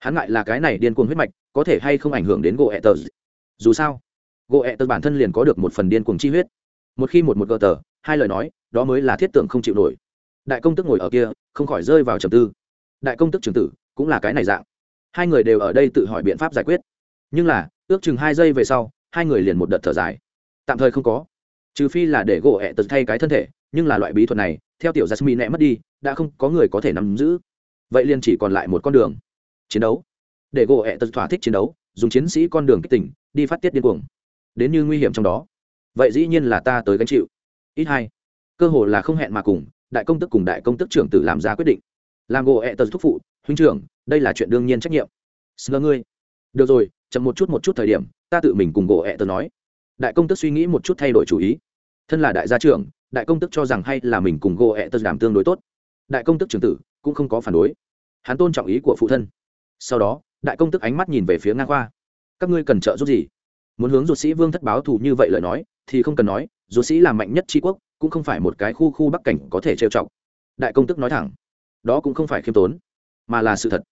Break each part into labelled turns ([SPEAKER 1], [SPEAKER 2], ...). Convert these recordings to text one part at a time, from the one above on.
[SPEAKER 1] hắn ngại là cái này điên cuồng huyết mạch, có thể hay không ảnh hưởng đến gỗ ẹ tờ? Dù sao gỗ ẹ tờ bản thân liền có được một phần điên cuồng chi huyết. Một khi một một gờ tờ, hai lời nói, đó mới là thiết tưởng không chịu nổi. Đại công tức ngồi ở kia, không khỏi rơi vào trầm tư. Đại công tức trường tử, cũng là cái này dạng. Hai người đều ở đây tự hỏi biện pháp giải quyết. Nhưng là, ước chừng hai giây về sau, hai người liền một đợt thở dài. Tạm thời không có. Trừ phi là để gỗ ẹ tật thay cái thân thể, nhưng là loại bí thuật này, theo tiểu jasmine nẹ mất đi, đã không có người có thể nắm giữ. Vậy liền chỉ còn lại một con đường chiến đấu. Để gỗ ẹ tật thỏa thích chiến đấu, dùng chiến sĩ con đường kích tỉnh đi phát tiết điên cuồng. Đến như nguy hiểm trong đó. Vậy dĩ nhiên là ta tới gánh chịu. Ít hai, cơ hồ là không hẹn mà cùng, đại công tức cùng đại công tức trưởng tử làm ra quyết định. Làm gỗ ẹ tật thúc phụ, huynh trưởng, đây là chuyện đương nhiên trách nhiệm. Sơ ngươi. Được rồi, chậm một chút một chút thời điểm, ta tự mình cùng gỗ ẹ tật nói. Đại công tức suy nghĩ một chút thay đổi chủ ý. Thân là đại gia trưởng, đại công tức cho rằng hay là mình cùng gỗ ẹ tật đảm tương đối tốt. Đại công tức trưởng tử cũng không có phản đối. Hắn tôn trọng ý của phụ thân sau đó, đại công tức ánh mắt nhìn về phía ngang khoa các ngươi cần trợ giúp gì? Muốn hướng ruột sĩ vương thất báo thù như vậy lời nói, thì không cần nói, ruột sĩ là mạnh nhất tri quốc, cũng không phải một cái khu khu bắc cảnh có thể trêu chọc. Đại công tức nói thẳng. Đó cũng không phải khiêm tốn, mà là sự thật.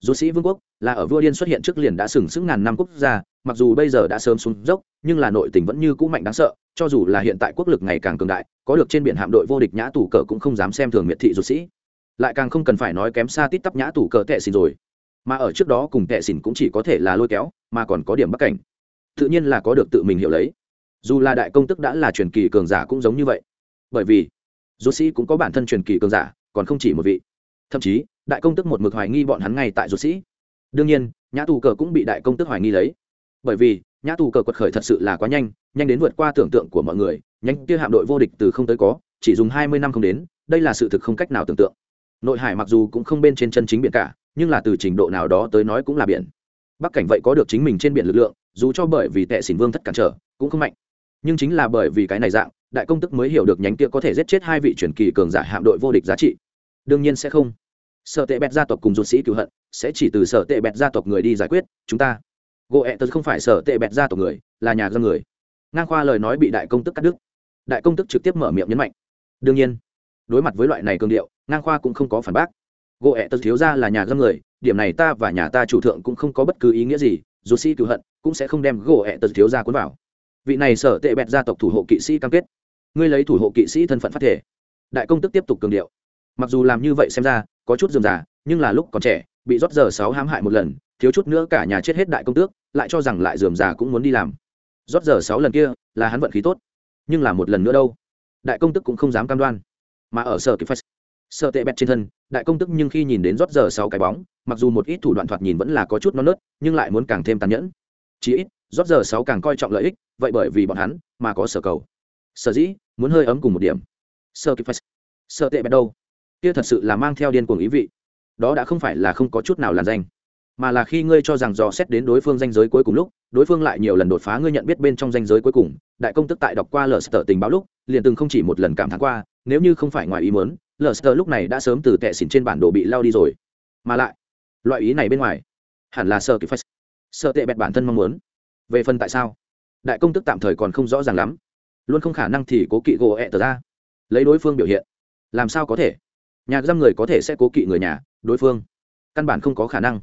[SPEAKER 1] Dù sĩ vương quốc là ở vua điên xuất hiện trước liền đã sừng sững ngàn năm quốc gia, mặc dù bây giờ đã sớm xuống dốc, nhưng là nội tình vẫn như cũ mạnh đáng sợ, cho dù là hiện tại quốc lực ngày càng cường đại, có được trên biển hạm đội vô địch nhã tủ cờ cũng không dám xem thường miệt thị dù sĩ. Lại càng không cần phải nói kém xa tít tắp nhã tủ cờ tệ xin rồi mà ở trước đó cùng tệ xỉn cũng chỉ có thể là lôi kéo, mà còn có điểm bắc cảnh. Tự nhiên là có được tự mình hiểu lấy. Dù là đại công tức đã là truyền kỳ cường giả cũng giống như vậy. Bởi vì dù sĩ cũng có bản thân truyền kỳ cường giả, còn không chỉ một vị. Thậm chí, đại công tức một mực hoài nghi bọn hắn ngay tại ruột sĩ. Đương nhiên, nhã tù cờ cũng bị đại công tức hoài nghi lấy. Bởi vì, nhã tù cờ quật khởi thật sự là quá nhanh nhanh đến vượt qua tưởng tượng của mọi người nhanh kia hạm đội vô địch từ không tới có, chỉ dùng hai mươi năm không đến, đây là sự thực không cách nào tưởng tượng. Nội hải mặc dù cũng không bên trên chân chính biển cả nhưng là từ trình độ nào đó tới nói cũng là biển. Bắc cảnh vậy có được chính mình trên biển lực lượng, dù cho bởi vì tệ xỉn vương thất cản trở, cũng không mạnh. Nhưng chính là bởi vì cái này dạng, đại công tức mới hiểu được nhánh kia có thể giết chết hai vị truyền kỳ cường giả hạm đội vô địch giá trị. Đương nhiên sẽ không. Sở tệ bẹt gia tộc cùng ruột sĩ cựu hận, sẽ chỉ từ sở tệ bẹt gia tộc người đi giải quyết, chúng ta. Gỗ ẹ tớ không phải sở tệ bẹt gia tộc người, là nhà dân người. Ngang khoa lời nói bị đại công tức cắt đứt. Đại công tức trực tiếp mở miệng nhấn mạnh. Đương nhiên, đối mặt với loại này cương điệu, ngang khoa cũng không có phản bác gỗ ẹ tật thiếu ra là nhà gâm người, điểm này ta và nhà ta chủ thượng cũng không có bất cứ ý nghĩa gì, dù sĩ cựu hận, cũng sẽ không đem gỗ ẹ tật thiếu ra cuốn vào. Vị này sở tệ bẹt gia tộc thủ hộ kỵ sĩ cam kết. Ngươi lấy thủ hộ kỵ sĩ thân phận phát thể. Đại công tức tiếp tục cường điệu. Mặc dù làm như vậy xem ra, có chút dườm già, nhưng là lúc còn trẻ, bị rót giờ sáu hãm hại một lần, thiếu chút nữa cả nhà chết hết đại công tước, lại cho rằng lại dườm già cũng muốn đi làm. Rót giờ sáu lần kia, là hắn vận khí tốt. Nhưng là một lần nữa đâu? Đại công tức cũng không dám cam đoan. Mà ở sở kịp phách sợ tệ bẹt trên thân, đại công tức nhưng khi nhìn đến rót giờ sáu cái bóng, mặc dù một ít thủ đoạn thoạt nhìn vẫn là có chút non nớt, nhưng lại muốn càng thêm tàn nhẫn. Chí ít, rót giờ sáu càng coi trọng lợi ích, vậy bởi vì bọn hắn mà có sở cầu. Sở dĩ, muốn hơi ấm cùng một điểm. Sợ kịp phải sợ tệ bẹt đâu? Kia thật sự là mang theo điên cuồng ý vị. Đó đã không phải là không có chút nào làn danh, mà là khi ngươi cho rằng dò xét đến đối phương danh giới cuối cùng lúc, đối phương lại nhiều lần đột phá ngươi nhận biết bên trong danh giới cuối cùng, đại công tức tại đọc qua lờ sở tình báo lúc, liền từng không chỉ một lần cảm thán qua, nếu như không phải ngoài ý muốn lờ lúc này đã sớm từ tệ xỉn trên bản đồ bị lao đi rồi. Mà lại, loại ý này bên ngoài, hẳn là sợ kịp phách sợ tệ bẹt bản thân mong muốn. Về phần tại sao? Đại công tức tạm thời còn không rõ ràng lắm. Luôn không khả năng thì cố kỵ gồ ẹ tờ ra. Lấy đối phương biểu hiện, làm sao có thể? Nhà giam người có thể sẽ cố kỵ người nhà, đối phương. Căn bản không có khả năng.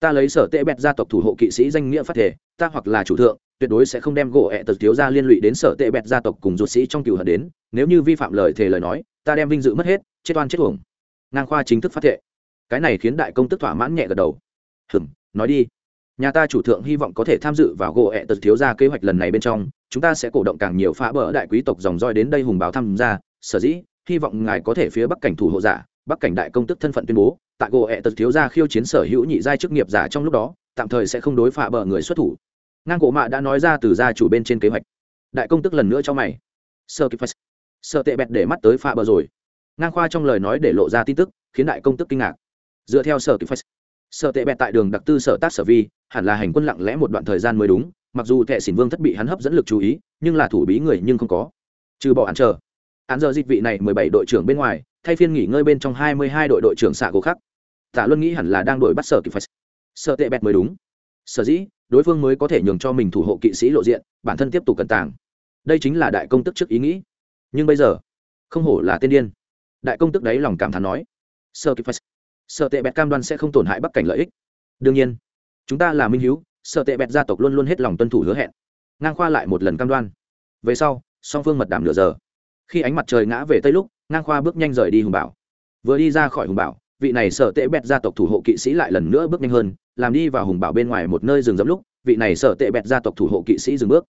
[SPEAKER 1] Ta lấy sở tệ bẹt gia tộc thủ hộ kỵ sĩ danh nghĩa phát thể, ta hoặc là chủ thượng, tuyệt đối sẽ không đem gỗ ẹ tật thiếu ra liên lụy đến sở tệ bẹt gia tộc cùng ruột sĩ trong cựu hận đến. Nếu như vi phạm lời thề lời nói ta đem vinh dự mất hết, chết oan chết uổng. Ngang khoa chính thức phát thệ. Cái này khiến đại công tức thỏa mãn nhẹ gật đầu. Hừm, nói đi. Nhà ta chủ thượng hy vọng có thể tham dự vào gỗ ẹ tật thiếu ra kế hoạch lần này bên trong, chúng ta sẽ cổ động càng nhiều phá bỡ đại quý tộc dòng roi đến đây hùng báo tham gia. Sở dĩ, hy vọng ngài có thể phía bắc cảnh thủ hộ giả, bắc cảnh đại công tức thân phận tuyên bố, tại gỗ ẹ tật thiếu gia khiêu chiến sở hữu nhị giai chức nghiệp giả trong lúc đó, tạm thời sẽ không đối phá bờ người xuất thủ. Ngang cổ mạ đã nói ra từ gia chủ bên trên kế hoạch. Đại công tức lần nữa cho mày. Sơ kịp sợ tệ bẹt để mắt tới pha bờ rồi. Ngang khoa trong lời nói để lộ ra tin tức khiến đại công tức kinh ngạc. Dựa theo sở kịp sợ tệ bẹt tại đường đặc tư sở tác sở vi hẳn là hành quân lặng lẽ một đoạn thời gian mới đúng mặc dù tệ xỉn vương thất bị hắn hấp dẫn lực chú ý nhưng là thủ bí người nhưng không có. Trừ bỏ hắn chờ. Hắn giờ dịch vị này mười bảy đội trưởng bên ngoài thay phiên nghỉ ngơi bên trong hai mươi hai đội đội trưởng xạ cố khác. Tạ luân nghĩ hẳn là đang đổi bắt sở kịp phách, sợ tệ bẹt mới đúng. Sở dĩ đối phương mới có thể nhường cho mình thủ hộ kỵ sĩ lộ diện bản thân tiếp tục cẩn tàng. Đây chính là đại công tức trước ý nghĩ nhưng bây giờ, không hổ là tiên điên. Đại công tức đấy lòng cảm thán nói sợ kịp phải sợ tệ bẹt cam đoan sẽ không tổn hại bắc cảnh lợi ích. Đương nhiên, chúng ta là minh hữu sợ tệ bẹt gia tộc luôn luôn hết lòng tuân thủ hứa hẹn. Ngang khoa lại một lần cam đoan. Về sau, song phương mật đảm nửa giờ. Khi ánh mặt trời ngã về tây lúc, ngang khoa bước nhanh rời đi hùng bảo. Vừa đi ra khỏi hùng bảo, vị này sợ tệ bẹt gia tộc thủ hộ kỵ sĩ lại lần nữa bước nhanh hơn, làm đi vào hùng bảo bên ngoài một nơi rừng rậm lúc, vị này sợ tệ bẹt gia tộc thủ hộ kỵ sĩ dừng bước.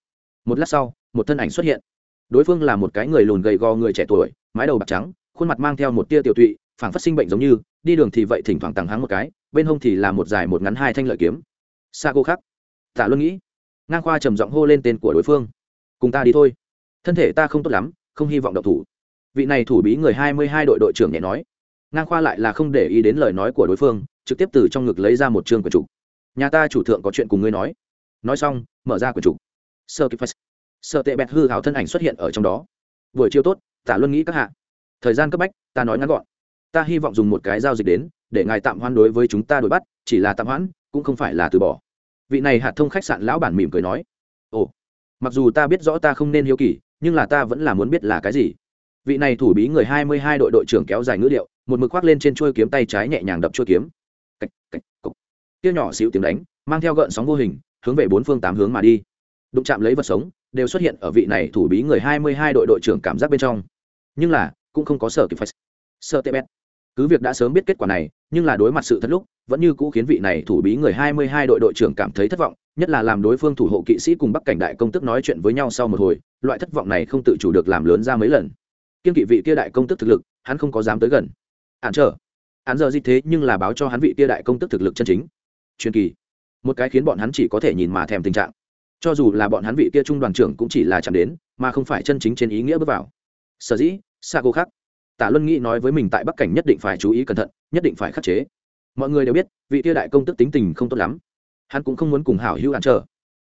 [SPEAKER 1] Một lát sau, một thân ảnh xuất hiện đối phương là một cái người lùn gầy gò người trẻ tuổi, mái đầu bạc trắng, khuôn mặt mang theo một tia tiểu tụy, phảng phát sinh bệnh giống như, đi đường thì vậy thỉnh thoảng tàng hắng một cái, bên hông thì là một dài một ngắn hai thanh lợi kiếm. Sa cô khắc. Tạ luân nghĩ. Ngang khoa trầm giọng hô lên tên của đối phương. Cùng ta đi thôi. Thân thể ta không tốt lắm, không hy vọng độc thủ. Vị này thủ bí người hai mươi hai đội đội trưởng nhẹ nói. Ngang khoa lại là không để ý đến lời nói của đối phương, trực tiếp từ trong ngực lấy ra một chương quyển trục. Nhà ta chủ thượng có chuyện cùng ngươi nói. Nói xong, mở ra quyển trục. Sơ kịp sợ tệ bẹt hư hào thân ảnh xuất hiện ở trong đó. Buổi chiều tốt tả luân nghĩ các hạ. Thời gian cấp bách, ta nói ngắn gọn. Ta hy vọng dùng một cái giao dịch đến, để ngài tạm hoãn đối với chúng ta đuổi bắt, chỉ là tạm hoãn, cũng không phải là từ bỏ. Vị này hạt thông khách sạn lão bản mỉm cười nói. Ồ, mặc dù ta biết rõ ta không nên hiếu kỳ, nhưng là ta vẫn là muốn biết là cái gì. Vị này thủ bí người hai mươi hai đội đội trưởng kéo dài ngữ điệu, một mực khoác lên trên chuôi kiếm tay trái nhẹ nhàng đập chuôi kiếm. Cạch cạch cộc tiêu nhỏ xíu tiếng đánh, mang theo gợn sóng vô hình, hướng về bốn phương tám hướng mà đi. Đụng chạm lấy vật sống đều xuất hiện ở vị này thủ bí người hai mươi hai đội đội trưởng cảm giác bên trong. Nhưng là, cũng không có sở kịp phải. Sợ tệ bét cứ việc đã sớm biết kết quả này, nhưng là đối mặt sự thật lúc, vẫn như cũ khiến vị này thủ bí người hai mươi hai đội đội trưởng cảm thấy thất vọng, nhất là làm đối phương thủ hộ kỵ sĩ cùng bắc cảnh đại công tức nói chuyện với nhau sau một hồi, loại thất vọng này không tự chủ được làm lớn ra mấy lần. Kiên kỵ vị kia đại công tức thực lực, hắn không có dám tới gần. Hạn trở hắn giờ gì thế nhưng là báo cho hắn vị kia đại công tức thực lực chân chính. Truyền kỳ. Một cái khiến bọn hắn chỉ có thể nhìn mà thèm tình trạng cho dù là bọn hắn vị kia trung đoàn trưởng cũng chỉ là chạm đến, mà không phải chân chính trên ý nghĩa bước vào. Sở dĩ xa cô khác. Tả luân nghĩ nói với mình tại bắc cảnh nhất định phải chú ý cẩn thận, nhất định phải khắc chế. Mọi người đều biết, vị kia đại công tức tính tình không tốt lắm. Hắn cũng không muốn cùng hảo hữu hạn trở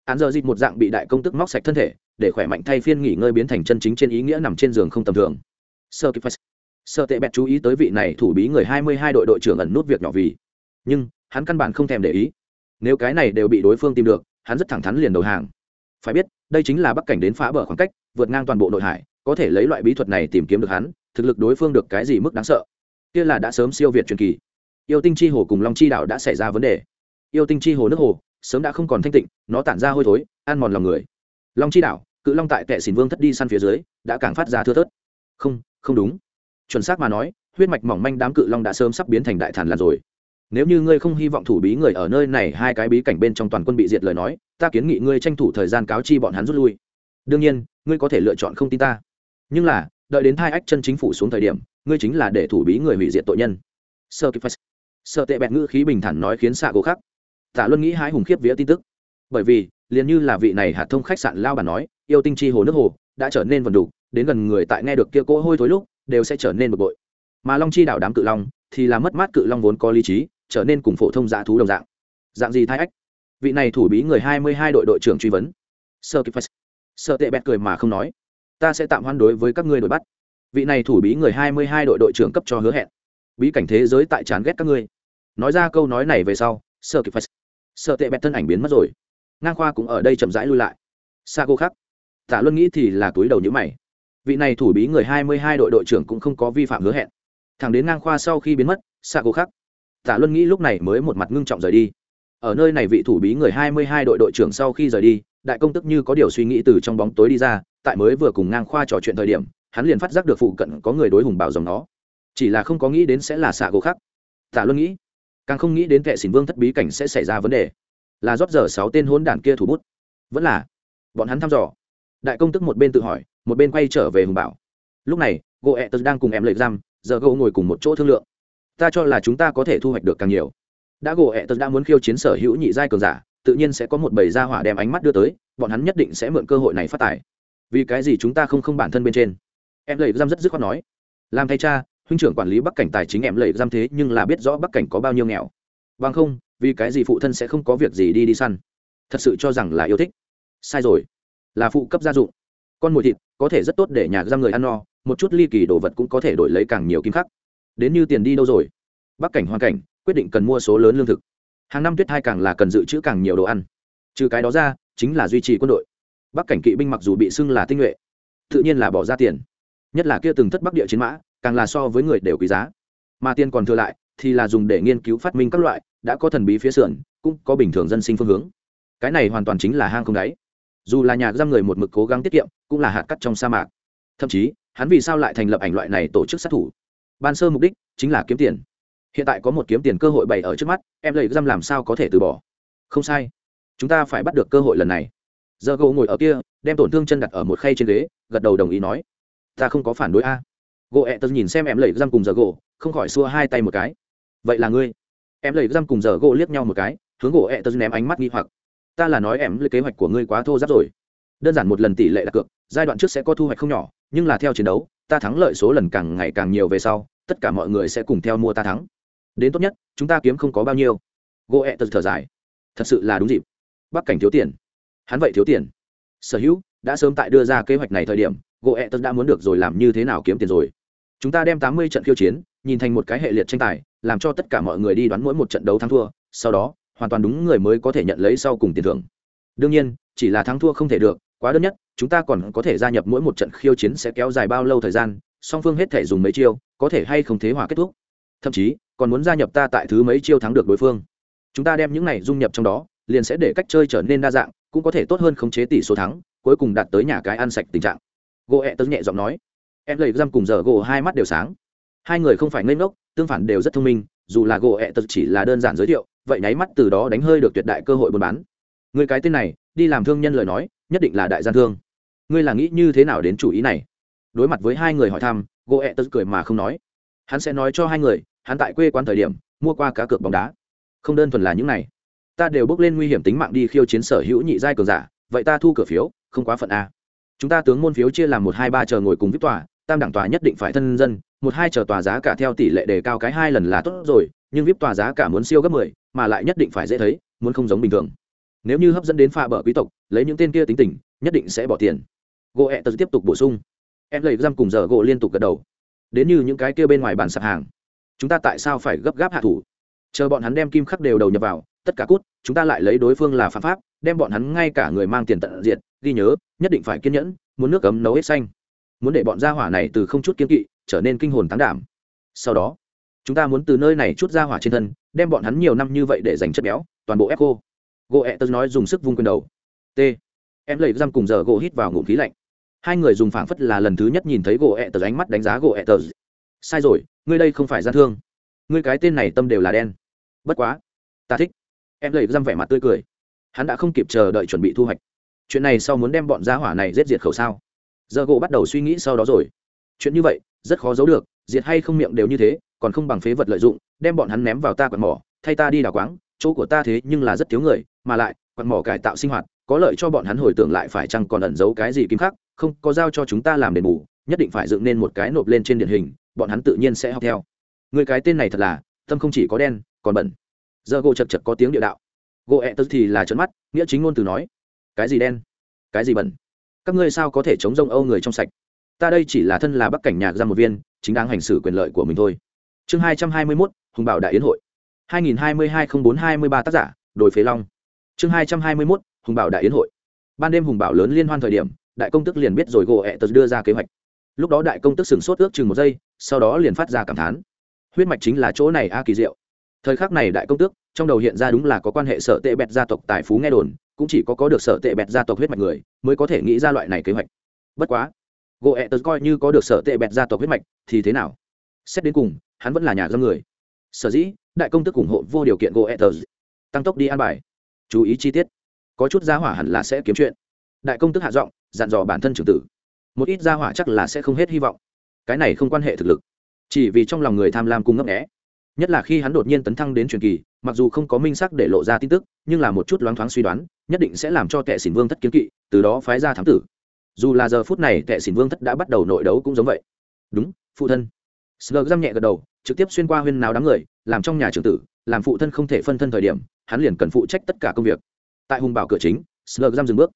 [SPEAKER 1] hắn giờ dịch một dạng bị đại công tức móc sạch thân thể, để khỏe mạnh thay phiên nghỉ ngơi biến thành chân chính trên ý nghĩa nằm trên giường không tầm thường. Sơ kịp sơ tệ bẹt chú ý tới vị này thủ bí người hai mươi hai đội đội trưởng ẩn nút việc nhỏ vì. Nhưng, hắn căn bản không thèm để ý. Nếu cái này đều bị đối phương tìm được hắn rất thẳng thắn liền đầu hàng. Phải biết, đây chính là bắc cảnh đến phá bờ khoảng cách, vượt ngang toàn bộ nội hải, có thể lấy loại bí thuật này tìm kiếm được hắn, thực lực đối phương được cái gì mức đáng sợ. Kia là đã sớm siêu việt truyền kỳ. Yêu tinh chi hồ cùng long chi đảo đã xảy ra vấn đề. Yêu tinh chi hồ nước hồ, sớm đã không còn thanh tịnh, nó tản ra hôi thối, ăn mòn lòng người. Long chi đảo, cự long tại tệ xỉn vương thất đi săn phía dưới, đã càng phát ra thưa thớt. Không không đúng. Chuẩn xác mà nói, huyết mạch mỏng manh đám cự long đã sớm sắp biến thành đại thản là rồi nếu như ngươi không hy vọng thủ bí người ở nơi này, hai cái bí cảnh bên trong toàn quân bị diệt lời nói, ta kiến nghị ngươi tranh thủ thời gian cáo chi bọn hắn rút lui. Đương nhiên, ngươi có thể lựa chọn không tin ta. Nhưng là, đợi đến hai ách chân chính phủ xuống thời điểm, ngươi chính là để thủ bí người hủy diệt tội nhân. Sơ kịp sợ tệ bẹt ngữ khí bình thản nói khiến xạ gỗ khắc. Tả luân nghĩ hái hùng khiếp vía tin tức. Bởi vì, liền như là vị này hạt thông khách sạn lao bà nói, yêu tinh chi hồ nước hồ, đã trở nên vần đủ đến gần người tại nghe được kia cỗ hôi thối lúc, đều sẽ trở nên bực bội. Mà long chi đảo đám cự long, thì là mất mát cự long vốn có lý trí trở nên cùng phổ thông dã thú đồng dạng. Dạng gì thai ách? Vị này thủ bí người hai mươi hai đội đội trưởng truy vấn. Sơ kịp sở tệ bẹt cười mà không nói. Ta sẽ tạm hoan đối với các ngươi đội bắt. Vị này thủ bí người hai mươi hai đội đội trưởng cấp cho hứa hẹn. Bí cảnh thế giới tại chán ghét các ngươi. Nói ra câu nói này về sau sơ kịp sở tệ bẹt thân ảnh biến mất rồi. Ngang khoa cũng ở đây chậm rãi lui lại. Sa cô khắc tả luân nghĩ thì là túi đầu nhữ mày. Vị này thủ bí người hai mươi hai đội đội trưởng cũng không có vi phạm hứa hẹn. Thẳng đến ngang khoa sau khi biến mất sa cô khắc Tạ luân nghĩ lúc này mới một mặt ngưng trọng rời đi. Ở nơi này vị thủ bí người hai mươi hai đội đội trưởng sau khi rời đi, đại công tức như có điều suy nghĩ từ trong bóng tối đi ra, tại mới vừa cùng ngang khoa trò chuyện thời điểm, hắn liền phát giác được phụ cận có người đối hùng bảo dòng nó. Chỉ là không có nghĩ đến sẽ là xạ gỗ khác. Tạ luân nghĩ, càng không nghĩ đến vệ xỉn vương thất bí cảnh sẽ xảy ra vấn đề. Là rót giờ sáu tên hôn đản kia thủ bút. Vẫn là, bọn hắn thăm dò. Đại công tức một bên tự hỏi, một bên quay trở về hùng bảo lúc này, gỗ ẹ tật đang cùng em lệ giam, giờ gỗ ngồi cùng một chỗ thương lượng ta cho là chúng ta có thể thu hoạch được càng nhiều. Đã gỗ ẹ tật đã muốn khiêu chiến sở hữu nhị giai cường giả, tự nhiên sẽ có một bầy gia hỏa đem ánh mắt đưa tới, bọn hắn nhất định sẽ mượn cơ hội này phát tài. Vì cái gì chúng ta không không bản thân bên trên? Em lầy giam rất dứt khoát nói. Làm thay cha, huynh trưởng quản lý bắc cảnh tài chính em lầy giam thế nhưng là biết rõ bắc cảnh có bao nhiêu nghèo. Bằng không, vì cái gì phụ thân sẽ không có việc gì đi đi săn? Thật sự cho rằng là yêu thích. Sai rồi. Là phụ cấp gia dụng. Con mồi thịt, có thể rất tốt để nhà giam người ăn no, một chút ly kỳ đồ vật cũng có thể đổi lấy càng nhiều kim khắc đến như tiền đi đâu rồi? Bắc cảnh hoàn cảnh, quyết định cần mua số lớn lương thực. Hàng năm tuyết hai càng là cần dự trữ càng nhiều đồ ăn. Trừ cái đó ra, chính là duy trì quân đội. Bắc cảnh kỵ binh mặc dù bị xưng là tinh nhuệ, tự nhiên là bỏ ra tiền. Nhất là kia từng thất bắc địa chiến mã, càng là so với người đều quý giá. Mà tiền còn thừa lại, thì là dùng để nghiên cứu phát minh các loại, đã có thần bí phía sườn, cũng có bình thường dân sinh phương hướng. Cái này hoàn toàn chính là hang không đáy. Dù là nhà giam người một mực cố gắng tiết kiệm, cũng là hạt cắt trong sa mạc. Thậm chí, hắn vì sao lại thành lập ảnh loại này tổ chức sát thủ? Ban sơ mục đích chính là kiếm tiền. Hiện tại có một kiếm tiền cơ hội bày ở trước mắt, em lấy răm làm sao có thể từ bỏ? Không sai. Chúng ta phải bắt được cơ hội lần này. Giờ gỗ ngồi ở kia, đem tổn thương chân đặt ở một khay trên ghế, gật đầu đồng ý nói, ta không có phản đối a. Gỗ ẹ tớ nhìn xem em lầy răm cùng giờ gỗ, không khỏi xua hai tay một cái. Vậy là ngươi? Em lầy răm cùng giờ gỗ liếc nhau một cái, hướng gỗ ẹ tớ ném ánh mắt nghi hoặc. Ta là nói em lấy kế hoạch của ngươi quá thô giáp rồi. Đơn giản một lần tỷ lệ đặt cược, giai đoạn trước sẽ có thu hoạch không nhỏ, nhưng là theo chiến đấu ta thắng lợi số lần càng ngày càng nhiều về sau, tất cả mọi người sẽ cùng theo mua ta thắng. Đến tốt nhất, chúng ta kiếm không có bao nhiêu. Gỗ ẹ tật thở dài. Thật sự là đúng dịp. Bắc cảnh thiếu tiền. Hắn vậy thiếu tiền. Sở hữu đã sớm tại đưa ra kế hoạch này thời điểm gỗ ẹ tật đã muốn được rồi làm như thế nào kiếm tiền rồi. Chúng ta đem tám mươi trận khiêu chiến, nhìn thành một cái hệ liệt tranh tài, làm cho tất cả mọi người đi đoán mỗi một trận đấu thắng thua, sau đó, hoàn toàn đúng người mới có thể nhận lấy sau cùng tiền thưởng. Đương nhiên, chỉ là thắng thua không thể được quá đơn nhất, chúng ta còn có thể gia nhập mỗi một trận khiêu chiến sẽ kéo dài bao lâu thời gian, song phương hết thể dùng mấy chiêu, có thể hay không thế hòa kết thúc. Thậm chí, còn muốn gia nhập ta tại thứ mấy chiêu thắng được đối phương. Chúng ta đem những này dung nhập trong đó, liền sẽ để cách chơi trở nên đa dạng, cũng có thể tốt hơn khống chế tỷ số thắng, cuối cùng đạt tới nhà cái ăn sạch tình trạng. Gỗ ẹ tớ nhẹ giọng nói. Em lấy răm cùng giờ gỗ hai mắt đều sáng. Hai người không phải ngây ngốc, tương phản đều rất thông minh, dù là gỗ ẹ tớ chỉ là đơn giản giới thiệu, vậy nháy mắt từ đó đánh hơi được tuyệt đại cơ hội buôn bán. Người cái tên này đi làm thương nhân lời nói, nhất định là đại gian thương. Ngươi là nghĩ như thế nào đến chủ ý này? Đối mặt với hai người hỏi thăm gỗ ẹ tớ cười mà không nói. Hắn sẽ nói cho hai người, hắn tại quê quán thời điểm, mua qua cá cược bóng đá. Không đơn thuần là những này. Ta đều bước lên nguy hiểm tính mạng đi khiêu chiến sở hữu nhị giai cường giả, vậy ta thu cửa phiếu, không quá phận a. Chúng ta tướng môn phiếu chia làm một, hai, ba chờ ngồi cùng viết tòa, tam đẳng tòa nhất định phải thân dân, một, hai chờ tòa giá cả theo tỷ lệ đề cao cái hai lần là tốt rồi, nhưng vip tòa giá cả muốn siêu gấp mười, mà lại nhất định phải dễ thấy, muốn không giống bình thường nếu như hấp dẫn đến pha bờ quý tộc, lấy những tên kia tính tình, nhất định sẽ bỏ tiền. Gỗ ẹ tật tiếp tục bổ sung. Em lấy răm cùng giờ gỗ liên tục gật đầu. Đến như những cái kia bên ngoài bàn sạp hàng. Chúng ta tại sao phải gấp gáp hạ thủ? Chờ bọn hắn đem kim khắc đều đầu nhập vào, tất cả cút, chúng ta lại lấy đối phương là phạm pháp, đem bọn hắn ngay cả người mang tiền tận diện ghi nhớ, nhất định phải kiên nhẫn, muốn nước cấm nấu hết xanh. Muốn để bọn gia hỏa này từ không chút kiên kỵ, trở nên kinh hồn tán đảm. Sau đó, chúng ta muốn từ nơi này chút gia hỏa trên thân, đem bọn hắn nhiều năm như vậy để dành chất béo, toàn bộ ép cô gỗ ẹ tớ nói dùng sức vung quyền đầu. T. Em lấy răm cùng giờ gỗ hít vào ngụm khí lạnh. Hai người dùng phảng phất là lần thứ nhất nhìn thấy gỗ ẹ tớ ánh mắt đánh giá gỗ ẹ tớ. Sai rồi, ngươi đây không phải gian thương. Ngươi cái tên này tâm đều là đen. Bất quá, ta thích. Em lấy răm vẻ mặt tươi cười. Hắn đã không kịp chờ đợi chuẩn bị thu hoạch. Chuyện này sau muốn đem bọn gia hỏa này giết diệt khẩu sao? Giờ gỗ bắt đầu suy nghĩ sau đó rồi. Chuyện như vậy, rất khó giấu được, diệt hay không miệng đều như thế, còn không bằng phế vật lợi dụng, đem bọn hắn ném vào ta quạt mỏ, thay ta đi đào quáng, chỗ của ta thế nhưng là rất thiếu người mà lại quạt mỏ cải tạo sinh hoạt, có lợi cho bọn hắn hồi tưởng lại phải chăng còn ẩn giấu cái gì kim khác không, có giao cho chúng ta làm đền bù, nhất định phải dựng nên một cái nộp lên trên điển hình, bọn hắn tự nhiên sẽ học theo. Người cái tên này thật là, tâm không chỉ có đen, còn bẩn. Giờ gỗ chật chật có tiếng địa đạo. Gỗ ẹ tớ thì là trấn mắt, nghĩa chính ngôn từ nói, cái gì đen? Cái gì bẩn? Các ngươi sao có thể chống rông âu người trong sạch? Ta đây chỉ là thân là bắc cảnh nhạc ra một viên, chính đáng hành xử quyền lợi của mình thôi. Chương hai trăm hai mươi mốt, hùng bảo đại yến hội. hai nghìn hai mươi hai không bốn hai mươi ba tác giả, đồi phế long chương hai trăm hai mươi mốt, hùng bảo đại yến hội. Ban đêm hùng bảo lớn liên hoan thời điểm, đại công tức liền biết rồi gỗ ẹ tật đưa ra kế hoạch. Lúc đó đại công tức sửng sốt ước chừng một giây, sau đó liền phát ra cảm thán. Huyết mạch chính là chỗ này a kỳ diệu. Thời khắc này đại công tước trong đầu hiện ra đúng là có quan hệ sở tệ bẹt gia tộc tài phú nghe đồn, cũng chỉ có có được sở tệ bẹt gia tộc huyết mạch người, mới có thể nghĩ ra loại này kế hoạch. Bất quá, gỗ ẹ tớ coi như có được sở tệ bẹt gia tộc huyết mạch, thì thế nào? Xét đến cùng, hắn vẫn là nhà dân người. Sở dĩ, đại công tức ủng hộ vô điều kiện gỗ ẹ tớ tăng tốc đi an bài chú ý chi tiết. Có chút gia hỏa hẳn là sẽ kiếm chuyện. Đại công tức hạ giọng, dặn dò bản thân trưởng tử. Một ít gia hỏa chắc là sẽ không hết hy vọng. Cái này không quan hệ thực lực. Chỉ vì trong lòng người tham lam cung ngấp nghẽ nhất là khi hắn đột nhiên tấn thăng đến truyền kỳ, mặc dù không có minh sắc để lộ ra tin tức, nhưng là một chút loáng thoáng suy đoán, nhất định sẽ làm cho tệ xỉn vương thất kiến kỵ, từ đó phái ra thám tử. Dù là giờ phút này tệ xỉn vương thất đã bắt đầu nội đấu cũng giống vậy. Đúng, phụ thân. Sờ răm nhẹ gật đầu, trực tiếp xuyên qua huyên nào đám người, làm trong nhà trưởng tử làm phụ thân không thể phân thân thời điểm, hắn liền cần phụ trách tất cả công việc. Tại hùng bảo cửa chính slug giam dừng bước.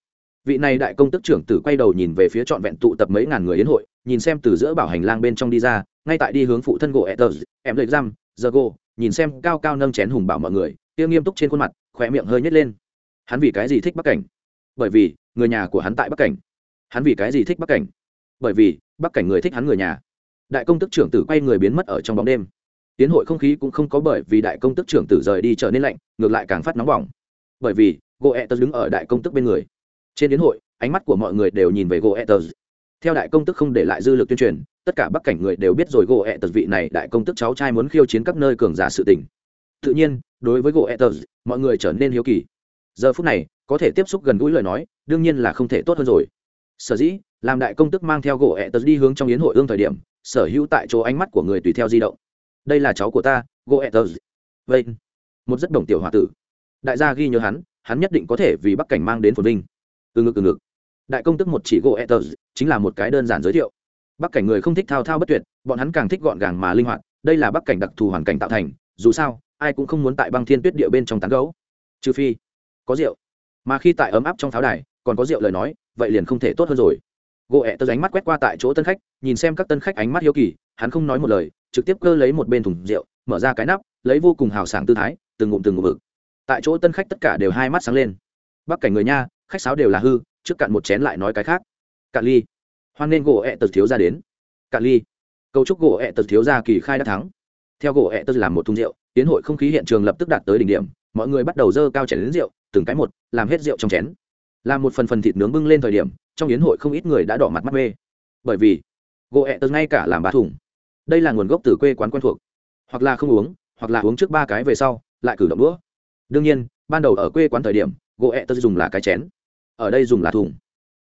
[SPEAKER 1] Vị này đại công tức trưởng tử quay đầu nhìn về phía trọn vẹn tụ tập mấy ngàn người yến hội, nhìn xem từ giữa bảo hành lang bên trong đi ra, ngay tại đi hướng phụ thân gỗ etters em lệch giam giờ gô nhìn xem cao cao nâng chén hùng bảo mọi người tiêu nghiêm túc trên khuôn mặt khỏe miệng hơi nhét lên. Hắn vì cái gì thích bắc cảnh? Bởi vì, người nhà của hắn tại bắc cảnh. Hắn vì cái gì thích bắc cảnh? Bởi vì, bắc cảnh người thích hắn người nhà. Đại công tức trưởng tử quay người biến mất ở trong bóng đêm tiến hội không khí cũng không có bởi vì đại công tức trưởng tử rời đi trở nên lạnh, ngược lại càng phát nóng bỏng. Bởi vì goethez đứng ở đại công tức bên người. Trên tiến hội, ánh mắt của mọi người đều nhìn về goethez theo đại công tức không để lại dư lực tuyên truyền, tất cả bắc cảnh người đều biết rồi goethez vị này đại công tức cháu trai muốn khiêu chiến các nơi cường giả sự tình. Tự nhiên, đối với goethez mọi người trở nên hiếu kỳ. Giờ phút này, có thể tiếp xúc gần gũi lời nói, đương nhiên là không thể tốt hơn rồi. Sở dĩ, làm đại công tức mang theo gỗ ẹ tật đi hướng trong yến hội ương thời điểm, sở hữu tại chỗ ánh mắt của người tùy theo di động đây là cháu của ta gỗ vậy vâng. một rất đồng tiểu h o a tử. Đại gia ghi nhớ hắn hắn nhất định có thể vì bắc cảnh mang đến phồn vinh. Từ ngực từ ngực. Đại công tức một chỉ gỗ chính là một cái đơn giản giới thiệu. Bắc cảnh người không thích thao thao bất tuyệt, bọn hắn càng thích gọn gàng mà linh hoạt, đây là bắc cảnh đặc thù hoàn cảnh tạo thành, dù sao, ai cũng không muốn tại băng thiên tuyết địa bên trong tán gấu trừ phi, có rượu. Mà khi tại ấm áp trong pháo đài, còn có rượu lời nói, vậy liền không thể tốt hơn rồi. Gỗ ẹ tớ ánh mắt quét qua tại chỗ tân khách, nhìn xem các tân khách ánh mắt hiếu kỳ, hắn không nói một lời trực tiếp cơ lấy một bên thùng rượu, mở ra cái nắp, lấy vô cùng hào sảng tư thái, từng ngụm từng ngụm vực. Tại chỗ tân khách tất cả đều hai mắt sáng lên. Bắc cảnh người nha, khách sáo đều là hư, trước cạn một chén lại nói cái khác. Cạn ly. Hoan nên gỗ ẹ tật thiếu ra đến. Cạn ly. Câu trúc gỗ ẹ tật thiếu ra kỳ khai đã thắng. Theo gỗ ẹ tật làm một thùng rượu, tiến hội không khí hiện trường lập tức đạt tới đỉnh điểm, mọi người bắt đầu dơ cao chén đến rượu, từng cái một, làm hết rượu trong chén. Làm một phần phần thịt nướng bưng lên thời điểm, trong yến hội không ít người đã đỏ mặt mắt mê. Bởi vì, gỗ ẹ tật ngay cả làm ba thùng đây là nguồn gốc từ quê quán quen thuộc. Hoặc là không uống hoặc là uống trước ba cái về sau lại cử động đũa. Đương nhiên ban đầu ở quê quán thời điểm gỗ ẹ tơ dùng là cái chén. Ở đây dùng là thùng.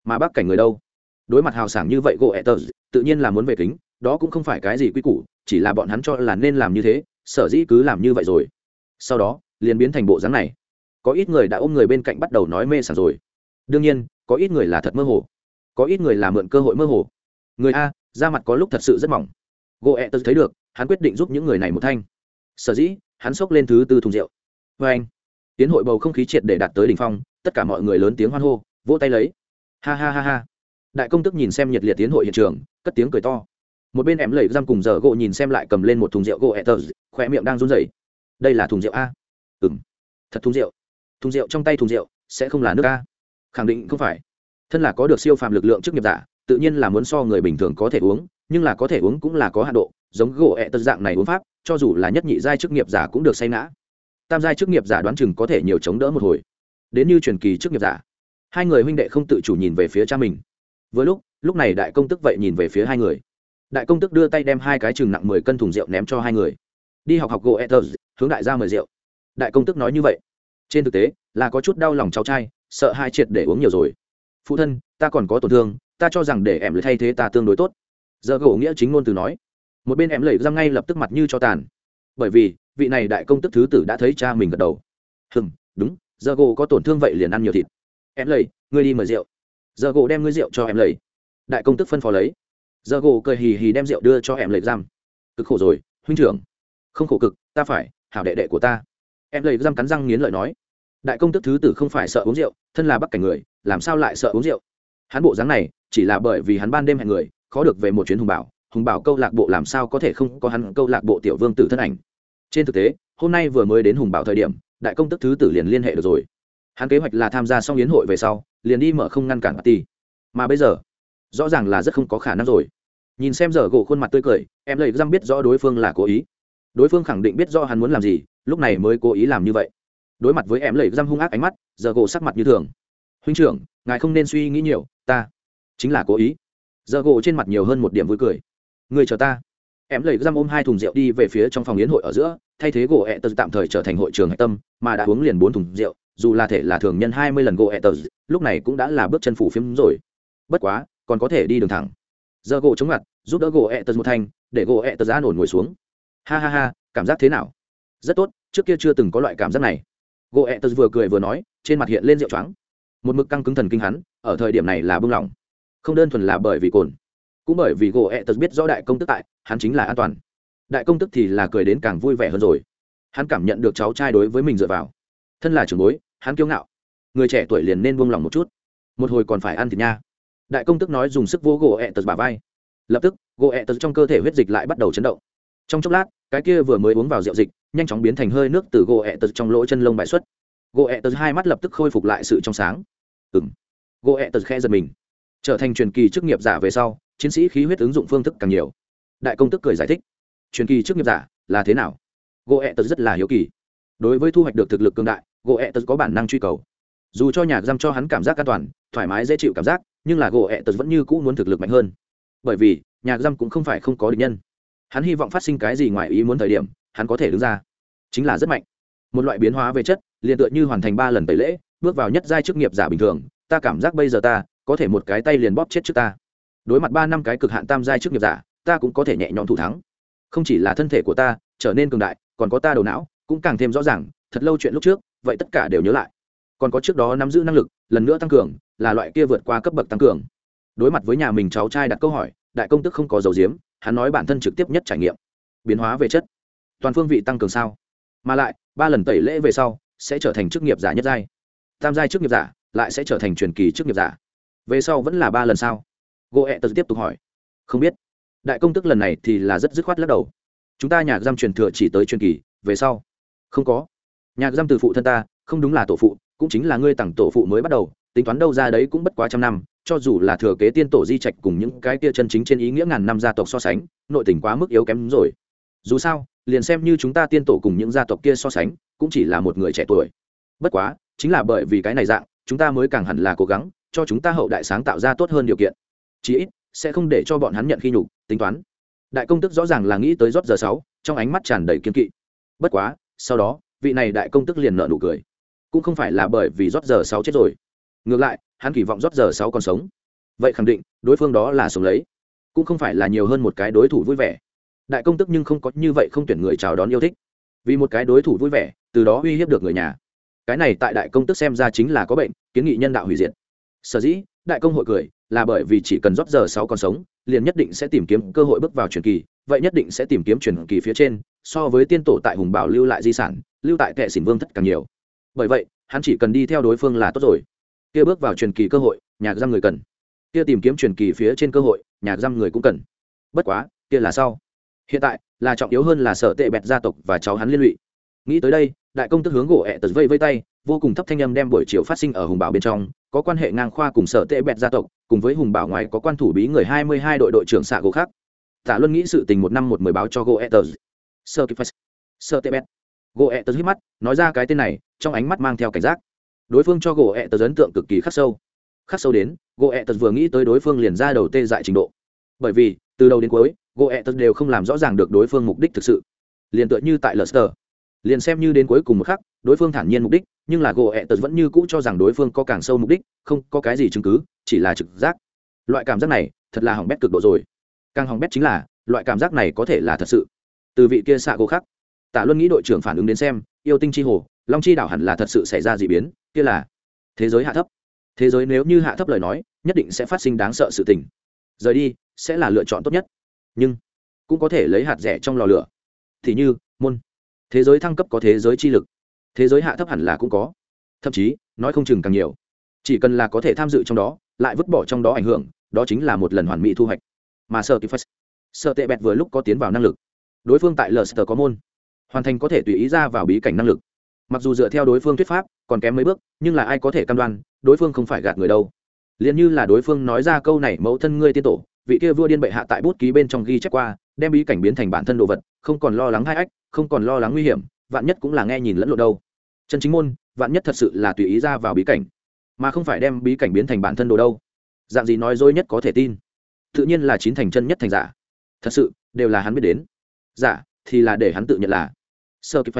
[SPEAKER 1] Mà bác cảnh người đâu? Đối mặt hào sảng như vậy gỗ ẹ tơ, tự nhiên là muốn về kính đó cũng không phải cái gì quy củ chỉ là bọn hắn cho là nên làm như thế sở dĩ cứ làm như vậy rồi. Sau đó liền biến thành bộ dáng này. Có ít người đã ôm người bên cạnh bắt đầu nói mê sảng rồi. Đương nhiên có ít người là thật mơ hồ. Có ít người là mượn cơ hội mơ hồ. Người a da mặt có lúc thật sự rất mỏng gỗ ẹ tớ thấy được, hắn quyết định giúp những người này một thanh. Sở dĩ, hắn xốc lên thứ tư thùng rượu. Vê anh, tiến hội bầu không khí triệt để đạt tới đ ỉ n h phong, tất cả mọi người lớn tiếng hoan hô, vỗ tay lấy. Ha ha ha ha. Đại công tức nhìn xem nhiệt liệt tiến hội hiện trường, cất tiếng cười to. Một bên em lẩy răm cùng giờ gỗ nhìn xem lại cầm lên một thùng rượu gỗ ẹ tớ khỏe miệng đang run rẩy. Đây là thùng rượu a. Ừ m thật thùng rượu. Thùng rượu trong tay thùng rượu sẽ không là nước a. Khẳng định không phải. Thân là có được siêu phàm lực lượng trước nghiệp giả tự nhiên là muốn so người bình thường có thể uống, nhưng là có thể uống cũng là có hạ độ, giống gỗ ẹ tật dạng này uống pháp, cho dù là nhất nhị giai chức nghiệp giả cũng được say ngã. Tam giai chức nghiệp giả đoán chừng có thể nhiều chống đỡ một hồi. Đến như truyền kỳ chức nghiệp giả, hai người huynh đệ không tự chủ nhìn về phía cha mình. Với lúc lúc này đại công tức vậy nhìn về phía hai người. Đại công tức đưa tay đem hai cái chừng nặng mười cân thùng rượu ném cho hai người. Đi học học gỗ ethers hướng đại gia mời rượu. Đại công tức nói như vậy. Trên thực tế, là có chút đau lòng cháu trai, sợ hai triệt để uống nhiều rồi. Phụ thân, ta còn có tổn thương ta cho rằng để em lấy thay thế ta tương đối tốt. Giờ gỗ nghĩa chính ngôn từ nói. Một bên em lẩy răng ngay lập tức mặt như cho tàn. Bởi vì vị này đại công tức thứ tử đã thấy cha mình gật đầu. Hừm đúng giờ gỗ có tổn thương vậy liền ăn nhiều thịt. Em lẩy, ngươi đi mời rượu. Giờ gỗ đem ngươi rượu cho em lẩy. đại công tức phân phó lấy. Giờ gỗ cười hì hì đem rượu đưa cho em lẩy giam cực khổ rồi huynh trưởng. Không khổ cực ta phải hảo đệ đệ của ta. Em lẩy giam cắn răng nghiến lợi nói. Đại công tức thứ tử không phải sợ uống rượu thân là bắc cảnh người làm sao lại sợ uống rượu? Hắn bộ dáng này chỉ là bởi vì hắn ban đêm hẹn người, khó được về một chuyến hùng bảo hùng bảo câu lạc bộ làm sao có thể không có hắn câu lạc bộ tiểu vương tử thân ảnh. Trên thực tế, hôm nay vừa mới đến hùng bảo thời điểm, đại công tức thứ tử liền liên hệ được rồi. Hắn kế hoạch là tham gia xong yến hội về sau, liền đi mở không ngăn cản party. Mà bây giờ, rõ ràng là rất không có khả năng rồi. Nhìn xem giờ gỗ khuôn mặt tươi cười, em lấy răng biết rõ đối phương là cố ý. Đối phương khẳng định biết rõ hắn muốn làm gì, lúc này mới cố ý làm như vậy. Đối mặt với em lầy răm hung ác ánh mắt, giờ gỗ sắc mặt như thường. Huynh trưởng, ngài không nên suy nghĩ nhiều, ta chính là cố ý. Giờ gỗ trên mặt nhiều hơn một điểm vui cười. Người chờ ta. Em lấy răm ôm hai thùng rượu đi về phía trong phòng yến hội ở giữa, thay thế gỗ ẹ tờ tạm thời trở thành hội trường hạch tâm, mà đã uống liền bốn thùng rượu, dù là thể là thường nhân hai mươi lần gỗ ẹ tờ, lúc này cũng đã là bước chân phủ phim rồi. Bất quá, còn có thể đi đường thẳng. Giờ gỗ chống ngặt giúp đỡ gỗ ẹ tờ một thanh, để gỗ ẹ tờ ra nổn ngồi xuống. Ha ha ha, cảm giác thế nào? Rất tốt, trước kia chưa từng có loại cảm giác này. Gỗ ẹ tật vừa cười vừa nói, trên mặt hiện lên rượu trắng một mực căng cứng thần kinh hắn, ở thời điểm này là bưng lỏng không đơn thuần là bởi vì cồn, cũng bởi vì gỗ ẹ tật biết rõ đại công tức tại, hắn chính là an toàn. Đại công tức thì là cười đến càng vui vẻ hơn rồi. Hắn cảm nhận được cháu trai đối với mình dựa vào. Thân là trưởng bối, hắn kiêu ngạo. Người trẻ tuổi liền nên buông lỏng một chút. Một hồi còn phải ăn thịt nha. Đại công tức nói dùng sức vô gỗ ẹ tật bà vai. Lập tức, gỗ ẹ tật trong cơ thể huyết dịch lại bắt đầu chấn động. Trong chốc lát, cái kia vừa mới uống vào rượu dịch, nhanh chóng biến thành hơi nước từ gỗ ẹ tật trong lỗ chân lông bại xuất. Gỗ ẹ tật hai mắt lập tức khôi phục lại sự trong sáng. Ừng gỗ ẹ tật khe giật mình trở thành truyền kỳ chức nghiệp giả về sau, chiến sĩ khí huyết ứng dụng phương thức càng nhiều. Đại công tức cười giải thích, truyền kỳ chức nghiệp giả là thế nào? Gỗ ẹ tật rất là hiếu kỳ. Đối với thu hoạch được thực lực cương đại, gỗ ẹ tật có bản năng truy cầu. Dù cho nhà giam cho hắn cảm giác an toàn, thoải mái dễ chịu cảm giác, nhưng là gỗ ẹ tật vẫn như cũ muốn thực lực mạnh hơn. Bởi vì, nhà giam cũng không phải không có địch nhân. Hắn hy vọng phát sinh cái gì ngoài ý muốn thời điểm, hắn có thể đứng ra. Chính là rất mạnh. Một loại biến hóa về chất, liền tựa như hoàn thành ba lần tẩy lễ, bước vào nhất giai chức nghiệp giả bình thường, ta cảm giác bây giờ ta có thể một cái tay liền bóp chết trước ta. Đối mặt ba năm cái cực hạn tam giai trước nghiệp giả, ta cũng có thể nhẹ nhõm thủ thắng. Không chỉ là thân thể của ta, trở nên cường đại, còn có ta đầu não, cũng càng thêm rõ ràng, thật lâu chuyện lúc trước, vậy tất cả đều nhớ lại. Còn có trước đó nắm giữ năng lực, lần nữa tăng cường, là loại kia vượt qua cấp bậc tăng cường. Đối mặt với nhà mình cháu trai đặt câu hỏi, đại công tức không có dầu diếm hắn nói bản thân trực tiếp nhất trải nghiệm. Biến hóa về chất. Toàn phương vị tăng cường sao? Mà lại, ba lần tẩy lễ về sau, sẽ trở thành chức nghiệp giả nhất giai. Tam giai chức nghiệp giả, lại sẽ trở thành truyền kỳ chức nghiệp giả về sau vẫn là ba lần sao? Gỗ ẹ tật tiếp tục hỏi. Không biết. Đại công tức lần này thì là rất dứt khoát lắc đầu. Chúng ta nhà giam truyền thừa chỉ tới truyền kỳ, về sau? Không có. Nhà giam từ phụ thân ta, không đúng là tổ phụ, cũng chính là ngươi tặng tổ phụ mới bắt đầu, tính toán đâu ra đấy cũng bất quá trăm năm, cho dù là thừa kế tiên tổ di trạch cùng những cái tia chân chính trên ý nghĩa ngàn năm gia tộc so sánh, nội tình quá mức yếu kém rồi. Dù sao, liền xem như chúng ta tiên tổ cùng những gia tộc kia so sánh, cũng chỉ là một người trẻ tuổi. Bất quá, chính là bởi vì cái này dạng, chúng ta mới càng hẳn là cố gắng cho chúng ta hậu đại sáng tạo ra tốt hơn điều kiện. Chí ít, sẽ không để cho bọn hắn nhận khi nhục, tính toán. Đại công tức rõ ràng là nghĩ tới rót giờ sáu, trong ánh mắt tràn đầy kiên kỵ. Bất quá, sau đó, vị này đại công tức liền nợ nụ cười. Cũng không phải là bởi vì rót giờ sáu chết rồi. Ngược lại, hắn kỳ vọng rót giờ sáu còn sống. Vậy khẳng định, đối phương đó là sống lấy. Cũng không phải là nhiều hơn một cái đối thủ vui vẻ. Đại công tức nhưng không có như vậy không tuyển người chào đón yêu thích. Vì một cái đối thủ vui vẻ, từ đó uy hiếp được người nhà. Cái này tại đại công tức xem ra chính là có bệnh, kiến nghị nhân đạo hủy diệt sở dĩ, đại công hội cười, là bởi vì chỉ cần rót giờ sáu còn sống, liền nhất định sẽ tìm kiếm cơ hội bước vào truyền kỳ, vậy nhất định sẽ tìm kiếm truyền kỳ phía trên, so với tiên tổ tại hùng bảo lưu lại di sản, lưu tại kệ xỉn vương thất càng nhiều. Bởi vậy, hắn chỉ cần đi theo đối phương là tốt rồi. Kia bước vào truyền kỳ cơ hội nhà giam người cần. Kia tìm kiếm truyền kỳ phía trên cơ hội nhà giam người cũng cần. Bất quá, kia là sau. Hiện tại, là trọng yếu hơn là sở tệ bẹt gia tộc và cháu hắn liên lụy. Nghĩ tới đây đại công tức hướng gỗ ẹ tật vây vây tay, vô cùng thấp thanh âm đem buổi chiều phát sinh ở hùng bảo bên trong, có quan hệ ngang khoa cùng sở tệ bẹt gia tộc, cùng với hùng bảo ngoài có quan thủ bí người hai mươi hai đội đội trưởng xạ gỗ khác. Tả luân nghĩ sự tình một năm một mười báo cho gỗ ẹ tật. Sơ kịp sơ tệ bẹt. Gỗ ẹ tật hít mắt, nói ra cái tên này, trong ánh mắt mang theo cảnh giác. Đối phương cho gỗ ẹ tật ấn tượng cực kỳ khắc sâu. Khắc sâu đến, gỗ ẹ tật vừa nghĩ tới đối phương liền ra đầu tê dại trình độ. Bởi vì, từ đầu đến cuối, gỗ ẹ tật đều không làm rõ ràng được đối phương mục đích thực sự. Liền tựa như tại lester liền xem như đến cuối cùng một khắc, đối phương thản nhiên mục đích, nhưng là gỗ ẹ tật vẫn như cũ cho rằng đối phương có càng sâu mục đích, không có cái gì chứng cứ, chỉ là trực giác. Loại cảm giác này, thật là hỏng bét cực độ rồi. Càng hỏng bét chính là, loại cảm giác này có thể là thật sự. Từ vị kia xạ gỗ khắc tạ luân nghĩ đội trưởng phản ứng đến xem, yêu tinh chi hồ, long chi đảo hẳn là thật sự xảy ra d ị biến, kia là thế giới hạ thấp. Thế giới nếu như hạ thấp lời nói, nhất định sẽ phát sinh đáng sợ sự tình. Rời đi, sẽ là lựa chọn tốt nhất. Nhưng, cũng có thể lấy hạt rẻ trong lò lửa. Thì như, môn thế giới thăng cấp có thế giới chi lực, thế giới hạ thấp hẳn là cũng có, thậm chí, nói không chừng càng nhiều. Chỉ cần là có thể tham dự trong đó, lại vứt bỏ trong đó ảnh hưởng, đó chính là một lần hoàn mỹ thu hoạch. Mà sợ tifas sợ tệ bẹt vừa lúc có tiến vào năng lực. Đối phương tại lờ có môn, hoàn thành có thể tùy ý ra vào bí cảnh năng lực. Mặc dù dựa theo đối phương thuyết pháp, còn kém mấy bước, nhưng là ai có thể cam đoan, đối phương không phải gạt người đâu. Liền như là đối phương nói ra câu này mẫu thân ngươi tiên tổ, vị kia vua điên bệ hạ tại bút ký bên trong ghi chép qua đem bí cảnh biến thành bản thân đồ vật, không còn lo lắng hai ách, không còn lo lắng nguy hiểm, vạn nhất cũng là nghe nhìn lẫn lộ đâu. Chân chính môn, vạn nhất thật sự là tùy ý ra vào bí cảnh, mà không phải đem bí cảnh biến thành bản thân đồ đâu. Dạng gì nói dối nhất có thể tin? Tự nhiên là chín thành chân nhất thành giả. Thật sự, đều là hắn biết đến. Giả, thì là để hắn tự nhận là. Sơ kịp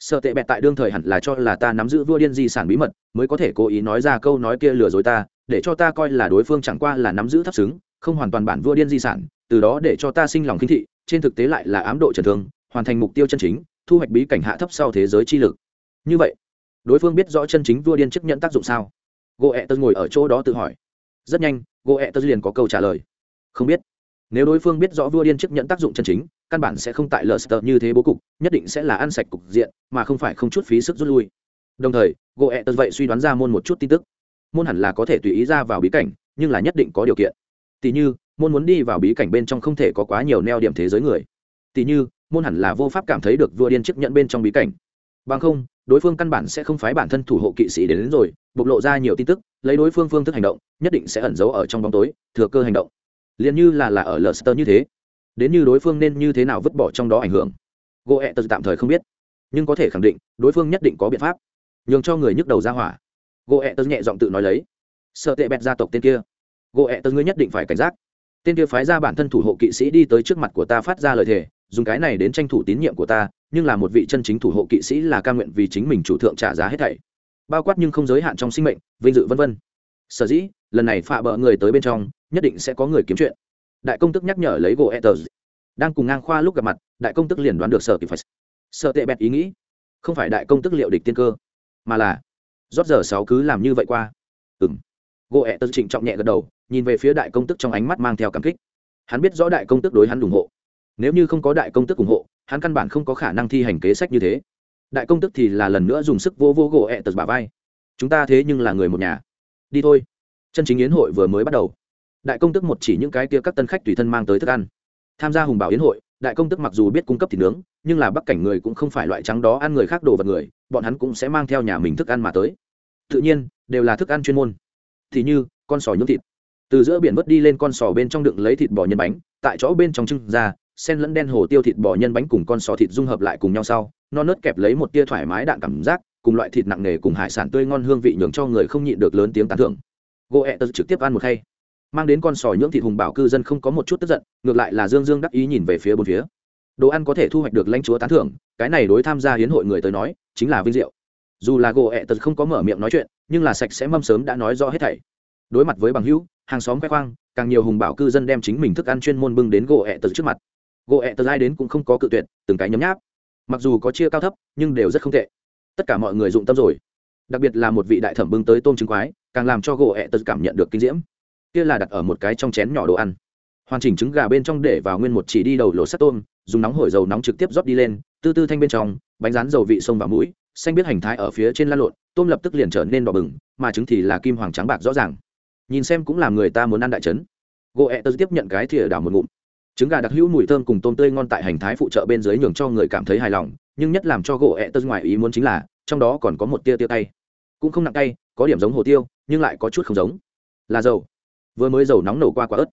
[SPEAKER 1] sợ tệ bẹt tại đương thời hẳn là cho là ta nắm giữ vua điên di sản bí mật, mới có thể cố ý nói ra câu nói kia lừa dối ta, để cho ta coi là đối phương chẳng qua là nắm giữ thấp xứng không hoàn toàn bản vua điên di sản, từ đó để cho ta sinh lòng khinh thị, trên thực tế lại là ám độ trần thương, hoàn thành mục tiêu chân chính, thu hoạch bí cảnh hạ thấp sau thế giới chi lực. Như vậy, đối phương biết rõ chân chính vua điên chấp nhận tác dụng sao? Gỗ ẹ tớ ngồi ở chỗ đó tự hỏi. Rất nhanh gỗ ẹ tớ liền có câu trả lời. Không biết. Nếu đối phương biết rõ vua điên chấp nhận tác dụng chân chính, căn bản sẽ không tại lờ sờ như thế bố cục, nhất định sẽ là ăn sạch cục diện, mà không phải không chút phí sức rút lui. Đồng thời gỗ ẹ tớ vậy suy đoán ra môn một chút tin tức. Môn hẳn là có thể tùy ý ra vào bí cảnh, nhưng là nhất định có điều kiện tỷ như môn muốn đi vào bí cảnh bên trong không thể có quá nhiều neo điểm thế giới người. Tỷ như môn hẳn là vô pháp cảm thấy được vua điên chức nhận bên trong bí cảnh. Bằng không đối phương căn bản sẽ không phái bản thân thủ hộ kỵ sĩ đến, đến rồi bộc lộ ra nhiều tin tức lấy đối phương phương thức hành động nhất định sẽ ẩn giấu ở trong bóng tối thừa cơ hành động. Liền như là là ở lờ như thế. Đến như đối phương nên như thế nào vứt bỏ trong đó ảnh hưởng? Gỗ ẹ tạm thời không biết. Nhưng có thể khẳng định đối phương nhất định có biện pháp. Nhường cho người nhức đầu ra hỏa. Gỗ ẹ nhẹ giọng tự nói lấy. Sợ tệ bẹt gia tộc tên kia gỗ ẹ tớ ngươi nhất định phải cảnh giác. Tên kia phái ra bản thân thủ hộ kỵ sĩ đi tới trước mặt của ta phát ra lời thề, dùng cái này đến tranh thủ tín nhiệm của ta, nhưng là một vị chân chính thủ hộ kỵ sĩ là ca nguyện vì chính mình chủ thượng trả giá hết thảy. Bao quát nhưng không giới hạn trong sinh mệnh, vinh dự vân vân. Sở dĩ, lần này phạ bỡ người tới bên trong, nhất định sẽ có người kiếm chuyện. Đại công tức nhắc nhở lấy gỗ etters đang cùng ngang khoa lúc gặp mặt, đại công tức liền đoán được sở kịp phải sợ tệ bẹt ý nghĩ, không phải đại công tức liệu địch tiên cơ, mà là, rót giờ sáu cứ làm như vậy qua. Ừ m gỗ etters trịnh trọng nhẹ gật đầu nhìn về phía đại công tức trong ánh mắt mang theo cảm kích. Hắn biết rõ đại công tức đối hắn ủng hộ. Nếu như không có đại công tức ủng hộ, hắn căn bản không có khả năng thi hành kế sách như thế. Đại công tức thì là lần nữa dùng sức vô vô gỗ ẹ tật bà vai. Chúng ta thế nhưng là người một nhà. Đi thôi. Chân chính yến hội vừa mới bắt đầu. Đại công tức một chỉ những cái kia các tân khách tùy thân mang tới thức ăn. Tham gia hùng bảo yến hội, đại công tức mặc dù biết cung cấp thịt nướng, nhưng là bắc cảnh người cũng không phải loại trắng đó ăn người khác đồ vật người, bọn hắn cũng sẽ mang theo nhà mình thức ăn mà tới. Tự nhiên, đều là thức ăn chuyên môn. Thì như, con sò nhuộm thịt từ giữa biển vớt đi lên con sò bên trong đựng lấy thịt bò nhân bánh, tại chỗ bên trong trưng ra, sen lẫn đen hồ tiêu thịt bò nhân bánh cùng con sò thịt dung hợp lại cùng nhau sau non nớt kẹp lấy một tia thoải mái đạn cảm giác, cùng loại thịt nặng nề cùng hải sản tươi ngon hương vị nhường cho người không nhịn được lớn tiếng tán thưởng. Gỗ ẹ tật trực tiếp ăn một khay. Mang đến con sò nhưỡng thịt hùng bảo cư dân không có một chút tức giận, ngược lại là dương dương đắc ý nhìn về phía bốn phía. Đồ ăn có thể thu hoạch được lãnh chúa tán thưởng, cái này đối tham gia hiến hội người tới nói, chính là vinh diệu. Dù là gỗ ẹ tật không có mở miệng nói chuyện, nhưng là sạch sẽ mâm sớm đã nói rõ hết thảy đối mặt với bằng hữu, hàng xóm khoe khoang, càng nhiều hùng bảo cư dân đem chính mình thức ăn chuyên môn bưng đến gỗ ẹ tờ trước mặt. Gỗ ẹ tờ ai đến cũng không có cự tuyệt, từng cái nhấm nháp. Mặc dù có chia cao thấp, nhưng đều rất không tệ. Tất cả mọi người dụng tâm rồi. Đặc biệt là một vị đại thẩm bưng tới tôm trứng quái, càng làm cho gỗ ẹ tật cảm nhận được kinh diễm. Kia là đặt ở một cái trong chén nhỏ đồ ăn. Hoàn chỉnh trứng gà bên trong để vào nguyên một chỉ đi đầu lỗ sắt tôm, dùng nóng hổi dầu nóng trực tiếp rót đi lên, tư tư thanh bên trong, bánh rán dầu vị sông vào mũi, xanh biết hành thái ở phía trên lan lộn, tôm lập tức liền trở nên đỏ bừng, mà trứng thì là kim hoàng trắng bạc rõ ràng nhìn xem cũng làm người ta muốn ăn đại trấn. Gỗ ẹ tớ tiếp nhận cái thìa đảo một ngụm. Trứng gà đặc hữu mùi thơm cùng tôm tươi ngon tại hành thái phụ trợ bên dưới nhường cho người cảm thấy hài lòng, nhưng nhất làm cho gỗ ẹ tớ ngoài ý muốn chính là, trong đó còn có một tia tiêu tay cũng không nặng tay có điểm giống hồ tiêu, nhưng lại có chút không giống. Là dầu. Vừa mới dầu nóng nổ qua quả ớt.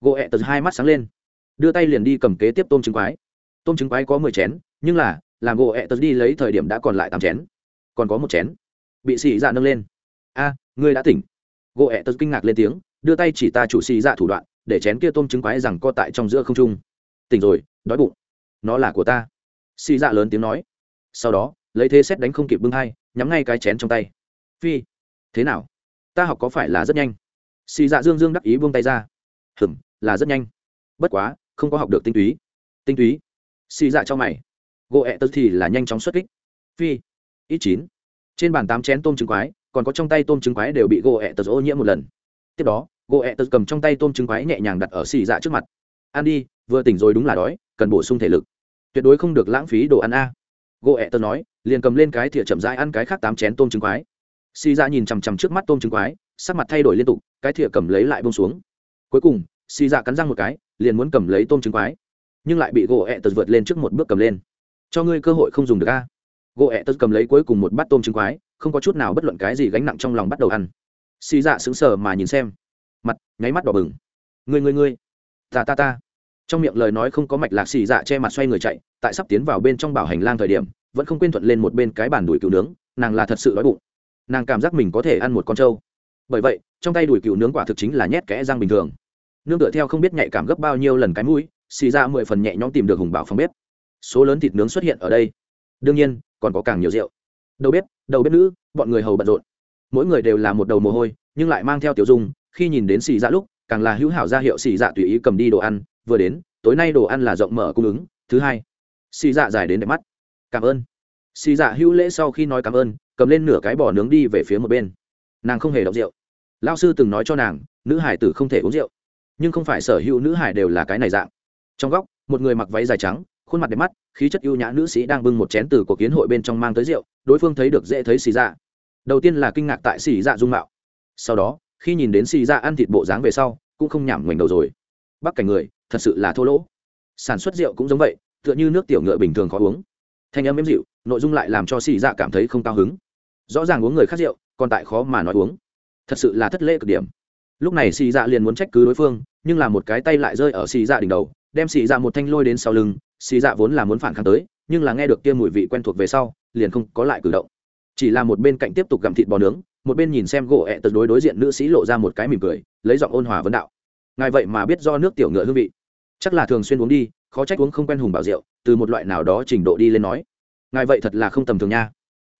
[SPEAKER 1] Gỗ ẹ tớ hai mắt sáng lên. Đưa tay liền đi cầm kế tiếp tôm trứng quái. Tôm trứng quái có mười chén, nhưng là, làm gỗ ẹ tớ đi lấy thời điểm đã còn lại tám chén. Còn có một chén. Bị xì dạ nâng lên. A, ngươi đã tỉnh gỗ ẹ tật kinh ngạc lên tiếng, đưa tay chỉ ta chủ xì dạ thủ đoạn, để chén kia tôm trứng quái rằng co tại trong giữa không trung. Tỉnh rồi, đói bụng. Nó là của ta. Xì dạ lớn tiếng nói. Sau đó, lấy thế xét đánh không kịp bưng hai nhắm ngay cái chén trong tay. Phi, thế nào? Ta học có phải là rất nhanh? Xì dạ dương dương đắc ý buông tay ra. Hừm, là rất nhanh. Bất quá, không có học được tinh túy. Tinh túy. Xì dạ cho mày. Gỗ ẹ tật thì là nhanh chóng xuất kích. Phi ít chín. Trên bàn tám chén tôm trứng quái còn có trong tay tôm trứng quái đều bị gỗ ẹ tật ô nhiễm một lần. Tiếp đó, gỗ ẹ tật cầm trong tay tôm trứng quái nhẹ nhàng đặt ở xì dạ trước mặt. Ăn đi, vừa tỉnh rồi đúng là đói, cần bổ sung thể lực. Tuyệt đối không được lãng phí đồ ăn a. Gỗ ẹ tật nói, liền cầm lên cái thìa chậm rãi ăn cái khác tám chén tôm trứng quái. Xì dạ nhìn chằm chằm trước mắt tôm trứng quái, sắc mặt thay đổi liên tục, cái thìa cầm lấy lại bông xuống. Cuối cùng, xì dạ cắn răng một cái, liền muốn cầm lấy tôm trứng quái, nhưng lại bị gỗ ẹ tật vượt lên trước một bước cầm lên. Cho ngươi cơ hội không dùng được a gỗ ẹ tật cầm lấy cuối cùng một bát tôm trứng quái, không có chút nào bất luận cái gì gánh nặng trong lòng bắt đầu ăn. Xì dạ sững sờ mà nhìn xem. Mặt, nháy mắt đỏ bừng. Ngươi ngươi ngươi. Ta ta ta. Trong miệng lời nói không có mạch lạc xì dạ che mặt xoay người chạy, tại sắp tiến vào bên trong bảo hành lang thời điểm, vẫn không quên thuận lên một bên cái bàn đùi cừu nướng, nàng là thật sự đói bụng. Nàng cảm giác mình có thể ăn một con trâu. Bởi vậy, trong tay đùi cừu nướng quả thực chính là nhét kẽ răng bình thường. Nương tựa theo không biết nhạy cảm gấp bao nhiêu lần cái mũi, xì ra mười phần nhẹ nhõm tìm được hùng bảo phòng bếp. Số lớn thịt nướng xuất hiện ở đây. Đương nhiên còn có càng nhiều rượu. Đầu bếp đầu bếp nữ, bọn người hầu bận rộn. Mỗi người đều là một đầu mồ hôi, nhưng lại mang theo tiểu dung, khi nhìn đến xì dạ lúc, càng là hữu hảo ra hiệu xì dạ tùy ý cầm đi đồ ăn, vừa đến, tối nay đồ ăn là rộng mở cung ứng, thứ hai. Xì dạ dài đến đẹp mắt. Cảm ơn. Xì dạ hữu lễ sau khi nói cảm ơn, cầm lên nửa cái bò nướng đi về phía một bên. Nàng không hề đọc rượu. Lao sư từng nói cho nàng, nữ hải tử không thể uống rượu. Nhưng không phải sở hữu nữ hải đều là cái này dạng. Trong góc, một người mặc váy dài trắng khuôn mặt đẹp mắt, khí chất ưu nhã nữ sĩ đang bưng một chén từ của kiến hội bên trong mang tới rượu, đối phương thấy được dễ thấy xì dạ. Đầu tiên là kinh ngạc tại xì dạ dung mạo. Sau đó, khi nhìn đến xì dạ ăn thịt bộ dáng về sau, cũng không nhảm ngoảnh đầu rồi. Bắc cảnh người, thật sự là thô lỗ. Sản xuất rượu cũng giống vậy, tựa như nước tiểu ngựa bình thường khó uống. Thanh âm êm dịu, nội dung lại làm cho xì dạ cảm thấy không cao hứng. Rõ ràng uống người khác rượu, còn tại khó mà nói uống. Thật sự là thất lễ cực điểm. Lúc này xì dạ liền muốn trách cứ đối phương, nhưng là một cái tay lại rơi ở xì dạ đỉnh đầu, đem xì dạ một thanh lôi đến sau lưng xì dạ vốn là muốn phản kháng tới, nhưng là nghe được kia mùi vị quen thuộc về sau, liền không có lại cử động. Chỉ là một bên cạnh tiếp tục gặm thịt bò nướng, một bên nhìn xem gỗ ẹ tật đối đối diện nữ sĩ lộ ra một cái mỉm cười, lấy giọng ôn hòa vấn đạo. Ngài vậy mà biết do nước tiểu ngựa hương vị. Chắc là thường xuyên uống đi, khó trách uống không quen hùng bảo rượu, từ một loại nào đó trình độ đi lên nói. Ngài vậy thật là không tầm thường nha.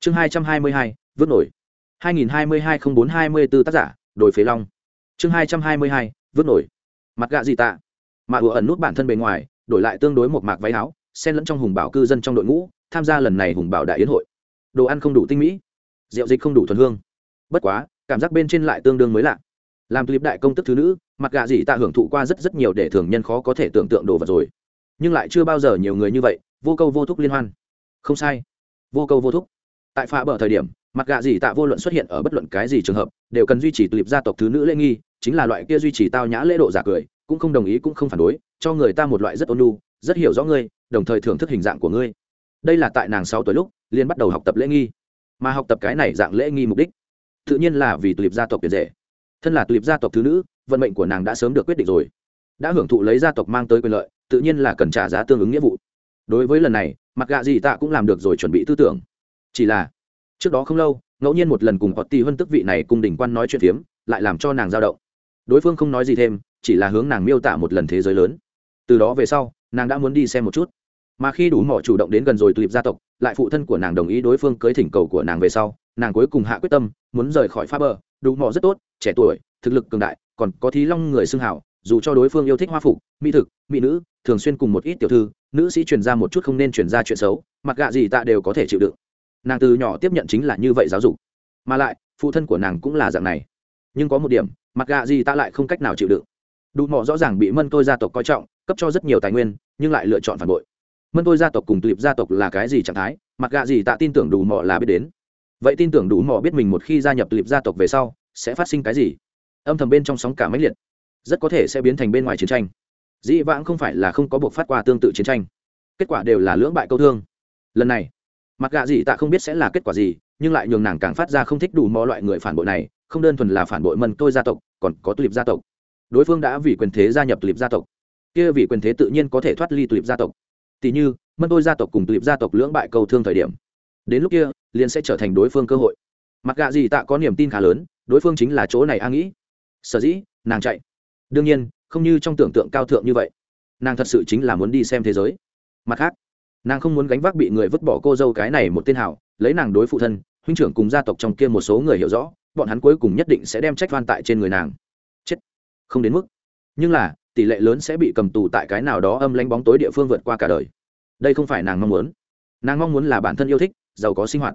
[SPEAKER 1] Chương hai trăm hai mươi hai vớt nổi. hai nghìn hai mươi hai không bốn hai mươi bốn tác giả đổi phế long. Chương hai trăm hai mươi hai vớt nổi. Mặt gạ gì tạ? Mạ ủa ẩn nút bản thân bề ngoài đổi lại tương đối một mạc váy áo, xen lẫn trong hùng bảo cư dân trong đội ngũ, tham gia lần này hùng bảo đại yến hội. Đồ ăn không đủ tinh mỹ, rượu dịch không đủ thuần hương. Bất quá, cảm giác bên trên lại tương đương mới lạ. Làm clip đại công tức thứ nữ, mặt gạ gì tạ hưởng thụ qua rất rất nhiều để thường nhân khó có thể tưởng tượng đồ vật rồi. Nhưng lại chưa bao giờ nhiều người như vậy, vô câu vô thúc liên hoan. Không sai. Vô câu vô thúc. Tại phá bờ thời điểm, mặt gạ gì tạ vô luận xuất hiện ở bất luận cái gì trường hợp, đều cần duy trì tulip gia tộc thứ nữ lễ nghi, chính là loại kia duy trì tao nhã lễ độ giả cười cũng không đồng ý cũng không phản đối, cho người ta một loại rất ôn nhu, rất hiểu rõ ngươi, đồng thời thưởng thức hình dạng của ngươi. Đây là tại nàng sáu tuổi lúc liên bắt đầu học tập lễ nghi. Mà học tập cái này dạng lễ nghi mục đích, tự nhiên là vì tulip gia tộc tiền rể. Thân là tulip gia tộc thứ nữ, vận mệnh của nàng đã sớm được quyết định rồi. Đã hưởng thụ lấy gia tộc mang tới quyền lợi, tự nhiên là cần trả giá tương ứng nghĩa vụ. Đối với lần này, mặt gạ gì tạ cũng làm được rồi chuẩn bị tư tưởng. Chỉ là, trước đó không lâu, ngẫu nhiên một lần cùng họ tì hơn tức vị này cùng đỉnh quan nói chuyện phiếm, lại làm cho nàng dao động đối phương không nói gì thêm, chỉ là hướng nàng miêu tả một lần thế giới lớn. Từ đó về sau, nàng đã muốn đi xem một chút. Mà khi đủ mỏ chủ động đến gần rồi tụi gia tộc, lại phụ thân của nàng đồng ý đối phương cưới thỉnh cầu của nàng về sau, nàng cuối cùng hạ quyết tâm, muốn rời khỏi pháp bờ. Đủ mỏ rất tốt, trẻ tuổi, thực lực cường đại, còn có thí long người xưng hảo, dù cho đối phương yêu thích hoa phục, mỹ thực, mỹ nữ, thường xuyên cùng một ít tiểu thư, nữ sĩ truyền ra một chút không nên truyền ra chuyện xấu mặc gạ gì tạ đều có thể chịu đựng. Nàng từ nhỏ tiếp nhận chính là như vậy giáo dục. Mà lại, phụ thân của nàng cũng là dạng này nhưng có một điểm, mặt gạ gì ta lại không cách nào chịu đựng. Đủ mỏ rõ ràng bị mân tôi gia tộc coi trọng, cấp cho rất nhiều tài nguyên, nhưng lại lựa chọn phản bội. Mân tôi gia tộc cùng tulip gia tộc là cái gì trạng thái? Mặt gạ gì ta tin tưởng đủ mỏ là biết đến. Vậy tin tưởng đủ mỏ biết mình một khi gia nhập tulip gia tộc về sau, sẽ phát sinh cái gì? Âm thầm bên trong sóng cả máy liệt, rất có thể sẽ biến thành bên ngoài chiến tranh. Dĩ vãng không phải là không có buộc phát qua tương tự chiến tranh. Kết quả đều là lưỡng bại câu thương. Lần này, mặt gạ gì ta không biết sẽ là kết quả gì, nhưng lại nhường nàng càng phát ra không thích đủ mò loại người phản bội này không đơn thuần là phản bội mân tôi gia tộc, còn có tulip gia tộc. Đối phương đã vì quyền thế gia nhập tulip gia tộc. Kia vì quyền thế tự nhiên có thể thoát ly tulip gia tộc. Tỷ như, mân tôi gia tộc cùng tulip gia tộc lưỡng bại cầu thương thời điểm. Đến lúc kia, liền sẽ trở thành đối phương cơ hội. Mặt gạ gì tạ có niềm tin khá lớn, đối phương chính là chỗ này a nghĩ. Sở dĩ, nàng chạy. Đương nhiên, không như trong tưởng tượng cao thượng như vậy. Nàng thật sự chính là muốn đi xem thế giới. Mặt khác, nàng không muốn gánh vác bị người vứt bỏ cô dâu cái này một tên hảo, lấy nàng đối phụ thân, huynh trưởng cùng gia tộc trong kia một số người hiểu rõ bọn hắn cuối cùng nhất định sẽ đem trách van tại trên người nàng. Chết. Không đến mức. Nhưng là, tỷ lệ lớn sẽ bị cầm tù tại cái nào đó âm lanh bóng tối địa phương vượt qua cả đời. Đây không phải nàng mong muốn. Nàng mong muốn là bản thân yêu thích, giàu có sinh hoạt.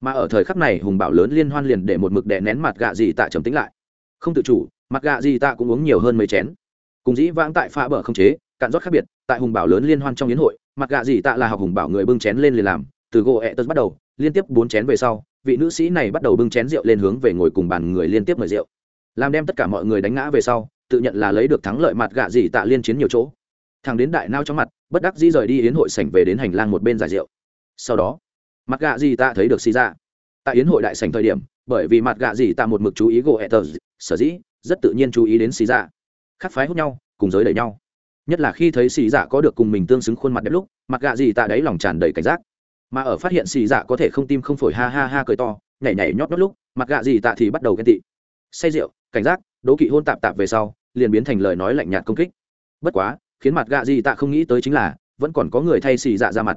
[SPEAKER 1] Mà ở thời khắc này, hùng bảo lớn liên hoan liền để một mực đè nén mặt gạ gì tạ trầm tính lại. Không tự chủ, mặt gạ gì tạ cũng uống nhiều hơn mấy chén. Cùng dĩ vãng tại pha bờ không chế, cạn rót khác biệt, tại hùng bảo lớn liên hoan trong yến hội, mặt gạ gì tạ là học hùng bảo người bưng chén lên liền làm, từ gỗ ẹ tật bắt đầu liên tiếp bốn chén về sau, vị nữ sĩ này bắt đầu bưng chén rượu lên hướng về ngồi cùng bàn người liên tiếp mời rượu. Làm đem tất cả mọi người đánh ngã về sau, tự nhận là lấy được thắng lợi mặt gạ gì tạ liên chiến nhiều chỗ. Thằng đến đại nao trong mặt, bất đắc dĩ rời đi yến hội sảnh về đến hành lang một bên giải rượu. Sau đó, mặt gạ gì tạ thấy được xì ra dạ. tại yến hội đại sảnh thời điểm, bởi vì mặt gạ gì tạ một mực chú ý gỗ ẹ tật sở dĩ rất tự nhiên chú ý đến xì ra dạ. khắc phái hút nhau, cùng giới đẩy nhau. Nhất là khi thấy xì dạ có được cùng mình tương xứng khuôn mặt đẹp lúc, mặt gạ gì tạ đáy lòng tràn đầy cảnh giác mà ở phát hiện xì dạ có thể không tim không phổi ha ha ha cười to, nhảy nhảy nhót nhót lúc, mặt gạ gì tạ thì bắt đầu ghen tị. Say rượu, cảnh giác, đố kỵ hôn tạp tạp về sau, liền biến thành lời nói lạnh nhạt công kích. Bất quá, khiến mặt gạ gì tạ không nghĩ tới chính là, vẫn còn có người thay xì dạ ra mặt.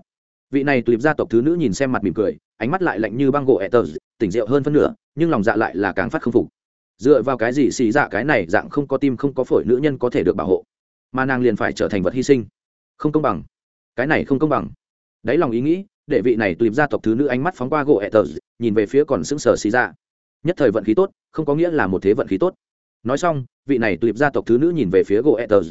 [SPEAKER 1] Vị này tulip gia tộc thứ nữ nhìn xem mặt mỉm cười, ánh mắt lại lạnh như băng gỗ etters tỉnh rượu hơn phân nửa, nhưng lòng dạ lại là càng phát không phục. Dựa vào cái gì xì dạ cái này dạng không có tim không có phổi nữ nhân có thể được bảo hộ? Mà nàng liền phải trở thành vật hy sinh. Không công bằng. Cái này không công bằng. Đáy lòng ý nghĩ để vị này tùy gia tộc thứ nữ ánh mắt phóng qua gỗ ẹ tờ, nhìn về phía còn sững sờ xì ra. Nhất thời vận khí tốt, không có nghĩa là một thế vận khí tốt. Nói xong, vị này tùy gia tộc thứ nữ nhìn về phía gỗ ẹ tờ.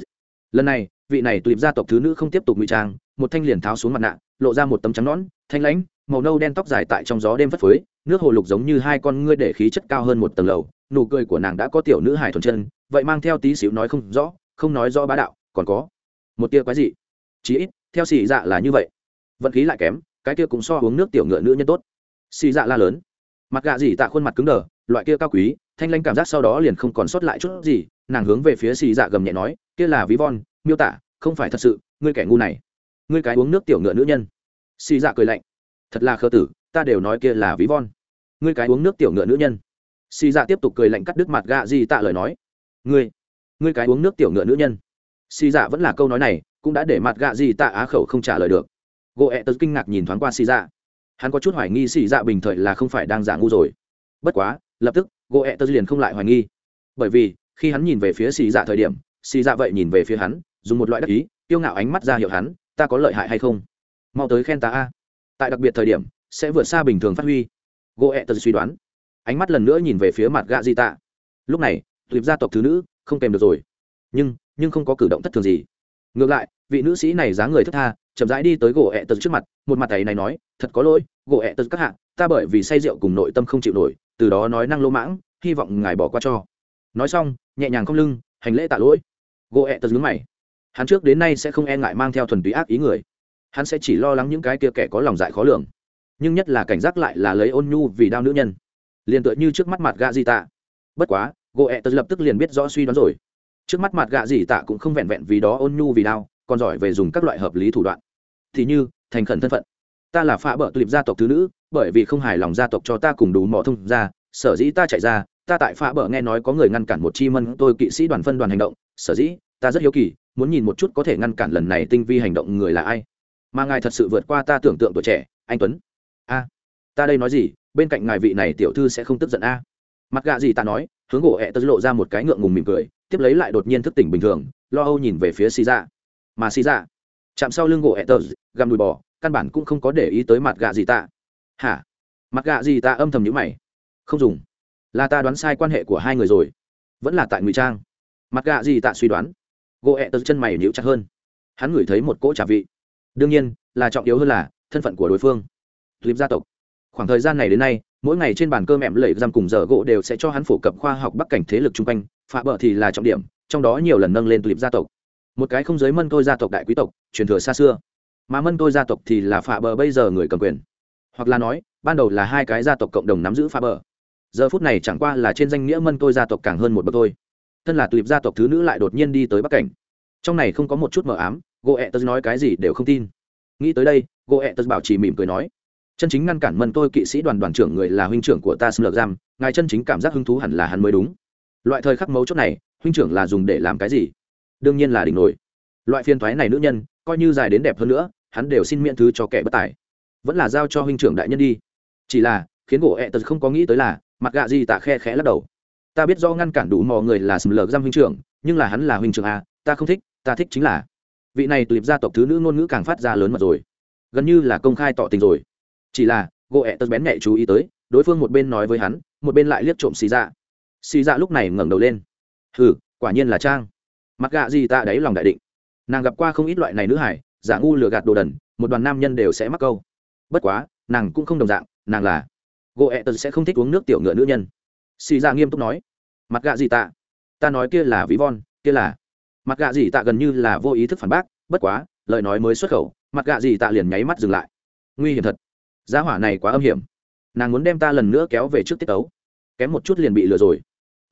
[SPEAKER 1] Lần này, vị này tùy gia tộc thứ nữ không tiếp tục ngụy trang, một thanh liền tháo xuống mặt nạ, lộ ra một tấm trắng nõn, thanh lãnh, màu nâu đen tóc dài tại trong gió đêm phất phới, nước hồ lục giống như hai con ngươi để khí chất cao hơn một tầng lầu, nụ cười của nàng đã có tiểu nữ hải thuần chân, vậy mang theo tí xíu nói không rõ, không nói rõ bá đạo, còn có một tia quái gì chí ít, theo xì dạ là như vậy. Vận khí lại kém cái kia cũng so uống nước tiểu ngựa nữ nhân tốt. Xì dạ la lớn. Mặt gạ gì tạ khuôn mặt cứng đờ, loại kia cao quý, thanh lanh cảm giác sau đó liền không còn sót lại chút gì, nàng hướng về phía xì dạ gầm nhẹ nói, kia là ví von, miêu tả, không phải thật sự, ngươi kẻ ngu này. Ngươi cái uống nước tiểu ngựa nữ nhân. Xì dạ cười lạnh. Thật là khờ tử, ta đều nói kia là ví von. Ngươi cái uống nước tiểu ngựa nữ nhân. Xì dạ tiếp tục cười lạnh cắt đứt mặt gạ gì tạ lời nói. Ngươi ngươi cái uống nước tiểu ngựa nữ nhân. Xì dạ vẫn là câu nói này, cũng đã để mặt gạ gì tạ á khẩu không trả lời được gỗ ẹ tật kinh ngạc nhìn thoáng qua xì dạ. Hắn có chút hoài nghi xì dạ bình thời là không phải đang giả ngu rồi. Bất quá, lập tức, gỗ ẹ tật liền không lại hoài nghi. Bởi vì, khi hắn nhìn về phía xì dạ thời điểm, xì dạ vậy nhìn về phía hắn, dùng một loại đắc ý tiêu ngạo ánh mắt ra hiệu hắn, ta có lợi hại hay không? Mau tới khen ta a. Tại đặc biệt thời điểm, sẽ vượt xa bình thường phát huy. Gỗ ẹ tật suy đoán. Ánh mắt lần nữa nhìn về phía mặt gạ di tạ. Lúc này, tuyệt gia tộc thứ nữ, không kèm được rồi. Nhưng nhưng không có cử động thất thường gì. Ngược lại, vị nữ sĩ này dáng người thất tha chậm rãi đi tới gỗ ẹ tật trước mặt, một mặt tay này nói, thật có lỗi, gỗ ẹ tật các hạ, ta bởi vì say rượu cùng nội tâm không chịu nổi, từ đó nói năng lỗ mãng, hy vọng ngài bỏ qua cho. Nói xong, nhẹ nhàng không lưng, hành lễ tạ lỗi. Gỗ ẹ tật nhướng mày. Hắn trước đến nay sẽ không e ngại mang theo thuần túy ác ý người. Hắn sẽ chỉ lo lắng những cái kia kẻ có lòng dại khó lường. Nhưng nhất là cảnh giác lại là lấy ôn nhu vì đao nữ nhân. Liền tựa như trước mắt mặt gạ di tạ. Bất quá, gỗ ẹ tật lập tức liền biết rõ suy đoán rồi. Trước mắt mặt gạ di tạ cũng không vẹn vẹn vì đó ôn nhu vì đao còn giỏi về dùng các loại hợp lý thủ đoạn. Thì như, thành khẩn thân phận. Ta là phạ bợ tulip gia tộc thứ nữ, bởi vì không hài lòng gia tộc cho ta cùng đủ mỏ thông ra sở dĩ ta chạy ra, ta tại phạ bợ nghe nói có người ngăn cản một chi mân, tôi kỵ sĩ đoàn phân đoàn hành động. Sở dĩ, ta rất hiếu kỳ, muốn nhìn một chút có thể ngăn cản lần này tinh vi hành động người là ai. Mà ngài thật sự vượt qua ta tưởng tượng tuổi trẻ, anh tuấn. A, ta đây nói gì, bên cạnh ngài vị này tiểu thư sẽ không tức giận a. Mặt gạ gì ta nói, hướng gỗ ẹ tớ lộ ra một cái ngượng ngùng mỉm cười, tiếp lấy lại đột nhiên thức tỉnh bình thường, lo âu nhìn về phía xì ra mà xì dạ. Chạm sau lưng gỗ ẹ tớ găm đùi bò, căn bản cũng không có để ý tới mặt gạ gì ta hả? Mặt gạ gì ta âm thầm nhữ mày. Không dùng. Là ta đoán sai quan hệ của hai người rồi. Vẫn là tại ngụy trang. Mặt gạ gì ta suy đoán. Gỗ ẹ tớ chân mày nhíu chặt hơn. Hắn ngửi thấy một cỗ trà vị. Đương nhiên, là trọng yếu hơn là thân phận của đối phương. Clip gia tộc. Khoảng thời gian này đến nay, mỗi ngày trên bàn cơm em lẩy giam cùng giờ gỗ đều sẽ cho hắn phổ cập khoa học bắc cảnh thế lực chung quanh. Phá bờ thì là trọng điểm, trong đó nhiều lần nâng lên clip gia tộc một cái không giới mân tôi gia tộc đại quý tộc, truyền thừa xa xưa. Mà mân tôi gia tộc thì là phà bờ bây giờ người cầm quyền. Hoặc là nói, ban đầu là hai cái gia tộc cộng đồng nắm giữ phà bờ. Giờ phút này chẳng qua là trên danh nghĩa mân tôi gia tộc càng hơn một bậc thôi. Thân là tuyệt gia tộc thứ nữ lại đột nhiên đi tới bắc cảnh. Trong này không có một chút mờ ám gỗ ẹ tớ nói cái gì đều không tin. Nghĩ tới đây gỗ ẹ tớ bảo trì mỉm cười nói, chân chính ngăn cản mân tôi kỵ sĩ đoàn đoàn trưởng người là huynh trưởng của ta xâm lược giam, ngài chân chính cảm giác hứng thú hẳn là hắn mới đúng. Loại thời khắc mấu chốt này, huynh trưởng là dùng để làm cái gì? Đương nhiên là đỉnh nổi. Loại phiên thoái này nữ nhân, coi như dài đến đẹp hơn nữa, hắn đều xin miễn thứ cho kẻ bất tài. Vẫn là giao cho huynh trưởng đại nhân đi. Chỉ là, khiến gỗ ẹ tật không có nghĩ tới là, mặt gạ gì tạ khe khẽ lắc đầu. Ta biết do ngăn cản đủ mò người là sầm lờ giam huynh trưởng, nhưng là hắn là huynh trưởng à ta không thích, ta thích chính là. Vị này tùy gia tộc thứ nữ ngôn ngữ càng phát ra lớn mật rồi. Gần như là công khai tỏ tình rồi. Chỉ là, gỗ ẹ tật bén nhạy chú ý tới, đối phương một bên nói với hắn, một bên lại liếc trộm xì dạ. Xì dạ lúc này ngẩng đầu lên. Hừ, quả nhiên là trang mặc gạ gì ta đáy lòng đại định. Nàng gặp qua không ít loại này nữ hải giả ngu lừa gạt đồ đần, một đoàn nam nhân đều sẽ mắc câu. Bất quá, nàng cũng không đồng dạng, nàng là gỗ ẹ tật sẽ không thích uống nước tiểu ngựa nữ nhân. Xì ra nghiêm túc nói mặt gạ gì ta? Ta nói kia là ví von, kia là mặt gạ gì tạ gần như là vô ý thức phản bác, bất quá, lời nói mới xuất khẩu mặt gạ gì tạ liền nháy mắt dừng lại. Nguy hiểm thật. Giá hỏa này quá âm hiểm. Nàng muốn đem ta lần nữa kéo về trước tiết tấu. Kém một chút liền bị lừa rồi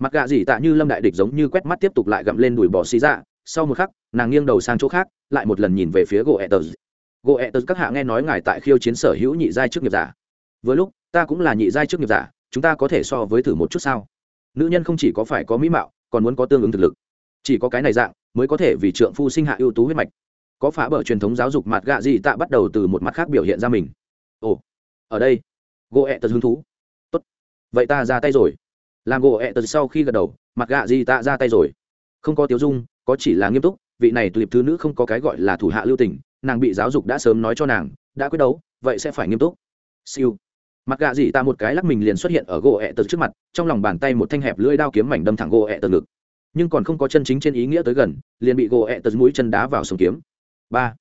[SPEAKER 1] mặt gạ gì tạ như lâm đại địch giống như quét mắt tiếp tục lại gặm lên đùi bò xì dạ. Sau một khắc, nàng nghiêng đầu sang chỗ khác, lại một lần nhìn về phía gỗ etters. Gỗ etters, các hạ nghe nói ngài tại khiêu chiến sở hữu nhị giai trước nghiệp giả. Vừa lúc, ta cũng là nhị giai trước nghiệp giả, chúng ta có thể so với thử một chút sao? Nữ nhân không chỉ có phải có mỹ mạo, còn muốn có tương ứng thực lực. Chỉ có cái này dạng, mới có thể vì trượng phu sinh hạ ưu tú huyết mạch. Có phá bở truyền thống giáo dục mặt gạ dị tạ bắt đầu từ một mặt khác biểu hiện ra mình. Ồ, ở đây. Gỗ ẹ tật hứng thú. Tốt, vậy ta ra tay rồi làm gỗ ẹ tật sau khi gật đầu, mặt gạ gì tạ ra tay rồi. Không có tiếu dung, có chỉ là nghiêm túc, vị này tuyệt thứ nữ không có cái gọi là thủ hạ lưu tình, nàng bị giáo dục đã sớm nói cho nàng, đã quyết đấu, vậy sẽ phải nghiêm túc. Siêu. Mặt gạ gì ta một cái lắc mình liền xuất hiện ở gỗ ẹ tật trước mặt, trong lòng bàn tay một thanh hẹp lưỡi đao kiếm mảnh đâm thẳng gỗ ẹ tật ngực. Nhưng còn không có chân chính trên ý nghĩa tới gần, liền bị gỗ ẹ tật mũi chân đá vào sông kiếm. Ba.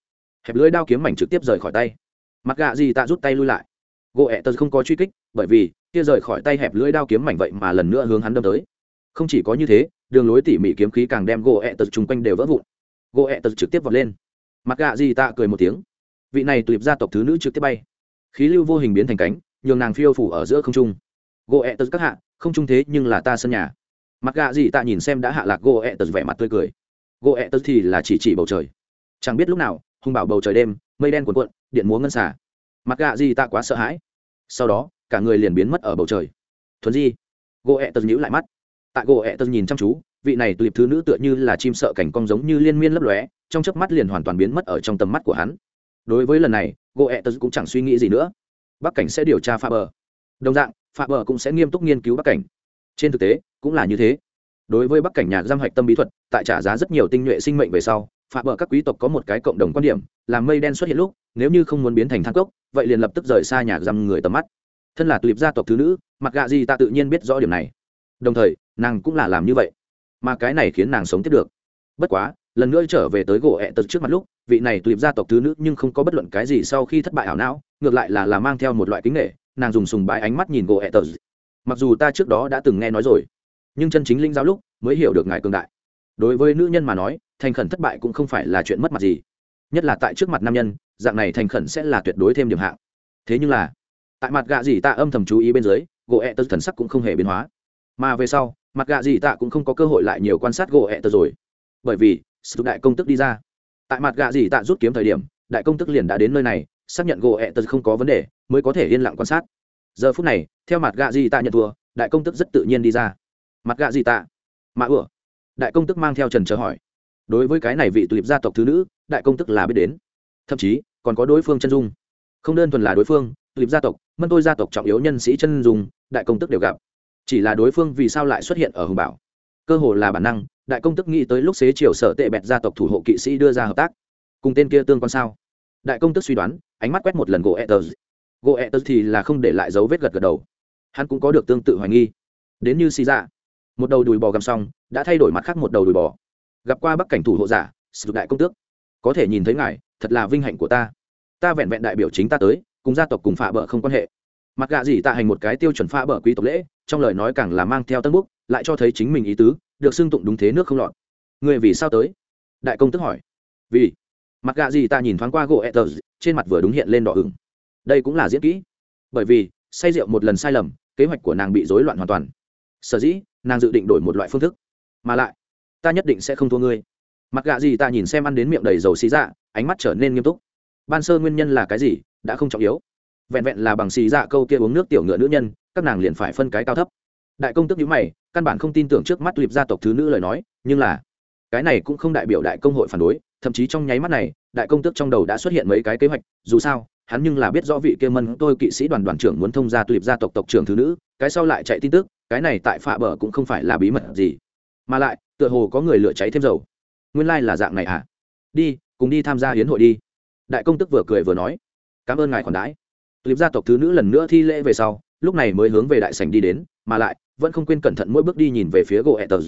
[SPEAKER 1] Hẹp lưỡi đao kiếm mảnh trực tiếp rời khỏi tay. Mặt gạ gì ta rút tay lui lại. Gỗ ẹ tật không có truy kích, bởi vì kia rời khỏi tay hẹp lưỡi đao kiếm mảnh vậy mà lần nữa hướng hắn đâm tới. Không chỉ có như thế, đường lối tỉ mỉ kiếm khí càng đem gỗ ẹ tật chung quanh đều vỡ vụn. Gỗ ẹ tật trực tiếp vọt lên. Mặt gạ gì ta cười một tiếng. Vị này tùy gia tộc thứ nữ trực tiếp bay. Khí lưu vô hình biến thành cánh, nhường nàng phiêu phủ ở giữa không trung. Gỗ ẹ tật các hạ, không trung thế nhưng là ta sân nhà. Mặt gạ gì ta nhìn xem đã hạ lạc gỗ ẹ tật vẻ mặt tươi cười. Gỗ ẹ tật thì là chỉ chỉ bầu trời. Chẳng biết lúc nào hùng bảo bầu trời đêm, mây đen cuồn cuộn, điện múa ngân xả. Mặt gạ gì tạ quá sợ hãi. Sau đó cả người liền biến mất ở bầu trời. Thuần di, gỗ ẹ tật nhíu lại mắt. Tại gỗ ẹ tật nhìn chăm chú, vị này tụi thứ nữ tựa như là chim sợ cảnh cong giống như liên miên lấp lóe, trong chớp mắt liền hoàn toàn biến mất ở trong tầm mắt của hắn. Đối với lần này, gỗ ẹ tật cũng chẳng suy nghĩ gì nữa. Bắc cảnh sẽ điều tra pha bờ. Đồng dạng pha bờ cũng sẽ nghiêm túc nghiên cứu bắc cảnh. Trên thực tế, cũng là như thế. Đối với bắc cảnh nhà giam hạch tâm bí thuật, tại trả giá rất nhiều tinh nhuệ sinh mệnh về sau phá bờ các quý tộc có một cái cộng đồng quan điểm, là mây đen xuất hiện lúc, nếu như không muốn biến thành thang cốc vậy liền lập tức rời xa nhà giam người tầm mắt thân là tulip gia tộc thứ nữ mặc gạ gì ta tự nhiên biết rõ điểm này. Đồng thời, nàng cũng là làm như vậy. Mà cái này khiến nàng sống tiếp được. Bất quá, lần nữa trở về tới gỗ ẹ tật trước mặt lúc, vị này tulip gia tộc thứ nữ nhưng không có bất luận cái gì sau khi thất bại ảo não, ngược lại là là mang theo một loại kính nghệ nàng dùng sùng bãi ánh mắt nhìn gỗ ẹ tật. Mặc dù ta trước đó đã từng nghe nói rồi, nhưng chân chính linh giáo lúc mới hiểu được ngài cường đại. Đối với nữ nhân mà nói, thành khẩn thất bại cũng không phải là chuyện mất mặt gì. Nhất là tại trước mặt nam nhân, dạng này thành khẩn sẽ là tuyệt đối thêm điểm hạng. Thế nhưng là tại mặt gạ dì tạ âm thầm chú ý bên dưới gỗ ẹ tơ thần sắc cũng không hề biến hóa. Mà về sau mặt gạ dì tạ cũng không có cơ hội lại nhiều quan sát gỗ ẹ tơ rồi. Bởi vì sự đại công tức đi ra. Tại mặt gạ dì tạ rút kiếm thời điểm đại công tức liền đã đến nơi này xác nhận gỗ ẹ tơ không có vấn đề mới có thể yên lặng quan sát. Giờ phút này theo mặt gạ dì tạ nhận thua đại công tức rất tự nhiên đi ra. Mặt gạ dì tạ, mạ ủa? Đại công tức mang theo trần chờ hỏi. Đối với cái này vị tulip gia tộc thứ nữ đại công tức là biết đến. Thậm chí còn có đối phương chân dung. Không đơn thuần là đối phương lịp gia tộc, mân tôi gia tộc trọng yếu nhân sĩ chân dung, đại công tức đều gặp. Chỉ là đối phương vì sao lại xuất hiện ở hồng bảo? Cơ hồ là bản năng, đại công tức nghĩ tới lúc xế chiều sở tệ bẹt gia tộc thủ hộ kỵ sĩ đưa ra hợp tác. Cùng tên kia tương quan sao? Đại công tức suy đoán, ánh mắt quét một lần gỗ etters gỗ etters thì là không để lại dấu vết gật gật đầu. Hắn cũng có được tương tự hoài nghi. Đến như xì ra dạ, một đầu đùi bò găm xong, đã thay đổi mặt khác một đầu đùi bò. Gặp qua bắc cảnh thủ hộ giả, sử đại công tước. Có thể nhìn thấy ngài, thật là vinh hạnh của ta. Ta vẹn vẹn đại biểu chính ta tới cùng gia tộc cùng phạ bờ không quan hệ. Mặt gạ gì tạ hành một cái tiêu chuẩn phạ bờ quý tộc lễ, trong lời nói càng là mang theo tân búc, lại cho thấy chính mình ý tứ, được xưng tụng đúng thế nước không lọt. Người vì sao tới? Đại công tức hỏi. Vì. Mặt gạ gì ta nhìn thoáng qua gỗ etters trên mặt vừa đúng hiện lên đỏ ửng. Đây cũng là diễn kỹ. Bởi vì, say rượu một lần sai lầm, kế hoạch của nàng bị rối loạn hoàn toàn. Sở dĩ, nàng dự định đổi một loại phương thức. Mà lại, ta nhất định sẽ không thua ngươi. Mặt gạ gì ta nhìn xem ăn đến miệng đầy dầu xì dạ ánh mắt trở nên nghiêm túc. Ban sơ nguyên nhân là cái gì? Đã không trọng yếu. Vẹn vẹn là bằng xì dạ câu kia uống nước tiểu ngựa nữ nhân, các nàng liền phải phân cái cao thấp. Đại công tức nhữ mày, căn bản không tin tưởng trước mắt liệp gia tộc thứ nữ lời nói, nhưng là, cái này cũng không đại biểu đại công hội phản đối, thậm chí trong nháy mắt này, đại công tước trong đầu đã xuất hiện mấy cái kế hoạch, dù sao, hắn nhưng là biết rõ vị kia mân tôi kỵ sĩ đoàn đoàn trưởng muốn thông gia tulip gia tộc tộc trưởng thứ nữ, cái sau lại chạy tin tức, cái này tại phạ bờ cũng không phải là bí mật gì. Mà lại, tựa hồ có người lửa cháy thêm dầu. Nguyên lai、like、là dạng này à? Đi, cùng đi tham gia hiến hội đi. Đại công tức vừa cười vừa nói cảm ơn ngài khoản đãi. Clip gia tộc thứ nữ lần nữa thi lễ về sau, lúc này mới hướng về đại sảnh đi đến, mà lại, vẫn không quên cẩn thận mỗi bước đi nhìn về phía gỗ ẹ tờ.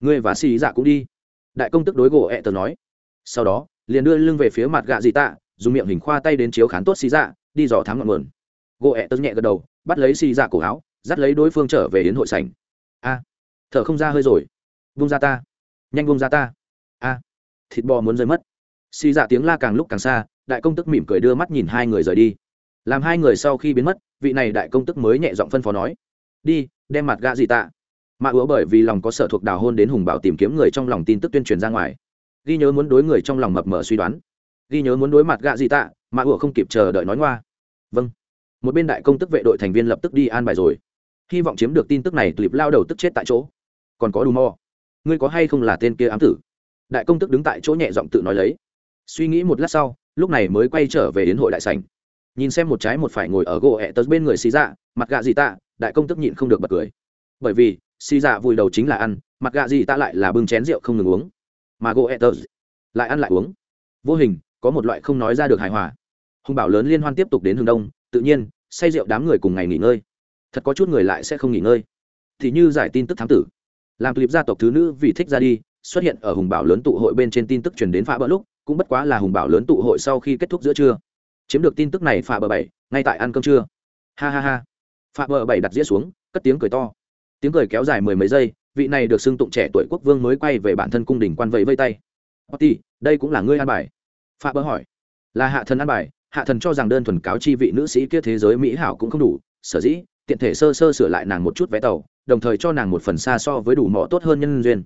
[SPEAKER 1] Ngươi và xì dạ cũng đi. Đại công tức đối gỗ ẹ tờ nói. Sau đó, liền đưa lưng về phía mặt gạ dị tạ, dùng miệng hình khoa tay đến chiếu khán tốt xì dạ đi dò thám ngọn nguồn. Gỗ ẹ tớ nhẹ gật đầu, bắt lấy xì dạ cổ áo, dắt lấy đối phương trở về hiến hội sảnh. A, thở không ra hơi rồi. Vung ra ta. Nhanh vung ra ta. A, thịt bò muốn rơi mất. Xì dạ tiếng la càng lúc càng xa đại công tức mỉm cười đưa mắt nhìn hai người rời đi. Làm hai người sau khi biến mất, vị này đại công tức mới nhẹ giọng phân phó nói, đi, đem mặt gạ gì tạ. Mạ ứa bởi vì lòng có sở thuộc đào hôn đến hùng bảo tìm kiếm người trong lòng tin tức tuyên truyền ra ngoài, ghi nhớ muốn đối người trong lòng mập mờ suy đoán. Ghi nhớ muốn đối mặt gạ gì tạ, mạ ứa không kịp chờ đợi nói ngoa. Vâng. Một bên đại công tức vệ đội thành viên lập tức đi an bài rồi, hy vọng chiếm được tin tức này tụi lao đầu tức chết tại chỗ. Còn có đù mò ngươi có hay không là tên kia ám tử? Đại công tức đứng tại chỗ nhẹ giọng tự nói lấy. Suy nghĩ một lát sau lúc này mới quay trở về đến hội đại sảnh. Nhìn xem một trái một phải ngồi ở gỗ ẹ tớ bên người xì dạ mặt gạ gì tạ, đại công tức nhịn không được bật cười. Bởi vì, xì dạ vùi đầu chính là ăn, mặt gạ gì tạ lại là bưng chén rượu không ngừng uống. Mà gỗ ẹ tớ lại ăn lại uống. Vô hình, có một loại không nói ra được hài hòa. Hùng bảo lớn liên hoan tiếp tục đến hướng đông, tự nhiên, say rượu đám người cùng ngày nghỉ ngơi. Thật có chút người lại sẽ không nghỉ ngơi. Thì như giải tin tức thám tử. Làm clip gia tộc thứ nữ vì thích ra đi, xuất hiện ở hùng bảo lớn tụ hội bên trên tin tức truyền đến phá bỡ lúc cũng bất quá là hùng bảo lớn tụ hội sau khi kết thúc giữa trưa. Chiếm được tin tức này phà bờ bảy ngay tại ăn cơm trưa. Ha ha ha. Phà bờ bảy đặt dĩa xuống cất tiếng cười to. Tiếng cười kéo dài mười mấy giây vị này được xưng tụng trẻ tuổi quốc vương mới quay về bản thân cung đình quan vẫy vây tay. Otti, đây cũng là ngươi an bài? Phà bờ hỏi. Là hạ thần an bài hạ thần cho rằng đơn thuần cáo chi vị nữ sĩ kia thế giới mỹ hảo cũng không đủ sở dĩ tiện thể sơ sơ sửa lại nàng một chút vé tàu đồng thời cho nàng một phần xa so với đủ mỏ tốt hơn nhân duyên.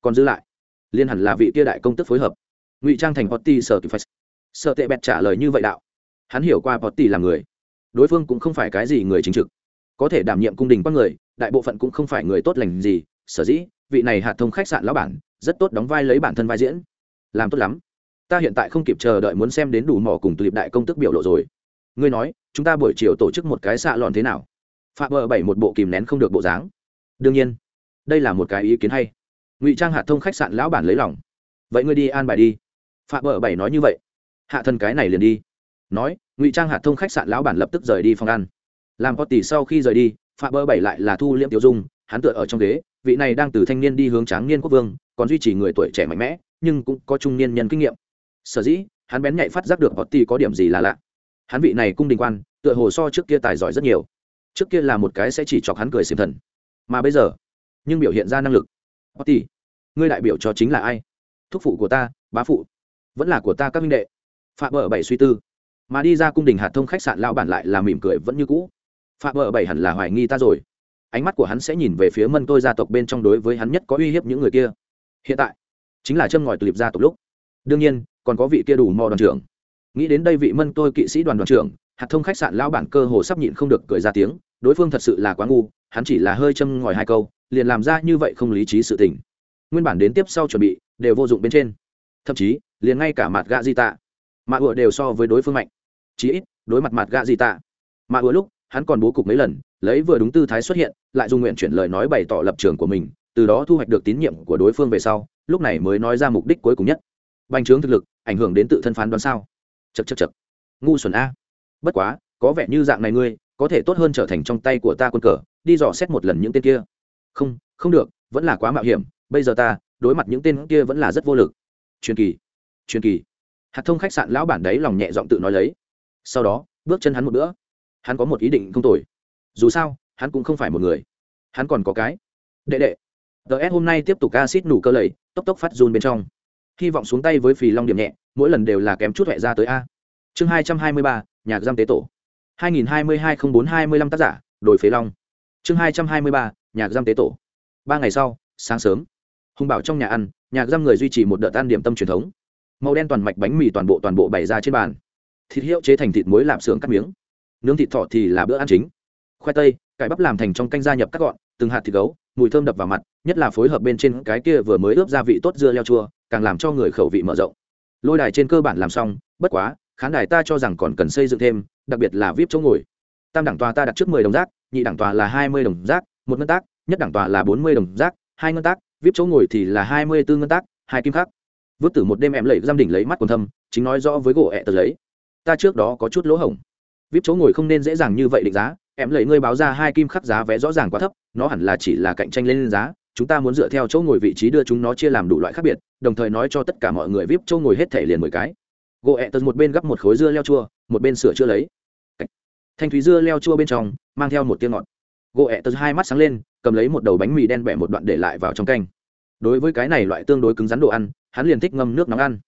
[SPEAKER 1] Còn giữ lại liên hẳn là vị kia đại công tức phối hợp ngụy trang thành potty sợ kịp phải sợ tệ bẹt trả lời như vậy đạo. Hắn hiểu qua potty là người. Đối phương cũng không phải cái gì người chính trực. Có thể đảm nhiệm cung đình con người, đại bộ phận cũng không phải người tốt lành gì. Sở dĩ, vị này hạt thông khách sạn lão bản, rất tốt đóng vai lấy bản thân vai diễn. Làm tốt lắm. Ta hiện tại không kịp chờ đợi muốn xem đến đủ mỏ cùng tụi đại công tức biểu lộ rồi. Ngươi nói, chúng ta buổi chiều tổ chức một cái xạ lòn thế nào? Phạm vợ bảy một bộ kìm nén không được bộ dáng. Đương nhiên, đây là một cái ý kiến hay. Ngụy trang hạ thông khách sạn lão bản lấy lòng. Vậy ngươi đi an bài đi phạm Bờ bảy nói như vậy. Hạ thần cái này liền đi. Nói, ngụy trang hạ thông khách sạn lão bản lập tức rời đi phòng ăn. Làm có tỷ sau khi rời đi phạm Bờ bảy lại là thu liễm tiêu dung, hắn tựa ở trong ghế, vị này đang từ thanh niên đi hướng tráng niên quốc vương, còn duy trì người tuổi trẻ mạnh mẽ, nhưng cũng có trung niên nhân kinh nghiệm. Sở dĩ, hắn bén nhạy phát giác được Potti có điểm gì là lạ. Hắn vị này cung đình quan, tựa hồ so trước kia tài giỏi rất nhiều. Trước kia là một cái sẽ chỉ chọc hắn cười xiêm thần. Mà bây giờ, nhưng biểu hiện ra năng lực. Potti ngươi đại biểu cho chính là ai? Thúc phụ của ta, bá phụ vẫn là của ta các minh đệ. Phạm vợ bảy suy tư. Mà đi ra cung đình hạt thông khách sạn lao bản lại là mỉm cười vẫn như cũ. Phạm vợ bảy hẳn là hoài nghi ta rồi. Ánh mắt của hắn sẽ nhìn về phía mân tôi gia tộc bên trong đối với hắn nhất có uy hiếp những người kia. Hiện tại, chính là châm ngòi tụi gia tộc lúc. Đương nhiên, còn có vị kia đủ mò đoàn trưởng. Nghĩ đến đây vị mân tôi kỵ sĩ đoàn đoàn trưởng, hạt thông khách sạn lão bản cơ hồ sắp nhịn không được cười ra tiếng. Đối phương thật sự là quá ngu, hắn chỉ là hơi châm ngòi hai câu, liền làm ra như vậy không lý trí sự tình. Nguyên bản đến tiếp sau chuẩn bị, đều vô dụng bên trên. Thậm chí liền ngay cả mặt gạ di tạ. Mạ ủa đều so với đối phương mạnh. Chí ít, đối mặt mặt gạ di tạ. Mạ ủa lúc, hắn còn bố cục mấy lần, lấy vừa đúng tư thái xuất hiện, lại dùng nguyện chuyển lời nói bày tỏ lập trường của mình, từ đó thu hoạch được tín nhiệm của đối phương về sau, lúc này mới nói ra mục đích cuối cùng nhất. Bành trướng thực lực, ảnh hưởng đến tự thân phán đoán sao? Chật chật chật ngu xuẩn a. Bất quá, có vẻ như dạng này ngươi, có thể tốt hơn trở thành trong tay của ta quân cờ, đi dò xét một lần những tên kia. Không không được, vẫn là quá mạo hiểm, bây giờ ta, đối mặt những tên kia vẫn là rất vô lực. Truyền kỳ truyền kỳ. Hạt thông khách sạn lão bản đấy lòng nhẹ giọng tự nói lấy. Sau đó, bước chân hắn một bữa. Hắn có một ý định không tồi. Dù sao, hắn cũng không phải một người. Hắn còn có cái. Đệ đệ. Ts hôm nay tiếp tục acid nủ cơ lầy, tốc tốc phát run bên trong. Hy vọng xuống tay với phì long điểm nhẹ, mỗi lần đều là kém chút huệ ra tới a. Chương hai trăm hai mươi ba nhạc giam tế tổ. hai nghìn hai mươi hai không bốn hai mươi lăm tác giả đổi phế long. Chương hai trăm hai mươi ba nhạc giam tế tổ. Ba ngày sau, sáng sớm. Hùng bảo trong nhà ăn nhạc giam người duy trì một đợt ăn điểm tâm truyền thống màu đen toàn mạch bánh mì toàn bộ toàn bộ bày ra trên bàn. Thịt hiệu chế thành thịt muối làm xưởng cắt miếng. Nướng thịt thọ thì là bữa ăn chính. Khoai tây, cải bắp làm thành trong canh gia nhập cắt gọn, từng hạt thịt gấu, mùi thơm đập vào mặt, nhất là phối hợp bên trên cái kia vừa mới ướp gia vị tốt dưa leo chua, càng làm cho người khẩu vị mở rộng. Lôi đài trên cơ bản làm xong, bất quá, khán đài ta cho rằng còn cần xây dựng thêm, đặc biệt là vip chỗ ngồi. Tam đẳng tòa ta đặt trước mười đồng rác, nhị đẳng tòa là hai mươi đồng rác, một ngân tác, nhất đẳng tòa là bốn mươi đồng rác, hai ngân tác, vip chỗ ngồi thì là hai mươi bốn ngân tác, hai kim khắc vứt tử một đêm em lẩy giam đỉnh lấy mắt còn thâm, chính nói rõ với gỗ ẹ tờ lấy. Ta trước đó có chút lỗ hổng. Vip chỗ ngồi không nên dễ dàng như vậy định giá, em lấy ngươi báo ra hai kim khắc giá vé rõ ràng quá thấp, nó hẳn là chỉ là cạnh tranh lên giá, chúng ta muốn dựa theo chỗ ngồi vị trí đưa chúng nó chia làm đủ loại khác biệt, đồng thời nói cho tất cả mọi người vip chỗ ngồi hết thể liền mười cái. Gỗ ẹ tật một bên gắp một khối dưa leo chua, một bên sửa chữa lấy. Thanh thúy dưa leo chua bên trong, mang theo một tiếng ngọt. Gỗ ẹ tật hai mắt sáng lên, cầm lấy một đầu bánh mì đen bẻ một đoạn để lại vào trong canh đối với cái này loại tương đối cứng rắn đồ ăn, hắn liền thích ngâm nước nóng ăn.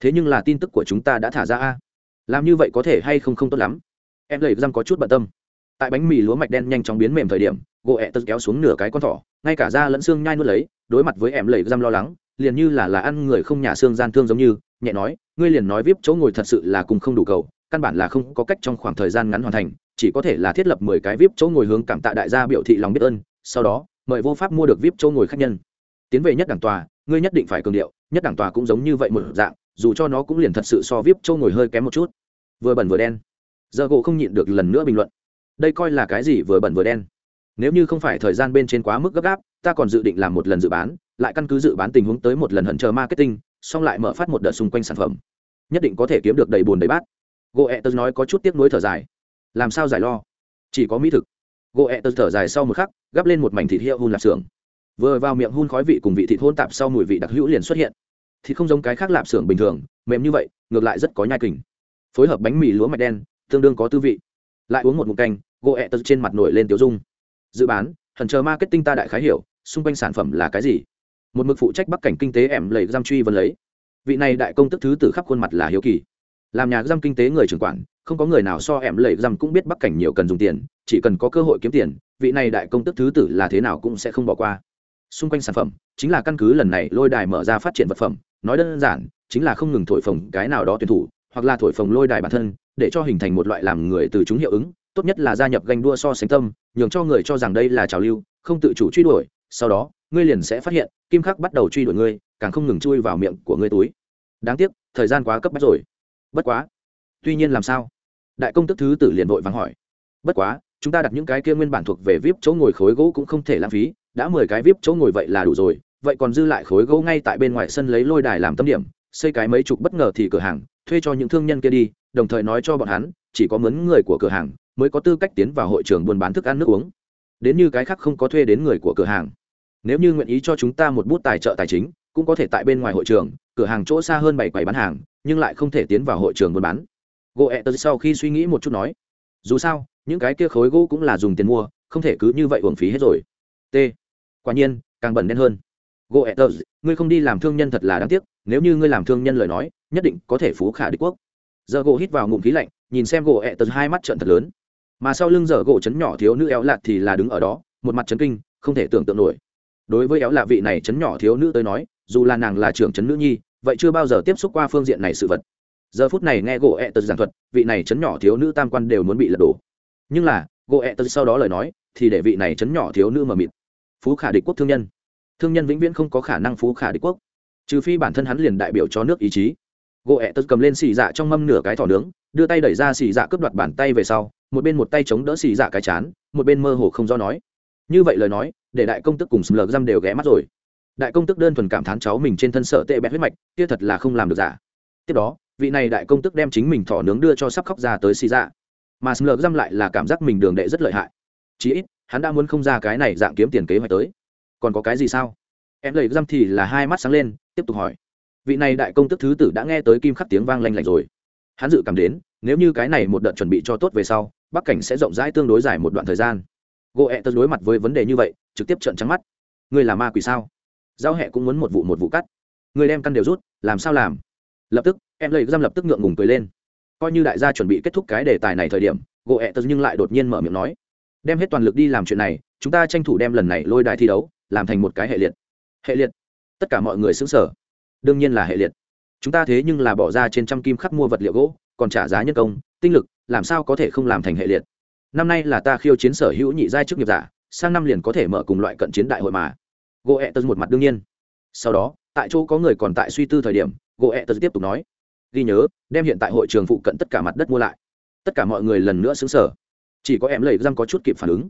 [SPEAKER 1] Thế nhưng là tin tức của chúng ta đã thả ra a. Làm như vậy có thể hay không không tốt lắm. Em lầy răng có chút bận tâm. Tại bánh mì lúa mạch đen nhanh chóng biến mềm thời điểm, gỗ ẹ tật kéo xuống nửa cái con thỏ, ngay cả da lẫn xương nhai nuốt lấy, đối mặt với em lầy răng lo lắng, liền như là là ăn người không nhà xương gian thương giống như, nhẹ nói, ngươi liền nói vip chỗ ngồi thật sự là cùng không đủ cầu, căn bản là không có cách trong khoảng thời gian ngắn hoàn thành, chỉ có thể là thiết lập mười cái vip chỗ ngồi hướng cảm tạ đại gia biểu thị lòng biết ơn, sau đó, mời vô pháp mua được vip chỗ ngồi khách nhân tiến về nhất đảng tòa, ngươi nhất định phải cường điệu, nhất đảng tòa cũng giống như vậy một dạng, dù cho nó cũng liền thật sự so vip châu ngồi hơi kém một chút. Vừa bẩn vừa đen. Giờ gỗ không nhịn được lần nữa bình luận. Đây coi là cái gì vừa bẩn vừa đen? Nếu như không phải thời gian bên trên quá mức gấp gáp, ta còn dự định làm một lần dự bán, lại căn cứ dự bán tình huống tới một lần hận chờ marketing, xong lại mở phát một đợt xung quanh sản phẩm. Nhất định có thể kiếm được đầy bùn đầy bát. Goethe nói có chút tiếc nuối thở dài. Làm sao giải lo? Chỉ có mỹ thực. Goethe thở dài sau một khắc, gắp lên một mảnh thịt hiệu hun lạp xưởng vừa vào miệng hun khói vị cùng vị thịt hôn tạp sau mùi vị đặc hữu liền xuất hiện. Thịt không giống cái khác lạp xưởng bình thường, mềm như vậy, ngược lại rất có nhai kình. Phối hợp bánh mì lúa mạch đen, tương đương có tư vị. Lại uống một mục canh goethe trên mặt nổi lên tiêu dung. Dự bán, thần chờ marketing ta đại khái hiểu, xung quanh sản phẩm là cái gì? Một mực phụ trách bắc cảnh kinh tế ẻm lầy giam truy vân lấy. Vị này đại công tức thứ từ khắp khuôn mặt là hiếu kỳ. Làm nhà giam kinh tế người trưởng quản, không có người nào so ẻm lầy giam cũng biết bắc cảnh nhiều cần dùng tiền, chỉ cần có cơ hội kiếm tiền, vị này đại công tức thứ tử là thế nào cũng sẽ không bỏ qua xung quanh sản phẩm, chính là căn cứ lần này lôi đài mở ra phát triển vật phẩm, nói đơn giản, chính là không ngừng thổi phồng cái nào đó tuyển thủ, hoặc là thổi phồng lôi đài bản thân, để cho hình thành một loại làm người từ chúng hiệu ứng, tốt nhất là gia nhập ganh đua so sánh tâm, nhường cho người cho rằng đây là trào lưu, không tự chủ truy đuổi, sau đó, ngươi liền sẽ phát hiện, kim khắc bắt đầu truy đuổi ngươi, càng không ngừng chui vào miệng của ngươi túi. Đáng tiếc, thời gian quá cấp bách rồi. Bất quá. Tuy nhiên làm sao? Đại công tức thứ tử liền vội vắng hỏi. Bất quá, chúng ta đặt những cái kia nguyên bản thuộc về vip chỗ ngồi khối gỗ cũng không thể lãng phí đã mười cái vip chỗ ngồi vậy là đủ rồi, vậy còn dư lại khối gỗ ngay tại bên ngoài sân lấy lôi đài làm tâm điểm, xây cái mấy chục bất ngờ thì cửa hàng, thuê cho những thương nhân kia đi, đồng thời nói cho bọn hắn, chỉ có mướn người của cửa hàng mới có tư cách tiến vào hội trường buôn bán thức ăn nước uống. Đến như cái khác không có thuê đến người của cửa hàng. Nếu như nguyện ý cho chúng ta một bút tài trợ tài chính, cũng có thể tại bên ngoài hội trường, cửa hàng chỗ xa hơn bảy quầy bán hàng, nhưng lại không thể tiến vào hội trường buôn bán. Gỗ ẹ tớ sau khi suy nghĩ một chút nói, dù sao, những cái kia khối gỗ cũng là dùng tiền mua, không thể cứ như vậy uổng phí hết rồi. T quả nhiên, càng bẩn đen hơn. Gỗ ẹ tớ ngươi không đi làm thương nhân thật là đáng tiếc, nếu như ngươi làm thương nhân lời nói, nhất định có thể phú khả đế quốc. Giờ gỗ hít vào ngụm khí lạnh, nhìn xem gỗ ẹ tớ hai mắt trận thật lớn. Mà sau lưng giờ gỗ chấn nhỏ thiếu nữ éo lạt thì là đứng ở đó, một mặt chấn kinh, không thể tưởng tượng nổi. Đối với éo lạ vị này chấn nhỏ thiếu nữ tới nói, dù là nàng là trưởng chấn nữ nhi, vậy chưa bao giờ tiếp xúc qua phương diện này sự vật. Giờ phút này nghe gỗ ẹ tật giảng thuật, vị này chấn nhỏ thiếu nữ tam quan đều muốn bị lật đổ. Nhưng là gỗ ẹ tật sau đó lời nói, thì để vị này chấn nhỏ thiếu nữ mờ mịt phú khả địch quốc thương nhân. Thương nhân vĩnh viễn không có khả năng phú khả địch quốc. Trừ phi bản thân hắn liền đại biểu cho nước ý chí. Gỗ ẹ tật cầm lên xì dạ trong mâm nửa cái thỏ nướng, đưa tay đẩy ra xì dạ cướp đoạt bàn tay về sau, một bên một tay chống đỡ xì dạ cái chán, một bên mơ hồ không do nói. Như vậy lời nói, để đại công tức cùng sầm lờ răm đều ghé mắt rồi. Đại công tức đơn thuần cảm thán cháu mình trên thân sợ tệ bẹt huyết mạch, kia thật là không làm được giả tiếp đó, vị này đại công tức đem chính mình thỏ nướng đưa cho sắp khóc ra tới xì dạ. Mà sầm lờ răm lại là cảm giác mình đường đệ rất lợi hại. Chí ít hắn đã muốn không ra cái này dạng kiếm tiền kế hoạch tới. Còn có cái gì sao? Em lầy răm thì là hai mắt sáng lên, tiếp tục hỏi. Vị này đại công tức thứ tử đã nghe tới kim khắc tiếng vang lanh lảnh rồi. Hắn dự cảm đến, nếu như cái này một đợt chuẩn bị cho tốt về sau, bắc cảnh sẽ rộng rãi tương đối dài một đoạn thời gian. Gỗ ẹ tớ đối mặt với vấn đề như vậy, trực tiếp trợn trắng mắt. Ngươi là ma quỷ sao? Giao hẹ cũng muốn một vụ một vụ cắt. Người đem căn đều rút, làm sao làm? Lập tức, em lấy giam lập tức ngượng ngùng cười lên. Coi như đại gia chuẩn bị kết thúc cái đề tài này thời điểm gỗ ẹ tớ nhưng lại đột nhiên mở miệng nói đem hết toàn lực đi làm chuyện này, chúng ta tranh thủ đem lần này lôi đài thi đấu, làm thành một cái hệ liệt. Hệ liệt. Tất cả mọi người xứng sở đương nhiên là hệ liệt. Chúng ta thế nhưng là bỏ ra trên trăm kim khắc mua vật liệu gỗ, còn trả giá nhân công, tinh lực, làm sao có thể không làm thành hệ liệt? Năm nay là ta khiêu chiến sở hữu nhị giai chức nghiệp giả, sang năm liền có thể mở cùng loại cận chiến đại hội mà. Gỗ ẹ tật một mặt đương nhiên. Sau đó, tại chỗ có người còn tại suy tư thời điểm gỗ ẹ tật tiếp tục nói. Ghi nhớ, đem hiện tại hội trường phụ cận tất cả mặt đất mua lại. Tất cả mọi người lần nữa xứng sở chỉ có em lầy răng có chút kịp phản ứng.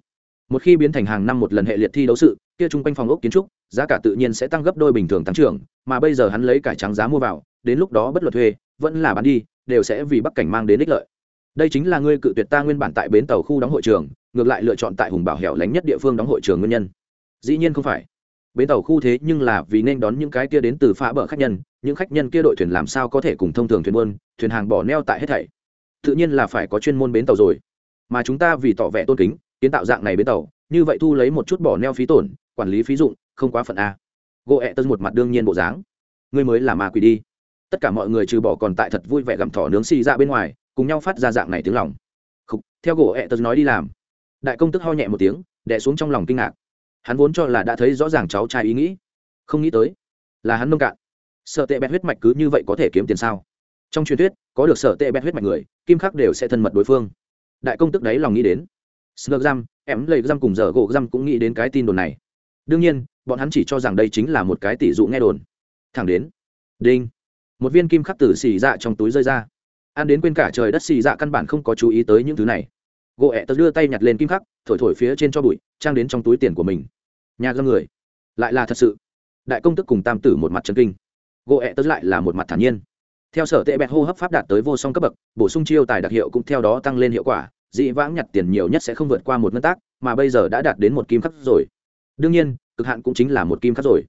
[SPEAKER 1] Một khi biến thành hàng năm một lần hệ liệt thi đấu sự, kia chung quanh phòng ốc kiến trúc, giá cả tự nhiên sẽ tăng gấp đôi bình thường tăng trưởng, mà bây giờ hắn lấy cải trắng giá mua vào, đến lúc đó bất luật thuê, vẫn là bán đi, đều sẽ vì bắc cảnh mang đến ích lợi. Đây chính là ngươi cự tuyệt ta nguyên bản tại bến tàu khu đóng hội trường, ngược lại lựa chọn tại hùng bảo hẻo lánh nhất địa phương đóng hội trường nguyên nhân. Dĩ nhiên không phải. Bến tàu khu thế nhưng là vì nên đón những cái kia đến từ phá bờ khách nhân, những khách nhân kia đội thuyền làm sao có thể cùng thông thường thuyền buôn, thuyền hàng bỏ neo tại hết thảy. Tự nhiên là phải có chuyên môn bến tàu rồi mà chúng ta vì tỏ vẻ tôn kính kiến tạo dạng này bến tàu như vậy thu lấy một chút bỏ neo phí tổn quản lý phí dụng không quá phận a. Gỗ ẹ tân một mặt đương nhiên bộ dáng. Ngươi mới là ma quỷ đi. Tất cả mọi người trừ bỏ còn tại thật vui vẻ gặm thỏ nướng xì ra bên ngoài cùng nhau phát ra dạng này tiếng lòng. Khúc, theo gỗ ẹ tân nói đi làm. Đại công tức ho nhẹ một tiếng đẻ xuống trong lòng kinh ngạc. Hắn vốn cho là đã thấy rõ ràng cháu trai ý nghĩ. Không nghĩ tới là hắn nông cạn. Sợ tệ bẹt huyết mạch cứ như vậy có thể kiếm tiền sao? Trong truyền thuyết có được sợ tệ bẹt huyết mạch người kim khắc đều sẽ thân mật đối phương đại công tức đấy lòng nghĩ đến. Snug giam em lầy giam cùng giờ gỗ giam cũng nghĩ đến cái tin đồn này. Đương nhiên, bọn hắn chỉ cho rằng đây chính là một cái tỷ dụ nghe đồn. Thẳng đến, đinh, một viên kim khắc tử xì dạ trong túi rơi ra. Ăn đến quên cả trời đất xì dạ căn bản không có chú ý tới những thứ này. Gỗ ẹ tớ đưa tay nhặt lên kim khắc, thổi thổi phía trên cho bụi, trang đến trong túi tiền của mình. Nhà gâm người, lại là thật sự. Đại công tức cùng tam tử một mặt trần kinh. Gỗ ẹ tớ lại là một mặt thản nhiên. Theo sở tệ bẹt hô hấp pháp đạt tới vô song cấp bậc, bổ sung chiêu tài đặc hiệu cũng theo đó tăng lên hiệu quả dị vãng nhặt tiền nhiều nhất sẽ không vượt qua một ngân tác, mà bây giờ đã đạt đến một kim khắc rồi. Đương nhiên, cực hạn cũng chính là một kim khắc rồi.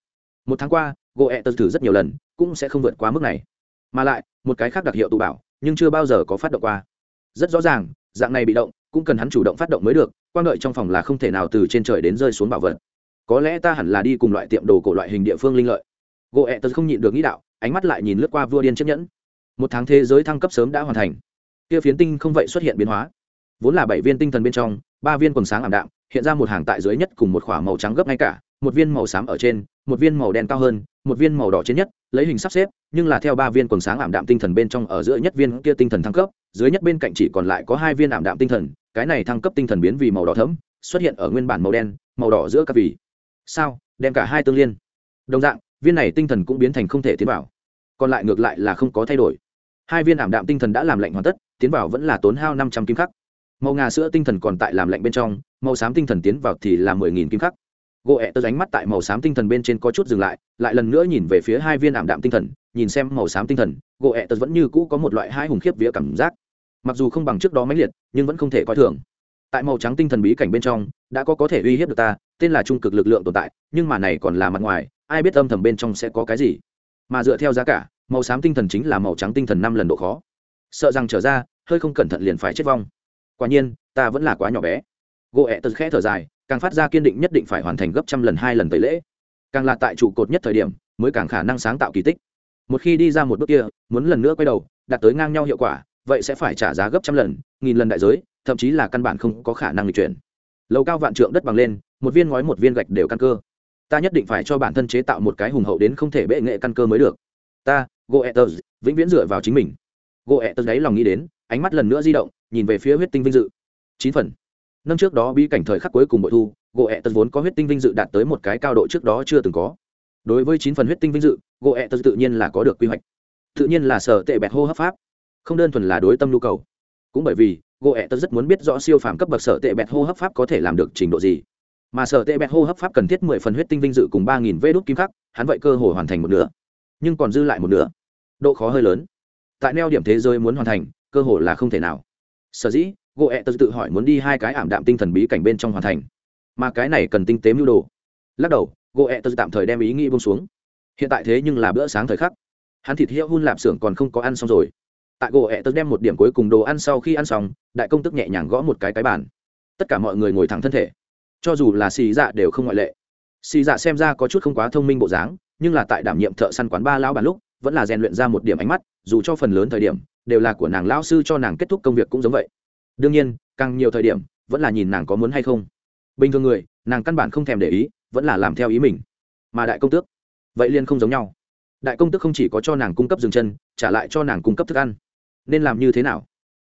[SPEAKER 1] Một tháng qua gỗ ẹ tật thử rất nhiều lần, cũng sẽ không vượt qua mức này. Mà lại, một cái khác đặc hiệu tụ bảo, nhưng chưa bao giờ có phát động qua. Rất rõ ràng, dạng này bị động, cũng cần hắn chủ động phát động mới được quan lợi trong phòng là không thể nào từ trên trời đến rơi xuống bảo vật. Có lẽ ta hẳn là đi cùng loại tiệm đồ cổ loại hình địa phương linh lợi. Gỗ ẹ tật không nhịn được nghĩ đạo, ánh mắt lại nhìn lướt qua vua điên chiếc nhẫn. Một tháng thế giới thăng cấp sớm đã hoàn thành. Kia phiến tinh không vậy xuất hiện biến hóa vốn là bảy viên tinh thần bên trong, ba viên quần sáng ảm đạm, hiện ra một hàng tại dưới nhất cùng một k h ỏ a màu trắng gấp ngay cả, một viên màu xám ở trên, một viên màu đen cao hơn, một viên màu đỏ trên nhất, lấy hình sắp xếp, nhưng là theo ba viên quần sáng ảm đạm tinh thần bên trong ở giữa nhất viên kia tinh thần thăng cấp, dưới nhất bên cạnh chỉ còn lại có hai viên ảm đạm tinh thần, cái này thăng cấp tinh thần biến vì màu đỏ thẫm, xuất hiện ở nguyên bản màu đen, màu đỏ giữa các vì sao? Đem cả hai tương liên. Đồng dạng, viên này tinh thần cũng biến thành không thể tiến vào. Còn lại ngược lại là không có thay đổi. Hai viên ảm đạm tinh thần đã làm lạnh hoàn tất, tiến vào vẫn là tốn hao năm trăm kim khắc màu ngà sữa tinh thần còn tại làm lạnh bên trong, màu xám tinh thần tiến vào thì là mười nghìn kim khắc. Gỗ ẹ tớ ánh mắt tại màu xám tinh thần bên trên có chút dừng lại lại lần nữa nhìn về phía hai viên ảm đạm tinh thần, nhìn xem màu xám tinh thần, gỗ ẹ tớ vẫn như cũ có một loại hai hùng khiếp vía cảm giác. Mặc dù không bằng trước đó mãnh liệt, nhưng vẫn không thể coi thường. Tại màu trắng tinh thần bí cảnh bên trong, đã có có thể uy hiếp được ta, tên là trung cực lực lượng tồn tại, nhưng mà này còn là mặt ngoài, ai biết âm thầm bên trong sẽ có cái gì. Mà dựa theo giá cả, màu xám tinh thần chính là màu trắng tinh thần năm lần độ khó. Sợ rằng trở ra, hơi không cẩn thận liền phải chết vong quả nhiên, ta vẫn là quá nhỏ bé. Gỗ ẹ tật khẽ thở dài, càng phát ra kiên định nhất định phải hoàn thành gấp trăm lần, hai lần tới lễ. Càng là tại trụ cột nhất thời điểm, mới càng khả năng sáng tạo kỳ tích. Một khi đi ra một bước kia, muốn lần nữa quay đầu, đạt tới ngang nhau hiệu quả, vậy sẽ phải trả giá gấp trăm lần, nghìn lần đại giới, thậm chí là căn bản không có khả năng lịch chuyển. Lầu cao vạn trượng đất bằng lên, một viên ngói một viên gạch đều căn cơ. Ta nhất định phải cho bản thân chế tạo một cái hùng hậu đến không thể bệ nghệ căn cơ mới được. Ta goethers vĩnh viễn dựa vào chính mình goethers đấy lòng nghĩ đến, ánh mắt lần nữa di động, nhìn về phía huyết tinh vinh dự. Chín phần. Năm trước đó bi cảnh thời khắc cuối cùng bội thu goethers vốn có huyết tinh vinh dự đạt tới một cái cao độ trước đó chưa từng có. Đối với chín phần huyết tinh vinh dự goethers tự nhiên là có được quy hoạch. Tự nhiên là sở tệ bẹt hô hấp pháp. Không đơn thuần là đối tâm nhu cầu. Cũng bởi vì goethe rất muốn biết rõ siêu phàm cấp bậc sở tệ bẹt hô hấp pháp có thể làm được trình độ gì. Mà sở tệ bẹt hô hấp pháp cần thiết mười phần huyết tinh vinh dự cùng ba nghìn vê đốt kim khắc, hắn vậy cơ hội hoàn thành một nửa. Nhưng còn dư lại một nửa. Độ khó hơi lớn tại neo điểm thế giới muốn hoàn thành, cơ hội là không thể nào. Sở dĩ Gỗ goethe tự hỏi muốn đi hai cái ảm đạm tinh thần bí cảnh bên trong hoàn thành. Mà cái này cần tinh tế mưu đồ. Lắc đầu Gỗ goethe tạm thời đem ý nghĩ bông xuống. Hiện tại thế nhưng là bữa sáng thời khắc. Hắn thịt hiệu hun lạp xưởng còn không có ăn xong rồi. Tại gỗ ẹ tớ đem một điểm cuối cùng đồ ăn sau khi ăn xong, đại công tức nhẹ nhàng gõ một cái cái bàn. Tất cả mọi người ngồi thẳng thân thể. Cho dù là xì dạ đều không ngoại lệ. Xì dạ xem ra có chút không quá thông minh bộ dáng, nhưng là tại đảm nhiệm thợ săn quán ba lão bàn lúc vẫn là rèn luyện ra một điểm ánh mắt, dù cho phần lớn thời điểm đều là của nàng lão sư cho nàng kết thúc công việc cũng giống vậy. Đương nhiên, càng nhiều thời điểm vẫn là nhìn nàng có muốn hay không. Bình thường người, nàng căn bản không thèm để ý, vẫn là làm theo ý mình. Mà đại công tước, vậy liên không giống nhau. Đại công tước không chỉ có cho nàng cung cấp dừng chân, trả lại cho nàng cung cấp thức ăn. Nên làm như thế nào?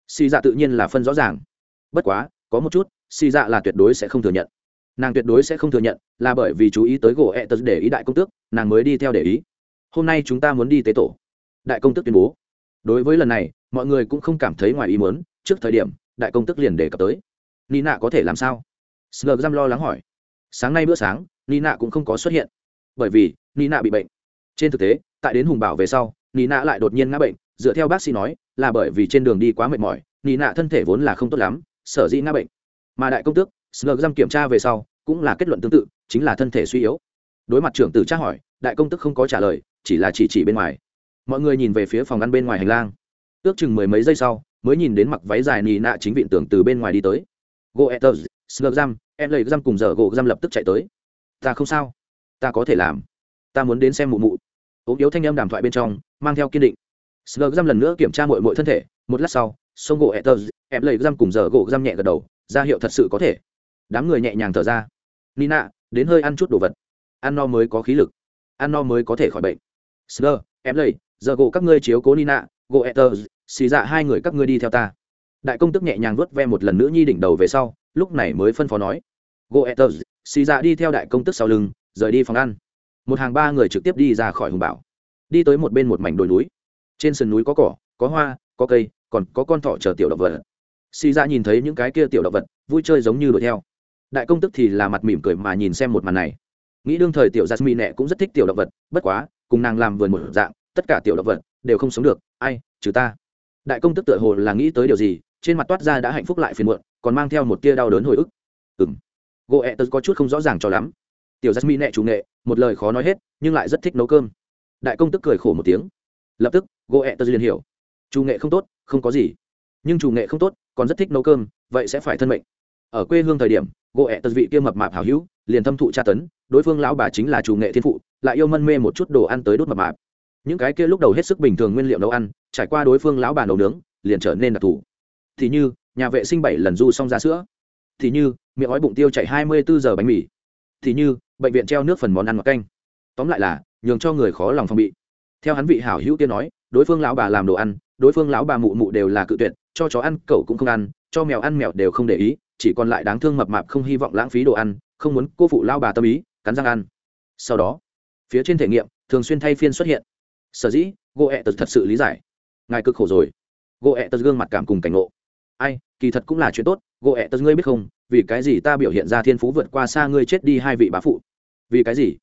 [SPEAKER 1] Xì dạ tự nhiên là phân rõ ràng. Bất quá, có một chút, xì dạ là tuyệt đối sẽ không thừa nhận. Nàng tuyệt đối sẽ không thừa nhận, là bởi vì chú ý tới gỗ ẹ tật để ý đại công tước, nàng mới đi theo để ý hôm nay chúng ta muốn đi tế tổ. Đại công tước tuyên bố. Đối với lần này, mọi người cũng không cảm thấy ngoài ý muốn, trước thời điểm, đại công tước liền đề cập tới. Nina có thể làm sao? Sờ giam lo lắng hỏi. Sáng nay bữa sáng, nina cũng không có xuất hiện. Bởi vì, nina bị bệnh. Trên thực tế, tại đến hùng bảo về sau, nina lại đột nhiên ngã bệnh, dựa theo bác sĩ nói, là bởi vì trên đường đi quá mệt mỏi, Nina thân thể vốn là không tốt lắm, sở dĩ ngã bệnh. Mà đại công tước sờ giam kiểm tra về sau, cũng là kết luận tương tự, chính là thân thể suy yếu. Đối mặt trưởng tử tra hỏi, đại công tức không có trả lời chỉ là chỉ chỉ bên ngoài. Mọi người nhìn về phía phòng ăn bên ngoài hành lang. Ước chừng mười mấy giây sau mới nhìn đến mặc váy dài nì nạ chính viện tưởng từ bên ngoài đi tới. Goethers slug giam em lấy giam cùng giờ gỗ giam lập tức chạy tới. Ta không sao. Ta có thể làm. Ta muốn đến xem mụ mụ. Ốm yếu thanh âm đàm thoại bên trong mang theo kiên định. Slug giam lần nữa kiểm tra muội muội thân thể, một lát sau, sông gỗ Ether, em lấy giam cùng giờ gỗ giam nhẹ gật đầu, ra hiệu thật sự có thể. Đám người nhẹ nhàng thở ra. Nina, đến hơi ăn chút đồ vật. Ăn no mới có khí lực, ăn no mới có thể khỏi bệnh sơ em lầy giờ gỗ các ngươi chiếu cố Nina, gỗ Ether, xì dạ hai người các ngươi đi theo ta. Đại công tức nhẹ nhàng vuốt ve một lần nữa nhi đỉnh đầu về sau, lúc này mới phân phó nói. Gỗ Ether, xì dạ đi theo đại công tức sau lưng, rời đi phòng ăn. Một hàng ba người trực tiếp đi ra khỏi hùng bảo, đi tới một bên một mảnh đồi núi trên sườn núi có cỏ có hoa có cây còn có con thỏ chờ tiểu động vật xì Dạ nhìn thấy những cái kia tiểu động vật vui chơi giống như đuổi theo đại công tức thì là mặt mỉm cười mà nhìn xem một màn này nghĩ đương thời tiểu jasmine nẹ cũng rất thích tiểu động vật bất quá cùng nàng làm vườn một dạng, tất cả tiểu động vật đều không sống được. Ai, trừ ta. Đại công tức tựa hồ là nghĩ tới điều gì, trên mặt toát ra đã hạnh phúc lại phiền muộn, còn mang theo một tia đau đớn hồi ức. Ừng gỗ ẹ tớ có chút không rõ ràng cho lắm. Tiểu jasmine nẹ chủ nghệ một lời khó nói hết, nhưng lại rất thích nấu cơm. Đại công tức cười khổ một tiếng. Lập tức gỗ ẹ tớ liền hiểu. Chủ nghệ không tốt, không có gì. Nhưng chủ nghệ không tốt, còn rất thích nấu cơm, vậy sẽ phải thân mệnh. Ở quê hương thời điểm gỗ ẹ tớ vị kia mập mạp hào hữu, liền thâm thụ tra tấn đối phương lão bà chính là chủ nghệ thiên phụ, lại yêu mân mê một chút đồ ăn tới đốt mập mạp. Những cái kia lúc đầu hết sức bình thường nguyên liệu nấu ăn, trải qua đối phương lão bà nấu nướng, liền trở nên đặc thù. Thì như, nhà vệ sinh bảy lần du xong ra sữa. Thì như, miệng ói bụng tiêu chảy hai mươi bốn giờ bánh mì. Thì như, bệnh viện treo nước phần món ăn ngọt canh. Tóm lại là, nhường cho người khó lòng phòng bị. Theo hắn vị hảo hữu tiên nói, đối phương lão bà làm đồ ăn, đối phương lão bà mụ mụ đều là cự tuyệt, cho chó ăn, cậu cũng không ăn, cho mèo ăn mèo đều không để ý, chỉ còn lại đáng thương mập mạp không hy vọng lãng phí đồ ăn, không muốn cô phụ lao bà tâm ý cắn răng ăn. Sau đó, phía trên thể nghiệm thường xuyên thay phiên xuất hiện. Sở dĩ gỗ ẹ tật thật sự lý giải. Ngài cực khổ rồi. Gỗ ẹ tật gương mặt cảm cùng cảnh ngộ. Ai, kỳ thật cũng là chuyện tốt gỗ ẹ tật ngươi biết không, vì cái gì ta biểu hiện ra thiên phú vượt qua xa ngươi chết đi hai vị bá phụ? Vì cái gì?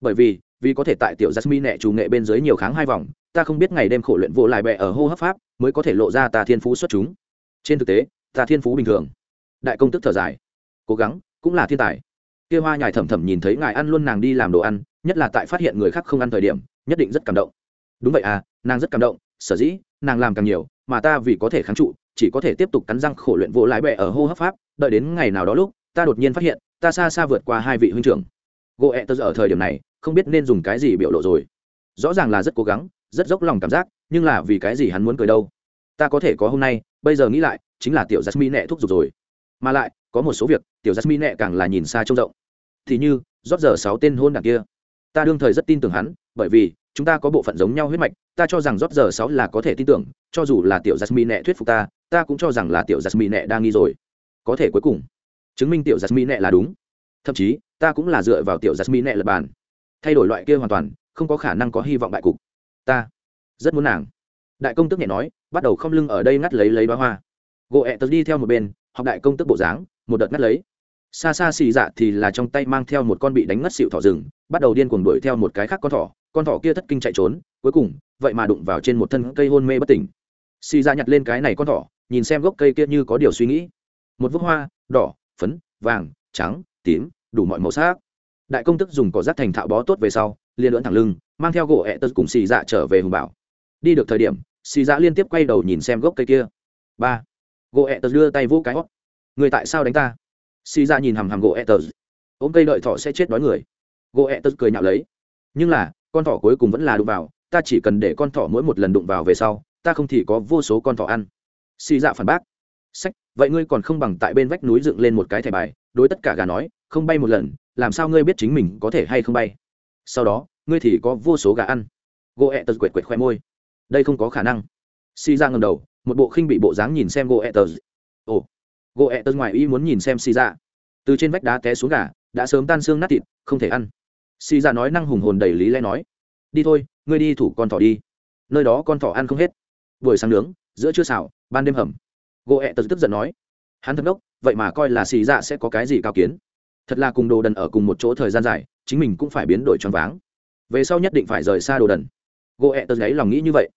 [SPEAKER 1] Bởi vì vì có thể tại tiểu jasmine nẹ chủ nghệ bên dưới nhiều kháng hai vòng, ta không biết ngày đêm khổ luyện vô lại bẹ ở hô hấp pháp mới có thể lộ ra ta thiên phú xuất chúng. Trên thực tế, ta thiên phú bình thường. Đại công tức thở dài. Cố gắng, cũng là thiên tài kia hoa nhài thầm thầm nhìn thấy ngài ăn luôn nàng đi làm đồ ăn, nhất là tại phát hiện người khác không ăn thời điểm, nhất định rất cảm động. Đúng vậy à nàng rất cảm động, sở dĩ, nàng làm càng nhiều, mà ta vì có thể kháng trụ, chỉ có thể tiếp tục cắn răng khổ luyện vô lái bẹ ở hô hấp pháp, đợi đến ngày nào đó lúc, ta đột nhiên phát hiện, ta xa xa vượt qua hai vị huynh trưởng. Gỗ ẹ tớ ở thời điểm này, không biết nên dùng cái gì biểu lộ rồi. Rõ ràng là rất cố gắng, rất dốc lòng cảm giác, nhưng là vì cái gì hắn muốn cười đâu? Ta có thể có hôm nay, bây giờ nghĩ lại, chính là tiểu jasmine nẹ thúc giục rồi mà lại, có một số việc, tiểu jasmine nẹ càng là nhìn xa trông rộng. Thì như, rót giờ sáu tên hôn đảng kia. Ta đương thời rất tin tưởng hắn, bởi vì, chúng ta có bộ phận giống nhau huyết mạch, ta cho rằng rót giờ sáu là có thể tin tưởng, cho dù là tiểu jasmine nẹ thuyết phục ta ta cũng cho rằng là tiểu jasmine nẹ đang nghi rồi. Có thể cuối cùng, chứng minh tiểu jasmine nẹ là đúng. Thậm chí, ta cũng là dựa vào tiểu jasmine nẹ lập bàn. Thay đổi loại kia hoàn toàn, không có khả năng có hy vọng bại cục. Ta, rất muốn nàng. Đại công tức nhẹ nói, bắt đầu không lưng ở đây ngắt lấy lấy bá hoa. Gỗ ẹ tớ đi theo một bên học đại công tức bộ dáng, một đợt ngắt lấy. Xa xa xì dạ thì là trong tay mang theo một con bị đánh ngất xịu thỏ rừng, bắt đầu điên cuồng đuổi theo một cái khác con thỏ. Con thỏ kia thất kinh chạy trốn, cuối cùng, vậy mà đụng vào trên một thân cây hôn mê bất tỉnh. Xì dạ nhặt lên cái này con thỏ, nhìn xem gốc cây kia như có điều suy nghĩ. Một vốc hoa, đỏ, phấn, vàng, trắng, tím, đủ mọi màu sắc. Đại công tức dùng cỏ rác thành thạo bó tốt về sau liên lưỡn thẳng lưng, mang theo gỗ ẹ tật cùng xì dạ trở về hùng bảo. Đi được thời điểm, xì dạ liên tiếp quay đầu nhìn xem gốc cây kia. Ba gỗ ẹ tờ đưa tay vỗ cái hót. Người tại sao đánh ta? Xì dạ nhìn hằm hằm gỗ ẹ tờ. Ôm cây đợi thỏ sẽ chết đói người. Gỗ ẹ tờ cười nhạo lấy. Nhưng là, con thỏ cuối cùng vẫn là đụng vào. Ta chỉ cần để con thỏ mỗi một lần đụng vào về sau, ta không thì có vô số con thỏ ăn. Xì dạ phản bác. Sách, vậy ngươi còn không bằng tại bên vách núi dựng lên một cái thẻ bài, đối tất cả gà nói, không bay một lần, làm sao ngươi biết chính mình có thể hay không bay? Sau đó, ngươi thì có vô số gà ăn. Gỗ ẹ tật quệt quệt khoe môi. Đây không có khả năng. Si ra ngầm đầu một bộ khinh bị bộ dáng nhìn xem goethez ồ goethez ngoài ý muốn nhìn xem si ra từ trên vách đá té xuống gà, đã sớm tan xương nát thịt, không thể ăn. Si ra nói năng hùng hồn đầy lý lẽ nói, đi thôi, ngươi đi thủ con thỏ đi. Nơi đó con thỏ ăn không hết. Buổi sáng nướng, giữa trưa xào, ban đêm hầm. Goethez tức giận nói, hắn thật đốc vậy mà coi là xì dạ sẽ có cái gì cao kiến? Thật là cùng đồ đần ở cùng một chỗ thời gian dài, chính mình cũng phải biến đổi choáng váng. Về sau nhất định phải rời xa đồ đần. Gỗ ẹ tật gáy lòng nghĩ như vậy.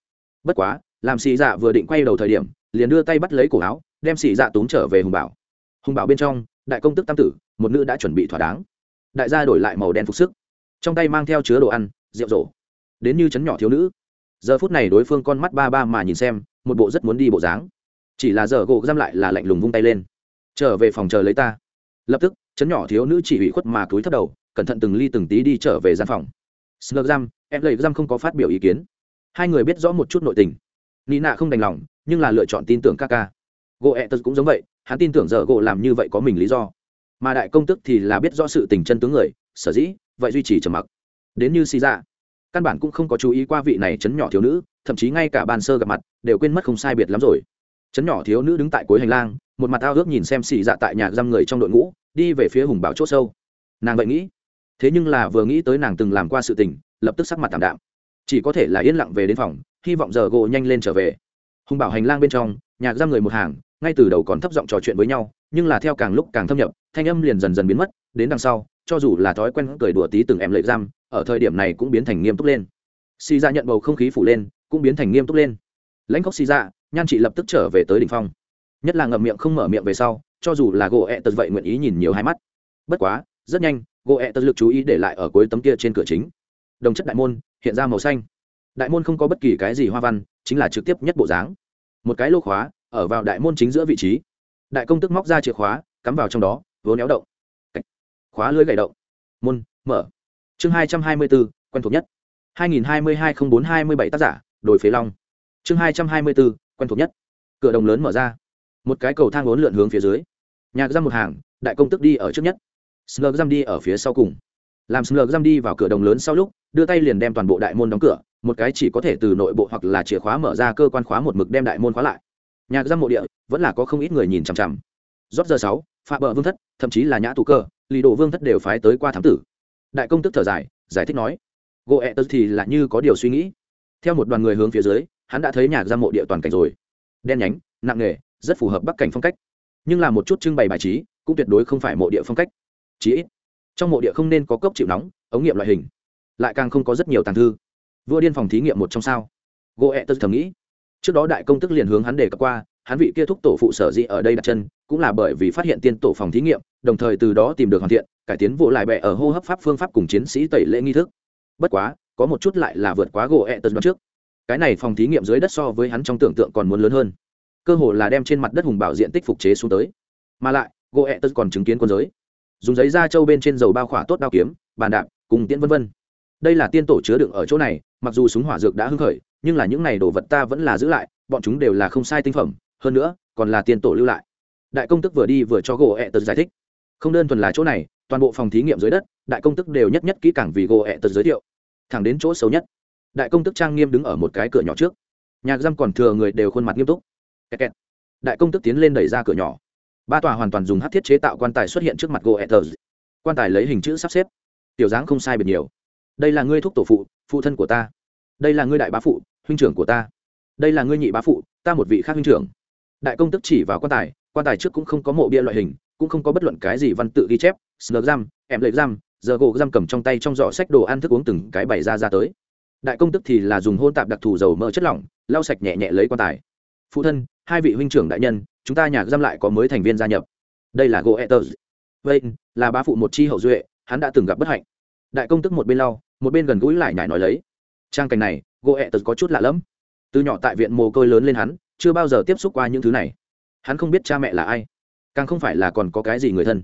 [SPEAKER 1] Bất quá làm xì dạ vừa định quay đầu thời điểm, liền đưa tay bắt lấy cổ áo, đem xì dạ tốn trở về hùng bảo. Hùng bảo bên trong, đại công tức tam tử, một nữ đã chuẩn bị thỏa đáng. Đại gia đổi lại màu đen phục sức. Trong tay mang theo chứa đồ ăn, rượu rổ. Đến như chấn nhỏ thiếu nữ. Giờ phút này đối phương con mắt ba ba mà nhìn xem, một bộ rất muốn đi bộ dáng. Chỉ là giờ gỗ giam lại là lạnh lùng vung tay lên. Trở về phòng chờ lấy ta. Lập tức, chấn nhỏ thiếu nữ chỉ ủy khuất mà túi thấp đầu, cẩn thận từng ly từng tí đi trở về gian phòng. Slug giam, em lầy giam không có phát biểu ý kiến. Hai người biết rõ một chút nội tình nị nạ không đành lòng, nhưng là lựa chọn tin tưởng ca ca gỗ ẹ tật cũng giống vậy, hắn tin tưởng giờ gỗ làm như vậy có mình lý do. Mà đại công tức thì là biết rõ sự tình chân tướng người, sở dĩ, vậy duy trì trầm mặc. Đến như xì ra căn bản cũng không có chú ý qua vị này chấn nhỏ thiếu nữ, thậm chí ngay cả bàn sơ gặp mặt, đều quên mất không sai biệt lắm rồi. Chấn nhỏ thiếu nữ đứng tại cuối hành lang, một mặt ao ước nhìn xem xì dạ tại nhà giam người trong đội ngũ, đi về phía hùng bảo c h ỗ sâu. Nàng vậy nghĩ, thế nhưng là vừa nghĩ tới nàng từng làm qua sự tình, lập tức sắc mặt tạm đạm. Chỉ có thể là yên lặng về đến phòng hy vọng giờ gỗ nhanh lên trở về. Hùng bảo hành lang bên trong nhà giam người một hàng, ngay từ đầu còn thấp giọng trò chuyện với nhau, nhưng là theo càng lúc càng thâm nhập, thanh âm liền dần dần biến mất, đến đằng sau, cho dù là thói quen cười đùa tí từng em lệ giam, ở thời điểm này cũng biến thành nghiêm túc lên. Xì ra nhận bầu không khí phủ lên, cũng biến thành nghiêm túc lên. Lãnh khóc xì ra nhan chị lập tức trở về tới đ ỉ n h phong. Nhất là ngậm miệng không mở miệng về sau, cho dù là gỗ ẹ tật vậy nguyện ý nhìn nhiều hai mắt. Bất quá, rất nhanh, gỗ ẹ tật lực chú ý để lại ở cuối tấm kia trên cửa chính. Đồng chất đại môn, hiện ra màu xanh đại môn không có bất kỳ cái gì hoa văn, chính là trực tiếp nhất bộ dáng. Một cái lô khóa, ở vào đại môn chính giữa vị trí. Đại công tức móc ra chìa khóa, cắm vào trong đó, vốn néo động. Khóa lưới gậy động. Môn, mở. Chương hai trăm hai mươi bốn quen thuộc nhất. hai nghìn hai mươi hai không bốn hai mươi bảy tác giả đổi phế long. Chương hai trăm hai mươi bốn quen thuộc nhất. Cửa đồng lớn mở ra. Một cái cầu thang ốn lượn hướng phía dưới. Nhạc ra một hàng, đại công tức đi ở trước nhất. Slug giam đi ở phía sau cùng. Làm slug giam đi vào cửa đồng lớn sau lúc, đưa tay liền đem toàn bộ đại môn đóng cửa một cái chỉ có thể từ nội bộ hoặc là chìa khóa mở ra cơ quan khóa một mực đem đại môn khóa lại. Nhà giam mộ địa, vẫn là có không ít người nhìn chằm chằm. Rót giờ sáu, phạ bờ vương thất, thậm chí là nhã tù cơ lì đồ vương thất đều phái tới qua thám tử. Đại công tức thở dài, giải thích nói gỗ ẹ tớ thì là như có điều suy nghĩ. Theo một đoàn người hướng phía dưới, hắn đã thấy nhà giam mộ địa toàn cảnh rồi. Đen nhánh, nặng nề, rất phù hợp bắc cảnh phong cách. Nhưng là một chút trưng bày bài trí, cũng tuyệt đối không phải mộ địa phong cách. Chí ít, trong mộ địa không nên có cốc chịu nóng, ống nghiệm loại hình. Lại càng không có rất nhiều tàng thư vua điên phòng thí nghiệm một trong sao. Gỗ ẹ tật thầm nghĩ. Trước đó đại công tức liền hướng hắn đề cập qua, hắn vị kia thúc tổ phụ sở dĩ ở đây đặt chân, cũng là bởi vì phát hiện tiên tổ phòng thí nghiệm, đồng thời từ đó tìm được hoàn thiện, cải tiến vụ lại bẹ ở hô hấp pháp phương pháp cùng chiến sĩ tẩy lễ nghi thức. Bất quá, có một chút lại là vượt quá gỗ ẹ tật trước. Cái này phòng thí nghiệm dưới đất so với hắn trong tưởng tượng còn muốn lớn hơn. Cơ hồ là đem trên mặt đất hùng bảo diện tích phục chế xuống tới. Mà lại gỗ ẹ tật còn chứng kiến quân giới. Dùng giấy da trâu bên trên dầu bao khỏa tốt đao kiếm, bàn đạp, cùng tiễn vân vân đây là tiên tổ chứa đựng ở chỗ này, mặc dù súng hỏa dược đã hưng khởi, nhưng là những này đồ vật ta vẫn là giữ lại, bọn chúng đều là không sai tinh phẩm, hơn nữa, còn là tiên tổ lưu lại. Đại công tức vừa đi vừa cho gỗ ẹ tật giải thích. Không đơn thuần là chỗ này, toàn bộ phòng thí nghiệm dưới đất, đại công tức đều nhất nhất kỹ càng vì gỗ ẹ tật giới thiệu. Thẳng đến chỗ xấu nhất, đại công tức trang nghiêm đứng ở một cái cửa nhỏ trước. Nhà giam còn thừa người đều khuôn mặt nghiêm túc. Kẹt kẹt. đại công tức tiến lên đẩy ra cửa nhỏ. Ba tòa hoàn toàn dùng hát thiết chế tạo quan tài xuất hiện trước mặt gỗ ẹ tật. Quan tài lấy hình chữ sắp xếp. Tiểu dáng không sai biệt nhiều đây là ngươi thúc tổ phụ phụ thân của ta. Đây là ngươi đại bá phụ, huynh trưởng của ta. Đây là ngươi nhị bá phụ, ta một vị khác huynh trưởng. Đại công tức chỉ vào quan tài quan tài trước cũng không có mộ bia loại hình, cũng không có bất luận cái gì văn tự ghi chép, snug giam, em lệ giam, giờ gỗ giam cầm trong tay trong giỏ sách đồ ăn thức uống từng cái bày ra ra tới. Đại công tức thì là dùng hôn tạp đặc thù dầu mỡ chất lỏng, lau sạch nhẹ nhẹ lấy quan tài. Phụ thân, hai vị huynh trưởng đại nhân, chúng ta nhà giam lại có mới thành viên gia nhập. Đây là gỗ etters vậy là bá phụ một chi hậu duệ, hắn đã từng gặp bất hạnh. Đại công tức một bên lau một bên gần gũi lại nhải nói lấy. Trang cảnh này, gỗ etters có chút lạ lẫm. Từ nhỏ tại viện mồ côi lớn lên hắn, chưa bao giờ tiếp xúc qua những thứ này. Hắn không biết cha mẹ là ai, càng không phải là còn có cái gì người thân.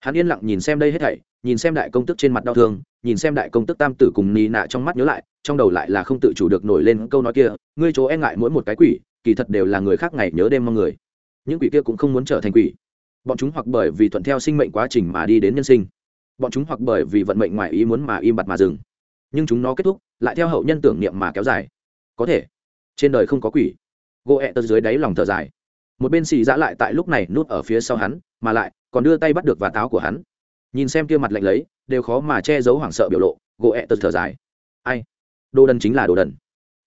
[SPEAKER 1] Hắn yên lặng nhìn xem đây hết thảy, nhìn xem đại công tức trên mặt đau thương, nhìn xem đại công tức tam tử cùng nì nạ trong mắt nhớ lại, trong đầu lại là không tự chủ được nổi lên câu nói kia, ngươi chỗ e ngại mỗi một cái quỷ, kỳ thật đều là người khác ngày nhớ đêm mong người. Những quỷ kia cũng không muốn trở thành quỷ. Bọn chúng hoặc bởi vì thuận theo sinh mệnh quá trình mà đi đến nhân sinh. Bọn chúng hoặc bởi vì vận mệnh ngoài ý muốn mà im bặt mà dừng nhưng chúng nó kết thúc, lại theo hậu nhân tưởng niệm mà kéo dài. Có thể, trên đời không có quỷ. Gỗ ẹ tật dưới đáy lòng thở dài. Một bên xì dã lại tại lúc này nút ở phía sau hắn, mà lại còn đưa tay bắt được và táo của hắn. Nhìn xem kia mặt lạnh lấy, đều khó mà che giấu hoảng sợ biểu lộ gỗ ẹ tật thở dài. Ai? Đồ đần chính là đồ đần.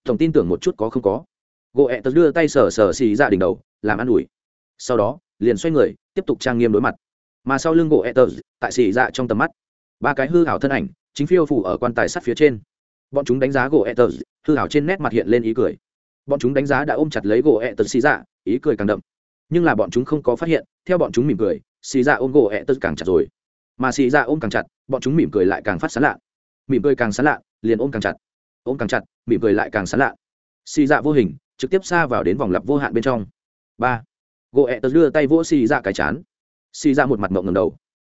[SPEAKER 1] Tổng tin tưởng một chút có không có. Gỗ ẹ tật đưa tay sờ sờ xì ra đỉnh đầu, làm an ủi. Sau đó, liền xoay người, tiếp tục trang nghiêm đối mặt. Mà sau lưng gỗ ẹ tật tại xì ra trong tầm mắt, ba cái hư hảo thân ảnh chính phiêu phủ ở quan tài sắt phía trên. Bọn chúng đánh giá gỗ ẹ tật hư hảo trên nét mặt hiện lên ý cười. Bọn chúng đánh giá đã ôm chặt lấy gỗ ẹ tật xì dạ ý cười càng đậm. Nhưng là bọn chúng không có phát hiện, theo bọn chúng mỉm cười, xì dạ ôm gỗ ẹ tật càng chặt rồi. Mà xì dạ ôm càng chặt, bọn chúng mỉm cười lại càng phát sán lạ. Mỉm cười càng sán lạ, liền ôm càng chặt. Ôm càng chặt, mỉm cười lại càng sán lạ. Xì dạ vô hình, trực tiếp xa vào đến vòng lặp vô hạn bên trong. Ba. Gỗ ẹ tật đưa tay vỗ xì dạ cái chán. Xì dạ một mặt mộng ngầm đầu.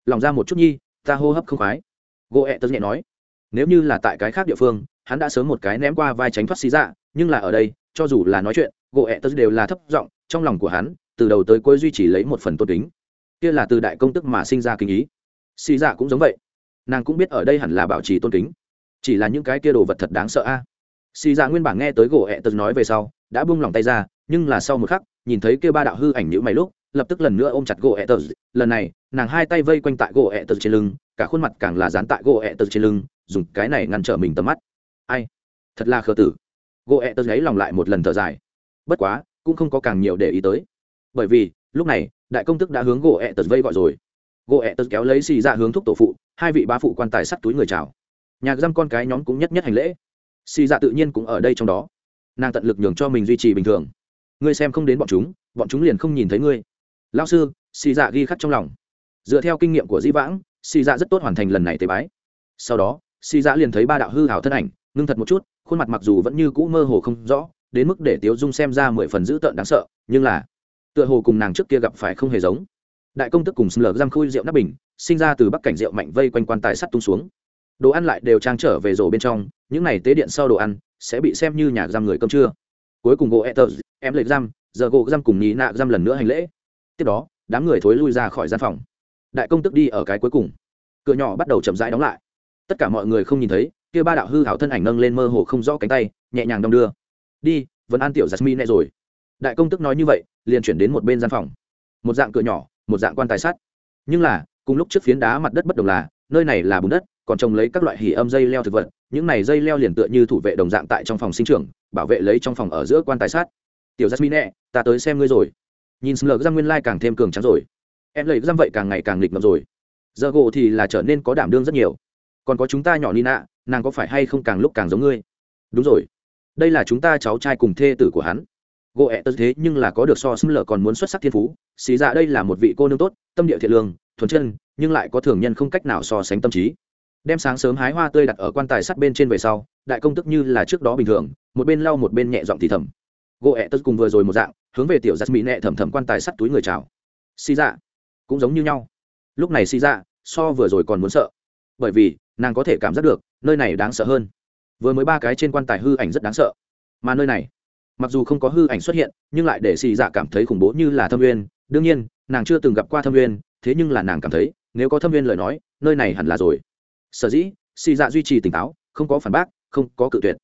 [SPEAKER 1] Lòng ra một chút nhi, ta hô hấp không khoái gỗ ẹ tật nhẹ nói, nếu như là tại cái khác địa phương, hắn đã sớm một cái ném qua vai tránh thoát xí dạ nhưng là ở đây, cho dù là nói chuyện, gỗ ẹ tật đều là thấp giọng, trong lòng của hắn, từ đầu tới cuối duy trì lấy một phần tôn kính. Kia là từ đại công tức mà sinh ra kinh ý. Xì dạ cũng giống vậy. Nàng cũng biết ở đây hẳn là bảo trì tôn kính. Chỉ là những cái kia đồ vật thật đáng sợ a. À. xì dạ nguyên bản nghe tới gỗ ẹ tật nói về sau, đã buông lòng tay ra, nhưng là sau một khắc, nhìn thấy kia ba đạo hư ảnh nhữ mày lúc, lập tức lần nữa ôm chặt gỗ ẹ tật lần này, nàng hai tay vây quanh tại gỗ ẹ tật trên lưng cả khuôn mặt càng là dán tại gỗ ẹ tơ trên lưng, dùng cái này ngăn trở mình tầm mắt. Ai? Thật là khờ tử. Gỗ ẹ tơ lấy lòng lại một lần thở dài. Bất quá, cũng không có càng nhiều để ý tới. Bởi vì, lúc này, đại công tức đã hướng gỗ ẹ tơ vây gọi rồi. Gỗ ẹ tơ kéo lấy xì ra hướng thúc tổ phụ, hai vị bá phụ quan tài sắt túi người chào. Nhà giam con cái nhóm cũng nhất nhất hành lễ. Xì dạ tự nhiên cũng ở đây trong đó. Nàng tận lực nhường cho mình duy trì bình thường. Ngươi xem không đến bọn chúng bọn chúng liền không nhìn thấy ngươi. Lao sư, xì dạ ghi khắc trong lòng. Dựa theo kinh nghiệm của di vãng xì dạ rất tốt hoàn thành lần này tế bái. Sau đó, xì dạ liền thấy ba đạo hư hảo thân ảnh, ngưng thật một chút, khuôn mặt mặc dù vẫn như cũ mơ hồ không rõ, đến mức để tiếu dung xem ra mười phần dữ tợn đáng sợ, nhưng là, tựa hồ cùng nàng trước kia gặp phải không hề giống. Đại công tức cùng xâm lờ giam khui rượu nắp bình, sinh ra từ bắc cảnh rượu mạnh vây quanh quan tài sắt tung xuống. Đồ ăn lại đều trang trở về rổ bên trong, những này tế điện sau đồ ăn, sẽ bị xem như nhà giam người cơm trưa. Cuối cùng gỗ etters em lệch giam, giờ gỗ giam cùng nhí nạ giam lần nữa hành lễ. Tiếp đó, đám người thối lui ra khỏi gian phòng đại công tức đi ở cái cuối cùng. Cửa nhỏ bắt đầu chậm rãi đóng lại. Tất cả mọi người không nhìn thấy, kia ba đạo hư hảo thân ảnh nâng lên mơ hồ không rõ cánh tay, nhẹ nhàng đong đưa. Đi vẫn an tiểu jasmine rồi. Đại công tức nói như vậy, liền chuyển đến một bên gian phòng. Một dạng cửa nhỏ, một dạng quan tài sắt. Nhưng là, cùng lúc trước phiến đá mặt đất bất đồng là, nơi này là bùn đất, còn trồng lấy các loại hỉ âm dây leo thực vật, những này dây leo liền tựa như thủ vệ đồng dạng tại trong phòng sinh trưởng, bảo vệ lấy trong phòng ở giữa quan tài sát tiểu jasmine ta tới xem ngươi rồi. Nhìn sờ ra nguyên lai càng thêm cường trắng rồi em lấy giam vậy càng ngày càng nghịch ngợm rồi. Giờ gỗ thì là trở nên có đảm đương rất nhiều. Còn có chúng ta nhỏ nina, nàng có phải hay không càng lúc càng giống ngươi? Đúng rồi. Đây là chúng ta cháu trai cùng thê tử của hắn. Gỗ ẹ tớ thế nhưng là có được so xâm lợ còn muốn xuất sắc thiên phú. Xì dạ đây là một vị cô nương tốt, tâm địa thiện lương, thuần chân, nhưng lại có thường nhân không cách nào so sánh tâm trí. Đem sáng sớm hái hoa tươi đặt ở quan tài sắt bên trên về sau, đại công tức như là trước đó bình thường, một bên lau một bên nhẹ giọng thì thầm. Gỗ ẹ tớ cùng vừa rồi một dạng, hướng về tiểu giắt mỹ nẹ thầm thầm quan tài sắt túi người chào. Xì dạ cũng giống như nhau. Lúc này xì dạ so vừa rồi còn muốn sợ, bởi vì nàng có thể cảm giác được nơi này đáng sợ hơn. Vừa mới ba cái trên quan tài hư ảnh rất đáng sợ, mà nơi này, mặc dù không có hư ảnh xuất hiện, nhưng lại để xì dạ cảm thấy khủng bố như là thâm uyên. Đương nhiên, nàng chưa từng gặp qua thâm uyên, thế nhưng là nàng cảm thấy, nếu có thâm uyên lời nói, nơi này hẳn là rồi. Sở dĩ xì dạ duy trì tỉnh táo, không có phản bác, không có cự tuyệt.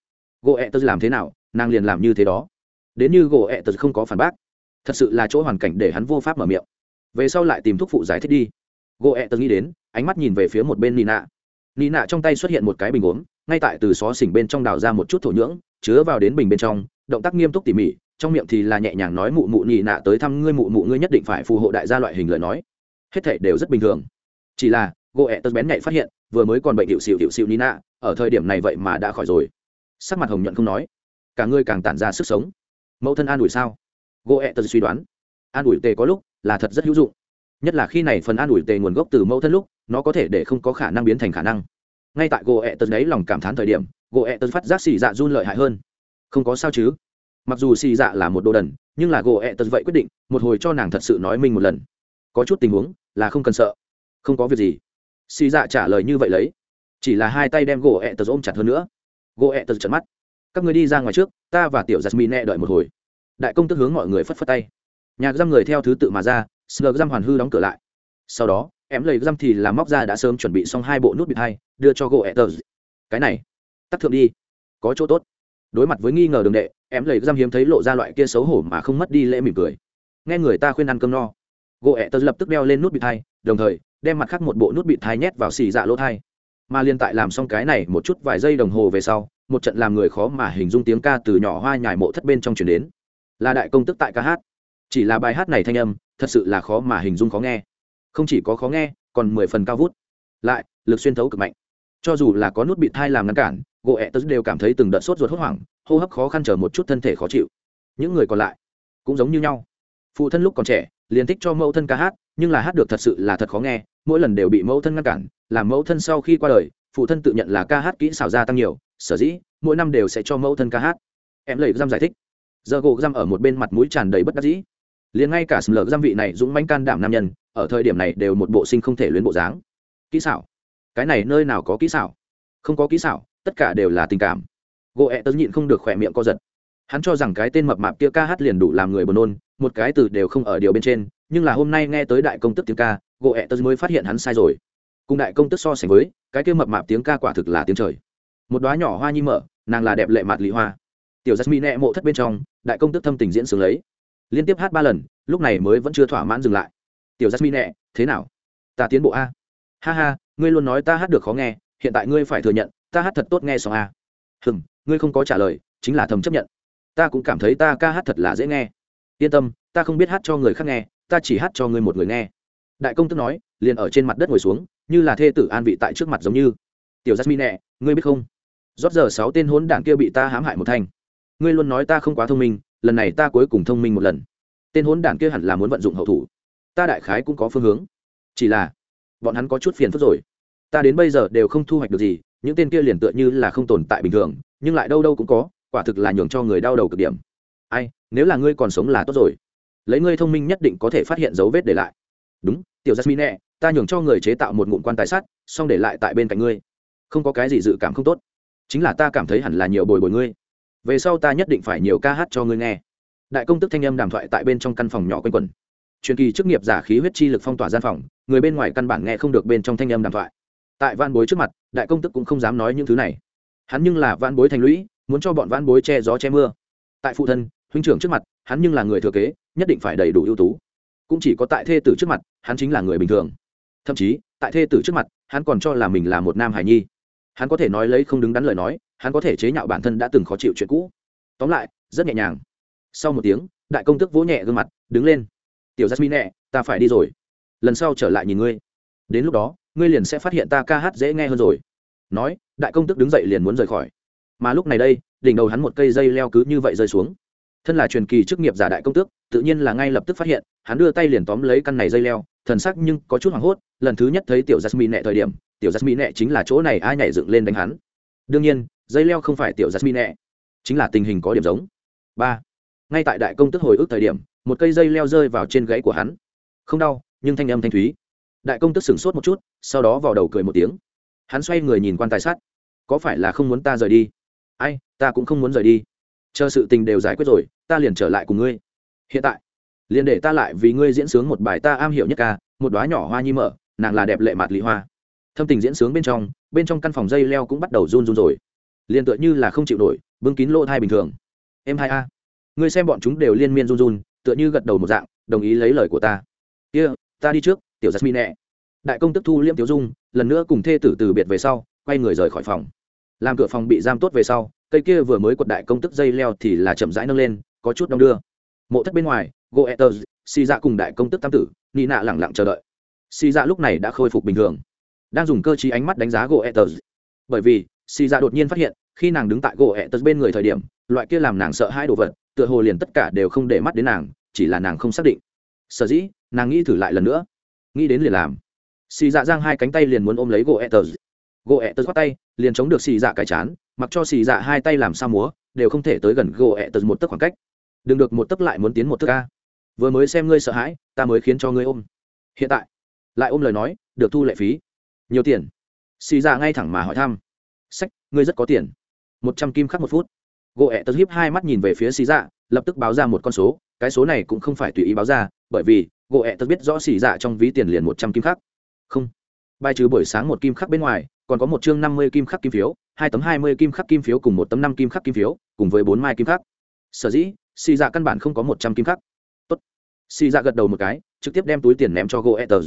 [SPEAKER 1] Gỗ ẹ tớ làm thế nào, nàng liền làm như thế đó. Đến như gỗ ẹ tớ không có phản bác, thật sự là chỗ hoàn cảnh để hắn vô pháp mở miệng về sau lại tìm thuốc phụ giải thích đi. Gỗ ẹ tớ nghĩ đến, ánh mắt nhìn về phía một bên nina. Nina trong tay xuất hiện một cái bình uống ngay tại từ xó xỉnh bên trong đào ra một chút thổ nhưỡng, chứa vào đến bình bên trong, động tác nghiêm túc tỉ mỉ, trong miệng thì là nhẹ nhàng nói mụ mụ nhị nạ tới thăm ngươi mụ mụ ngươi nhất định phải phù hộ đại gia loại hình lời nói. Hết thể đều rất bình thường. Chỉ là gỗ ẹ tớ bén nhạy phát hiện, vừa mới còn bệnh hiệu xịu hiệu xịu nina, ở thời điểm này vậy mà đã khỏi rồi. Sắc mặt hồng nhuận không nói, cả ngươi càng tản ra sức sống. Mẫu thân an ủi sao? Gỗ ẹ tớ suy đoán. An ủi tề có lúc là thật rất hữu dụng. Nhất là khi này phần an ủi tề nguồn gốc từ mẫu thân lúc, nó có thể để không có khả năng biến thành khả năng. Ngay tại gỗ ẹ tật đấy lòng cảm thán thời điểm gỗ ẹ tật phát giác xì dạ run lợi hại hơn. Không có sao chứ? Mặc dù xì dạ là một đồ đần, nhưng là gỗ ẹ tật vậy quyết định, một hồi cho nàng thật sự nói mình một lần. Có chút tình huống là không cần sợ. Không có việc gì. Xì dạ trả lời như vậy lấy. Chỉ là hai tay đem gỗ ẹ tật ôm chặt hơn nữa. Gỗ ẹ tật trận mắt. Các người đi ra ngoài trước, ta và tiểu giặt mi nẹ đợi một hồi. Đại công tức hướng mọi người phất phất tay nhà giam người theo thứ tự mà ra sờ giam hoàn hư đóng cửa lại. Sau đó, em lấy giam thì làm móc ra đã sớm chuẩn bị xong hai bộ nút bịt hai, đưa cho gỗ ẹ tớ cái này, tắt thượng đi. Có chỗ tốt. Đối mặt với nghi ngờ đường đệ, em lấy giam hiếm thấy lộ ra loại kia xấu hổ mà không mất đi lễ mỉm cười. Nghe người ta khuyên ăn cơm no gỗ ẹ tớ lập tức đeo lên nút bịt hai, đồng thời, đem mặt khác một bộ nút bịt thai nhét vào xì dạ lỗ thai. Mà liên tại làm xong cái này một chút vài giây đồng hồ về sau, một trận làm người khó mà hình dung tiếng ca từ nhỏ hoa nhải mộ thất bên trong chuyển đến. Là đại công tức tại ca hát chỉ là bài hát này thanh âm, thật sự là khó mà hình dung khó nghe. Không chỉ có khó nghe, còn mười phần cao vút. Lại, lực xuyên thấu cực mạnh. Cho dù là có nút bị thai làm ngăn cản gỗ ẹ tớ đều cảm thấy từng đợt sốt ruột hốt hoảng, hô hấp khó khăn chờ một chút thân thể khó chịu. Những người còn lại cũng giống như nhau. Phụ thân lúc còn trẻ, liền thích cho mẫu thân ca hát, nhưng là hát được thật sự là thật khó nghe, mỗi lần đều bị mẫu thân ngăn cản, làm mẫu thân sau khi qua đời, phụ thân tự nhận là ca hát kỹ xảo gia tăng nhiều, sở dĩ mỗi năm đều sẽ cho mẫu thân ca hát. Em lấy giam giải thích. Giờ gỗ giam ở một bên mặt mũi tràn đầy bất đắc dĩ liền ngay cả sầm lợn giam vị này dũng manh can đảm nam nhân, ở thời điểm này đều một bộ sinh không thể luyến bộ dáng. Kỹ xảo. Cái này nơi nào có kỹ xảo? Không có kỹ xảo, tất cả đều là tình cảm. Gỗ ẹ tớ nhịn không được khỏe miệng co giật. Hắn cho rằng cái tên mập mạp kia ca hát liền đủ làm người buồn nôn, một cái từ đều không ở điều bên trên, nhưng là hôm nay nghe tới đại công tức tiếng ca, gỗ ẹ tớ mới phát hiện hắn sai rồi. Cùng đại công tức so sánh với, cái kia mập mạp tiếng ca quả thực là tiếng trời. Một đoá nhỏ hoa nhi mở, nàng là đẹp lệ mặt lị hoa. Tiểu giặc mỹ nẹ mộ thất bên trong, đại công tức thâm tình diễn sướng lấy liên tiếp hát ba lần lúc này mới vẫn chưa thỏa mãn dừng lại. Tiểu Giác Mi nẹ thế nào? Ta tiến bộ a. Ha ha ngươi luôn nói ta hát được khó nghe hiện tại ngươi phải thừa nhận ta hát thật tốt nghe xong a. Hừng ngươi không có trả lời chính là thầm chấp nhận. Ta cũng cảm thấy ta ca hát thật là dễ nghe. Yên tâm ta không biết hát cho người khác nghe ta chỉ hát cho ngươi một người nghe. Đại công tức nói liền ở trên mặt đất ngồi xuống như là thê tử an vị tại trước mặt giống như. Tiểu Giác Mi Nẹ, ngươi biết không? Rót giờ sáu tên hốn đảng kia bị ta hãm hại một thành. ngươi luôn nói ta không quá thông minh lần này ta cuối cùng thông minh một lần. Tên hốn đảng kia hẳn là muốn vận dụng hậu thủ. Ta đại khái cũng có phương hướng. Chỉ là, bọn hắn có chút phiền phức rồi. Ta đến bây giờ đều không thu hoạch được gì, những tên kia liền tựa như là không tồn tại bình thường, nhưng lại đâu đâu cũng có, quả thực là nhường cho người đau đầu cực điểm. Ai, nếu là ngươi còn sống là tốt rồi. Lấy ngươi thông minh nhất định có thể phát hiện dấu vết để lại. Đúng, tiểu jasmine ta nhường cho người chế tạo một ngụm quan tài sắt, xong để lại tại bên cạnh ngươi. Không có cái gì dự cảm không tốt. Chính là ta cảm thấy hẳn là nhiều bồi bồi ngươi về sau ta nhất định phải nhiều ca hát cho ngươi nghe. Đại công tức thanh âm đàm thoại tại bên trong căn phòng nhỏ quanh quần truyền kỳ chức nghiệp giả khí huyết chi lực phong tỏa gian phòng, người bên ngoài căn bản nghe không được bên trong thanh âm đàm thoại. Tại van bối trước mặt, đại công tức cũng không dám nói những thứ này. Hắn nhưng là van bối thành lũy, muốn cho bọn van bối che gió che mưa. Tại phụ thân, huynh trưởng trước mặt, hắn nhưng là người thừa kế, nhất định phải đầy đủ ưu tú. Cũng chỉ có tại thê tử trước mặt, hắn chính là người bình thường. Thậm chí, tại thê tử trước mặt, hắn còn cho là mình là một nam hải nhi hắn có thể nói lấy không đứng đắn lời nói, hắn có thể chế nhạo bản thân đã từng khó chịu chuyện cũ. Tóm lại, rất nhẹ nhàng. Sau một tiếng, đại công tức vỗ nhẹ gương mặt, đứng lên. Tiểu jasmine nẹ ta phải đi rồi. Lần sau trở lại nhìn ngươi. Đến lúc đó, ngươi liền sẽ phát hiện ta ca hát dễ nghe hơn rồi. Nói, đại công tức đứng dậy liền muốn rời khỏi. Mà lúc này đây, đỉnh đầu hắn một cây dây leo cứ như vậy rơi xuống. Thân là truyền kỳ chức nghiệp giả đại công tước, tự nhiên là ngay lập tức phát hiện, hắn đưa tay liền tóm lấy căn này dây leo, thần sắc nhưng có chút hoảng hốt, lần thứ nhất thấy tiểu jasmine nẹ thời điểm tiểu jasmine nẹ chính là chỗ này ai nhảy dựng lên đánh hắn. Đương nhiên, dây leo không phải tiểu jasmine nẹ, chính là tình hình có điểm giống. Ba, ngay tại đại công tức hồi ức thời điểm, một cây dây leo rơi vào trên gãy của hắn. Không đau, nhưng thanh âm thanh thúy. Đại công tức sửng sốt một chút, sau đó vào đầu cười một tiếng. Hắn xoay người nhìn quan tài sát có phải là không muốn ta rời đi? Ai, ta cũng không muốn rời đi. Chờ sự tình đều giải quyết rồi, ta liền trở lại cùng ngươi. Hiện tại, liền để ta lại vì ngươi diễn sướng một bài ta am hiểu nhất ca, một đoá nhỏ hoa nhi mở, nàng là đẹp lệ mạt lý hoa thâm tình diễn sướng bên trong bên trong căn phòng dây leo cũng bắt đầu run run rồi. Liền tựa như là không chịu nổi bưng kín lỗ thai bình thường. Em hai a người xem bọn chúng đều liên miên run run tựa như gật đầu một dạng đồng ý lấy lời của ta. Kia、yeah, ta đi trước tiểu giặc mi nẹ. Đại công tức thu liêm tiểu dung lần nữa cùng thê tử từ biệt về sau quay người rời khỏi phòng. Làm cửa phòng bị giam tốt về sau cây kia vừa mới quật đại công tức dây leo thì là chậm rãi nâng lên có chút đong đưa. Mộ thất bên ngoài goethez xì dạ cùng đại công tức tam tử nị nạ lẳng lặng chờ đợi. Xì dạ lúc này đã khôi phục bình thường đang dùng cơ chí ánh mắt đánh giá goethez bởi vì xì dạ đột nhiên phát hiện, khi nàng đứng tại goethez bên người thời điểm, loại kia làm nàng sợ hai đồ vật, tựa hồ liền tất cả đều không để mắt đến nàng, chỉ là nàng không xác định. Sở dĩ, nàng nghĩ thử lại lần nữa. Nghĩ đến liền làm. Xì dạ giang hai cánh tay liền muốn ôm lấy gỗ etters gỗ etters khoát tay, liền chống được xì dạ cái chán, mặc cho xì dạ hai tay làm sao múa, đều không thể tới gần gỗ etters một tấc khoảng cách. Đừng được một tấc lại muốn tiến một tấc ca vừa mới xem ngươi sợ hãi, ta mới khiến cho ngươi ôm. Hiện tại, lại ôm lời nói, được thu lệ phí nhiều tiền. Xì dạ ngay thẳng mà hỏi thăm. Sách, ngươi rất có tiền. Một trăm kim khắc một phút. Gỗ ẹ tật hiếp hai mắt nhìn về phía xì dạ lập tức báo ra một con số. Cái số này cũng không phải tùy ý báo ra, bởi vì gỗ ẹ tật biết rõ xì dạ trong ví tiền liền một trăm kim khắc. Không. Bài trừ buổi sáng một kim khắc bên ngoài, còn có một chương năm mươi kim khắc kim phiếu, hai tấm hai mươi kim khắc kim phiếu cùng một tấm năm kim khắc kim phiếu, cùng với bốn mai kim khắc. Sở dĩ, xì dạ căn bản không có một trăm kim khắc. Tốt. Xì dạ gật đầu một cái, trực tiếp đem túi tiền ném cho gỗ ẹ tật.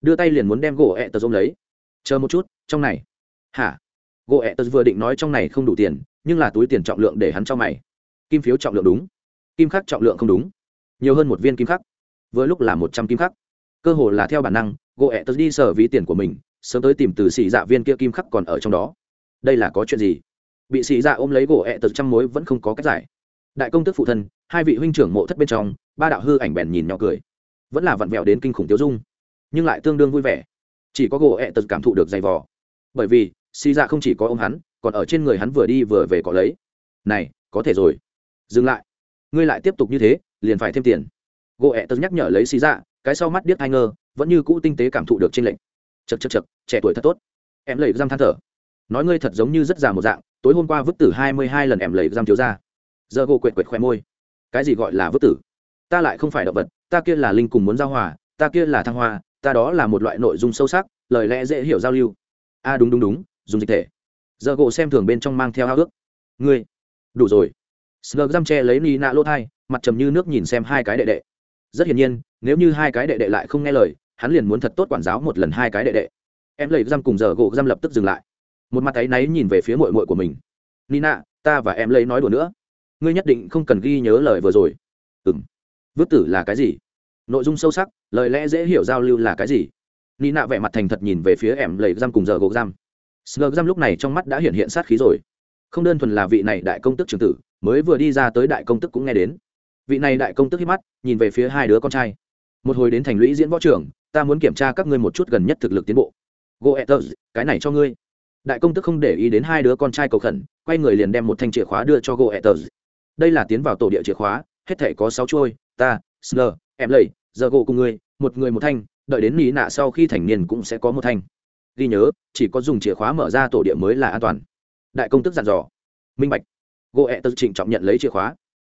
[SPEAKER 1] Đưa tay liền muốn đem gỗ ẹ tật ôm lấy chờ một chút, trong này. Hả? Gỗ ẹ tật vừa định nói trong này không đủ tiền, nhưng là túi tiền trọng lượng để hắn cho mày. Kim phiếu trọng lượng đúng. Kim khắc trọng lượng không đúng. Nhiều hơn một viên kim khắc. Vừa lúc là một trăm kim khắc. Cơ hồ là theo bản năng, gỗ ẹ tớ đi sở ví tiền của mình, sớm tới tìm từ xì dạ viên kia kim khắc còn ở trong đó. Đây là có chuyện gì? Bị xì dạ ôm lấy gỗ ẹ tớ trăm mối vẫn không có cách giải. Đại công tức phụ thân, hai vị huynh trưởng mộ thất bên trong, ba đạo hư ảnh bèn nhìn nhỏ cười. Vẫn là vặn vẹo đến kinh khủng tiêu dung, nhưng lại tương đương vui vẻ chỉ có gỗ ẹ tật cảm thụ được dày vò. Bởi vì, xì dạ không chỉ có ôm hắn, còn ở trên người hắn vừa đi vừa về cọ lấy. Này, có thể rồi. Dừng lại. Ngươi lại tiếp tục như thế, liền phải thêm tiền. Gỗ ẹ tật nhắc nhở lấy xì dạ cái sau mắt điếc hai ngơ, vẫn như cũ tinh tế cảm thụ được trên lệnh. Chật chật chật trẻ tuổi thật tốt. Em lầy giam than thở. Nói ngươi thật giống như rất già một dạng, tối hôm qua vứt tử hai mươi hai lần em lầy giam thiếu ra giờ gỗ quệt quệt khoe môi. Cái gì gọi là vứt tử? Ta lại không phải động vật, ta kia là linh cùng muốn giao hòa, ta kia là thăng hoa ta đó là một loại nội dung sâu sắc, lời lẽ dễ hiểu giao lưu. A đúng đúng đúng, dùng dịch thể. Giờ gỗ xem thường bên trong mang theo ao ước. Ngươi, đủ rồi. Sờ răm che lấy ni nạ lỗ thai, mặt trầm như nước nhìn xem hai cái đệ đệ. Rất hiển nhiên, nếu như hai cái đệ đệ lại không nghe lời, hắn liền muốn thật tốt quản giáo một lần hai cái đệ đệ. Em lấy răm cùng giờ gỗ răm lập tức dừng lại. Một mặt áy náy nhìn về phía mội mội của mình. Nina, ta và em lấy nói đùa nữa. Ngươi nhất định không cần ghi nhớ lời vừa rồi. Ừ m vứt tử là cái gì? Nội dung sâu sắc, lời lẽ dễ hiểu giao lưu là cái gì? Nina vẻ mặt thành thật nhìn về phía em lầy giam cùng giờ gỗ giam. Sờ giam lúc này trong mắt đã hiện hiện sát khí rồi. Không đơn thuần là vị này đại công tức trường tử, mới vừa đi ra tới đại công tức cũng nghe đến. Vị này đại công tức hít mắt, nhìn về phía hai đứa con trai. Một hồi đến thành lũy diễn võ trưởng, ta muốn kiểm tra các ngươi một chút gần nhất thực lực tiến bộ. Goethers cái này cho ngươi. Đại công tức không để ý đến hai đứa con trai cầu khẩn, quay người liền đem một thanh chìa khóa đưa cho goethers đây là tiến vào tổ địa chìa khóa, hết thể có sáu chuôi, ta sờ, em lầy, giờ gỗ cùng ngươi một người một thanh, đợi đến lý nạ sau khi thành niên cũng sẽ có một thanh. Ghi nhớ, chỉ có dùng chìa khóa mở ra tổ địa mới là an toàn. Đại công tức dặn dò. Minh bạch. Gỗ ẹ tật trịnh trọng nhận lấy chìa khóa.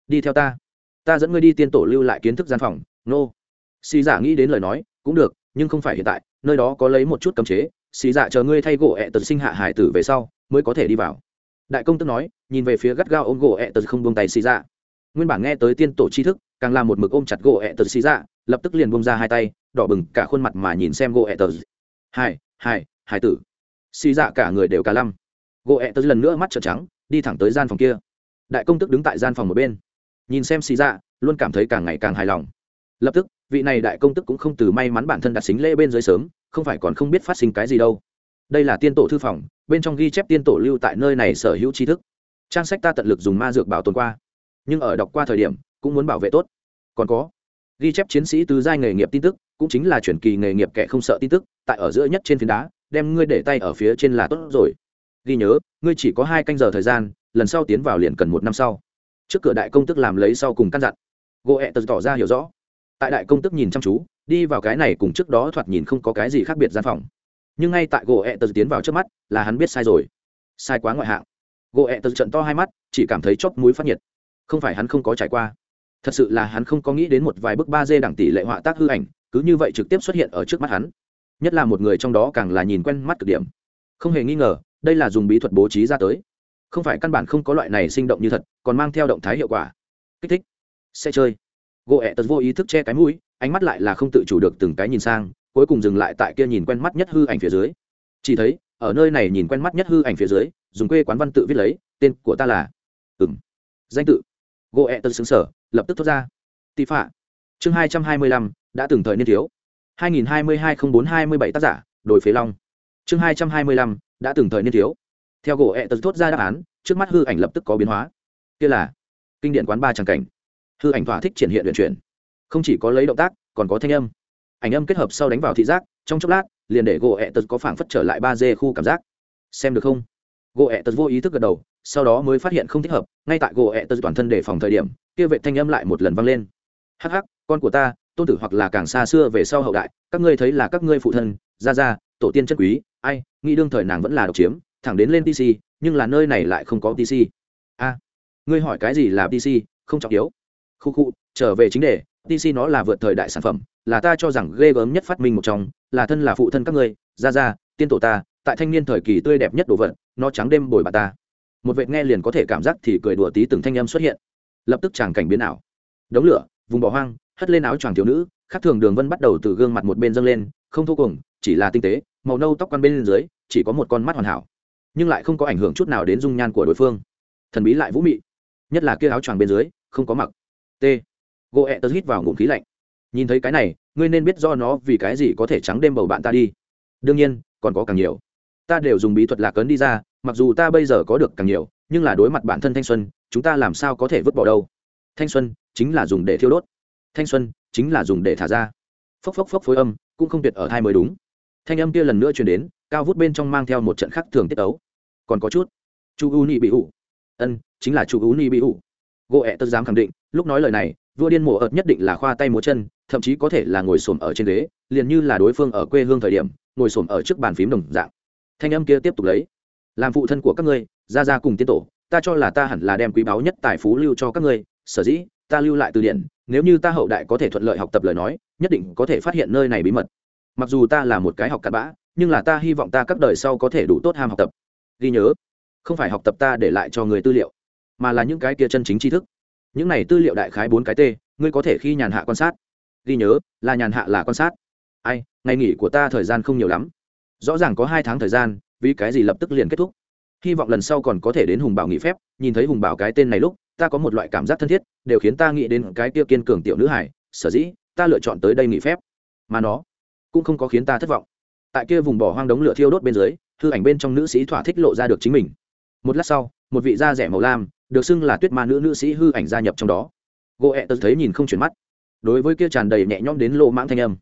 [SPEAKER 1] Đi theo ta. Ta dẫn ngươi đi tiên tổ lưu lại kiến thức gian phòng. Nô. Xì giả nghĩ đến lời nói, cũng được, nhưng không phải hiện tại, nơi đó có lấy một chút cấm chế. Xì dạ chờ ngươi thay gỗ ẹ tật sinh hạ hải tử về sau, mới có thể đi vào. Đại công tức nói, nhìn về phía gắt gao ôm gỗ ẹ tật không buông tay xì dạ. Nguyên bản nghe tới tiên tổ tri thức càng làm một mực ôm chặt gỗ ẹ tờ xì dạ lập tức liền buông ra hai tay, đỏ bừng cả khuôn mặt mà nhìn xem gỗ ẹ tờ. Hai hai hai tử. Xì dạ cả người đều cả lăm. Gỗ ẹ tờ lần nữa mắt trợn trắng, đi thẳng tới gian phòng kia. Đại công tức đứng tại gian phòng một bên. Nhìn xem xì dạ luôn cảm thấy càng ngày càng hài lòng. Lập tức, vị này đại công tức cũng không từ may mắn bản thân đặt xính lễ bên dưới sớm, không phải còn không biết phát sinh cái gì đâu. Đây là tiên tổ thư phòng, bên trong ghi chép tiên tổ lưu tại nơi này sở hữu tri thức. Trang sách ta tận lực dùng ma dược bảo tồn qua. Nhưng ở đọc qua thời điểm cũng muốn bảo vệ tốt. Còn có, ghi chép chiến sĩ tứ giai nghề nghiệp tin tức, cũng chính là chuyển kỳ nghề nghiệp kẻ không sợ tin tức, tại ở giữa nhất trên phiến đá, đem ngươi để tay ở phía trên là tốt rồi. Ghi nhớ, ngươi chỉ có hai canh giờ thời gian, lần sau tiến vào liền cần một năm sau. Trước cửa đại công tức làm lấy sau cùng căn dặn. Gỗ ẹ tật tỏ ra hiểu rõ. Tại đại công tức nhìn chăm chú, đi vào cái này cùng trước đó thoạt nhìn không có cái gì khác biệt gian phòng. Nhưng ngay tại gỗ ẹ tật tiến vào trước mắt, là hắn biết sai rồi. Sai quá ngoại hạng. Gỗ ẹ tật trận to hai mắt, chỉ cảm thấy chóp mũi phát nhiệt. Không phải hắn không có trải qua thật sự là hắn không có nghĩ đến một vài bức ba d đẳng tỷ lệ họa tác hư ảnh, cứ như vậy trực tiếp xuất hiện ở trước mắt hắn. Nhất là một người trong đó càng là nhìn quen mắt cực điểm. Không hề nghi ngờ, đây là dùng bí thuật bố trí ra tới. Không phải căn bản không có loại này sinh động như thật, còn mang theo động thái hiệu quả. Kích thích. Sẽ chơi. Gỗ ẹ tật vô ý thức che cái mũi, ánh mắt lại là không tự chủ được từng cái nhìn sang, cuối cùng dừng lại tại kia nhìn quen mắt nhất hư ảnh phía dưới. Chỉ thấy, ở nơi này nhìn quen mắt nhất hư ảnh phía dưới, dùng quê quán văn tự viết lấy, tên của ta là ừng danh tự. Gỗ ẹ tật xứng sở lập tức thoát ra. Tị phạ. Chương hai trăm hai mươi lăm, đã từng thời niên thiếu. hai nghìn hai mươi hai không bốn hai mươi bảy tác giả đổi phế long. Chương hai trăm hai mươi lăm, đã từng thời niên thiếu. Theo gỗ ẹ tật thốt ra đáp án, trước mắt hư ảnh lập tức có biến hóa. Kia là kinh điển quán ba tràng cảnh. Hư ảnh thỏa thích triển hiện luyện chuyển. Không chỉ có lấy động tác, còn có thanh âm. Ảnh âm kết hợp sau đánh vào thị giác, trong chốc lát, liền để gỗ ẹ tật có phảng phất trở lại ba d khu cảm giác. Xem được không? Gỗ ẹ tật vô ý thức gật đầu sau đó mới phát hiện không thích hợp, ngay tại gỗ ẹ tật toàn thân để phòng thời điểm, kia vệ thanh âm lại một lần vang lên. Hắc hắc, con của ta, tôn tử hoặc là càng xa xưa về sau hậu đại, các ngươi thấy là các ngươi phụ thân, gia gia, tổ tiên chất quý, ai, nghĩ đương thời nàng vẫn là độc chiếm, thẳng đến lên tc nhưng là nơi này lại không có tc a, ngươi hỏi cái gì là tc không trọng yếu. Khu khu, trở về chính đề tc nó là vượt thời đại sản phẩm, là ta cho rằng ghê gớm nhất phát minh một trong, là thân là phụ thân các ngươi ra ra tiên tổ ta, tại thanh niên thời kỳ tươi đẹp nhất đồ vật, nó trắng đêm bồi bà ta một vệt nghe liền có thể cảm giác thì cười đùa tí từng thanh âm xuất hiện. Lập tức tràng cảnh biến ảo. Đống lửa, vùng bỏ hoang, hất lên áo choàng thiếu nữ, khác thường đường vân bắt đầu từ gương mặt một bên dâng lên, không thô cùng, chỉ là tinh tế, màu nâu tóc quan bên dưới, chỉ có một con mắt hoàn hảo. Nhưng lại không có ảnh hưởng chút nào đến dung nhan của đối phương. Thần bí lại vũ mị. Nhất là kia áo choàng bên dưới, không có mặc. T. Gỗ ẹ tớ hít vào ngụm khí lạnh. Nhìn thấy cái này, ngươi nên biết do nó vì cái gì có thể trắng đêm bầu bạn ta đi. Đương nhiên, còn có càng nhiều. Ta đều dùng bí thuật lạc ấn đi ra mặc dù ta bây giờ có được càng nhiều, nhưng là đối mặt bản thân thanh xuân, chúng ta làm sao có thể vứt bỏ đâu? Thanh xuân chính là dùng để thiêu đốt. Thanh xuân chính là dùng để thả ra. Phốc phốc phốc phối âm, cũng không tuyệt ở thai mới đúng. Thanh âm kia lần nữa truyền đến, cao vút bên trong mang theo một trận khắc thường tiết ấu. Còn có chút. Chu u ni bị ủ ân, chính là chu u ni bị ủ gỗ ẹ tớ dám khẳng định, lúc nói lời này, vua điên mổ ợt nhất định là khoa tay múa chân, thậm chí có thể là ngồi xổm ở trên ghế, liền như là đối phương ở quê hương thời điểm, ngồi xổm ở trước bàn phím đồng dạng. Thanh âm kia tiếp tục lấy làm phụ thân của các ngươi, ra ra cùng tiên tổ, ta cho là ta hẳn là đem quý báu nhất tài phú lưu cho các ngươi, sở dĩ, ta lưu lại từ điển, nếu như ta hậu đại có thể thuận lợi học tập lời nói, nhất định có thể phát hiện nơi này bí mật. Mặc dù ta là một cái học cặn bã, nhưng là ta hy vọng ta các đời sau có thể đủ tốt ham học tập. Ghi nhớ, không phải học tập ta để lại cho người tư liệu, mà là những cái kia chân chính tri thức. Những này tư liệu đại khái bốn cái t ngươi có thể khi nhàn hạ quan sát. Ghi nhớ, là nhàn hạ là quan sát. Ai, ngày nghỉ của ta thời gian không nhiều lắm. Rõ ràng có hai tháng thời gian vì cái gì lập tức liền kết thúc? Hy vọng lần sau còn có thể đến hùng bảo nghỉ phép, nhìn thấy hùng bảo cái tên này lúc, ta có một loại cảm giác thân thiết, đều khiến ta nghĩ đến cái kia kiên cường tiểu nữ hải sở dĩ, ta lựa chọn tới đây nghỉ phép. Mà nó cũng không có khiến ta thất vọng. Tại kia vùng bỏ hoang đống lửa thiêu đốt bên dưới thư ảnh bên trong nữ sĩ thỏa thích lộ ra được chính mình. Một lát sau, một vị da rẻ màu lam, được xưng là tuyết ma nữ nữ sĩ hư ảnh gia nhập trong đó. Gỗ ẹ tớ thấy nhìn không chuyển mắt. Đối với kia tràn đầy nhẹ nhõm đến lộ mãng thanh âm.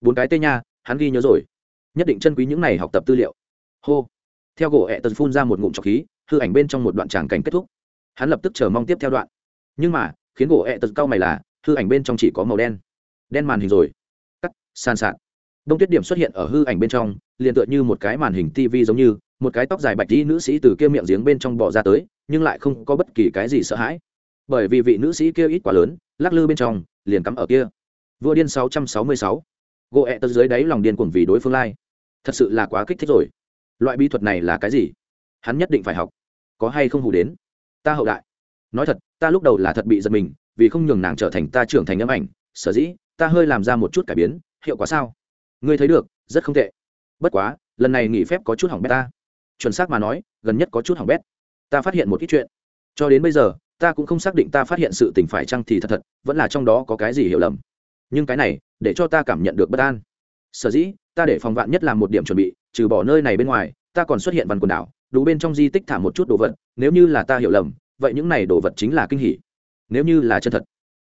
[SPEAKER 1] Bốn cái tê nha, hắn ghi nhớ rồi. Nhất định chân quý những này học tập tư liệu hô. Theo gỗ ẹ tần phun ra một ngụm trọc khí, hư ảnh bên trong một đoạn tràng cảnh kết thúc. Hắn lập tức chờ mong tiếp theo đoạn. Nhưng mà, khiến gỗ ẹ tần cao mày là, hư ảnh bên trong chỉ có màu đen. Đen màn hình rồi. Cắt san sạt. Đông tuyết điểm xuất hiện ở hư ảnh bên trong, liền tựa như một cái màn hình tv giống như, một cái tóc dài bạch đi nữ sĩ từ kia miệng giếng bên trong bỏ ra tới, nhưng lại không có bất kỳ cái gì sợ hãi. Bởi vì vị nữ sĩ kia ít quá lớn, lắc lư bên trong, liền cắm ở kia. Vua điên 666. gỗ ẹ tật dưới đáy lòng điên cuồng vì đối phương lai. Thật sự là quá kích thích rồi loại bí thuật này là cái gì? Hắn nhất định phải học. Có hay không hù đến? Ta hậu đại. Nói thật, ta lúc đầu là thật bị giật mình, vì không nhường nàng trở thành ta trưởng thành âm ảnh. Sở dĩ, ta hơi làm ra một chút cải biến, hiệu quả sao? Ngươi thấy được, rất không tệ. Bất quá, lần này nghỉ phép có chút hỏng bét ta. Chuẩn xác mà nói, gần nhất có chút hỏng bét. Ta phát hiện một ít chuyện. Cho đến bây giờ, ta cũng không xác định ta phát hiện sự tình phải chăng thì thật thật, vẫn là trong đó có cái gì hiểu lầm. Nhưng cái này, để cho ta cảm nhận được bất an. Sở dĩ, ta để phòng vạn nhất làm một điểm chuẩn bị trừ bỏ nơi này bên ngoài, ta còn xuất hiện văn quần đảo, đủ bên trong di tích thả một chút đồ vật, nếu như là ta hiểu lầm, vậy những này đồ vật chính là kinh hỉ. Nếu như là chân thật,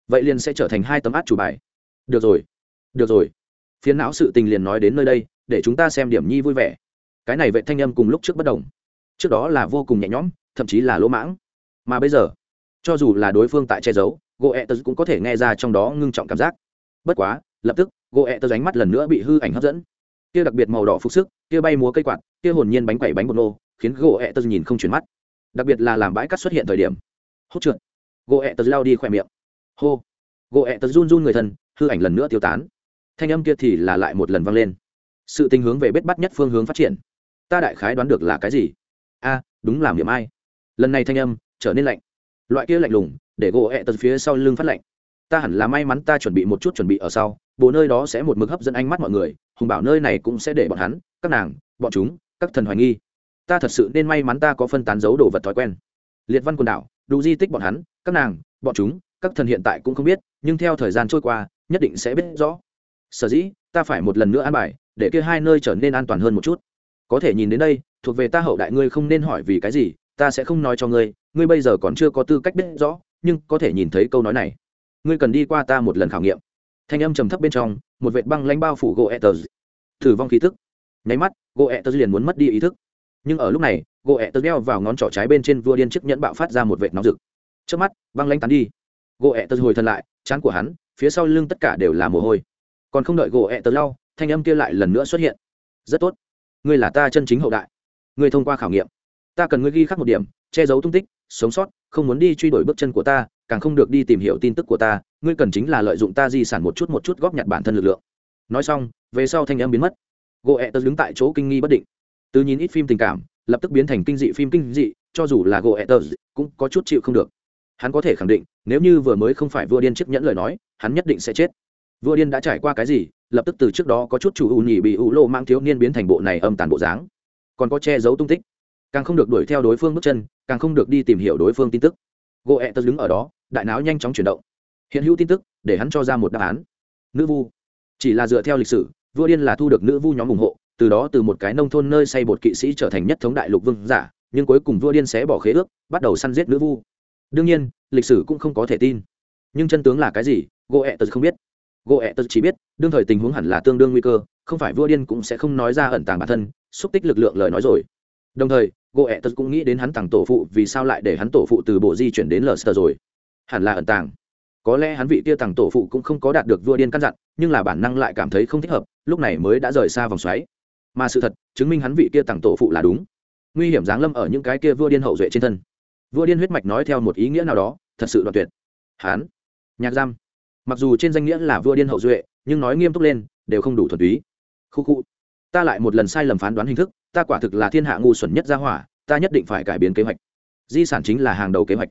[SPEAKER 1] vậy liền sẽ trở thành hai tấm át chủ bài. Được rồi được rồi. Phiến não sự tình liền nói đến nơi đây, để chúng ta xem điểm nhi vui vẻ. Cái này vệ thanh âm cùng lúc trước bất đồng. Trước đó là vô cùng nhẹ nhõm, thậm chí là lỗ mãng. Mà bây giờ, cho dù là đối phương tại che giấu goethe cũng có thể nghe ra trong đó ngưng trọng cảm giác. Bất quá, lập tức goethe ánh mắt lần nữa bị hư ảnh hấp dẫn kia đặc biệt màu đỏ phục sức, kia bay múa cây quạt, kia hồn nhiên bánh quẩy bánh bột nô, khiến gỗ ẹt tơ nhìn không chuyển mắt. Đặc biệt là làm bãi cát xuất hiện thời điểm. Hốt trượt. Gỗ ẹt tơ lao đi khỏe miệng. Hô. Gỗ ẹt tơ run run người thân, hư ảnh lần nữa tiêu tán. Thanh âm kia thì là lại một lần vang lên. Sự tình hướng về bết bắt nhất phương hướng phát triển. Ta đại khái đoán được là cái gì? A, đúng làm điểm ai. Lần này thanh âm trở nên lạnh. Loại kia lạnh lùng, để gỗ ẹ tật phía sau lưng phát lạnh. Ta hẳn là may mắn ta chuẩn bị một chút chuẩn bị ở sau bộ nơi đó sẽ một mực hấp dẫn ánh mắt mọi người, hùng bảo nơi này cũng sẽ để bọn hắn, các nàng, bọn chúng, các thần hoài nghi. Ta thật sự nên may mắn ta có phân tán dấu đồ vật thói quen. Liệt văn quần đảo, đủ di tích bọn hắn, các nàng, bọn chúng, các thần hiện tại cũng không biết, nhưng theo thời gian trôi qua, nhất định sẽ biết rõ. Sở dĩ, ta phải một lần nữa an bài, để kia hai nơi trở nên an toàn hơn một chút. Có thể nhìn đến đây, thuộc về ta hậu đại ngươi không nên hỏi vì cái gì, ta sẽ không nói cho ngươi ngươi bây giờ còn chưa có tư cách biết rõ, nhưng có thể nhìn thấy câu nói này. Ngươi cần đi qua ta một lần khảo nghiệm thanh âm trầm thấp bên trong, một vệt băng lanh bao phủ gỗ etters thử vong khí thức nháy mắt gỗ etters liền muốn mất đi ý thức. Nhưng ở lúc này gỗ etters đeo vào ngón trỏ trái bên trên vua điên chiếc nhẫn bạo phát ra một vệt nóng rực. Trước mắt, băng lanh tán đi. Gỗ etters hồi thân lại, chán của hắn, phía sau lưng tất cả đều là mồ hôi. Còn không đợi gỗ etters lau, thanh âm kia lại lần nữa xuất hiện. Rất tốt. Ngươi là ta chân chính hậu đại. Ngươi thông qua khảo nghiệm. Ta cần ngươi ghi khắc một điểm, che giấu tung tích, sống sót, không muốn đi truy đuổi bước chân của ta càng không được đi tìm hiểu tin tức của ta, ngươi cần chính là lợi dụng ta di sản một chút một chút góp nhặt bản thân lực lượng. Nói xong, về sau thanh âm biến mất. Gỗ ẹ tớ đứng tại chỗ kinh nghi bất định. Từ nhìn ít phim tình cảm, lập tức biến thành kinh dị phim kinh dị, cho dù là gỗ ẹ tớ cũng có chút chịu không được. Hắn có thể khẳng định, nếu như vừa mới không phải vua điên chiếc nhẫn lời nói, hắn nhất định sẽ chết. Vua điên đã trải qua cái gì, lập tức từ trước đó có chút chủ ưu nhị bị ủ lô mang thiếu niên biến thành bộ này âm tàn bộ dáng. Còn có che giấu tung tích. Càng không được đuổi theo đối phương bước chân, càng không được đi tìm hiểu đối phương tin tức. Gỗ ẹ tớ đứng ở đó đại não nhanh chóng chuyển động. Hiện hữu tin tức, để hắn cho ra một đáp án. Nữ vu. Chỉ là dựa theo lịch sử, vua điên là thu được nữ vu nhóm ủng hộ, từ đó từ một cái nông thôn nơi xây bột kỵ sĩ trở thành nhất thống đại lục vương giả, nhưng cuối cùng vua điên sẽ bỏ khế ước, bắt đầu săn giết nữ vu. Đương nhiên, lịch sử cũng không có thể tin. Nhưng chân tướng là cái gì gỗ ẹ tật không biết. Gỗ ẹ tật chỉ biết, đương thời tình huống hẳn là tương đương nguy cơ, không phải vua điên cũng sẽ không nói ra ẩn tàng bản thân, xúc tích lực lượng lời nói rồi. Đồng thời gỗ ẹ tật cũng nghĩ đến hắn tặng tổ phụ vì sao lại để hắn tổ phụ từ bộ di chuyển đến lờ sờ rồi hẳn là ẩn tàng. Có lẽ hắn vị kia tàng tổ phụ cũng không có đạt được vua điên căn dặn, nhưng là bản năng lại cảm thấy không thích hợp, lúc này mới đã rời xa vòng xoáy. Mà sự thật chứng minh hắn vị kia tàng tổ phụ là đúng. Nguy hiểm giáng lâm ở những cái kia vua điên hậu duệ trên thân. Vua điên huyết mạch nói theo một ý nghĩa nào đó, thật sự đoạn tuyệt. Hắn, nhạc giam. Mặc dù trên danh nghĩa là vua điên hậu duệ, nhưng nói nghiêm túc lên, đều không đủ thuần túy. Khu khu, ta lại một lần sai lầm phán đoán hình thức, ta quả thực là thiên hạ ngu xuẩn nhất gia hỏa, ta nhất định phải cải biến kế hoạch. Di sản chính là hàng đầu kế hoạch.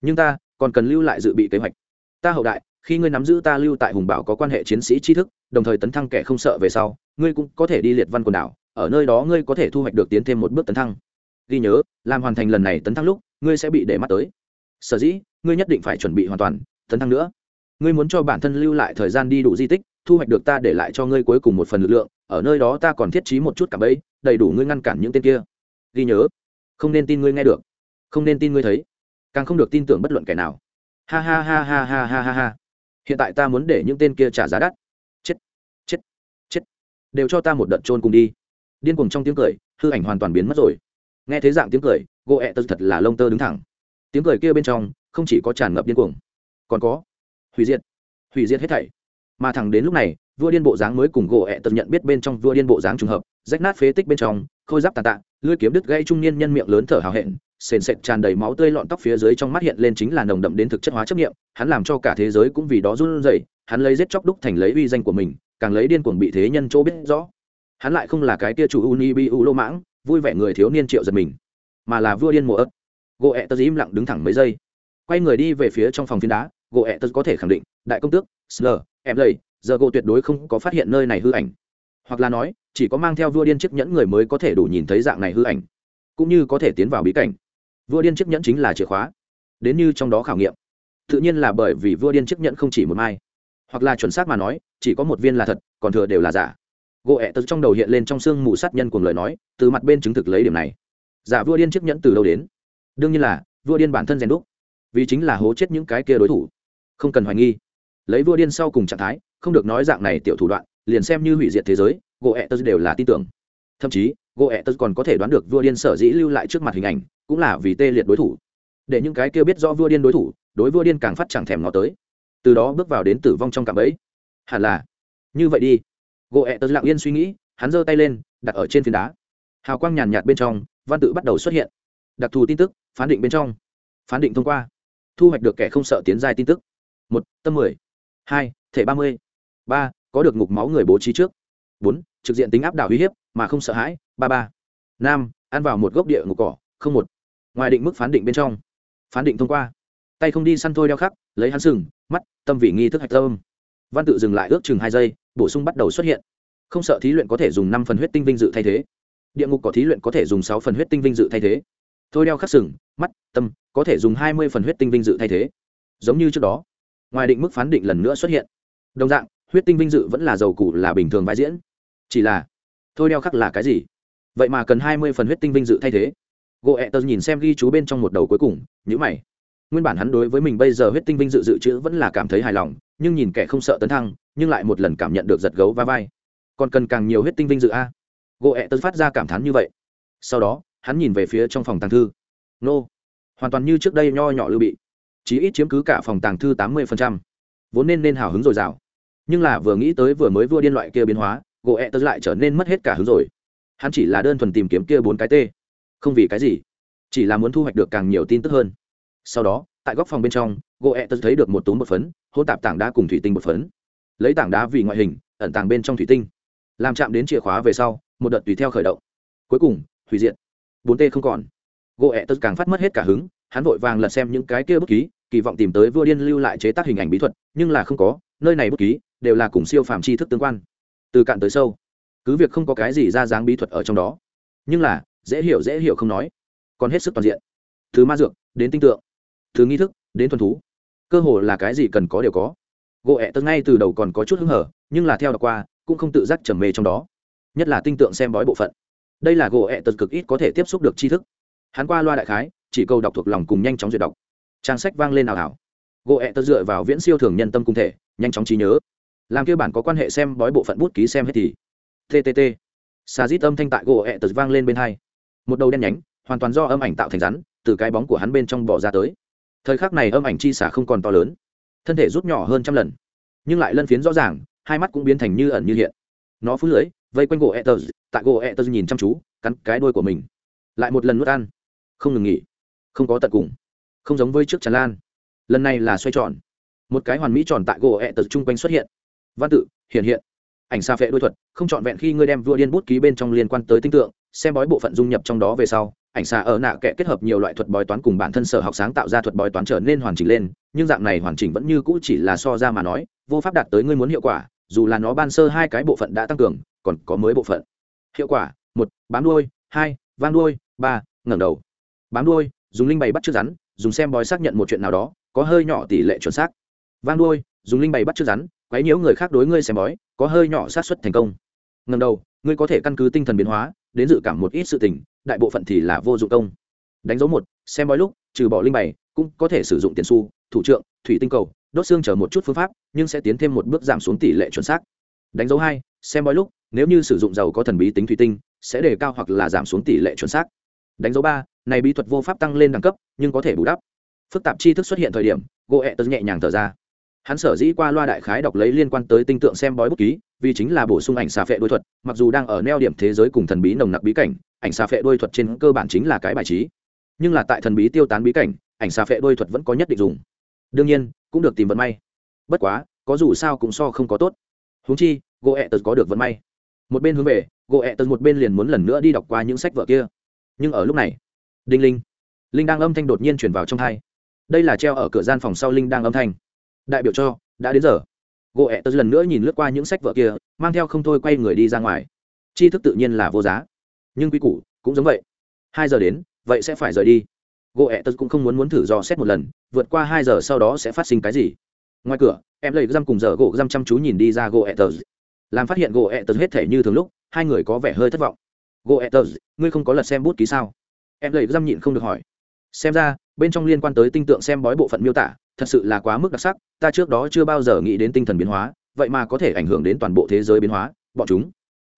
[SPEAKER 1] Nhưng ta còn cần lưu lại dự bị kế hoạch. Ta hậu đại, khi ngươi nắm giữ ta lưu tại hùng bảo có quan hệ chiến sĩ tri thức, đồng thời tấn thăng kẻ không sợ về sau, ngươi cũng có thể đi liệt văn quần đảo, ở nơi đó ngươi có thể thu hoạch được tiến thêm một bước tấn thăng. Ghi nhớ, làm hoàn thành lần này tấn thăng lúc, ngươi sẽ bị để mắt tới. Sở dĩ, ngươi nhất định phải chuẩn bị hoàn toàn, tấn thăng nữa. Ngươi muốn cho bản thân lưu lại thời gian đi đủ di tích, thu hoạch được ta để lại cho ngươi cuối cùng một phần lực lượng, ở nơi đó ta còn thiết trí một chút cả bẫy, đầy đủ ngươi ngăn cản những tên kia. Ghi nhớ, không nên tin ngươi nghe được, không nên tin ngươi thấy càng không được tin tưởng bất luận kẻ nào. Ha ha ha ha ha ha ha ha. Hiện tại ta muốn để những tên kia trả giá đắt. Chết chết chết. Đều cho ta một đợt trôn cùng đi. Điên cuồng trong tiếng cười, hư ảnh hoàn toàn biến mất rồi. Nghe thấy dạng tiếng cười gỗ ẹ tơ thật là lông tơ đứng thẳng. Tiếng cười kia bên trong, không chỉ có tràn ngập điên cuồng, còn có hủy diệt hủy diệt hết thảy. Mà thẳng đến lúc này, vua điên bộ dáng mới cùng gỗ ẹ tật nhận biết bên trong vua điên bộ dáng trùng hợp, rách nát phế tích bên trong, khôi giáp tàn tạ, lưỡi kiếm đứt gãy trung niên nhân miệng lớn thở hào hẹn sền sệt tràn đầy máu tươi lọn tóc phía dưới trong mắt hiện lên chính là nồng đậm đến thực chất hóa chấp nghiệm hắn làm cho cả thế giới cũng vì đó run rẩy, hắn lấy giết chóc đúc thành lấy uy danh của mình, càng lấy điên cuồng bị thế nhân chỗ biết rõ. Hắn lại không là cái tia chủ uni bi u lô mãng, vui vẻ người thiếu niên triệu giật mình, mà là vua điên mùa ớt gỗ ẹ tớ im lặng đứng thẳng mấy giây. Quay người đi về phía trong phòng phiến đá gỗ ẹ tớ có thể khẳng định, đại công tước sờ em lầy giờ gỗ tuyệt đối không có phát hiện nơi này hư ảnh. Hoặc là nói, chỉ có mang theo vua điên chiếc nhẫn người mới có thể đủ nhìn thấy dạng này hư ảnh, cũng như có thể tiến vào bí cảnh vua điên chiếc nhẫn chính là chìa khóa. Đến như trong đó khảo nghiệm, tự nhiên là bởi vì vua điên chiếc nhẫn không chỉ một mai, hoặc là chuẩn xác mà nói, chỉ có một viên là thật, còn thừa đều là giả. Gỗ ẹ tật trong đầu hiện lên trong xương mù sát nhân cùng lời nói, từ mặt bên chứng thực lấy điểm này. Giả vua điên chiếc nhẫn từ đâu đến? Đương nhiên là, vua điên bản thân rèn đúc, vì chính là hố chết những cái kia đối thủ. Không cần hoài nghi. Lấy vua điên sau cùng trạng thái, không được nói dạng này tiểu thủ đoạn, liền xem như hủy diệt thế giới gỗ ẹ tật đều là tin tưởng. Thậm chí gỗ ẹ tật còn có thể đoán được vua điên sở dĩ lưu lại trước mặt hình ảnh, cũng là vì tê liệt đối thủ. Để những cái kia biết rõ vua điên đối thủ, đối vua điên càng phát chẳng thèm nó tới. Từ đó bước vào đến tử vong trong cạm ấy hẳn là, như vậy đi. Gỗ ẹ tật lặng yên suy nghĩ, hắn giơ tay lên, đặt ở trên phiến đá. Hào quang nhàn nhạt bên trong, văn tự bắt đầu xuất hiện. Đặc thù tin tức, phán định bên trong. Phán định thông qua. Thu hoạch được kẻ không sợ tiến dài tin tức. Một tâm mười. Hai, thể ba mươi. Ba, có được ngục máu người bố trí trước bốn, trực diện tính áp đảo uy hiếp, mà không sợ hãi, ba ba. Năm, ăn vào một gốc địa ngục cỏ, không một. Ngoài định mức phán định bên trong. Phán định thông qua. Tay không đi săn thôi đeo khắc, lấy hắn sừng, mắt, tâm vị nghi thức hạch tâm. Văn tự dừng lại ước chừng hai giây, bổ sung bắt đầu xuất hiện. Không sợ thí luyện có thể dùng năm phần huyết tinh vinh dự thay thế. Địa ngục có thí luyện có thể dùng sáu phần huyết tinh vinh dự thay thế. Thôi đeo khắc sừng, mắt, tâm, có thể dùng hai mươi phần huyết tinh vinh dự thay thế. Giống như trước đó. Ngoài định mức phán định lần nữa xuất hiện. Đồng dạng huyết tinh vinh dự vẫn là dầu cũ là bình thường vai diễn. Chỉ là, thôi đeo khắc là cái gì? Vậy mà cần hai mươi phần huyết tinh vinh dự thay thế. Gỗ ẹ tờ nhìn xem ghi chú bên trong một đầu cuối cùng nhữ mày. Nguyên bản hắn đối với mình bây giờ huyết tinh vinh dự dự trữ vẫn là cảm thấy hài lòng, nhưng nhìn kẻ không sợ tấn thăng, nhưng lại một lần cảm nhận được giật gấu va vai. Còn cần càng nhiều huyết tinh vinh dự a? Gỗ ẹ tớ phát ra cảm thán như vậy. Sau đó, hắn nhìn về phía trong phòng tàng thư. Nô, hoàn toàn như trước đây nho nhỏ lưu bị. Chí ít chiếm cứ cả phòng tàng thư tám mươi vốn nên nên hào hứng dồi dào nhưng là vừa nghĩ tới vừa mới vua điên loại kia biến hóa gỗ ẹ e tớ lại trở nên mất hết cả hứng rồi. Hắn chỉ là đơn thuần tìm kiếm kia bốn cái tê. Không vì cái gì, chỉ là muốn thu hoạch được càng nhiều tin tức hơn. Sau đó, tại góc phòng bên trong gỗ ẹ e tớ thấy được một túm bột phấn, hôn tạp tảng đá cùng thủy tinh bột phấn. Lấy tảng đá vì ngoại hình, ẩn tàng bên trong thủy tinh. Làm chạm đến chìa khóa về sau, một đợt tùy theo khởi động. Cuối cùng, hủy diệt. Bốn t không còn. Gỗ ẹ e tớ càng phát mất hết cả hứng, hắn vội vàng lật xem những cái kia bút ký, kỳ vọng tìm tới vua điên lưu lại chế tác hình ảnh bí thuật, nhưng là không có, nơi này bút ký đều là cùng siêu phàm tri thức tương quan. Từ cạn tới sâu, cứ việc không có cái gì ra dáng bí thuật ở trong đó, nhưng là, dễ hiểu dễ hiểu không nói, còn hết sức toàn diện. Từ ma dược, đến tinh tượng. Từ nghi thức, đến thuần thú. Cơ hồ là cái gì cần có đều có. Gỗ ẹ tân ngay từ đầu còn có chút hứng hở, nhưng là theo đọc qua, cũng không tự giác trầm mê trong đó. Nhất là tinh tượng xem bói bộ phận. Đây là gỗ ẹ tật cực ít có thể tiếp xúc được tri thức. Hắn qua loa đại khái, chỉ câu đọc thuộc lòng cùng nhanh chóng duyệt đọc. Trang sách vang lên ảo ảo. Gỗ ẹ tật dựa vào viễn siêu thường nhân tâm cung thể, nhanh chóng trí nhớ làm kia bản có quan hệ xem bói bộ phận bút ký xem hết thì. Ttt xà dít âm thanh tại gỗ ẹ tật vang lên bên hai. Một đầu đen nhánh, hoàn toàn do âm ảnh tạo thành rắn, từ cái bóng của hắn bên trong bỏ ra tới. Thời khắc này âm ảnh chi xả không còn to lớn. Thân thể rút nhỏ hơn trăm lần. Nhưng lại lân phiến rõ ràng, hai mắt cũng biến thành như ẩn như hiện. Nó phú lưới, vây quanh gỗ tật. tại gỗ tật nhìn chăm chú, cắn cái đuôi của mình. Lại một lần nuốt ăn. Không ngừng nghỉ. Không có tận cùng. Không giống với trước tràn lan. Lần này là xoay tròn. Một cái hoàn mỹ tròn tại gỗ tật chung quanh xuất hiện văn tự, hiện hiện. Ảnh xa phệ đôi thuật, không trọn vẹn khi ngươi đem vua điên bút ký bên trong liên quan tới tinh tượng, xem bói bộ phận dung nhập trong đó về sau, ảnh xà ở nạ kệ kết hợp nhiều loại thuật bói toán cùng bản thân sở học sáng tạo ra thuật bói toán trở nên hoàn chỉnh lên, nhưng dạng này hoàn chỉnh vẫn như cũ chỉ là so ra mà nói, vô pháp đạt tới ngươi muốn hiệu quả, dù là nó ban sơ hai cái bộ phận đã tăng cường, còn có mới bộ phận. Hiệu quả, một, bám đuôi, hai, vang đuôi, ba, ngẩng đầu. Bám đuôi, dùng linh bày bắt trước rắn, dùng xem bói xác nhận một chuyện nào đó, có hơi nhỏ tỷ lệ chuẩn xác. Vang đuôi, dùng linh bày bắt trước rắn quấy nhiễu người khác đối ngươi xem bói, có hơi nhỏ xác suất thành công. Ngẩng đầu, ngươi có thể căn cứ tinh thần biến hóa, đến dự cảm một ít sự tình, đại bộ phận thì là vô dụng công. Đánh dấu một, xem bói lúc, trừ bỏ linh bày, cũng có thể sử dụng tiền su thủ trượng, thủy tinh cầu, đốt xương chờ một chút phương pháp, nhưng sẽ tiến thêm một bước giảm xuống tỷ lệ chuẩn xác. Đánh dấu hai, xem bói lúc, nếu như sử dụng dầu có thần bí tính thủy tinh, sẽ đề cao hoặc là giảm xuống tỷ lệ chuẩn xác. Đánh dấu ba, này bí thuật vô pháp tăng lên đẳng cấp, nhưng có thể bù đắp. Phức tạp tri thức xuất hiện thời điểm gỗ ẹ tớ nhẹ nhàng thở ra hắn sở dĩ qua loa đại khái đọc lấy liên quan tới tinh tượng xem bói bút ký, vì chính là bổ sung ảnh xà phệ đôi thuật, mặc dù đang ở neo điểm thế giới cùng thần bí nồng nặc bí cảnh, ảnh xà phệ đôi thuật trên cơ bản chính là cái bài trí. Nhưng là tại thần bí tiêu tán bí cảnh, ảnh xà phệ đôi thuật vẫn có nhất định dùng. Đương nhiên, cũng được tìm vận may. Bất quá, có dù sao cũng so không có tốt. Húng chi gỗ ẹ tật có được vận may. Một bên hướng về gỗ ẹ tật một bên liền muốn lần nữa đi đọc qua những sách vở kia. Nhưng ở lúc này, đinh linh linh đang âm thanh đột nhiên chuyển vào trong thai đây là treo ở cửa gian phòng sau linh đang âm thanh đại biểu cho, đã đến giờ. Gỗ ẹ tớ lần nữa nhìn lướt qua những sách vợ kia, mang theo không thôi quay người đi ra ngoài. Tri thức tự nhiên là vô giá. Nhưng quy củ cũng giống vậy. Hai giờ đến, vậy sẽ phải rời đi. Gỗ ẹ tớ cũng không muốn muốn thử dò xét một lần, vượt qua hai giờ sau đó sẽ phát sinh cái gì. Ngoài cửa, em lấy răm cùng giờ gỗ răm chăm chú nhìn đi ra gỗ ẹ tớ. Làm phát hiện gỗ ẹ tớ hết thể như thường lúc, hai người có vẻ hơi thất vọng. Gỗ ẹ tớ, ngươi không có lật xem bút ký sao? Em lấy răm nhịn không được hỏi. Xem ra, bên trong liên quan tới tinh tượng xem bói bộ phận miêu tả thật sự là quá mức đặc sắc, ta trước đó chưa bao giờ nghĩ đến tinh thần biến hóa, vậy mà có thể ảnh hưởng đến toàn bộ thế giới biến hóa, bọn chúng.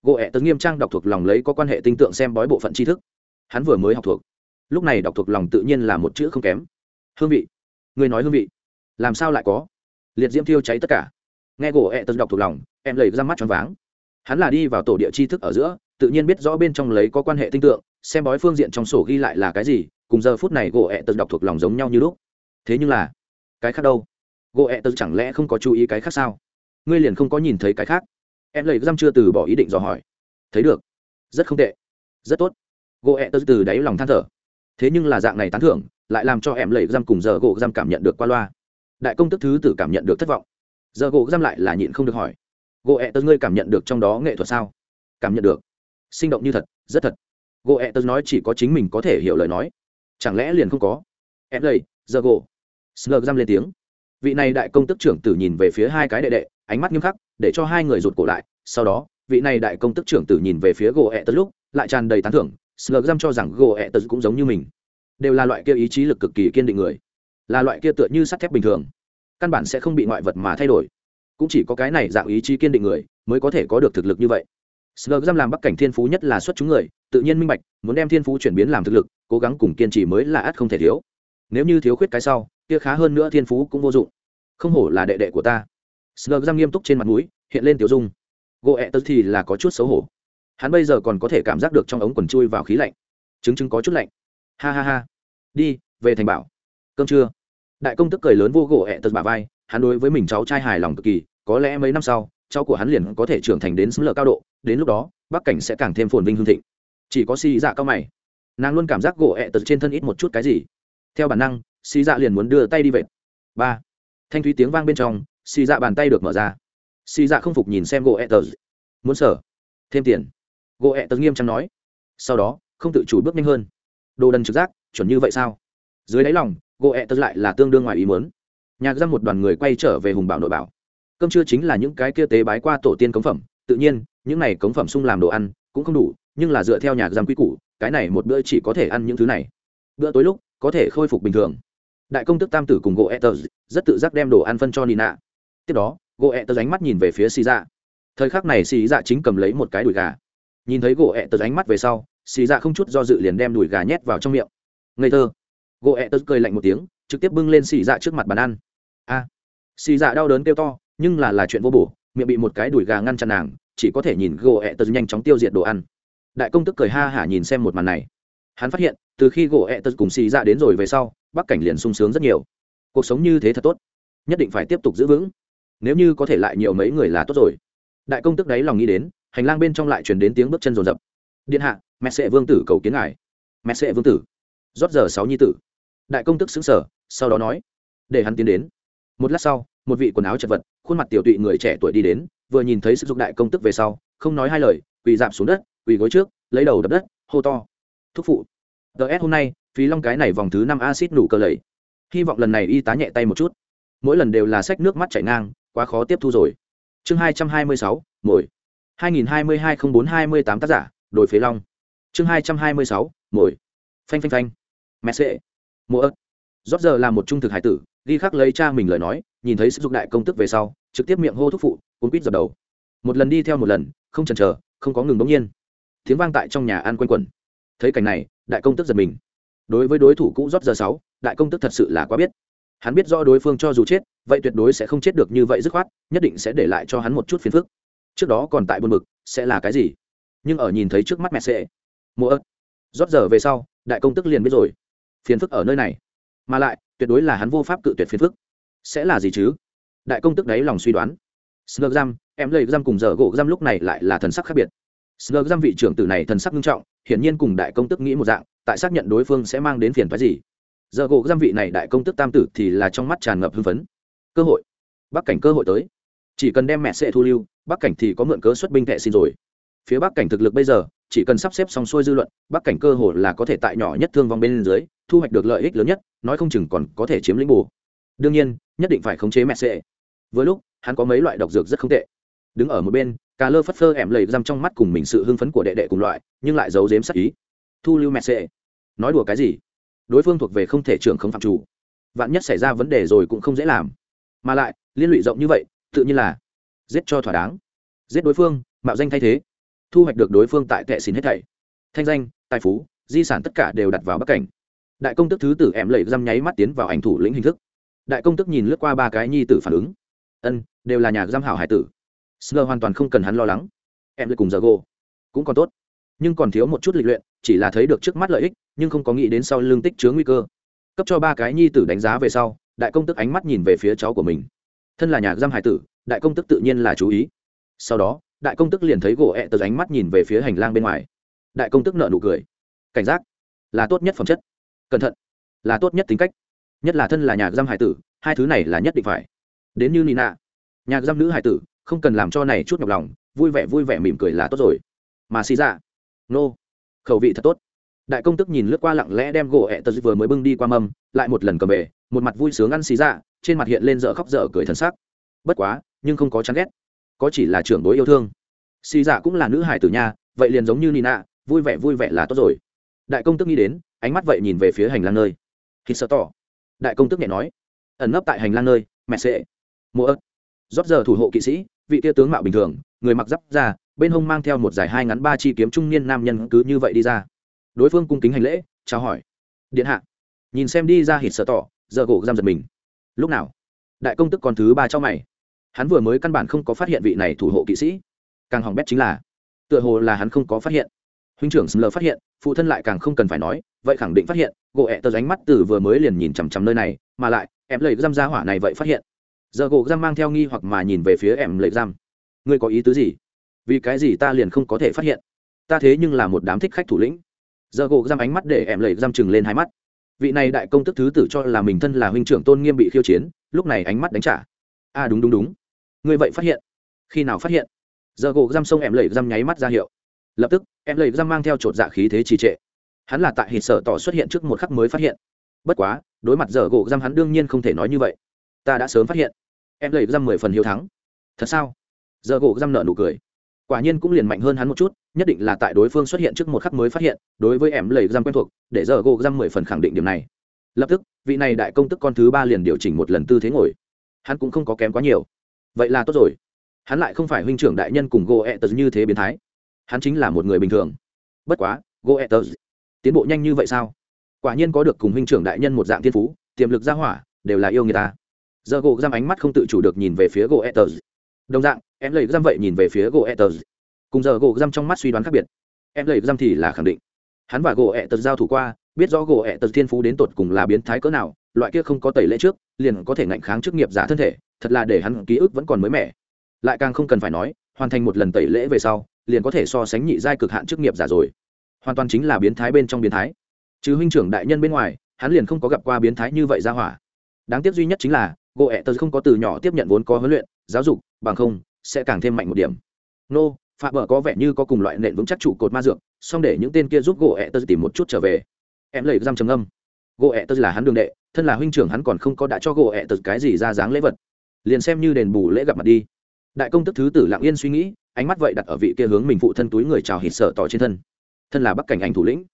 [SPEAKER 1] Gỗ ẹ tớ nghiêm trang đọc thuộc lòng lấy có quan hệ tinh tượng xem bói bộ phận tri thức. Hắn vừa mới học thuộc. Lúc này đọc thuộc lòng tự nhiên là một chữ không kém. Hương vị. Người nói hương vị. Làm sao lại có? Liệt diễm thiêu cháy tất cả. Nghe gỗ ẹ tớ đọc thuộc lòng, em lầy ra mắt choáng váng. Hắn là đi vào tổ địa tri thức ở giữa, tự nhiên biết rõ bên trong lấy có quan hệ tinh tượng, xem bói phương diện trong sổ ghi lại là cái gì, cùng giờ phút này gỗ ẹ tớ đọc thuộc lòng giống nhau như lúc. Thế nhưng là cái khác đâu? Gỗ ẹ e tớ chẳng lẽ không có chú ý cái khác sao? Ngươi liền không có nhìn thấy cái khác. Em lấy răm chưa từ bỏ ý định dò hỏi. Thấy được. Rất không tệ. Rất tốt. Gỗ ẹ e tớ từ đáy lòng than thở. Thế nhưng là dạng này tán thưởng, lại làm cho em lầy răm cùng giờ gỗ răm cảm nhận được qua loa. Đại công tức thứ tử cảm nhận được thất vọng. Giờ gỗ răm lại là nhịn không được hỏi. Gỗ ẹ e tớ ngươi cảm nhận được trong đó nghệ thuật sao? Cảm nhận được. Sinh động như thật, rất thật. Gỗ ẹ tớ nói chỉ có chính mình có thể hiểu lời nói. Chẳng lẽ liền không có? Em lầy giờ gỗ Slug răm lên tiếng. Vị này đại công tức trưởng tử nhìn về phía hai cái đệ đệ ánh mắt nghiêm khắc để cho hai người rụt cổ lại. Sau đó vị này đại công tức trưởng tử nhìn về phía gỗ ẹ lúc lại tràn đầy tán thưởng. Slug răm cho rằng gỗ ẹ cũng giống như mình. Đều là loại kia ý chí lực cực kỳ kiên định người. Là loại kia tựa như sắt thép bình thường. Căn bản sẽ không bị ngoại vật mà thay đổi. Cũng chỉ có cái này dạng ý chí kiên định người mới có thể có được thực lực như vậy. Slug giam làm bắc cảnh thiên phú nhất là xuất chúng người, tự nhiên minh bạch, muốn đem thiên phú chuyển biến làm thực lực, cố gắng cùng kiên trì mới là ắt không thể thiếu. Nếu như thiếu khuyết cái sau, kia khá hơn nữa thiên phú cũng vô dụng. Không hổ là đệ đệ của ta. sờ răng nghiêm túc trên mặt mũi, hiện lên tiểu dung. gỗ ẹ tớ thì là có chút xấu hổ. Hắn bây giờ còn có thể cảm giác được trong ống quần chui vào khí lạnh. Chứng chứng có chút lạnh. Ha ha ha. Đi, về thành bảo. Cơm trưa. Đại công tức cười lớn vô Goethe bà vai, hắn đối với mình cháu trai hài lòng cực kỳ, có lẽ mấy năm sau, cháu của hắn liền có thể trưởng thành đến sấm lờ cao độ đến lúc đó bắc cảnh sẽ càng thêm phồn vinh hương thịnh chỉ có si dạ cao mày nàng luôn cảm giác gỗ ẹ tật trên thân ít một chút cái gì theo bản năng xì dạ liền muốn đưa tay đi vệt. Ba. Thanh thúy tiếng vang bên trong, xì dạ bàn tay được mở ra. Xì dạ không phục nhìn xem gỗ ẹ tờ muốn sở thêm tiền. Gỗ ẹ tật nghiêm trang nói. Sau đó, không tự chủ bước nhanh hơn. Đồ đần trực giác, chuẩn như vậy sao? Dưới đáy lòng gỗ ẹ tật lại là tương đương ngoài ý muốn. Nhạc ra một đoàn người quay trở về hùng bảo nội bảo. Cơm chưa chính là những cái kia tế bái qua tổ tiên cống phẩm. Tự nhiên, những này cống phẩm sung làm đồ ăn cũng không đủ, nhưng là dựa theo nhạc giam quy củ, cái này một bữa chỉ có thể ăn những thứ này. Bữa tối lúc, có thể khôi phục bình thường đại công tức tam tử cùng gỗ ether rất tự giác đem đồ ăn phân cho nina. Tiếp đó gỗ ether ánh mắt nhìn về phía xì dạ thời khắc này xì dạ chính cầm lấy một cái đùi gà. Nhìn thấy gỗ ether ánh mắt về sau xì dạ không chút do dự liền đem đùi gà nhét vào trong miệng. Ngây thơ. Gỗ ether cười lạnh một tiếng, trực tiếp bưng lên xì dạ trước mặt bàn ăn. A. Xì dạ đau đớn kêu to, nhưng là là chuyện vô bổ, miệng bị một cái đùi gà ngăn chặn nàng, chỉ có thể nhìn gỗ ẹ tật nhanh chóng tiêu diệt đồ ăn. Đại công tức cười ha hả nhìn xem một màn này hắn phát hiện, từ khi gỗ ẹ tật cùng xì ra đến rồi về sau, bắc cảnh liền sung sướng rất nhiều. Cuộc sống như thế thật tốt, nhất định phải tiếp tục giữ vững. Nếu như có thể lại nhiều mấy người là tốt rồi. Đại công tức đáy lòng nghĩ đến, hành lang bên trong lại truyền đến tiếng bước chân rồn rập điện hạ, mẹ sệ vương tử cầu kiến ngài. Mẹ sệ vương tử. Rót giờ sáu nhi tử. Đại công tức xứng sở sau đó nói, để hắn tiến đến. Một lát sau, một vị quần áo chật vật, khuôn mặt tiểu tụy người trẻ tuổi đi đến, vừa nhìn thấy sự dụng đại công tức về sau, không nói hai lời, quỳ dạp xuống đất, quỳ gối trước, lấy đầu đập đất, hô to thúc phụ. Ts hôm nay, phí long cái này vòng thứ năm acid nủ cơ lầy. Hy vọng lần này y tá nhẹ tay một chút. Mỗi lần đều là sách nước mắt chảy ngang, quá khó tiếp thu rồi. Chương hai trăm hai mươi sáu, mồi. hai nghìn hai mươi hai không bốn hai mươi tám tác giả đổi phế long. Chương hai trăm hai mươi sáu, mồi. Phanh phanh phanh. Mẹ sệ. Mùa ớt. Rót giờ là một trung thực hải tử, ghi khắc lấy cha mình lời nói, nhìn thấy sử dụng đại công tức về sau, trực tiếp miệng hô thúc phụ, cuốn quýt dập đầu. Một lần đi theo một lần, không chần chờ, không có ngừng bỗng nhiên. Tiếng vang tại trong nhà ăn quanh quẩn thấy cảnh này, đại công tức giật mình. Đối với đối thủ cũ rót giờ sáu, đại công tức thật sự là quá biết. Hắn biết rõ đối phương cho dù chết, vậy tuyệt đối sẽ không chết được như vậy dứt khoát, nhất định sẽ để lại cho hắn một chút phiền phức. Trước đó còn tại buồn mực sẽ là cái gì? Nhưng ở nhìn thấy trước mắt mẹ sẽ mua ớt, rót giờ về sau, đại công tức liền biết rồi. Phiền phức ở nơi này. Mà lại, tuyệt đối là hắn vô pháp cự tuyệt phiền phức. Sẽ là gì chứ? Đại công tức đấy lòng suy đoán. Sơ giam em lấy giam cùng giờ gỗ giam lúc này lại là thần sắc khác biệt sờ giam vị trưởng tử này thần sắc nghiêm trọng, hiển nhiên cùng đại công tức nghĩ một dạng, tại xác nhận đối phương sẽ mang đến phiền phức gì. Giờ gỗ giam vị này đại công tức tam tử thì là trong mắt tràn ngập hưng phấn. Cơ hội. Bắc cảnh cơ hội tới. Chỉ cần đem mẹ sẽ thu lưu, bắc cảnh thì có mượn cớ xuất binh tệ xin rồi. Phía bắc cảnh thực lực bây giờ, chỉ cần sắp xếp xong xuôi dư luận, bắc cảnh cơ hội là có thể tại nhỏ nhất thương vong bên dưới, thu hoạch được lợi ích lớn nhất, nói không chừng còn có thể chiếm lĩnh bù. Đương nhiên, nhất định phải khống chế mẹ sẽ. Với lúc, hắn có mấy loại độc dược rất không tệ. Đứng ở một bên cà lơ phất phơ ẻm lầy răm trong mắt cùng mình sự hưng phấn của đệ đệ cùng loại, nhưng lại giấu giếm sắc ý. Thu lưu mẹ sệ. Nói đùa cái gì? Đối phương thuộc về không thể trưởng không phạm chủ. Vạn nhất xảy ra vấn đề rồi cũng không dễ làm. Mà lại, liên lụy rộng như vậy, tự nhiên là giết cho thỏa đáng. Giết đối phương, mạo danh thay thế. Thu hoạch được đối phương tại tệ xin hết thảy. Thanh danh, tài phú, di sản tất cả đều đặt vào bắc cảnh. Đại công tức thứ tử em lầy răm nháy mắt tiến vào ảnh thủ lĩnh hình thức. Đại công tức nhìn lướt qua ba cái nhi tử phản ứng. Ân, đều là nhà giam hảo hải tử sơ hoàn toàn không cần hắn lo lắng. Em lại cùng giờ gô cũng còn tốt. Nhưng còn thiếu một chút lịch luyện, chỉ là thấy được trước mắt lợi ích, nhưng không có nghĩ đến sau lương tích chứa nguy cơ. Cấp cho ba cái nhi tử đánh giá về sau, đại công tức ánh mắt nhìn về phía cháu của mình. Thân là nhà giam hải tử, đại công tức tự nhiên là chú ý. Sau đó, đại công tức liền thấy gỗ ẹ tờ ánh mắt nhìn về phía hành lang bên ngoài. Đại công tức nợ nụ cười. Cảnh giác là tốt nhất phẩm chất. Cẩn thận là tốt nhất tính cách. Nhất là thân là nhà giam hải tử, hai thứ này là nhất định phải. Đến như nina, nhà giam nữ hải tử không cần làm cho này chút nhọc lòng, vui vẻ vui vẻ mỉm cười là tốt rồi. Mà xì ra nô, khẩu vị thật tốt. Đại công tức nhìn lướt qua lặng lẽ đem gỗ ẹ tật vừa mới bưng đi qua mâm, lại một lần cầm về, một mặt vui sướng ăn xì ra trên mặt hiện lên dở khóc dở cười thân sắc. Bất quá, nhưng không có chán ghét, có chỉ là trưởng bối yêu thương. Xì dạ cũng là nữ hải tử nha, vậy liền giống như nina, vui vẻ vui vẻ là tốt rồi. Đại công tức nghĩ đến, ánh mắt vậy nhìn về phía hành lang nơi. Khi sợ tỏ, đại công tức nhẹ nói, ẩn nấp tại hành lang nơi, mẹ sẽ mua ớt. Rót giờ thủ hộ kỵ sĩ vị tia tướng mạo bình thường, người mặc giáp ra bên hông mang theo một giải hai ngắn ba chi kiếm trung niên nam nhân cứ như vậy đi ra. Đối phương cung kính hành lễ, chào hỏi. Điện hạ, nhìn xem đi ra hít sợ tỏ, giờ gỗ giam giật mình. Lúc nào? Đại công tức còn thứ ba cho mày. Hắn vừa mới căn bản không có phát hiện vị này thủ hộ kỵ sĩ. Càng hỏng bét chính là, tựa hồ là hắn không có phát hiện. Huynh trưởng sờ phát hiện, phụ thân lại càng không cần phải nói, vậy khẳng định phát hiện, gỗ ẹ tờ ránh mắt từ vừa mới liền nhìn chằm chằm nơi này, mà lại em lời giam gia hỏa này vậy phát hiện giờ gỗ giam mang theo nghi hoặc mà nhìn về phía em lầy giam. Ngươi có ý tứ gì? Vì cái gì ta liền không có thể phát hiện? Ta thế nhưng là một đám thích khách thủ lĩnh. Giờ gỗ giam ánh mắt để em lầy giam chừng lên hai mắt. Vị này đại công tức thứ tử cho là mình thân là huynh trưởng tôn nghiêm bị khiêu chiến lúc này ánh mắt đánh trả. A à, đúng đúng đúng. Ngươi vậy phát hiện? Khi nào phát hiện? Giờ gỗ giam sông em lầy giam nháy mắt ra hiệu. Lập tức em lầy giam mang theo chột dạ khí thế trì trệ. Hắn là tại hít sở tỏ xuất hiện trước một khắc mới phát hiện. Bất quá đối mặt giờ gỗ giam hắn đương nhiên không thể nói như vậy. Ta đã sớm phát hiện em lầy răm mười phần hiếu thắng. Thật sao? Giờ gỗ răm nợ nụ cười. Quả nhiên cũng liền mạnh hơn hắn một chút, nhất định là tại đối phương xuất hiện trước một khắc mới phát hiện, đối với em lầy răm quen thuộc, để giờ gỗ răm mười phần khẳng định điểm này. Lập tức, vị này đại công tức con thứ ba liền điều chỉnh một lần tư thế ngồi. Hắn cũng không có kém quá nhiều. Vậy là tốt rồi. Hắn lại không phải huynh trưởng đại nhân cùng gỗ ẹ tật như thế biến thái. Hắn chính là một người bình thường. Bất quá gỗ ẹ tật tiến bộ nhanh như vậy sao? Quả nhiên có được cùng huynh trưởng đại nhân một dạng thiên phú, tiềm lực gia hỏa, đều là yêu người ta giờ gỗ giam ánh mắt không tự chủ được nhìn về phía gỗ etters đồng dạng, em lầy giam vậy nhìn về phía gỗ etters cùng giờ gỗ giam trong mắt suy đoán khác biệt. Em lầy giam thì là khẳng định. Hắn và gỗ etters giao thủ qua, biết rõ gỗ etters thiên phú đến tột cùng là biến thái cỡ nào, loại kia không có tẩy lễ trước, liền có thể ngạnh kháng chức nghiệp giả thân thể, thật là để hắn ký ức vẫn còn mới mẻ. Lại càng không cần phải nói, hoàn thành một lần tẩy lễ về sau, liền có thể so sánh nhị giai cực hạn chức nghiệp giả rồi. Hoàn toàn chính là biến thái bên trong biến thái. Chứ huynh trưởng đại nhân bên ngoài, hắn liền không có gặp qua biến thái như vậy ra hỏa. Đáng tiếc duy nhất chính là gỗ ẹ tớ không có từ nhỏ tiếp nhận vốn có huấn luyện, giáo dục, bằng không, sẽ càng thêm mạnh một điểm. Nô phạm vợ có vẻ như có cùng loại nện vững chắc trụ cột ma dược, xong để những tên kia giúp gỗ ẹ tớ tìm một chút trở về. Em lấy giam trầm âm gỗ ẹ tớ là hắn đường đệ, thân là huynh trưởng hắn còn không có đã cho gỗ ẹ tớ cái gì ra dáng lễ vật. Liền xem như đền bù lễ gặp mặt đi. Đại công tức thứ tử lặng yên suy nghĩ, ánh mắt vậy đặt ở vị kia hướng mình phụ thân túi người chào hít sợ tỏ trên thân. Thân là bắc cảnh anh thủ lĩnh.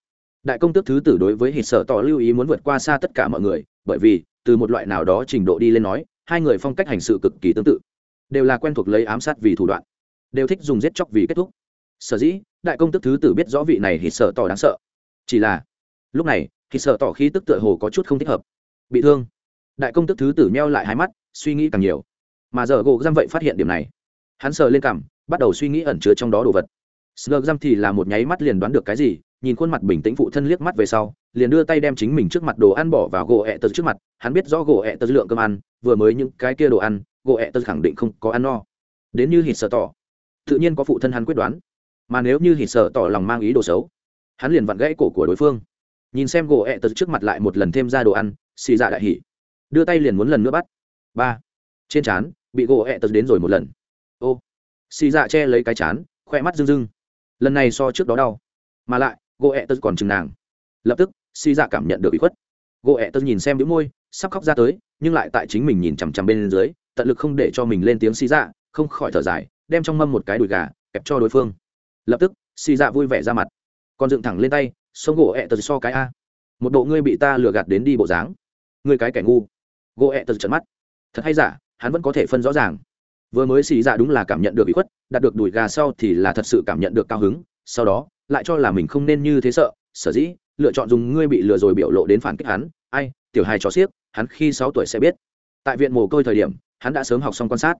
[SPEAKER 1] Đại công tước thứ tử đối với hít sợ tỏ lưu ý muốn vượt qua xa tất cả mọi người, bởi vì từ một loại nào đó trình độ đi lên nói, hai người phong cách hành sự cực kỳ tương tự. Đều là quen thuộc lấy ám sát vì thủ đoạn. Đều thích dùng giết chóc vì kết thúc. Sở dĩ, đại công tức thứ tử biết rõ vị này thì sợ tỏ đáng sợ. Chỉ là, lúc này thì sợ tỏ khí tức tựa hồ có chút không thích hợp. Bị thương. Đại công tức thứ tử meo lại hai mắt, suy nghĩ càng nhiều. Mà giờ gỗ giam vậy phát hiện điểm này. Hắn sờ lên cằm, bắt đầu suy nghĩ ẩn chứa trong đó đồ vật. Sờ giam thì là một nháy mắt liền đoán được cái gì nhìn khuôn mặt bình tĩnh phụ thân liếc mắt về sau, liền đưa tay đem chính mình trước mặt đồ ăn bỏ vào gỗ ẹ tật trước mặt, hắn biết rõ gỗ ẹ tật lượng cơm ăn, vừa mới những cái kia đồ ăn, gỗ ẹ tật khẳng định không có ăn no. Đến như hít sợ tỏ. Tự nhiên có phụ thân hắn quyết đoán. Mà nếu như hít sợ tỏ lòng mang ý đồ xấu, hắn liền vặn gãy cổ của đối phương. Nhìn xem gỗ ẹ tật trước mặt lại một lần thêm ra đồ ăn, xì dạ đại hỉ. Đưa tay liền muốn lần nữa bắt. Ba. Trên trán, bị gỗ ẹ tật đến rồi một lần. Ô. Xì dạ che lấy cái chán khoe mắt rưng rưng. Lần này so trước đó đau. Mà lại gỗ ẹ tớ còn chừng nàng. Lập tức si dạ cảm nhận được bị khuất. Gỗ ẹ tớ nhìn xem đĩu môi, sắp khóc ra tới, nhưng lại tại chính mình nhìn chằm chằm bên dưới, tận lực không để cho mình lên tiếng si dạ không khỏi thở dài, đem trong mâm một cái đùi gà, kẹp cho đối phương. Lập tức si dạ vui vẻ ra mặt. Còn dựng thẳng lên tay sông gỗ ẹ tớ so cái a. Một bộ ngươi bị ta lừa gạt đến đi bộ dáng. Ngươi cái kẻ ngu. Gỗ ẹ tớ trận mắt. Thật hay giả, hắn vẫn có thể phân rõ ràng. Vừa mới xì dạ đúng là cảm nhận được bị khuất, đạt được đùi gà sau thì là thật sự cảm nhận được cao hứng, sau đó lại cho là mình không nên như thế sợ, sở dĩ, lựa chọn dùng ngươi bị lừa rồi biểu lộ đến phản kích hắn. Ai, tiểu hài chó xiếc, hắn khi sáu tuổi sẽ biết. Tại viện mồ côi thời điểm, hắn đã sớm học xong quan sát.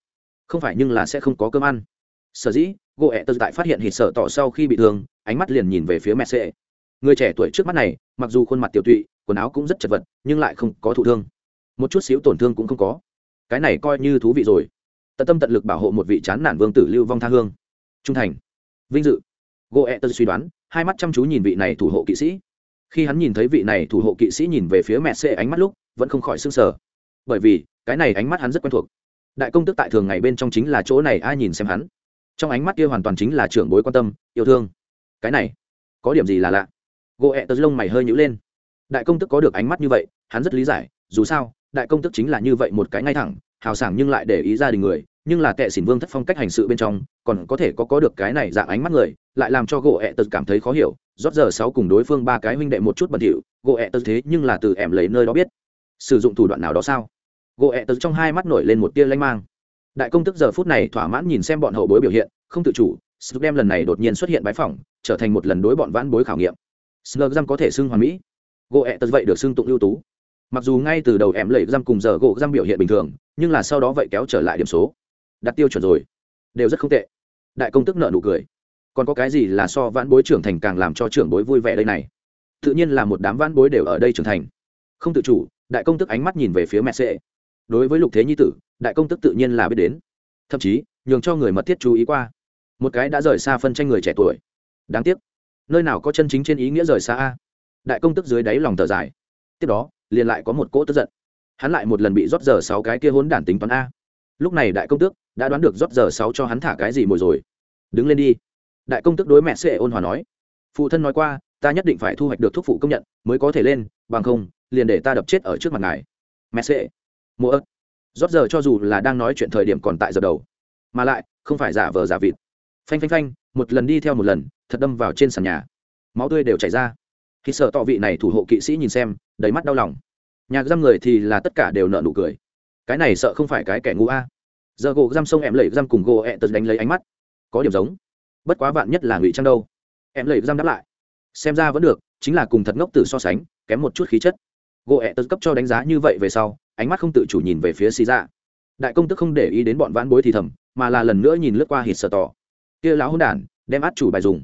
[SPEAKER 1] Không phải nhưng là sẽ không có cơm ăn. Sở dĩ, gỗ ẹ tật tại phát hiện hít sợ tỏ sau khi bị thương, ánh mắt liền nhìn về phía mẹ sệ. Người trẻ tuổi trước mắt này, mặc dù khuôn mặt tiểu tụy, quần áo cũng rất chật vật, nhưng lại không có thụ thương. Một chút xíu tổn thương cũng không có. Cái này coi như thú vị rồi. Tận tâm tận lực bảo hộ một vị chán nản vương tử lưu vong tha hương. Trung thành. Vinh dự gỗ ẹ suy đoán, hai mắt chăm chú nhìn vị này thủ hộ kỵ sĩ. Khi hắn nhìn thấy vị này thủ hộ kỵ sĩ nhìn về phía mẹ xê ánh mắt lúc, vẫn không khỏi s ư n g sờ. Bởi vì, cái này ánh mắt hắn rất quen thuộc. Đại công tức tại thường ngày bên trong chính là chỗ này, ai nhìn xem hắn? Trong ánh mắt kia hoàn toàn chính là trưởng bối quan tâm, yêu thương. Cái này, có điểm gì là lạ? Gỗ ẹ lông mày hơi nhữ lên. Đại công tức có được ánh mắt như vậy, hắn rất lý giải, dù sao, đại công tức chính là như vậy một cái ngay thẳng, hào sảng nhưng lại để ý gia đình người, nhưng là tệ xỉn vương thất phong cách hành sự bên trong còn có thể có có được cái này dạng ánh mắt người, lại làm cho gỗ ẹ tật cảm thấy khó hiểu, rót giờ sáu cùng đối phương ba cái huynh đệ một chút bẩn thỉu, gỗ ẹ tật thế nhưng là từ ẻm lấy nơi đó biết. Sử dụng thủ đoạn nào đó sao? Gỗ ẹ tật trong hai mắt nổi lên một tia lanh mang. Đại công tức giờ phút này thỏa mãn nhìn xem bọn hậu bối biểu hiện, không tự chủ sức đem lần này đột nhiên xuất hiện bái phỏng, trở thành một lần đối bọn vãn bối khảo nghiệm. Slug răm có thể xưng hoàn mỹ. Gỗ ẹ tật vậy được xưng tụng ưu tú. Mặc dù ngay từ đầu em lẩy răm cùng giờ gỗ răm biểu hiện bình thường, nhưng là sau đó vậy kéo trở lại điểm số. Đặt tiêu chuẩn rồi. Đều rất không tệ đại công tức nợ nụ cười. Còn có cái gì là so vãn bối trưởng thành càng làm cho trưởng bối vui vẻ đây này? Tự nhiên là một đám vãn bối đều ở đây trưởng thành. Không tự chủ, đại công tức ánh mắt nhìn về phía mẹ sệ. Đối với lục thế nhi tử, đại công tức tự nhiên là biết đến. Thậm chí, nhường cho người mật thiết chú ý qua. Một cái đã rời xa phân tranh người trẻ tuổi. Đáng tiếc, nơi nào có chân chính trên ý nghĩa rời xa a. Đại công tức dưới đáy lòng thở dài. Tiếp đó, liền lại có một cỗ tức giận. Hắn lại một lần bị rót giờ sáu cái kia hốn đản tính toán a. Lúc này đại công tước đã đoán được rót giờ sáu cho hắn thả cái gì mồi rồi. Đứng lên đi. Đại công tức đối mẹ sệ ôn hòa nói. Phụ thân nói qua, ta nhất định phải thu hoạch được thuốc phụ công nhận, mới có thể lên, bằng không, liền để ta đập chết ở trước mặt ngài. Mẹ sệ mua ớt. Rót giờ cho dù là đang nói chuyện thời điểm còn tại giờ đầu. Mà lại, không phải giả vờ giả vịt. Phanh phanh phanh, một lần đi theo một lần, thật đâm vào trên sàn nhà. Máu tươi đều chảy ra. Khi sợ tọ vị này thủ hộ kỵ sĩ nhìn xem, đầy mắt đau lòng. Nhạc giam người thì là tất cả đều nợ nụ cười. Cái này sợ không phải cái kẻ ngu a giờ gỗ giam sông em lẩy giam cùng gỗ ẹ tật đánh lấy ánh mắt. Có điểm giống. Bất quá vạn nhất là ngụy trang đâu? Em lẩy giam đáp lại. Xem ra vẫn được, chính là cùng thật ngốc tử so sánh, kém một chút khí chất. Gỗ ẹ tật cấp cho đánh giá như vậy về sau, ánh mắt không tự chủ nhìn về phía xì ra đại công tức không để ý đến bọn vãn bối thì thầm, mà là lần nữa nhìn lướt qua hít sờ tỏ. Kia lão hôn đản, đem át chủ bài dùng.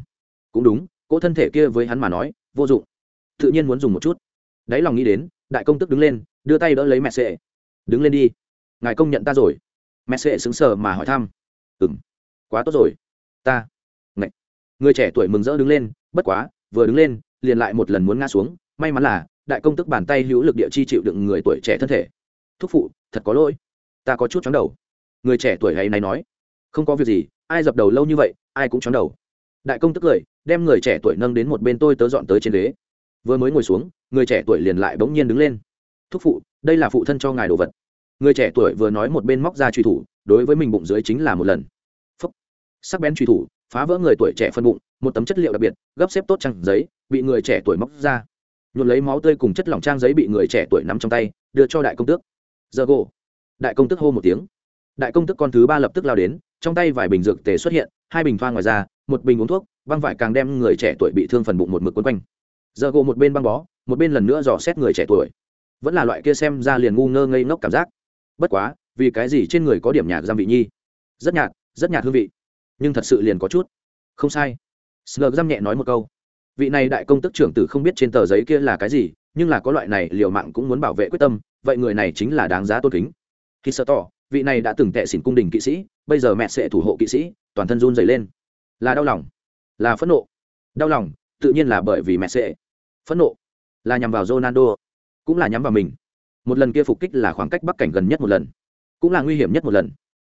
[SPEAKER 1] Cũng đúng, cỗ thân thể kia với hắn mà nói, vô dụng. Tự nhiên muốn dùng một chút. Đáy lòng nghĩ đến, đại công tức đứng lên, đưa tay đỡ lấy mẹ sệ. Đứng lên đi. Ngài công nhận ta rồi mẹ sẽ xứng sờ mà hỏi thăm. Ừng quá tốt rồi. Ta Ngậy. người trẻ tuổi mừng rỡ đứng lên, bất quá, vừa đứng lên, liền lại một lần muốn ngã xuống. May mắn là, đại công tức bàn tay hữu lực địa chi chịu đựng người tuổi trẻ thân thể. Thúc phụ, thật có lỗi. Ta có chút chóng đầu. Người trẻ tuổi hay này nói. Không có việc gì, ai dập đầu lâu như vậy, ai cũng chóng đầu. Đại công tức cười, đem người trẻ tuổi nâng đến một bên tôi tớ dọn tới trên ghế. Vừa mới ngồi xuống, người trẻ tuổi liền lại bỗng nhiên đứng lên. Thúc phụ, đây là phụ thân cho ngài đồ vật người trẻ tuổi vừa nói một bên móc ra truy thủ, đối với mình bụng dưới chính là một lần. Phấp sắc bén truy thủ, phá vỡ người tuổi trẻ phân bụng, một tấm chất liệu đặc biệt, gấp xếp tốt trang giấy, bị người trẻ tuổi móc ra. Nhuộn lấy máu tươi cùng chất lỏng trang giấy bị người trẻ tuổi nắm trong tay, đưa cho đại công tước. Giờ gỗ đại công tước hô một tiếng. Đại công tước con thứ ba lập tức lao đến, trong tay vài bình dược tề xuất hiện, hai bình thoa ngoài ra, một bình uống thuốc, băng vải càng đem người trẻ tuổi bị thương phần bụng một mực quấn quanh. Giờ gỗ một bên băng bó, một bên lần nữa dò xét người trẻ tuổi. Vẫn là loại kia xem ra liền ngu ngơ ngây ngốc cảm giác bất quá, vì cái gì trên người có điểm nhạc giam vị nhi? Rất nhạt rất nhạt hương vị. Nhưng thật sự liền có chút. Không sai. Sờ giam nhẹ nói một câu. Vị này đại công tức trưởng tử không biết trên tờ giấy kia là cái gì, nhưng là có loại này liều mạng cũng muốn bảo vệ quyết tâm, vậy người này chính là đáng giá tôn kính. Khi sợ tỏ, vị này đã từng tệ xỉn cung đình kỵ sĩ, bây giờ mẹ sẽ thủ hộ kỵ sĩ, toàn thân run dày lên. Là đau lòng. Là phẫn nộ. Đau lòng, tự nhiên là bởi vì mẹ sẽ phẫn nộ. Là nhằm vào ronaldo, cũng là nhắm vào mình một lần kia phục kích là khoảng cách bắc cảnh gần nhất một lần, cũng là nguy hiểm nhất một lần.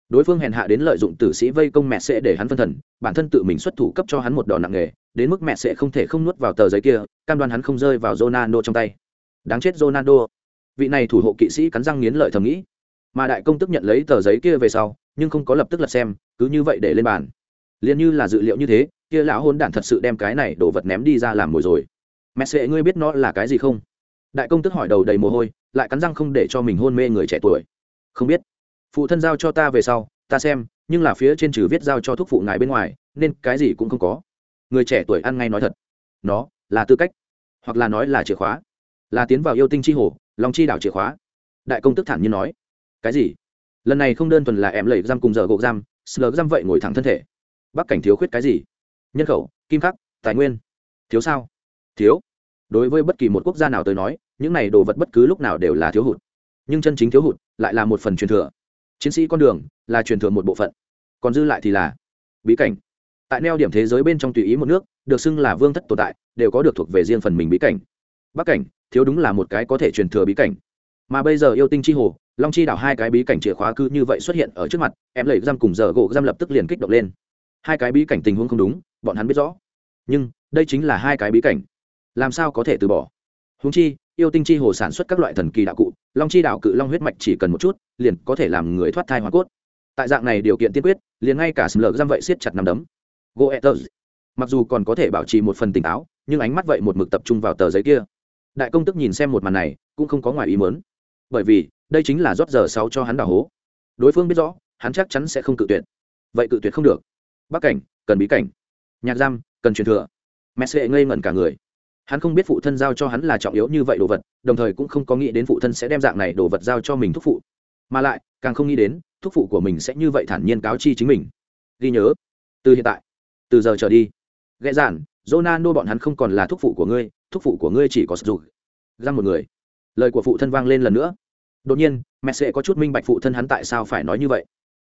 [SPEAKER 1] Đối phương hèn hạ đến lợi dụng tử sĩ vây công mẹ sẽ để hắn phân thần, bản thân tự mình xuất thủ cấp cho hắn một đòn nặng nghề đến mức mẹ sẽ không thể không nuốt vào tờ giấy kia, cam đoan hắn không rơi vào ronaldo trong tay. Đáng chết ronaldo. Vị này thủ hộ kỵ sĩ cắn răng nghiến lợi thầm nghĩ. Mà đại công tức nhận lấy tờ giấy kia về sau, nhưng không có lập tức lật xem, cứ như vậy để lên bàn. Liền như là dự liệu như thế, kia lão hôn đản thật sự đem cái này đổ vật ném đi ra làm mồi rồi. Mẹ sẽ, ngươi biết nó là cái gì không? Đại công tức hỏi đầu đầy mồ hôi, lại cắn răng không để cho mình hôn mê người trẻ tuổi. Không biết. Phụ thân giao cho ta về sau, ta xem, nhưng là phía trên trừ viết giao cho thúc phụ ngài bên ngoài, nên cái gì cũng không có. Người trẻ tuổi ăn ngay nói thật. Nó, là tư cách. Hoặc là nói là chìa khóa. Là tiến vào yêu tinh chi hồ, lòng chi đảo chìa khóa. Đại công tức thản nhiên nói. Cái gì? Lần này không đơn thuần là em lẩy giam cùng giờ gộ giam sờ giam vậy ngồi thẳng thân thể. Bắc cảnh thiếu khuyết cái gì? Nhân khẩu, kim khắc, tài nguyên. Thiếu sao? Thiếu. Đối với bất kỳ một quốc gia nào tới nói những này đồ vật bất cứ lúc nào đều là thiếu hụt. Nhưng chân chính thiếu hụt lại là một phần truyền thừa. Chiến sĩ con đường là truyền thừa một bộ phận. Còn dư lại thì là bí cảnh. Tại neo điểm thế giới bên trong tùy ý một nước, được xưng là vương thất tồn tại, đều có được thuộc về riêng phần mình bí cảnh. Bắc cảnh, thiếu đúng là một cái có thể truyền thừa bí cảnh. Mà bây giờ yêu tinh chi hồ, long chi đảo hai cái bí cảnh chìa khóa cứ như vậy xuất hiện ở trước mặt, em lẩy giam cùng giờ gỗ giam lập tức liền kích động lên. Hai cái bí cảnh tình huống không đúng, bọn hắn biết rõ. Nhưng đây chính là hai cái bí cảnh. Làm sao có thể từ bỏ? Húng chi yêu tinh chi hồ sản xuất các loại thần kỳ đạo cụ, long chi đạo cự long huyết mạch chỉ cần một chút, liền có thể làm người thoát thai hoa cốt. Tại dạng này điều kiện tiên quyết, liền ngay cả sầm lợn giam vậy siết chặt nằm đấm. Goethers mặc dù còn có thể bảo trì một phần tỉnh táo, nhưng ánh mắt vậy một mực tập trung vào tờ giấy kia. Đại công tức nhìn xem một màn này, cũng không có ngoài ý mớn bởi vì, đây chính là rót giờ sáu cho hắn đào hố. Đối phương biết rõ, hắn chắc chắn sẽ không cự tuyệt. Vậy cự tuyệt không được. Bắc cảnh, cần bí cảnh. Nhạc giam, cần truyền thừa. Mẹ sẽ ngây ngẩn cả người hắn không biết phụ thân giao cho hắn là trọng yếu như vậy đồ vật, đồng thời cũng không có nghĩ đến phụ thân sẽ đem dạng này đồ vật giao cho mình thúc phụ. Mà lại, càng không nghĩ đến, thúc phụ của mình sẽ như vậy thản nhiên cáo chi chính mình. Ghi nhớ, từ hiện tại, từ giờ trở đi, ghẹ giản Ronaldo bọn hắn không còn là thúc phụ của ngươi, thúc phụ của ngươi chỉ có sử dụng Răng một người. Lời của phụ thân vang lên lần nữa. Đột nhiên mẹ sẽ có chút minh bạch phụ thân hắn tại sao phải nói như vậy.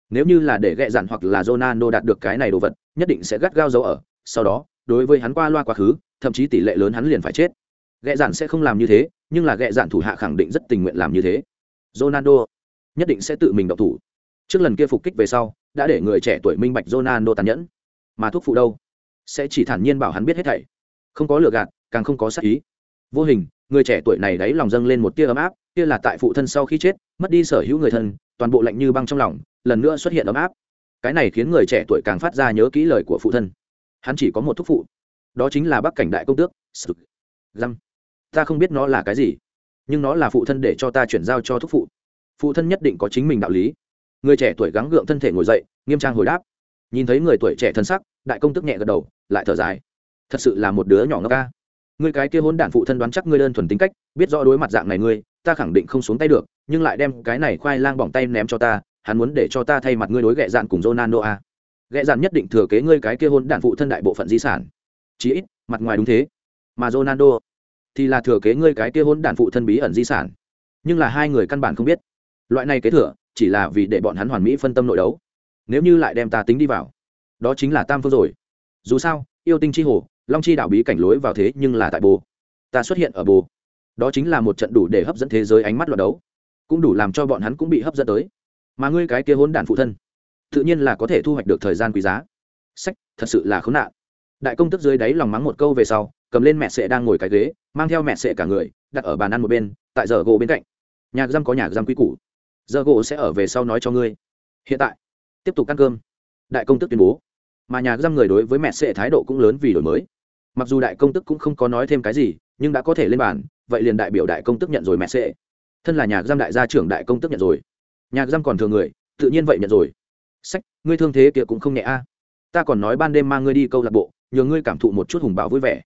[SPEAKER 1] Nếu như là để ghẹ dặn hoặc là Ronaldo đạt được cái này đồ vật, nhất định sẽ gắt gao dấu ở sau đó, đối với hắn qua loa quá khứ, thậm chí tỷ lệ lớn hắn liền phải chết. Ghẹ giản sẽ không làm như thế, nhưng là ghẹ giản thủ hạ khẳng định rất tình nguyện làm như thế. Ronaldo nhất định sẽ tự mình động thủ. Trước lần kia phục kích về sau, đã để người trẻ tuổi minh bạch Ronaldo tàn nhẫn. Mà thuốc phụ đâu? Sẽ chỉ thản nhiên bảo hắn biết hết thảy. Không có lừa gạt, càng không có sát ý. Vô hình, người trẻ tuổi này đáy lòng dâng lên một tia ấm áp, kia là tại phụ thân sau khi chết, mất đi sở hữu người thân, toàn bộ lạnh như băng trong lòng, lần nữa xuất hiện ấm áp. Cái này khiến người trẻ tuổi càng phát ra nhớ kỹ lời của phụ thân hắn chỉ có một thúc phụ. Đó chính là bắc cảnh đại công tước răm ta không biết nó là cái gì, nhưng nó là phụ thân để cho ta chuyển giao cho thúc phụ. Phụ thân nhất định có chính mình đạo lý. Người trẻ tuổi gắng gượng thân thể ngồi dậy, nghiêm trang hồi đáp. Nhìn thấy người tuổi trẻ thân sắc, đại công tức nhẹ gật đầu, lại thở dài. Thật sự là một đứa nhỏ ngốc ca. Người cái kia hôn đản phụ thân đoán chắc ngươi đơn thuần tính cách, biết rõ đối mặt dạng này ngươi, ta khẳng định không xuống tay được, nhưng lại đem cái này khoai lang bỏng tay ném cho ta, hắn muốn để cho ta thay mặt ngươi đối ghẹ dạn cùng Ronaldo a. Ghẹ dàn nhất định thừa kế ngươi cái kia hôn đản phụ thân đại bộ phận di sản. Chỉ ít, mặt ngoài đúng thế. Mà Ronaldo thì là thừa kế ngươi cái kia hôn đản phụ thân bí ẩn di sản. Nhưng là hai người căn bản không biết. Loại này kế thừa, chỉ là vì để bọn hắn hoàn mỹ phân tâm nội đấu. Nếu như lại đem ta tính đi vào, đó chính là tam phương rồi. Dù sao, yêu tinh chi hồ, long chi đảo bí cảnh lối vào thế nhưng là tại bồ. Ta xuất hiện ở bồ. Đó chính là một trận đủ để hấp dẫn thế giới ánh mắt loạt đấu, cũng đủ làm cho bọn hắn cũng bị hấp dẫn tới mà ngươi cái kia hôn đản phụ thân tự nhiên là có thể thu hoạch được thời gian quý giá. Sách, thật sự là khốn nạn. Đại công tức dưới đáy lòng mắng một câu về sau, cầm lên mẹ sệ đang ngồi cái ghế, mang theo mẹ sệ cả người, đặt ở bàn ăn một bên, tại giờ gỗ bên cạnh. Nhà giam có nhà giam quý củ. Giờ gỗ sẽ ở về sau nói cho ngươi. Hiện tại, tiếp tục ăn cơm. Đại công tức tuyên bố. Mà nhà giam người đối với mẹ sệ thái độ cũng lớn vì đổi mới. Mặc dù đại công tức cũng không có nói thêm cái gì, nhưng đã có thể lên bàn, vậy liền đại biểu đại công tức nhận rồi mẹ sệ. Thân là nhà giam đại gia trưởng đại công tức nhận rồi. Nhà giam còn thừa người, tự nhiên vậy nhận rồi sách, ngươi thương thế kia cũng không nhẹ a. Ta còn nói ban đêm mang ngươi đi câu lạc bộ, nhờ ngươi cảm thụ một chút hùng bạo vui vẻ.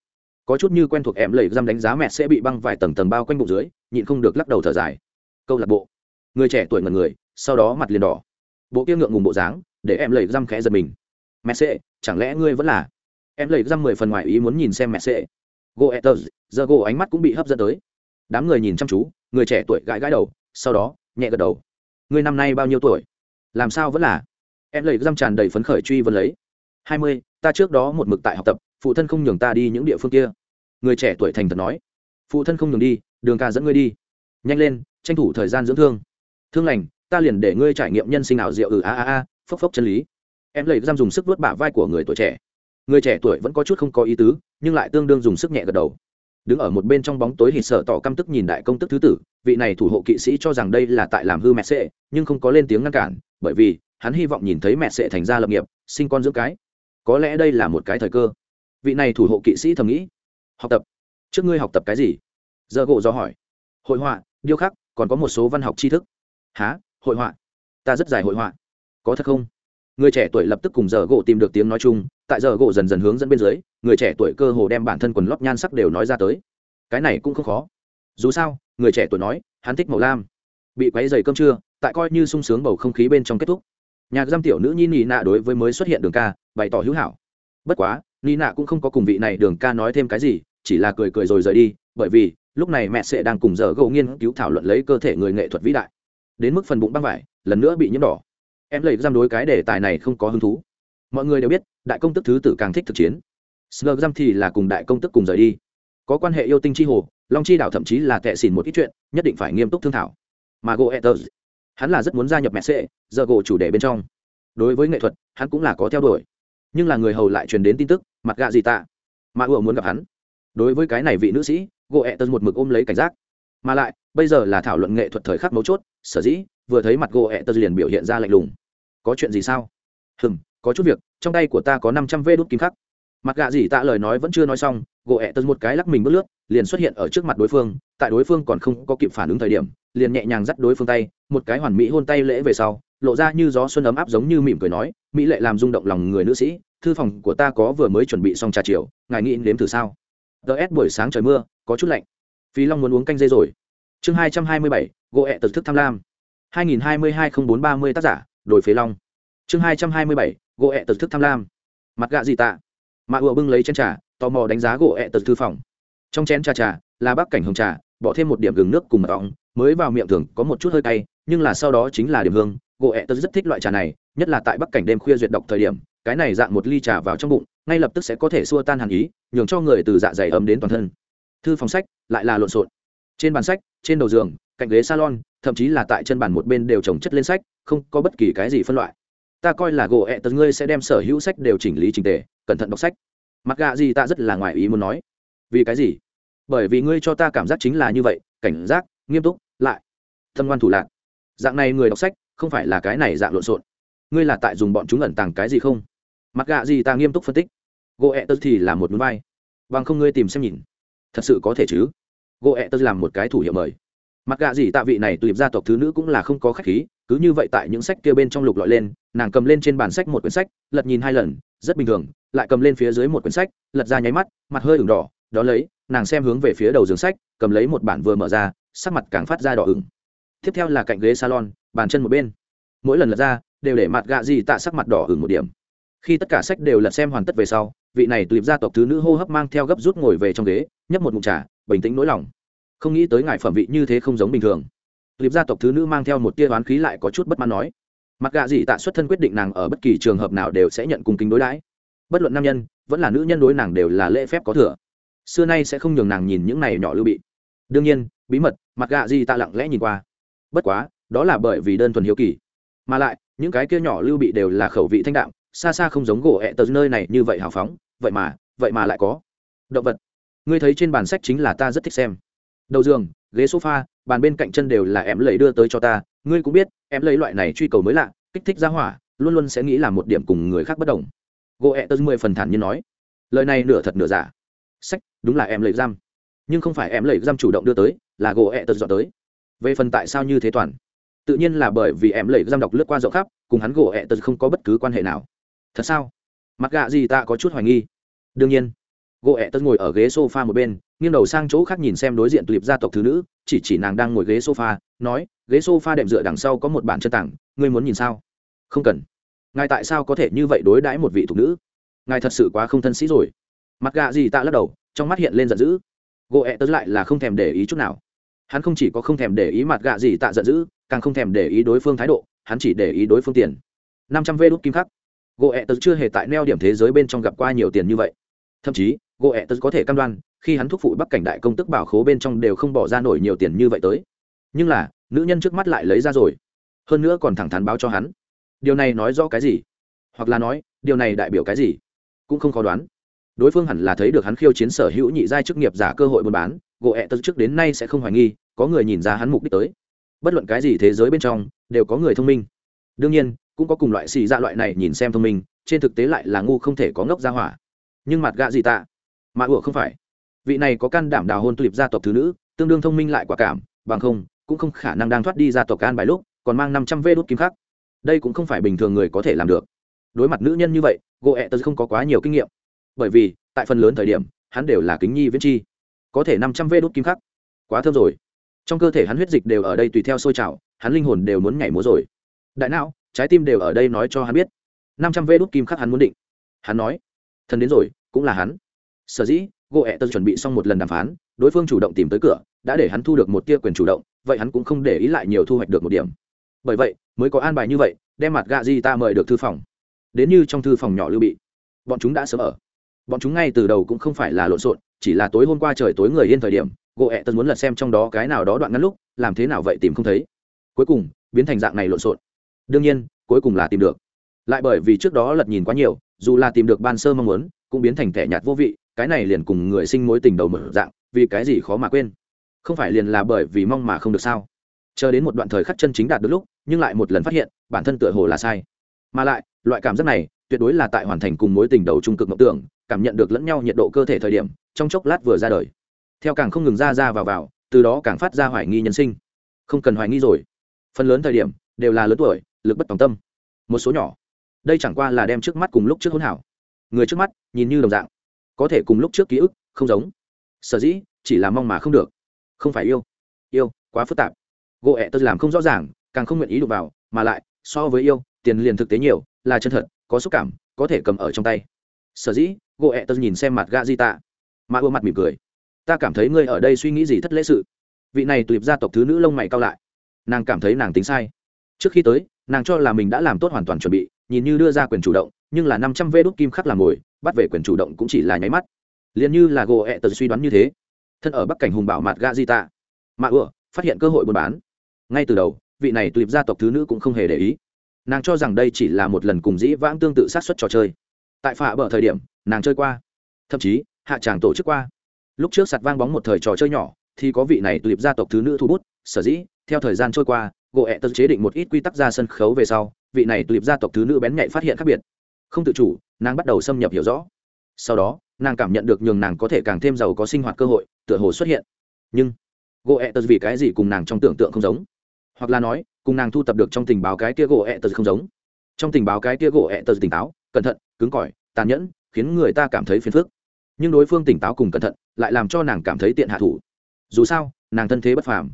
[SPEAKER 1] Có chút như quen thuộc em lầy giam đánh giá mẹ sẽ bị băng vài tầng tầng bao quanh bụng dưới, nhịn không được lắc đầu thở dài. Câu lạc bộ. Người trẻ tuổi ngần người, sau đó mặt liền đỏ. Bộ kia ngượng ngùng bộ dáng, để em lầy giam khẽ giật mình. Mẹ sẽ, chẳng lẽ ngươi vẫn là? Em lầy giam mười phần ngoài ý muốn nhìn xem mẹ sẽ. Go etters giờ go ánh mắt cũng bị hấp dẫn tới. Đám người nhìn chăm chú, người trẻ tuổi gãi gãi đầu, sau đó, nhẹ gật đầu. Ngươi năm nay bao nhiêu tuổi? Làm sao vẫn là? Em lấy răm tràn đầy phấn khởi truy vấn lấy. Hai mươi, ta trước đó một mực tại học tập, phụ thân không nhường ta đi những địa phương kia. Người trẻ tuổi thành thật nói. Phụ thân không nhường đi, đường ca dẫn ngươi đi. Nhanh lên, tranh thủ thời gian dưỡng thương. Thương lành, ta liền để ngươi trải nghiệm nhân sinh ảo diệu ừ a a a, phốc phốc chân lý. Em lấy giam dùng sức vớt bả vai của người tuổi trẻ. Người trẻ tuổi vẫn có chút không có ý tứ, nhưng lại tương đương dùng sức nhẹ gật đầu. Đứng ở một bên trong bóng tối hít sợ tỏ căm tức nhìn đại công tức thứ tử, vị này thủ hộ kỵ sĩ cho rằng đây là tại làm hư mẹ sệ, nhưng không có lên tiếng ngăn cản, bởi vì hắn hy vọng nhìn thấy mẹ sẽ thành ra lập nghiệp, sinh con dưỡng cái. Có lẽ đây là một cái thời cơ. Vị này thủ hộ kỵ sĩ thầm nghĩ. Học tập. Trước ngươi học tập cái gì? Giờ gỗ do hỏi. Hội họa, điêu khắc, còn có một số văn học tri thức. Há hội họa. Ta rất dài hội họa. Có thật không? Người trẻ tuổi lập tức cùng giờ gỗ tìm được tiếng nói chung, tại giờ gỗ dần dần hướng dẫn bên dưới, người trẻ tuổi cơ hồ đem bản thân quần lót nhan sắc đều nói ra tới. Cái này cũng không khó. Dù sao, người trẻ tuổi nói, hắn thích màu lam. Bị quáy dày cơm trưa, tại coi như sung sướng bầu không khí bên trong kết thúc nhạc giam tiểu nữ nhi nị nạ đối với mới xuất hiện đường ca, bày tỏ hữu hảo. Bất quá nị nạ cũng không có cùng vị này đường ca nói thêm cái gì, chỉ là cười cười rồi rời đi, bởi vì, lúc này mẹ sẽ đang cùng giờ gỗ nghiên cứu thảo luận lấy cơ thể người nghệ thuật vĩ đại. Đến mức phần bụng băng vải, lần nữa bị nhiễm đỏ. Em lấy giam đối cái đề tài này không có hứng thú. Mọi người đều biết, đại công tức thứ tử càng thích thực chiến. Sờ giam thì là cùng đại công tức cùng rời đi. Có quan hệ yêu tinh chi hồ, long chi đảo thậm chí là tệ xỉn một ít chuyện, nhất định phải nghiêm túc thương thảo. Mà go etters hắn là rất muốn gia nhập mẹ sệ, giờ gỗ chủ đề bên trong. Đối với nghệ thuật, hắn cũng là có theo đuổi. Nhưng là người hầu lại truyền đến tin tức, mặt gạ gì tạ. Mà ủa muốn gặp hắn. Đối với cái này vị nữ sĩ, gỗ etters một mực ôm lấy cảnh giác. Mà lại, bây giờ là thảo luận nghệ thuật thời khắc mấu chốt, sở dĩ, vừa thấy mặt gỗ etters liền biểu hiện ra lạnh lùng. Có chuyện gì sao? Hừm, có chút việc, trong tay của ta có năm trăm vê đốt kim khắc. Mặt gạ gì tạ lời nói vẫn chưa nói xong, gỗ ẹ tân một cái lắc mình bước lướt, liền xuất hiện ở trước mặt đối phương, tại đối phương còn không có kịp phản ứng thời điểm liền nhẹ nhàng dắt đối phương tay, một cái hoàn mỹ hôn tay lễ về sau, lộ ra như gió xuân ấm áp giống như mỉm cười nói, mỹ lệ làm rung động lòng người nữ sĩ, thư phòng của ta có vừa mới chuẩn bị xong trà chiều, ngài nghĩ nếm thử sao? Ts buổi sáng trời mưa, có chút lạnh. Phí long muốn uống canh dây rồi. Chương hai trăm hai mươi bảy, gỗ ẹ tật thức tham lam. hai nghìn hai mươi hai không bốn ba mươi tác giả đổi phế long. Chương hai trăm hai mươi bảy, gỗ ẹ tật thức tham lam. Mặt gạ gì tạ. Mạ ùa bưng lấy chén trà, tò mò đánh giá gỗ ẹ tật thư phòng. Trong chén trà trà là bác cảnh hồng trà, bỏ thêm một điểm gừng nước cùng mật ong mới vào miệng thường có một chút hơi cay, nhưng là sau đó chính là điểm hương. Gỗ ẹ tớ rất thích loại trà này, nhất là tại bắc cảnh đêm khuya duyệt độc thời điểm, cái này dạng một ly trà vào trong bụng, ngay lập tức sẽ có thể xua tan hàn ý, nhường cho người từ dạ dày ấm đến toàn thân. Thư phòng sách, lại là lộn xộn. Trên bàn sách, trên đầu giường, cạnh ghế salon, thậm chí là tại chân bàn một bên đều trồng chất lên sách, không có bất kỳ cái gì phân loại. Ta coi là gỗ ẹ tớ ngươi sẽ đem sở hữu sách đều chỉnh lý trình tề, cẩn thận đọc sách. Mặc gạ gì ta rất là ngoài ý muốn nói. Vì cái gì? Bởi vì ngươi cho ta cảm giác chính là như vậy, cảnh giác nghiêm túc, lại thâm ngoan thủ lạc. Dạng này người đọc sách, không phải là cái này dạng lộn xộn. Ngươi là tại dùng bọn chúng ẩn tàng cái gì không? Mặc gạ gì ta nghiêm túc phân tích. Gỗ ẹ tớ thì là một núi vai. Bằng không ngươi tìm xem nhìn. Thật sự có thể chứ? Gỗ ẹ tớ làm một cái thủ hiệu mời. Mặc gạ gì tạ vị này tùy gia tộc thứ nữ cũng là không có khách khí, cứ như vậy tại những sách kia bên trong lục lọi lên, nàng cầm lên trên bàn sách một quyển sách, lật nhìn hai lần, rất bình thường, lại cầm lên phía dưới một quyển sách, lật ra nháy mắt, mặt hơi ửng đỏ, đó lấy, nàng xem hướng về phía đầu giường sách, cầm lấy một bản vừa mở ra sắc mặt càng phát ra đỏ ửng. Tiếp theo là cạnh ghế salon, bàn chân một bên. Mỗi lần lật ra, đều để mặt gạ gì tạ sắc mặt đỏ ửng một điểm. Khi tất cả sách đều lật xem hoàn tất về sau, vị này tùy gia tộc thứ nữ hô hấp mang theo gấp rút ngồi về trong ghế, nhấp một mụn trà, bình tĩnh nỗi lòng. Không nghĩ tới ngài phẩm vị như thế không giống bình thường. Tùy gia tộc thứ nữ mang theo một tia oán khí lại có chút bất mãn nói. Mặt gạ dị tạ xuất thân quyết định nàng ở bất kỳ trường hợp nào đều sẽ nhận cùng kính đối đãi. Bất luận nam nhân, vẫn là nữ nhân đối nàng đều là lễ phép có thừa. Xưa nay sẽ không nhường nàng nhìn những này nhỏ lưu bị. Đương nhiên, bí mật mặt gạ gì tạ lặng lẽ nhìn qua. Bất quá, đó là bởi vì đơn thuần hiếu kỳ. Mà lại, những cái kia nhỏ lưu bị đều là khẩu vị thanh đạm, xa xa không giống gỗ ẹ tờ nơi này như vậy hào phóng, vậy mà vậy mà lại có. Động vật. Ngươi thấy trên bản sách chính là ta rất thích xem. Đầu giường, ghế sofa, bàn bên cạnh chân đều là em lấy đưa tới cho ta, ngươi cũng biết, em lấy loại này truy cầu mới lạ, kích thích ra hỏa, luôn luôn sẽ nghĩ là một điểm cùng người khác bất đồng. Gỗ ẹ tớ mười phần thản như nói. Lời này nửa thật nửa giả. Sách, đúng là em lấy giam nhưng không phải em lầy giam chủ động đưa tới, là gỗ ẹ tật dọn tới. Về phần tại sao như thế toàn, tự nhiên là bởi vì em lầy giam đọc lướt qua rộng khắp, cùng hắn gỗ ẹ tật không có bất cứ quan hệ nào. Thật sao? Mặc gạ gì ta có chút hoài nghi. Đương nhiên, gỗ ẹ tật ngồi ở ghế s o f a một bên, nghiêng đầu sang chỗ khác nhìn xem đối diện tuyệt gia tộc thứ nữ, chỉ chỉ nàng đang ngồi ghế sofa, nói, ghế sofa đệm dựa đằng sau có một bản chân tảng, ngươi muốn nhìn sao? Không cần. Ngài tại sao có thể như vậy đối đãi một vị thục nữ? Ngài thật sự quá không thân sĩ rồi. Mặt gạ gì tạ lắc đầu, trong mắt hiện lên giận dữ gỗ ẹ tớ lại là không thèm để ý chút nào. Hắn không chỉ có không thèm để ý mặt gạ gì tạ giận dữ, càng không thèm để ý đối phương thái độ, hắn chỉ để ý đối phương tiền. Năm trăm vê đốt kim khắc. Gỗ ẹ tớ chưa hề tại neo điểm thế giới bên trong gặp qua nhiều tiền như vậy. Thậm chí gỗ ẹ tớ có thể cam đoan, khi hắn thúc phụ bắc cảnh đại công tức bảo khố bên trong đều không bỏ ra nổi nhiều tiền như vậy tới. Nhưng là, nữ nhân trước mắt lại lấy ra rồi. Hơn nữa còn thẳng thắn báo cho hắn. Điều này nói rõ cái gì? Hoặc là nói, điều này đại biểu cái gì? Cũng không khó đoán đối phương hẳn là thấy được hắn khiêu chiến sở hữu nhị giai chức nghiệp giả cơ hội buôn bán gỗ ẹ tật trước đến nay sẽ không hoài nghi, có người nhìn ra hắn mục đích tới. Bất luận cái gì thế giới bên trong, đều có người thông minh. Đương nhiên, cũng có cùng loại xì ra loại này nhìn xem thông minh, trên thực tế lại là ngu không thể có ngốc ra hỏa. Nhưng mặt gạ gì tạ? Mà ủa không phải. Vị này có can đảm đào hôn tulip gia tộc thứ nữ, tương đương thông minh lại quả cảm, bằng không, cũng không khả năng đang thoát đi gia tộc can bài lúc, còn mang năm trăm vê đốt kim khắc. Đây cũng không phải bình thường người có thể làm được. Đối mặt nữ nhân như vậy gỗ ẹ tớ không có quá nhiều kinh nghiệm bởi vì, tại phần lớn thời điểm, hắn đều là kính nhi viễn chi. Có thể năm trăm vê đốt kim khắc. Quá thơm rồi. Trong cơ thể hắn huyết dịch đều ở đây tùy theo sôi trào, hắn linh hồn đều muốn nhảy múa rồi. Đại não, trái tim đều ở đây nói cho hắn biết. năm trăm vê đốt kim khắc hắn muốn định. Hắn nói, thần đến rồi, cũng là hắn. Sở dĩ gỗ ẹ tớ chuẩn bị xong một lần đàm phán, đối phương chủ động tìm tới cửa, đã để hắn thu được một tia quyền chủ động, vậy hắn cũng không để ý lại nhiều thu hoạch được một điểm. Bởi vậy, mới có an bài như vậy, đem mặt gạ di ta mời được thư phòng. Đến như trong thư phòng nhỏ lưu bị. Bọn chúng đã sớm ở bọn chúng ngay từ đầu cũng không phải là lộn xộn, chỉ là tối hôm qua trời tối người yên thời điểm, gỗ ẹ tân muốn lật xem trong đó cái nào đó đoạn ngắn lúc, làm thế nào vậy tìm không thấy. Cuối cùng, biến thành dạng này lộn xộn. Đương nhiên, cuối cùng là tìm được. Lại bởi vì trước đó lật nhìn quá nhiều, dù là tìm được ban sơ mong muốn, cũng biến thành thẻ nhạt vô vị, cái này liền cùng người sinh mối tình đầu mở dạng, vì cái gì khó mà quên. Không phải liền là bởi vì mong mà không được sao? Chờ đến một đoạn thời khắc chân chính đạt được lúc, nhưng lại một lần phát hiện, bản thân tựa hồ là sai. Mà lại, loại cảm giác này, tuyệt đối là tại hoàn thành cùng mối tình đầu trung cực mộng tưởng cảm nhận được lẫn nhau nhiệt độ cơ thể thời điểm, trong chốc lát vừa ra đời. Theo càng không ngừng ra ra vào vào, từ đó càng phát ra hoài nghi nhân sinh. Không cần hoài nghi rồi. Phần lớn thời điểm, đều là lớn tuổi, lực bất tòng tâm. Một số nhỏ. Đây chẳng qua là đem trước mắt cùng lúc trước hỗn hảo. Người trước mắt, nhìn như đồng dạng. Có thể cùng lúc trước ký ức, không giống. Sở dĩ, chỉ là mong mà không được. Không phải yêu. Yêu, quá phức tạp. Gỗ ẹ tớ làm không rõ ràng, càng không nguyện ý đụng vào, mà lại, so với yêu, tiền liền thực tế nhiều, là chân thật, có xúc cảm, có thể cầm ở trong tay. Sở dĩ gỗ ẹ tớ nhìn xem mặt gà di tạ. Mà ưa mặt mỉm cười. Ta cảm thấy ngươi ở đây suy nghĩ gì thất lễ sự. Vị này tùy gia tộc thứ nữ lông mày cao lại. Nàng cảm thấy nàng tính sai. Trước khi tới, nàng cho là mình đã làm tốt hoàn toàn chuẩn bị, nhìn như đưa ra quyền chủ động, nhưng là năm trăm vê đốt kim khắc làm mồi bắt về quyền chủ động cũng chỉ là nháy mắt. Liền như là gỗ ẹ tớ suy đoán như thế. Thân ở bắc cảnh hùng bảo mặt gà di tạ. Mà ưa, phát hiện cơ hội buôn bán. Ngay từ đầu, vị này tùy gia tộc thứ nữ cũng không hề để ý. Nàng cho rằng đây chỉ là một lần cùng dĩ vãng tương tự sát xuất trò chơi. Tại phạ bờ thời điểm nàng chơi qua. Thậm chí, hạ tràng tổ chức qua. Lúc trước sạt vang bóng một thời trò chơi nhỏ, thì có vị này tùy gia tộc thứ nữ thu bút, sở dĩ, theo thời gian trôi qua, gỗ ẹ tật chế định một ít quy tắc ra sân khấu về sau, vị này tùy gia tộc thứ nữ bén nhạy phát hiện khác biệt. Không tự chủ, nàng bắt đầu xâm nhập hiểu rõ. Sau đó, nàng cảm nhận được nhường nàng có thể càng thêm giàu có sinh hoạt cơ hội, tựa hồ xuất hiện. Nhưng, gỗ ẹ tật vì cái gì cùng nàng trong tưởng tượng không giống? Hoặc là nói, cùng nàng thu tập được trong tình báo cái kia gỗ ẹ tật không giống? Trong tình báo cái kia gỗ ẹ tật tỉnh táo, cẩn thận, cứng cỏi, tàn nhẫn khiến người ta cảm thấy phiền phức. Nhưng đối phương tỉnh táo cùng cẩn thận, lại làm cho nàng cảm thấy tiện hạ thủ. Dù sao, nàng thân thế bất phàm.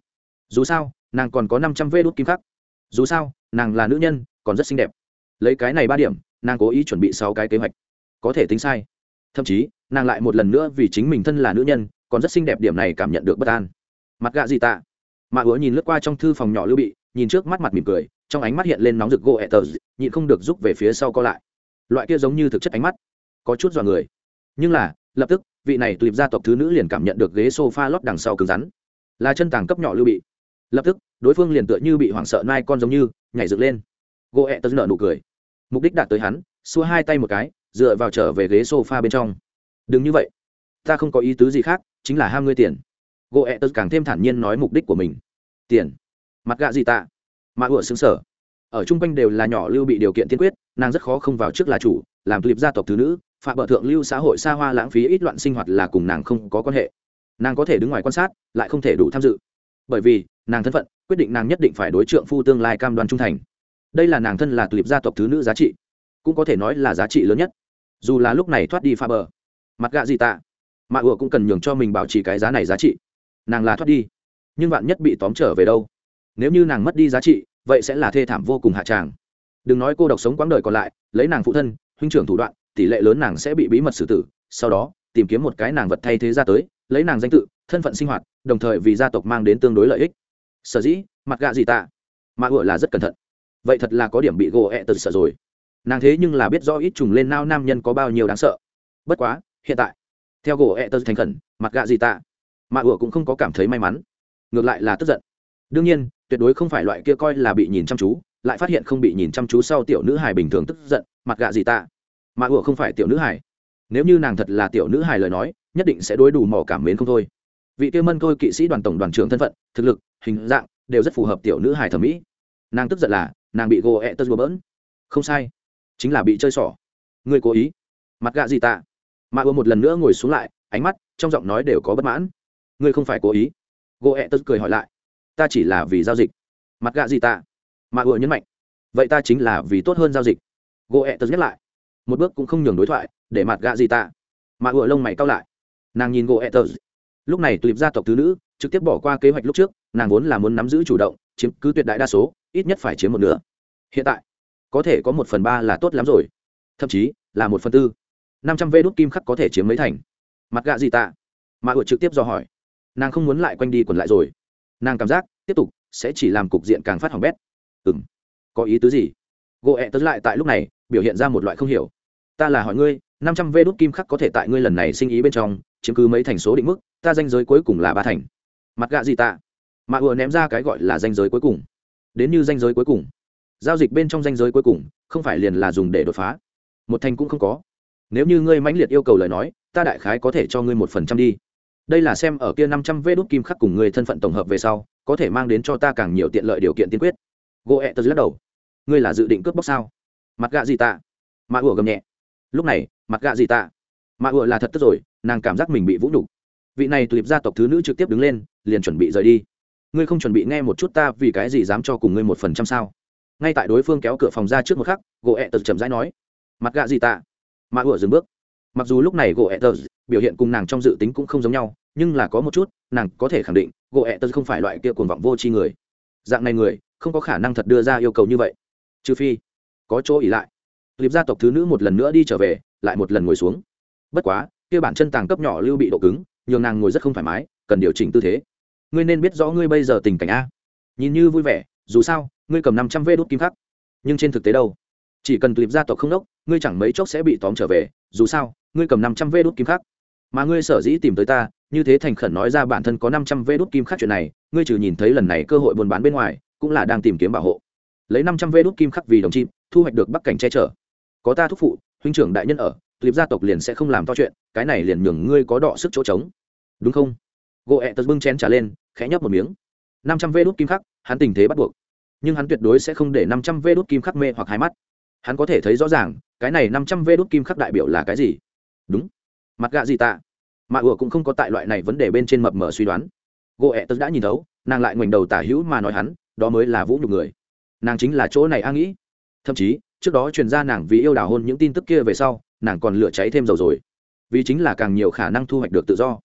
[SPEAKER 1] Dù sao, nàng còn có năm trăm vê đốt kim khắc. Dù sao, nàng là nữ nhân, còn rất xinh đẹp. Lấy cái này ba điểm, nàng cố ý chuẩn bị sáu cái kế hoạch. Có thể tính sai. Thậm chí, nàng lại một lần nữa vì chính mình thân là nữ nhân, còn rất xinh đẹp điểm này cảm nhận được bất an. Mặt gạ gì tạ? Mạ ứa nhìn lướt qua trong thư phòng nhỏ lưu bị, nhìn trước mắt mặt mỉm cười, trong ánh mắt hiện lên nóng rực gỗ ẹ tờ nhịn không được rút về phía sau co lại. Loại kia giống như thực chất ánh mắt có chút dọa người. Nhưng là, lập tức, vị này tụi gia tộc thứ nữ liền cảm nhận được ghế s o f a lót đằng sau cứng rắn. Là chân tàng cấp nhỏ lưu bị. Lập tức, đối phương liền tựa như bị hoảng sợ nai con giống như, nhảy dựng lên. Gỗ ẹ tớ nợ nụ cười. Mục đích đạt tới hắn, xua hai tay một cái, dựa vào trở về ghế s o f a bên trong. Đừng như vậy. Ta không có ý tứ gì khác, chính là ham ngươi tiền. Gỗ ẹ tớ càng thêm thản nhiên nói mục đích của mình. Tiền. Mặt gạ gì tạ? Mà ủa xứng sở. Ở chung quanh đều là nhỏ lưu bị điều kiện tiên quyết, nàng rất khó không vào trước là chủ, làm tụi gia tộc thứ nữ phạm bờ thượng lưu xã hội xa hoa lãng phí ít loạn sinh hoạt là cùng nàng không có quan hệ. Nàng có thể đứng ngoài quan sát, lại không thể đủ tham dự. Bởi vì, nàng thân phận, quyết định nàng nhất định phải đối trượng phu tương lai cam đoan trung thành. Đây là nàng thân là tulip gia tộc thứ nữ giá trị, cũng có thể nói là giá trị lớn nhất. Dù là lúc này thoát đi pha bờ mặt gạ gì tạ mà ủa cũng cần nhường cho mình bảo trì cái giá này giá trị. Nàng là thoát đi, nhưng bạn nhất bị tóm trở về đâu? Nếu như nàng mất đi giá trị, vậy sẽ là thê thảm vô cùng hạ tràng. Đừng nói cô độc sống quãng đời còn lại, lấy nàng phụ thân, huynh trưởng thủ đoạn tỷ lệ lớn nàng sẽ bị bí mật xử tử, sau đó, tìm kiếm một cái nàng vật thay thế ra tới, lấy nàng danh tự, thân phận sinh hoạt, đồng thời vì gia tộc mang đến tương đối lợi ích. Sở dĩ, mặt gạ gì tạ? Mà ủa là rất cẩn thận. Vậy thật là có điểm bị gỗ ẹ tật sợ rồi. Nàng thế nhưng là biết rõ ít trùng lên nao nam nhân có bao nhiêu đáng sợ. Bất quá, hiện tại, theo gỗ ẹ tật thành khẩn, mặt gạ gì tạ? Mà ủa cũng không có cảm thấy may mắn. Ngược lại là tức giận. Đương nhiên, tuyệt đối không phải loại kia coi là bị nhìn chăm chú, lại phát hiện không bị nhìn chăm chú sau tiểu nữ hài bình thường tức giận, mặt gạ gì tạ? Mà ủa không phải tiểu nữ hải. nếu như nàng thật là tiểu nữ hải lời nói, nhất định sẽ đối đủ mỏ cảm mến không thôi. Vị kia mân Côi kỵ sĩ đoàn tổng đoàn trưởng thân phận, thực lực, hình dạng đều rất phù hợp tiểu nữ hải thẩm mỹ. Nàng tức giận là, nàng bị gỗ ẹ tơ bỡn. Không sai, chính là bị chơi xỏ ngươi cố ý. Mặt gạ gì tạ? Mà ủa một lần nữa ngồi xuống lại, ánh mắt trong giọng nói đều có bất mãn. Ngươi không phải cố ý. Gỗ ẹ tớ cười hỏi lại. Ta chỉ là vì giao dịch. Mặt gạ gì tạ? Mà ùa nhấn mạnh. Vậy ta chính là vì tốt hơn giao dịch. Gỗ ẹ tớ nhắc lại một bước cũng không nhường đối thoại, để mặt gạ gì tạ. Mà ựa lông mày cao lại. Nàng nhìn gỗ ẹ tớ lúc này tulip gia tộc thứ nữ trực tiếp bỏ qua kế hoạch lúc trước, nàng vốn là muốn nắm giữ chủ động, chiếm cứ tuyệt đại đa số, ít nhất phải chiếm một nửa. Hiện tại, có thể có một phần ba là tốt lắm rồi. Thậm chí, là một phần tư. Năm trăm vê đốt kim khắc có thể chiếm mấy thành? Mặt gạ gì tạ? Mà ựa trực tiếp do hỏi. Nàng không muốn lại quanh đi quẩn lại rồi. Nàng cảm giác, tiếp tục, sẽ chỉ làm cục diện càng phát hỏng bét. Ừ m có ý tứ gì? Gỗ ẹ tớ lại tại lúc này, biểu hiện ra một loại không hiểu ta là hỏi ngươi, năm trăm vê đốt kim khắc có thể tại ngươi lần này sinh ý bên trong, chiếm cứ mấy thành số định mức, ta danh giới cuối cùng là ba thành. Mặt gạ gì tạ? Mà vừa ném ra cái gọi là danh giới cuối cùng. Đến như danh giới cuối cùng. Giao dịch bên trong danh giới cuối cùng, không phải liền là dùng để đột phá. Một thành cũng không có. Nếu như ngươi mãnh liệt yêu cầu lời nói, ta đại khái có thể cho ngươi một phần trăm đi. Đây là xem ở kia năm trăm vê đốt kim khắc cùng ngươi thân phận tổng hợp về sau, có thể mang đến cho ta càng nhiều tiện lợi điều kiện tiên quyết. Gỗ ẹ tớ lắc đầu. Ngươi là dự định cướp bóc sao? Mặt gạ gì tạ? Mạ ủa gầm nhẹ lúc này, mặt gạ gì tạ. Mạ ựa là thật tức rồi, nàng cảm giác mình bị vũ nhục. Vị này tulip gia tộc thứ nữ trực tiếp đứng lên, liền chuẩn bị rời đi. Ngươi không chuẩn bị nghe một chút ta vì cái gì dám cho cùng ngươi một phần trăm sao? Ngay tại đối phương kéo cửa phòng ra trước một khắc, gỗ ẹ tật chậm rãi nói, mặt gạ gì tạ. Mà ựa dừng bước. Mặc dù lúc này gỗ ẹ tật biểu hiện cùng nàng trong dự tính cũng không giống nhau, nhưng là có một chút, nàng có thể khẳng định, gỗ ẹ tật không phải loại kia cuồng vọng vô tri người. Dạng này người, không có khả năng thật đưa ra yêu cầu như vậy. Trừ phi, có chỗ ỉ lại liệp gia tộc thứ nữ một lần nữa đi trở về, lại một lần ngồi xuống. Bất quá, kia bản chân tàng cấp nhỏ lưu bị độ cứng, nhường nàng ngồi rất không thoải mái, cần điều chỉnh tư thế. Ngươi nên biết rõ ngươi bây giờ tình cảnh a. Nhìn như vui vẻ, dù sao, ngươi cầm năm trăm vê đốt kim khắc. Nhưng trên thực tế đâu? Chỉ cần Liệp gia tộc không đốc, ngươi chẳng mấy chốc sẽ bị tóm trở về, dù sao, ngươi cầm năm trăm vê đốt kim khắc. Mà ngươi sở dĩ tìm tới ta, như thế thành khẩn nói ra bản thân có năm trăm vê đốt kim khắc chuyện này, ngươi trừ nhìn thấy lần này cơ hội buôn bán bên ngoài, cũng là đang tìm kiếm bảo hộ. Lấy năm trăm vê đốt kim khắc vì đồng chim, thu hoạch được bắc cảnh che chở có ta thúc phụ, huynh trưởng đại nhân ở tulip gia tộc liền sẽ không làm to chuyện, cái này liền nhường ngươi có đọ sức chỗ trống. Đúng không? Gỗ ẹ tật bưng chén trả lên, khẽ nhấp một miếng. Năm trăm vê đốt kim khắc, hắn tình thế bắt buộc. Nhưng hắn tuyệt đối sẽ không để năm trăm vê đốt kim khắc mê hoặc hai mắt. Hắn có thể thấy rõ ràng, cái này năm trăm vê đốt kim khắc đại biểu là cái gì? Đúng. Mặt gạ gì tạ? Mạ ủa cũng không có tại loại này vấn đề bên trên mập mờ suy đoán. Gỗ ẹ tật đã nhìn thấu, nàng lại ngoảnh đầu tả hữu mà nói hắn, đó mới là vũ nhục người. Nàng chính là chỗ này a nghĩ. Thậm chí trước đó truyền ra nàng vì yêu đào hôn những tin tức kia về sau, nàng còn lửa cháy thêm dầu rồi. Vì chính là càng nhiều khả năng thu hoạch được tự do.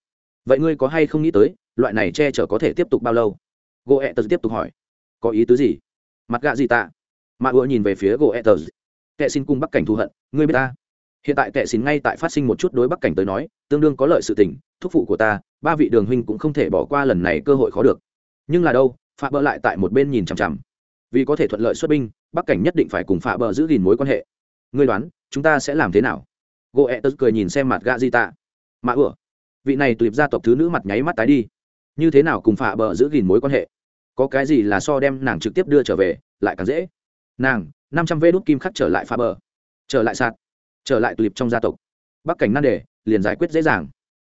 [SPEAKER 1] Vậy ngươi có hay không nghĩ tới, loại này che chở có thể tiếp tục bao lâu? Gỗ ẹ tớ tiếp tục hỏi. Có ý tứ gì? Mặt gạ gì tạ? Mạ ủa nhìn về phía gỗ ẹ tớ kệ xin cung bắc cảnh thù hận, ngươi biết ta. Hiện tại kệ xin ngay tại phát sinh một chút đối bắc cảnh tới nói, tương đương có lợi sự tình, thúc phụ của ta, ba vị đường huynh cũng không thể bỏ qua lần này cơ hội khó được. Nhưng là đâu phạm bỡ lại tại một bên nhìn chằm chằm vì có thể thuận lợi xuất binh, bắc cảnh nhất định phải cùng phạ bờ giữ gìn mối quan hệ. Ngươi đoán, chúng ta sẽ làm thế nào? Gỗ ẹ tớ cười nhìn xem mặt gạ di tạ. Mà ửa vị này tụi gia tộc thứ nữ mặt nháy mắt tái đi. Như thế nào cùng phạ bờ giữ gìn mối quan hệ? Có cái gì là so đem nàng trực tiếp đưa trở về, lại càng dễ. Nàng, năm trăm vê đốt kim khắc trở lại phá bờ. Trở lại sạt, trở lại tụi trong gia tộc. Bắc cảnh nan đề, liền giải quyết dễ dàng.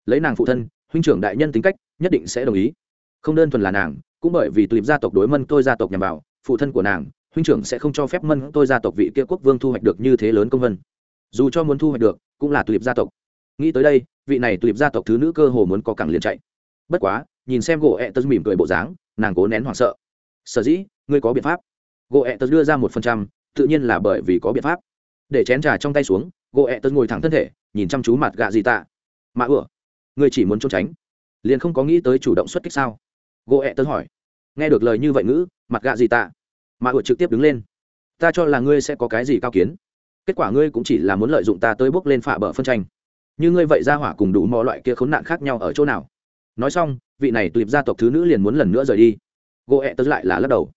[SPEAKER 1] Lấy nàng phụ thân, huynh trưởng đại nhân tính cách, nhất định sẽ đồng ý. Không đơn thuần là nàng, cũng bởi vì tụi gia tộc đối mân tôi gia tộc nhằm vào phụ thân của nàng, huynh trưởng sẽ không cho phép mân tôi gia tộc vị kia quốc vương thu hoạch được như thế lớn công vân. Dù cho muốn thu hoạch được, cũng là tulip gia tộc. Nghĩ tới đây, vị này tulip gia tộc thứ nữ cơ hồ muốn có cẳng liền chạy. Bất quá, nhìn xem gỗ ẹ tớ mỉm cười bộ dáng, nàng cố nén hoảng sợ. Sở dĩ, ngươi có biện pháp? Gỗ ẹ tớ đưa ra một phần trăm, tự nhiên là bởi vì có biện pháp. Để chén trà trong tay xuống, gỗ ẹ tớ ngồi thẳng thân thể, nhìn chăm chú mặt gạ gì tạ. Mạ ửa ngươi chỉ muốn trốn tránh, liền không có nghĩ tới chủ động xuất kích sao? Gỗ ẹ tớ hỏi nghe được lời như vậy ngữ, mặt gạ gì tạ? Mà ủa trực tiếp đứng lên. Ta cho là ngươi sẽ có cái gì cao kiến. Kết quả ngươi cũng chỉ là muốn lợi dụng ta tới bước lên phạ bờ phân tranh. Như ngươi vậy ra hỏa cùng đủ mọi loại kia khốn nạn khác nhau ở chỗ nào? Nói xong, vị này tùy gia tộc thứ nữ liền muốn lần nữa rời đi. Gỗ ẹ tớ lại là lắc đầu.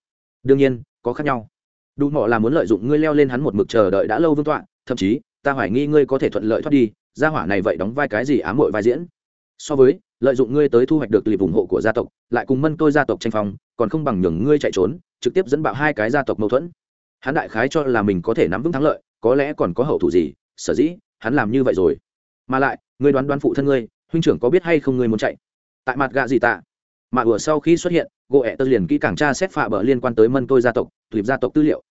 [SPEAKER 1] Đương nhiên, có khác nhau. Đủ mọ là muốn lợi dụng ngươi leo lên hắn một mực chờ đợi đã lâu vương tọa, thậm chí, ta hoài nghi ngươi có thể thuận lợi thoát đi, gia hỏa này vậy đóng vai cái gì ám hội vai diễn? So với, lợi dụng ngươi tới thu hoạch được lịp ủng hộ của gia tộc, lại cùng mân tôi gia tộc tranh phong, còn không bằng nhường ngươi chạy trốn, trực tiếp dẫn bạo hai cái gia tộc mâu thuẫn. Hắn đại khái cho là mình có thể nắm vững thắng lợi, có lẽ còn có hậu thủ gì, sở dĩ, hắn làm như vậy rồi. Mà lại, ngươi đoán đoán phụ thân ngươi, huynh trưởng có biết hay không ngươi muốn chạy? Tại mặt gạ gì tạ? Mà vừa sau khi xuất hiện gỗ ẹ tơ liền kỹ càng tra xét phạ bờ liên quan tới mân tôi gia tộc tuyệt gia tộc tư liệu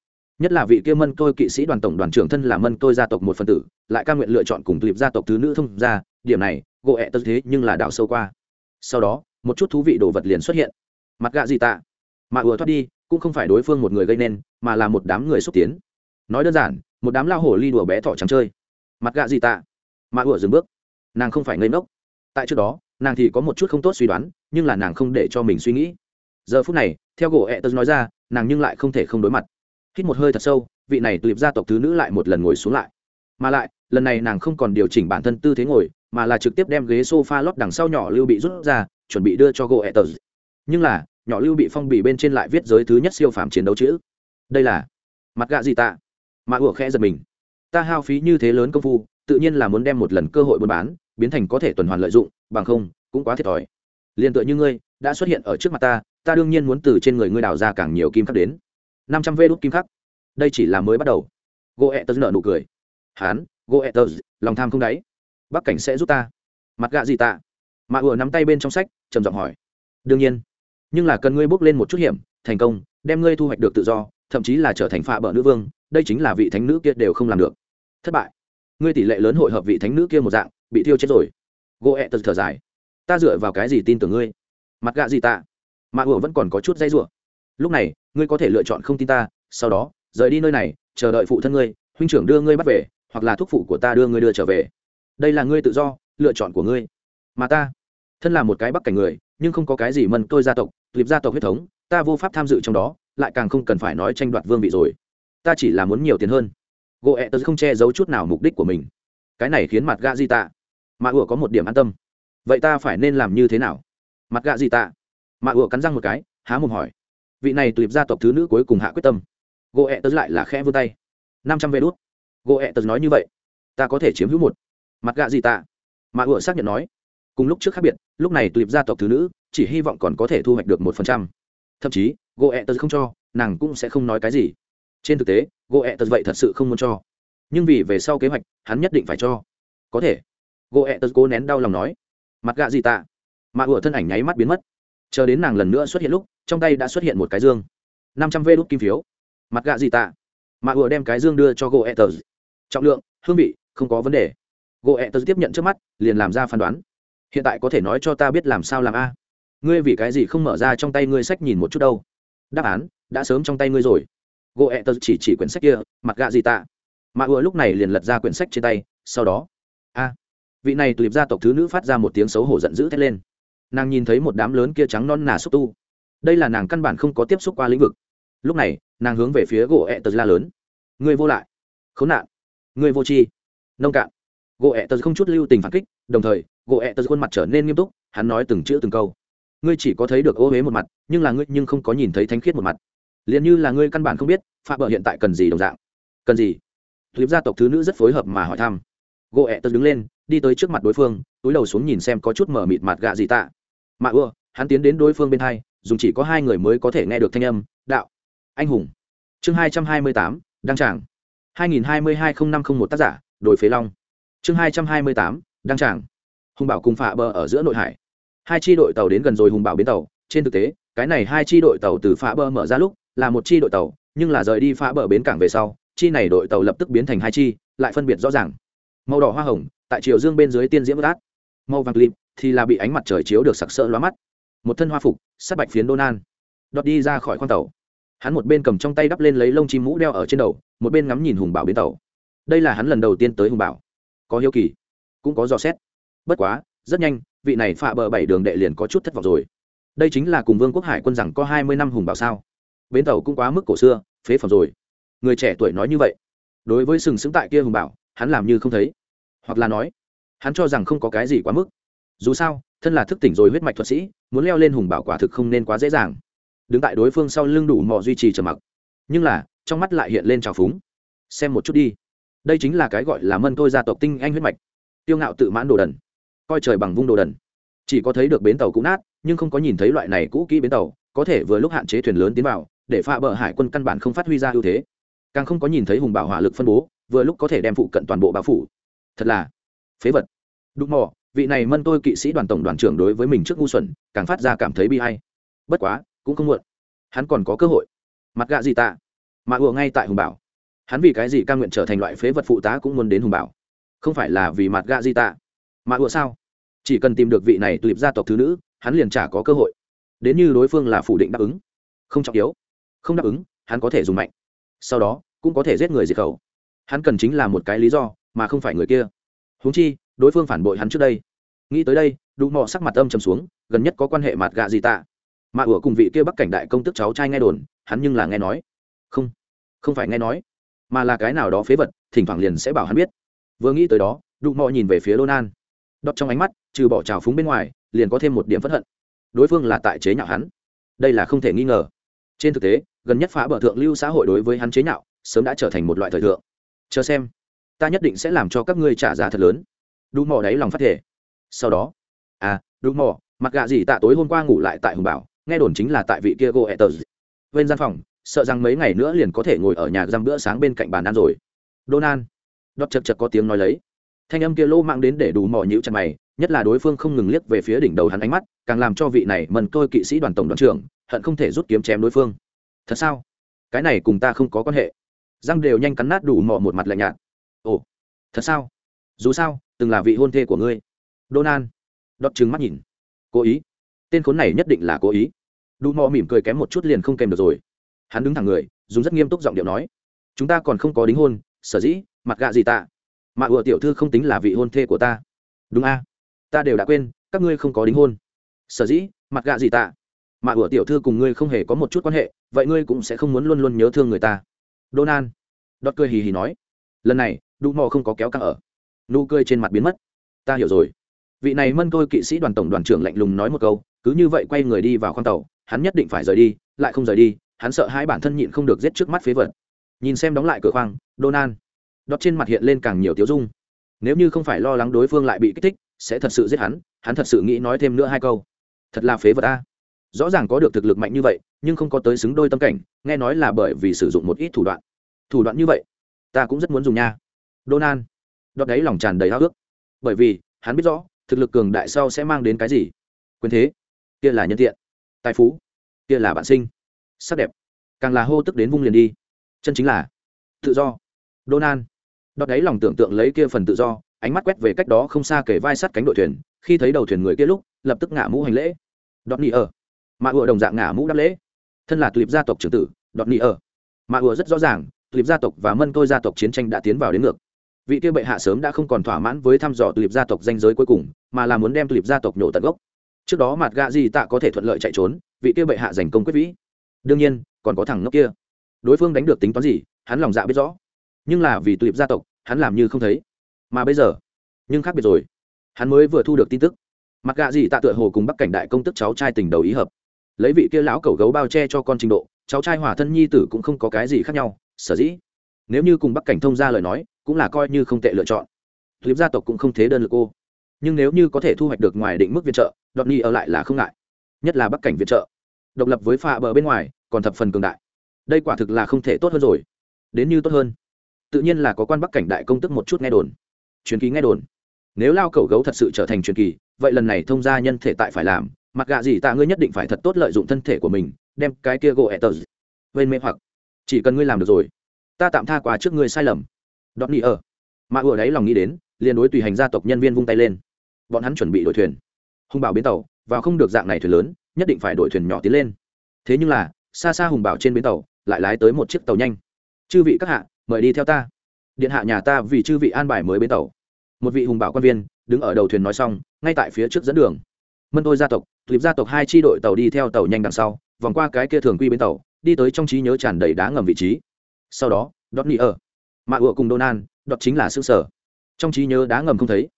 [SPEAKER 1] nhất là vị kia mân tôi kỵ sĩ đoàn tổng đoàn trưởng thân là mân tôi gia tộc một phần tử, lại ca nguyện lựa chọn cùng tuyệt gia tộc thứ nữ thông gia, điểm này, gỗ ẹ tơ thế nhưng là đào sâu qua. Sau đó, một chút thú vị đồ vật liền xuất hiện. Mặt gạ gì tạ? Mà ủa thoát đi, cũng không phải đối phương một người gây nên, mà là một đám người xúc tiến. Nói đơn giản, một đám lao hổ ly đùa bé thỏ trắng chơi. Mặt gạ gì tạ? Mà ủa dừng bước. Nàng không phải ngây ngốc. Tại trước đó, nàng thì có một chút không tốt suy đoán, nhưng là nàng không để cho mình suy nghĩ. Giờ phút này, theo gỗ ẹ tớ nói ra, nàng nhưng lại không thể không đối mặt hít một hơi thật sâu, vị này tuyệt gia tộc thứ nữ lại một lần ngồi xuống lại. Mà lại, lần này nàng không còn điều chỉnh bản thân tư thế ngồi, mà là trực tiếp đem ghế s o f a lót đằng sau nhỏ lưu bị rút ra, chuẩn bị đưa cho gỗ ẹ tờ nhưng là, nhỏ lưu bị phong bì bên trên lại viết giới thứ nhất siêu phàm chiến đấu chữ. Đây là, mặt gạ gì tạ? Mà ủa khẽ giật mình. Ta hao phí như thế lớn công phu, tự nhiên là muốn đem một lần cơ hội buôn bán, biến thành có thể tuần hoàn lợi dụng, bằng không, cũng quá thiệt thòi. Liền tựa như ngươi, đã xuất hiện ở trước mặt ta ta đương nhiên muốn từ trên người ngươi đào ra càng nhiều kim khắc đến năm trăm vê đốt kim khắc. Đây chỉ là mới bắt đầu. Goethez nợ nụ cười. Hán goethez lòng tham không đáy. Bắc cảnh sẽ giúp ta. Mặt gạ gì ta mạ ủa nắm tay bên trong sách, trầm giọng hỏi. Đương nhiên. Nhưng là cần ngươi bước lên một chút hiểm, thành công, đem ngươi thu hoạch được tự do, thậm chí là trở thành phạ bờ nữ vương, đây chính là vị thánh nữ kia đều không làm được. Thất bại. Ngươi tỷ lệ lớn hội hợp vị thánh nữ kia một dạng, bị thiêu chết rồi. Gỗ ẹ tật thở dài. Ta dựa vào cái gì tin tưởng ngươi? Mặt gạ gì ta mạ ủa vẫn còn có chút dây rủa lúc này, ngươi có thể lựa chọn không tin ta, sau đó, rời đi nơi này, chờ đợi phụ thân ngươi, huynh trưởng đưa ngươi bắt về, hoặc là thúc phụ của ta đưa ngươi đưa trở về. Đây là ngươi tự do, lựa chọn của ngươi. Mà ta, thân là một cái bắc cảnh người, nhưng không có cái gì mân tôi gia tộc liệp gia tộc huyết thống, ta vô pháp tham dự trong đó, lại càng không cần phải nói tranh đoạt vương vị rồi. Ta chỉ là muốn nhiều tiền hơn. Gỗ ẹ tớ không che giấu chút nào mục đích của mình. Cái này khiến mặt gạ di tạ. Mạ ủa có một điểm an tâm. Vậy ta phải nên làm như thế nào? Mặt gạ di tạ. Mạ ủa cắn răng một cái, há mồm hỏi vị này tùy gia tộc thứ nữ cuối cùng hạ quyết tâm. Gỗ ẹ tớ lại là khẽ vươn tay. Năm trăm vé đốt gỗ ẹ tớ nói như vậy, ta có thể chiếm hữu một. Mặt gạ gì tạ? Mà ủa xác nhận nói. Cùng lúc trước khác biệt, lúc này tùy gia tộc thứ nữ chỉ hy vọng còn có thể thu hoạch được một phần trăm. Thậm chí gỗ ẹ tớ không cho, nàng cũng sẽ không nói cái gì. Trên thực tế gỗ ẹ tật vậy thật sự không muốn cho. Nhưng vì về sau kế hoạch, hắn nhất định phải cho. Có thể. Gỗ ẹ tật cố nén đau lòng nói. Mặt gạ gì tạ? Mà ủa thân ảnh nháy mắt biến mất. Chờ đến nàng lần nữa xuất hiện lúc trong tay đã xuất hiện một cái dương. năm trăm vê đốt kim phiếu. Mặt gạ gì tạ. Mà vừa đem cái dương đưa cho gỗ ẹ trọng lượng, hương vị, không có vấn đề. Gỗ ẹ tiếp nhận trước mắt, liền làm ra phán đoán. Hiện tại có thể nói cho ta biết làm sao làm a. Ngươi vì cái gì không mở ra trong tay ngươi sách nhìn một chút đâu? Đáp án, đã sớm trong tay ngươi rồi. Gỗ ẹ chỉ chỉ quyển sách kia, mặt gạ gì tạ. Mà vừa lúc này liền lật ra quyển sách trên tay, sau đó, a. Vị này tùy gia tộc thứ nữ phát ra một tiếng xấu hổ giận dữ thét lên. Nàng nhìn thấy một đám lớn kia trắng non nà xúc tu đây là nàng căn bản không có tiếp xúc qua lĩnh vực. Lúc này, nàng hướng về phía gỗ ẹ tật la lớn. Người vô lại. Khốn nạn. Người vô tri. Nông cạn. Gỗ ẹ tật không chút lưu tình phản kích, đồng thời, gỗ ẹ tật khuôn mặt trở nên nghiêm túc, hắn nói từng chữ từng câu. Ngươi chỉ có thấy được ô huế một mặt, nhưng là ngươi nhưng không có nhìn thấy thánh khiết một mặt. Liền như là ngươi căn bản không biết phạm bờ hiện tại cần gì đồng dạng. Cần gì? Clip gia tộc thứ nữ rất phối hợp mà hỏi thăm. Gỗ ẹ tớ đứng lên, đi tới trước mặt đối phương, túi đầu xuống nhìn xem có chút mở mịt mặt gạ gì tạ. Mạ ưa, hắn tiến đến đối phương bên hai dùng chỉ có hai người mới có thể nghe được thanh âm, đạo, anh hùng. Chương hai trăm hai mươi tám, đăng tràng. Hai nghìn hai mươi hai n năm không một tác giả đổi phế long. Chương hai trăm hai mươi tám, đăng tràng. Hùng bảo cùng phạ bờ ở giữa nội hải. Hai tri đội tàu đến gần rồi hùng bảo bến tàu. Trên thực tế, cái này hai tri đội tàu từ phạ bờ mở ra lúc là một chi đội tàu, nhưng là rời đi phá bờ bến cảng về sau, chi này đội tàu lập tức biến thành hai chi, lại phân biệt rõ ràng. Màu đỏ hoa hồng, tại chiều dương bên dưới tiên diễm bất át màu vàng lịp thì là bị ánh mặt trời chiếu được sặc sỡ lóa mắt một thân hoa phục sát bạch phiến đô nan. Đọt đi ra khỏi khoang tàu. Hắn một bên cầm trong tay đắp lên lấy lông chim mũ đeo ở trên đầu, một bên ngắm nhìn hùng bảo bến tàu. Đây là hắn lần đầu tiên tới hùng bảo. Có hiếu kỳ, cũng có dò xét. Bất quá, rất nhanh, vị này phạ bờ bảy đường đệ liền có chút thất vọng rồi. Đây chính là cùng vương quốc hải quân rằng có hai mươi năm hùng bảo sao? Bến tàu cũng quá mức cổ xưa, phế phẩm rồi. Người trẻ tuổi nói như vậy. Đối với sừng sững tại kia hùng bảo, hắn làm như không thấy. Hoặc là nói, hắn cho rằng không có cái gì quá mức. Dù sao thân là thức tỉnh rồi huyết mạch thuật sĩ, muốn leo lên hùng bảo quả thực không nên quá dễ dàng. Đứng tại đối phương sau lưng đủ mò duy trì trầm mặc. Nhưng là, trong mắt lại hiện lên trào phúng. Xem một chút đi. Đây chính là cái gọi là mân tôi gia tộc tinh anh huyết mạch. Tiêu ngạo tự mãn đồ đần. Coi trời bằng vung đồ đần. Chỉ có thấy được bến tàu cũ nát, nhưng không có nhìn thấy loại này cũ kỹ bến tàu, có thể vừa lúc hạn chế thuyền lớn tiến vào, để pha bờ hải quân căn bản không phát huy ra ưu thế. Càng không có nhìn thấy hùng bảo hỏa lực phân bố, vừa lúc có thể đem phụ cận toàn bộ bao phủ. Thật là phế vật. Đụng mò vị này mân tôi kỵ sĩ đoàn tổng đoàn trưởng đối với mình trước ngu xuẩn, càng phát ra cảm thấy bi hay bất quá, cũng không muộn. Hắn còn có cơ hội. Mặt gạ gì tạ? Mà ùa ngay tại hùng bảo. Hắn vì cái gì ca nguyện trở thành loại phế vật phụ tá cũng muốn đến hùng bảo? Không phải là vì mặt gạ gì tạ? Mà ùa sao? Chỉ cần tìm được vị này tụi gia tộc thứ nữ, hắn liền chả có cơ hội. Đến như đối phương là phủ định đáp ứng. Không trọng yếu. Không đáp ứng, hắn có thể dùng mạnh. Sau đó, cũng có thể giết người diệt khẩu. Hắn cần chính là một cái lý do, mà không phải người kia. Huống chi đối phương phản bội hắn trước đây. Nghĩ tới đây đủ mò sắc mặt âm trầm xuống, gần nhất có quan hệ mặt gạ gì tạ? Mà ủa cùng vị kia bắc cảnh đại công tức cháu trai nghe đồn, hắn nhưng là nghe nói. Không không phải nghe nói, mà là cái nào đó phế vật, thỉnh thoảng liền sẽ bảo hắn biết. Vừa nghĩ tới đó đủ mò nhìn về phía Lô nan. Đọc trong ánh mắt, trừ bỏ trào phúng bên ngoài, liền có thêm một điểm phẫn hận. Đối phương là tại chế nhạo hắn. Đây là không thể nghi ngờ. Trên thực tế, gần nhất phá bờ thượng lưu xã hội đối với hắn chế nhạo, sớm đã trở thành một loại thời thượng. Chờ xem, ta nhất định sẽ làm cho các ngươi trả giá thật lớn đủ mò đáy lòng phát thể. Sau đó à đủ mò, mặt gạ gì tạ tối hôm qua ngủ lại tại hùng bảo, nghe đồn chính là tại vị kia go etters bên gian phòng, sợ rằng mấy ngày nữa liền có thể ngồi ở nhà răng bữa sáng bên cạnh bàn ăn rồi. Donan đọc chật chật có tiếng nói lấy. Thanh âm kia lô mạng đến để đủ mò nhữ chặt mày, nhất là đối phương không ngừng liếc về phía đỉnh đầu hắn ánh mắt, càng làm cho vị này mần tôi kỵ sĩ đoàn tổng đoàn trưởng, hận không thể rút kiếm chém đối phương. Thật sao? Cái này cùng ta không có quan hệ. Răng đều nhanh cắn nát đủ mò một mặt lạnh nhạt. Ồ, thật sao? Dù sao từng là vị hôn thê của ngươi. Donan đọt trừng mắt nhìn. Cố ý. Tên khốn này nhất định là cố ý. Đủ mò mỉm cười kém một chút liền không kèm được rồi. Hắn đứng thẳng người, dùng rất nghiêm túc giọng điệu nói. Chúng ta còn không có đính hôn, sở dĩ, mặt gạ gì ta? Mà ủa tiểu thư không tính là vị hôn thê của ta. Đúng a. Ta đều đã quên, các ngươi không có đính hôn. Sở dĩ, mặt gạ gì ta? Mà ủa tiểu thư cùng ngươi không hề có một chút quan hệ, vậy ngươi cũng sẽ không muốn luôn luôn nhớ thương người ta. Donan đọt cười hì hì nói. Lần này đủ mò không có kéo căng ở nụ cười trên mặt biến mất. Ta hiểu rồi. Vị này mân tôi kỵ sĩ đoàn tổng đoàn trưởng lạnh lùng nói một câu, cứ như vậy quay người đi vào khoang tàu, hắn nhất định phải rời đi, lại không rời đi, hắn sợ hai bản thân nhịn không được giết trước mắt phế vật. Nhìn xem đóng lại cửa khoang donan đọt trên mặt hiện lên càng nhiều tiếu dung. Nếu như không phải lo lắng đối phương lại bị kích thích, sẽ thật sự giết hắn hắn thật sự nghĩ nói thêm nữa hai câu. Thật là phế vật a. Rõ ràng có được thực lực mạnh như vậy, nhưng không có tới xứng đôi tâm cảnh, nghe nói là bởi vì sử dụng một ít thủ đoạn. Thủ đoạn như vậy, ta cũng rất muốn dùng nha. Donan đọt đấy lòng tràn đầy háo ước bởi vì, hắn biết rõ, thực lực cường đại sau sẽ mang đến cái gì. Quyền thế, kia là nhân tiện. Tài phú, kia là bạn sinh. Sắc đẹp, càng là hô tức đến vung liền đi. Chân chính là tự do. Donan đọt đáy lòng tưởng tượng lấy kia phần tự do, ánh mắt quét về cách đó không xa kể vai sắt cánh đội thuyền, khi thấy đầu thuyền người kia lúc, lập tức ngả mũ hành lễ. Đọt nỉ ở ờ. mà ùa đồng dạng ngả mũ đáp lễ. Thân là tulip gia tộc trưởng tử, đọt nỉ ở ờ. mà ùa rất rõ ràng, tulip gia tộc và mân tôi gia tộc chiến tranh đã tiến vào đến ngược vị kia bệ hạ sớm đã không còn thỏa mãn với thăm dò tulip gia tộc danh giới cuối cùng, mà là muốn đem tulip gia tộc nhổ tận gốc. Trước đó mặt gạ gì tạ có thể thuận lợi chạy trốn, vị kia bệ hạ giành công quyết vĩ. Đương nhiên, còn có thằng ngốc kia. Đối phương đánh được tính toán gì, hắn lòng dạ biết rõ. Nhưng là vì tulip gia tộc, hắn làm như không thấy. Mà bây giờ, nhưng khác biệt rồi. Hắn mới vừa thu được tin tức. Mặt gạ gì tạ tựa hồ cùng bắc cảnh đại công tức cháu trai tình đầu ý hợp. Lấy vị kia lão cẩu gấu bao che cho con trình độ, cháu trai hỏa thân nhi tử cũng không có cái gì khác nhau, sở dĩ. Nếu như cùng bắc cảnh thông ra lời nói cũng là coi như không tệ lựa chọn. Clip gia tộc cũng không thế đơn lực cô. Nhưng nếu như có thể thu hoạch được ngoài định mức viện trợ đọt nhi ở lại là không ngại. Nhất là bắc cảnh viện trợ. Độc lập với pha bờ bên ngoài, còn thập phần cường đại. Đây quả thực là không thể tốt hơn rồi. Đến như tốt hơn. Tự nhiên là có quan bắc cảnh đại công tức một chút nghe đồn. Truyền kỳ nghe đồn. Nếu lao cầu gấu thật sự trở thành truyền kỳ, vậy lần này thông gia nhân thể tại phải làm mặc gạ gì ta ngươi nhất định phải thật tốt lợi dụng thân thể của mình, đem cái kia gỗ ẹ tờ. Bên mê hoặc. Chỉ cần ngươi làm được rồi, ta tạm tha qua trước ngươi sai lầm đọt nỉ ở. Mà ủa đấy lòng nghĩ đến, liền đối tùy hành gia tộc nhân viên vung tay lên. Bọn hắn chuẩn bị đổi thuyền. Hùng bảo bến tàu, vào không được dạng này thuyền lớn, nhất định phải đổi thuyền nhỏ tiến lên. Thế nhưng là, xa xa hùng bảo trên bến tàu, lại lái tới một chiếc tàu nhanh. Chư vị các hạ, mời đi theo ta. Điện hạ nhà ta vì chư vị an bài mới bến tàu. Một vị hùng bảo quan viên, đứng ở đầu thuyền nói xong, ngay tại phía trước dẫn đường. Mân tôi gia tộc tulip gia tộc hai tri đội tàu đi theo tàu nhanh đằng sau, vòng qua cái kia thường quy bến tàu, đi tới trong trí nhớ tràn đầy đá ngầm vị trí. Sau đó, đọt nỉ ở mạ ủa cùng donan đọt chính là xương sở. Trong trí nhớ đá ngầm không thấy.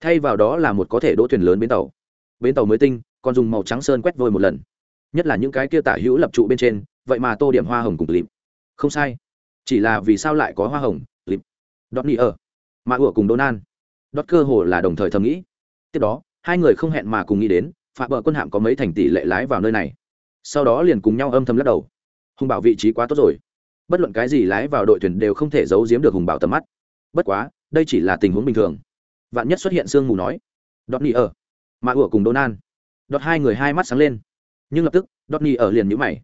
[SPEAKER 1] Thay vào đó là một có thể đỗ thuyền lớn bến tàu. Bến tàu mới tinh, còn dùng màu trắng sơn quét vôi một lần. Nhất là những cái kia tả hữu lập trụ bên trên, vậy mà tô điểm hoa hồng cùng clip không sai. Chỉ là vì sao lại có hoa hồng clip đọt nỉ ở. Mạ ủa cùng donald. Đọt cơ hồ là đồng thời thầm nghĩ. Tiếp đó, hai người không hẹn mà cùng nghĩ đến phạm bờ quân hạm có mấy thành tỷ lệ lái vào nơi này. Sau đó liền cùng nhau âm thầm lắc đầu. Hùng bảo vị trí quá tốt rồi bất luận cái gì lái vào đội thuyền đều không thể giấu giếm được hùng bảo tầm mắt. Bất quá, đây chỉ là tình huống bình thường. Vạn nhất xuất hiện sương mù nói, đọt nỉ ở. Mà ủa cùng donald. Đọt hai người hai mắt sáng lên. Nhưng lập tức, đọt nỉ ở liền nhũ mày.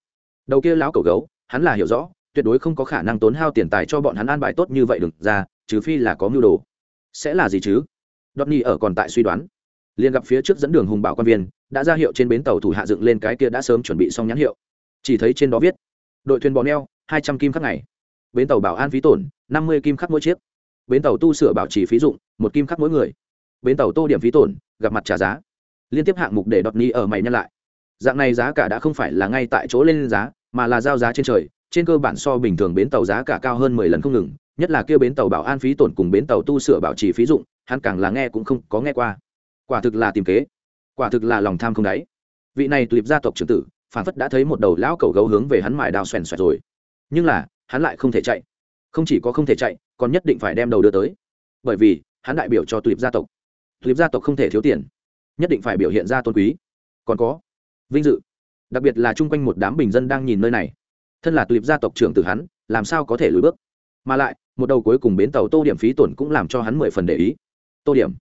[SPEAKER 1] Đầu kia láo cầu gấu, hắn là hiểu rõ, tuyệt đối không có khả năng tốn hao tiền tài cho bọn hắn an bài tốt như vậy được ra, trừ phi là có mưu đồ. Sẽ là gì chứ? Đọt nỉ ở còn tại suy đoán. Liền gặp phía trước dẫn đường hùng bảo quan viên, đã ra hiệu trên bến tàu thủ hạ dựng lên cái kia đã sớm chuẩn bị xong nhãn hiệu. Chỉ thấy trên đó viết, đội thuyền bò neo hai trăm kim khắc ngày. Bến tàu bảo an phí tổn, năm mươi kim khắc mỗi chiếc. Bến tàu tu sửa bảo trì phí dụng, một kim khắc mỗi người. Bến tàu tô điểm phí tổn, gặp mặt trả giá. Liên tiếp hạng mục để đọt ni ở mày nhân lại. Dạng này giá cả đã không phải là ngay tại chỗ lên giá, mà là giao giá trên trời. Trên cơ bản so bình thường bến tàu giá cả cao hơn mười lần không ngừng, nhất là kia bến tàu bảo an phí tổn cùng bến tàu tu sửa bảo trì phí dụng, hắn càng là nghe cũng không có nghe qua. Quả thực là tìm kế. Quả thực là lòng tham không đáy. Vị này tulip gia tộc trưởng tử, phản phất đã thấy một đầu lão cầu gấu hướng về hắn mài đào xoèn xoẹt rồi nhưng là hắn lại không thể chạy. Không chỉ có không thể chạy còn nhất định phải đem đầu đưa tới. Bởi vì hắn đại biểu cho tulip gia tộc. Tulip gia tộc không thể thiếu tiền. Nhất định phải biểu hiện ra tôn quý. Còn có vinh dự. Đặc biệt là chung quanh một đám bình dân đang nhìn nơi này. Thân là tulip gia tộc trưởng từ hắn làm sao có thể lùi bước? Mà lại một đầu cuối cùng bến tàu tô điểm phí tổn cũng làm cho hắn mười phần để ý. Tô điểm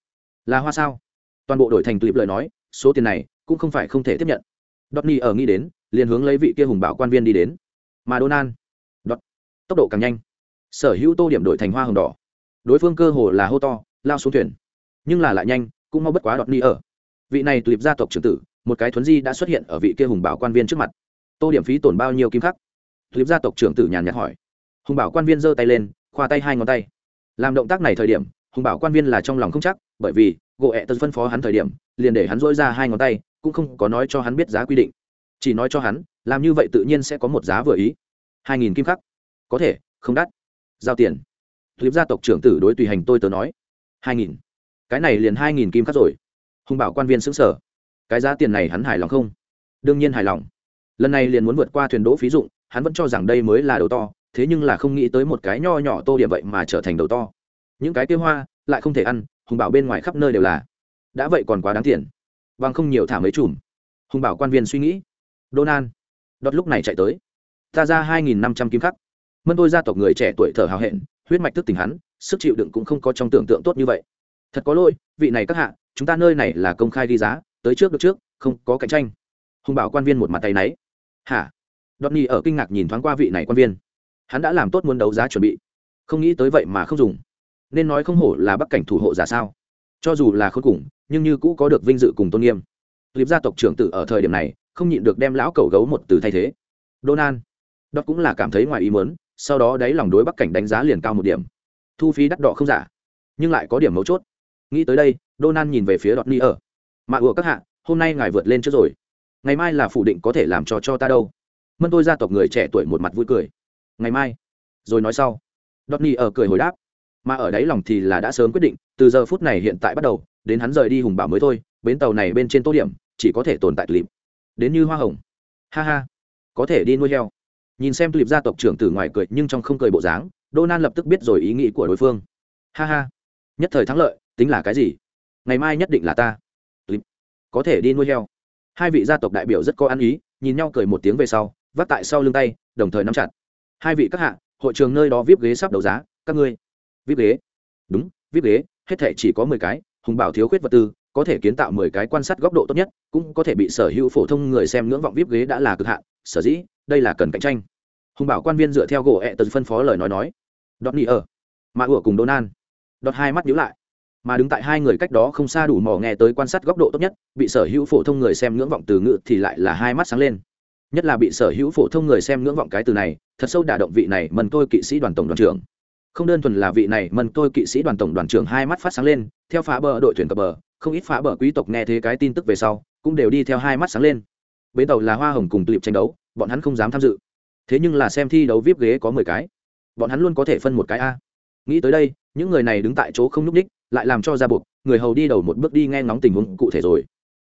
[SPEAKER 1] là hoa sao? Toàn bộ đổi thành tulip lời nói số tiền này cũng không phải không thể tiếp nhận. Đotney ở nghĩ đến, liền hướng lấy vị kia hùng bảo quan viên đi đến. Mà donald tốc độ càng nhanh. Sở hữu tô điểm đổi thành hoa hồng đỏ. Đối phương cơ hồ là hô to, lao xuống thuyền. Nhưng là lại nhanh, cũng mau bất quá Đotney ở. Vị này tụi gia tộc trưởng tử, một cái thuấn di đã xuất hiện ở vị kia hùng bảo quan viên trước mặt. Tô điểm phí tổn bao nhiêu kim khắc? tụi gia tộc trưởng tử nhàn nhạt hỏi. Hùng bảo quan viên giơ tay lên, khoa tay hai ngón tay. Làm động tác này thời điểm, hùng bảo quan viên là trong lòng không chắc, bởi vì gỗ ẹ tật phân phó hắn thời điểm liền để hắn dỗi ra hai ngón tay cũng không có nói cho hắn biết giá quy định chỉ nói cho hắn làm như vậy tự nhiên sẽ có một giá vừa ý hai nghìn kim khắc có thể, không đắt. Giao tiền. Clip gia tộc trưởng tử đối tùy hành tôi tớ nói. Hai nghìn. Cái này liền hai nghìn kim khắc rồi. Hùng bảo quan viên xứng sở cái giá tiền này hắn hài lòng không? Đương nhiên hài lòng. Lần này liền muốn vượt qua thuyền đỗ phí dụng, hắn vẫn cho rằng đây mới là đầu to, thế nhưng là không nghĩ tới một cái nho nhỏ tô điểm vậy mà trở thành đầu to. Những cái kia hoa, lại không thể ăn, hùng bảo bên ngoài khắp nơi đều là. Đã vậy còn quá đáng tiền. Bằng không nhiều thả mấy chùm. Hùng bảo quan viên suy nghĩ. Donald. Đọt lúc này chạy tới. Ta ra hai nghìn năm trăm kim khắc mân tôi gia tộc người trẻ tuổi thở hào hẹn, huyết mạch thức tỉnh hắn, sức chịu đựng cũng không có trong tưởng tượng tốt như vậy. Thật có lỗi, vị này các hạ, chúng ta nơi này là công khai ghi giá, tới trước được trước, không có cạnh tranh. Hùng bảo quan viên một mặt tay náy. Hả? Đọt nhi ở kinh ngạc nhìn thoáng qua vị này quan viên. Hắn đã làm tốt muốn đấu giá chuẩn bị. Không nghĩ tới vậy mà không dùng. Nên nói không hổ là bắc cảnh thủ hộ giả sao. Cho dù là khốn cùng, nhưng như cũ có được vinh dự cùng tôn nghiêm. Liệp gia tộc trưởng tử ở thời điểm này, không nhịn được đem lão cầu gấu một từ thay thế. Donald. Đó cũng là cảm thấy ngoài ý muốn sau đó đáy lòng đối bắc cảnh đánh giá liền cao một điểm. Thu phí đắt đỏ không giả, nhưng lại có điểm mấu chốt. Nghĩ tới đây donald nhìn về phía đọt ni ở. Mạ ủa các hạ, hôm nay ngài vượt lên trước rồi. Ngày mai là phủ định có thể làm cho cho ta đâu. Mân tôi gia tộc người trẻ tuổi một mặt vui cười. Ngày mai? Rồi nói sau. Đọt ni ở cười hồi đáp. Mà ở đáy lòng thì là đã sớm quyết định, từ giờ phút này hiện tại bắt đầu, đến hắn rời đi hùng bảo mới thôi, bến tàu này bên trên tô điểm, chỉ có thể tồn tại lịm đến như hoa hồng. Ha ha, có thể đi nuôi heo nhìn xem clip gia tộc trưởng từ ngoài cười nhưng trong không cười bộ dáng, Donald lập tức biết rồi ý nghĩ của đối phương. Ha ha, nhất thời thắng lợi, tính là cái gì? Ngày mai nhất định là ta. Clip có thể đi nuôi heo. Hai vị gia tộc đại biểu rất có ăn ý, nhìn nhau cười một tiếng về sau vắt tại sau lưng tay, đồng thời nắm chặt. Hai vị các hạ, hội trường nơi đó vip ghế sắp đấu giá, các ngươi. Vip ghế? Đúng, vip ghế, hết thể chỉ có mười cái, hùng bảo thiếu khuyết vật tư có thể kiến tạo mười cái quan sát góc độ tốt nhất, cũng có thể bị sở hữu phổ thông người xem ngưỡng vọng vip ghế đã là cực hạn. Sở dĩ, đây là cần cạnh tranh. Hùng bảo quan viên dựa theo gỗ ẹ tật phân phó lời nói nói. Đọt nỉ ở. Mà ủa cùng donan đọt hai mắt nhíu lại. Mà đứng tại hai người cách đó không xa đủ mò nghe tới quan sát góc độ tốt nhất, bị sở hữu phổ thông người xem ngưỡng vọng từ ngữ thì lại là hai mắt sáng lên. Nhất là bị sở hữu phổ thông người xem ngưỡng vọng cái từ này, thật sâu đả động vị này mần tôi kỵ sĩ đoàn tổng đoàn trưởng. Không đơn thuần là vị này mần tôi kỵ sĩ đoàn tổng đoàn trưởng hai mắt phát sáng lên, theo phá bờ đội tuyển cập bờ không ít phá bờ quý tộc nghe thế cái tin tức về sau, cũng đều đi theo hai mắt sáng lên. Bến tàu là hoa hồng cùng tulip tranh đấu, bọn hắn không dám tham dự. Thế nhưng là xem thi đấu vip ghế có mười cái. Bọn hắn luôn có thể phân một cái a. Nghĩ tới đây, những người này đứng tại chỗ không nhúc ních lại làm cho ra buộc, người hầu đi đầu một bước đi nghe ngóng tình huống cụ thể rồi.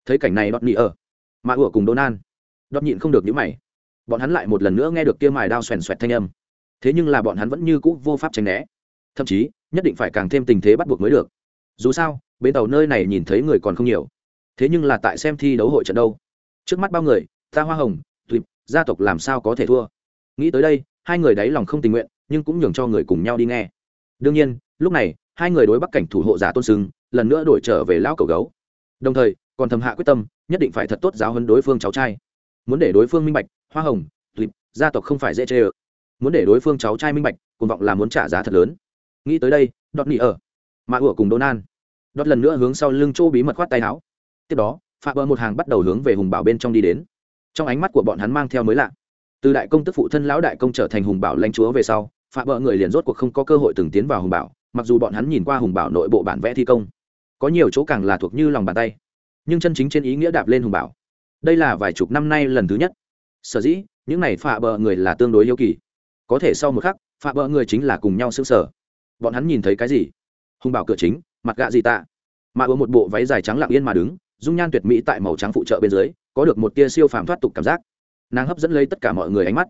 [SPEAKER 1] Thấy cảnh này đọt nhị ở mà ủa cùng donald đọt nhịn không được những mày. Bọn hắn lại một lần nữa nghe được kia mài đao xoèn xoẹt thanh âm. Thế nhưng là bọn hắn vẫn như cũ vô pháp tránh né. Thậm chí, nhất định phải càng thêm tình thế bắt buộc mới được. Dù sao bến tàu nơi này nhìn thấy người còn không nhiều. Thế nhưng là tại xem thi đấu hội trận đâu. Trước mắt bao người, ta hoa hồng tuyệt gia tộc làm sao có thể thua? Nghĩ tới đây, hai người đáy lòng không tình nguyện, nhưng cũng nhường cho người cùng nhau đi nghe. Đương nhiên, lúc này, hai người đối bắc cảnh thủ hộ giả tôn sưng, lần nữa đổi trở về lão cầu gấu. Đồng thời, còn thầm hạ quyết tâm, nhất định phải thật tốt giáo hơn đối phương cháu trai. Muốn để đối phương minh bạch, hoa hồng tuyệt gia tộc không phải dễ chê ơ. Muốn để đối phương cháu trai minh bạch cùng vọng là muốn trả giá thật lớn. Nghĩ tới đây, đọt nỉ ở mà ủa cùng Donan đốt lần nữa hướng sau lưng Châu bí mật khoát tay áo. Tiếp đó, Phạm Bơ một hàng bắt đầu hướng về Hùng Bảo bên trong đi đến. Trong ánh mắt của bọn hắn mang theo mới lạ. Từ đại công tức phụ thân lão đại công trở thành Hùng Bảo lãnh chúa về sau, Phạm Bơ người liền rốt cuộc không có cơ hội từng tiến vào Hùng Bảo, mặc dù bọn hắn nhìn qua Hùng Bảo nội bộ bản vẽ thi công, có nhiều chỗ càng là thuộc như lòng bàn tay, nhưng chân chính trên ý nghĩa đạp lên Hùng Bảo. Đây là vài chục năm nay lần thứ nhất. Sở dĩ, những này Phạm Bơ người là tương đối yêu kỳ. Có thể sau một khắc, Phạm Bơ người chính là cùng nhau sững sờ. Bọn hắn nhìn thấy cái gì? hùng bảo cửa chính mặt gạ gì tạ. Mà ưa một bộ váy dài trắng lặng yên mà đứng, dung nhan tuyệt mỹ tại màu trắng phụ trợ bên dưới, có được một tia siêu phàm thoát tục cảm giác. Nàng hấp dẫn lấy tất cả mọi người ánh mắt.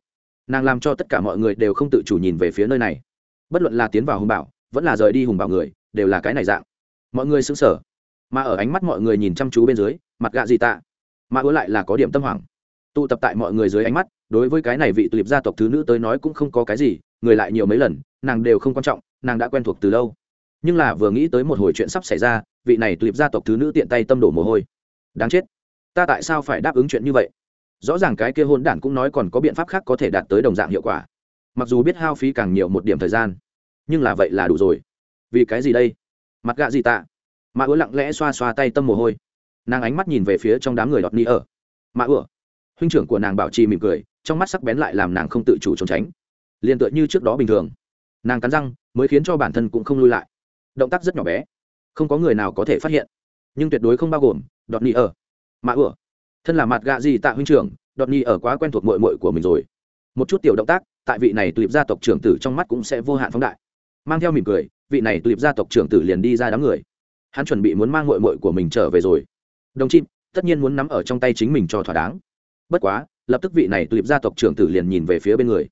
[SPEAKER 1] Nàng làm cho tất cả mọi người đều không tự chủ nhìn về phía nơi này. Bất luận là tiến vào hùng bảo, vẫn là rời đi hùng bảo người, đều là cái này dạng. Mọi người xứng sở mà ở ánh mắt mọi người nhìn chăm chú bên dưới, mặt gạ gì tạ. Mà ưa lại là có điểm tâm hoảng. Tụ tập tại mọi người dưới ánh mắt, đối với cái này vị tuyệt gia tộc thứ nữ tới nói cũng không có cái gì, người lại nhiều mấy lần, nàng đều không quan trọng, nàng đã quen thuộc từ lâu nhưng là vừa nghĩ tới một hồi chuyện sắp xảy ra, vị này tuyệt gia tộc thứ nữ tiện tay tâm đổ mồ hôi. Đáng chết. Ta tại sao phải đáp ứng chuyện như vậy? Rõ ràng cái kia hôn đản cũng nói còn có biện pháp khác có thể đạt tới đồng dạng hiệu quả. Mặc dù biết hao phí càng nhiều một điểm thời gian, nhưng là vậy là đủ rồi. Vì cái gì đây? Mặt gạ gì tạ? Mạ ứa lặng lẽ xoa xoa tay tâm mồ hôi. Nàng ánh mắt nhìn về phía trong đám người đọt ni ở. Mạ ứa huynh trưởng của nàng bảo trì mỉm cười, trong mắt sắc bén lại làm nàng không tự chủ trốn tránh. Liền tựa như trước đó bình thường. Nàng cắn răng, mới khiến cho bản thân cũng không lui lại động tác rất nhỏ bé. Không có người nào có thể phát hiện. Nhưng tuyệt đối không bao gồm đọt ni ở. Mạ ửa thân là mặt gạ gì tạ huynh trưởng, đọt ni ở quá quen thuộc mội mội của mình rồi. Một chút tiểu động tác, tại vị này tulip gia tộc trưởng tử trong mắt cũng sẽ vô hạn phóng đại. Mang theo mỉm cười, vị này tulip gia tộc trưởng tử liền đi ra đám người. Hắn chuẩn bị muốn mang mội mội của mình trở về rồi. Đồng chim, tất nhiên muốn nắm ở trong tay chính mình cho thỏa đáng. Bất quá, lập tức vị này tulip gia tộc trưởng tử liền nhìn về phía bên người.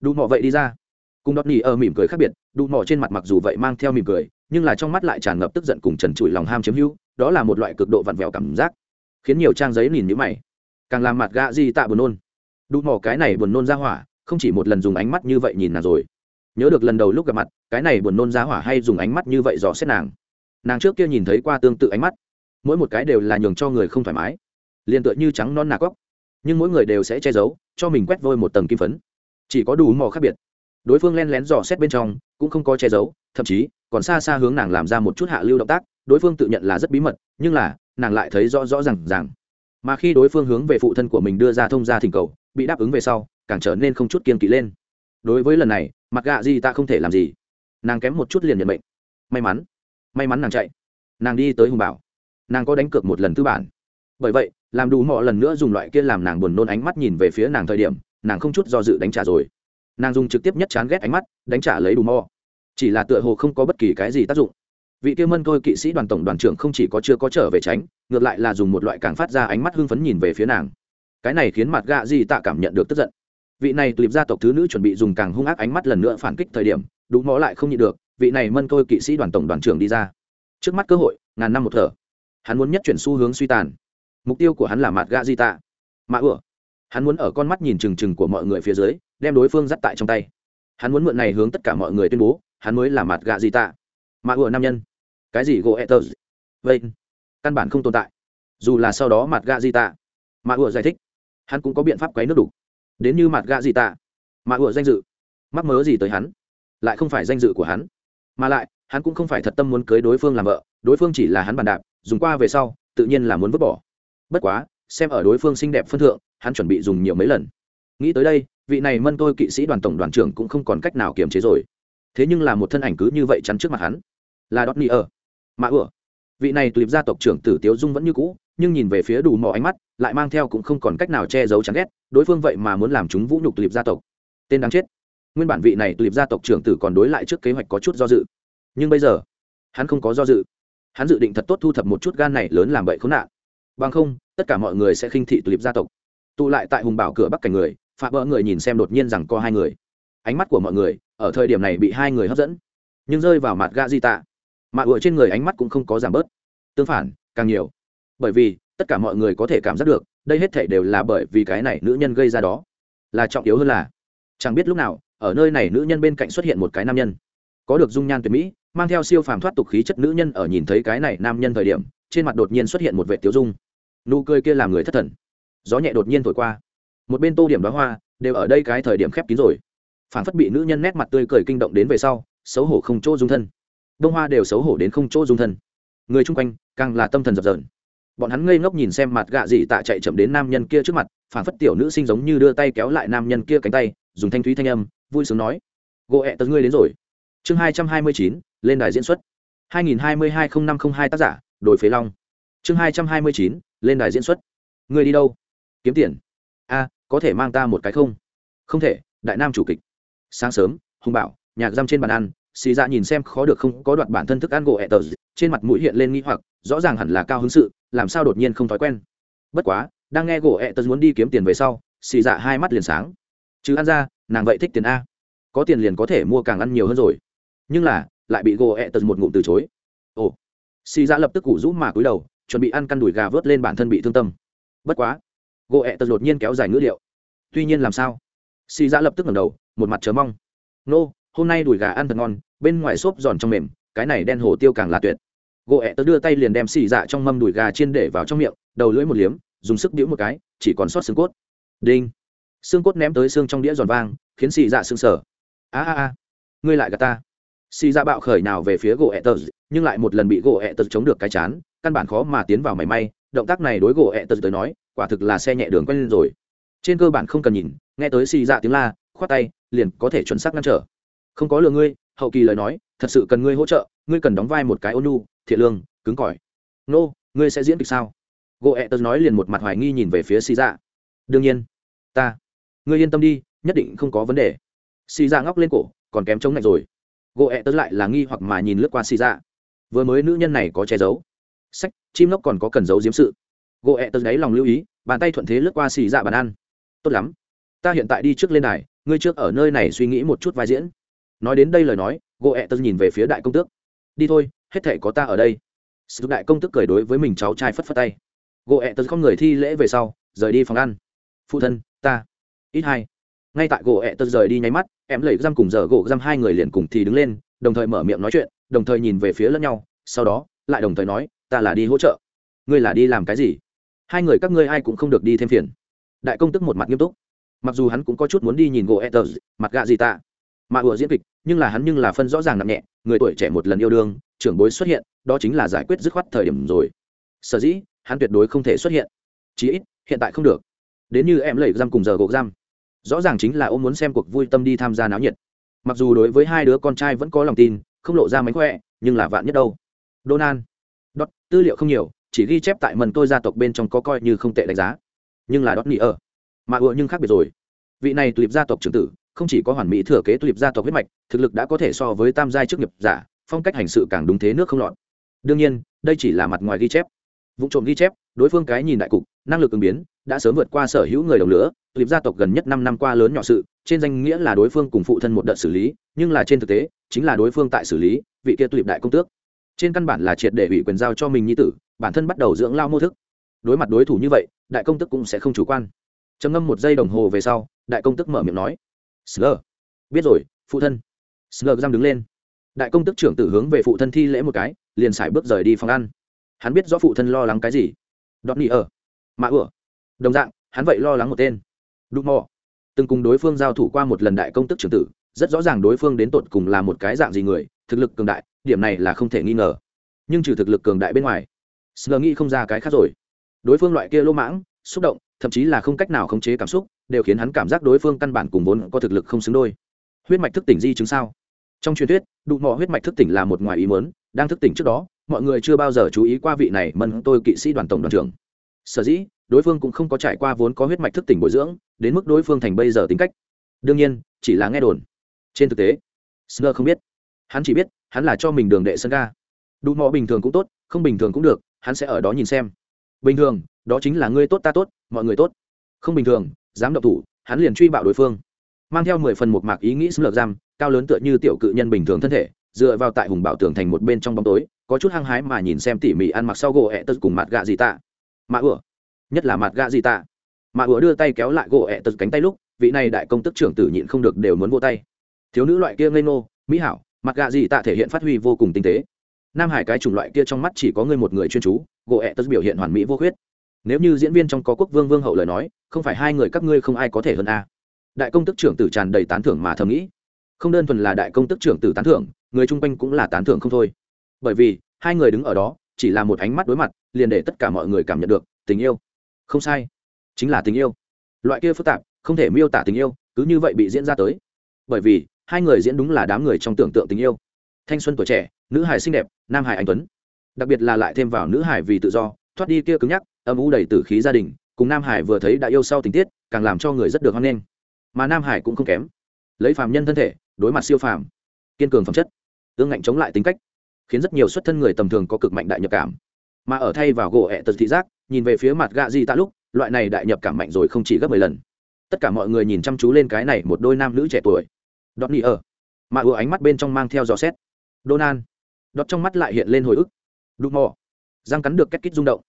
[SPEAKER 1] Đủ mọ vậy đi ra. Cùng đọt nỉ ở mỉm cười khác biệt đủ mọ trên mặt mặc dù vậy mang theo mỉm cười nhưng là trong mắt lại tràn ngập tức giận cùng trần trụi lòng ham chiếm hữu, đó là một loại cực độ vặn vẹo cảm giác, khiến nhiều trang giấy nhìn nhữ mày. Càng làm mặt gạ gì tạ buồn nôn. Đủ mỏ cái này buồn nôn ra hỏa, không chỉ một lần dùng ánh mắt như vậy nhìn nàng rồi. Nhớ được lần đầu lúc gặp mặt, cái này buồn nôn ra hỏa hay dùng ánh mắt như vậy dò xét nàng. Nàng trước kia nhìn thấy qua tương tự ánh mắt. Mỗi một cái đều là nhường cho người không thoải mái. Liền tựa như trắng non nà góc. Nhưng mỗi người đều sẽ che giấu, cho mình quét vôi một tầng kim phấn. Chỉ có đủ mỏ khác biệt đối phương len lén dò xét bên trong, cũng không có che giấu, thậm chí, còn xa xa hướng nàng làm ra một chút hạ lưu động tác, đối phương tự nhận là rất bí mật, nhưng là, nàng lại thấy rõ rõ r à n g rằng mà khi đối phương hướng về phụ thân của mình đưa ra thông gia thỉnh cầu, bị đáp ứng về sau, càng trở nên không chút kiên kỵ lên. Đối với lần này mặc gạ gì ta không thể làm gì. Nàng kém một chút liền nhận bệnh may mắn. May mắn nàng chạy. Nàng đi tới hùng bảo. Nàng có đánh cược một lần tư bản. Bởi vậy, làm đủ mọi lần nữa dùng loại kia làm nàng buồn nôn ánh mắt nhìn về phía nàng thời điểm, nàng không chút do dự đánh trả rồi nàng dùng trực tiếp nhất chán ghét ánh mắt, đánh trả lấy đủ mò. Chỉ là tựa hồ không có bất kỳ cái gì tác dụng. Vị kia mân thôi kỵ sĩ đoàn tổng đoàn trưởng không chỉ có chưa có trở về tránh, ngược lại là dùng một loại càng phát ra ánh mắt hưng phấn nhìn về phía nàng. Cái này khiến mặt gạ gì tạ cảm nhận được tức giận. Vị này tùy gia tộc thứ nữ chuẩn bị dùng càng hung ác ánh mắt lần nữa phản kích thời điểm đủ mó lại không nhịn được, vị này mân thôi kỵ sĩ đoàn tổng đoàn trưởng đi ra. Trước mắt cơ hội, ngàn năm một thở. Hắn muốn nhất chuyển xu hướng suy tàn. Mục tiêu của hắn là mặt gạ di tạ. Mạ ửa hắn muốn ở con mắt nhìn trừng trừng của mọi người phía dưới đem đối phương dắt tại trong tay. Hắn muốn mượn này hướng tất cả mọi người tuyên bố, hắn mới là mặt gạ gì tạ. Mà ủa nam nhân. Cái gì gỗ etters vậy, căn bản không tồn tại. Dù là sau đó mặt gạ gì tạ. Mà ủa giải thích. Hắn cũng có biện pháp quấy nước đủ. Đến như mặt gạ gì tạ mà ủa danh dự. Mắc mớ gì tới hắn? Lại không phải danh dự của hắn. Mà lại, hắn cũng không phải thật tâm muốn cưới đối phương làm vợ. Đối phương chỉ là hắn bàn đạp, dùng qua về sau, tự nhiên là muốn vứt bỏ. Bất quá, xem ở đối phương xinh đẹp phân thượng, hắn chuẩn bị dùng nhiều mấy lần. Nghĩ tới đây vị này mân tôi kỵ sĩ đoàn tổng đoàn trưởng cũng không còn cách nào kiềm chế rồi. Thế nhưng là một thân ảnh cứ như vậy chắn trước mặt hắn. Là đót ni ở mà ửa vị này tùy gia tộc trưởng tử tiếu dung vẫn như cũ, nhưng nhìn về phía đủ mò ánh mắt, lại mang theo cũng không còn cách nào che giấu chán ghét, đối phương vậy mà muốn làm chúng vũ nhục tùy gia tộc. Tên đáng chết. Nguyên bản vị này tùy gia tộc trưởng tử còn đối lại trước kế hoạch có chút do dự. Nhưng bây giờ, hắn không có do dự. Hắn dự định thật tốt thu thập một chút gan này lớn làm bậy khốn nạn. Bằng không, tất cả mọi người sẽ khinh thị tùy gia tộc. Tụ lại tại hùng bảo cửa bắc cảnh người phạm bỡ người nhìn xem đột nhiên rằng có hai người. Ánh mắt của mọi người, ở thời điểm này bị hai người hấp dẫn. Nhưng rơi vào mặt gà di tạ mạ ựa trên người ánh mắt cũng không có giảm bớt. Tương phản, càng nhiều. Bởi vì, tất cả mọi người có thể cảm giác được, đây hết thể đều là bởi vì cái này nữ nhân gây ra đó. Là trọng yếu hơn là, chẳng biết lúc nào, ở nơi này nữ nhân bên cạnh xuất hiện một cái nam nhân. Có được dung nhan tuyệt mỹ, mang theo siêu phàm thoát tục khí chất nữ nhân ở nhìn thấy cái này nam nhân thời điểm, trên mặt đột nhiên xuất hiện một vệ tiêu dung. Nụ cười kia làm người thất thần. Gió nhẹ đột nhiên thổi qua một bên tô điểm đoá hoa đều ở đây cái thời điểm khép kín rồi. Phản phất bị nữ nhân nét mặt tươi cười kinh động đến về sau, xấu hổ không chỗ dung thân. Đông hoa đều xấu hổ đến không chỗ dung thân. Người chung quanh càng là tâm thần dập dờn. Bọn hắn ngây ngốc nhìn xem mặt gạ dị tạ chạy chậm đến nam nhân kia trước mặt, phản phất tiểu nữ sinh giống như đưa tay kéo lại nam nhân kia cánh tay, dùng thanh thúy thanh âm, vui sướng nói gộ ẹ, tớ ngươi đến rồi. Chương hai trăm hai mươi chín, lên đài diễn xuất. Hai nghìn hai mươi hai n năm t r ă n h hai tác giả, đồi phế long. Chương hai trăm hai mươi chín, lên đài diễn xuất. Ngươi đi đâu? Kiếm tiền. A có thể mang ta một cái không? Không thể, đại nam chủ kịch. Sáng sớm, hùng bảo, nhạc giam trên bàn ăn, xì dạ nhìn xem khó được không có đoạn bản thân thức ăn gỗ ẹ tờ trên mặt mũi hiện lên nghi hoặc, rõ ràng hẳn là cao hứng sự, làm sao đột nhiên không thói quen. Bất quá, đang nghe gỗ ẹ tờ muốn đi kiếm tiền về sau, xì dạ hai mắt liền sáng. Chứ ăn ra, nàng vậy thích tiền a. Có tiền liền có thể mua càng ăn nhiều hơn rồi. Nhưng là, lại bị gỗ ẹ tật một ngụm từ chối. Ồ. Xì dạ lập tức củ rũ mà cúi đầu, chuẩn bị ăn căn đùi gà vớt lên bản thân bị thương tâm. Bất quá gỗ ẹ tật đột nhiên kéo dài ngữ liệu. Tuy nhiên làm sao? Xì dạ lập tức ngẩng đầu, một mặt chờ mong. Nô, hôm nay đùi gà ăn thật ngon, bên ngoài xốp giòn trong mềm, cái này đen hổ tiêu càng là tuyệt. Gỗ ẹ tớ đưa tay liền đem xì dạ trong mâm đùi gà chiên để vào trong miệng, đầu lưỡi một liếm, dùng sức đĩu một cái, chỉ còn sót xương cốt. Đinh. Xương cốt ném tới xương trong đĩa giòn vang, khiến xì dạ xương sở a a a. Ngươi lại gà ta. Xì dạ bạo khởi nào về phía gỗ ẹ tớ nhưng lại một lần bị gỗ ẹ tớ chống được cái chán, căn bản khó mà tiến vào mảy may động tác này đối gỗ ẹ tật tới nói, quả thực là xe nhẹ đường quen lên rồi. Trên cơ bản không cần nhìn, nghe tới xì dạ tiếng la, khoát tay, liền có thể chuẩn xác ngăn trở. Không có lừa ngươi, hậu kỳ lời nói, thật sự cần ngươi hỗ trợ, ngươi cần đóng vai một cái ônu thiện lương, cứng cỏi. Nô, ngươi sẽ diễn kịch sao? Gỗ ẹ tật nói liền một mặt hoài nghi nhìn về phía xì dạ. Đương nhiên, ta. Ngươi yên tâm đi, nhất định không có vấn đề. Xì dạ ngóc lên cổ, còn kém chống lạnh rồi. Gỗ ẹ tật lại là nghi hoặc mà nhìn lướt qua xì dạ. Vừa mới nữ nhân này có che giấu sách, chim lốc còn có cần giấu diếm sự. Gỗ ẹ tớ đáy lòng lưu ý, bàn tay thuận thế lướt qua xì dạ bàn ăn. Tốt lắm. Ta hiện tại đi trước lên này ngươi trước ở nơi này suy nghĩ một chút vai diễn. Nói đến đây lời nói gỗ ẹ tớ nhìn về phía đại công tước. Đi thôi, hết thể có ta ở đây. Sự đại công tức cười đối với mình cháu trai phất phất tay. Gỗ ẹ tật không người thi lễ về sau, rời đi phòng ăn. Phụ thân, ta. Ít hai. Ngay tại gỗ ẹ tật rời đi nháy mắt, em lấy răm cùng giờ gỗ răm hai người liền cùng thì đứng lên, đồng thời mở miệng nói chuyện, đồng thời nhìn về phía lẫn nhau, sau đó, lại đồng thời nói ta là đi hỗ trợ. Ngươi là đi làm cái gì? Hai người các ngươi ai cũng không được đi thêm phiền. Đại công tức một mặt nghiêm túc. Mặc dù hắn cũng có chút muốn đi nhìn gỗ etters mặt gạ gì ta. Mà ủa diễn kịch, nhưng là hắn nhưng là phân rõ ràng nặng nhẹ, người tuổi trẻ một lần yêu đương, trưởng bối xuất hiện, đó chính là giải quyết dứt khoát thời điểm rồi. Sở dĩ, hắn tuyệt đối không thể xuất hiện. Chí ít, hiện tại không được. Đến như em lẩy giam cùng giờ gộp giam. Rõ ràng chính là ông muốn xem cuộc vui tâm đi tham gia náo nhiệt. Mặc dù đối với hai đứa con trai vẫn có lòng tin, không lộ ra mánh khỏe, nhưng là vạn nhất đâu. Donald đốt, tư liệu không nhiều, chỉ ghi chép tại mần tôi gia tộc bên trong có coi như không tệ đánh giá. Nhưng là đốt nỉ ở mà ựa nhưng khác biệt rồi. Vị này tùy gia tộc trưởng tử, không chỉ có hoàn mỹ thừa kế tùy gia tộc huyết mạch, thực lực đã có thể so với tam giai trước nghiệp giả, phong cách hành sự càng đúng thế nước không lọt. Đương nhiên, đây chỉ là mặt ngoài ghi chép. Vụ trộm ghi chép, đối phương cái nhìn đại cục, năng lực ứng biến, đã sớm vượt qua sở hữu người đồng lửa clip gia tộc gần nhất năm năm qua lớn nhỏ sự, trên danh nghĩa là đối phương cùng phụ thân một đợt xử lý, nhưng là trên thực tế, chính là đối phương tại xử lý, vị kia tulip đại công tước trên căn bản là triệt để ủy quyền giao cho mình nhi tử, bản thân bắt đầu dưỡng lao mô thức. Đối mặt đối thủ như vậy, đại công tức cũng sẽ không chủ quan. Trầm ngâm một giây đồng hồ về sau, đại công tức mở miệng nói, sờ, biết rồi, phụ thân. Sờ giam đứng lên. Đại công tức trưởng tử hướng về phụ thân thi lễ một cái, liền xài bước rời đi phòng ăn. Hắn biết rõ phụ thân lo lắng cái gì. Đọt nỉ ở mạ ửa đồng dạng, hắn vậy lo lắng một tên. Đụng mò. Từng cùng đối phương giao thủ qua một lần đại công tức trưởng tử, rất rõ ràng đối phương đến tột cùng là một cái dạng gì người, thực lực cường đại điểm này là không thể nghi ngờ. Nhưng trừ thực lực cường đại bên ngoài, sờ nghĩ không ra cái khác rồi. Đối phương loại kia lỗ mãng, xúc động, thậm chí là không cách nào khống chế cảm xúc, đều khiến hắn cảm giác đối phương căn bản cùng vốn có thực lực không xứng đôi. Huyết mạch thức tỉnh di chứng sao? Trong truyền thuyết đụng mò huyết mạch thức tỉnh là một ngoài ý mớn đang thức tỉnh trước đó, mọi người chưa bao giờ chú ý qua vị này mân tôi kỵ sĩ đoàn tổng đoàn trưởng. Sở dĩ, đối phương cũng không có trải qua vốn có huyết mạch thức tỉnh bồi dưỡng, đến mức đối phương thành bây giờ tính cách. Đương nhiên, chỉ là nghe đồn. Trên thực tế sơ không biết. Hắn chỉ biết hắn là cho mình đường đệ sân ga. Đủ mò bình thường cũng tốt, không bình thường cũng được, hắn sẽ ở đó nhìn xem. Bình thường, đó chính là ngươi tốt ta tốt, mọi người tốt. Không bình thường, dám độc thủ, hắn liền truy bạo đối phương. Mang theo mười phần một mạc ý nghĩ xâm lược giam, cao lớn tựa như tiểu cự nhân bình thường thân thể, dựa vào tại hùng bảo tường thành một bên trong bóng tối, có chút hăng hái mà nhìn xem tỉ mỉ ăn mặc sau gỗ ẹ tật cùng mặt gạ gì tạ. Mạ ửa nhất là mặt gạ gì tạ. Mạ ửa đưa tay kéo lại gỗ ẹ tật cánh tay lúc, vị này đại công tức trưởng tử nhịn không được đều muốn vô tay. Thiếu nữ loại kia ngây nô mỹ hảo mặt gạ gì tạ thể hiện phát huy vô cùng tinh tế. Nam hải cái chủng loại kia trong mắt chỉ có người một người chuyên chú, gỗ ẹ tật biểu hiện hoàn mỹ vô khuyết. Nếu như diễn viên trong có quốc vương vương hậu lời nói, không phải hai người các ngươi không ai có thể hơn a. Đại công tức trưởng tử tràn đầy tán thưởng mà thầm nghĩ. Không đơn thuần là đại công tức trưởng tử tán thưởng, người chung quanh cũng là tán thưởng không thôi. Bởi vì, hai người đứng ở đó, chỉ là một ánh mắt đối mặt, liền để tất cả mọi người cảm nhận được, tình yêu. Không sai. Chính là tình yêu. Loại kia phức tạp, không thể miêu tả tình yêu, cứ như vậy bị diễn ra tới. Bởi vì hai người diễn đúng là đám người trong tưởng tượng tình yêu. Thanh xuân tuổi trẻ, nữ hải xinh đẹp, nam hải anh tuấn. Đặc biệt là lại thêm vào nữ hải vì tự do, thoát đi kia cứng nhắc, âm u đầy tử khí gia đình, cùng nam hải vừa thấy đã yêu sau tình tiết, càng làm cho người rất được hoan nghênh. Mà nam hải cũng không kém. Lấy phàm nhân thân thể, đối mặt siêu phàm, kiên cường phẩm chất ương ngạnh chống lại tính cách, khiến rất nhiều xuất thân người tầm thường có cực mạnh đại nhập cảm. Mà ở thay vào gỗ ẹ tật thị giác, nhìn về phía mặt gạ di tạ lúc, loại này đại nhập cảm mạnh rồi không chỉ gấp mười lần. Tất cả mọi người nhìn chăm chú lên cái này một đôi nam nữ trẻ tuổi đọt nỉ ở. Mà ùa ánh mắt bên trong mang theo dò xét. Donan đọt trong mắt lại hiện lên hồi ức. Đụng mò. Răng cắn được két kít rung động.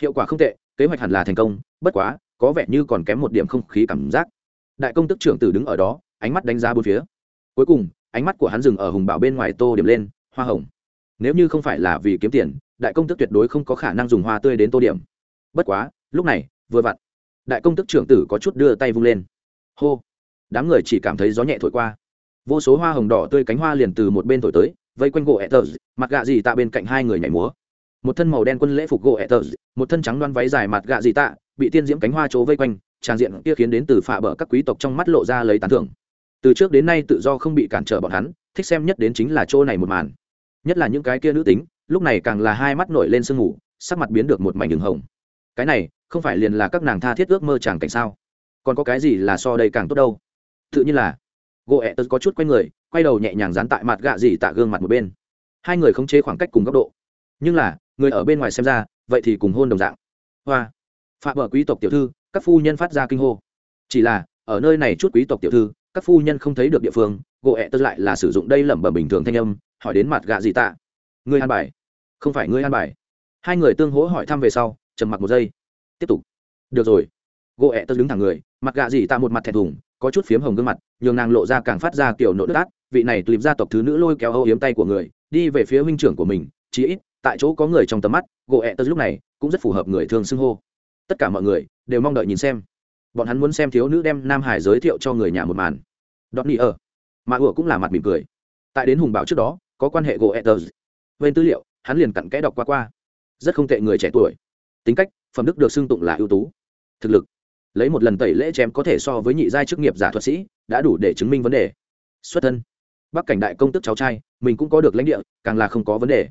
[SPEAKER 1] Hiệu quả không tệ, kế hoạch hẳn là thành công, bất quá, có vẻ như còn kém một điểm không khí cảm giác. Đại công tức trưởng tử đứng ở đó, ánh mắt đánh giá bốn phía. Cuối cùng, ánh mắt của hắn dừng ở hùng bảo bên ngoài tô điểm lên, hoa hồng. Nếu như không phải là vì kiếm tiền, đại công tức tuyệt đối không có khả năng dùng hoa tươi đến tô điểm. Bất quá, lúc này, vừa vặn, đại công tức trưởng tử có chút đưa tay vung lên. Hô. Đám người chỉ cảm thấy gió nhẹ thổi qua vô số hoa hồng đỏ tươi cánh hoa liền từ một bên thổi tới, vây quanh gỗ etters mặt gạ dì tạ bên cạnh hai người nhảy múa. Một thân màu đen quân lễ phục gỗ etters một thân trắng đoan váy dài mặt gạ dì tạ, bị tiên diễm cánh hoa chỗ vây quanh, tràn diện kia khiến đến từ phạ bờ các quý tộc trong mắt lộ ra lấy tán thưởng. Từ trước đến nay tự do không bị cản trở bọn hắn, thích xem nhất đến chính là chỗ này một màn. Nhất là những cái kia nữ tính, lúc này càng là hai mắt nổi lên sương ngủ sắc mặt biến được một mảnh đường hồng. Cái này, không phải liền là các nàng tha thiết ước mơ chàng cảnh sao? Còn có cái gì là so đây càng tốt đâu? Tự nhiên là gỗ ẹ tớ có chút quay người, quay đầu nhẹ nhàng dán tại mặt gạ dì tạ gương mặt một bên. Hai người không chế khoảng cách cùng góc độ. Nhưng là, người ở bên ngoài xem ra, vậy thì cùng hôn đồng dạng. Hoa. Phạm vợ quý tộc tiểu thư, các phu nhân phát ra kinh hô. Chỉ là, ở nơi này chút quý tộc tiểu thư, các phu nhân không thấy được địa phương, gỗ ẹ tớ lại là sử dụng đây lẩm bẩm bình thường thanh âm, hỏi đến mặt gạ dì tạ. Ngươi an bài. Không phải ngươi an bài. Hai người tương hỗ hỏi thăm về sau, trầm mặc một giây. Tiếp tục. Được rồi. Gỗ ẹ tớ đứng thẳng người, mặt gạ dì tạ một mặt thẹn thùng có chút phiếm hồng gương mặt, nhường nàng lộ ra càng phát ra kiểu nỗi đất át vị này tùy gia tộc thứ nữ lôi kéo âu yếm tay của người, đi về phía huynh trưởng của mình, chí ít, tại chỗ có người trong tầm mắt, gỗ ẹ tớ lúc này, cũng rất phù hợp người thường xưng hô. Tất cả mọi người, đều mong đợi nhìn xem. Bọn hắn muốn xem thiếu nữ đem nam hải giới thiệu cho người nhà một màn. Đọt nỉ ở mà ủa cũng là mặt mỉm cười. Tại đến hùng bảo trước đó, có quan hệ gỗ etters bên tư liệu, hắn liền cặn kẽ đọc qua qua. Rất không tệ người trẻ tuổi. Tính cách, phẩm đức được xưng tụng là ưu tú. Thực lực lấy một lần tẩy lễ chém có thể so với nhị giai chức nghiệp giả thuật sĩ, đã đủ để chứng minh vấn đề. Xuất thân. Bắc cảnh đại công tức cháu trai, mình cũng có được lãnh địa, càng là không có vấn đề.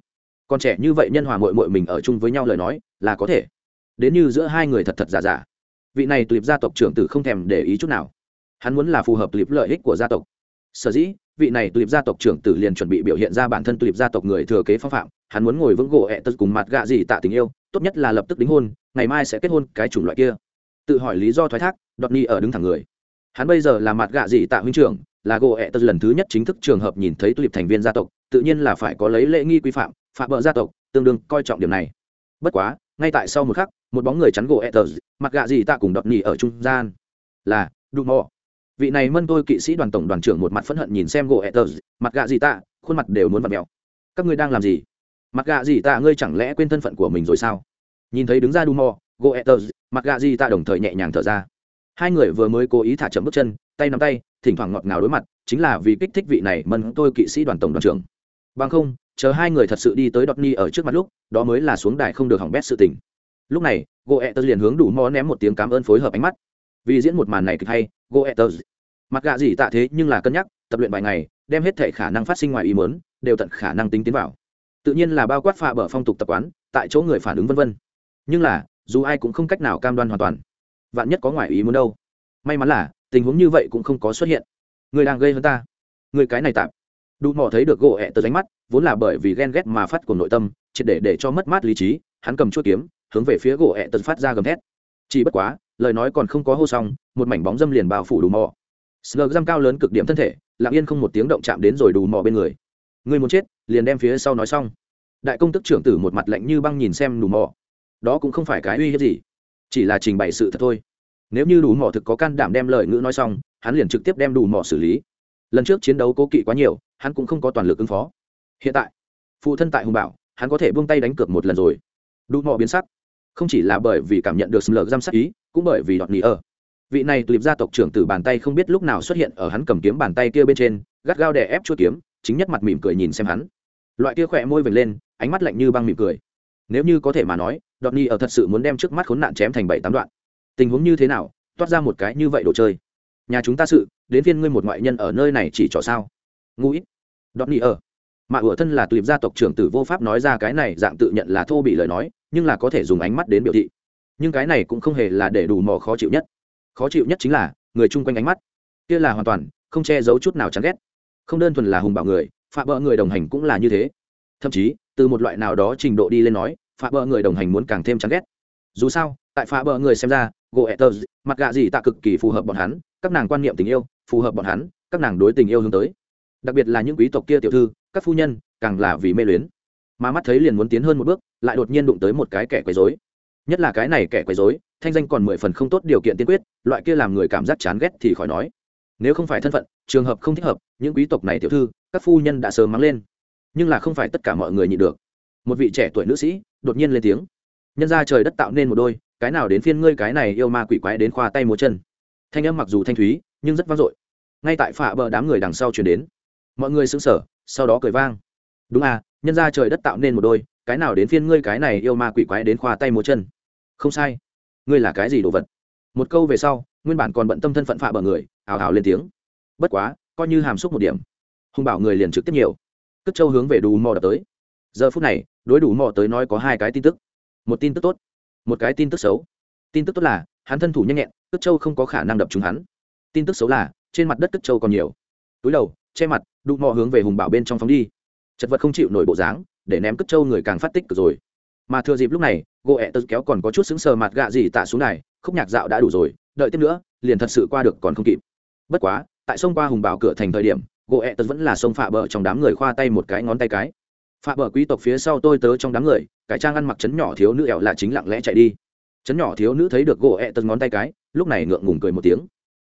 [SPEAKER 1] Còn trẻ như vậy nhân hòa mội mội mình ở chung với nhau lời nói, là có thể. Đến như giữa hai người thật thật giả giả. Vị này tulip gia tộc trưởng tử không thèm để ý chút nào. Hắn muốn là phù hợp tulip lợi ích của gia tộc. Sở dĩ, vị này tulip gia tộc trưởng tử liền chuẩn bị biểu hiện ra bản thân tulip gia tộc người thừa kế phong phạm. Hắn muốn ngồi vững gỗ ẹ tật cùng mặt gạ gì tạ tình yêu, tốt nhất là lập tức đính hôn, ngày mai sẽ kết hôn cái chủng loại kia tự hỏi lý do thoái thác, đọt ni ở đứng thẳng người. Hắn bây giờ là mặt gạ gì tạ huynh trưởng, là gỗ ẹ tật lần thứ nhất chính thức trường hợp nhìn thấy tulip thành viên gia tộc, tự nhiên là phải có lấy lễ nghi quy phạm phạm bợ gia tộc, tương đương coi trọng điểm này. Bất quá, ngay tại sau một khắc, một bóng người chắn gỗ etters mặt gạ gì tạ cùng đọt ni ở trung gian. Là đu mò vị này mân tôi kỵ sĩ đoàn tổng đoàn trưởng một mặt phẫn hận nhìn xem gỗ etters mặt gạ gì tạ, khuôn mặt đều muốn vặt mèo. Các ngươi đang làm gì? Mặt gạ gì tạ, ngươi chẳng lẽ quên thân phận của mình rồi sao? Nhìn thấy đứng ra đu mò gỗ mặc mặt gạ gì tạ đồng thời nhẹ nhàng thở ra. Hai người vừa mới cố ý thả chậm bước chân, tay nắm tay, thỉnh thoảng ngọt ngào đối mặt, chính là vì kích thích vị này mân tôi kỵ sĩ đoàn tổng đoàn trưởng. Bằng không, chờ hai người thật sự đi tới đọt ni ở trước mặt lúc, đó mới là xuống đài không được hỏng bét sự tình. Lúc này goethez liền hướng đủ mò ném một tiếng cảm ơn phối hợp ánh mắt. Vì diễn một màn này kịch hay goethez mặc gạ gì tạ thế nhưng là cân nhắc, tập luyện vài ngày, đem hết thể khả năng phát sinh ngoài ý mớn đều tận khả năng tính tiến vào. Tự nhiên là bao quát phạ bở phong tục tập quán, tại chỗ người phản ứng vân vân. Nhưng là dù ai cũng không cách nào cam đoan hoàn toàn. Vạn nhất có ngoại ý muốn đâu. May mắn là, tình huống như vậy cũng không có xuất hiện. Người đang gây hơn ta. Người cái này tạm. Đủ mò thấy được gỗ ẹ tờ ánh mắt, vốn là bởi vì ghen ghét mà phát của nội tâm chỉ để để cho mất mát lý trí, hắn cầm chuỗi kiếm, hướng về phía gỗ ẹ tật phát ra gầm thét. Chỉ bất quá, lời nói còn không có hô xong, một mảnh bóng dâm liền bao phủ đủ mò. Sờ giam cao lớn cực điểm thân thể, lặng yên không một tiếng động chạm đến rồi đủ mò bên người. Người muốn chết, liền đem phía sau nói xong. Đại công tức trưởng tử một mặt lạnh như băng nhìn xem đủ mò đó cũng không phải cái uy hiếp gì, chỉ là trình bày sự thật thôi. Nếu như đủ mỏ thực có can đảm đem lời ngữ nói xong, hắn liền trực tiếp đem đủ mỏ xử lý. Lần trước chiến đấu cố kỵ quá nhiều, hắn cũng không có toàn lực ứng phó. Hiện tại, phụ thân tại hùng bảo, hắn có thể buông tay đánh cược một lần rồi. Đủ mỏ biến sắc, không chỉ là bởi vì cảm nhận được xâm lược giam sát ý, cũng bởi vì đọt nỉ ở. Vị này tuyệt gia tộc trưởng từ bàn tay không biết lúc nào xuất hiện ở hắn cầm kiếm bàn tay kia bên trên, gắt gao đè ép chuốt kiếm, chính nhất mặt mỉm cười nhìn xem hắn. Loại kia khỏe môi vệt lên, ánh mắt lạnh như băng mỉm cười. Nếu như có thể mà nói đọt ni ở thật sự muốn đem trước mắt khốn nạn chém thành bảy tám đoạn. Tình huống như thế nào, toát ra một cái như vậy đồ chơi? Nhà chúng ta sự, đến phiên ngươi một ngoại nhân ở nơi này chỉ trò sao? Ngũ ít đọt ni ở. Mà ủa thân là tùy gia tộc trưởng tử vô pháp nói ra cái này dạng tự nhận là thô bị lời nói, nhưng là có thể dùng ánh mắt đến biểu thị. Nhưng cái này cũng không hề là để đủ mò khó chịu nhất. Khó chịu nhất chính là, người chung quanh ánh mắt kia là hoàn toàn không che giấu chút nào chán ghét. Không đơn thuần là hùng bạo người phạm bỡ người đồng hành cũng là như thế. Thậm chí, từ một loại nào đó trình độ đi lên nói phá bờ người đồng hành muốn càng thêm chán ghét. Dù sao, tại phá bờ người xem ra goethers mặt gạ gì tạ cực kỳ phù hợp bọn hắn, các nàng quan niệm tình yêu, phù hợp bọn hắn, các nàng đối tình yêu hướng tới. Đặc biệt là những quý tộc kia tiểu thư, các phu nhân, càng là vì mê luyến. Mà mắt thấy liền muốn tiến hơn một bước, lại đột nhiên đụng tới một cái kẻ quấy rối. Nhất là cái này kẻ quấy rối, thanh danh còn mười phần không tốt điều kiện tiên quyết, loại kia làm người cảm giác chán ghét thì khỏi nói. Nếu không phải thân phận, trường hợp không thích hợp, những quý tộc này tiểu thư, các phu nhân đã sớm mắng lên. Nhưng là không phải tất cả mọi người nhịn được. Một vị trẻ tuổi nữ sĩ đột nhiên lên tiếng. Nhân ra trời đất tạo nên một đôi, cái nào đến phiên ngươi cái này yêu ma quỷ quái đến khoa tay múa chân. Thanh âm mặc dù thanh thúy, nhưng rất vang dội. Ngay tại phạ bờ đám người đằng sau chuyển đến. Mọi người sững sờ, sau đó cười vang. Đúng à nhân ra trời đất tạo nên một đôi, cái nào đến phiên ngươi cái này yêu ma quỷ quái đến khoa tay múa chân. Không sai. Ngươi là cái gì đồ vật? Một câu về sau, nguyên bản còn bận tâm thân phận phạ bờ người ào ào lên tiếng. Bất quá, coi như hàm xúc một điểm. Hùng bảo người liền trực tiếp nhiều. Cất châu hướng về đù mò đập tới giờ phút này, đối đủ mò tới nói có hai cái tin tức. Một tin tức tốt, một cái tin tức xấu. Tin tức tốt là, hắn thân thủ nhanh nhẹn, cất châu không có khả năng đập trúng hắn. Tin tức xấu là, trên mặt đất cất châu còn nhiều. Túi đầu, che mặt, đủ mò hướng về hùng bảo bên trong phóng đi. Chật vật không chịu nổi bộ dáng, để ném cất châu người càng phát tích cực rồi. Mà thừa dịp lúc này gỗ ẹ tớ kéo còn có chút xứng sờ mặt gạ gì tạ xuống này khúc nhạc dạo đã đủ rồi, đợi tiếp nữa, liền thật sự qua được còn không kịp. Bất quá, tại sông qua hùng bảo cửa thành thời điểm gỗ ẹ tớ vẫn là sông phạ bờ trong đám người khoa tay một cái, ngón tay cái phạm bờ quý tộc phía sau tôi tớ trong đám người cái trang ăn mặc chấn nhỏ thiếu nữ ẻo là chính lặng lẽ chạy đi. Chấn nhỏ thiếu nữ thấy được gỗ ẹ tớ ngón tay cái lúc này ngượng ngùng cười một tiếng.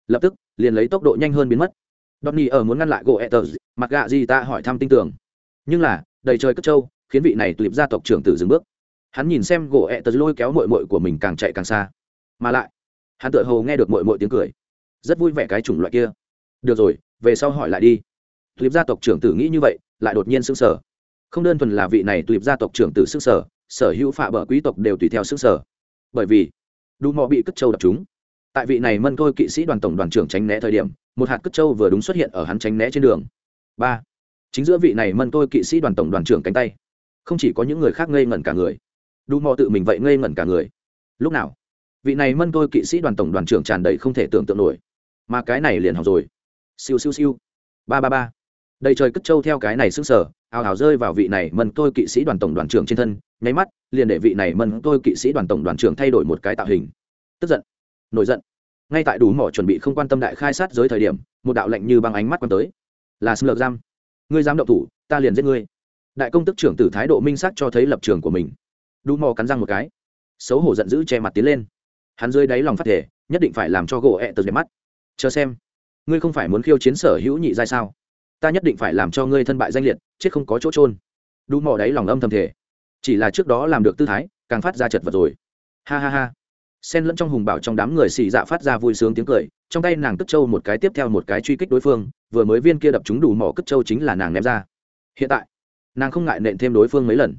[SPEAKER 1] Lập tức liền lấy tốc độ nhanh hơn biến mất. Donny ở muốn ngăn lại gỗ Etters, mặt gạ gì ta hỏi thăm tin tưởng. Nhưng là, đầy trời cất trâu, khiến vị này tulip gia tộc trưởng tử dừng bước. Hắn nhìn xem gỗ ẹ tật lôi kéo mội mội của mình càng chạy càng xa. Mà lại hắn tự hồ nghe được mội mội tiếng cười. Rất vui vẻ cái chủng loại kia. Được rồi về sau hỏi lại đi. Tulip gia tộc trưởng tử nghĩ như vậy lại đột nhiên sững sờ. sở không đơn thuần là vị này tùy gia tộc trưởng từ sức sở sở hữu phạ bờ quý tộc đều tùy theo sức sở. Bởi vì đủ mò bị cất châu đập chúng tại vị này mân thôi kỵ sĩ đoàn tổng đoàn trưởng tránh né thời điểm, một hạt cất châu vừa đúng xuất hiện ở hắn tránh né trên đường. Ba, chính giữa vị này mân tôi kỵ sĩ đoàn tổng đoàn trưởng cánh tay. Không chỉ có những người khác ngây ngẩn cả người đủ mò tự mình vậy ngây ngẩn cả người. Lúc nào, vị này mân tôi kỵ sĩ đoàn tổng đoàn trưởng tràn đầy không thể tưởng tượng nổi. Mà cái này liền học rồi. Siêu siêu siêu. Ba ba ba đầy trời cất trâu theo cái này sững sờ, ào ào rơi vào vị này mân tôi kỵ sĩ đoàn tổng đoàn trưởng trên thân, nháy mắt, liền để vị này mân tôi kỵ sĩ đoàn tổng đoàn trưởng thay đổi một cái tạo hình. Tức giận, nổi giận. Ngay tại đủ mỏ chuẩn bị không quan tâm đại khai sát giới thời điểm, một đạo lệnh như băng ánh mắt quan tới. Là xâm lược giam. Ngươi dám động thủ, ta liền giết ngươi. Đại công tức trưởng tử thái độ minh sắc cho thấy lập trường của mình. Đu mỏ cắn răng một cái. Xấu hổ giận dữ che mặt tiến lên. Hắn dưới đáy lòng phát thể, nhất định phải làm cho gỗ ẹ từ đẹp mắt. Chờ xem. Ngươi không phải muốn khiêu chiến sở hữu nhị giai sao? Ta nhất định phải làm cho ngươi thân bại danh liệt, chết không có chỗ trôn đu mỏ đáy lòng âm thầm thể chỉ là trước đó làm được tư thái, càng phát ra chật vật rồi. Ha ha ha. Sen lẫn trong hùng bảo trong đám người xì dạ phát ra vui sướng tiếng cười, trong tay nàng cất trâu một cái tiếp theo một cái truy kích đối phương, vừa mới viên kia đập chúng đủ mỏ cất trâu chính là nàng ném ra. Hiện tại, nàng không ngại nện thêm đối phương mấy lần.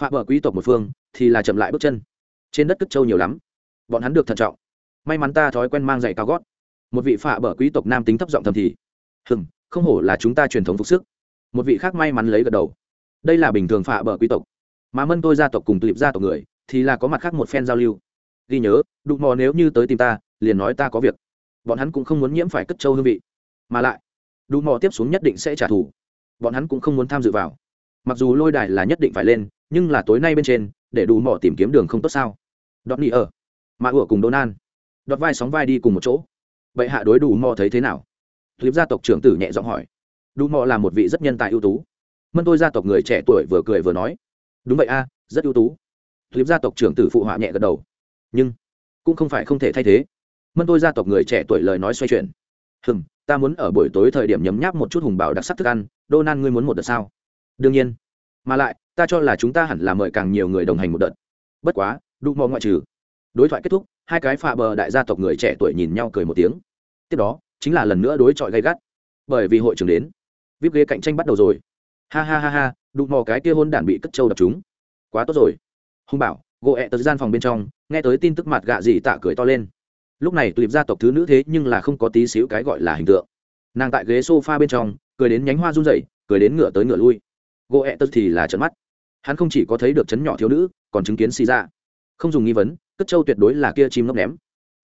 [SPEAKER 1] Phạm vợ quý tộc một phương, thì là chậm lại bước chân. Trên đất cất trâu nhiều lắm. Bọn hắn được thận trọng. May mắn ta thói quen mang giày cao gót. Một vị phạ bờ quý tộc nam tính thấp giọng thầm thì. Hừm không hổ là chúng ta truyền thống phục sức. Một vị khác may mắn lấy gật đầu. Đây là bình thường phạ bờ quý tộc. Mà mân tôi gia tộc cùng tulip gia tộc người, thì là có mặt khác một phen giao lưu. Ghi nhớ, đụng mò nếu như tới tìm ta, liền nói ta có việc. Bọn hắn cũng không muốn nhiễm phải cất trâu hương vị. Mà lại, đụng mò tiếp xuống nhất định sẽ trả thù. Bọn hắn cũng không muốn tham dự vào. Mặc dù lôi đài là nhất định phải lên, nhưng là tối nay bên trên, để đủ mỏ tìm kiếm đường không tốt sao? Đọt nỉ ở. Mà ủa cùng đô nan. Đọt vai sóng vai đi cùng một chỗ. Vậy hạ đối đủ mò thấy thế nào? Clip gia tộc trưởng tử nhẹ giọng hỏi. Đủ mọ là một vị rất nhân tài ưu tú. Mân tôi gia tộc người trẻ tuổi vừa cười vừa nói. Đúng vậy a, rất ưu tú. Clip gia tộc trưởng tử phụ họa nhẹ gật đầu. Nhưng, cũng không phải không thể thay thế. Mân tôi gia tộc người trẻ tuổi lời nói xoay chuyển. Hừm, ta muốn ở buổi tối thời điểm nhấm nháp một chút hùng bảo đặc sắc thức ăn. Đô nan ngươi muốn một đợt sao? Đương nhiên. Mà lại, ta cho là chúng ta hẳn là mời càng nhiều người đồng hành một đợt. Bất quá đủ mò ngoại trừ. Đối thoại kết thúc, hai cái phà bờ đại gia tộc người trẻ tuổi nhìn nhau cười một tiếng. Tiếp đó chính là lần nữa đối chọi gay gắt. Bởi vì hội trưởng đến, vip ghế cạnh tranh bắt đầu rồi. Ha ha ha ha, đụng mò cái kia hôn đản bị cất trâu đập chúng. Quá tốt rồi. Hùng bảo, gỗ ẹ tới gian phòng bên trong, nghe tới tin tức mặt gạ gì tạ cười to lên. Lúc này tụi gia tộc thứ nữ thế nhưng là không có tí xíu cái gọi là hình tượng. Nàng tại ghế s o f a bên trong, cười đến nhánh hoa run rẩy, cười đến ngựa tới ngựa lui. Gỗ ẹ tật thì là trận mắt. Hắn không chỉ có thấy được chấn nhỏ thiếu nữ, còn chứng kiến xì ra dạ. không dùng nghi vấn, cất châu tuyệt đối là kia chim ngốc ném.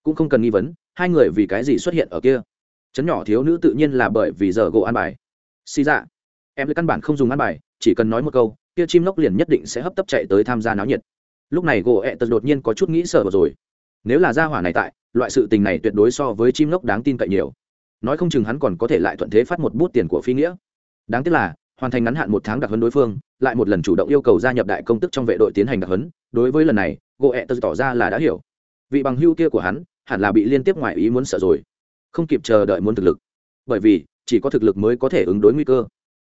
[SPEAKER 1] Cũng không cần nghi vấn, hai người vì cái gì xuất hiện ở kia? Chấn nhỏ thiếu nữ tự nhiên là bởi vì giờ gỗ ăn bài. Xì dạ, em lấy căn bản không dùng ăn bài chỉ cần nói một câu kia chim lốc liền nhất định sẽ hấp tấp chạy tới tham gia náo nhiệt. Lúc này gỗ ẹ tật đột nhiên có chút nghĩ sợ rồi. Nếu là gia hỏa này tại loại sự tình này tuyệt đối so với chim lốc đáng tin cậy nhiều. Nói không chừng hắn còn có thể lại thuận thế phát một bút tiền của phi nghĩa. Đáng tiếc là hoàn thành ngắn hạn một tháng đặc huấn đối phương lại một lần chủ động yêu cầu gia nhập đại công tức trong vệ đội tiến hành đặc huấn. Đối với lần này gỗ ẹ tật tỏ ra là đã hiểu. Vị bằng hưu kia của hắn hẳn là bị liên tiếp ngoại ý muốn sợ rồi không kịp chờ đợi muốn thực lực. Bởi vì, chỉ có thực lực mới có thể ứng đối nguy cơ.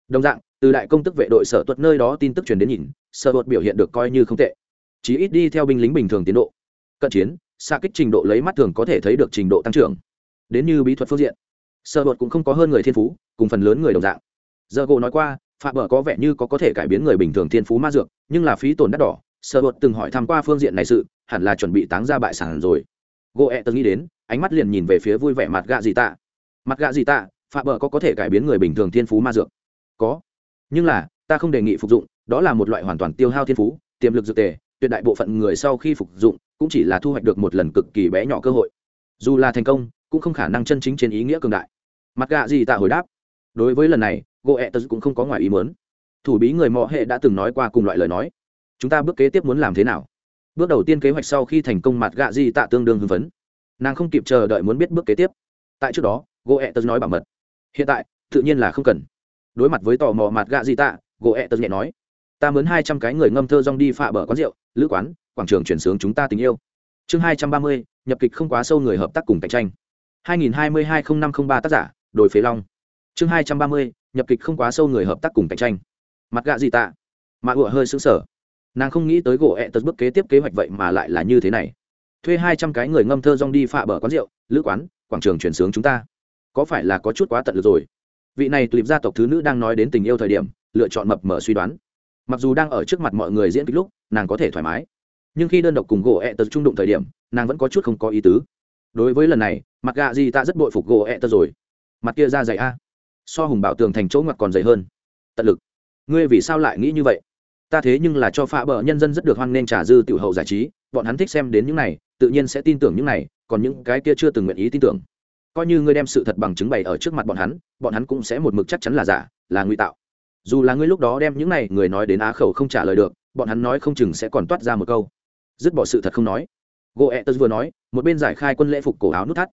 [SPEAKER 1] Đồng dạng, từ đại công tức vệ đội sở tuất nơi đó tin tức truyền đến nhìn, sở tuất biểu hiện được coi như không tệ. Chỉ ít đi theo binh lính bình thường tiến độ. Cận chiến, xa kích trình độ lấy mắt thường có thể thấy được trình độ tăng trưởng. Đến như bí thuật phương diện, sở tuất cũng không có hơn người thiên phú, cùng phần lớn người đồng dạng. Giờ gỗ nói qua phạm bờ có vẻ như có có thể cải biến người bình thường thiên phú ma dược, nhưng là phí tổn đắt đỏ, sở tuất từng hỏi tham qua phương diện này sự, hẳn là chuẩn bị táng ra bại sản rồi gỗ ẹ nghĩ đến, ánh mắt liền nhìn về phía vui vẻ mặt gạ gì tạ. Mặt gạ gì tạ, phạ bờ có có thể cải biến người bình thường thiên phú ma dược. Có. Nhưng là, ta không đề nghị phục dụng, đó là một loại hoàn toàn tiêu hao thiên phú, tiềm lực dược tề, tuyệt đại bộ phận người sau khi phục dụng, cũng chỉ là thu hoạch được một lần cực kỳ bé nhỏ cơ hội. Dù là thành công, cũng không khả năng chân chính trên ý nghĩa cường đại. Mặt gạ gì tạ hồi đáp. Đối với lần này gỗ ẹ cũng không có ngoài ý muốn. Thủ bí người mọ hệ đã từng nói qua cùng loại lời nói. Chúng ta bước kế tiếp muốn làm thế nào? Bước đầu tiên kế hoạch sau khi thành công mặt gạ di tạ tương đương hưng phấn. Nàng không kịp chờ đợi muốn biết bước kế tiếp. Tại trước đó gỗ ẹ tật nói bảo mật. Hiện tại, tự nhiên là không cần. Đối mặt với tò mò mặt gạ di tạ gỗ ẹ tật nhẹ nói, ta mướn hai trăm cái người ngâm thơ rong đi phạ bờ quán rượu, lữ quán, quảng trường chuyển sướng chúng ta tình yêu. Chương hai trăm ba mươi, nhập kịch không quá sâu người hợp tác cùng cạnh tranh. hai nghìn hai mươi hai n năm không ba tác giả, đồi phế long. Chương hai trăm ba mươi, nhập kịch không quá sâu người hợp tác cùng cạnh tranh. Mặt gạ gì tạ. Mạ ụa hơi xứng sở nàng không nghĩ tới gỗ ẹ tật bước kế tiếp kế hoạch vậy mà lại là như thế này. Thuê hai trăm cái người ngâm thơ rong đi phạ bờ quán rượu, lữ quán, quảng trường chuyển sướng chúng ta. Có phải là có chút quá tận lực rồi? Vị này tụi gia tộc thứ nữ đang nói đến tình yêu thời điểm, lựa chọn mập mở suy đoán. Mặc dù đang ở trước mặt mọi người diễn kịch lúc, nàng có thể thoải mái, nhưng khi đơn độc cùng gỗ ẹ tật trung đụng thời điểm, nàng vẫn có chút không có ý tứ. Đối với lần này, mặt gạ gì ta rất bội phục gỗ ẹ tật rồi. Mặt kia ra dày a. So hùng bảo tường thành chỗ ngoặt còn dày hơn. Tận lực. Ngươi vì sao lại nghĩ như vậy? Ta thế nhưng là cho phạ bờ nhân dân rất được hoan nghênh trả dư tiểu hậu giải trí, bọn hắn thích xem đến những này, tự nhiên sẽ tin tưởng những này, còn những cái kia chưa từng nguyện ý tin tưởng. Coi như ngươi đem sự thật bằng chứng bày ở trước mặt bọn hắn bọn hắn cũng sẽ một mực chắc chắn là giả, là nguy tạo. Dù là ngươi lúc đó đem những này người nói đến á khẩu không trả lời được, bọn hắn nói không chừng sẽ còn toát ra một câu. Dứt bỏ sự thật không nói. Goethe vừa nói, một bên giải khai quân lễ phục cổ áo nút thắt.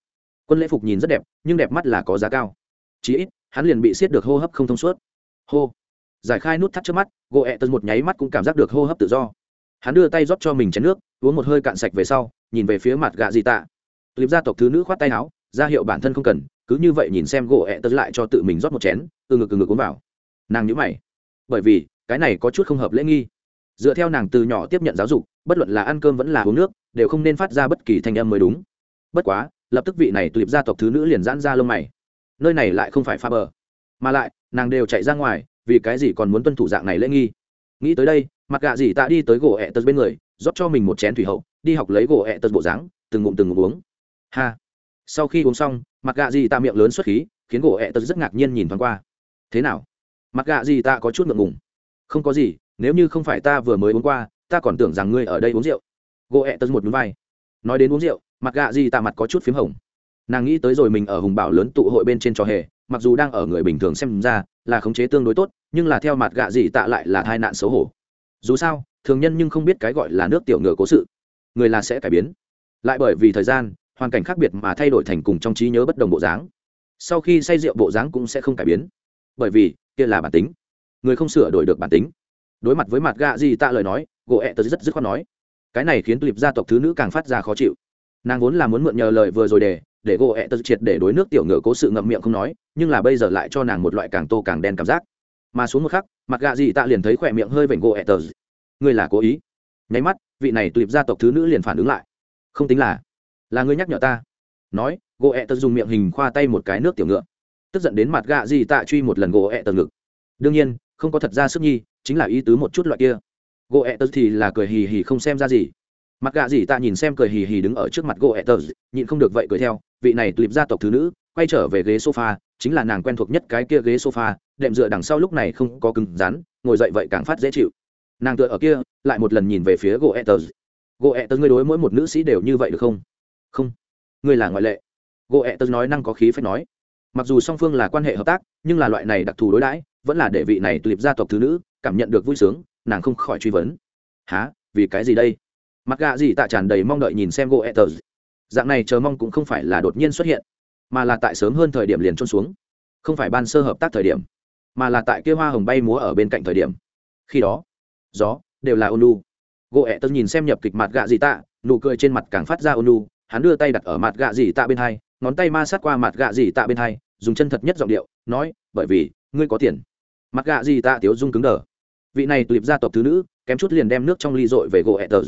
[SPEAKER 1] Quân lễ phục nhìn rất đẹp, nhưng đẹp mắt là có giá cao. Chí ít, hắn liền bị siết được hô hấp không thông suốt. Hô giải khai nút thắt trước mắt gỗ ẹ tật một nháy mắt cũng cảm giác được hô hấp tự do. Hắn đưa tay rót cho mình chén nước, uống một hơi cạn sạch về sau, nhìn về phía mặt gạ dị tạ. Clip gia tộc thứ nữ khoát tay áo, ra hiệu bản thân không cần, cứ như vậy nhìn xem gỗ ẹ tật lại cho tự mình rót một chén, từ ngực từ ngực uống vào. Nàng nhữ mày. Bởi vì, cái này có chút không hợp lễ nghi. Dựa theo nàng từ nhỏ tiếp nhận giáo dục, bất luận là ăn cơm vẫn là uống nước, đều không nên phát ra bất kỳ thanh âm mới đúng. Bất quá, lập tức vị này tụi gia tộc thứ nữ liền giãn ra lông mày. Nơi này lại không phải pha bờ, mà lại, nàng đều chạy ra ngoài vì cái gì còn muốn tuân thủ dạng này lễ nghi? Nghĩ tới đây, mặt gạ gì tạ đi tới gỗ ẹ tật bên người, rót cho mình một chén thủy hậu, đi học lấy gỗ ẹ tật bộ dáng, từng ngụm từng ngụm uống. Ha! Sau khi uống xong, mặt gạ gì tạ miệng lớn xuất khí, khiến gỗ ẹ tật rất ngạc nhiên nhìn thoáng qua. Thế nào? Mặt gạ gì tạ có chút ngượng ngùng. Không có gì, nếu như không phải ta vừa mới uống qua, ta còn tưởng rằng ngươi ở đây uống rượu. Gỗ ẹ tật một núi vai. Nói đến uống rượu, mặt gạ gì tạ mặt có chút p h í m hồng. Nàng nghĩ tới rồi mình ở hùng bảo lớn tụ hội bên trên trò hề mặc dù đang ở người bình thường xem ra là khống chế tương đối tốt, nhưng là theo mặt gạ dị tạ lại là tai nạn xấu hổ. Dù sao, thường nhân nhưng không biết cái gọi là nước tiểu ngựa cố sự. Người là sẽ cải biến. Lại bởi vì thời gian, hoàn cảnh khác biệt mà thay đổi thành cùng trong trí nhớ bất đồng bộ dáng. Sau khi say rượu bộ dáng cũng sẽ không cải biến. Bởi vì, kia là bản tính. Người không sửa đổi được bản tính. Đối mặt với mặt gạ gì tạ lời nói, gỗ ẹ tớ rất dứt khoát nói, cái này khiến tulip gia tộc thứ nữ càng phát ra khó chịu. Nàng vốn là muốn mượn nhờ lời vừa rồi để để gỗ ẹ tật triệt để đối nước tiểu ngựa cố sự ngậm miệng không nói, nhưng là bây giờ lại cho nàng một loại càng tô càng đen cảm giác. Mà xuống một khắc, mặt gạ gì tạ liền thấy khỏe miệng hơi vểnh gỗ ẹ tật ngươi là cố ý. Nháy mắt, vị này tụi gia tộc thứ nữ liền phản ứng lại. Không tính là là ngươi nhắc nhở ta. Nói, gỗ ẹ tật dùng miệng hình khoa tay một cái nước tiểu ngựa. Tức giận đến mặt gạ gì tạ truy một lần gỗ ẹ tật ngực. Đương nhiên, không có thật ra sức nhi, chính là ý tứ một chút loại kia. Gỗ ẹ tật thì là cười hì hì không xem ra gì. Mặt gạ gì tạ nhìn xem cười hì hì đứng ở trước mặt gỗ ẹ tật nhịn không được vậy cười theo, vị này tụi gia tộc thứ nữ, quay trở về ghế sofa, chính là nàng quen thuộc nhất cái kia ghế sofa, đệm dựa đằng sau lúc này không có cứng rắn, ngồi dậy vậy càng phát dễ chịu. Nàng tựa ở kia, lại một lần nhìn về phía gỗ E tớ gỗ E tớ ngươi đối mỗi một nữ sĩ đều như vậy được không? Không. Ngươi là ngoại lệ. Gỗ E tớ nói năng có khí phép nói. Mặc dù song phương là quan hệ hợp tác, nhưng là loại này đặc thù đối đãi, vẫn là để vị này tụi gia tộc thứ nữ cảm nhận được vui sướng, nàng không khỏi truy vấn. Há vì cái gì đây? Mặc gạ gì tạ tràn đầy mong đợi nhìn xem gỗ etters dạng này chờ mong cũng không phải là đột nhiên xuất hiện, mà là tại sớm hơn thời điểm liền trôn xuống. Không phải ban sơ hợp tác thời điểm, mà là tại kia hoa hồng bay múa ở bên cạnh thời điểm. Khi đó, gió đều là ônu gỗ ẹ tân nhìn xem nhập kịch mặt gạ dị tạ, nụ cười trên mặt càng phát ra ônu hắn đưa tay đặt ở mặt gạ dị tạ bên hai, ngón tay ma sát qua mặt gạ dị tạ bên hai, dùng chân thật nhất giọng điệu, nói, bởi vì, ngươi có tiền. Mặt gạ dị tạ tiếu dung cứng đờ. Vị này tụi gia tộc thứ nữ, kém chút liền đem nước trong ly dội về gỗ ẹ tờ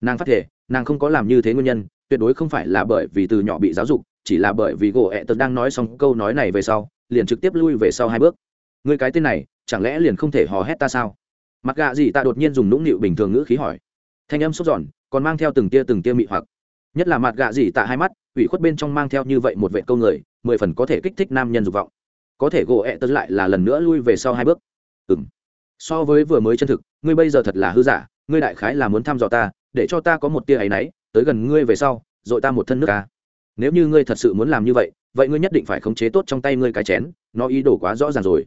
[SPEAKER 1] nàng phát thể nàng không có làm như thế nguyên nhân tuyệt đối không phải là bởi vì từ nhỏ bị giáo dục, chỉ là bởi vì gỗ ẹ tật đang nói xong câu nói này về sau, liền trực tiếp lui về sau hai bước. Người cái tên này, chẳng lẽ liền không thể hò hét ta sao? Mặt gạ gì ta đột nhiên dùng nũng nịu bình thường ngữ khí hỏi. Thanh âm sốt giòn, còn mang theo từng tia từng tia mị hoặc. Nhất là mặt gạ gì tạ hai mắt, ủy khuất bên trong mang theo như vậy một vệ câu người, mười phần có thể kích thích nam nhân dục vọng. Có thể gỗ ẹ tớ lại là lần nữa lui về sau hai bước. Ừng so với vừa mới chân thực, ngươi bây giờ thật là hư giả, ngươi đại khái là muốn thăm dò ta, để cho ta có một tia áy náy tới gần ngươi về sau dội ta một thân nước ca nếu như ngươi thật sự muốn làm như vậy vậy ngươi nhất định phải khống chế tốt trong tay ngươi cái chén, nó ý đồ quá rõ ràng rồi.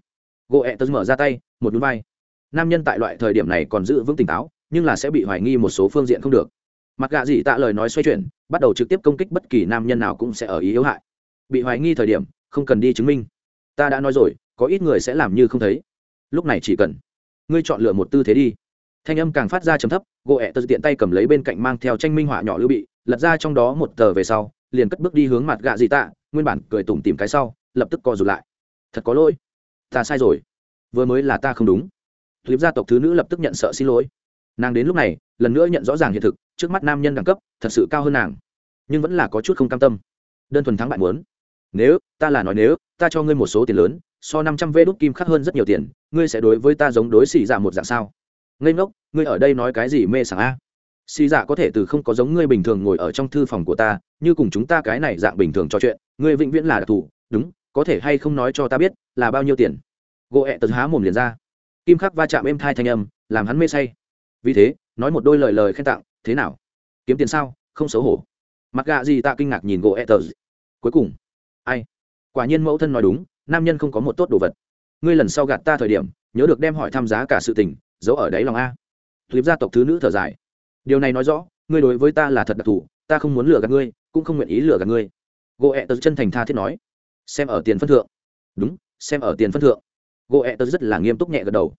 [SPEAKER 1] Gỗ ẹ tớ mở ra tay, một núi vai. Nam nhân tại loại thời điểm này còn giữ vững tỉnh táo, nhưng là sẽ bị hoài nghi một số phương diện không được. Mặt gạ gì tạ lời nói xoay chuyển, bắt đầu trực tiếp công kích bất kỳ nam nhân nào cũng sẽ ở ý yếu hại. Bị hoài nghi thời điểm, không cần đi chứng minh. Ta đã nói rồi, có ít người sẽ làm như không thấy. Lúc này chỉ cần ngươi chọn lựa một tư thế đi thanh âm càng phát ra trầm thấp, gỗ ẹ tơ tiện tay cầm lấy bên cạnh mang theo tranh minh họa nhỏ lưu bị, lật ra trong đó một tờ về sau, liền cất bước đi hướng mặt gạ dị tạ, nguyên bản cười tủm tìm cái sau, lập tức co rụt lại. Thật có lỗi, ta sai rồi. Vừa mới là ta không đúng. Clip gia tộc thứ nữ lập tức nhận sợ xin lỗi. Nàng đến lúc này, lần nữa nhận rõ ràng hiện thực, trước mắt nam nhân đẳng cấp, thật sự cao hơn nàng. Nhưng vẫn là có chút không cam tâm. Đơn thuần thắng bạn muốn. Nếu, ta là nói nếu, ta cho ngươi một số tiền lớn, so năm trăm vê đốt kim khắc hơn rất nhiều tiền, ngươi sẽ đối với ta giống đối xỉ dạ một dạng sao? Ngây ngốc, ngươi ở đây nói cái gì mê sảng a? Xì dạ có thể từ không có giống ngươi bình thường ngồi ở trong thư phòng của ta, như cùng chúng ta cái này dạng bình thường trò chuyện, ngươi vĩnh viễn là đặc thù, đúng, có thể hay không nói cho ta biết, là bao nhiêu tiền? Gỗ ẹ tật há mồm liền ra. Kim khắc va chạm êm thai thanh âm, làm hắn mê say. Vì thế, nói một đôi lời lời khen tặng, thế nào? Kiếm tiền sao? Không xấu hổ. Mặc gạ gì ta kinh ngạc nhìn gỗ ẹ tật cuối cùng, ai? Quả nhiên mẫu thân nói đúng, nam nhân không có một tốt đồ vật. Ngươi lần sau gạt ta thời điểm, nhớ được đem hỏi tham giá cả sự tình giấu ở đáy lòng a. Clip gia tộc thứ nữ thở dài. Điều này nói rõ, ngươi đối với ta là thật đặc thù, ta không muốn lừa gạt ngươi, cũng không nguyện ý lừa gạt ngươi. Gỗ ẹ tớ chân thành tha thiết nói. Xem ở tiền phân thượng. Đúng, xem ở tiền phân thượng. Gỗ ẹ tớ rất là nghiêm túc nhẹ gật đầu.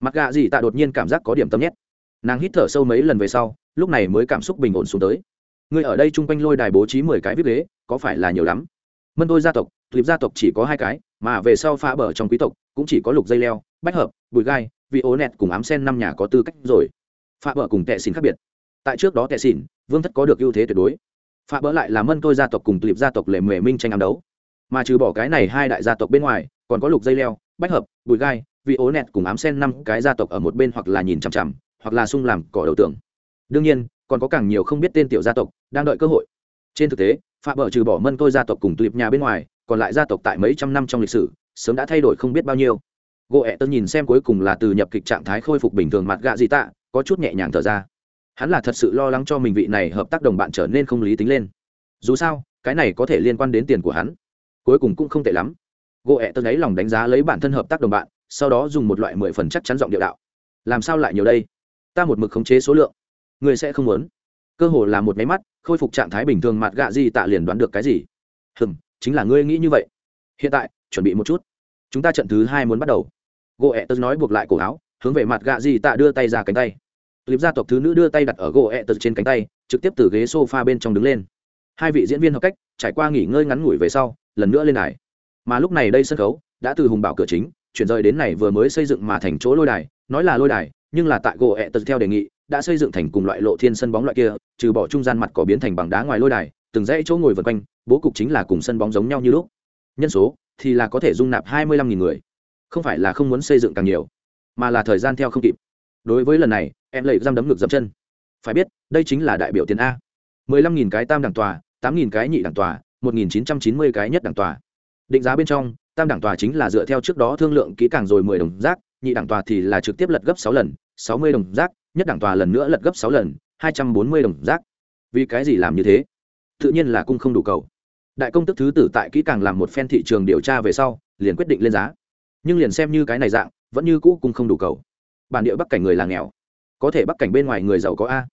[SPEAKER 1] Mặc gạ gì tạ đột nhiên cảm giác có điểm tâm nhét. Nàng hít thở sâu mấy lần về sau, lúc này mới cảm xúc bình ổn xuống tới. Ngươi ở đây chung quanh lôi đài bố trí mười cái viết ghế, có phải là nhiều lắm? Mân tôi gia tộc clip gia tộc chỉ có hai cái, mà về sau phá bờ trong quý tộc, cũng chỉ có lục dây leo, bách hợp, bụi gai vị ố nẹt cùng ám sen năm nhà có tư cách rồi. Phá bờ cùng tệ xỉn khác biệt. Tại trước đó tệ xỉn, vương thất có được ưu thế tuyệt đối. Phá Bỡ lại là mân tôi gia tộc cùng tụi gia tộc lệ mề minh tranh ám đấu. Mà trừ bỏ cái này hai đại gia tộc bên ngoài, còn có lục dây leo, bách hợp bụi gai vị ố nẹt cùng ám sen năm cái gia tộc ở một bên hoặc là nhìn chằm chằm, hoặc là sung làm cỏ đầu tượng đương nhiên, còn có càng nhiều không biết tên tiểu gia tộc đang đợi cơ hội. Trên thực tế phạm bờ trừ bỏ mân tôi gia tộc cùng tulip nhà bên ngoài, còn lại gia tộc tại mấy trăm năm trong lịch sử, sớm đã thay đổi không biết bao nhiêu gỗ ẹ tân nhìn xem cuối cùng là từ nhập kịch trạng thái khôi phục bình thường mặt gạ gì tạ, có chút nhẹ nhàng thở ra. Hắn là thật sự lo lắng cho mình vị này hợp tác đồng bạn trở nên không lý tính lên. Dù sao, cái này có thể liên quan đến tiền của hắn. Cuối cùng cũng không tệ lắm. Gỗ ẹ tân lấy lòng đánh giá lấy bản thân hợp tác đồng bạn, sau đó dùng một loại mười phần chắc chắn giọng điệu đạo. Làm sao lại nhiều đây? Ta một mực khống chế số lượng. Người sẽ không muốn. Cơ hồ là một máy mắt, khôi phục trạng thái bình thường mặt gạ di tạ liền đoán được cái gì? Hừm, chính là ngươi nghĩ như vậy. Hiện tại, chuẩn bị một chút. Chúng ta trận thứ hai muốn bắt đầu gỗ ẹ tớ nói buộc lại cổ áo, hướng về mặt gạ gì tạ đưa tay ra cánh tay. Clip gia tộc thứ nữ đưa tay đặt ở gỗ ẹ tớ trên cánh tay, trực tiếp từ ghế s o f a bên trong đứng lên. Hai vị diễn viên hợp cách, trải qua nghỉ ngơi ngắn ngủi về sau, lần nữa lên đài. Mà lúc này đây sân khấu đã từ hùng bảo cửa chính, chuyển rời đến này vừa mới xây dựng mà thành chỗ lôi đài, nói là lôi đài, nhưng là tại gỗ ẹ tật theo đề nghị, đã xây dựng thành cùng loại lộ thiên sân bóng loại kia, trừ bỏ trung gian mặt có biến thành bằng đá ngoài lôi đài, từng dãy chỗ ngồi vân quanh, bố cục chính là cùng sân bóng giống nhau như lúc. Nhân số thì là có thể dung nạp hai mươi lăm nghìn người không phải là không muốn xây dựng càng nhiều, mà là thời gian theo không kịp. Đối với lần này, em lấy giam đấm ngực dậm chân. Phải biết, đây chính là đại biểu tiền a. mười lăm nghìn cái tam đẳng tòa, tám nghìn cái nhị đẳng tòa, một nghìn chín trăm chín mươi cái nhất đẳng tòa. Định giá bên trong, tam đẳng tòa chính là dựa theo trước đó thương lượng kỹ càng rồi mười đồng rác, nhị đẳng tòa thì là trực tiếp lật gấp sáu lần, sáu mươi đồng rác, nhất đẳng tòa lần nữa lật gấp sáu lần, hai trăm bốn mươi đồng rác. Vì cái gì làm như thế? Tự nhiên là cung không đủ cầu. Đại công tức thứ tử tại kỹ càng làm một phen thị trường điều tra về sau, liền quyết định lên giá nhưng liền xem như cái này dạng, vẫn như cũ cung không đủ cầu. Bản địa bắc cảnh người là nghèo, có thể bắc cảnh bên ngoài người giàu có a.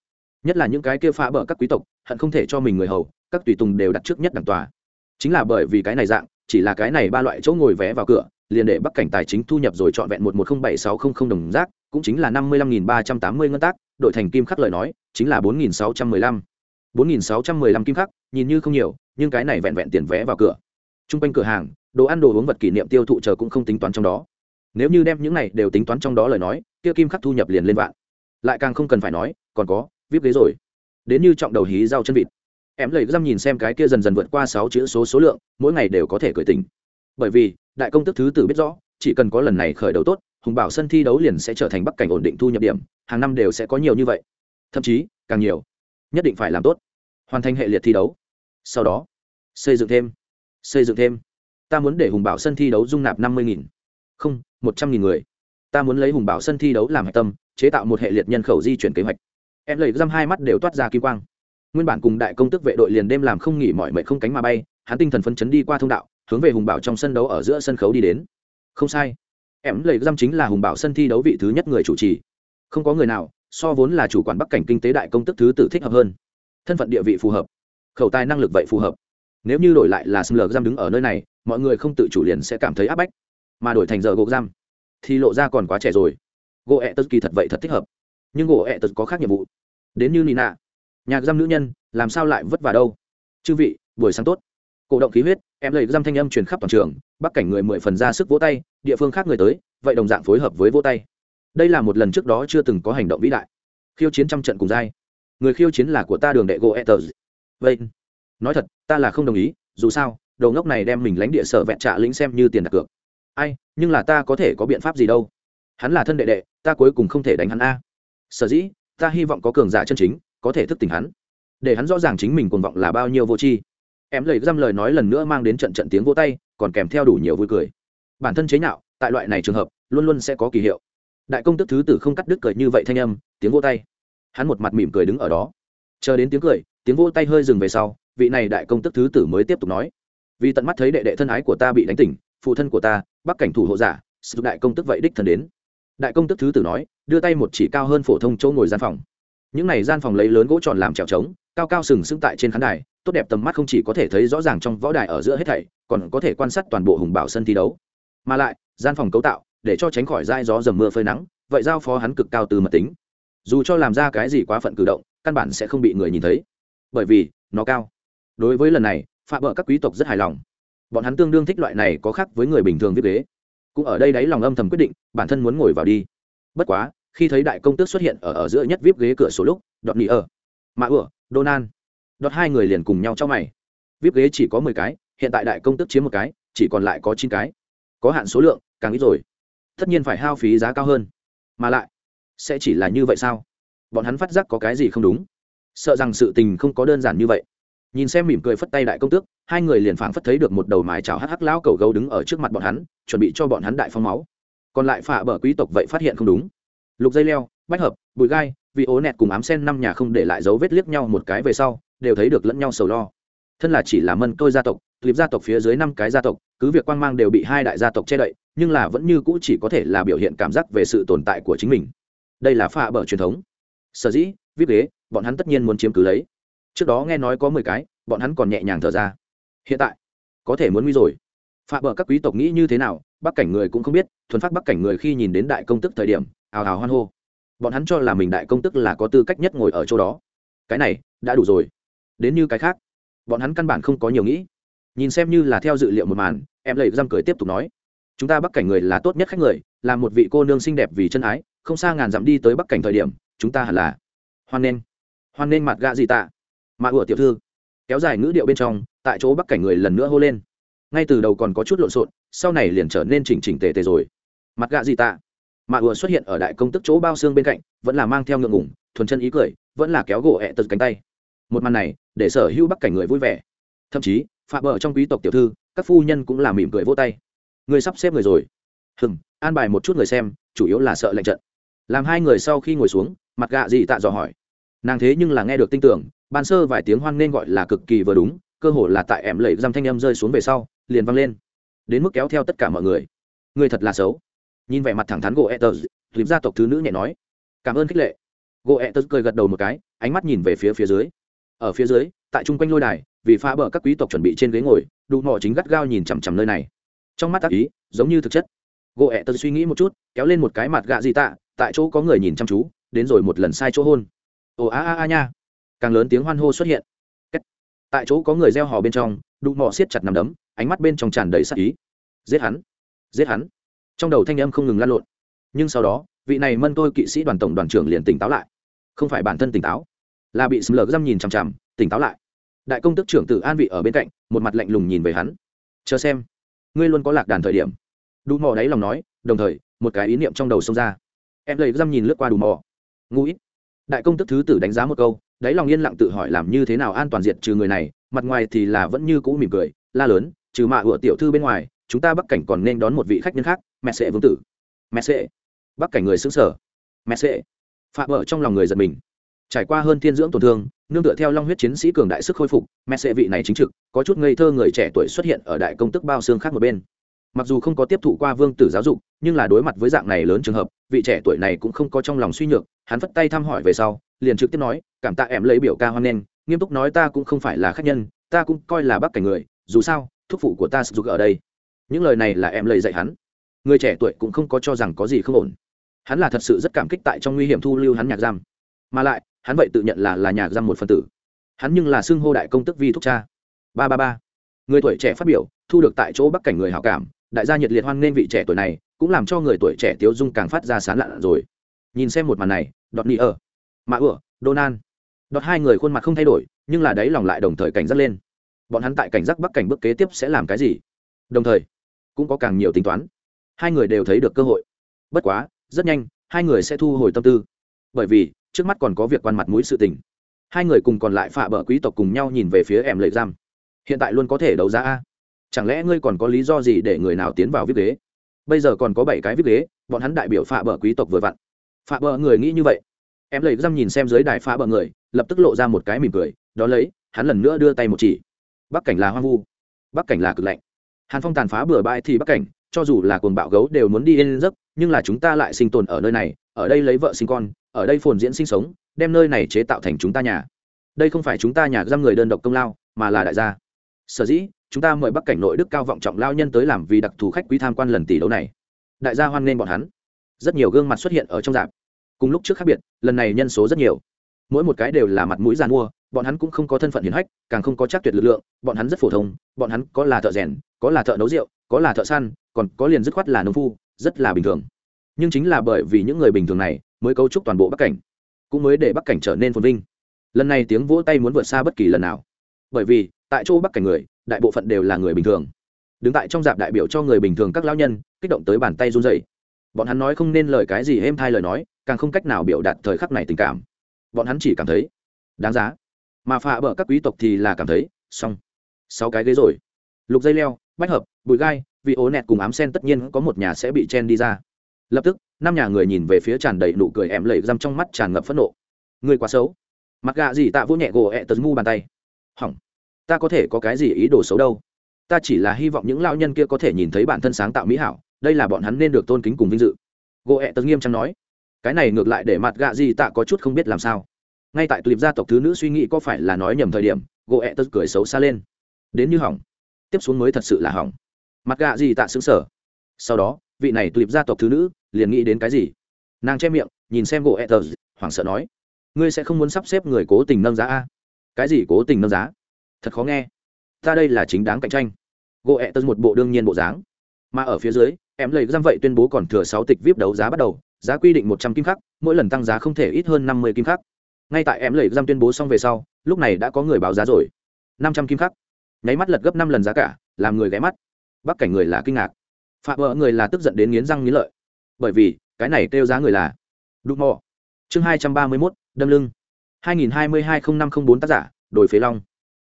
[SPEAKER 1] Nhất là những cái kia phá bỡ các quý tộc, hận không thể cho mình người hầu, các tùy tùng đều đặt trước nhất đẳng tòa. Chính là bởi vì cái này dạng, chỉ là cái này ba loại chỗ ngồi vé vào cửa, liền để bắc cảnh tài chính thu nhập rồi trọn vẹn một một không bảy sáu không không đồng rác, cũng chính là năm mươi lăm nghìn ba trăm tám mươi ngân tác, đội thành kim khắc lời nói, chính là bốn nghìn sáu trăm mười lăm. Bốn nghìn sáu trăm mười lăm kim khắc, nhìn như không nhiều, nhưng cái này vẹn vẹn tiền vé vào cửa. T r u n g quanh cửa hàng đồ ăn đồ uống vật kỷ niệm tiêu thụ chờ cũng không tính toán trong đó. Nếu như đem những này đều tính toán trong đó lời nói, kia kim khắc thu nhập liền lên vạn. Lại càng không cần phải nói, còn có, vip ghế rồi. Đến như trọng đầu hí rau chân vịt. Em lấy răm nhìn xem cái kia dần dần vượt qua sáu chữ số số lượng, mỗi ngày đều có thể cởi tình bởi vì, đại công tức thứ tử biết rõ, chỉ cần có lần này khởi đầu tốt, hùng bảo sân thi đấu liền sẽ trở thành bắc cảnh ổn định thu nhập điểm, hàng năm đều sẽ có nhiều như vậy. Thậm chí, càng nhiều, nhất định phải làm tốt, hoàn thành hệ liệt thi đấu. Sau đó, xây dựng thêm, xây dựng thêm ta muốn để hùng bảo sân thi đấu dung nạp năm mươi nghìn. Không, một trăm nghìn người. Ta muốn lấy hùng bảo sân thi đấu làm hạch tâm, chế tạo một hệ liệt nhân khẩu di chuyển kế hoạch. Em lấy răm hai mắt đều toát ra kỳ quang. Nguyên bản cùng đại công tức vệ đội liền đêm làm không nghỉ mọi mệnh không cánh mà bay, hắn tinh thần phấn chấn đi qua thông đạo, hướng về hùng bảo trong sân đấu ở giữa sân khấu đi đến. Không sai. Em lấy răm chính là hùng bảo sân thi đấu vị thứ nhất người chủ trì. Không có người nào, so vốn là chủ quản bắc cảnh kinh tế đại công tức thứ tự thích hợp hơn. Thân phận địa vị phù hợp. Khẩu tài năng lực vậy phù hợp nếu như đổi lại là sml giam đứng ở nơi này, mọi người không tự chủ liền sẽ cảm thấy áp bách. Mà đổi thành giờ gỗ giam, thì lộ ra còn quá trẻ rồi. Gỗ ẹ tật kỳ thật vậy thật thích hợp. Nhưng gỗ ẹ tật có khác nhiệm vụ. Đến như nina nhạc giam nữ nhân, làm sao lại vất vả đâu? Chư vị, buổi sáng tốt. Cổ động khí huyết, em lấy giam thanh âm truyền khắp toàn trường bắc cảnh người mười phần ra sức vỗ tay, địa phương khác người tới, vậy đồng dạng phối hợp với vỗ tay. Đây là một lần trước đó chưa từng có hành động vĩ đại. Khiêu chiến trăm trận cùng giai. Người khiêu chiến là của ta đường đệ gỗ etters vậy nói thật, ta là không đồng ý, dù sao đầu ngốc này đem mình lánh địa sở vẹn trạ lĩnh xem như tiền đặt cược. Ai, nhưng là ta có thể có biện pháp gì đâu? Hắn là thân đệ đệ, ta cuối cùng không thể đánh hắn a. Sở dĩ, ta hy vọng có cường giả chân chính, có thể thức tỉnh hắn. Để hắn rõ ràng chính mình cuồng vọng là bao nhiêu vô tri. Em lời dăm lời nói lần nữa mang đến trận trận tiếng vô tay, còn kèm theo đủ nhiều vui cười. Bản thân chế nhạo, tại loại này trường hợp, luôn luôn sẽ có kỳ hiệu. Đại công tức thứ tử không cắt đứt cười như vậy thanh âm, tiếng vô tay. Hắn một mặt mỉm cười đứng ở đó. Chờ đến tiếng cười, tiếng vô tay hơi dừng về sau vị này đại công tức thứ tử mới tiếp tục nói, vì tận mắt thấy đệ đệ thân ái của ta bị đánh tỉnh, phụ thân của ta, bắc cảnh thủ hộ giả sự đại công tức vậy đích thần đến. Đại công tức thứ tử nói, đưa tay một chỉ cao hơn phổ thông chỗ ngồi gian phòng. Những này gian phòng lấy lớn gỗ tròn làm trèo trống, cao cao sừng sững tại trên khán đài, tốt đẹp tầm mắt không chỉ có thể thấy rõ ràng trong võ đài ở giữa hết thảy, còn có thể quan sát toàn bộ hùng bảo sân thi đấu. Mà lại, gian phòng cấu tạo, để cho tránh khỏi dai gió dầm mưa phơi nắng, vậy giao phó hắn cực cao từ mật tính. Dù cho làm ra cái gì quá phận cử động, căn bản sẽ không bị người nhìn thấy. Bởi vì, nó cao đối với lần này phạm vợ các quý tộc rất hài lòng. Bọn hắn tương đương thích loại này có khác với người bình thường viết ghế. Cũng ở đây đáy lòng âm thầm quyết định, bản thân muốn ngồi vào đi. Bất quá, khi thấy đại công tước xuất hiện ở ở giữa nhất vip ghế cửa sổ lúc, đọt nỉ ở mạ ửa donan đọt hai người liền cùng nhau trong mày. Vip ghế chỉ có mười cái, hiện tại đại công tước chiếm một cái, chỉ còn lại có chín cái. Có hạn số lượng, càng ít rồi. Tất nhiên phải hao phí giá cao hơn. Mà lại, sẽ chỉ là như vậy sao? Bọn hắn phát giác có cái gì không đúng. Sợ rằng sự tình không có đơn giản như vậy nhìn xem mỉm cười phất tay đại công tước, hai người liền phảng phất thấy được một đầu mái chảo hắc hắc lão cầu gấu đứng ở trước mặt bọn hắn, chuẩn bị cho bọn hắn đại phong máu. Còn lại phả bờ quý tộc vậy phát hiện không đúng. Lục dây leo, bách hợp, bụi gai, vị ố nẹt cùng ám sen năm nhà không để lại dấu vết liếc nhau một cái về sau, đều thấy được lẫn nhau sầu lo. Thân là chỉ là mân tôi gia tộc clip gia tộc phía dưới năm cái gia tộc, cứ việc quan mang đều bị hai đại gia tộc che đậy, nhưng là vẫn như cũ chỉ có thể là biểu hiện cảm giác về sự tồn tại của chính mình. Đây là phạ bờ truyền thống. Sở dĩ viết ghế, bọn hắn tất nhiên muốn chiếm cứ lấy trước đó nghe nói có mười cái, bọn hắn còn nhẹ nhàng thở ra. Hiện tại, có thể muốn nguy rồi. Phạ bờ các quý tộc nghĩ như thế nào, bắc cảnh người cũng không biết, thuần phát bắc cảnh người khi nhìn đến đại công tức thời điểm, ào ào hoan hô. Bọn hắn cho là mình đại công tức là có tư cách nhất ngồi ở chỗ đó. Cái này, đã đủ rồi. Đến như cái khác, bọn hắn căn bản không có nhiều nghĩ. Nhìn xem như là theo dự liệu một màn, em lầy răm cười tiếp tục nói. Chúng ta bắc cảnh người là tốt nhất khách người, là một vị cô nương xinh đẹp vì chân ái, không xa ngàn dặm đi tới bắc cảnh thời điểm, chúng ta hẳn là hoan nghênh. Hoan nghênh mặt gạ gì tạ mạ ủa tiểu thư, kéo dài ngữ điệu bên trong, tại chỗ bắc cảnh người lần nữa hô lên. Ngay từ đầu còn có chút lộn xộn, sau này liền trở nên chỉnh chỉnh tề tề rồi. Mặt gạ gì tạ? Mạ ủa xuất hiện ở đại công tức chỗ bao xương bên cạnh, vẫn là mang theo ngượng ngủng thuần chân ý cười, vẫn là kéo gỗ ẹ tật cánh tay. Một màn này, để sở hữu bắc cảnh người vui vẻ. Thậm chí phạm vợ trong quý tộc tiểu thư, các phu nhân cũng là mỉm cười vô tay. Người sắp xếp người rồi. Hừng an bài một chút người xem, chủ yếu là sợ lệnh trận. Làm hai người sau khi ngồi xuống, mặt gạ gì tạ dò hỏi. Nàng thế nhưng là nghe được tin tưởng ban sơ vài tiếng hoan nên gọi là cực kỳ vừa đúng, cơ hồ là tại em lầy răm thanh âm rơi xuống về sau, liền văng lên. Đến mức kéo theo tất cả mọi người. Người thật là xấu. Nhìn vẻ mặt thẳng thắn gỗ etters dịp gia tộc thứ nữ nhẹ nói. Cảm ơn khích lệ. Gỗ etters cười gật đầu một cái, ánh mắt nhìn về phía phía dưới. Ở phía dưới, tại chung quanh lôi đài, vì phá bờ các quý tộc chuẩn bị trên ghế ngồi đủ mỏ chính gắt gao nhìn chằm chằm nơi này. Trong mắt tác ý, giống như thực chất. Gỗ ẹ tật suy nghĩ một chút, kéo lên một cái mặt gạ di tạ, tại chỗ có người nhìn chăm chú, đến rồi một lần sai chỗ hôn. Ồ a a a nha càng lớn tiếng hoan hô xuất hiện. Tại chỗ có người gieo hò bên trong đụng mò siết chặt nằm đấm, ánh mắt bên trong tràn đầy sắc ý. Giết hắn. Giết hắn. Trong đầu thanh âm không ngừng lan lộn. Nhưng sau đó, vị này mân tôi kỵ sĩ đoàn tổng đoàn trưởng liền tỉnh táo lại. Không phải bản thân tỉnh táo, là bị sầm lờ dăm nhìn chằm chằm, tỉnh táo lại. Đại công tức trưởng tử an vị ở bên cạnh, một mặt lạnh lùng nhìn về hắn. Chờ xem, ngươi luôn có lạc đàn thời điểm. Đủ mò đáy lòng nói, đồng thời, một cái ý niệm trong đầu xông ra. Em lấy dăm nhìn lướt qua đủ mò. Ngu ít đại công tức thứ tử đánh giá một câu đáy lòng yên lặng tự hỏi làm như thế nào an toàn diệt trừ người này, mặt ngoài thì là vẫn như cũ mỉm cười, la lớn, trừ mạ ủa tiểu thư bên ngoài, chúng ta bắc cảnh còn nên đón một vị khách nhân khác, mẹ sệ vương tử. Mẹ sệ? Bắc cảnh người xứng sở mẹ sệ? Phạm ở trong lòng người giật mình. Trải qua hơn thiên dưỡng tổn thương, nương tựa theo long huyết chiến sĩ cường đại sức khôi phục, mẹ sệ vị này chính trực, có chút ngây thơ người trẻ tuổi xuất hiện ở đại công tức bao xương khác một bên. Mặc dù không có tiếp thụ qua vương tử giáo dục, nhưng là đối mặt với dạng này lớn trường hợp, vị trẻ tuổi này cũng không có trong lòng suy nhược, hắn phất tay thăm hỏi về sau liền trực tiếp nói, cảm tạ em lấy biểu ca hoan nghênh, nghiêm túc nói ta cũng không phải là khách nhân, ta cũng coi là bác cảnh người, dù sao, thúc phụ của ta sử dụng ở đây. Những lời này là em lời dạy hắn. Người trẻ tuổi cũng không có cho rằng có gì không ổn. Hắn là thật sự rất cảm kích tại trong nguy hiểm thu lưu hắn nhạc giam. Mà lại, hắn vậy tự nhận là là nhạc giam một phần tử. Hắn nhưng là xưng hô đại công tức vi thúc cha. Ba ba ba. Người tuổi trẻ phát biểu, thu được tại chỗ bắc cảnh người hảo cảm, đại gia nhiệt liệt hoan nghênh vị trẻ tuổi này, cũng làm cho người tuổi trẻ tiếu dung càng phát ra sán lạ rồi. Nhìn xem một màn này, đọt nỉ ở mạ ủa donan đọt hai người khuôn mặt không thay đổi, nhưng là đấy lòng lại đồng thời cảnh giác lên. Bọn hắn tại cảnh giác bắc cảnh bước kế tiếp sẽ làm cái gì? Đồng thời, cũng có càng nhiều tính toán. Hai người đều thấy được cơ hội. Bất quá, rất nhanh, hai người sẽ thu hồi tâm tư. Bởi vì, trước mắt còn có việc quan mặt mũi sự tình. Hai người cùng còn lại phạ bờ quý tộc cùng nhau nhìn về phía em lệ giam. Hiện tại luôn có thể đấu giá a. Chẳng lẽ ngươi còn có lý do gì để người nào tiến vào viết ghế? Bây giờ còn có bảy cái viết ghế, bọn hắn đại biểu phạ bờ quý tộc vừa vặn. Phạ bờ người nghĩ như vậy em lấy răm nhìn xem dưới đài phá bờ người, lập tức lộ ra một cái mỉm cười đó lấy, hắn lần nữa đưa tay một chỉ. Bắc cảnh là hoang vu, bắc cảnh là cực lạnh. Hàn phong tàn phá bừa bãi thì bắc cảnh, cho dù là cuồng bạo gấu đều muốn đi lên giấc, nhưng là chúng ta lại sinh tồn ở nơi này, ở đây lấy vợ sinh con, ở đây phồn diễn sinh sống, đem nơi này chế tạo thành chúng ta nhà. Đây không phải chúng ta nhà giam người đơn độc công lao, mà là đại gia. Sở dĩ, chúng ta mời bắc cảnh nội đức cao vọng trọng lao nhân tới làm vì đặc thù khách quý tham quan lần tỷ đấu này. Đại gia hoan nghênh bọn hắn. Rất nhiều gương mặt xuất hiện ở trong dạp cùng lúc trước khác biệt, lần này nhân số rất nhiều. Mỗi một cái đều là mặt mũi giàn mua bọn hắn cũng không có thân phận hiển hách, càng không có chắc tuyệt lực lượng, bọn hắn rất phổ thông, bọn hắn có là thợ rèn, có là thợ nấu rượu, có là thợ săn, còn có liền dứt khoát là nông phu, rất là bình thường. Nhưng chính là bởi vì những người bình thường này mới cấu trúc toàn bộ bắc cảnh, cũng mới để bắc cảnh trở nên phồn vinh. Lần này tiếng vỗ tay muốn vượt xa bất kỳ lần nào. Bởi vì, tại chỗ bắc cảnh người, đại bộ phận đều là người bình thường. Đứng tại trong dạp đại biểu cho người bình thường các lão nhân, kích động tới bàn tay run rẩy. Bọn hắn nói không nên lời cái gì êm thai lời nói càng không cách nào biểu đạt thời khắc này tình cảm. Bọn hắn chỉ cảm thấy, đáng giá. Mà phạ bờ các quý tộc thì là cảm thấy, xong. Sáu cái ghế rồi. Lục dây leo, bách hợp, bụi gai, vị ố nẹt cùng ám sen tất nhiên có một nhà sẽ bị chen đi ra. Lập tức, năm nhà người nhìn về phía tràn đầy nụ cười em lẩy răm trong mắt tràn ngập phẫn nộ. Người quá xấu. Mặc gạ gì tạ vỗ nhẹ gỗ ẹ tật ngu bàn tay. Hỏng. Ta có thể có cái gì ý đồ xấu đâu. Ta chỉ là hy vọng những lao nhân kia có thể nhìn thấy bản thân sáng tạo mỹ hảo, đây là bọn hắn nên được tôn kính cùng vinh dự. Gỗ ẹ tật nghiêm trang nói cái này ngược lại để mặt gạ gì tạ có chút không biết làm sao. Ngay tại tulip gia tộc thứ nữ suy nghĩ có phải là nói nhầm thời điểm gỗ ẹ tật cười xấu xa lên. Đến như hỏng. Tiếp xuống mới thật sự là hỏng. Mặt gạ gì tạ xứng sở sau đó, vị này tulip gia tộc thứ nữ liền nghĩ đến cái gì? Nàng che miệng, nhìn xem gỗ etters hoảng sợ nói, ngươi sẽ không muốn sắp xếp người cố tình nâng giá a? Cái gì cố tình nâng giá? Thật khó nghe. Ta đây là chính đáng cạnh tranh. Gỗ etters một bộ đương nhiên bộ dáng. Mà ở phía dưới, em lấy giam vậy tuyên bố còn thừa sáu tịch vip đấu giá bắt đầu giá quy định một trăm kim khắc, mỗi lần tăng giá không thể ít hơn năm mươi kim khắc. Ngay tại em lấy giam tuyên bố xong về sau, lúc này đã có người báo giá rồi. Năm trăm kim khắc. Nháy mắt lật gấp năm lần giá cả, làm người ghé mắt. Bắc cảnh người là kinh ngạc. Phạm vợ người là tức giận đến nghiến răng nghiến lợi. Bởi vì, cái này kêu giá người là đụng mò. Chương hai trăm ba mươi mốt, đâm lưng. hai nghìn hai mươi hai không năm không bốn tác giả đổi phế long.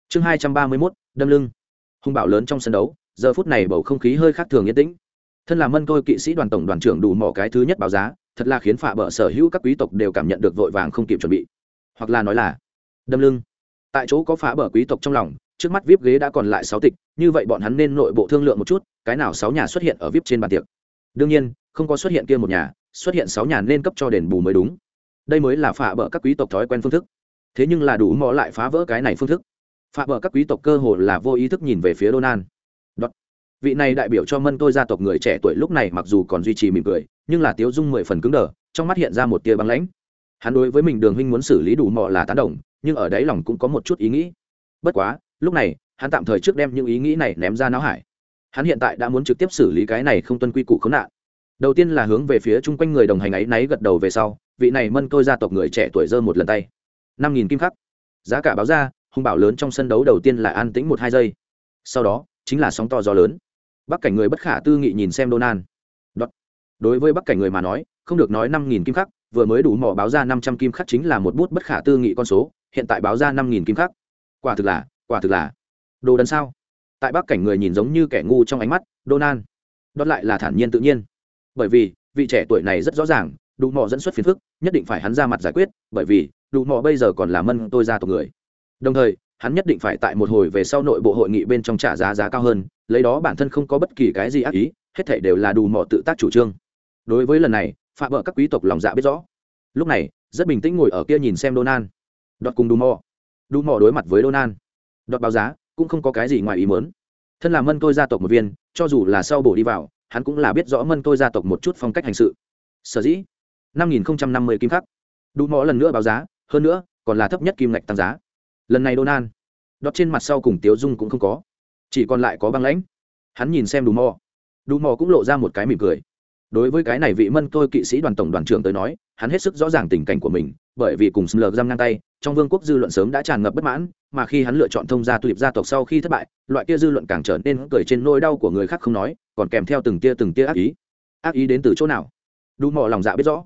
[SPEAKER 1] Chương hai trăm ba mươi mốt, đâm lưng. Hung bạo lớn trong sân đấu, giờ phút này bầu không khí hơi khác thường yên tĩnh. Thân là mân tôi kỵ sĩ đoàn tổng đoàn trưởng đủ mỏ cái thứ nhất báo giá thật là khiến phạ bờ sở hữu các quý tộc đều cảm nhận được vội vàng không kịp chuẩn bị. Hoặc là nói là, đâm lưng. Tại chỗ có phá bờ quý tộc trong lòng, trước mắt vip ghế đã còn lại sáu tịch, như vậy bọn hắn nên nội bộ thương lượng một chút, cái nào sáu nhà xuất hiện ở vip trên bàn tiệc. Đương nhiên, không có xuất hiện kia một nhà, xuất hiện sáu nhà nên cấp cho đền bù mới đúng. Đây mới là phá bờ các quý tộc thói quen phương thức. Thế nhưng là đủ mò lại phá vỡ cái này phương thức. Phá bờ các quý tộc cơ hồ là vô ý thức nhìn về phía Donald. Vị này đại biểu cho Mân tôi gia tộc người trẻ tuổi lúc này mặc dù còn duy trì mỉm cười, nhưng là tiếu dung mười phần cứng đờ, trong mắt hiện ra một tia băng lãnh. Hắn đối với mình Đường huynh muốn xử lý đủ mọ là tán đồng, nhưng ở đáy lòng cũng có một chút ý nghĩ. Bất quá, lúc này, hắn tạm thời trước đem những ý nghĩ này ném ra não hải. Hắn hiện tại đã muốn trực tiếp xử lý cái này không tuân quy củ khốn nạn. Đầu tiên là hướng về phía chung quanh người đồng hành ấy náy gật đầu về sau, vị này Mân tôi gia tộc người trẻ tuổi giơ một lần tay. năm nghìn kim khắc. Giá cả báo ra, hung bảo lớn trong sân đấu đầu tiên là an tĩnh một hai giây sau đó chính là sóng to gió lớn bắc cảnh người bất khả tư nghị nhìn xem Donan. Đọt. đối với bắc cảnh người mà nói không được nói năm nghìn kim khắc vừa mới đủ mỏ báo ra năm trăm kim khắc chính là một bút bất khả tư nghị con số hiện tại báo ra năm nghìn kim khắc. Quả thực là quả thực là. Đồ đần sao? Tại bắc cảnh người nhìn giống như kẻ ngu trong ánh mắt Donan, đốt lại là thản nhiên tự nhiên. Bởi vì vị trẻ tuổi này rất rõ ràng đủ mỏ dẫn xuất phiền phức nhất định phải hắn ra mặt giải quyết bởi vì đủ mỏ bây giờ còn là mân tôi ra tộc người. Đồng thời hắn nhất định phải tại một hồi về sau nội bộ hội nghị bên trong trả giá giá cao hơn lấy đó bản thân không có bất kỳ cái gì ác ý hết thảy đều là đủ mỏ tự tác chủ trương đối với lần này phạ vợ các quý tộc lòng dạ biết rõ lúc này rất bình tĩnh ngồi ở kia nhìn xem Donan. Đọt cùng đủ mỏ. Đủ mỏ đối mặt với Donan. Đọt báo giá, cũng không có cái gì ngoài ý muốn. Thân là mân tôi gia tộc một viên, cho dù là sau bổ đi vào, hắn cũng là biết rõ mân tôi gia tộc một chút phong cách hành sự. Sở dĩ, năm nghìn năm mươi kim khắc. Đủ mỏ lần nữa báo giá, hơn nữa, còn là thấp nhất kim ngạch tăng giá lần này Donald, đọt trên mặt sau cùng tiếu dung cũng không có. Chỉ còn lại có băng lãnh. Hắn nhìn xem đủ mò. Đủ mò cũng lộ ra một cái mỉm cười. Đối với cái này vị mân tôi kỵ sĩ đoàn tổng đoàn trưởng tới nói hắn hết sức rõ ràng tình cảnh của mình bởi vì cùng xâm lược giam ngang tay trong vương quốc dư luận sớm đã tràn ngập bất mãn mà khi hắn lựa chọn thông gia tulip gia tộc sau khi thất bại loại kia dư luận càng trở nên cười trên nỗi đau của người khác không nói còn kèm theo từng tia từng tia ác ý. Ác ý đến từ chỗ nào? Đủ mò lòng dạ biết rõ.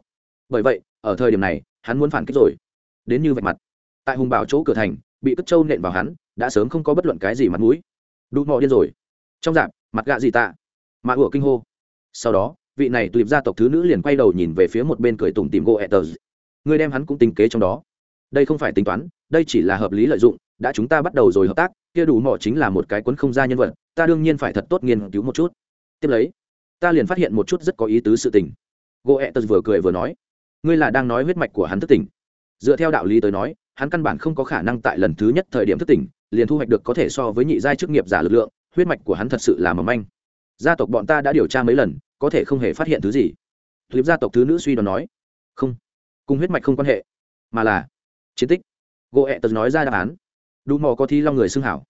[SPEAKER 1] Bởi vậy ở thời điểm này hắn muốn phản kích rồi. Đến như vạch mặt. Tại hùng bảo chỗ cửa thành bị cất trâu nện vào hắn, đã sớm không có bất luận cái gì mặt mũi. Đủ mò điên rồi. Trong dạp, mặt gạ gì tạ? Mạ ủa kinh hô. Sau đó, vị này tùy gia tộc thứ nữ liền quay đầu nhìn về phía một bên cười tùng tìm gỗ etters. Người đem hắn cũng tính kế trong đó. Đây không phải tính toán, đây chỉ là hợp lý lợi dụng, đã chúng ta bắt đầu rồi hợp tác, kia đủ mỏ chính là một cái cuốn không ra nhân vật, ta đương nhiên phải thật tốt nghiên cứu một chút. Tiếp lấy, ta liền phát hiện một chút rất có ý tứ sự tình. Gỗ etters vừa cười vừa nói, ngươi là đang nói huyết mạch của hắn thức tỉnh. Dựa theo đạo lý tới nói hắn căn bản không có khả năng tại lần thứ nhất thời điểm thức tỉnh, liền thu hoạch được có thể so với nhị giai chức nghiệp giả lực lượng, huyết mạch của hắn thật sự là mầm manh. Gia tộc bọn ta đã điều tra mấy lần, có thể không hề phát hiện thứ gì. Clip gia tộc thứ nữ suy đoán nói, không, cùng huyết mạch không quan hệ, mà là chiến tích. Gỗ ẹ tật nói ra đáp án. Đủ mò có thi long người xưng hảo.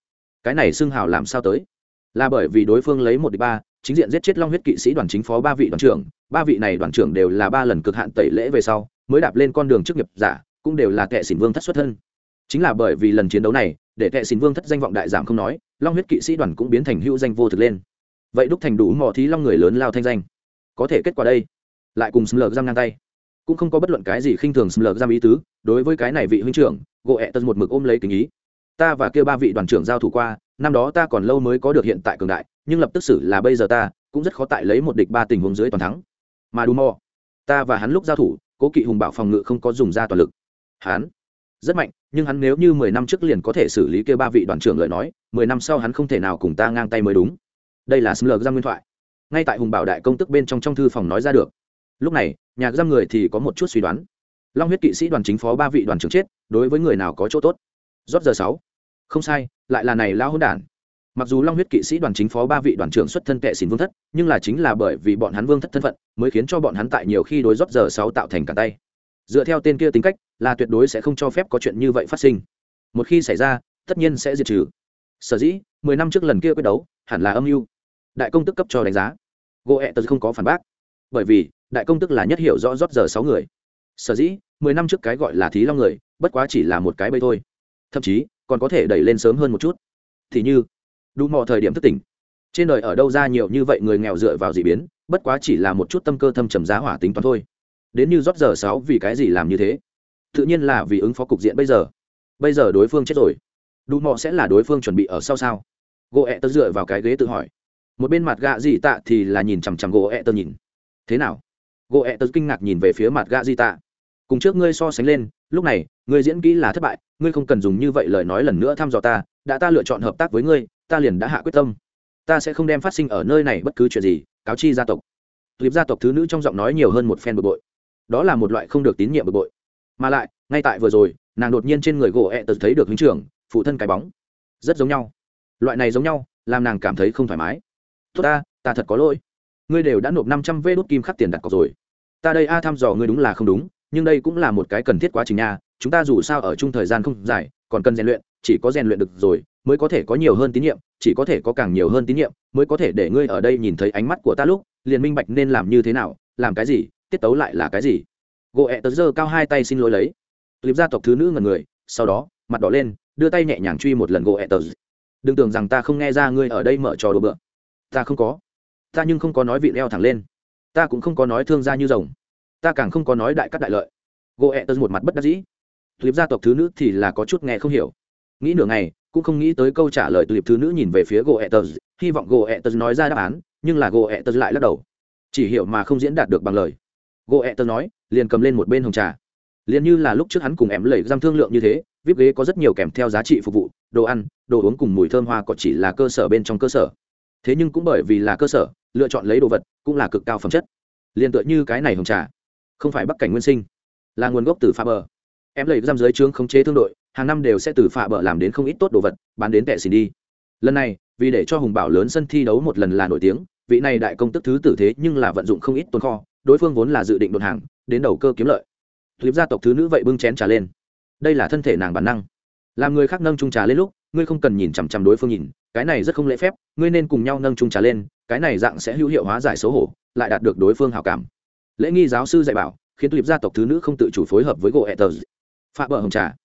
[SPEAKER 1] Cái này xưng hảo làm sao tới? Là bởi vì đối phương lấy một đ ba, chính diện giết chết long huyết kỵ sĩ đoàn chính phó ba vị đoàn trưởng. Ba vị này đoàn trưởng đều là ba lần cực hạn tẩy lễ về sau, mới đạp lên con đường chức nghiệp giả cũng đều là kệ xỉn vương thất xuất thân. Chính là bởi vì lần chiến đấu này, để kệ xỉn vương thất danh vọng đại giảm không nói, long huyết kỵ sĩ đoàn cũng biến thành hữu danh vô thực lên. Vậy đúc thành đủ mỏ thí long người lớn lao thanh danh. Có thể kết quả đây, lại cùng xâm lược giam ngang tay. Cũng không có bất luận cái gì khinh thường xâm lược giam ý tứ, đối với cái này vị huynh trưởng gộ ẹ tân một mực ôm lấy tình ý. Ta và kêu ba vị đoàn trưởng giao thủ qua, năm đó ta còn lâu mới có được hiện tại cường đại, nhưng lập tức xử là bây giờ ta, cũng rất khó tại lấy một địch ba tình huống dưới toàn thắng. Mà đu mò, ta và hắn lúc giao thủ, cố kỵ hùng bảo phòng ngự không có dùng ra toàn lực hắn. Rất mạnh, nhưng hắn nếu như mười năm trước liền có thể xử lý kêu ba vị đoàn trưởng lời nói, mười năm sau hắn không thể nào cùng ta ngang tay mới đúng. Đây là xâm lược giam nguyên thoại. Ngay tại hùng bảo đại công tức bên trong trong thư phòng nói ra được. Lúc này, nhà giam người thì có một chút suy đoán. Long huyết kỵ sĩ đoàn chính phó ba vị đoàn trưởng chết, đối với người nào có chỗ tốt? Rót giờ sáu. Không sai, lại là này lao hôn đản. Mặc dù long huyết kỵ sĩ đoàn chính phó ba vị đoàn trưởng xuất thân kệ xin vương thất, nhưng là chính là bởi vì bọn hắn vương thất thân phận, mới khiến cho bọn hắn tại nhiều khi đối rót giờ sáu tạo thành cả tay. Dựa theo tên kia tính cách là tuyệt đối sẽ không cho phép có chuyện như vậy phát sinh. Một khi xảy ra, tất nhiên sẽ diệt trừ. Sở dĩ, mười năm trước lần kia quyết đấu, hẳn là âm mưu. Đại công tức cấp cho đánh giá. Gỗ ẹ tật không có phản bác. Bởi vì, đại công tức là nhất hiểu rõ rót giờ sáu người. Sở dĩ, mười năm trước cái gọi là thí long người, bất quá chỉ là một cái bây thôi. Thậm chí, còn có thể đẩy lên sớm hơn một chút. Thì như, đủ mọi thời điểm thức tỉnh. Trên đời ở đâu ra nhiều như vậy người nghèo dựa vào d ị biến, bất quá chỉ là một chút tâm cơ thâm trầm giá hỏa tính toán thôi. Đến như rót giờ sáu vì cái gì làm như thế? Tự nhiên là vì ứng phó cục diện bây giờ. Bây giờ đối phương chết rồi. Đủ mọ sẽ là đối phương chuẩn bị ở sau sao? Gỗ ẹ tớ dựa vào cái ghế tự hỏi. Một bên mặt gạ dị tạ thì là nhìn chằm chằm gỗ ẹ tớ nhìn. Thế nào? Gỗ ẹ tớ kinh ngạc nhìn về phía mặt gạ dị tạ. Cùng trước ngươi so sánh lên, lúc này, ngươi diễn kỹ là thất bại, ngươi không cần dùng như vậy lời nói lần nữa thăm dò ta, đã ta lựa chọn hợp tác với ngươi, ta liền đã hạ quyết tâm. Ta sẽ không đem phát sinh ở nơi này bất cứ chuyện gì, cáo chi gia tộc. Clip gia tộc thứ nữ trong giọng nói nhiều hơn một phen bực bội. Đó là một loại không được tín nhiệm bực bội mà lại, ngay tại vừa rồi, nàng đột nhiên trên người gỗ ẹ tật thấy được huynh trưởng, phụ thân cái bóng. Rất giống nhau. Loại này giống nhau, làm nàng cảm thấy không thoải mái. Tốt ta ta thật có lỗi. Ngươi đều đã nộp năm trăm vê đốt kim khắc tiền đặt cọc rồi. Ta đây a thăm dò ngươi đúng là không đúng, nhưng đây cũng là một cái cần thiết quá trình nha. Chúng ta dù sao ở chung thời gian không dài, còn cần rèn luyện, chỉ có rèn luyện được rồi, mới có thể có nhiều hơn tín nhiệm, chỉ có thể có càng nhiều hơn tín nhiệm, mới có thể để ngươi ở đây nhìn thấy ánh mắt của ta lúc, liền minh bạch nên làm như thế nào, làm cái gì, tiết tấu lại là cái gì gỗ ẹ tớ giơ cao hai tay xin lỗi lấy. Clip gia tộc thứ nữ ngần người, sau đó, mặt đỏ lên, đưa tay nhẹ nhàng truy một lần gỗ ẹ tớ. Đừng tưởng rằng ta không nghe ra ngươi ở đây mở trò đồ bựa. Ta không có. Ta nhưng không có nói vị leo thẳng lên. Ta cũng không có nói thương gia như rồng. Ta càng không có nói đại cắt đại lợi. Gỗ ẹ tớ một mặt bất đắc dĩ. Clip gia tộc thứ nữ thì là có chút nghe không hiểu. Nghĩ nửa ngày, cũng không nghĩ tới câu trả lời clip thứ nữ nhìn về phía gỗ ẹ tớ. Hy vọng gỗ ẹ tớ nói ra đáp án, nhưng là gỗ ẹ tớ lại lắc đầu. Chỉ hiểu mà không diễn đạt được bằng lời. Gỗ ẹ tớ nói liền cầm lên một bên hồng trà. Liền như là lúc trước hắn cùng em lẩy giam thương lượng như thế, vip ghế có rất nhiều kèm theo giá trị phục vụ, đồ ăn, đồ uống cùng mùi thơm hoa có chỉ là cơ sở bên trong cơ sở. Thế nhưng cũng bởi vì là cơ sở, lựa chọn lấy đồ vật cũng là cực cao phẩm chất. Liền tựa như cái này hồng trà, không phải bắc cảnh nguyên sinh, là nguồn gốc từ pha bờ. Em lẩy giam dưới trướng khống chế thương đội, hàng năm đều sẽ từ pha bờ làm đến không ít tốt đồ vật, bán đến tệ xỉ đi. Lần này, vì để cho hùng bảo lớn sân thi đấu một lần là nổi tiếng, vị này đại công tức thứ tử thế nhưng là vận dụng không ít tồn kho, đối phương vốn là dự định đột hàng đến đầu cơ kiếm lợi. Clip gia tộc thứ nữ vậy bưng chén trà lên. Đây là thân thể nàng bản năng. Làm người khác nâng trung trà lên lúc, ngươi không cần nhìn chằm chằm đối phương nhìn, cái này rất không lễ phép, ngươi nên cùng nhau nâng trung trà lên, cái này dạng sẽ hữu hiệu hóa giải xấu hổ, lại đạt được đối phương hào cảm. Lễ nghi giáo sư dạy bảo, khiến clip gia tộc thứ nữ không tự chủ phối hợp với gỗ etters phạm bờ hồng trà,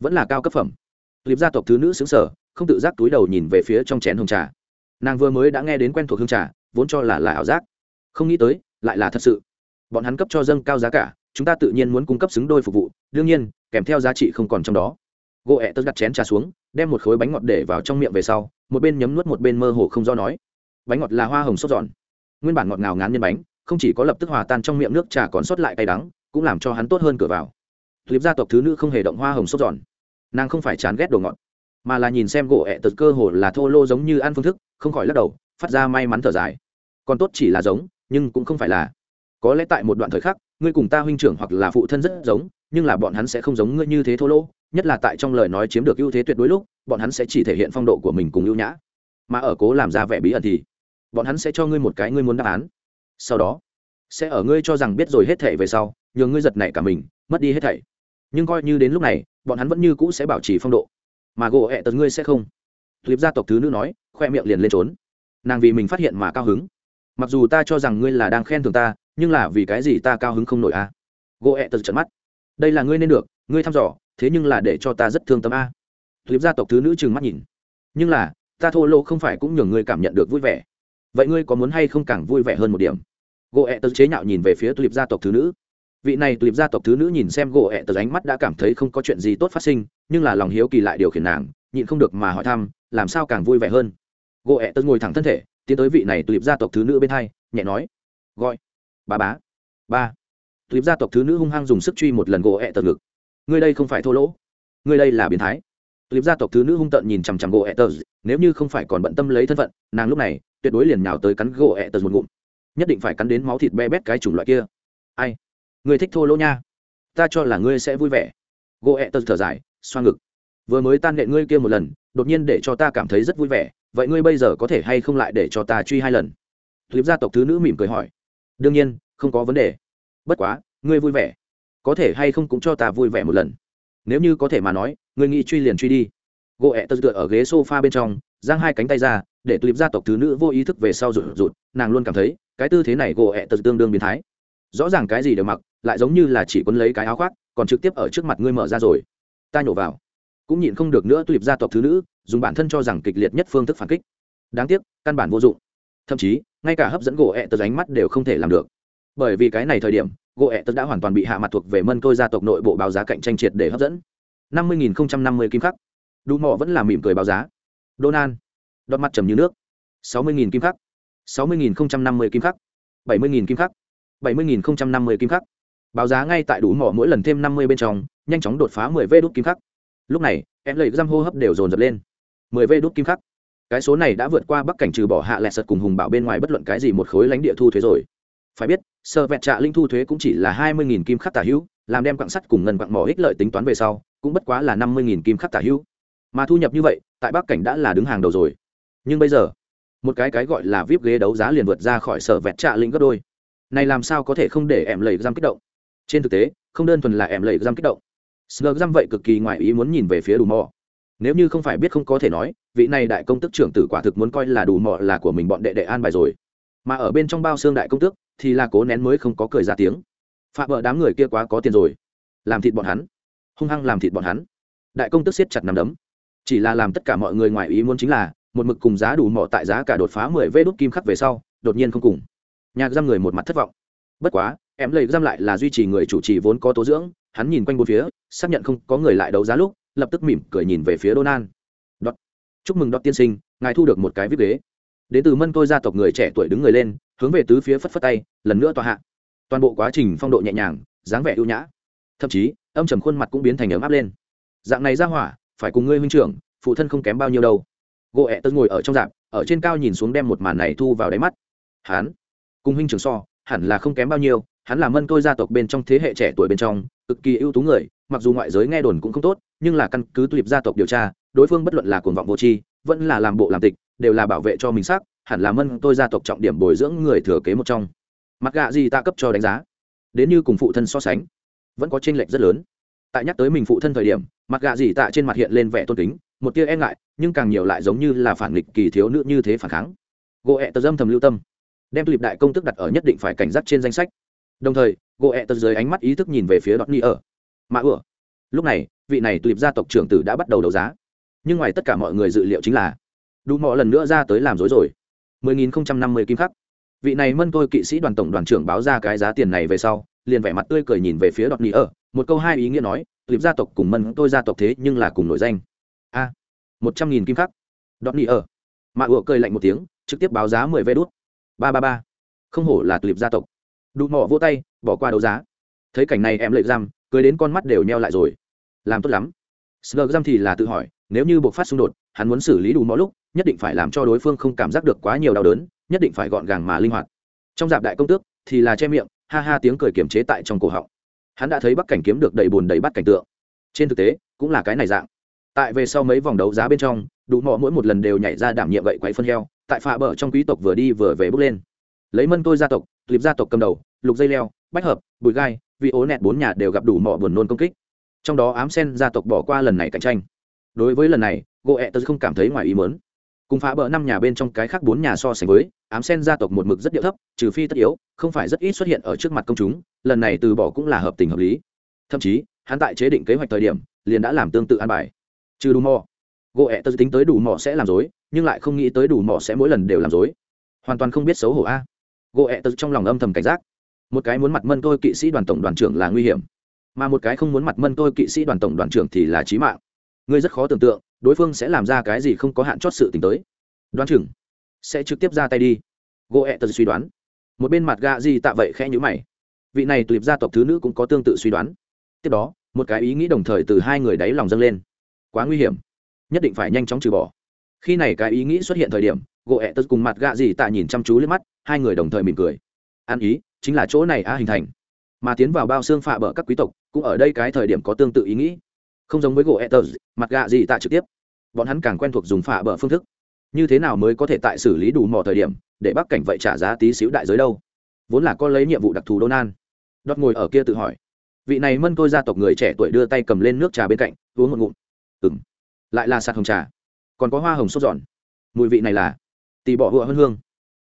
[SPEAKER 1] vẫn là cao cấp phẩm. Clip gia tộc thứ nữ xứng sở không tự giác túi đầu nhìn về phía trong chén hồng trà. Nàng vừa mới đã nghe đến quen thuộc hương trà, vốn cho là là ảo giác. Không nghĩ tới, lại là thật sự bọn hắn cấp cho dâng cao giá cả, chúng ta tự nhiên muốn cung cấp xứng đôi phục vụ, đương nhiên, kèm theo giá trị không còn trong đó. Gỗ ẹ tớ đặt chén trà xuống, đem một khối bánh ngọt để vào trong miệng về sau, một bên nhấm nuốt một bên mơ hồ không do nói. Bánh ngọt là hoa hồng sốt giòn. Nguyên bản ngọt ngào ngán nhân bánh, không chỉ có lập tức hòa tan trong miệng nước trà còn sót lại cay đắng, cũng làm cho hắn tốt hơn cửa vào. Clip gia tộc thứ nữ không hề động hoa hồng sốt giòn. Nàng không phải chán ghét đồ ngọt, mà là nhìn xem gỗ ẹ tật cơ hồ là thô lô giống như ăn phương thức, không khỏi lắc đầu, phát ra may mắn thở dài. Còn tốt chỉ là giống, nhưng cũng không phải là có lẽ tại một đoạn thời khắc, ngươi cùng ta huynh trưởng hoặc là phụ thân rất giống, nhưng là bọn hắn sẽ không giống ngươi như thế thô lỗ, nhất là tại trong lời nói chiếm được ưu thế tuyệt đối lúc, bọn hắn sẽ chỉ thể hiện phong độ của mình cùng ưu nhã. Mà ở cố làm ra vẻ bí ẩn thì, bọn hắn sẽ cho ngươi một cái ngươi muốn đáp án. Sau đó, sẽ ở ngươi cho rằng biết rồi hết thể về sau, nhường ngươi giật nảy cả mình, mất đi hết thảy. Nhưng coi như đến lúc này, bọn hắn vẫn như cũ sẽ bảo trì phong độ. Mà gỗ ẹ tật ngươi sẽ không. Clip gia tộc thứ nữ nói, khoe miệng liền lên trốn. Nàng vì mình phát hiện mà cao hứng. Mặc dù ta cho rằng ngươi là đang khen thường ta nhưng là vì cái gì ta cao hứng không nổi a à? gỗ ẹ tật trận mắt. Đây là ngươi nên được, ngươi thăm dò, thế nhưng là để cho ta rất thương tâm a. Clip gia tộc thứ nữ trừng mắt nhìn. Nhưng là, ta thô lỗ không phải cũng nhường ngươi cảm nhận được vui vẻ. Vậy ngươi có muốn hay không càng vui vẻ hơn một điểm? Gỗ ẹ tật chế nhạo nhìn về phía clip gia tộc thứ nữ. Vị này clip gia tộc thứ nữ nhìn xem gỗ ẹ tật ánh mắt đã cảm thấy không có chuyện gì tốt phát sinh, nhưng là lòng hiếu kỳ lại điều khiển nàng, nhịn không được mà hỏi thăm, làm sao càng vui vẻ hơn? Gỗ ẹ tật ngồi thẳng thân thể, tiến tới vị này clip gia tộc thứ nữ bên hai, nhẹ nói. Gọi ba bá, ba. Tuyếp gia tộc thứ nữ hung hăng dùng sức truy một lần gỗ ẹ tật ngực. Ngươi đây không phải thô lỗ. Ngươi đây là biến thái. Tuyếp gia tộc thứ nữ hung tợn nhìn chằm chằm gỗ ẹ tật, nếu như không phải còn bận tâm lấy thân phận, nàng lúc này tuyệt đối liền nhào tới cắn gỗ ẹ tật một ngụm. Nhất định phải cắn đến máu thịt be bét cái chủng loại kia. Ai? Ngươi thích thô lỗ nha. Ta cho là ngươi sẽ vui vẻ. Gỗ ẹ tật thở dài, xoa ngực. Vừa mới tan nghệ ngươi kia một lần, đột nhiên để cho ta cảm thấy rất vui vẻ. Vậy ngươi bây giờ có thể hay không lại để cho ta truy hai lần? Tuyếp gia tộc thứ nữ mỉm cười hỏi đương nhiên, không có vấn đề. Bất quá, ngươi vui vẻ. Có thể hay không cũng cho ta vui vẻ một lần. Nếu như có thể mà nói, ngươi nghĩ truy liền truy đi. Gỗ ẹ tật tựa ở ghế s o f a bên trong, giang hai cánh tay ra, để clip gia tộc thứ nữ vô ý thức về sau rụt rụt, nàng luôn cảm thấy, cái tư thế này gỗ ẹ tật tương đương biến thái. Rõ ràng cái gì đều mặc, lại giống như là chỉ quấn lấy cái áo khoác, còn trực tiếp ở trước mặt ngươi mở ra rồi. Ta nhổ vào. Cũng nhịn không được nữa tulip gia tộc thứ nữ, dùng bản thân cho rằng kịch liệt nhất phương thức phản kích. Đáng tiếc, căn bản vô dụng. Thậm chí ngay cả hấp dẫn gỗ ẹ tật ánh mắt đều không thể làm được. Bởi vì cái này thời điểm, gỗ ẹ tật đã hoàn toàn bị hạ mặt thuộc về mân tôi gia tộc nội bộ báo giá cạnh tranh triệt để hấp dẫn. năm mươi nghìn năm mươi kim khắc. Đủ mỏ vẫn là mỉm cười báo giá. Donald đọt mặt trầm như nước. sáu mươi nghìn kim khắc. sáu mươi nghìn năm mươi kim khắc. bảy mươi nghìn kim khắc. bảy mươi nghìn năm mươi kim khắc. Báo giá ngay tại đủ mỏ mỗi lần thêm năm mươi bên trong, nhanh chóng đột phá mười vê đốt kim khắc. Lúc này em lấy răm hô hấp đều dồn dập lên. mười vê đốt kim khắc cái số này đã vượt qua bắc cảnh trừ bỏ hạ lẹ sật cùng hùng bảo bên ngoài bất luận cái gì một khối lãnh địa thu thuế rồi. Phải biết, sơ vẹn trạ linh thu thuế cũng chỉ là hai mươi nghìn kim khắc tả hữu, làm đem quặng sắt cùng ngân quặng mỏ ích lợi tính toán về sau, cũng bất quá là năm mươi nghìn kim khắc tả hữu. Mà thu nhập như vậy, tại bắc cảnh đã là đứng hàng đầu rồi. Nhưng bây giờ, một cái cái gọi là vip ghế đấu giá liền vượt ra khỏi sở vẹn trạ linh gấp đôi. Này làm sao có thể không để em lầy giam kích động? Trên thực tế, không đơn thuần là em lầy giam kích động. Sờ giam vậy cực kỳ ngoài ý muốn nhìn về phía đủ mò nếu như không phải biết không có thể nói, vị này đại công tức trưởng tử quả thực muốn coi là đủ mọ là của mình bọn đệ đệ an bài rồi. Mà ở bên trong bao xương đại công tước, thì là cố nén mới không có cười ra tiếng. Phạm vợ đám người kia quá có tiền rồi. Làm thịt bọn hắn. Hung hăng làm thịt bọn hắn. Đại công tức siết chặt nằm đấm. Chỉ là làm tất cả mọi người ngoài ý muốn chính là, một mực cùng giá đủ mỏ tại giá cả đột phá mười vê đốt kim khắc về sau, đột nhiên không cùng. Nhạc giam người một mặt thất vọng. Bất quá, em lấy giam lại là duy trì người chủ trì vốn có tố dưỡng, hắn nhìn quanh bốn phía, xác nhận không có người lại đấu giá lúc lập tức mỉm cười nhìn về phía Donald. Đọt. Chúc mừng Đọt tiên sinh, ngài thu được một cái vip ghế. Đến từ Mân Tôi gia tộc người trẻ tuổi đứng người lên, hướng về tứ phía phất phất tay, lần nữa tòa hạ. Toàn bộ quá trình phong độ nhẹ nhàng, dáng vẻ ưu nhã. Thậm chí, âm trầm khuôn mặt cũng biến thành ấm áp lên. Dạng này ra hỏa, phải cùng ngươi huynh trưởng, phụ thân không kém bao nhiêu đâu. Gỗ ẹ tớ ngồi ở trong dạng, ở trên cao nhìn xuống đem một màn này thu vào đáy mắt. Hắn, cùng huynh trưởng so, hẳn là không kém bao nhiêu, hắn là Mân Tôi gia tộc bên trong thế hệ trẻ tuổi bên trong, cực kỳ ưu tú người, mặc dù ngoại giới nghe đồn cũng không tốt, nhưng là căn cứ tuyệt gia tộc điều tra đối phương bất luận là cuồng vọng vô tri vẫn là làm bộ làm tịch đều là bảo vệ cho mình xác hẳn là mân tôi gia tộc trọng điểm bồi dưỡng người thừa kế một trong. Mặc gạ gì ta cấp cho đánh giá. Đến như cùng phụ thân so sánh vẫn có chênh lệch rất lớn. Tại nhắc tới mình phụ thân thời điểm mặc gạ gì tạ trên mặt hiện lên vẻ tôn kính một tia e ngại nhưng càng nhiều lại giống như là phản nghịch kỳ thiếu nữ như thế phản kháng. Gỗ ẹ tờ dâm thầm lưu tâm đem tulip đại công tức đặt ở nhất định phải cảnh giác trên danh sách. Đồng thời gỗ ẹ tật dưới ánh mắt ý thức nhìn về phía đọt ni ở. Mà ửa lúc này, vị này tùy gia tộc trưởng tử đã bắt đầu đấu giá. Nhưng ngoài tất cả mọi người dự liệu chính là đủ mọi lần nữa ra tới làm dối rồi. 10.050 kim khắc. Vị này mân tôi kỵ sĩ đoàn tổng đoàn trưởng báo ra cái giá tiền này về sau, liền vẻ mặt tươi cười nhìn về phía đọt ni ở, một câu hai ý nghĩa nói liệp gia tộc cùng mân tôi gia tộc thế nhưng là cùng nổi danh. A, một trăm nghìn kim khắc. Đọt ni ở. Mạ ủa cười lạnh một tiếng, trực tiếp báo giá mười vé đút. Ba ba ba. Không hổ là liệp gia tộc đủ mỏ vô tay, bỏ qua đấu giá. Thấy cảnh này em lệ giam, cười đến con mắt đều neo lại rồi. Làm tốt lắm. Sờ giam thì là tự hỏi, nếu như buộc phát xung đột, hắn muốn xử lý đủ mọi lúc, nhất định phải làm cho đối phương không cảm giác được quá nhiều đau đớn, nhất định phải gọn gàng mà linh hoạt. Trong dạp đại công tước, thì là che miệng, ha ha tiếng cười kiềm chế tại trong cổ họng. Hắn đã thấy bắc cảnh kiếm được đầy bùn đầy bắt cảnh tượng. Trên thực tế, cũng là cái này dạng. Tại về sau mấy vòng đấu giá bên trong đủ mọ mỗi một lần đều nhảy ra đảm nhiệm gậy quay phân heo, tại phà bờ trong quý tộc vừa đi vừa về bước lên. Lấy mân tôi gia tộc clip gia tộc cầm đầu, lục dây leo, bách hợp, bùi gai vị ố nẹt bốn nhà đều gặp đủ mọ buồn nôn công kích. Trong đó ám sen gia tộc bỏ qua lần này cạnh tranh. Đối với lần này gỗ ẹ tớ không cảm thấy ngoài ý mớn cùng phá bờ năm nhà bên trong cái khác bốn nhà so sánh với, ám sen gia tộc một mực rất điệu thấp, trừ phi tất yếu, không phải rất ít xuất hiện ở trước mặt công chúng, lần này từ bỏ cũng là hợp tình hợp lý. Thậm chí, hắn tại chế định kế hoạch thời điểm, liền đã làm tương tự an bài. Trừ đủ mò gỗ ẹ tớ tính tới đủ mò sẽ làm dối nhưng lại không nghĩ tới đủ mò sẽ mỗi lần đều làm dối hoàn toàn không biết xấu hổ a gỗ ẹ tật trong lòng âm thầm cảnh giác. Một cái muốn mặt mân tôi kỵ sĩ đoàn tổng đoàn trưởng là nguy hiểm, mà một cái không muốn mặt mân tôi kỵ sĩ đoàn tổng đoàn trưởng thì là trí mạng. Ngươi rất khó tưởng tượng, đối phương sẽ làm ra cái gì không có hạn chót sự t ì n h tới. Đoán chừng sẽ trực tiếp ra tay đi. Gỗ ẹ tật suy đoán. Một bên mặt gạ gì tạ vậy khẽ nhữ mày. Vị này tụi gia tộc thứ nữ cũng có tương tự suy đoán. Tiếp đó, một cái ý nghĩ đồng thời từ hai người đáy lòng dâng lên. Quá nguy hiểm, nhất định phải nhanh chóng trừ bỏ. Khi này cái ý nghĩ xuất hiện thời điểm gỗ ẹ tật cùng mặt gạ gì tạ nhìn chăm chú lên mắt, hai người đồng thời mỉm cười. Ăn ý, chính là chỗ này a hình thành. Mà tiến vào bao xương phạ bờ các quý tộc, cũng ở đây cái thời điểm có tương tự ý nghĩ. Không giống với gỗ etters mặt gạ gì tạ trực tiếp. Bọn hắn càng quen thuộc dùng phạ bờ phương thức. Như thế nào mới có thể tại xử lý đủ mỏ thời điểm, để bắc cảnh vậy trả giá tí xíu đại giới đâu? Vốn là có lấy nhiệm vụ đặc thù đô nan đọt ngồi ở kia tự hỏi. Vị này mân tôi gia tộc người trẻ tuổi đưa tay cầm lên nước trà bên cạnh, uống một ngụm. Ừng lại là sạt hồng trà. Còn có hoa hồng sốt giòn. Mùi vị này là tì bỏ hựa hơn hương.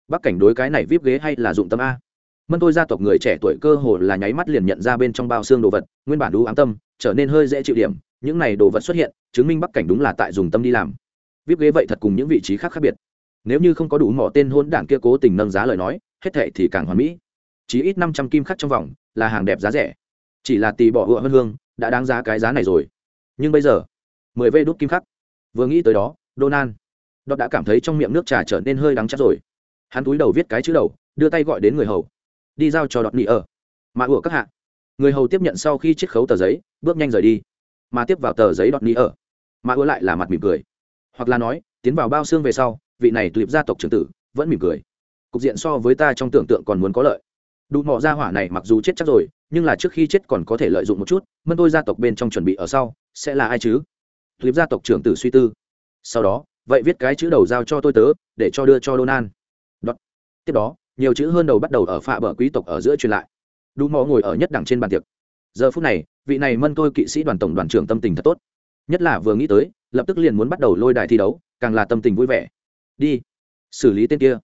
[SPEAKER 1] Bắc cảnh đối cái này vip ghế hay là dụng tâm a. Mân tôi gia tộc người trẻ tuổi cơ hồ là nháy mắt liền nhận ra bên trong bao xương đồ vật, nguyên bản đu ám tâm, trở nên hơi dễ chịu điểm, những này đồ vật xuất hiện, chứng minh bắc cảnh đúng là tại dùng tâm đi làm. Vip ghế vậy thật cùng những vị trí khác khác biệt. Nếu như không có đủ mỏ tên hôn đảng kia cố tình nâng giá lời nói, hết thệ thì càng hoàn mỹ. Chỉ ít năm trăm kim khắc trong vòng, là hàng đẹp giá rẻ. Chỉ là tì bỏ hựa hơn hương, đã đáng giá cái giá này rồi. Nhưng bây giờ, mười vê đốt kim khắc. Vừa nghĩ tới đó, donald đọt đã cảm thấy trong miệng nước trà trở nên hơi đắng chắc rồi. Hắn túi đầu viết cái chữ đầu, đưa tay gọi đến người hầu. Đi giao cho đọt nị ở. Mà ủa các hạ. Người hầu tiếp nhận sau khi chiết khấu tờ giấy, bước nhanh rời đi. Mà tiếp vào tờ giấy đọt nị ở. Mà ủa lại là mặt mỉm cười. Hoặc là nói, tiến vào bao xương về sau, vị này tụi gia tộc trưởng tử vẫn mỉm cười. Cục diện so với ta trong tưởng tượng còn muốn có lợi. Đủ mỏ gia hỏa này mặc dù chết chắc rồi, nhưng là trước khi chết còn có thể lợi dụng một chút, mân tôi gia tộc bên trong chuẩn bị ở sau, sẽ là ai chứ? Tụi gia tộc trưởng tử suy tư. Sau đó vậy viết cái chữ đầu giao cho tôi tớ để cho đưa cho Donan. Đọc. Tiếp đó, nhiều chữ hơn đầu bắt đầu ở phạ bờ quý tộc ở giữa truyền lại. Đủ mò ngồi ở nhất đẳng trên bàn tiệc. Giờ phút này, vị này mân tôi kỵ sĩ đoàn tổng đoàn trưởng tâm tình thật tốt. Nhất là vừa nghĩ tới, lập tức liền muốn bắt đầu lôi đài thi đấu, càng là tâm tình vui vẻ. Đi, xử lý tên kia.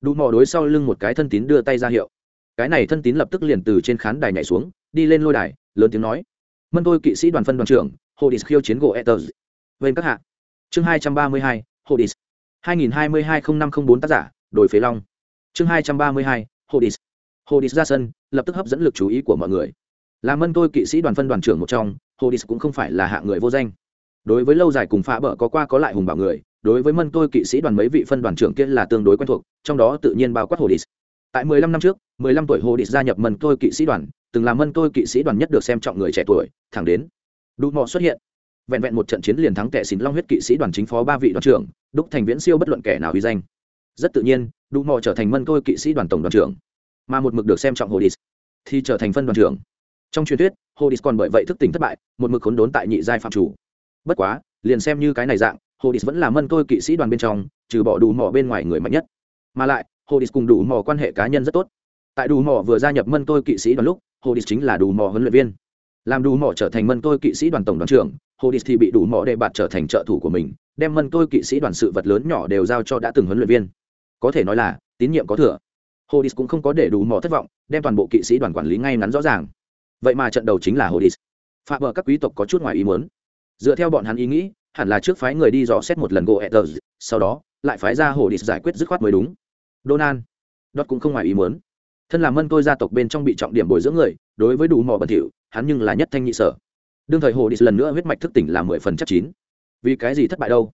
[SPEAKER 1] Đủ mò đối sau lưng một cái thân tín đưa tay ra hiệu. Cái này thân tín lập tức liền từ trên khán đài nhảy xuống, đi lên lôi đài, lớn tiếng nói: "Mân tôi kỵ sĩ đoàn phân đoàn trưởng, Hodis khiêu chiến gỗ etters vên vâng các hạ. Chương hai trăm ba mươi hai Hodis. 2022-0504 tác giả, đổi phế long. Chương 232, Hodis. Hodis ra sân, lập tức hấp dẫn lực chú ý của mọi người. Là mân tôi kỵ sĩ đoàn phân đoàn trưởng một trong, Hodis cũng không phải là hạng người vô danh. Đối với lâu dài cùng phá bỡ có qua có lại hùng bảo người, đối với mân tôi kỵ sĩ đoàn mấy vị phân đoàn trưởng kia là tương đối quen thuộc, trong đó tự nhiên bao quát Hodis. Tại 15 năm trước, 15 tuổi Hodis gia nhập mân tôi kỵ sĩ đoàn, từng là mân tôi kỵ sĩ đoàn nhất được xem trọng người trẻ tuổi, thẳng đến Đủ mọ xuất hiện, vẹn vẹn một trận chiến liền thắng kẻ xín long huyết kỵ sĩ đoàn chính phó ba vị đoàn trưởng, đúc thành viễn siêu bất luận kẻ nào uy danh. Rất tự nhiên đủ mò trở thành mân tôi kỵ sĩ đoàn tổng đoàn trưởng, mà một mực được xem trọng hodis thì trở thành phân đoàn trưởng. Trong truyền thuyết, hodis còn bởi vậy thức tỉnh thất bại, một mực khốn đốn tại nhị giai phạm chủ. Bất quá, liền xem như cái này dạng, hodis vẫn là mân tôi kỵ sĩ đoàn bên trong, trừ bỏ đủ mò bên ngoài người mạnh nhất. Mà lại, hodis cùng đủ mò quan hệ cá nhân rất tốt. Tại đủ mò vừa gia nhập mân tôi kỵ sĩ đoàn lúc, hodis chính là đủ mò huấn luyện viên làm đủ mỏ trở thành mân tôi kỵ sĩ đoàn tổng đoàn trưởng Hodis thì bị đủ mỏ đệ bạt trở thành trợ thủ của mình, đem mân tôi kỵ sĩ đoàn sự vật lớn nhỏ đều giao cho đã từng huấn luyện viên. Có thể nói là tín nhiệm có thừa. Hodis cũng không có để đủ mỏ thất vọng, đem toàn bộ kỵ sĩ đoàn quản lý ngay ngắn rõ ràng. Vậy mà trận đầu chính là Hodis. Phạm bờ các quý tộc có chút ngoài ý muốn. Dựa theo bọn hắn ý nghĩ, hẳn là trước phái người đi dò xét một lần Goethez, sau đó lại phái ra Hodis giải quyết dứt khoát mới đúng. Donan, Đọt cũng không ngoài ý muốn. Thân là mân tôi gia tộc bên trong bị trọng điểm bồi dưỡng người, đối với đủ mỏ bẩn thỉu, hắn nhưng là nhất thanh nhị sở. Đương thời hồ đi lần nữa huyết mạch thức tỉnh là mười phần chắc chín. Vì cái gì thất bại đâu?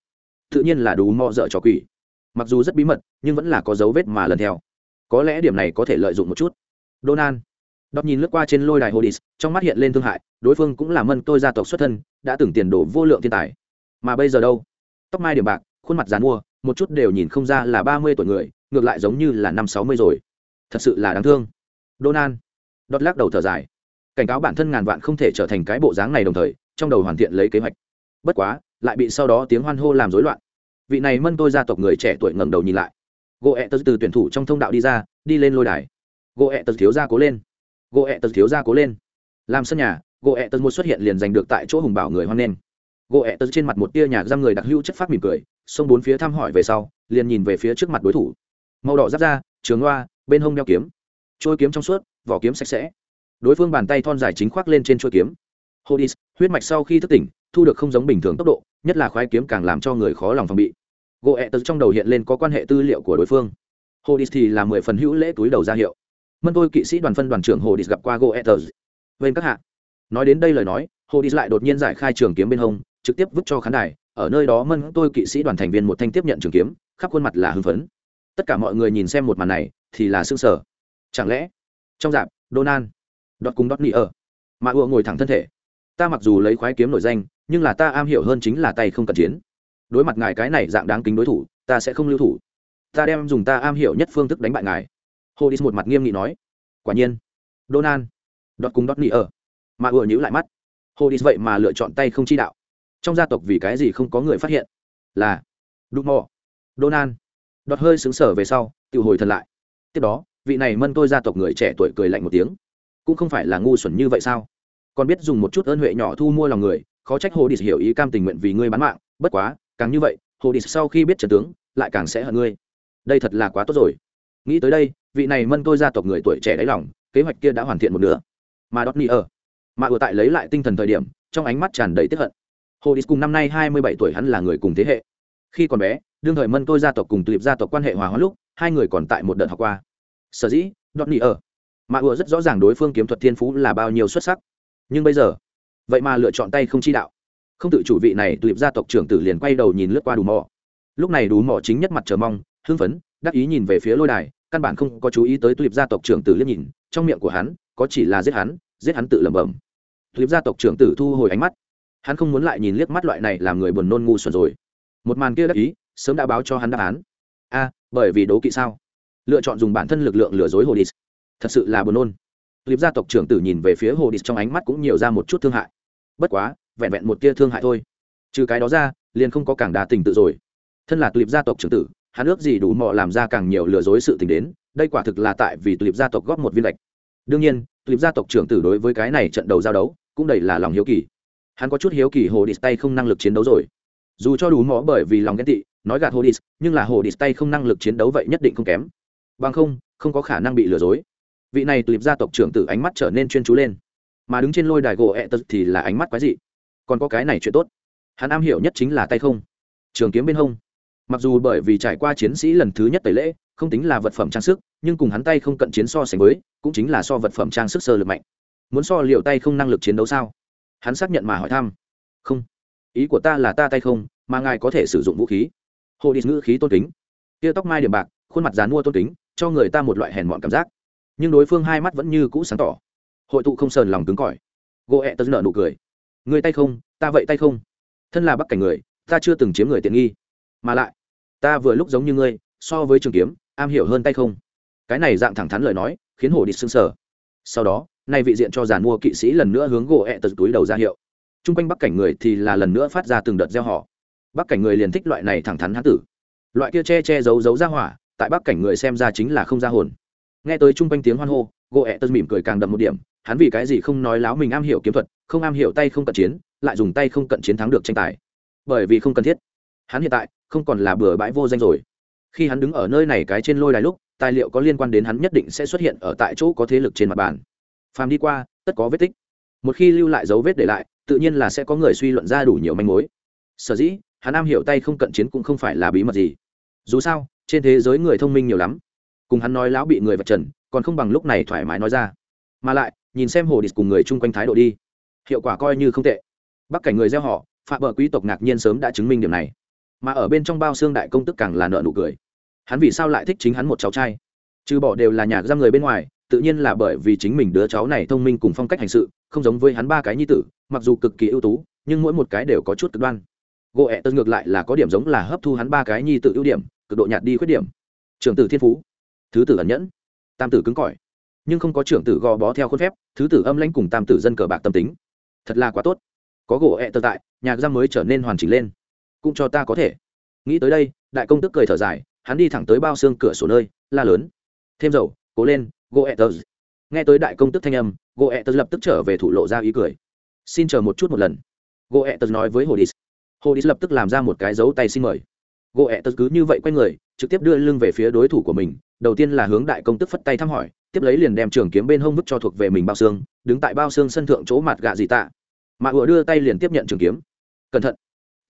[SPEAKER 1] Tự nhiên là đủ mò dợ cho quỷ. Mặc dù rất bí mật, nhưng vẫn là có dấu vết mà lần theo. Có lẽ điểm này có thể lợi dụng một chút. Donan đọc nhìn lướt qua trên lôi đài hodis trong mắt hiện lên thương hại, đối phương cũng là mân tôi gia tộc xuất thân, đã từng tiền đổ vô lượng thiên tài. Mà bây giờ đâu? Tóc mai điểm bạc, khuôn mặt dàn mua một chút đều nhìn không ra là ba mươi tuổi người, ngược lại giống như là năm sáu mươi rồi. Thật sự là đáng thương. Donan đọt lắc đầu thở dài cảnh cáo bản thân ngàn vạn không thể trở thành cái bộ dáng này đồng thời, trong đầu hoàn thiện lấy kế hoạch. Bất quá, lại bị sau đó tiếng hoan hô làm rối loạn. Vị này mân tôi gia tộc người trẻ tuổi ngẩng đầu nhìn lại. Gỗ ẹ tật từ tuyển thủ trong thông đạo đi ra, đi lên lôi đài. Gỗ ẹ tật thiếu gia cố lên. Gỗ ẹ tật thiếu gia cố lên. Làm sân nhà gỗ ẹ tật một xuất hiện liền giành được tại chỗ hùng bảo người hoan nghênh. Gỗ ẹ tật trên mặt một tia nhà giam người đặc hữu chất phát mỉm cười, xông bốn phía thăm hỏi về sau, liền nhìn về phía trước mặt đối thủ. Màu đỏ giáp ra, trường loa, bên hông đeo kiếm. Trôi kiếm trong suốt, vỏ kiếm sạch sẽ đối phương bàn tay thon dài chính khoác lên trên chuôi kiếm. Hodis, huyết mạch sau khi thức tỉnh, thu được không giống bình thường tốc độ, nhất là khoái kiếm càng làm cho người khó lòng phòng bị. Gỗ ẹ tật trong đầu hiện lên có quan hệ tư liệu của đối phương. Hodis thì là mười phần hữu lễ túi đầu ra hiệu. Mân tôi kỵ sĩ đoàn phân đoàn trưởng hodis gặp qua gỗ ẹ tật bên các hạ. Nói đến đây lời nói, hodis lại đột nhiên giải khai trường kiếm bên hông, trực tiếp vứt cho khán đài. Ở nơi đó mân tôi kỵ sĩ đoàn thành viên một thanh tiếp nhận trường kiếm, khắp khuôn mặt là hưng phấn. Tất cả mọi người nhìn xem một màn này, thì là xương sở chẳng lẽ, trong dạp donan đọt cùng đọt nỉ ở. Mà ùa ngồi thẳng thân thể. Ta mặc dù lấy khoái kiếm nổi danh nhưng là ta am hiểu hơn chính là tay không cần chiến. Đối mặt ngài cái này dạng đáng kính đối thủ ta sẽ không lưu thủ. Ta đem dùng ta am hiểu nhất phương thức đánh bại ngài. Hodis một mặt nghiêm nghị nói. Quả nhiên. Donan đọt cùng đọt nỉ ở. Mà ùa nhữ lại mắt. Hodis vậy mà lựa chọn tay không chi đạo. Trong gia tộc vì cái gì không có người phát hiện? Là. Đụng mò Donan. Đọt hơi xứng sở về sau, tự hồi thần lại. Tiếp đó, vị này mân tôi gia tộc người trẻ tuổi cười lạnh một tiếng. Cũng không phải là ngu xuẩn như vậy sao? Còn biết dùng một chút ơn huệ nhỏ thu mua lòng người, khó trách Hồ Đi hiểu ý cam tình nguyện vì ngươi bán mạng, bất quá, càng như vậy, Hồ Đi sau khi biết trận tướng, lại càng sẽ hận ngươi. Đây thật là quá tốt rồi. Nghĩ tới đây, vị này mân tôi gia tộc người tuổi trẻ đáy lòng, kế hoạch kia đã hoàn thiện một nửa. Mà Đọt ni ở, mà ở tại lấy lại tinh thần thời điểm, trong ánh mắt tràn đầy tiếp hận. Hồ Đi cùng năm nay hai mươi bảy tuổi hắn là người cùng thế hệ. Khi còn bé, đương thời mân tôi gia tộc cùng tuyệt gia tộc quan hệ hòa hoãn lúc hai người còn tại một đợt học qua sở dĩ đọt nỉ ở mà ùa rất rõ ràng đối phương kiếm thuật thiên phú là bao nhiêu xuất sắc. Nhưng bây giờ, vậy mà lựa chọn tay không chi đạo. Không tự chủ vị này tuyệt gia tộc trưởng tử liền quay đầu nhìn lướt qua đủ mò. Lúc này đủ mò chính nhất mặt chờ mong, hưng phấn, đắc ý nhìn về phía lôi đài, căn bản không có chú ý tới tuyệt gia tộc trưởng tử liếc nhìn, trong miệng của hắn, có chỉ là giết hắn giết hắn tự lẩm bẩm. Tuyệt gia tộc trưởng tử thu hồi ánh mắt. Hắn không muốn lại nhìn liếc mắt loại này làm người buồn nôn ngu xuẩn rồi. Một màn kia đắc ý, sớm đã báo cho hắn đáp án. A, bởi vì đố kỵ sao? Lựa chọn dùng bản thân lực lượng lừa dối hồ đít thật sự là buồn nôn. Liệp gia tộc trưởng tử nhìn về phía hồ đít trong ánh mắt cũng nhiều ra một chút thương hại. Bất quá vẹn vẹn một tia thương hại thôi. Trừ cái đó ra liền không có càng đa tình tự rồi. Thân là liệp gia tộc trưởng tử hắn ước gì đủ mọ làm ra càng nhiều lừa dối sự tình đến đây quả thực là tại vì liệp gia tộc góp một viên lệch. Đương nhiên liệp gia tộc trưởng tử đối với cái này trận đầu giao đấu cũng đầy là lòng hiếu kỳ. Hắn có chút hiếu kỳ hồ đít tay không năng lực chiến đấu rồi. Dù cho đủ mọ bởi vì lòng ghen tị nói gạt hồ đít nhưng là hồ đít tay không năng lực chiến đấu vậy nhất định không kém. Bằng không, không có khả năng bị lừa dối. Vị này tụi gia tộc trưởng tử ánh mắt trở nên chuyên chú lên, mà đứng trên lôi đài gỗ Etos thì là ánh mắt quái dị. Còn có cái này chuyện tốt. Hắn am hiểu nhất chính là tay không, trường kiếm bên hông. Mặc dù bởi vì trải qua chiến sĩ lần thứ nhất tẩy lễ, không tính là vật phẩm trang sức, nhưng cùng hắn tay không cận chiến so sánh với, cũng chính là so vật phẩm trang sức sơ lực mạnh. Muốn so liệu tay không năng lực chiến đấu sao? Hắn xác nhận mà hỏi thăm. Không, ý của ta là ta tay không, mà ngài có thể sử dụng vũ khí hồ đi ngữ khí tôn kính tia tóc mai điểm bạc khuôn mặt dán mua tôn kính cho người ta một loại hèn mọn cảm giác nhưng đối phương hai mắt vẫn như cũ sáng tỏ. Hội tụ không sờn lòng cứng cỏi. Gỗ ẹ tớ nợ nụ cười. Người tay không, ta vậy tay không. Thân là bắc cảnh người, ta chưa từng chiếm người tiện nghi. Mà lại, ta vừa lúc giống như ngươi, so với trường kiếm, am hiểu hơn tay không. Cái này dạng thẳng thắn lời nói, khiến hồ đi sưng sờ. Sau đó, nay vị diện cho giàn mua kỵ sĩ lần nữa hướng gỗ ẹ tật túi đầu ra hiệu. T r u n g quanh bắc cảnh người thì là lần nữa phát ra từng đợt gieo họ. Bắc cảnh người liền thích loại này thẳng thắn hán tử. Loại kia che che giấu giấu ra hỏa, tại bắc cảnh người xem ra chính là không ra hồn nghe tới chung quanh tiếng hoan hô gỗ ẹ tật mỉm cười càng đậm một điểm, hắn vì cái gì không nói láo mình am hiểu kiếm thuật, không am hiểu tay không cận chiến, lại dùng tay không cận chiến thắng được tranh tài. Bởi vì không cần thiết. Hắn hiện tại, không còn là bừa bãi vô danh rồi. Khi hắn đứng ở nơi này cái trên lôi đài lúc, tài liệu có liên quan đến hắn nhất định sẽ xuất hiện ở tại chỗ có thế lực trên mặt bàn. Phàm đi qua, tất có vết tích. Một khi lưu lại dấu vết để lại, tự nhiên là sẽ có người suy luận ra đủ nhiều manh mối. Sở dĩ, hắn am hiểu tay không cận chiến cũng không phải là bí mật gì. Dù sao, trên thế giới người thông minh nhiều lắm cùng hắn nói lão bị người vật trần, còn không bằng lúc này thoải mái nói ra. Mà lại, nhìn xem hồ đi cùng người chung quanh thái độ đi. Hiệu quả coi như không tệ. Bắc cảnh người gieo họ phạm bờ quý tộc ngạc nhiên sớm đã chứng minh điểm này. Mà ở bên trong bao xương đại công tức càng là nợ nụ cười. Hắn vì sao lại thích chính hắn một cháu trai? Trừ bỏ đều là nhà giam người bên ngoài, tự nhiên là bởi vì chính mình đứa cháu này thông minh cùng phong cách hành sự, không giống với hắn ba cái nhi tử, mặc dù cực kỳ ưu tú, nhưng mỗi một cái đều có chút cực đoan. Gỗ ẹ tân ngược lại là có điểm giống là hấp thu hắn ba cái nhi tử ưu điểm, cực độ nhạt đi khuyết điểm. Trưởng tử thiên phú thứ tử ẩn nhẫn. Tam tử cứng cỏi. Nhưng không có trưởng tử gò bó theo khuôn phép, thứ tử âm lãnh cùng tam tử dân cờ bạc tâm tính. Thật là quá tốt. Có gỗ ẹ、e、tờ tại nhạc giam mới trở nên hoàn chỉnh lên. Cũng cho ta có thể. Nghĩ tới đây, đại công tức cười thở dài, hắn đi thẳng tới bao xương cửa sổ nơi, la lớn. Thêm dầu, cố lên, gỗ ẹ、e、tờ. Nghe tới đại công tức thanh âm, gỗ ẹ、e、tờ lập tức trở về thủ lộ ra ý cười. Xin chờ một chút một lần. Gỗ ẹ、e、tờ nói với hồ đi hồ đi lập tức làm ra một cái dấu tay xin mời gỗ ẹ tật cứ như vậy q u a y người, trực tiếp đưa lưng về phía đối thủ của mình, đầu tiên là hướng đại công tức phất tay thăm hỏi, tiếp lấy liền đem trường kiếm bên hông vứt cho thuộc về mình bao xương, đứng tại bao xương sân thượng chỗ mặt gạ dị tạ. Mạ ủa đưa tay liền tiếp nhận trường kiếm. Cẩn thận.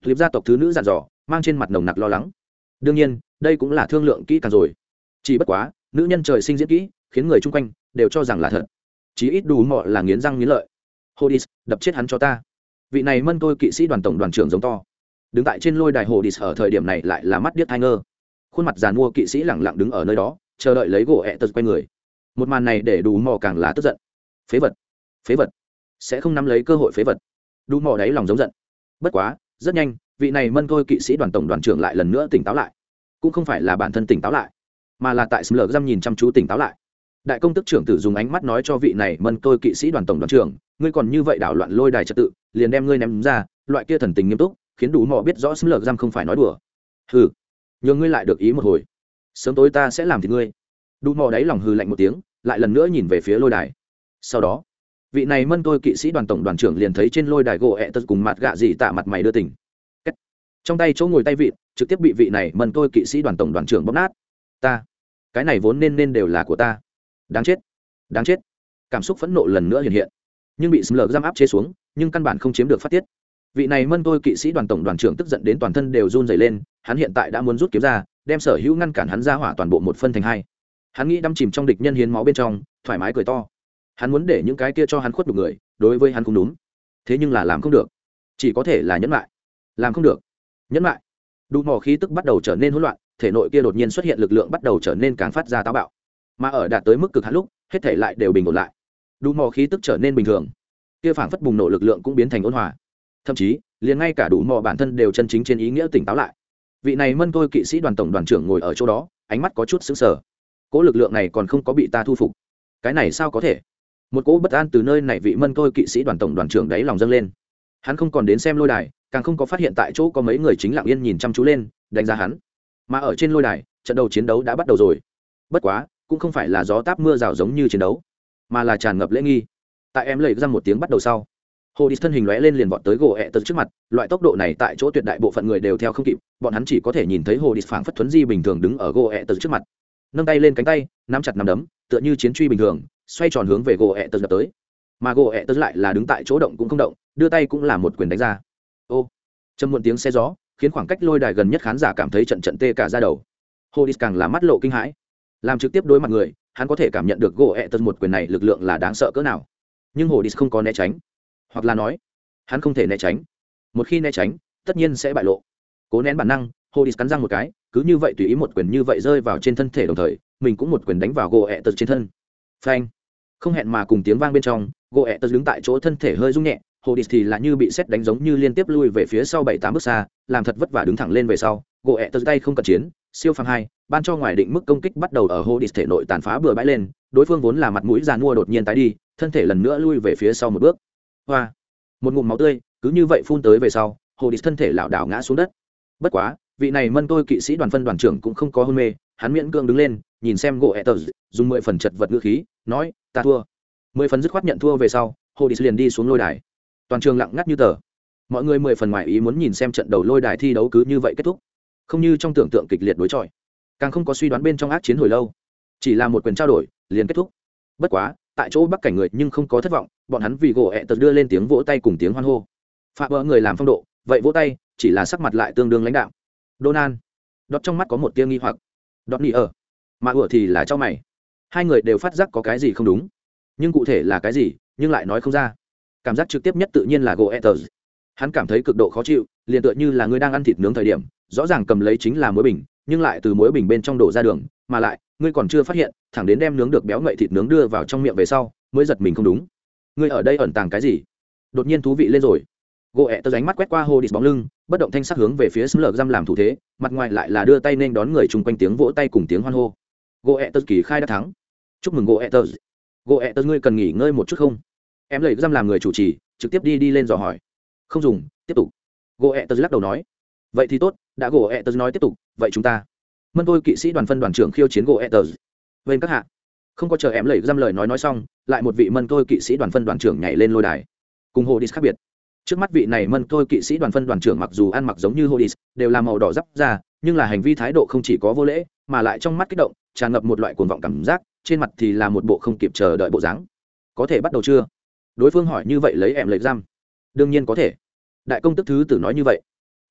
[SPEAKER 1] Clip gia tộc thứ nữ dặn dò, mang trên mặt nồng nặc lo lắng. Đương nhiên, đây cũng là thương lượng kỹ càng rồi. Chỉ bất quá, nữ nhân trời sinh diễn kỹ, khiến người chung quanh đều cho rằng là thật. Chí ít đủ mọ là nghiến răng nghiến lợi. Hodis đập chết hắn cho ta. Vị này mân tôi kỵ sĩ đoàn tổng đoàn trưởng giống to đứng tại trên lôi đài hồ đi ở thời điểm này lại là mắt điếc thai ngơ. Khuôn mặt giàn mua kỵ sĩ lẳng lặng đứng ở nơi đó, chờ đợi lấy gỗ ẹ tật quay người. Một màn này để đủ mò càng lá tức giận. Phế vật phế vật, sẽ không nắm lấy cơ hội phế vật. Đủ mò đáy lòng giống giận. Bất quá, rất nhanh, vị này mân tôi kỵ sĩ đoàn tổng đoàn trưởng lại lần nữa tỉnh táo lại. Cũng không phải là bản thân tỉnh táo lại, mà là tại sầm giam nhìn chăm chú tỉnh táo lại. Đại công tức trưởng tử dùng ánh mắt nói cho vị này mân tôi kỵ sĩ đoàn tổng đoàn trưởng, ngươi còn như vậy đảo loạn lôi đài trật tự, liền đem ngươi ném ra, loại kia thần tình nghiêm túc khiến đủ mò biết rõ xâm lược giam không phải nói đùa. Hừ, nhường ngươi lại được ý một hồi. Sớm tối ta sẽ làm thì ngươi. Đủ mò đáy lòng hừ lạnh một tiếng, lại lần nữa nhìn về phía lôi đài. Sau đó, vị này mân tôi kỵ sĩ đoàn tổng đoàn trưởng liền thấy trên lôi đài gỗ ẹ tật cùng mặt gạ dị tạ mặt mày đưa tỉnh trong tay chỗ ngồi tay vị trực tiếp bị vị này mân tôi kỵ sĩ đoàn tổng đoàn trưởng bóp nát. Ta. Cái này vốn nên nên đều là của ta. Đáng chết. Đáng chết. Cảm xúc phẫn nộ lần nữa hiện hiện. Nhưng bị xâm lược giam áp chế xuống, nhưng căn bản không chiếm được phát tiết vị này mân tôi kỵ sĩ đoàn tổng đoàn trưởng tức giận đến toàn thân đều run dày lên, hắn hiện tại đã muốn rút kiếm ra, đem sở hữu ngăn cản hắn ra hỏa toàn bộ một phân thành hai. Hắn nghĩ đâm chìm trong địch nhân hiến máu bên trong, thoải mái cười to. Hắn muốn để những cái kia cho hắn khuất một người, đối với hắn không đúng. Thế nhưng là làm không được. Chỉ có thể là nhẫn lại làm không được. Nhẫn lại đủ mỏ khí tức bắt đầu trở nên hỗn loạn, thể nội kia đột nhiên xuất hiện lực lượng bắt đầu trở nên càng phát ra táo bạo. Mà ở đạt tới mức cực hạn lúc, hết thể lại đều bình ổn lại. Đủ mỏ khí tức trở nên bình thường. Kia phảng phất bùng nổ lực lượng cũng biến thành ôn hòa thậm chí, liền ngay cả đủ mò bản thân đều chân chính trên ý nghĩa tỉnh táo lại. Vị này mân tôi kỵ sĩ đoàn tổng đoàn trưởng ngồi ở chỗ đó, ánh mắt có chút xứng sở cỗ lực lượng này còn không có bị ta thu phục. Cái này sao có thể? Một cỗ bất an từ nơi này vị mân tôi kỵ sĩ đoàn tổng đoàn trưởng đáy lòng dâng lên. Hắn không còn đến xem lôi đài, càng không có phát hiện tại chỗ có mấy người chính lặng yên nhìn chăm chú lên, đánh giá hắn. Mà ở trên lôi đài, trận đầu chiến đấu đã bắt đầu rồi. Bất quá, cũng không phải là gió táp mưa rào giống như chiến đấu, mà là tràn ngập lễ nghi. Tại em lầy ra một tiếng bắt đầu sau hồ đi thân hình lóe lên liền vọt tới gỗ ẹ tật trước mặt, loại tốc độ này tại chỗ tuyệt đại bộ phận người đều theo không kịp, bọn hắn chỉ có thể nhìn thấy hồ đi phảng phất thuấn di bình thường đứng ở gỗ ẹ tật trước mặt. Nâng tay lên cánh tay, nắm chặt nắm đấm, tựa như chiến truy bình thường, xoay tròn hướng về gỗ ẹ tật đập tới. Mà gỗ ẹ tật lại là đứng tại chỗ động cũng không động, đưa tay cũng là một quyền đánh ra. Ô! Châm muộn tiếng xe gió, khiến khoảng cách lôi đài gần nhất khán giả cảm thấy trận trận tê cả ra đầu. Hồ đi càng là mắt lộ kinh hãi. Làm trực tiếp đối mặt người, hắn có thể cảm nhận được gỗ ẹ tật một quyền này lực lượng là đáng sợ cỡ nào. Nhưng hồ đi không có né tránh hoặc là nói, hắn không thể né tránh. Một khi né tránh, tất nhiên sẽ bại lộ. Cố nén bản năng hồ đi cắn răng một cái, cứ như vậy tùy ý một quyền như vậy rơi vào trên thân thể đồng thời, mình cũng một quyền đánh vào gỗ ẹ tật trên thân. Phanh. Không hẹn mà cùng tiếng vang bên trong gỗ ẹ tật đứng tại chỗ thân thể hơi rung nhẹ hồ đi thì là như bị xét đánh giống như liên tiếp lui về phía sau bảy tám bước xa, làm thật vất vả đứng thẳng lên về sau gỗ ẹ tật tay không cận chiến, siêu phang hai, ban cho ngoài định mức công kích bắt đầu ở hồ đi thể nội tàn phá bừa bãi lên, đối phương vốn là mặt mũi giàn mua đột nhiên tái đi, thân thể lần nữa lui về phía sau một bước hoa. Một ngụm máu tươi, cứ như vậy phun tới về sau, hồ đi thân thể lảo đảo ngã xuống đất. Bất quá, vị này mân tôi kỵ sĩ đoàn phân đoàn trưởng cũng không có hôn mê, hắn miễn cương đứng lên, nhìn xem gỗ etters tờ dùng mười phần chật vật ngữ khí, nói, ta thua. Mười phần dứt khoát nhận thua về sau, hồ đi liền đi xuống lôi đài. Toàn trường lặng ngắt như tờ. Mọi người mười phần ngoài ý muốn nhìn xem trận đầu lôi đài thi đấu cứ như vậy kết thúc. Không như trong tưởng tượng kịch liệt đối chọi. Càng không có suy đoán bên trong ác chiến hồi lâu. Chỉ là một quyền trao đổi, liền kết thúc. Bất quá tại chỗ bắc cảnh người nhưng không có thất vọng bọn hắn vì gỗ ẹ tật đưa lên tiếng vỗ tay cùng tiếng hoan hô phạm vỡ người làm phong độ vậy vỗ tay chỉ là sắc mặt lại tương đương lãnh đạo Donald. Đọt trong mắt có một tia nghi hoặc. Đọt nỉ ở. Mà ủa thì là cho mày. Hai người đều phát giác có cái gì không đúng. Nhưng cụ thể là cái gì, nhưng lại nói không ra. Cảm giác trực tiếp nhất tự nhiên là Goethers. Hắn cảm thấy cực độ khó chịu, liền tựa như là người đang ăn thịt nướng thời điểm, rõ ràng cầm lấy chính là muối bình, nhưng lại từ muối bình bên trong đổ ra đường, mà lại, ngươi còn chưa phát hiện, thẳng đến đem nướng được béo ngậy thịt nướng đưa vào trong miệng về sau, mới giật mình không đúng. Ngươi ở đây ẩn tàng cái gì? Đột nhiên thú vị lên rồi. Gỗ ẹ tớ ránh mắt quét qua hồ đít bóng lưng bất động thanh sắc hướng về phía xâm lược giam làm thủ thế mặt ngoài lại là đưa tay nên đón người chung quanh tiếng vỗ tay cùng tiếng hoan hô. Gỗ ẹ tớ kỳ khai đã thắng. Chúc mừng gỗ ẹ tớ. Gỗ ẹ tớ ngươi cần nghỉ ngơi một chút không? Em lấy giam làm người chủ trì trực tiếp đi đi lên dò hỏi. Không dùng tiếp tục. Gỗ ẹ tớ lắc đầu nói. Vậy thì tốt đã gỗ ẹ tớ nói tiếp tục vậy chúng ta mân tôi kỵ sĩ đoàn phân đoàn trưởng khiêu chiến gỗ etters vên các hạ. Không có chờ em lấy giam lời nói nói xong, lại một vị mân tôi kỵ sĩ đoàn phân đoàn trưởng nhảy lên lôi đài. Cùng hồ đi khác biệt. Trước mắt vị này mân tôi kỵ sĩ đoàn phân đoàn trưởng mặc dù ăn mặc giống như hodis, đều là màu đỏ giáp ra nhưng là hành vi thái độ không chỉ có vô lễ, mà lại trong mắt kích động, tràn ngập một loại cuồng vọng cảm giác, trên mặt thì là một bộ không kịp chờ đợi bộ dáng. Có thể bắt đầu chưa? Đối phương hỏi như vậy lấy em lệch giam. Đương nhiên có thể. Đại công tức thứ tử nói như vậy.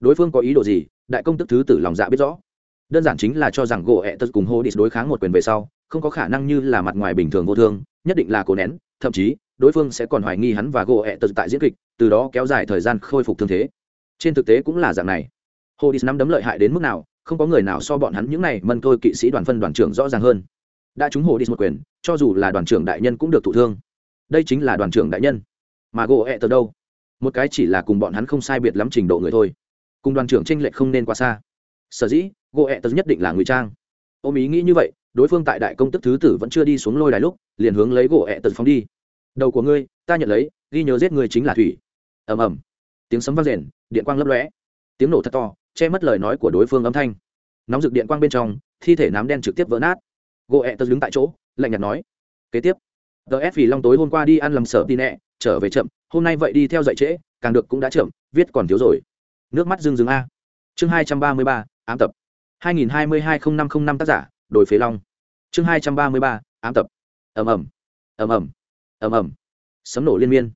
[SPEAKER 1] Đối phương có ý đồ gì? Đại công tức thứ tử lòng dạ biết rõ đơn giản chính là cho rằng gỗ ẹ tật cùng hodis đối kháng một quyền về sau, không có khả năng như là mặt ngoài bình thường vô thương, nhất định là cố nén, thậm chí, đối phương sẽ còn hoài nghi hắn và gỗ ẹ tật tại diễn kịch, từ đó kéo dài thời gian khôi phục thương thế. Trên thực tế cũng là dạng này. Hô đi nắm đấm lợi hại đến mức nào, không có người nào so bọn hắn những này mân tôi kỵ sĩ đoàn phân đoàn trưởng rõ ràng hơn. Đã trúng hô đi một quyền, cho dù là đoàn trưởng đại nhân cũng được thụ thương. Đây chính là đoàn trưởng đại nhân. Mà gỗ ẹ tật đâu? Một cái chỉ là cùng bọn hắn không sai biệt lắm trình độ người thôi. Cùng đoàn trưởng tranh lệch không nên quá xa. Sở dĩ gỗ ẹ tật nhất định là ngụy trang. Ôm ý nghĩ như vậy, đối phương tại đại công tức thứ tử vẫn chưa đi xuống lôi đài lúc, liền hướng lấy gỗ ẹ tật phóng đi. Đầu của ngươi, ta nhận lấy, ghi nhớ giết người chính là thủy. Ầm ầm. Tiếng sấm vang rền, điện quang lấp lóe. Tiếng nổ thật to, che mất lời nói của đối phương âm thanh. Nóng rực điện quang bên trong, thi thể nám đen trực tiếp vỡ nát. Gỗ ẹ tật đứng tại chỗ, lạnh nhạt nói, kế tiếp. Ts vì long tối hôm qua đi ăn lầm sở tin nẹ, trở về chậm, hôm nay vậy đi theo dạy trễ, càng được cũng đã chậm, viết còn thiếu rồi. Nước mắt rưng rưng a. Chương hai trăm ba mươi ba, ám tập hai nghìn hai mươi hai không năm không năm tác giả đổi phế long. Chương hai trăm ba mươi ba, ám tập. Ầm ầm. Ầm ầm. Ầm ầm. Sấm nổ liên miên.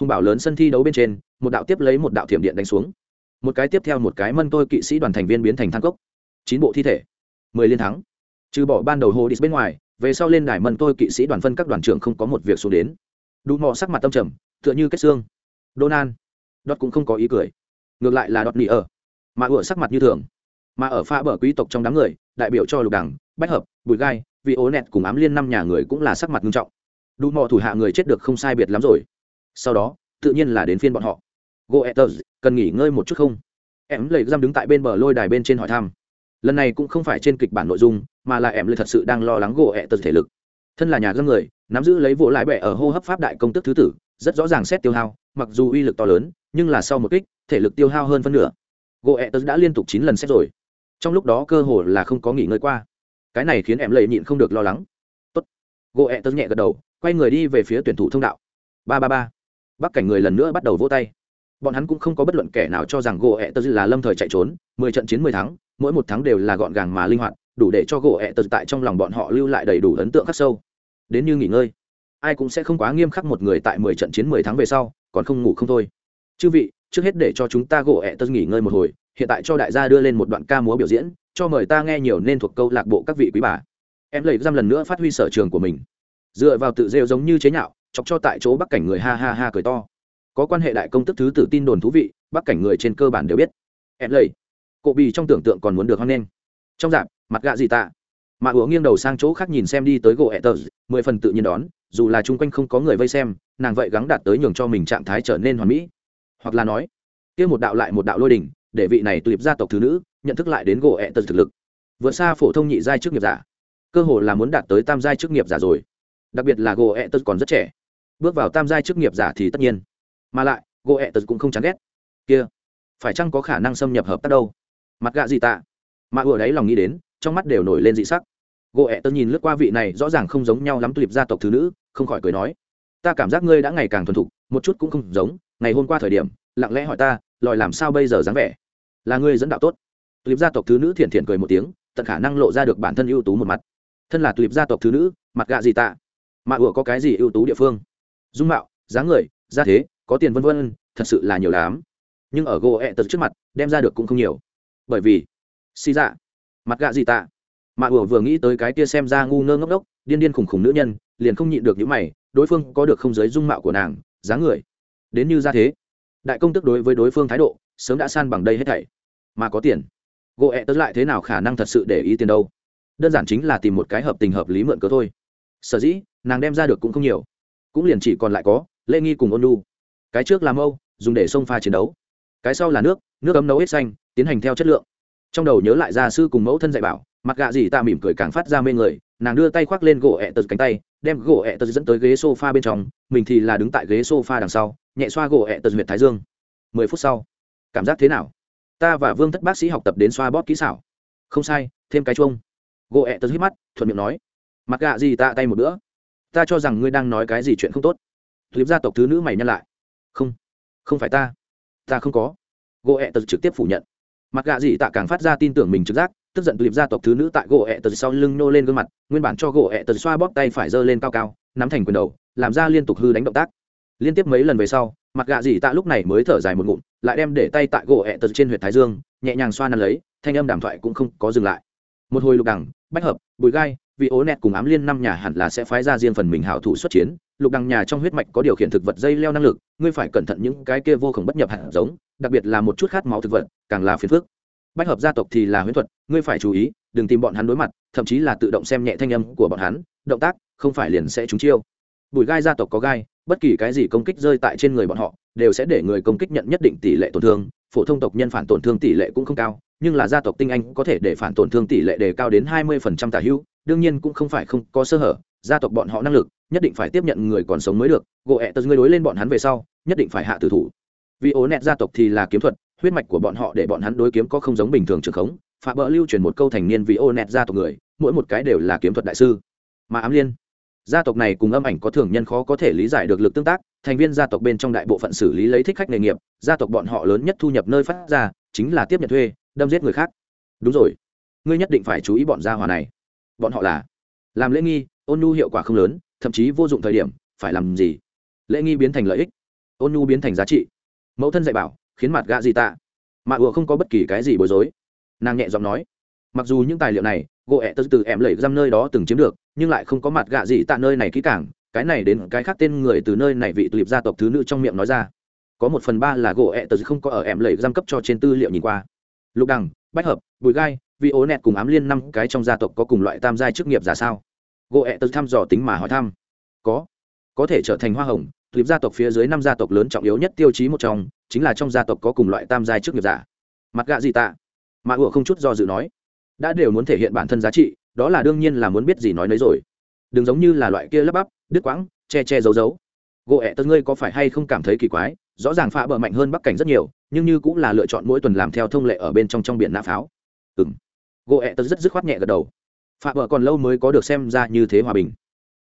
[SPEAKER 1] Hung bảo lớn sân thi đấu bên trên, một đạo tiếp lấy một đạo thiểm điện đánh xuống. Một cái tiếp theo một cái mân tôi kỵ sĩ đoàn thành viên biến thành thang cốc. Chín bộ thi thể, mười liên thắng. Trừ bỏ ban đầu hồ đi bên ngoài, về sau lên đài mân tôi kỵ sĩ đoàn phân các đoàn trưởng không có một việc xuống đến. Đủ mò sắc mặt tâm trầm, tựa như kết xương. Donan đọt cũng không có ý cười. Ngược lại là đọt nỉ ở. Mà ủa sắc mặt như thường mà ở pha bờ quý tộc trong đám người, đại biểu cho lục đẳng, bách hợp, bùi gai, vị ố nẹt cùng ám liên năm nhà người cũng là sắc mặt nghiêm trọng. Đủ mò thủ hạ người chết được không sai biệt lắm rồi. Sau đó, tự nhiên là đến phiên bọn họ. Goethers cần nghỉ ngơi một chút không? Em lầy giam đứng tại bên bờ lôi đài bên trên hỏi thăm. Lần này cũng không phải trên kịch bản nội dung, mà là em lầy thật sự đang lo lắng goethers thể lực. Thân là nhà dân người, nắm giữ lấy vỗ lái bẹ ở hô hấp pháp đại công tức thứ tử, rất rõ ràng xét tiêu hao, mặc dù uy lực to lớn, nhưng là sau một kích, thể lực tiêu hao hơn phân nửa. Goethers đã liên tục chín lần xét rồi trong lúc đó cơ hồ là không có nghỉ ngơi qua. Cái này khiến em lầy nhịn không được lo lắng. Tốt. Gỗ ẹ tớ nhẹ gật đầu, quay người đi về phía tuyển thủ thông đạo. Ba ba ba. Bắc cảnh người lần nữa bắt đầu vỗ tay. Bọn hắn cũng không có bất luận kẻ nào cho rằng gỗ ẹ tơ là lâm thời chạy trốn, mười trận chiến mười tháng mỗi một tháng đều là gọn gàng mà linh hoạt, đủ để cho gỗ ẹ tớ tại trong lòng bọn họ lưu lại đầy đủ ấn tượng khắc sâu. Đến như nghỉ ngơi, ai cũng sẽ không quá nghiêm khắc một người tại mười trận chiến mười tháng về sau, còn không ngủ không thôi. Chư vị, trước hết để cho chúng ta gỗ ẹ tơ nghỉ ngơi một hồi hiện tại cho đại gia đưa lên một đoạn ca múa biểu diễn, cho mời ta nghe nhiều nên thuộc câu lạc bộ các vị quý bà. Em lấy dăm lần nữa phát huy sở trường của mình. Dựa vào tự rêu giống như chế nhạo, chọc cho tại chỗ bắc cảnh người ha ha ha cười to. Có quan hệ đại công tức thứ tự tin đồn thú vị bắc cảnh người trên cơ bản đều biết. Em lầy cộ bì trong tưởng tượng còn muốn được hoan nghênh. Trong dạp, mặt gạ gì tạ. Mạ ủa nghiêng đầu sang chỗ khác nhìn xem đi tới gỗ ẹ tờ, mười phần tự nhiên đón, dù là chung quanh không có người vây xem, nàng vậy gắng đạt tới nhường cho mình trạng thái trở nên hoàn mỹ. Hoặc là nói, kia một đạo lại một đạo lôi đình để vị này tulip gia tộc thứ nữ nhận thức lại đến gỗ ẹ tật thực lực. Vượt xa phổ thông nhị giai chức nghiệp giả. Cơ hồ là muốn đạt tới tam giai chức nghiệp giả rồi. Đặc biệt là gỗ ẹ tật còn rất trẻ. Bước vào tam giai chức nghiệp giả thì tất nhiên. Mà lại, gỗ ẹ tật cũng không chán ghét. Kia, phải chăng có khả năng xâm nhập hợp tác đâu? Mặt gạ gì tạ? Mà ùa đấy lòng nghĩ đến, trong mắt đều nổi lên dị sắc. Gỗ ẹ tật nhìn lướt qua vị này rõ ràng không giống nhau lắm tulip gia tộc thứ nữ, không khỏi cười nói. Ta cảm giác ngươi đã ngày càng thuần thục, một chút cũng không giống. Ngày hôm qua thời điểm, lặng lẽ hỏi ta lòi làm sao bây giờ dáng vẻ? Là ngươi dẫn đạo tốt. Tulip gia tộc thứ nữ thiện thiện cười một tiếng, tận khả năng lộ ra được bản thân ưu tú một mặt. Thân là tulip gia tộc thứ nữ, mặt gạ gì tạ? Mà ủa có cái gì ưu tú địa phương? Dung mạo, dáng người, gia thế, có tiền vân vân, thật sự là nhiều lắm. Nhưng ở gỗ ẹ tật trước mặt, đem ra được cũng không nhiều. Bởi vì, xì dạ mặt gạ gì tạ? Mà ủa vừa nghĩ tới cái kia xem ra ngu ngơ ngốc đốc, điên điên khùng khùng nữ nhân, liền không nhịn được những mày, đối phương có được không giới dung mạo của nàng, dáng người, đến như ra thế đại công tức đối với đối phương thái độ, sớm đã san bằng đây hết thảy. Mà có tiền. Gỗ ẹ tớ lại thế nào khả năng thật sự để ý tiền đâu? Đơn giản chính là tìm một cái hợp tình hợp lý mượn cớ thôi. Sở dĩ, nàng đem ra được cũng không nhiều. Cũng liền chỉ còn lại có, lê nghi cùng ôn lu cái trước là mâu, dùng để xông pha chiến đấu. Cái sau là nước nước ấm nấu hết xanh, tiến hành theo chất lượng. Trong đầu nhớ lại gia sư cùng mẫu thân dạy bảo mặt gạ gì ta mỉm cười càng phát ra mê người, nàng đưa tay khoác lên gỗ ẹ tật cánh tay, đem gỗ ẹ tật dẫn tới ghế s o f a bên trong, mình thì là đứng tại ghế s o f a đằng sau, nhẹ xoa gỗ ẹ tật huyện thái dương. Mười phút sau, cảm giác thế nào? Ta và vương thất bác sĩ học tập đến xoa bóp kỹ xảo. Không sai, thêm cái chuông. Gỗ ẹ tật hít mắt, thuận miệng nói. Mặt gạ gì ta tay một bữa. Ta cho rằng ngươi đang nói cái gì chuyện không tốt. Clip gia tộc thứ nữ mày nhăn lại. Không không phải ta. Ta không có. Gỗ ẹ tật trực tiếp phủ nhận. Mặt gạ dị tạ càng phát ra tin tưởng mình trực giác tức giận clip gia tộc thứ nữ tại gỗ ẹ tật sau lưng nô lên gương mặt, nguyên bản cho gỗ ẹ tật xoa bóp tay phải giơ lên cao cao, nắm thành quyền đầu, làm ra liên tục hư đánh động tác. Liên tiếp mấy lần về sau, mặt gạ dị tạ lúc này mới thở dài một ngụm, lại đem để tay tại gỗ ẹ tật trên huyện thái dương, nhẹ nhàng xoa nắn lấy, thanh âm đàm thoại cũng không có dừng lại. Một hồi lục đẳng bách hợp, bùi gai vị ố nẹt cùng ám liên năm nhà hẳn là sẽ phái ra riêng phần mình hảo thủ xuất chiến, lục đằng nhà trong huyết mạch có điều khiển thực vật dây leo năng lực, ngươi phải cẩn thận những cái kia vô khổng bất nhập hạt giống, đặc biệt là một chút khát máu thực vật, càng là phiền phức bách hợp gia tộc thì là huyễn thuật, ngươi phải chú ý, đừng tìm bọn hắn đối mặt, thậm chí là tự động xem nhẹ thanh âm của bọn hắn, động tác, không phải liền sẽ trúng chiêu. Bùi gai gia tộc có gai, bất kỳ cái gì công kích rơi tại trên người bọn họ, đều sẽ để người công kích nhận nhất định tỷ lệ tổn thương, phổ thông tộc nhân phản tổn thương tỷ lệ cũng không cao, nhưng là gia tộc tinh anh có thể để phản tổn thương tỷ lệ đề cao đến hai mươi phần trăm tả hữu, đương nhiên cũng không phải không có sơ hở, gia tộc bọn họ năng lực, nhất định phải tiếp nhận người còn sống mới được. Gỗ ẹ tật, ngươi đối lên bọn hắn về sau, nhất định phải hạ tử thủ. Vì ố nẹt gia tộc thì là kiếm thuật huyết mạch của bọn họ để bọn hắn đối kiếm có không giống bình thường trường khống. Phá bỡ lưu truyền một câu thành niên vì ô nẹt gia tộc người, mỗi một cái đều là kiếm thuật đại sư. Mà ám liên, gia tộc này cùng âm ảnh có thường nhân khó có thể lý giải được lực tương tác, thành viên gia tộc bên trong đại bộ phận xử lý lấy thích khách nghề nghiệp, gia tộc bọn họ lớn nhất thu nhập nơi phát ra, chính là tiếp nhận thuê, đâm giết người khác. Đúng rồi, ngươi nhất định phải chú ý bọn gia hòa này. Bọn họ là làm lễ nghi, ôn nhu hiệu quả không lớn, thậm chí vô dụng thời điểm, phải làm gì? Lễ nghi biến thành lợi ích, ôn nhu biến thành giá trị. Mẫu thân dạy bảo khiến mặt gạ gì tạ. Mạ ùa không có bất kỳ cái gì bối rối. Nàng nhẹ giọng nói, mặc dù những tài liệu này, gỗ ẹ tớ từ em lẩy răm nơi đó từng chiếm được, nhưng lại không có mặt gạ gì tạ nơi này kỹ càng, cái này đến cái khác tên người từ nơi này vị tulip gia tộc thứ nữ trong miệng nói ra. Có một phần ba là gỗ ẹ tớ không có ở em lẩy răm cấp cho trên tư liệu nhìn qua. Lục đằng, bách hợp, bùi gai vị ố nẹt cùng ám liên năm cái trong gia tộc có cùng loại tam giai chức nghiệp giả sao? Gỗ ẹ tớ thăm dò tính mà hỏi thăm. Có. Có thể trở thành hoa hồng tulip gia tộc phía dưới năm gia tộc lớn trọng yếu nhất tiêu chí một trong chính là trong gia tộc có cùng loại tam giai chức nghiệp giả. Mặt gạ gì tạ? Mà ủa không chút do dự nói. Đã đều muốn thể hiện bản thân giá trị, đó là đương nhiên là muốn biết gì nói nấy rồi. Đừng giống như là loại kia lắp bắp, đứt quãng, che che giấu giấu. Gỗ ẹ tơ ngươi có phải hay không cảm thấy kỳ quái, rõ ràng phá bờ mạnh hơn bắc cảnh rất nhiều, nhưng như cũng là lựa chọn mỗi tuần làm theo thông lệ ở bên trong trong biển nã pháo. Ừ m gỗ ẹ tớ rất dứt khoát nhẹ gật đầu. Phá bờ còn lâu mới có được xem ra như thế hòa bình.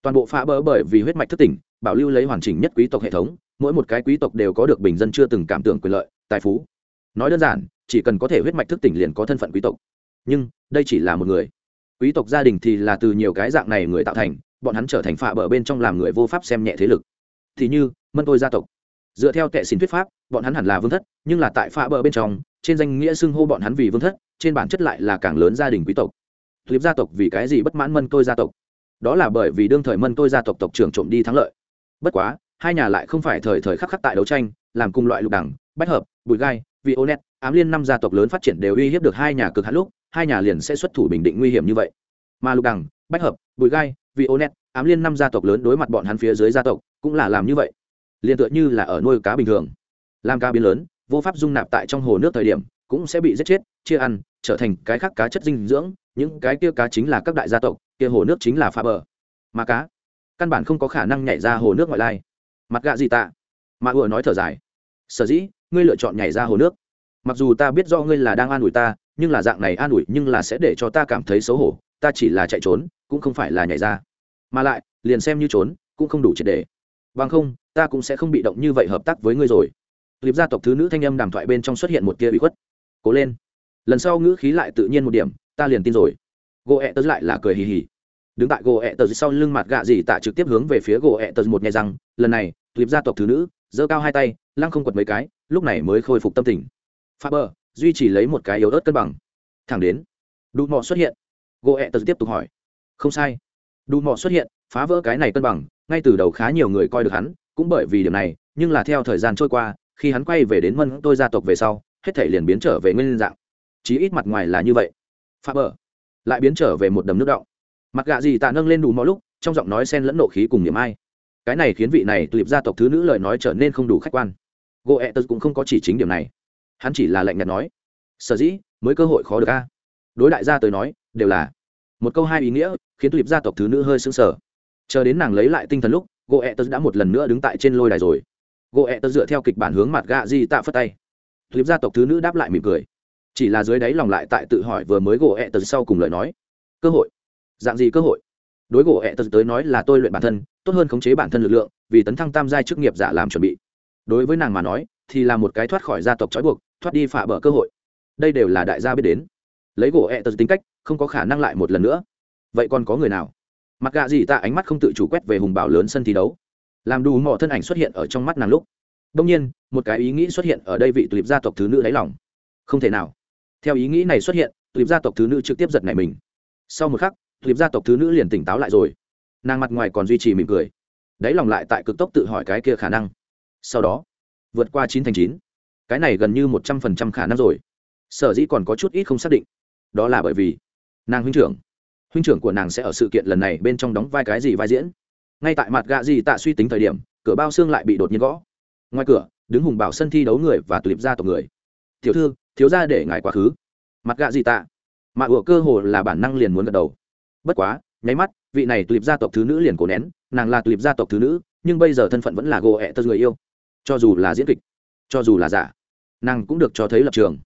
[SPEAKER 1] Toàn bộ phá bờ bởi vì huyết mạch thất tỉnh, bảo lưu lấy hoàn chỉnh nhất quý tộc hệ thống mỗi một cái quý tộc đều có được bình dân chưa từng cảm tưởng quyền lợi, tài phú. Nói đơn giản, chỉ cần có thể huyết mạch thức tỉnh liền có thân phận quý tộc. Nhưng, đây chỉ là một người. Quý tộc gia đình thì là từ nhiều cái dạng này người tạo thành, bọn hắn trở thành phạ bờ bên trong làm người vô pháp xem nhẹ thế lực. Thì như, mân tôi gia tộc. Dựa theo tệ xin thuyết pháp, bọn hắn hẳn là vương thất, nhưng là tại phạ bờ bên trong, trên danh nghĩa xưng hô bọn hắn vì vương thất, trên bản chất lại là càng lớn gia đình quý tộc. Clip gia tộc vì cái gì bất mãn mân tôi gia tộc? Đó là bởi vì đương thời mân tôi gia tộc tộc trưởng trộm đi thắng lợi. Bất quá hai nhà lại không phải thời thời khắc khắc tại đấu tranh, làm cùng loại lục đẳng, bách hợp, bụi gai, vì ô net ám liên năm gia tộc lớn phát triển đều uy hiếp được hai nhà cực hạn lúc, hai nhà liền sẽ xuất thủ bình định nguy hiểm như vậy. Mà lục đằng bách hợp bùi gai vị ô net ám liên năm gia tộc lớn đối mặt bọn hắn phía dưới gia tộc, cũng là làm như vậy. Liền tựa như là ở nuôi cá bình thường. Làm cá biến lớn, vô pháp dung nạp tại trong hồ nước thời điểm, cũng sẽ bị giết chết, chia ăn, trở thành cái khác cá chất dinh dưỡng, những cái kia cá chính là các đại gia tộc, kia hồ nước chính là pha bờ. Mà cá, căn bản không có khả năng nhảy ra hồ nước ngoại lai mặt gạ gì tạ mà vừa nói thở dài. Sở dĩ, ngươi lựa chọn nhảy ra hồ nước. Mặc dù ta biết do ngươi là đang an ủi ta, nhưng là dạng này an ủi nhưng là sẽ để cho ta cảm thấy xấu hổ. Ta chỉ là chạy trốn, cũng không phải là nhảy ra. Mà lại, liền xem như trốn, cũng không đủ triệt đề bằng không, ta cũng sẽ không bị động như vậy hợp tác với ngươi rồi. Liệp gia tộc thứ nữ thanh âm đàm thoại bên trong xuất hiện một tia bị khuất. Cố lên. Lần sau ngữ khí lại tự nhiên một điểm, ta liền tin rồi. Gỗ ẹ tớ lại là cười hì hì đứng tại gỗ ẹ tờ sau lưng mặt gạ gì tạ trực tiếp hướng về phía gỗ ẹ tờ một nhai răng lần này clip gia tộc thứ nữ giơ cao hai tay lăng không quật mấy cái lúc này mới khôi phục tâm tình bờ duy trì lấy một cái yếu ớt cân bằng. Thẳng đến, Đủ Mọ xuất hiện. Goethe tiếp tục hỏi. Không sai. Đủ Mọ xuất hiện, phá vỡ cái này cân bằng, ngay từ đầu khá nhiều người coi được hắn, cũng bởi vì điểm này, nhưng là theo thời gian trôi qua, khi hắn quay về đến Mân tôi gia tộc về sau, hết thảy liền biến trở về nguyên dạng. Chí ít mặt ngoài là như vậy. Faber lại biến trở về một đầm nước động. Mặt gạ gì tạ nâng lên đủ mọi lúc, trong giọng nói xen lẫn nộ khí cùng niềm ai. Cái này khiến vị này tuyệt gia tộc thứ nữ lời nói trở nên không đủ khách quan. Goethe cũng không có chỉ chính điểm này. Hắn chỉ là lạnh nhạt nói sở dĩ mới cơ hội khó được a. Đối đại gia tới nói đều là một câu hai ý nghĩa khiến tulip gia tộc thứ nữ hơi sững sờ. Chờ đến nàng lấy lại tinh thần lúc gỗ ẹ tớ đã một lần nữa đứng tại trên lôi đài rồi. Gỗ ẹ tớ dựa theo kịch bản hướng mặt gạ di tạ phất tay. Tulip gia tộc thứ nữ đáp lại mỉm cười. Chỉ là dưới đáy lòng lại tại tự hỏi vừa mới gỗ ẹ tớ sau cùng lời nói. Cơ hội dạng gì cơ hội? Đối gỗ ẹ tật tới nói là tôi luyện bản thân, tốt hơn khống chế bản thân lực lượng, vì tấn thăng tam giai chức nghiệp giả làm chuẩn bị. Đối với nàng mà nói, thì là một cái thoát khỏi gia tộc trói buộc, thoát đi phả bờ cơ hội. Đây đều là đại gia biết đến. Lấy gỗ ẹ tật tính cách, không có khả năng lại một lần nữa. Vậy còn có người nào? Mặc gạ gì ta ánh mắt không tự chủ quét về hùng bảo lớn sân thi đấu. Làm đủ mỏ thân ảnh xuất hiện ở trong mắt nàng lúc. Đông nhiên, một cái ý nghĩ xuất hiện ở đây vị tulip gia tộc thứ nữ đáy lòng. Không thể nào. Theo ý nghĩ này xuất hiện tulip gia tộc thứ nữ trực tiếp giật này mình. Sau một khắc Liệp gia tộc thứ nữ liền tỉnh táo lại rồi. Nàng mặt ngoài còn duy trì mỉm cười. Đáy lòng lại tại cực tốc tự hỏi cái kia khả năng. Sau đó, vượt qua chín thành chín. Cái này gần như một trăm phần trăm khả năng rồi. Sở dĩ còn có chút ít không xác định. Đó là bởi vì nàng huynh trưởng. Huynh trưởng của nàng sẽ ở sự kiện lần này bên trong đóng vai cái gì vai diễn. Ngay tại mặt gạ gì tạ suy tính thời điểm, cửa bao xương lại bị đột nhiên gõ. Ngoài cửa, đứng hùng bảo sân thi đấu người và tulip ra tộc người. Tiểu thư, thiếu ra để ngài quá khứ. Mặt gạ gì tạ. Mạ ủa cơ hồ là bản năng liền muốn gật đầu bất quá, nháy mắt, vị này tulip gia tộc thứ nữ liền cổ nén, nàng là tulip gia tộc thứ nữ, nhưng bây giờ thân phận vẫn là gỗ ẹ tơ người yêu. Cho dù là diễn kịch, cho dù là giả, nàng cũng được cho thấy lập trường.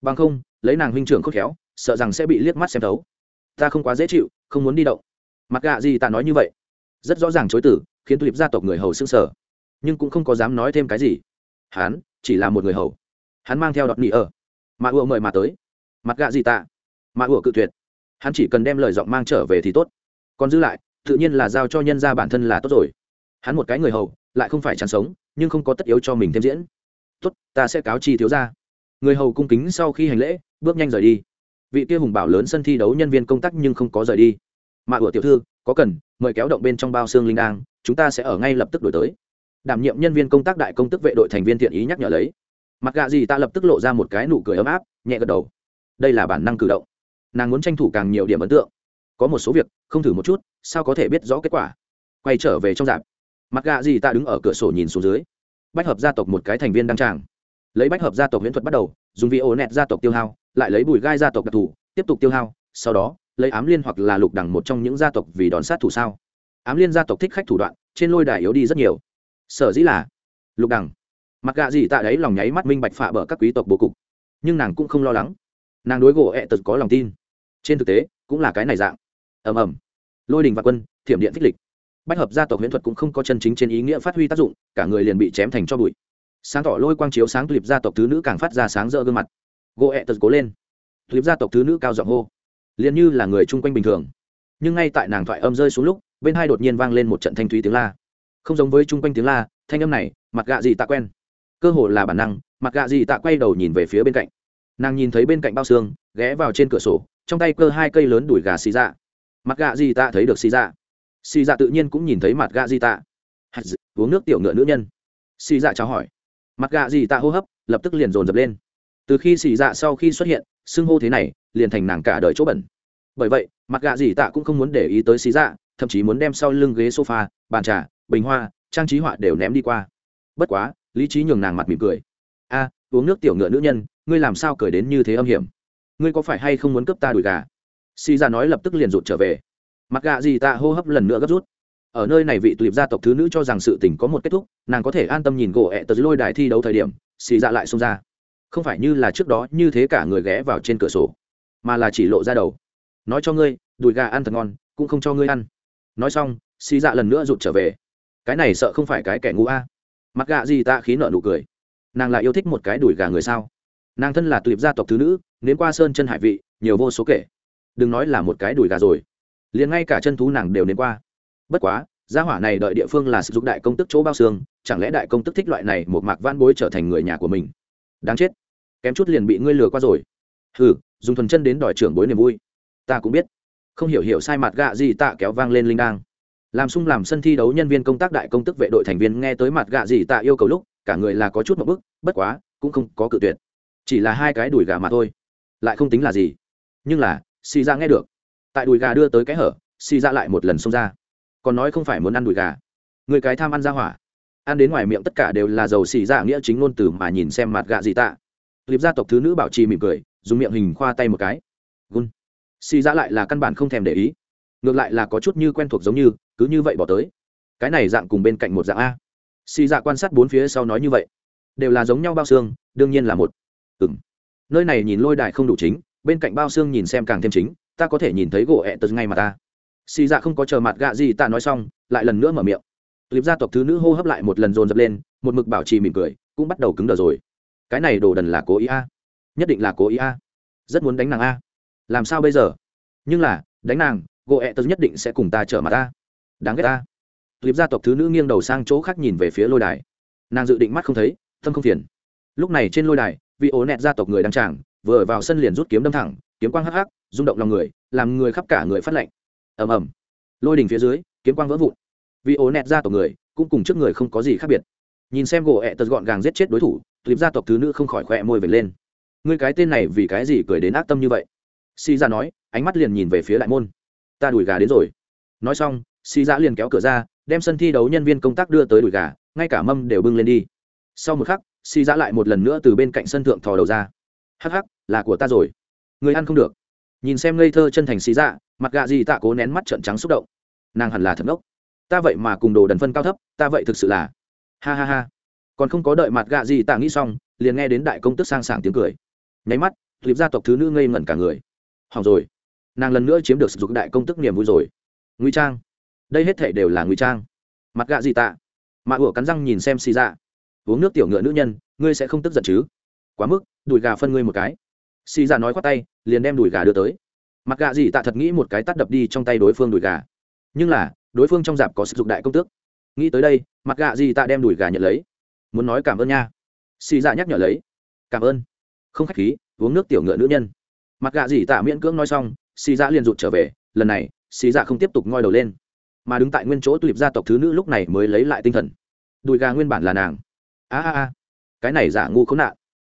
[SPEAKER 1] Bằng không, lấy nàng huynh trưởng khốc khéo, sợ rằng sẽ bị liếc mắt xem thấu. Ta không quá dễ chịu, không muốn đi động. Mặc gạ gì ta nói như vậy? Rất rõ ràng chối tử khiến tulip gia tộc người hầu xương sở nhưng cũng không có dám nói thêm cái gì. Hắn chỉ là một người hầu. Hắn mang theo đọt nỉ ở. Mà ủa mời mà tới. Mặt gạ gì tạ mà ủa cự tuyệt hắn chỉ cần đem lời giọng mang trở về thì tốt. Còn giữ lại, tự nhiên là giao cho nhân ra bản thân là tốt rồi. Hắn một cái người hầu, lại không phải chán sống, nhưng không có tất yếu cho mình thêm diễn. Tốt, ta sẽ cáo chi thiếu ra người hầu cung kính sau khi hành lễ, bước nhanh rời đi. Vị kia hùng bảo lớn sân thi đấu nhân viên công tác nhưng không có rời đi. Mà ủa tiểu thư, có cần, mời kéo động bên trong bao xương linh đang chúng ta sẽ ở ngay lập tức đổi tới. Đảm nhiệm nhân viên công tác đại công tức vệ đội thành viên thiện ý nhắc nhở lấy. Mặc gạ gì ta lập tức lộ ra một cái nụ cười ấm áp, nhẹ gật đầu. Đây là bản năng cử động nàng muốn tranh thủ càng nhiều điểm ấn tượng. Có một số việc, không thử một chút, sao có thể biết rõ kết quả? Quay trở về trong dạp, mặt gạ gì ta đứng ở cửa sổ nhìn xuống dưới. Bách hợp gia tộc một cái thành viên đăng tràng. Lấy bách hợp gia tộc huyễn thuật bắt đầu, dùng vị ổ nẹt gia tộc tiêu hao, lại lấy bùi gai gia tộc đặc thù, tiếp tục tiêu hao, sau đó, lấy ám liên hoặc là lục đẳng một trong những gia tộc vì đòn sát thủ sao. Ám liên gia tộc thích khách thủ đoạn, trên lôi đài yếu đi rất nhiều. Sở dĩ là, lục đẳng. Mặt gạ gì tạ đấy lòng nháy mắt minh bạch phạ bỡ các quý tộc bố cục, nhưng nàng cũng không lo lắng nàng đối gỗ ẹ tật có lòng tin. Trên thực tế, cũng là cái này dạng. Ầm ầm. Lôi đình và quân, thiểm điện phích lịch. Bách hợp gia tộc huyễn thuật cũng không có chân chính trên ý nghĩa phát huy tác dụng, cả người liền bị chém thành cho bụi. Sáng tỏ lôi quang chiếu sáng clip gia tộc thứ nữ càng phát ra sáng rỡ gương mặt. Gỗ ẹ tật cố lên. Clip gia tộc thứ nữ cao giọng hô. Liền như là người chung quanh bình thường. Nhưng ngay tại nàng thoại âm rơi xuống lúc, bên hai đột nhiên vang lên một trận thanh thúy tiếng la. Không giống với chung quanh tiếng la, thanh âm này, mặt gạ gì tạ quen. Cơ hồ là bản năng, mặt gạ gì tạ quay đầu nhìn về phía bên cạnh nàng nhìn thấy bên cạnh bao xương, ghé vào trên cửa sổ, trong tay cơ hai cây lớn đùi gà xì dạ. Mặt gà gì tạ thấy được xì dạ? Xì dạ tự nhiên cũng nhìn thấy mặt gà gì tạ uống nước tiểu ngựa nữ nhân. Xì dạ chào hỏi. Mặt gà gì tạ hô hấp, lập tức liền dồn dập lên. Từ khi xì dạ sau khi xuất hiện, xưng hô thế này, liền thành nàng cả đời chỗ bẩn. Bởi vậy, mặt gà gì tạ cũng không muốn để ý tới xì dạ thậm chí muốn đem sau lưng ghế sofa, bàn trà, bình hoa, trang trí họa đều ném đi qua. Bất quá, lý trí nhường nàng mặt mỉm cười. A, uống nước tiểu ngựa nữ nhân ngươi làm sao cười đến như thế âm hiểm? Ngươi có phải hay không muốn cướp ta đùi gà? Xì ra nói lập tức liền rụt trở về. Mặt gà gì ta hô hấp lần nữa gấp rút. Ở nơi này vị tulip gia tộc thứ nữ cho rằng sự tình có một kết thúc, nàng có thể an tâm nhìn gỗ ẹ tờ lôi đài thi đấu thời điểm, xì ra lại xông ra. Không phải như là trước đó, như thế cả người ghé vào trên cửa sổ, mà là chỉ lộ ra đầu. Nói cho ngươi, đùi gà ăn thật ngon, cũng không cho ngươi ăn. Nói xong, xì dạ lần nữa rụt trở về. Cái này sợ không phải cái kẻ ngu a. Mặt gà gì ta khí nợ nụ cười. Nàng lại yêu thích một cái đùi gà người sao? Nàng thân là tuyệt gia tộc thứ nữ nến qua sơn chân hải vị, nhiều vô số kể. Đừng nói là một cái đùi gà rồi. Liền ngay cả chân thú nàng đều nến qua. Bất quá, gia hỏa này đợi địa phương là sử dụng đại công tức chỗ bao xương, chẳng lẽ đại công tức thích loại này một mạc van bối trở thành người nhà của mình? Đáng chết. Kém chút liền bị ngươi lừa qua rồi. Hừ, dùng thuần chân đến đòi trưởng bối niềm vui. Ta cũng biết. Không hiểu hiểu sai mặt gạ gì tạ kéo vang lên linh đang làm sung làm sân thi đấu nhân viên công tác đại công tức vệ đội thành viên nghe tới mặt gạ gì tạ yêu cầu lúc, cả người là có chút một bức, bất quá, cũng không có cự tuyệt chỉ là hai cái đùi gà mà thôi, lại không tính là gì. Nhưng là, xì ra nghe được. Tại đùi gà đưa tới cái hở, xì ra lại một lần xông ra. Còn nói không phải muốn ăn đùi gà. Người cái tham ăn ra hỏa. Ăn đến ngoài miệng tất cả đều là dầu xì ra nghĩa chính ngôn từ mà nhìn xem mặt gà gì tạ. Liệp gia tộc thứ nữ bảo trì mỉm cười, dùng miệng hình khoa tay một cái. Gun xì ra lại là căn bản không thèm để ý. Ngược lại là có chút như quen thuộc giống như, cứ như vậy bỏ tới. Cái này dạng cùng bên cạnh một dạng a. Xì dạ quan sát bốn phía sau nói như vậy. Đều là giống nhau bao xương, đương nhiên là một ừ m nơi này nhìn lôi đài không đủ chính, bên cạnh bao xương nhìn xem càng thêm chính, ta có thể nhìn thấy gỗ ẹ tật ngay mà ta. Xì dạ không có chờ mặt gạ gì, ta nói xong, lại lần nữa mở miệng. Clip gia tộc thứ nữ hô hấp lại một lần dồn dập lên, một mực bảo trì mỉm cười, cũng bắt đầu cứng đờ rồi. Cái này đồ đần là cố ý a. Nhất định là cố ý a. Rất muốn đánh nàng a. Làm sao bây giờ? Nhưng là, đánh nàng, gỗ ẹ tớ nhất định sẽ cùng ta trở mặt ta đáng ghét ta clip gia tộc thứ nữ nghiêng đầu sang chỗ khác nhìn về phía lôi đài. Nàng dự định mắt không thấy, tâm không phiền. Lúc này trên lôi đài vị ố nẹt gia tộc người đang tràng, vừa vào sân liền rút kiếm đâm thẳng, kiếm quang hắc hắc, rung động lòng người, làm người khắp cả người phát lệnh ầm ầm. Lôi đỉnh phía dưới, kiếm quang vỡ vụn. Vị ố nẹt gia tộc người, cũng cùng trước người không có gì khác biệt. Nhìn xem gỗ ẹ tật gọn gàng giết chết đối thủ clip gia tộc thứ nữ không khỏi khỏe môi vệt lên. Ngươi cái tên này vì cái gì cười đến ác tâm như vậy? Si ra dạ nói, ánh mắt liền nhìn về phía đại môn. Ta đuổi gà đến rồi. Nói xong si ra dạ liền kéo cửa ra, đem sân thi đấu nhân viên công tác đưa tới đuổi gà, ngay cả mâm đều bưng lên đi. Sau một khắc xì giã lại một lần nữa từ bên cạnh sân thượng thò đầu ra. Hắc hắc, là của ta rồi. Người ăn không được. Nhìn xem ngây thơ chân thành xì dạ mặt gạ gì tạ cố nén mắt trợn trắng xúc động. Nàng hẳn là thật ngốc. Ta vậy mà cùng đồ đần phân cao thấp, ta vậy thực sự là. Ha ha ha. Còn không có đợi mặt gạ gì tạ nghĩ xong, liền nghe đến đại công tức sang sảng tiếng cười. Nháy mắt clip gia tộc thứ nữ ngây ngẩn cả người. Hỏng rồi. Nàng lần nữa chiếm được sử dụng đại công tức niềm vui rồi. Nguy trang. Đây hết thể đều là nguy trang. Mặt gạ gì tạ. Mạ ủa cắn răng nhìn xem xì dạ uống nước tiểu ngựa nữ nhân, ngươi sẽ không tức giận chứ? Quá mức, đùi gà phân ngươi một cái. Xì ra nói khoát tay, liền đem đùi gà đưa tới. Mặt gạ gì tạ thật nghĩ một cái tắt đập đi trong tay đối phương đùi gà. Nhưng là, đối phương trong dạp có sử dụng đại công tước. Nghĩ tới đây, mặt gạ gì tạ đem đùi gà nhận lấy. Muốn nói cảm ơn nha. Xì ra nhắc nhở lấy. Cảm ơn. Không khách khí, uống nước tiểu ngựa nữ nhân. Mặt gạ gì tạ miễn cưỡng nói xong, xì ra liền rụt trở về. Lần này, xì ra không tiếp tục ngoi đầu lên. Mà đứng tại nguyên chỗ tulip gia tộc thứ nữ lúc này mới lấy lại tinh thần. Đùi gà nguyên bản là nàng a a a, cái này giả ngu khốn nạn.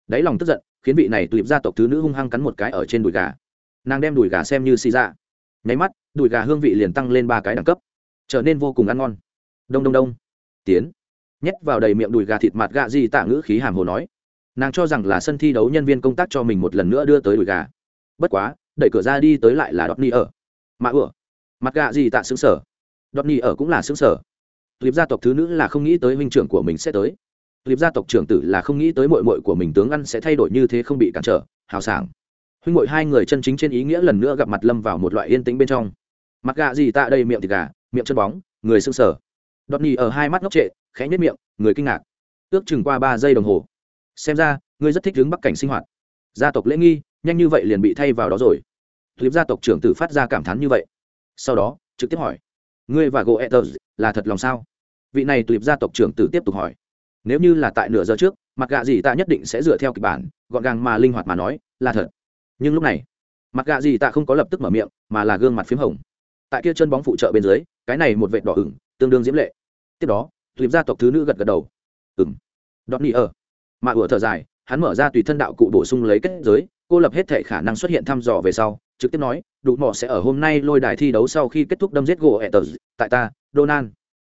[SPEAKER 1] Đáy lòng tức giận, khiến vị này tụi gia tộc thứ nữ hung hăng cắn một cái ở trên đùi gà. Nàng đem đùi gà xem như xì ra. nháy mắt, đùi gà hương vị liền tăng lên ba cái đẳng cấp, trở nên vô cùng ăn ngon. Đông đông đông. Tiến. Nhét vào đầy miệng đùi gà thịt mặt gà gì tạ ngữ khí hàm hồ nói. Nàng cho rằng là sân thi đấu nhân viên công tác cho mình một lần nữa đưa tới đùi gà. Bất quá, đẩy cửa ra đi tới lại là đọt ni ở. Mà ủa, mặt gà gì tạ xứng sở đọt ni ở cũng là xứng sở clip gia tộc thứ nữ là không nghĩ tới huynh trưởng của mình sẽ tới. Liệp gia tộc trưởng tử là không nghĩ tới mội mội của mình tướng ăn sẽ thay đổi như thế không bị cản trở, hào sảng. Huynh mội hai người chân chính trên ý nghĩa lần nữa gặp mặt lâm vào một loại yên tĩnh bên trong. Mặt gà gì tạ đây miệng thịt gà, miệng chân bóng, người sưng sở đọt nhì ở hai mắt ngốc trệ, khẽ nhất miệng, người kinh ngạc. Ước chừng qua ba giây đồng hồ. Xem ra, ngươi rất thích hướng bắc cảnh sinh hoạt. Gia tộc lễ nghi, nhanh như vậy liền bị thay vào đó rồi. Liệp gia tộc trưởng tử phát ra cảm thán như vậy. Sau đó, trực tiếp hỏi. Ngươi và goethez là thật lòng sao? Vị này clip gia tộc trưởng tử tiếp tục hỏi nếu như là tại nửa giờ trước, mặt gạ gì ta nhất định sẽ dựa theo kịch bản, gọn gàng mà linh hoạt mà nói, là thật. Nhưng lúc này, mặt gạ gì ta không có lập tức mở miệng, mà là gương mặt p h í m hồng. Tại kia chân bóng phụ trợ bên dưới, cái này một vệt đỏ ửng, tương đương diễm lệ. Tiếp đó tùy gia tộc thứ nữ gật gật đầu. Ừng đọt nỉ ở. Mạ ủa thở dài, hắn mở ra tùy thân đạo cụ bổ sung lấy kết giới, cô lập hết thể khả năng xuất hiện thăm dò về sau, trực tiếp nói đủ mỏ sẽ ở hôm nay lôi đài thi đấu sau khi kết thúc đâm giết gỗ ẹ tờ. Tại ta donan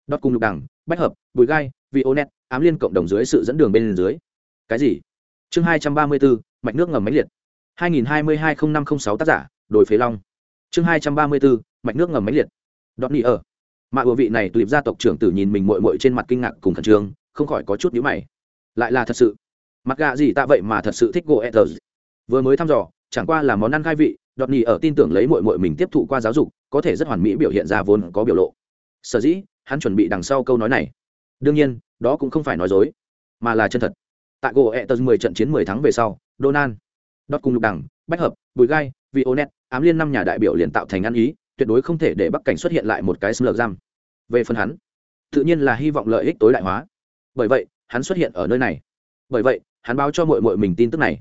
[SPEAKER 1] đọt cùng lục đẳng, bách hợp, bùi gai, vị ô net ám liên cộng đồng dưới sự dẫn đường bên dưới. Cái gì? Chương hai trăm ba mươi bốn mạch nước ngầm máy liệt. hai nghìn hai mươi hai n năm không sáu tác giả, đồi phế long. Chương hai trăm ba mươi bốn mạch nước ngầm máy liệt. Đọt nỉ ở. Mạ ùa vị này tụi gia tộc trưởng tử nhìn mình mội mội trên mặt kinh ngạc cùng khẩn trương, không khỏi có chút nhíu mày. Lại là thật sự. Mặc gà gì ta vậy mà thật sự thích gỗ ethers vừa mới thăm dò, chẳng qua là món ăn khai vị đọt nhì ở tin tưởng lấy mội mội mình tiếp thụ qua giáo dục, có thể rất hoàn mỹ biểu hiện ra vốn có biểu lộ. Sở dĩ hắn chuẩn bị đằng sau câu nói này. Đương nhiên, đó cũng không phải nói dối, mà là chân thật. Tại gỗ ẹ tờ mười trận chiến mười tháng về sau donan đọt cùng lục đẳng bách hợp, bùi gai vị ô net ám liên năm nhà đại biểu liền tạo thành ăn ý, tuyệt đối không thể để bắc cảnh xuất hiện lại một cái xâm lược giam về phần hắn, tự nhiên là hy vọng lợi ích tối đại hóa. Bởi vậy, hắn xuất hiện ở nơi này. Bởi vậy, hắn báo cho mội mội mình tin tức này.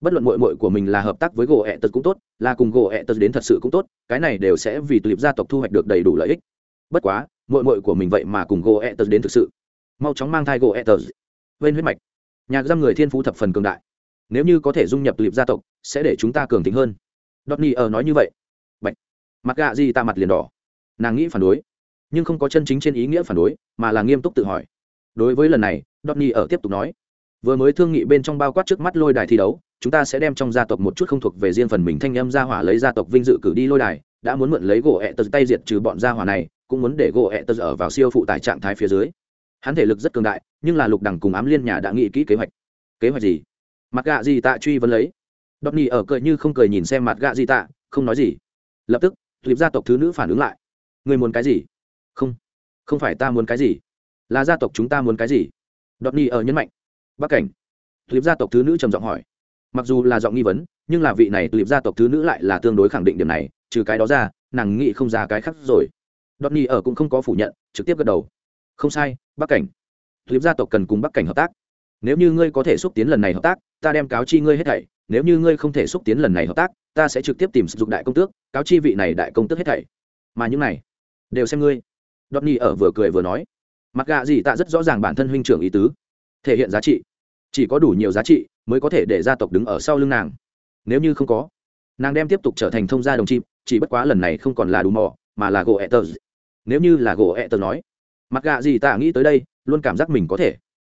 [SPEAKER 1] Bất luận mội mội của mình là hợp tác với gỗ ẹ tật cũng tốt, là cùng gỗ ẹ tật đến thật sự cũng tốt, cái này đều sẽ vì tulip gia tộc thu hoạch được đầy đủ lợi ích. Bất quá mội mội của mình vậy mà cùng gỗ ẹ tật đến thực sự. Mau chóng mang thai gỗ ẹ tật bên huyết mạch. Nhà giam người thiên phú thập phần cường đại. Nếu như có thể dung nhập liệp gia tộc, sẽ để chúng ta cường tính hơn. Đọt ở nói như vậy. Bạch. mặt gạ gì ta mặt liền đỏ. Nàng nghĩ phản đối. Nhưng không có chân chính trên ý nghĩa phản đối, mà là nghiêm túc tự hỏi. Đối với lần này Đọt ở tiếp tục nói. Vừa mới thương nghị bên trong bao quát trước mắt lôi đài thi đấu, chúng ta sẽ đem trong gia tộc một chút không thuộc về riêng phần mình thanh âm gia hỏa lấy gia tộc vinh dự cử đi lôi đài, đã muốn mượn lấy gỗ ẹ tật tay diệt trừ bọn gia hỏa này cũng muốn để gỗ ẹ tật ở vào siêu phụ tại trạng thái phía dưới. Hắn thể lực rất cường đại, nhưng là lục đẳng cùng ám liên nhà đã nghĩ kỹ kế hoạch. Kế hoạch gì? Mặt gạ gì tạ truy vấn lấy. Đọt nhì ở cười như không cười nhìn xem mặt gạ gì tạ, không nói gì. Lập tức clip gia tộc thứ nữ phản ứng lại. Người muốn cái gì? Không. Không phải ta muốn cái gì. Là gia tộc chúng ta muốn cái gì? Đọt nhì ở nhấn mạnh. Bắc cảnh. Clip gia tộc thứ nữ trầm giọng hỏi. Mặc dù là giọng nghi vấn, nhưng là vị này clip gia tộc thứ nữ lại là tương đối khẳng định điểm này, trừ cái đó ra, nàng nghĩ không ra cái khác rồi đọt nhi ở cũng không có phủ nhận, trực tiếp gật đầu. Không sai, bắc cảnh. Clip gia tộc cần cùng bắc cảnh hợp tác. Nếu như ngươi có thể xúc tiến lần này hợp tác, ta đem cáo chi ngươi hết thảy. Nếu như ngươi không thể xúc tiến lần này hợp tác, ta sẽ trực tiếp tìm sử dụng đại công tước, cáo chi vị này đại công tước hết thảy. Mà những này, đều xem ngươi. Đọt nhi ở vừa cười vừa nói. Mặc gạ gì ta rất rõ ràng bản thân huynh trưởng ý tứ. Thể hiện giá trị. Chỉ có đủ nhiều giá trị mới có thể để gia tộc đứng ở sau lưng nàng. Nếu như không có, nàng đem tiếp tục trở thành thông gia đồng chim, chỉ bất quá lần này không còn là đủ mỏ mà là gỗ ẹ tờ nếu như là gỗ ẹ tờ nói. Mặt gạ gì ta nghĩ tới đây, luôn cảm giác mình có thể.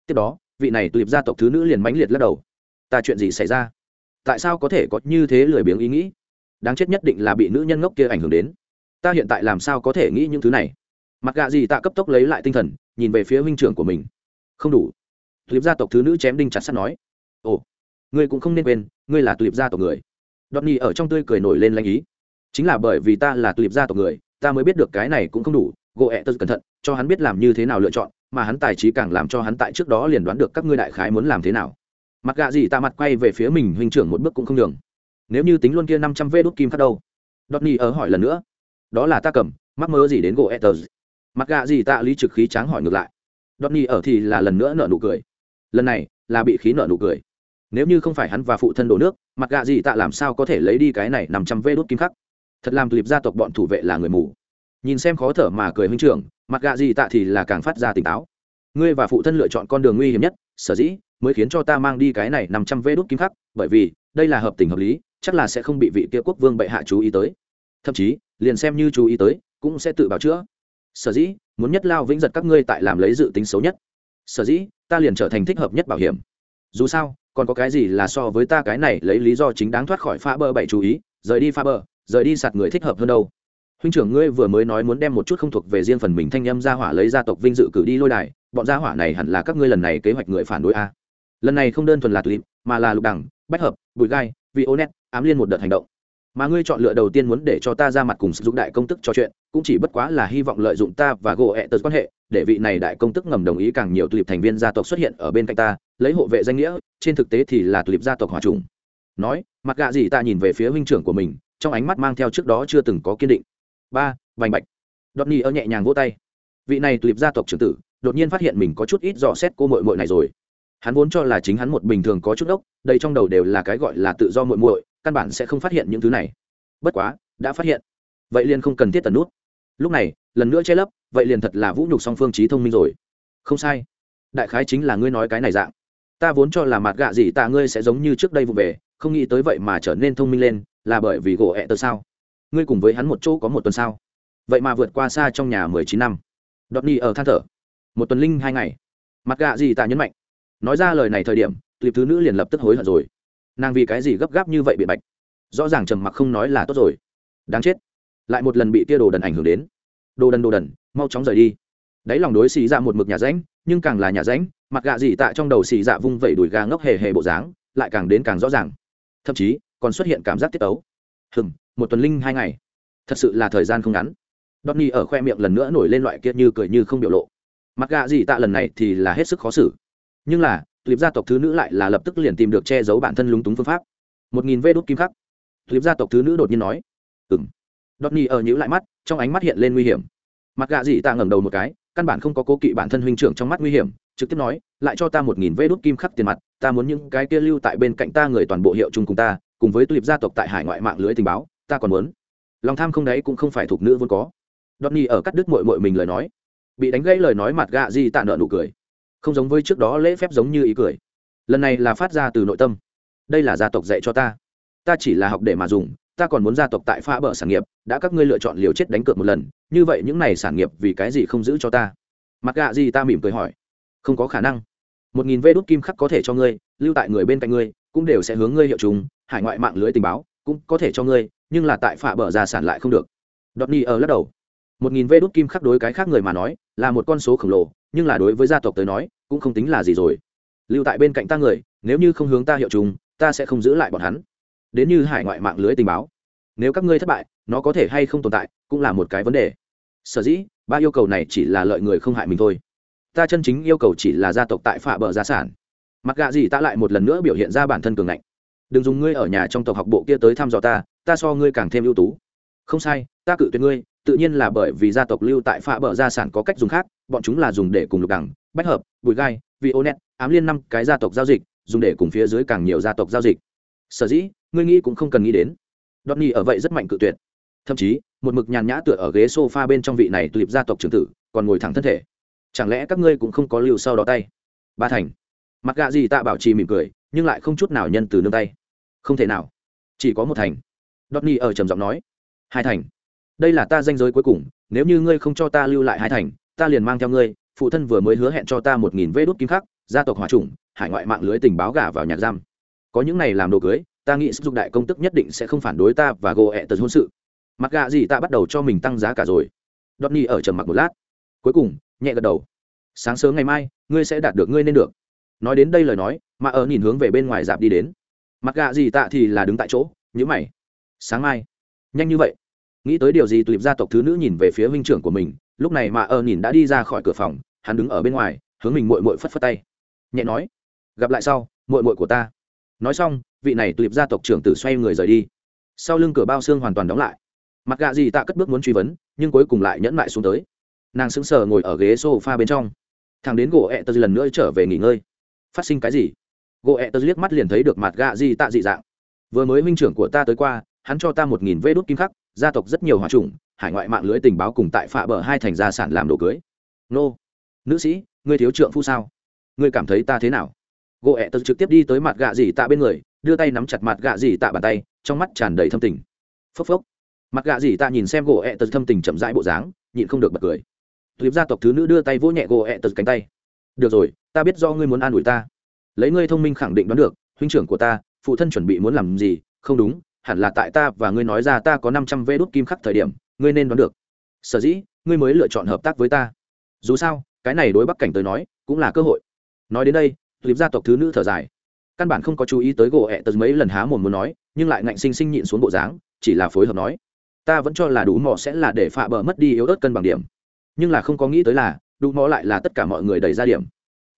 [SPEAKER 1] Tiếp đó, vị này tụi gia tộc thứ nữ liền mãnh liệt lắc đầu. Ta chuyện gì xảy ra? Tại sao có thể có như thế lười biếng ý nghĩ? Đáng chết nhất định là bị nữ nhân ngốc kia ảnh hưởng đến. Ta hiện tại làm sao có thể nghĩ những thứ này? Mặt gạ gì ta cấp tốc lấy lại tinh thần, nhìn về phía huynh trưởng của mình. Không đủ. Tulip gia tộc thứ nữ chém đinh chặt sắt nói. Ồ, ngươi cũng không nên quên, ngươi là tulip gia tộc người. Đọt nhi ở trong tươi cười nổi lên lanh ý. Chính là bởi vì ta là clip gia tộc người ta mới biết được cái này cũng không đủ gỗ ẹ tật cẩn thận, cho hắn biết làm như thế nào lựa chọn, mà hắn tài trí càng làm cho hắn tại trước đó liền đoán được các ngươi đại khái muốn làm thế nào. Mặt gạ gì ta mặt quay về phía mình, huynh trưởng một bước cũng không đường nếu như tính luôn kia năm trăm vê đốt kim khắc đâu? Đọt nỉ ở hỏi lần nữa. Đó là ta cầm, mắc mơ gì đến gỗ ẹ tật mặt gạ gì ta lý trực khí tráng hỏi ngược lại. Đọt nỉ ở thì là lần nữa nợ nụ cười. Lần này là bị khí nợ nụ cười. Nếu như không phải hắn và phụ thân đổ nước, mặt gạ gì tạ làm sao có thể lấy đi cái này nằm trăm vê đốt kim khắc? Thật làm clip gia tộc bọn thủ vệ là người mù. Nhìn xem khó thở mà cười huynh trưởng, mặt gạ gì tạ thì là càng phát ra tỉnh táo. Ngươi và phụ thân lựa chọn con đường nguy hiểm nhất, sở dĩ, mới khiến cho ta mang đi cái này nằm trăm vê đốt kim khắc, bởi vì, đây là hợp tình hợp lý, chắc là sẽ không bị vị kia quốc vương bệ hạ chú ý tới. Thậm chí, liền xem như chú ý tới, cũng sẽ tự bào chữa. Sở dĩ, muốn nhất lao vĩnh giật các ngươi tại làm lấy dự tính xấu nhất. Sở dĩ, ta liền trở thành thích hợp nhất bảo hiểm. Dù sao, còn có cái gì là so với ta cái này lấy lý do chính đáng thoát khỏi pha bờ bảy chú ý, rời đi pha bờ rời đi sạt người thích hợp hơn đâu. Huynh trưởng ngươi vừa mới nói muốn đem một chút không thuộc về riêng phần mình thanh âm gia hỏa lấy gia tộc vinh dự cử đi lôi đài, bọn gia hỏa này hẳn là các ngươi lần này kế hoạch người phản đối a. Lần này không đơn thuần là tulip mà là lục đẳng, bách hợp, bụi gai vị ô nét, ám liên một đợt hành động. Mà ngươi chọn lựa đầu tiên muốn để cho ta ra mặt cùng sử dụng đại công tức trò chuyện, cũng chỉ bất quá là hy vọng lợi dụng ta và gỗ ẹ tật quan hệ, để vị này đại công tức ngầm đồng ý càng nhiều tulip thành viên gia tộc xuất hiện ở bên cạnh ta, lấy hộ vệ danh nghĩa, trên thực tế thì là tulip gia tộc hòa trùng. Nói, mặt gạ gì ta nhìn về phía huynh trưởng của mình trong ánh mắt mang theo trước đó chưa từng có kiên định. Ba vành bạch. Đọt nhi ở nhẹ nhàng vỗ tay. Vị này tulip gia tộc trưởng tử, đột nhiên phát hiện mình có chút ít dò xét cô mội mội này rồi. Hắn vốn cho là chính hắn một bình thường có chút ốc đây trong đầu đều là cái gọi là tự do mội mội căn bản sẽ không phát hiện những thứ này. Bất quá, đã phát hiện. Vậy liền không cần thiết tần nút. Lúc này, lần nữa che lấp, vậy liền thật là vũ nhục song phương trí thông minh rồi. Không sai. Đại khái chính là ngươi nói cái này dạng. Ta vốn cho là mặt gạ gì tạ ngươi sẽ giống như trước đây vụ về không nghĩ tới vậy mà trở nên thông minh lên, là bởi vì gỗ ẹ tờ sao? Ngươi cùng với hắn một chỗ có một tuần sao? Vậy mà vượt qua xa trong nhà mười chín năm. Đọt ni ở than thở. Một tuần linh hai ngày. Mặt gạ gì tạ nhấn mạnh. Nói ra lời này thời điểm tuyệt thứ nữ liền lập tức hối hận rồi. Nàng vì cái gì gấp gáp như vậy bị bạch? Rõ ràng trầm mặc không nói là tốt rồi. Đáng chết. Lại một lần bị tia đồ đần ảnh hưởng đến. Đồ đần đồ đần, mau chóng rời đi. Đáy lòng đối xì dạ một mực nhà ránh, nhưng càng là nhà ránh, mặt gạ gì tạ trong đầu xì dạ vung vẩy đùi gà ngốc hề hề bộ dáng, lại càng đến càng rõ ràng thậm chí còn xuất hiện cảm giác tiết tấu. Hừng một tuần linh hai ngày. Thật sự là thời gian không ngắn. Donny ở khoe miệng lần nữa nổi lên loại kia như cười như không biểu lộ. Mặt gạ gì tạ lần này thì là hết sức khó xử. Nhưng là clip gia tộc thứ nữ lại là lập tức liền tìm được che giấu bản thân lúng túng phương pháp. Một nghìn vê đốt kim khắc. Clip gia tộc thứ nữ đột nhiên nói. Ừ m Donny ở nhữ lại mắt, trong ánh mắt hiện lên nguy hiểm. Mặt gạ gì tạ ngẩng đầu một cái, căn bản không có cố kỵ bản thân huynh trưởng trong mắt nguy hiểm, trực tiếp nói, lại cho ta một nghìn vê đốt kim khắc tiền mặt ta muốn những cái kia lưu tại bên cạnh ta người toàn bộ hiệu chung cùng ta, cùng với tulip gia tộc tại hải ngoại mạng lưới tình báo, ta còn muốn. Lòng tham không đấy cũng không phải thuộc nữ vốn có. Donny ở cắt đứt mội mội mình lời nói. Bị đánh gãy lời nói mặt gạ gì tạ nợ nụ cười. Không giống với trước đó lễ phép giống như ý cười. Lần này là phát ra từ nội tâm. Đây là gia tộc dạy cho ta. Ta chỉ là học để mà dùng, ta còn muốn gia tộc tại phá bờ sản nghiệp, đã các ngươi lựa chọn liều chết đánh cược một lần, như vậy những này sản nghiệp vì cái gì không giữ cho ta? Mặt gạ gì ta mỉm cười hỏi. Không có khả năng một nghìn vê đốt kim khắc có thể cho ngươi, lưu tại người bên cạnh ngươi, cũng đều sẽ hướng ngươi hiệu trùng, hải ngoại mạng lưới tình báo, cũng có thể cho ngươi, nhưng là tại phạ bờ gia sản lại không được. Đọt ni ở lắc đầu. Một nghìn vê đốt kim khắc đối cái khác người mà nói, là một con số khổng lồ, nhưng là đối với gia tộc tới nói, cũng không tính là gì rồi. Lưu tại bên cạnh ta người, nếu như không hướng ta hiệu trùng, ta sẽ không giữ lại bọn hắn. Đến như hải ngoại mạng lưới tình báo. Nếu các ngươi thất bại, nó có thể hay không tồn tại, cũng là một cái vấn đề. Sở dĩ, ba yêu cầu này chỉ là lợi người không hại mình thôi ta chân chính yêu cầu chỉ là gia tộc tại phạ bờ gia sản. Mặc gạ gì ta lại một lần nữa biểu hiện ra bản thân cường ngạnh. Đừng dùng ngươi ở nhà trong tộc học bộ kia tới thăm dò ta ta so ngươi càng thêm ưu tú. Không sai, ta cự tuyệt ngươi, tự nhiên là bởi vì gia tộc lưu tại phạ bờ gia sản có cách dùng khác, bọn chúng là dùng để cùng lục đẳng, bách hợp, bụi gai, vị ô net ám liên năm cái gia tộc giao dịch, dùng để cùng phía dưới càng nhiều gia tộc giao dịch. Sở dĩ, ngươi nghĩ cũng không cần nghĩ đến. Donny ở vậy rất mạnh cự tuyệt. Thậm chí, một mực nhàn nhã tựa ở ghế sofa bên trong vị này tulip gia tộc trưởng tử, còn ngồi thẳng thân thể chẳng lẽ các ngươi cũng không có lưu sau đó tay? Ba thành. Mặt gạ gì tạ bảo trì mỉm cười, nhưng lại không chút nào nhân từ nương tay. Không thể nào. Chỉ có một thành. Donny ở trầm giọng nói. Hai thành. Đây là ta danh giới cuối cùng, nếu như ngươi không cho ta lưu lại hai thành, ta liền mang theo ngươi, phụ thân vừa mới hứa hẹn cho ta một nghìn vê đốt kim khắc, gia tộc hòa trùng hải ngoại mạng lưới tình báo gả vào nhạc giam. Có những này làm đồ cưới, ta nghĩ sức dụng đại công tức nhất định sẽ không phản đối ta và gô ẹ tật hôn sự. Mặt gạ gì ta bắt đầu cho mình tăng giá cả rồi. Đọt ni ở trầm mặc một lát. Cuối cùng nhẹ gật đầu. Sáng sớm ngày mai, ngươi sẽ đạt được ngươi nên được. Nói đến đây lời nói, mà ở nhìn hướng về bên ngoài dạp đi đến. Mặt gạ gì tạ thì là đứng tại chỗ nhữ mày. Sáng mai. Nhanh như vậy. Nghĩ tới điều gì tụi gia tộc thứ nữ nhìn về phía huynh trưởng của mình, lúc này mà ở nhìn đã đi ra khỏi cửa phòng, hắn đứng ở bên ngoài, hướng mình mội mội phất phất tay. Nhẹ nói. Gặp lại sau mội mội của ta. Nói xong, vị này tụi gia tộc trưởng tử xoay người rời đi. Sau lưng cửa bao xương hoàn toàn đóng lại. Mặt gạ gì tạ cất bước muốn truy vấn, nhưng cuối cùng lại nhẫn lại xuống tới nàng sững sờ ngồi ở ghế s o f a bên trong. Thằng đến gỗ ẹ tơ lần nữa trở về nghỉ ngơi. Phát sinh cái gì? Gỗ ẹ tơ liếc mắt liền thấy được mặt gạ gì tạ dị dạng. Vừa mới minh trưởng của ta tới qua, hắn cho ta một nghìn vê đốt kim khắc, gia tộc rất nhiều hòa trùng, hải ngoại mạng lưới tình báo cùng tại phạ bờ hai thành gia sản làm đồ cưới. Nô, nữ sĩ, ngươi thiếu trượng phu sao? Ngươi cảm thấy ta thế nào? Gỗ ẹ tật trực tiếp đi tới mặt gạ dị tạ bên người, đưa tay nắm chặt mặt gạ dị tạ bàn tay, trong mắt tràn đầy thâm tình. Phốc phốc. Mặt gạ dị tạ nhìn xem gỗ ẹ tật thâm tình chậm rãi bộ dáng, nhịn không được bật cười tuyếp gia tộc thứ nữ đưa tay vỗ nhẹ gỗ ẹ tật cánh tay. Được rồi, ta biết do ngươi muốn an ủi ta. Lấy ngươi thông minh khẳng định đoán được, huynh trưởng của ta, phụ thân chuẩn bị muốn làm gì, không đúng, hẳn là tại ta và ngươi nói ra ta có năm trăm vê đốt kim khắc thời điểm, ngươi nên đoán được. Sở dĩ, ngươi mới lựa chọn hợp tác với ta. Dù sao, cái này đối bắc cảnh tới nói, cũng là cơ hội. Nói đến đây clip gia tộc thứ nữ thở dài. Căn bản không có chú ý tới gỗ ẹ tật mấy lần há mồm muốn nói, nhưng lại ngạnh sinh sinh nhịn xuống bộ dáng, chỉ là phối hợp nói. Ta vẫn cho là đủ mỏ sẽ là để phạ bờ mất đi yếu ớt cân bằng điểm nhưng là không có nghĩ tới là đủ mỏ lại là tất cả mọi người đầy ra điểm.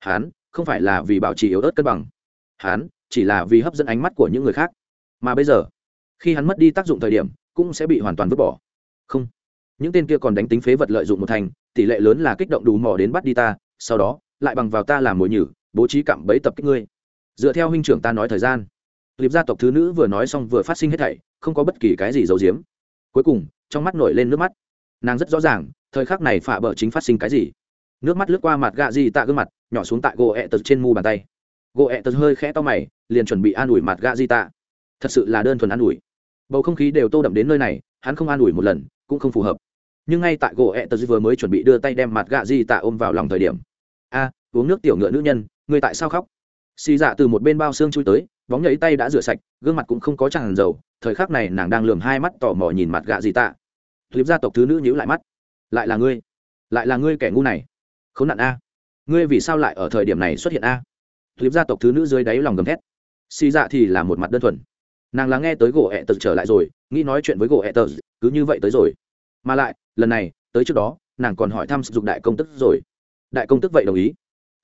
[SPEAKER 1] Hắn không phải là vì bảo trì yếu ớt cân bằng. Hắn chỉ là vì hấp dẫn ánh mắt của những người khác. Mà bây giờ, khi hắn mất đi tác dụng thời điểm, cũng sẽ bị hoàn toàn vứt bỏ. Không, những tên kia còn đánh tính phế vật lợi dụng một thành, tỷ lệ lớn là kích động đủ mỏ đến bắt đi ta, sau đó, lại bằng vào ta làm mồi nhử, bố trí cạm bẫy tập kích ngươi. Dựa theo huynh trưởng ta nói thời gian, liệp gia tộc thứ nữ vừa nói xong vừa phát sinh hết thảy, không có bất kỳ cái gì giấu giếm. Cuối cùng, trong mắt nổi lên nước mắt. Nàng rất rõ ràng thời khắc này phạ bờ chính phát sinh cái gì? Nước mắt lướt qua mặt gạ gì tạ gương mặt, nhỏ xuống tại gỗ ẹ tật trên mu bàn tay. Gỗ ẹ tật hơi khẽ to mày, liền chuẩn bị an ủi mặt gạ di tạ. Thật sự là đơn thuần an ủi. Bầu không khí đều tô đậm đến nơi này, hắn không an ủi một lần, cũng không phù hợp. Nhưng ngay tại gỗ ẹ tật vừa mới chuẩn bị đưa tay đem mặt gạ di tạ ôm vào lòng thời điểm. A, uống nước tiểu ngựa nữ nhân người tại sao khóc? Xì dạ từ một bên bao xương chui tới, bóng nhảy tay đã rửa sạch, gương mặt cũng không có tràn dầu. Thời khắc này nàng đang lườm hai mắt tò mò nhìn mặt gạ di tạ. Clip gia tộc thứ nữ nhíu lại mắt lại là ngươi, lại là ngươi kẻ ngu này. Khốn nạn a. Ngươi vì sao lại ở thời điểm này xuất hiện a? Clip gia tộc thứ nữ dưới đáy lòng gầm thét. Xì dạ thì là một mặt đơn thuần. Nàng lắng nghe tới gỗ ẹ tật trở lại rồi, nghĩ nói chuyện với gỗ ẹ tật, cứ như vậy tới rồi. Mà lại, lần này, tới trước đó, nàng còn hỏi thăm sử dụng đại công tức rồi. Đại công tức vậy đồng ý.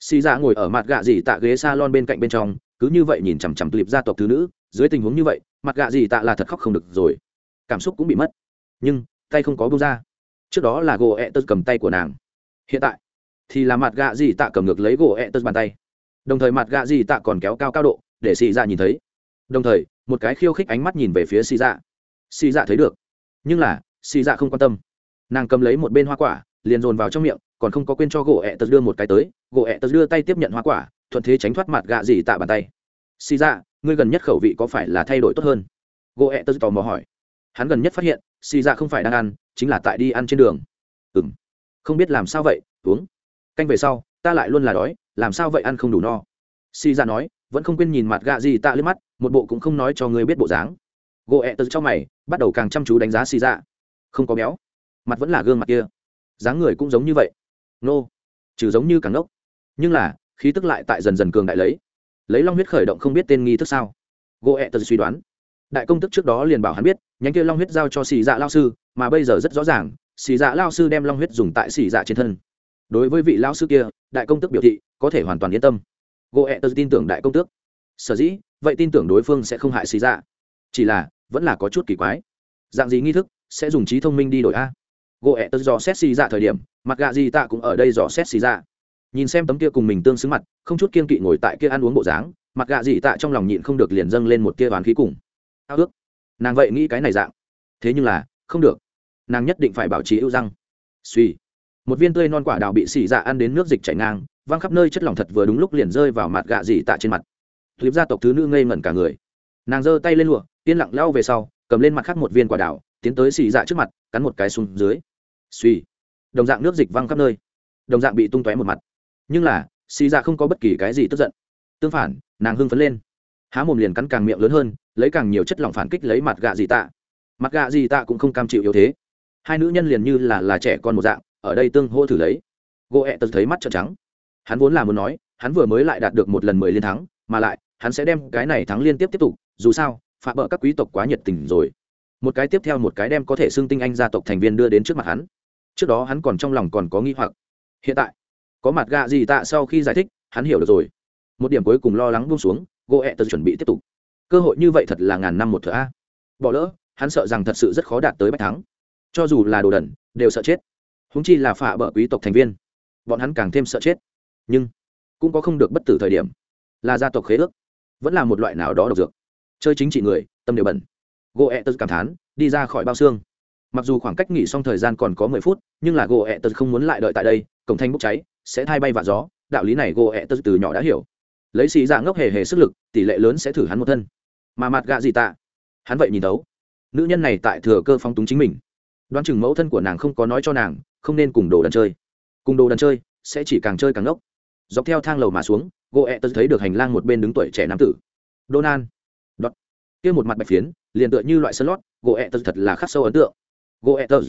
[SPEAKER 1] Xì dạ ngồi ở mặt gạ dì tạ ghế s a lon bên cạnh bên trong, cứ như vậy nhìn chằm chằm clip gia tộc thứ nữ, dưới tình huống như vậy, mặt gạ dì tạ là thật khóc không được rồi. Cảm xúc cũng bị mất. Nhưng, tay không có bông ra trước đó là gỗ ẹ tật cầm tay của nàng. Hiện tại thì là mặt gạ gì tạ cầm ngược lấy gỗ ẹ tật bàn tay. Đồng thời mặt gạ gì tạ còn kéo cao cao độ, để xì dạ nhìn thấy. Đồng thời, một cái khiêu khích ánh mắt nhìn về phía xì dạ. Xì dạ thấy được. Nhưng là, xì dạ không quan tâm. Nàng cầm lấy một bên hoa quả, liền dồn vào trong miệng, còn không có quên cho gỗ ẹ tật đưa một cái tới. Gỗ ẹ tật đưa tay tiếp nhận hoa quả, thuận thế tránh thoát mặt gạ gì tạ bàn tay. Xì dạ ngươi gần nhất khẩu vị có phải là thay đổi tốt hơn? Gỗ ẹ tật tò mò hỏi. Hắn gần nhất phát hiện xì dạ không phải đang ăn, chính là tại đi ăn trên đường. Ừ m không biết làm sao vậy, uống. Canh về sau, ta lại luôn là đói, làm sao vậy ăn không đủ no. Xì dạ nói, vẫn không quên nhìn mặt gạ gì tạ lên mắt, một bộ cũng không nói cho người biết bộ dáng. Gỗ ẹ tật trong mày, bắt đầu càng chăm chú đánh giá xì dạ. Không có béo. Mặt vẫn là gương mặt kia. Dáng người cũng giống như vậy. Nô. Trừ giống như càng ngốc. Nhưng là, khí tức lại tại dần dần cường đại lấy. Lấy long huyết khởi động không biết tên nghi thức sao. Gỗ ẹ tật suy đoán. Đại công tức trước đó liền bảo hắn biết nhánh kia long huyết giao cho xì dạ lao sư, mà bây giờ rất rõ ràng, xì dạ lao sư đem long huyết dùng tại xì dạ trên thân. Đối với vị lao sư kia, đại công tức biểu thị, có thể hoàn toàn yên tâm. Gỗ ẹ tớ tin tưởng đại công tước. Sở dĩ, vậy tin tưởng đối phương sẽ không hại xì dạ. Chỉ là, vẫn là có chút kỳ quái. Dạng gì nghi thức, sẽ dùng trí thông minh đi đổi a. Gỗ ẹ tớ dò xét xì dạ thời điểm, mặt gạ gì tạ cũng ở đây dò xét xì dạ. Nhìn xem tấm kia cùng mình tương xứng mặt, không chút kiên kỵ ngồi tại kia ăn uống bộ dáng, mặt gạ gì tạ trong lòng nhịn không được liền dâng lên một kia oán khí cùng. Ao ước nàng vậy nghĩ cái này dạng. Thế nhưng là, không được. Nàng nhất định phải bảo trì ưu răng. Suy một viên tươi non quả đào bị xì dạ ăn đến nước dịch chảy ngang, văng khắp nơi chất lỏng thật vừa đúng lúc liền rơi vào mặt gạ dị tạ trên mặt. Clip gia tộc thứ nữ ngây ngẩn cả người. Nàng giơ tay lên lụa, yên lặng lao về sau, cầm lên mặt khác một viên quả đào, tiến tới xì dạ trước mặt, cắn một cái xuống dưới. Suy đồng dạng nước dịch văng khắp nơi. Đồng dạng bị tung tóe một mặt. Nhưng là, xì dạ không có bất kỳ cái gì tức giận. Tương phản, nàng hưng phấn lên. Há mồm liền cắn càng miệng lớn hơn lấy càng nhiều chất lỏng phản kích lấy mặt gạ dị tạ. Mặt gạ dị tạ cũng không cam chịu yếu thế. Hai nữ nhân liền như là là trẻ con một dạng, ở đây tương hô thử lấy. Gỗ ẹ tật thấy mắt trợn trắng. Hắn vốn là muốn nói, hắn vừa mới lại đạt được một lần mười liên thắng, mà lại, hắn sẽ đem cái này thắng liên tiếp tiếp tục, dù sao, phá bỡ các quý tộc quá nhiệt tình rồi. Một cái tiếp theo một cái đem có thể xưng tinh anh gia tộc thành viên đưa đến trước mặt hắn. Trước đó hắn còn trong lòng còn có nghi hoặc. Hiện tại, có mặt gạ gì tạ sau khi giải thích, hắn hiểu được rồi. Một điểm cuối cùng lo lắng buông xuống gỗ ẹ tật chuẩn bị tiếp tục cơ hội như vậy thật là ngàn năm một thửa a. Bỏ lỡ, hắn sợ rằng thật sự rất khó đạt tới bách thắng. Cho dù là đồ đần, đều sợ chết. Húng chi là phạ bờ quý tộc thành viên. Bọn hắn càng thêm sợ chết. Nhưng, cũng có không được bất tử thời điểm. Là gia tộc khế ước. Vẫn là một loại nào đó độc dược. Chơi chính trị người, tâm đều bẩn. Gỗ ẹ tật cảm thán, đi ra khỏi bao xương. Mặc dù khoảng cách nghỉ xong thời gian còn có mười phút, nhưng là gỗ ẹ tật không muốn lại đợi tại đây, cổng thanh bốc cháy, sẽ thay bay vạ gió. Đạo lý này gỗ ẹ tật từ nhỏ đã hiểu. Lấy xì dạ ngốc hề hề sức lực, tỷ lệ lớn sẽ thử hắn một thân mà mặt gạ gì tạ? Hắn vậy nhìn thấu. Nữ nhân này tại thừa cơ phóng túng chính mình. Đoán chừng mẫu thân của nàng không có nói cho nàng, không nên cùng đồ đần chơi. Cùng đồ đần chơi, sẽ chỉ càng chơi càng ngốc. Dọc theo thang lầu mà xuống gỗ ẹ e tớ thấy được hành lang một bên đứng tuổi trẻ nam tử. Donan đọt. Kia một mặt bạch phiến, liền tựa như loại sân lót gỗ ẹ e tớ thật là khắc sâu ấn tượng. Gỗ ẹ e tớ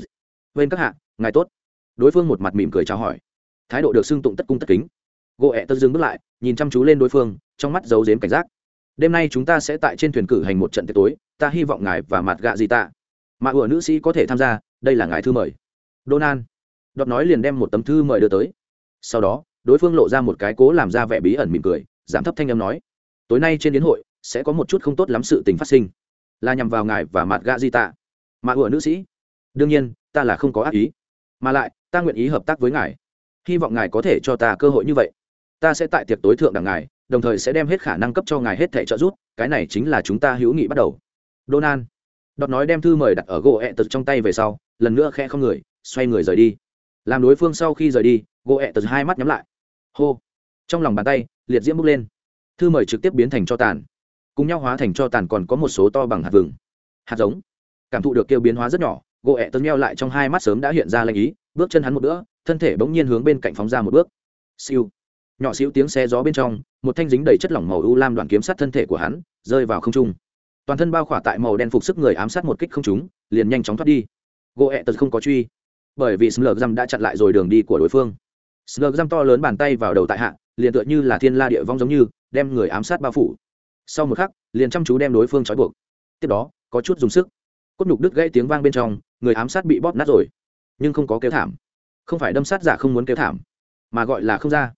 [SPEAKER 1] bên các hạ, ngài tốt. Đối phương một mặt mỉm cười chào hỏi. Thái độ được xưng tụng tất cung tất kính. Gỗ ẹ tớ dừng bước lại, nhìn chăm chú lên đối phương, trong mắt giấu dếm cảnh giác đêm nay chúng ta sẽ tại trên thuyền cử hành một trận tiệc tối, ta hy vọng ngài và mặt gạ gì ta mà ủa nữ sĩ có thể tham gia, đây là ngài thư mời. Donan đọc nói liền đem một tấm thư mời đưa tới. Sau đó, đối phương lộ ra một cái cố làm ra vẻ bí ẩn mỉm cười, giảm thấp thanh âm nói, tối nay trên đến hội, sẽ có một chút không tốt lắm sự tình phát sinh. Là nhằm vào ngài và mặt gạ di tạ. Mà ủa nữ sĩ, đương nhiên, ta là không có ác ý. Mà lại, ta nguyện ý hợp tác với ngài. Hy vọng ngài có thể cho ta cơ hội như vậy. Ta sẽ tại tiệc tối thượng đằng ngài đồng thời sẽ đem hết khả năng cấp cho ngài hết thẻ trợ giúp, cái này chính là chúng ta hữu nghị bắt đầu. Donan đọt nói đem thư mời đặt ở gỗ ẹ tật trong tay về sau, lần nữa khe không người, xoay người rời đi. Làm đối phương sau khi rời đi, gỗ ẹ tật hai mắt nhắm lại. Hô. Trong lòng bàn tay, liệt diễm bốc lên. Thư mời trực tiếp biến thành cho tàn. Cùng nhau hóa thành cho tàn còn có một số to bằng hạt vừng. Hạt giống. Cảm thụ được kêu biến hóa rất nhỏ, gỗ ẹ tật meo lại trong hai mắt sớm đã hiện ra lanh ý, bước chân hắn một bữa thân thể bỗng nhiên hướng bên cạnh phóng ra một bước. Siêu nhỏ xíu tiếng xe gió bên trong, một thanh dính đầy chất lỏng màu u lam đoạn kiếm sát thân thể của hắn, rơi vào không trung. Toàn thân bao khỏa tại màu đen phục sức người ám sát một kích không trúng, liền nhanh chóng thoát đi. Gỗ ẹ tật không có truy, bởi vì smlg răm đã chặn lại rồi đường đi của đối phương. Smlg răm to lớn bàn tay vào đầu tại hạ, liền tựa như là thiên la địa vong giống như, đem người ám sát bao phủ. Sau một khắc, liền chăm chú đem đối phương trói buộc. Tiếp đó, có chút dùng sức. Cốt nhục đứt gãy tiếng vang bên trong, người ám sát bị bóp nát rồi. Nhưng không có kêu thảm. Không phải đâm sát giả không muốn kêu thảm, mà gọi là không ra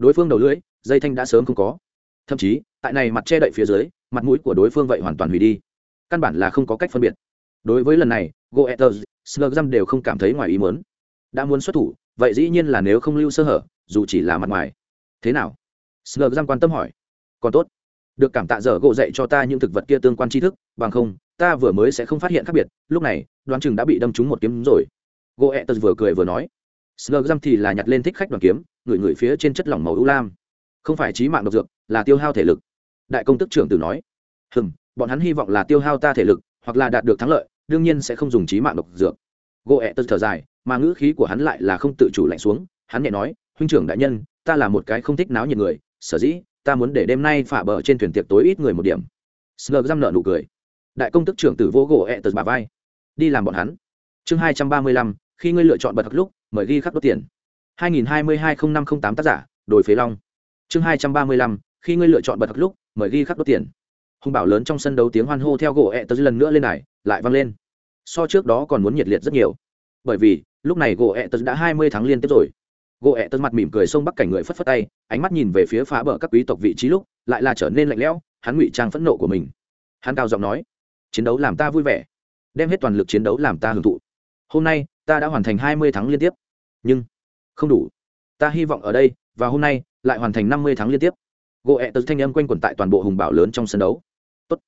[SPEAKER 1] đối phương đầu lưỡi, dây thanh đã sớm không có. Thậm chí, tại này mặt che đậy phía dưới, mặt mũi của đối phương vậy hoàn toàn hủy đi. Căn bản là không có cách phân biệt. Đối với lần này goethers slurgam đều không cảm thấy ngoài ý muốn. Đã muốn xuất thủ, vậy dĩ nhiên là nếu không lưu sơ hở, dù chỉ là mặt ngoài. Thế nào? Slurgam quan tâm hỏi. Còn tốt. Được cảm tạ dở gỗ dạy cho ta những thực vật kia tương quan tri thức, bằng không, ta vừa mới sẽ không phát hiện khác biệt. Lúc này, đoán chừng đã bị đâm trúng một kiếm rồi. Goethers vừa cười vừa nói. Slurgam thì là nhặt lên thích khách đoàn kiếm ngửi ngửi phía trên chất lỏng màu u lam. Không phải trí mạng độc dược, là tiêu hao thể lực. Đại công tức trưởng tử nói, hừm, bọn hắn hy vọng là tiêu hao ta thể lực, hoặc là đạt được thắng lợi, đương nhiên sẽ không dùng trí mạng độc dược. Gỗ ẹ e tật thở dài, mà ngữ khí của hắn lại là không tự chủ lạnh xuống. Hắn nhẹ nói, huynh trưởng đại nhân, ta là một cái không thích náo nhiệt người, sở dĩ, ta muốn để đêm nay phả bờ trên thuyền tiệc tối ít người một điểm. Sờ răm nợ nụ cười. Đại công tức trưởng tử vô gỗ ẹ e tật bà vai. Đi làm bọn hắn. Chương hai trăm ba mươi lăm, khi ngươi lựa chọn bật thật lúc, mời ghi khắc đốt tiền hai nghìn hai mươi hai không năm không tám tác giả, đồi phế long. Chương hai trăm ba mươi lăm, khi ngươi lựa chọn bật lúc, mời ghi khắc đốt tiền. Hung bảo lớn trong sân đấu tiếng hoan hô theo gỗ ẹ tớ lần nữa lên này lại vang lên. So trước đó còn muốn nhiệt liệt rất nhiều. Bởi vì, lúc này gỗ ẹ tớ đã hai mươi tháng liên tiếp rồi. Gỗ ẹ tớ mặt mỉm cười xông bắc cảnh người phất phất tay, ánh mắt nhìn về phía phá bờ các quý tộc vị trí lúc, lại là trở nên lạnh lẽo, hắn ngụy trang phẫn nộ của mình. Hắn cao giọng nói, chiến đấu làm ta vui vẻ, đem hết toàn lực chiến đấu làm ta hưởng thụ. Hôm nay, ta đã hoàn thành hai mươi tháng liên tiếp. Nhưng không đủ. Ta hy vọng ở đây, và hôm nay, lại hoàn thành năm mươi tháng liên tiếp. Gỗ ẹ tật thanh âm quanh quẩn tại toàn bộ hùng bảo lớn trong sân đấu. Tốt.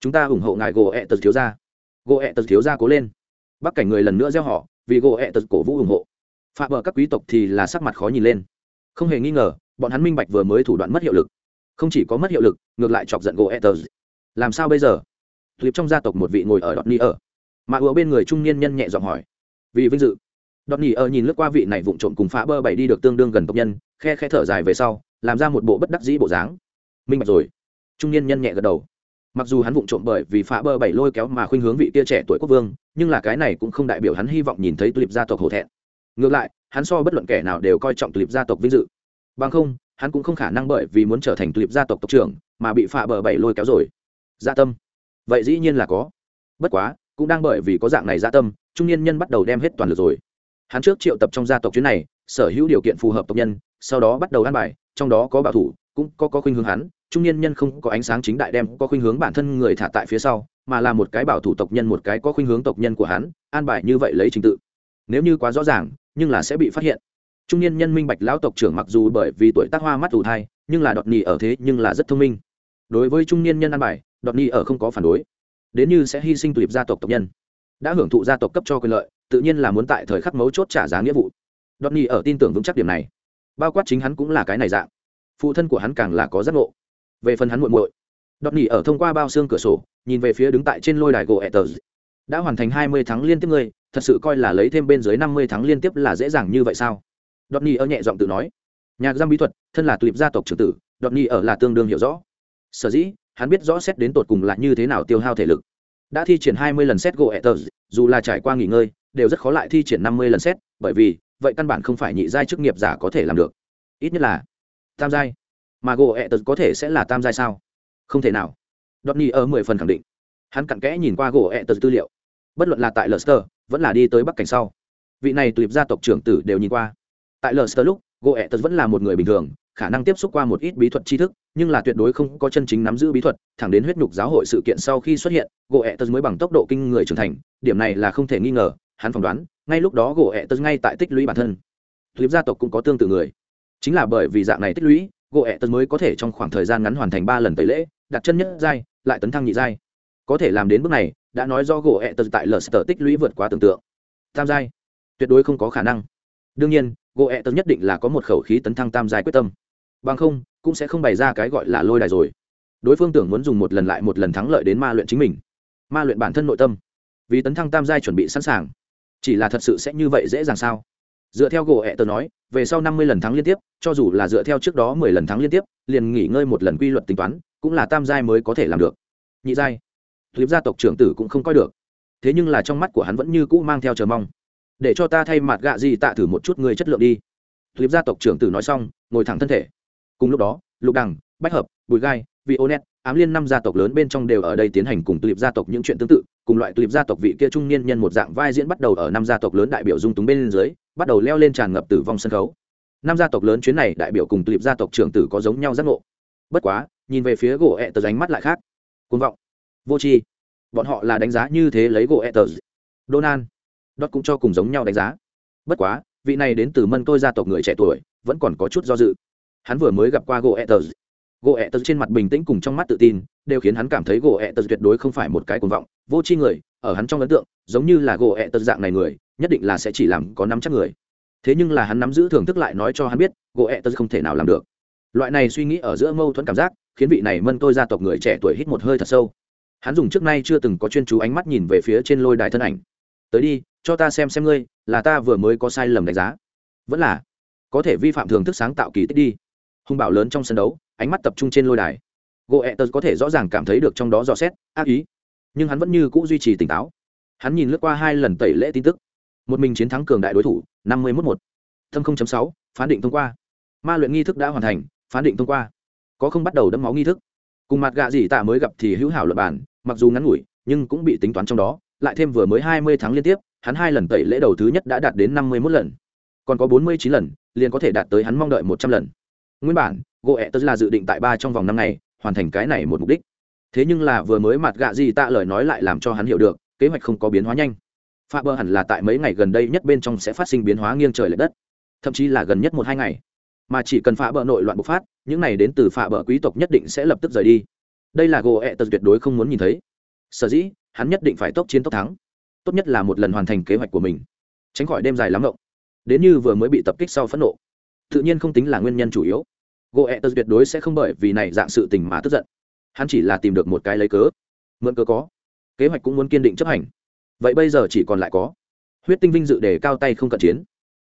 [SPEAKER 1] Chúng ta ủng hộ ngài gỗ ẹ tật thiếu gia. Gỗ ẹ tật thiếu gia cố lên. Bắc cảnh người lần nữa gieo họ, vì gỗ ẹ tật cổ vũ ủng hộ. Phạm vợ các quý tộc thì là sắc mặt khó nhìn lên. Không hề nghi ngờ, bọn hắn minh bạch vừa mới thủ đoạn mất hiệu lực. Không chỉ có mất hiệu lực, ngược lại chọc giận gỗ ẹ tật. Làm sao bây giờ? Clip trong gia tộc một vị ngồi ở đọt ni ở. Mà ứa bên người trung niên nhân nhẹ giọng hỏi. Vì vinh dự đọt nỉ ở nhìn lướt qua vị này vụng trộm cùng phá bơ bảy đi được tương đương gần tộc nhân, khe khe thở dài về sau, làm ra một bộ bất đắc dĩ bộ dáng. Minh bạch rồi. Trung niên nhân nhẹ gật đầu. Mặc dù hắn vụng trộm bởi vì phá bơ bảy lôi kéo mà khuynh hướng vị tia trẻ tuổi quốc vương, nhưng là cái này cũng không đại biểu hắn hy vọng nhìn thấy tulip gia tộc hổ thẹn. Ngược lại, hắn so bất luận kẻ nào đều coi trọng tulip gia tộc vinh dự. Bằng không, hắn cũng không khả năng bởi vì muốn trở thành tulip gia tộc tộc trưởng mà bị phá bờ bảy lôi kéo rồi. Gia dạ tâm. Vậy dĩ nhiên là có. Bất quá, cũng đang bởi vì có dạng này gia tâm, trung niên nhân bắt đầu đem hết toàn lực rồi hắn trước triệu tập trong gia tộc chuyến này, sở hữu điều kiện phù hợp tộc nhân, sau đó bắt đầu ăn bài, trong đó có bảo thủ, cũng có có khuynh hướng hắn, trung niên nhân không có ánh sáng chính đại đem có khuynh hướng bản thân người thả tại phía sau, mà là một cái bảo thủ tộc nhân, một cái có khuynh hướng tộc nhân của hắn, an bài như vậy lấy trình tự. Nếu như quá rõ ràng, nhưng là sẽ bị phát hiện. Trung niên nhân minh bạch lão tộc trưởng mặc dù bởi vì tuổi tác hoa mắt ủ thai, nhưng là đọt nỉ ở thế nhưng là rất thông minh. Đối với trung niên nhân an bài, đọt nỉ ở không có phản đối. Đến như sẽ hy sinh tùy gia tộc tộc nhân đã hưởng thụ gia tộc cấp cho quyền lợi, tự nhiên là muốn tại thời khắc mấu chốt trả giá nghĩa vụ. Đọt Nhi ở tin tưởng vững chắc điểm này. Bao quát chính hắn cũng là cái này dạng. Phụ thân của hắn càng là có giác ngộ. Về phần hắn muội muội đọt Nhi ở thông qua bao xương cửa sổ, nhìn về phía đứng tại trên lôi đài gỗ etters đã hoàn thành hai mươi tháng liên tiếp ngươi, thật sự coi là lấy thêm bên dưới năm mươi tháng liên tiếp là dễ dàng như vậy sao? Đọt Nhi ở nhẹ giọng tự nói. Nhạc giam bí thuật, thân là tulip gia tộc trưởng tử đọt Nhi ở là tương đương hiểu rõ. Sở dĩ, hắn biết rõ xét đến tột cùng là như thế nào tiêu hao thể lực đã thi triển hai mươi lần xét gỗ etters dù là trải qua nghỉ ngơi, đều rất khó lại thi triển năm mươi lần xét bởi vì, vậy căn bản không phải nhị giai chức nghiệp giả có thể làm được. Ít nhất là, tam giai. Mà gỗ ẹ có thể sẽ là tam giai sao? Không thể nào. Đọt nhi ở mười phần khẳng định. Hắn cặn kẽ nhìn qua gỗ ẹ tư liệu. Bất luận là tại lester vẫn là đi tới bắc cảnh sau. Vị này tùy gia tộc trưởng tử đều nhìn qua. Tại lester lúc gỗ ẹ vẫn là một người bình thường khả năng tiếp xúc qua một ít bí thuật tri thức, nhưng là tuyệt đối không có chân chính nắm giữ bí thuật, thẳng đến huyết nhục giáo hội sự kiện sau khi xuất hiện, gỗ ẹ tật mới bằng tốc độ kinh người trưởng thành, điểm này là không thể nghi ngờ, hắn phỏng đoán, ngay lúc đó gỗ ẹ tật ngay tại tích lũy bản thân. Clip gia tộc cũng có tương tự người. Chính là bởi vì dạng này tích lũy, gỗ ẹ tật mới có thể trong khoảng thời gian ngắn hoàn thành ba lần tẩy lễ, đặt chân nhất giai, lại tấn thăng nhị giai. Có thể làm đến bước này, đã nói do gỗ ẹ tật tại lờ sờ tích lũy vượt quá tưởng tượng. Tam giai, tuyệt đối không có khả năng. Đương nhiên, gỗ ẹ tật nhất định là có một khẩu khí tấn thăng tam giai quyết tâm bằng không, cũng sẽ không bày ra cái gọi là lôi đài rồi. Đối phương tưởng muốn dùng một lần lại một lần thắng lợi đến ma luyện chính mình. Ma luyện bản thân nội tâm. Vì tấn thăng tam giai chuẩn bị sẵn sàng. Chỉ là thật sự sẽ như vậy dễ dàng sao? Dựa theo gỗ ẹ tờ nói, về sau năm mươi lần thắng liên tiếp, cho dù là dựa theo trước đó mười lần thắng liên tiếp, liền nghỉ ngơi một lần quy luật tính toán, cũng là tam giai mới có thể làm được. Nhị giai. Clip gia tộc trưởng tử cũng không coi được. Thế nhưng là trong mắt của hắn vẫn như cũ mang theo chờ mong. Để cho ta thay mặt gạ gì tạ thử một chút người chất lượng đi. Clip gia tộc trưởng tử nói xong, ngồi thẳng thân thể cùng lúc đó, lục đằng, bách hợp, bùi gai, vị ô net ám liên năm gia tộc lớn bên trong đều ở đây tiến hành cùng tulip gia tộc những chuyện tương tự. Cùng loại tulip gia tộc vị kia trung niên nhân một dạng vai diễn bắt đầu ở năm gia tộc lớn đại biểu dung túng bên dưới, bắt đầu leo lên tràn ngập tử vong sân khấu. Năm gia tộc lớn chuyến này đại biểu cùng tulip gia tộc trưởng tử có giống nhau giác ngộ. Bất quá, nhìn về phía gỗ ẹ tờ ánh mắt lại khác. Côn vọng. Vô tri. Bọn họ là đánh giá như thế lấy gỗ ẹ tờ. Donald. Đốt cũng cho cùng giống nhau đánh giá. Bất quá, vị này đến từ mân tôi gia tộc người trẻ tuổi, vẫn còn có chút do dự hắn vừa mới gặp qua gỗ ẹ tờ gỗ ẹ tờ trên mặt bình tĩnh cùng trong mắt tự tin, đều khiến hắn cảm thấy gỗ ẹ tờ tuyệt đối không phải một cái cuồng vọng, vô tri người, ở hắn trong ấn tượng, giống như là gỗ ẹ tờ dạng này người, nhất định là sẽ chỉ làm có nắm chắc người. Thế nhưng là hắn nắm giữ thưởng thức lại nói cho hắn biết gỗ ẹ tớ không thể nào làm được. Loại này suy nghĩ ở giữa mâu thuẫn cảm giác, khiến vị này mân tôi gia tộc người trẻ tuổi hít một hơi thật sâu. Hắn dùng trước nay chưa từng có chuyên chú ánh mắt nhìn về phía trên lôi đài thân ảnh. Tới đi, cho ta xem xem ngươi, là ta vừa mới có sai lầm đánh giá. Vẫn là, có thể vi phạm thưởng thức sáng tạo kỳ tích đi hùng bảo lớn trong sân đấu, ánh mắt tập trung trên lôi đài. Gỗ ẹ tớ có thể rõ ràng cảm thấy được trong đó dò xét, ác ý. Nhưng hắn vẫn như c ũ duy trì tỉnh táo. Hắn nhìn lướt qua hai lần tẩy lễ tin tức. Một mình chiến thắng cường đại đối thủ, năm mươi mốt một. Thâm không chấm sáu, phán định thông qua. Ma luyện nghi thức đã hoàn thành, phán định thông qua. Có không bắt đầu đẫm máu nghi thức. Cùng mặt gạ gì tạ mới gặp thì hữu hảo luật bản mặc dù ngắn ngủi, nhưng cũng bị tính toán trong đó. Lại thêm vừa mới hai mươi tháng liên tiếp, hắn hai lần tẩy lễ đầu thứ nhất đã đạt đến năm mươi mốt lần. Còn có bốn mươi chín lần, liền có thể đạt tới hắn mong đợi một trăm lần nguyên bản gỗ ẹ tớ là dự định tại ba trong vòng năm ngày, hoàn thành cái này một mục đích. Thế nhưng là vừa mới mặt gạ gì tạ lời nói lại làm cho hắn hiểu được, kế hoạch không có biến hóa nhanh. Pha bờ hẳn là tại mấy ngày gần đây nhất bên trong sẽ phát sinh biến hóa nghiêng trời l ệ đất, thậm chí là gần nhất một hai ngày. Mà chỉ cần phá bờ nội loạn bộc phát, những này đến từ phá bờ quý tộc nhất định sẽ lập tức rời đi. Đây là gỗ ẹ tật tuyệt đối không muốn nhìn thấy. Sở dĩ, hắn nhất định phải tốc chiến tốc thắng. Tốt nhất là một lần hoàn thành kế hoạch của mình, tránh khỏi đêm dài lắm rộng đến như vừa mới bị tập kích sau phẫn nộ tự nhiên không tính là nguyên nhân chủ yếu. Gỗ ẹ tật tuyệt đối sẽ không bởi vì này dạng sự tình mà tức giận. Hắn chỉ là tìm được một cái lấy cớ. Mượn cớ có. Kế hoạch cũng muốn kiên định chấp hành. Vậy bây giờ chỉ còn lại có huyết tinh vinh dự để cao tay không cận chiến.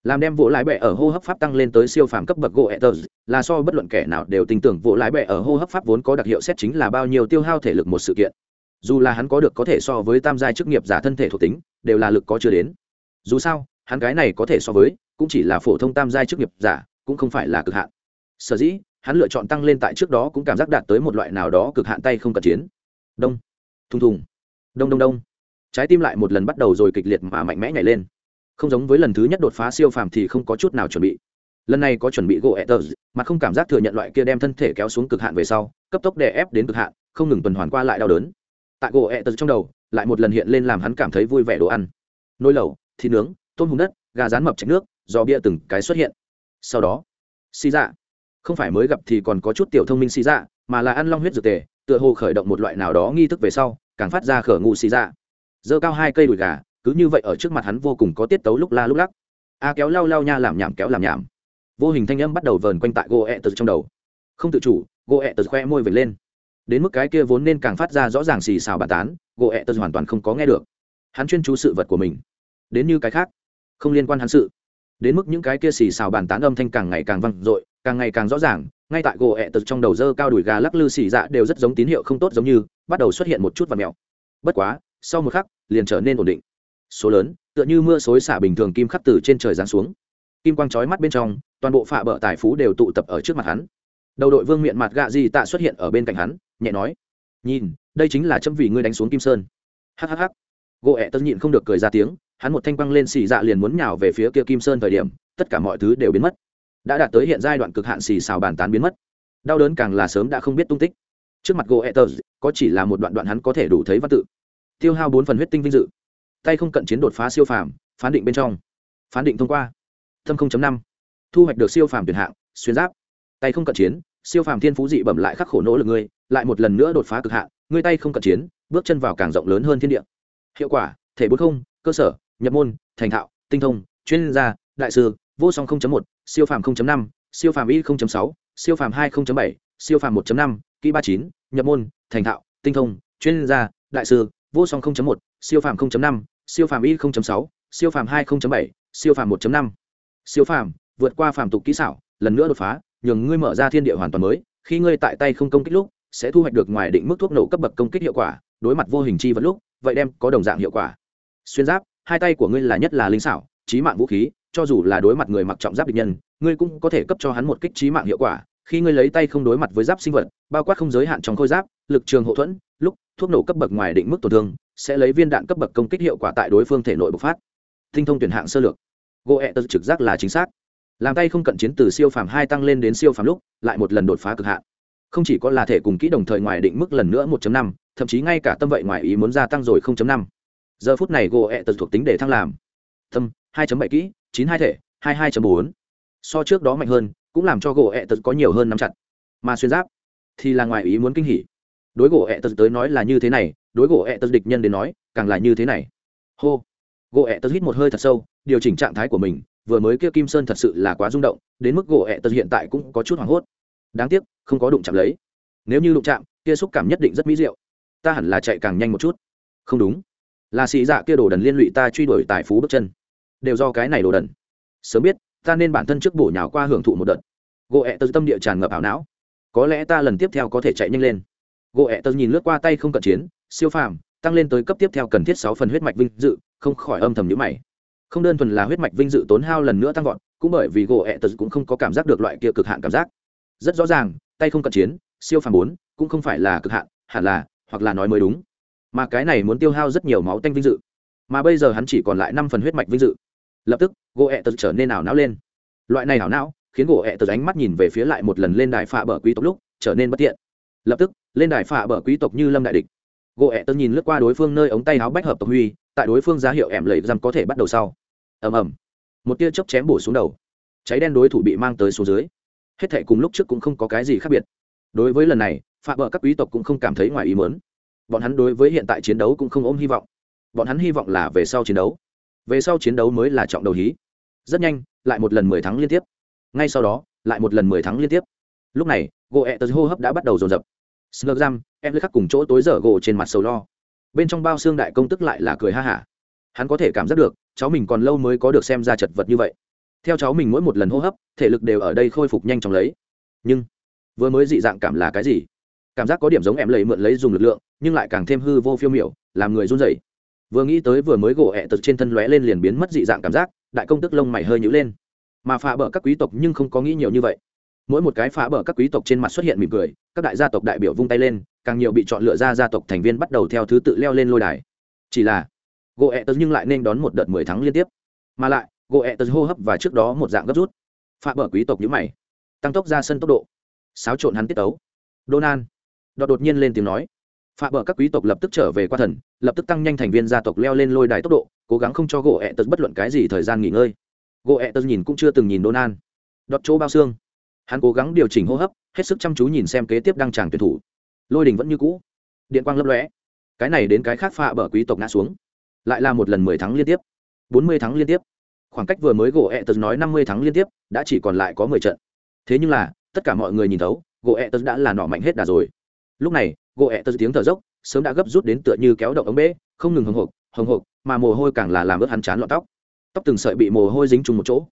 [SPEAKER 1] Làm đem vỗ lái bẹ ở hô hấp pháp tăng lên tới siêu phàm cấp bậc gỗ etters là so bất luận kẻ nào đều tin tưởng vỗ lái bẹ ở hô hấp pháp vốn có đặc hiệu xét chính là bao nhiêu tiêu hao thể lực một sự kiện. Dù là hắn có được có thể so với tam giai chức nghiệp giả thân thể thuộc tính, đều là lực có chưa đến. Dù sao, hắn cái này có thể so với, cũng chỉ là phổ thông tam giai chức nghiệp giả cũng không phải là cực hạn. Sở dĩ, hắn lựa chọn tăng lên tại trước đó cũng cảm giác đạt tới một loại nào đó cực hạn tay không cận chiến. Đông, thùng thùng. Đông đông đông. Trái tim lại một lần bắt đầu rồi kịch liệt mà mạnh mẽ nhảy lên. Không giống với lần thứ nhất đột phá siêu phàm thì không có chút nào chuẩn bị. Lần này có chuẩn bị gỗ etters mà không cảm giác thừa nhận loại kia đem thân thể kéo xuống cực hạn về sau, cấp tốc đè ép đến cực hạn, không ngừng tuần hoàn qua lại đau đớn. Tại gỗ etters trong đầu, lại một lần hiện lên làm hắn cảm thấy vui vẻ đồ ăn. Nồi lẩu, thịt nướng, tôm hùm đất, gà rán mập chạch nước do bia từng cái xuất hiện sau đó, xì dạ. Không phải mới gặp thì còn có chút tiểu thông minh xì dạ mà là ăn long huyết dược tề, tựa hồ khởi động một loại nào đó nghi thức về sau, càng phát ra khở ngu xì dạ. Giơ cao hai cây đùi gà, cứ như vậy ở trước mặt hắn vô cùng có tiết tấu lúc la lúc lắc. A kéo lao lao nha làm nhảm kéo làm nhảm. Vô hình thanh âm bắt đầu vờn quanh tại gỗ ẹ tật trong đầu. Không tự chủ, gỗ ẹ tật khoe môi vệt lên. Đến mức cái kia vốn nên càng phát ra rõ ràng xì xào bàn tán, gỗ ẹ tật hoàn toàn không có nghe được. Hắn chuyên chú sự vật của mình. Đến như cái khác, không liên quan hắn sự đến mức những cái kia xì xào bàn tán âm thanh càng ngày càng vang dội, càng ngày càng rõ ràng, ngay tại gỗ ẹ tật trong đầu dơ cao đùi gà lắc lư xì dạ đều rất giống tín hiệu không tốt giống như, bắt đầu xuất hiện một chút và mèo bất quá, sau một khắc, liền trở nên ổn định. Số lớn, tựa như mưa xối xả bình thường kim khắc từ trên trời giáng xuống. Kim quang chói mắt bên trong, toàn bộ phạ bờ tài phú đều tụ tập ở trước mặt hắn. Đầu đội vương miệng mặt gạ gì tạ xuất hiện ở bên cạnh hắn, nhẹ nói, nhìn, đây chính là chấm vì ngươi đánh xuống kim sơn. Hhh gỗ ẹ tật nhịn không được cười ra tiếng hắn một thanh quăng lên xì dạ liền muốn nhào về phía kia kim sơn thời điểm, tất cả mọi thứ đều biến mất. Đã đạt tới hiện giai đoạn cực hạn xì xào bàn tán biến mất. Đau đớn càng là sớm đã không biết tung tích. Trước mặt gỗ ẹ có chỉ là một đoạn đoạn hắn có thể đủ thấy văn tự. Tiêu hao bốn phần huyết tinh vinh dự. Tay không cận chiến đột phá siêu phàm, phán định bên trong. Phán định thông qua. Thâm năm. Thu hoạch được siêu phàm tuyển hạng, xuyên giáp. Tay không cận chiến, siêu phàm thiên phú dị bẩm lại khắc khổ nỗ lực ngươi, lại một lần nữa đột phá cực hạn, ngươi tay không cận chiến, bước chân vào càng rộng lớn hơn thiên địa. Hiệu quả, thể bốn không, cơ sở nhập môn thành thạo tinh thông chuyên gia đại sư vô song 0.1, siêu phàm 0.5, siêu phàm y 0.6, siêu phàm 2.7, siêu phàm 1.5, kỹ 39, nhập môn thành thạo tinh thông chuyên gia đại sư vô song 0.1, siêu phàm 0.5, siêu phàm y 0.6, siêu phàm 2.7, siêu phàm 1.5. siêu phàm vượt qua phàm tục kỹ xảo lần nữa đột phá nhường ngươi mở ra thiên địa hoàn toàn mới khi ngươi tại tay không công kích lúc sẽ thu hoạch được ngoài định mức thuốc nổ cấp bậc công kích hiệu quả đối mặt vô hình chi vật lúc vậy đem có đồng dạng hiệu quả xuyên giáp hai tay của ngươi là nhất là linh xảo trí mạng vũ khí, cho dù là đối mặt người mặc trọng giáp địch nhân, ngươi cũng có thể cấp cho hắn một kích trí mạng hiệu quả. Khi ngươi lấy tay không đối mặt với giáp sinh vật, bao quát không giới hạn trong khôi giáp, lực trường hậu thuẫn, lúc thuốc nổ cấp bậc ngoài định mức tổn thương, sẽ lấy viên đạn cấp bậc công kích hiệu quả tại đối phương thể nội bộc phát. Tinh thông tuyển hạng sơ lược. Gỗ ẹ tật trực giác là chính xác. Làm tay không cận chiến từ siêu phàm hai tăng lên đến siêu phàm lúc, lại một lần đột phá cực hạn. Không chỉ có là thể cùng kỹ đồng thời ngoài định mức lần nữa 1 năm, thậm chí ngay cả tâm vậy ngoài ý muốn gia tăng rồi 0.5 giờ phút này gỗ ẹ tật thuộc tính để thăng làm. Tâm 2.7 kỹ 92 thể 22.4. so trước đó mạnh hơn, cũng làm cho gỗ ẹ tật có nhiều hơn nắm chặt. Mà xuyên giáp, thì là ngoài ý muốn kinh hỉ. Đối gỗ ẹ tật tới nói là như thế này, đối gỗ ẹ tật địch nhân đến nói, càng là như thế này. Hô. Gỗ ẹ tật hít một hơi thật sâu, điều chỉnh trạng thái của mình, vừa mới kia kim sơn thật sự là quá rung động, đến mức gỗ ẹ tật hiện tại cũng có chút hoảng hốt. Đáng tiếc, không có đụng chạm lấy. Nếu như đụng chạm, kia xúc cảm nhất định rất mỹ diệu. Ta hẳn là chạy càng nhanh một chút. Không đúng là sĩ dạ kia đồ đần liên lụy ta truy đuổi tài phú bước chân. Đều do cái này đồ đần. Sớm biết, ta nên bản thân trước bổ nhào qua hưởng thụ một đợt. Gỗ ẹ tơ tâm địa tràn ngập ảo não. Có lẽ ta lần tiếp theo có thể chạy nhanh lên. Gỗ ẹ tơ nhìn lướt qua tay không cận chiến, siêu phàm, tăng lên tới cấp tiếp theo cần thiết sáu phần huyết mạch vinh dự, không khỏi âm thầm nhữ mày. Không đơn thuần là huyết mạch vinh dự tốn hao lần nữa tăng vọt, cũng bởi vì gỗ ẹ tơ cũng không có cảm giác được loại kia cực hạn cảm giác. Rất rõ ràng, tay không cận chiến, siêu phàm bốn, cũng không phải là cực hạn, hẳn là, hoặc là nói mới đúng mà cái này muốn tiêu hao rất nhiều máu tanh vinh dự. Mà bây giờ hắn chỉ còn lại năm phần huyết mạch vinh dự. Lập tức, gỗ ẹ tật trở nên ảo não lên. Loại này ảo não, khiến gỗ ẹ tật ánh mắt nhìn về phía lại một lần lên đài phạ bờ quý tộc lúc, trở nên bất tiện lập tức, lên đài phạ bờ quý tộc như lâm đại địch. Gỗ ẹ tật nhìn lướt qua đối phương nơi ống tay áo bách hợp tộc huy, tại đối phương giá hiệu ẻm lầy răm có thể bắt đầu sau. Ầm ầm. Một tia chớp chém bổ xuống đầu. Cháy đen đối thủ bị mang tới số dưới. Hết thệ cùng lúc trước cũng không có cái gì khác biệt. Đối với lần này phạm vợ các quý tộc cũng không cảm thấy ngoài ý mớn bọn hắn đối với hiện tại chiến đấu cũng không ôm hy vọng. Bọn hắn hy vọng là về sau chiến đấu. Về sau chiến đấu mới là trọng đầu hí. Rất nhanh, lại một lần mười tháng liên tiếp. Ngay sau đó, lại một lần mười tháng liên tiếp. Lúc này gỗ ẹ tờ hô hấp đã bắt đầu dồn dập. Sơ giam em lấy khắc cùng chỗ tối dở gỗ trên mặt sầu lo. Bên trong bao xương đại công tức lại là cười ha hả. Hắn có thể cảm giác được, cháu mình còn lâu mới có được xem ra chật vật như vậy. Theo cháu mình mỗi một lần hô hấp, thể lực đều ở đây khôi phục nhanh chóng lấy. Nhưng, vừa mới dị dạng cảm là cái gì? Cảm giác có điểm giống em lấy mượn lấy dùng lực lượng, nhưng lại càng thêm hư vô phiêu miểu, làm người run rẩy. Vừa nghĩ tới vừa mới gỗ ẹ tật trên thân lóe lên liền biến mất dị dạng cảm giác, đại công tức lông mày hơi nhữ lên. Mà phá bờ các quý tộc nhưng không có nghĩ nhiều như vậy. Mỗi một cái phá bờ các quý tộc trên mặt xuất hiện mỉm cười, các đại gia tộc đại biểu vung tay lên, càng nhiều bị chọn lựa ra gia tộc thành viên bắt đầu theo thứ tự leo lên lôi đài. Chỉ là, gỗ ẹ tật nhưng lại nên đón một đợt mười tháng liên tiếp. Mà lại, gỗ ẹ tật hô hấp và trước đó một dạng gấp rút. Phá bờ quý tộc nhữ mày, tăng tốc ra sân tốc độ, xáo trộn hắn tiết tấu. Donan đọt đột nhiên lên tiếng nói. Phạm bờ các quý tộc lập tức trở về qua thần, lập tức tăng nhanh thành viên gia tộc leo lên lôi đài tốc độ, cố gắng không cho gỗ ẹ tật bất luận cái gì thời gian nghỉ ngơi. Gỗ ẹ tật nhìn cũng chưa từng nhìn donan đọt chỗ bao xương. Hắn cố gắng điều chỉnh hô hấp, hết sức chăm chú nhìn xem kế tiếp đăng tràng tuyển thủ. Lôi đình vẫn như cũ. Điện quang lấp lóe. Cái này đến cái khác phạ bờ quý tộc ngã xuống. Lại là một lần mười tháng liên tiếp. Bốn mươi tháng liên tiếp. Khoảng cách vừa mới gỗ ẹ tật nói năm mươi tháng liên tiếp, đã chỉ còn lại có mười trận. Thế nhưng là, tất cả mọi người nhìn thấu, gỗ ẹ tật đã là nọ mạnh hết đà rồi lúc này, gỗ ẹ tật tiếng thở dốc, sớm đã gấp rút đến tựa như kéo động ống bê không ngừng hồng hộc hồng hộc mà mồ hôi càng là làm ướt hắn chán lọn tóc. Tóc từng sợi bị mồ hôi dính chung một chỗ.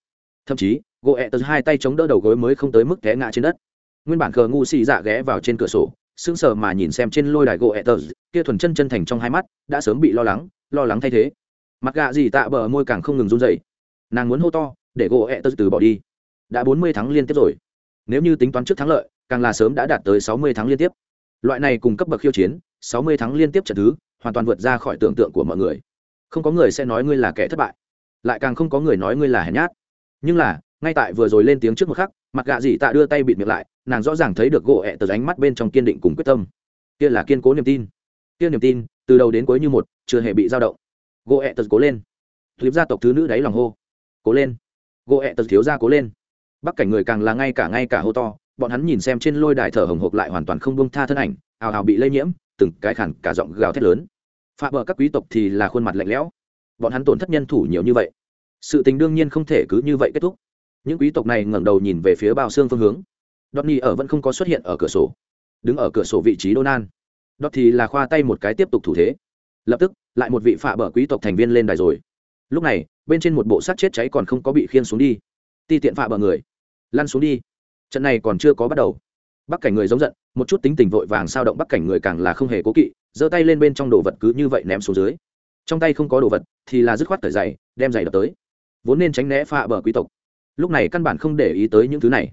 [SPEAKER 1] Thậm chí, gỗ ẹ tật hai tay chống đỡ đầu gối mới không tới mức té ngã trên đất. Nguyên bản cờ ngu xì dạ ghé vào trên cửa sổ, sững sờ mà nhìn xem trên lôi đài gỗ ẹ tật kia thuần chân chân thành trong hai mắt, đã sớm bị lo lắng lo lắng thay thế. Mặt gạ gì tạ bờ môi càng không ngừng run dậy nàng muốn hô to, để gỗ ẹ tật từ bỏ đi. Đã bốn mươi tháng liên tiếp rồi. Nếu như tính toán trước thắng lợi, càng là sớm đã đạt tới sáu mươi tháng liên tiếp loại này cùng cấp bậc khiêu chiến, sáu mươi tháng liên tiếp trận thứ, hoàn toàn vượt ra khỏi tưởng tượng của mọi người. Không có người sẽ nói ngươi là kẻ thất bại, lại càng không có người nói ngươi là hèn nhát. Nhưng là, ngay tại vừa rồi lên tiếng trước một khắc, mặt gạ dị tạ đưa tay bịt miệng lại, nàng rõ ràng thấy được gỗ ẹ tờ ánh mắt bên trong kiên định cùng quyết tâm. Kia là kiên cố niềm tin. Kia niềm tin, từ đầu đến cuối như một, chưa hề bị dao động. Gỗ ẹ tờ cố lên. Clip gia tộc thứ nữ đáy lòng hô. Cố lên. Gỗ ẹ tờ thiếu ra cố lên. Bắc cảnh người càng là ngay cả ngay cả hô to bọn hắn nhìn xem trên lôi đài thở hồng hộc lại hoàn toàn không bông tha thân ảnh, ào ào bị lây nhiễm, từng cái khản cả giọng gào thét lớn. Phá bờ các quý tộc thì là khuôn mặt lạnh lẽo. Bọn hắn tổn thất nhân thủ nhiều như vậy. Sự tình đương nhiên không thể cứ như vậy kết thúc. Những quý tộc này ngẩng đầu nhìn về phía bao xương phương hướng. Đọt nhi ở vẫn không có xuất hiện ở cửa sổ. Đứng ở cửa sổ vị trí đô nan đọt thì là khoa tay một cái tiếp tục thủ thế. Lập tức, lại một vị phạ bờ quý tộc thành viên lên đài rồi. Lúc này, bên trên một bộ sát chết cháy còn không có bị khiên xuống đi. Ti tiện phạ bờ người. Lăn xuống đi trận này còn chưa có bắt đầu. Bắc cảnh người giống giận, một chút tính tình vội vàng sao động bắc cảnh người càng là không hề cố kỵ, giơ tay lên bên trong đồ vật cứ như vậy ném xuống dưới. Trong tay không có đồ vật thì là dứt khoát thời giày, đem giày đập tới. Vốn nên tránh né phạ bờ quý tộc. Lúc này căn bản không để ý tới những thứ này.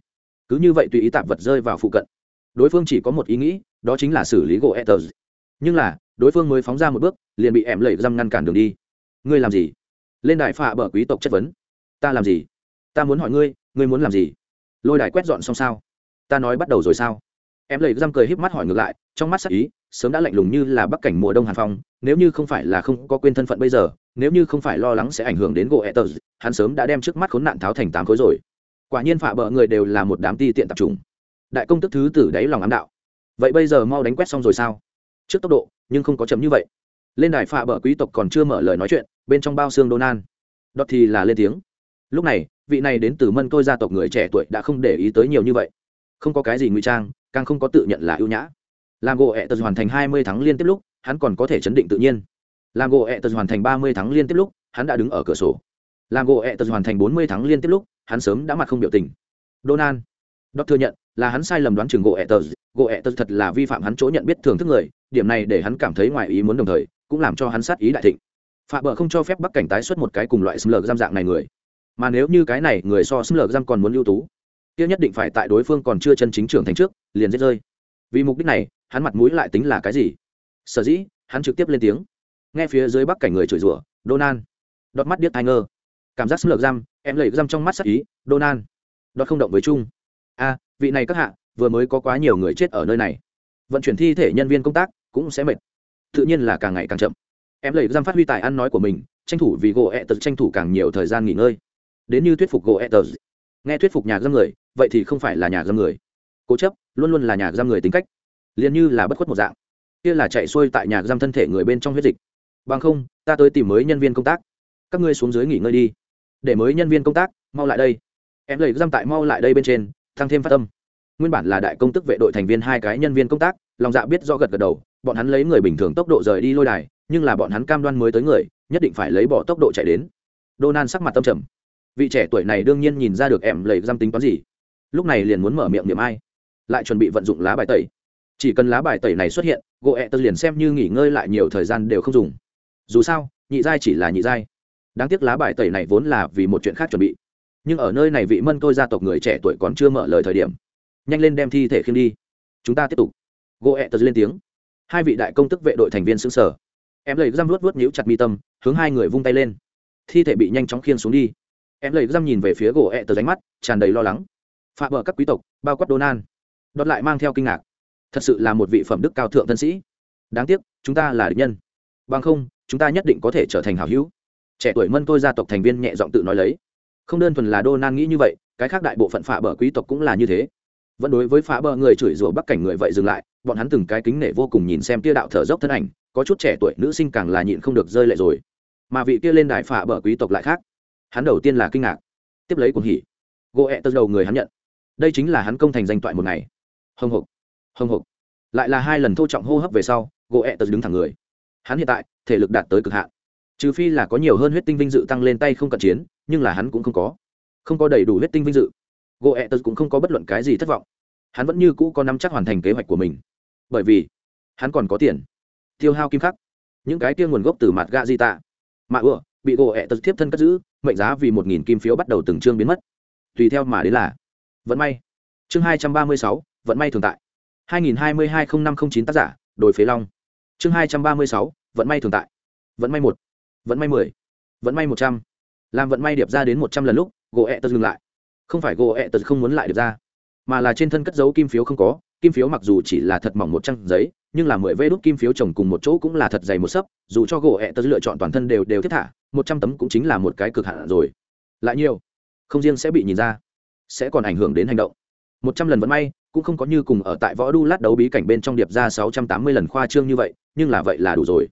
[SPEAKER 1] Cứ như vậy tùy ý tạp vật rơi vào phụ cận. Đối phương chỉ có một ý nghĩ, đó chính là xử lý gỗ etters nhưng là, đối phương mới phóng ra một bước, liền bị em lẩy răm ngăn cản đường đi. Ngươi làm gì? Lên đài phạ bờ quý tộc chất vấn. Ta làm gì? Ta muốn hỏi ngươi ngươi muốn làm gì? Lôi đài quét dọn xong sao? Ta nói bắt đầu rồi sao? Em lấy răm cười híp mắt hỏi ngược lại, trong mắt sắc ý, sớm đã lạnh lùng như là bắc cảnh mùa đông hàn phong, nếu như không phải là không có quên thân phận bây giờ, nếu như không phải lo lắng sẽ ảnh hưởng đến gỗ etters hắn sớm đã đem trước mắt khốn nạn tháo thành tám khối rồi. Quả nhiên phạ bỡ người đều là một đám ti tiện tập trung. Đại công tức thứ tử đáy lòng ám đạo. Vậy bây giờ mau đánh quét xong rồi sao? Trước tốc độ, nhưng không có chấm như vậy. Lên đài phạ bỡ quý tộc còn chưa mở lời nói chuyện, bên trong bao xương donan đọt thì là lên tiếng. Lúc này vị này đến từ mân tôi gia tộc người trẻ tuổi đã không để ý tới nhiều như vậy. Không có cái gì ngụy trang, càng không có tự nhận là ưu nhã. Làm gỗ ẹ tật hoàn thành hai mươi tháng liên tiếp lúc, hắn còn có thể chấn định tự nhiên. Làm gỗ ẹ tật hoàn thành ba mươi tháng liên tiếp lúc, hắn đã đứng ở cửa sổ. Làm gỗ ẹ tật hoàn thành bốn mươi tháng liên tiếp lúc, hắn sớm đã mặt không biểu tình. Donald đó thừa nhận, là hắn sai lầm đoán chừng gỗ ẹ tật. Gỗ ẹ tật thật là vi phạm hắn chỗ nhận biết thường thức người, điểm này để hắn cảm thấy ngoài ý muốn đồng thời, cũng làm cho hắn sát ý đại thịnh. Phạm bờ không cho phép bắc cảnh tái xuất một cái cùng loại xâm lược giam dạng này người mà nếu như cái này người so xâm lược giam còn muốn ưu tú, kia nhất định phải tại đối phương còn chưa chân chính trưởng thành trước, liền giết rơi. Vì mục đích này, hắn mặt mũi lại tính là cái gì? Sở dĩ, hắn trực tiếp lên tiếng. Nghe phía dưới bắc cảnh người chửi rủa donan đọt mắt điếc thai ngơ. Cảm giác xâm lược giam, em lấy giam trong mắt sắc ý donan đọt không động với chung. A, vị này các hạ, vừa mới có quá nhiều người chết ở nơi này. Vận chuyển thi thể nhân viên công tác cũng sẽ mệt. Tự nhiên là càng ngày càng chậm. Em lấy giam phát huy tài ăn nói của mình, tranh thủ vì gỗ ẹ tật tranh thủ càng nhiều thời gian nghỉ ngơi đến như thuyết phục gỗ etters nghe thuyết phục nhà giam người, vậy thì không phải là nhà giam người. Cố chấp, luôn luôn là nhà giam người tính cách. Liền như là bất khuất một dạng. Kia là chạy xuôi tại nhà giam thân thể người bên trong huyết dịch. Bằng không, ta tới tìm mới nhân viên công tác. Các ngươi xuống dưới nghỉ ngơi đi. Để mới nhân viên công tác, mau lại đây. Em lấy giam tại mau lại đây bên trên tăng thêm phát tâm nguyên bản là đại công tức vệ đội thành viên hai cái nhân viên công tác, lòng dạ biết do gật gật đầu, bọn hắn lấy người bình thường tốc độ rời đi lôi đài, nhưng là bọn hắn cam đoan mới tới người, nhất định phải lấy bỏ tốc độ chạy đến. Donan sắc mặt tâm trầm vị trẻ tuổi này đương nhiên nhìn ra được em lầy giam tính toán gì. Lúc này liền muốn mở miệng niệm ai. Lại chuẩn bị vận dụng lá bài tẩy. Chỉ cần lá bài tẩy này xuất hiện gỗ ẹ tật liền xem như nghỉ ngơi lại nhiều thời gian đều không dùng. Dù sao, nhị giai chỉ là nhị giai. Đáng tiếc lá bài tẩy này vốn là vì một chuyện khác chuẩn bị. Nhưng ở nơi này vị mân tôi gia tộc người trẻ tuổi còn chưa mở lời thời điểm. Nhanh lên đem thi thể khiêng đi. Chúng ta tiếp tục. Gỗ ẹ tật lên tiếng. Hai vị đại công tức vệ đội thành viên xứng sở em lấy răm luốt vớt nhíu chặt mi tâm, hướng hai người vung tay lên. Thi thể bị nhanh chóng khiên xuống đi em lấy răm nhìn về phía gỗ ẹ tờ ránh mắt, tràn đầy lo lắng. Phá bờ các quý tộc, bao quát đô nan đọt lại mang theo kinh ngạc. Thật sự là một vị phẩm đức cao thượng tân sĩ. Đáng tiếc, chúng ta là địch nhân. Bằng không, chúng ta nhất định có thể trở thành hảo hữu. Trẻ tuổi mân tôi gia tộc thành viên nhẹ giọng tự nói lấy. Không đơn thuần là đô nan nghĩ như vậy, cái khác đại bộ phận phá bờ quý tộc cũng là như thế. Vẫn đối với phá bờ người chửi rủa bắc cảnh người vậy dừng lại, bọn hắn từng cái kính nể vô cùng nhìn xem tia đạo thở dốc thân ảnh, có chút trẻ tuổi nữ sinh càng là nhịn không được rơi lệ rồi. Mà vị kia lên đài phả bờ quý tộc lại khác hắn đầu tiên là kinh ngạc. Tiếp lấy cuồng hỉ. Gỗ ẹ tơ đầu người hắn nhận. Đây chính là hắn công thành danh toại một ngày. Hồng hộc. Hồng hộc. Lại là hai lần thô trọng hô hấp về sau, gỗ ẹ tơ đứng thẳng người. Hắn hiện tại, thể lực đạt tới cực hạn. Trừ phi là có nhiều hơn huyết tinh vinh dự tăng lên tay không cận chiến, nhưng là hắn cũng không có. Không có đầy đủ huyết tinh vinh dự. Gỗ ẹ tật cũng không có bất luận cái gì thất vọng. Hắn vẫn như cũ có nắm chắc hoàn thành kế hoạch của mình. Bởi vì, hắn còn có tiền. Tiêu hao kim khắc. Những cái kia nguồn gốc từ mặt gà di tạ mạ ựa bị gỗ ẹ tật tiếp thân cất giữ mệnh giá vì một nghìn kim phiếu bắt đầu từng chương biến mất. Tùy theo mà đến là vận may. Chương hai trăm ba mươi sáu, vận may thường tại. hai nghìn hai mươi hai không năm không chín tác giả, đồi phế long. Chương hai trăm ba mươi sáu, vận may thường tại. Vận may một, vận may mười, vận may một trăm. Làm vận may điệp ra đến một trăm lần lúc, gỗ ẹ tật dừng lại. Không phải gỗ ẹ tật không muốn lại được ra, mà là trên thân cất dấu kim phiếu không có. Kim phiếu mặc dù chỉ là thật mỏng một trang giấy, nhưng là mười vê đốt kim phiếu chồng cùng một chỗ cũng là thật dày một sấp. Dù cho gỗ ẹ tật lựa chọn toàn thân đều đều thiết thả một trăm tấm cũng chính là một cái cực hạn rồi. Lại nhiều, không riêng sẽ bị nhìn ra, sẽ còn ảnh hưởng đến hành động. Một trăm lần vẫn may, cũng không có như cùng ở tại võ đu lát đấu bí cảnh bên trong điệp ra sáu trăm tám mươi lần khoa trương như vậy, nhưng là vậy là đủ rồi.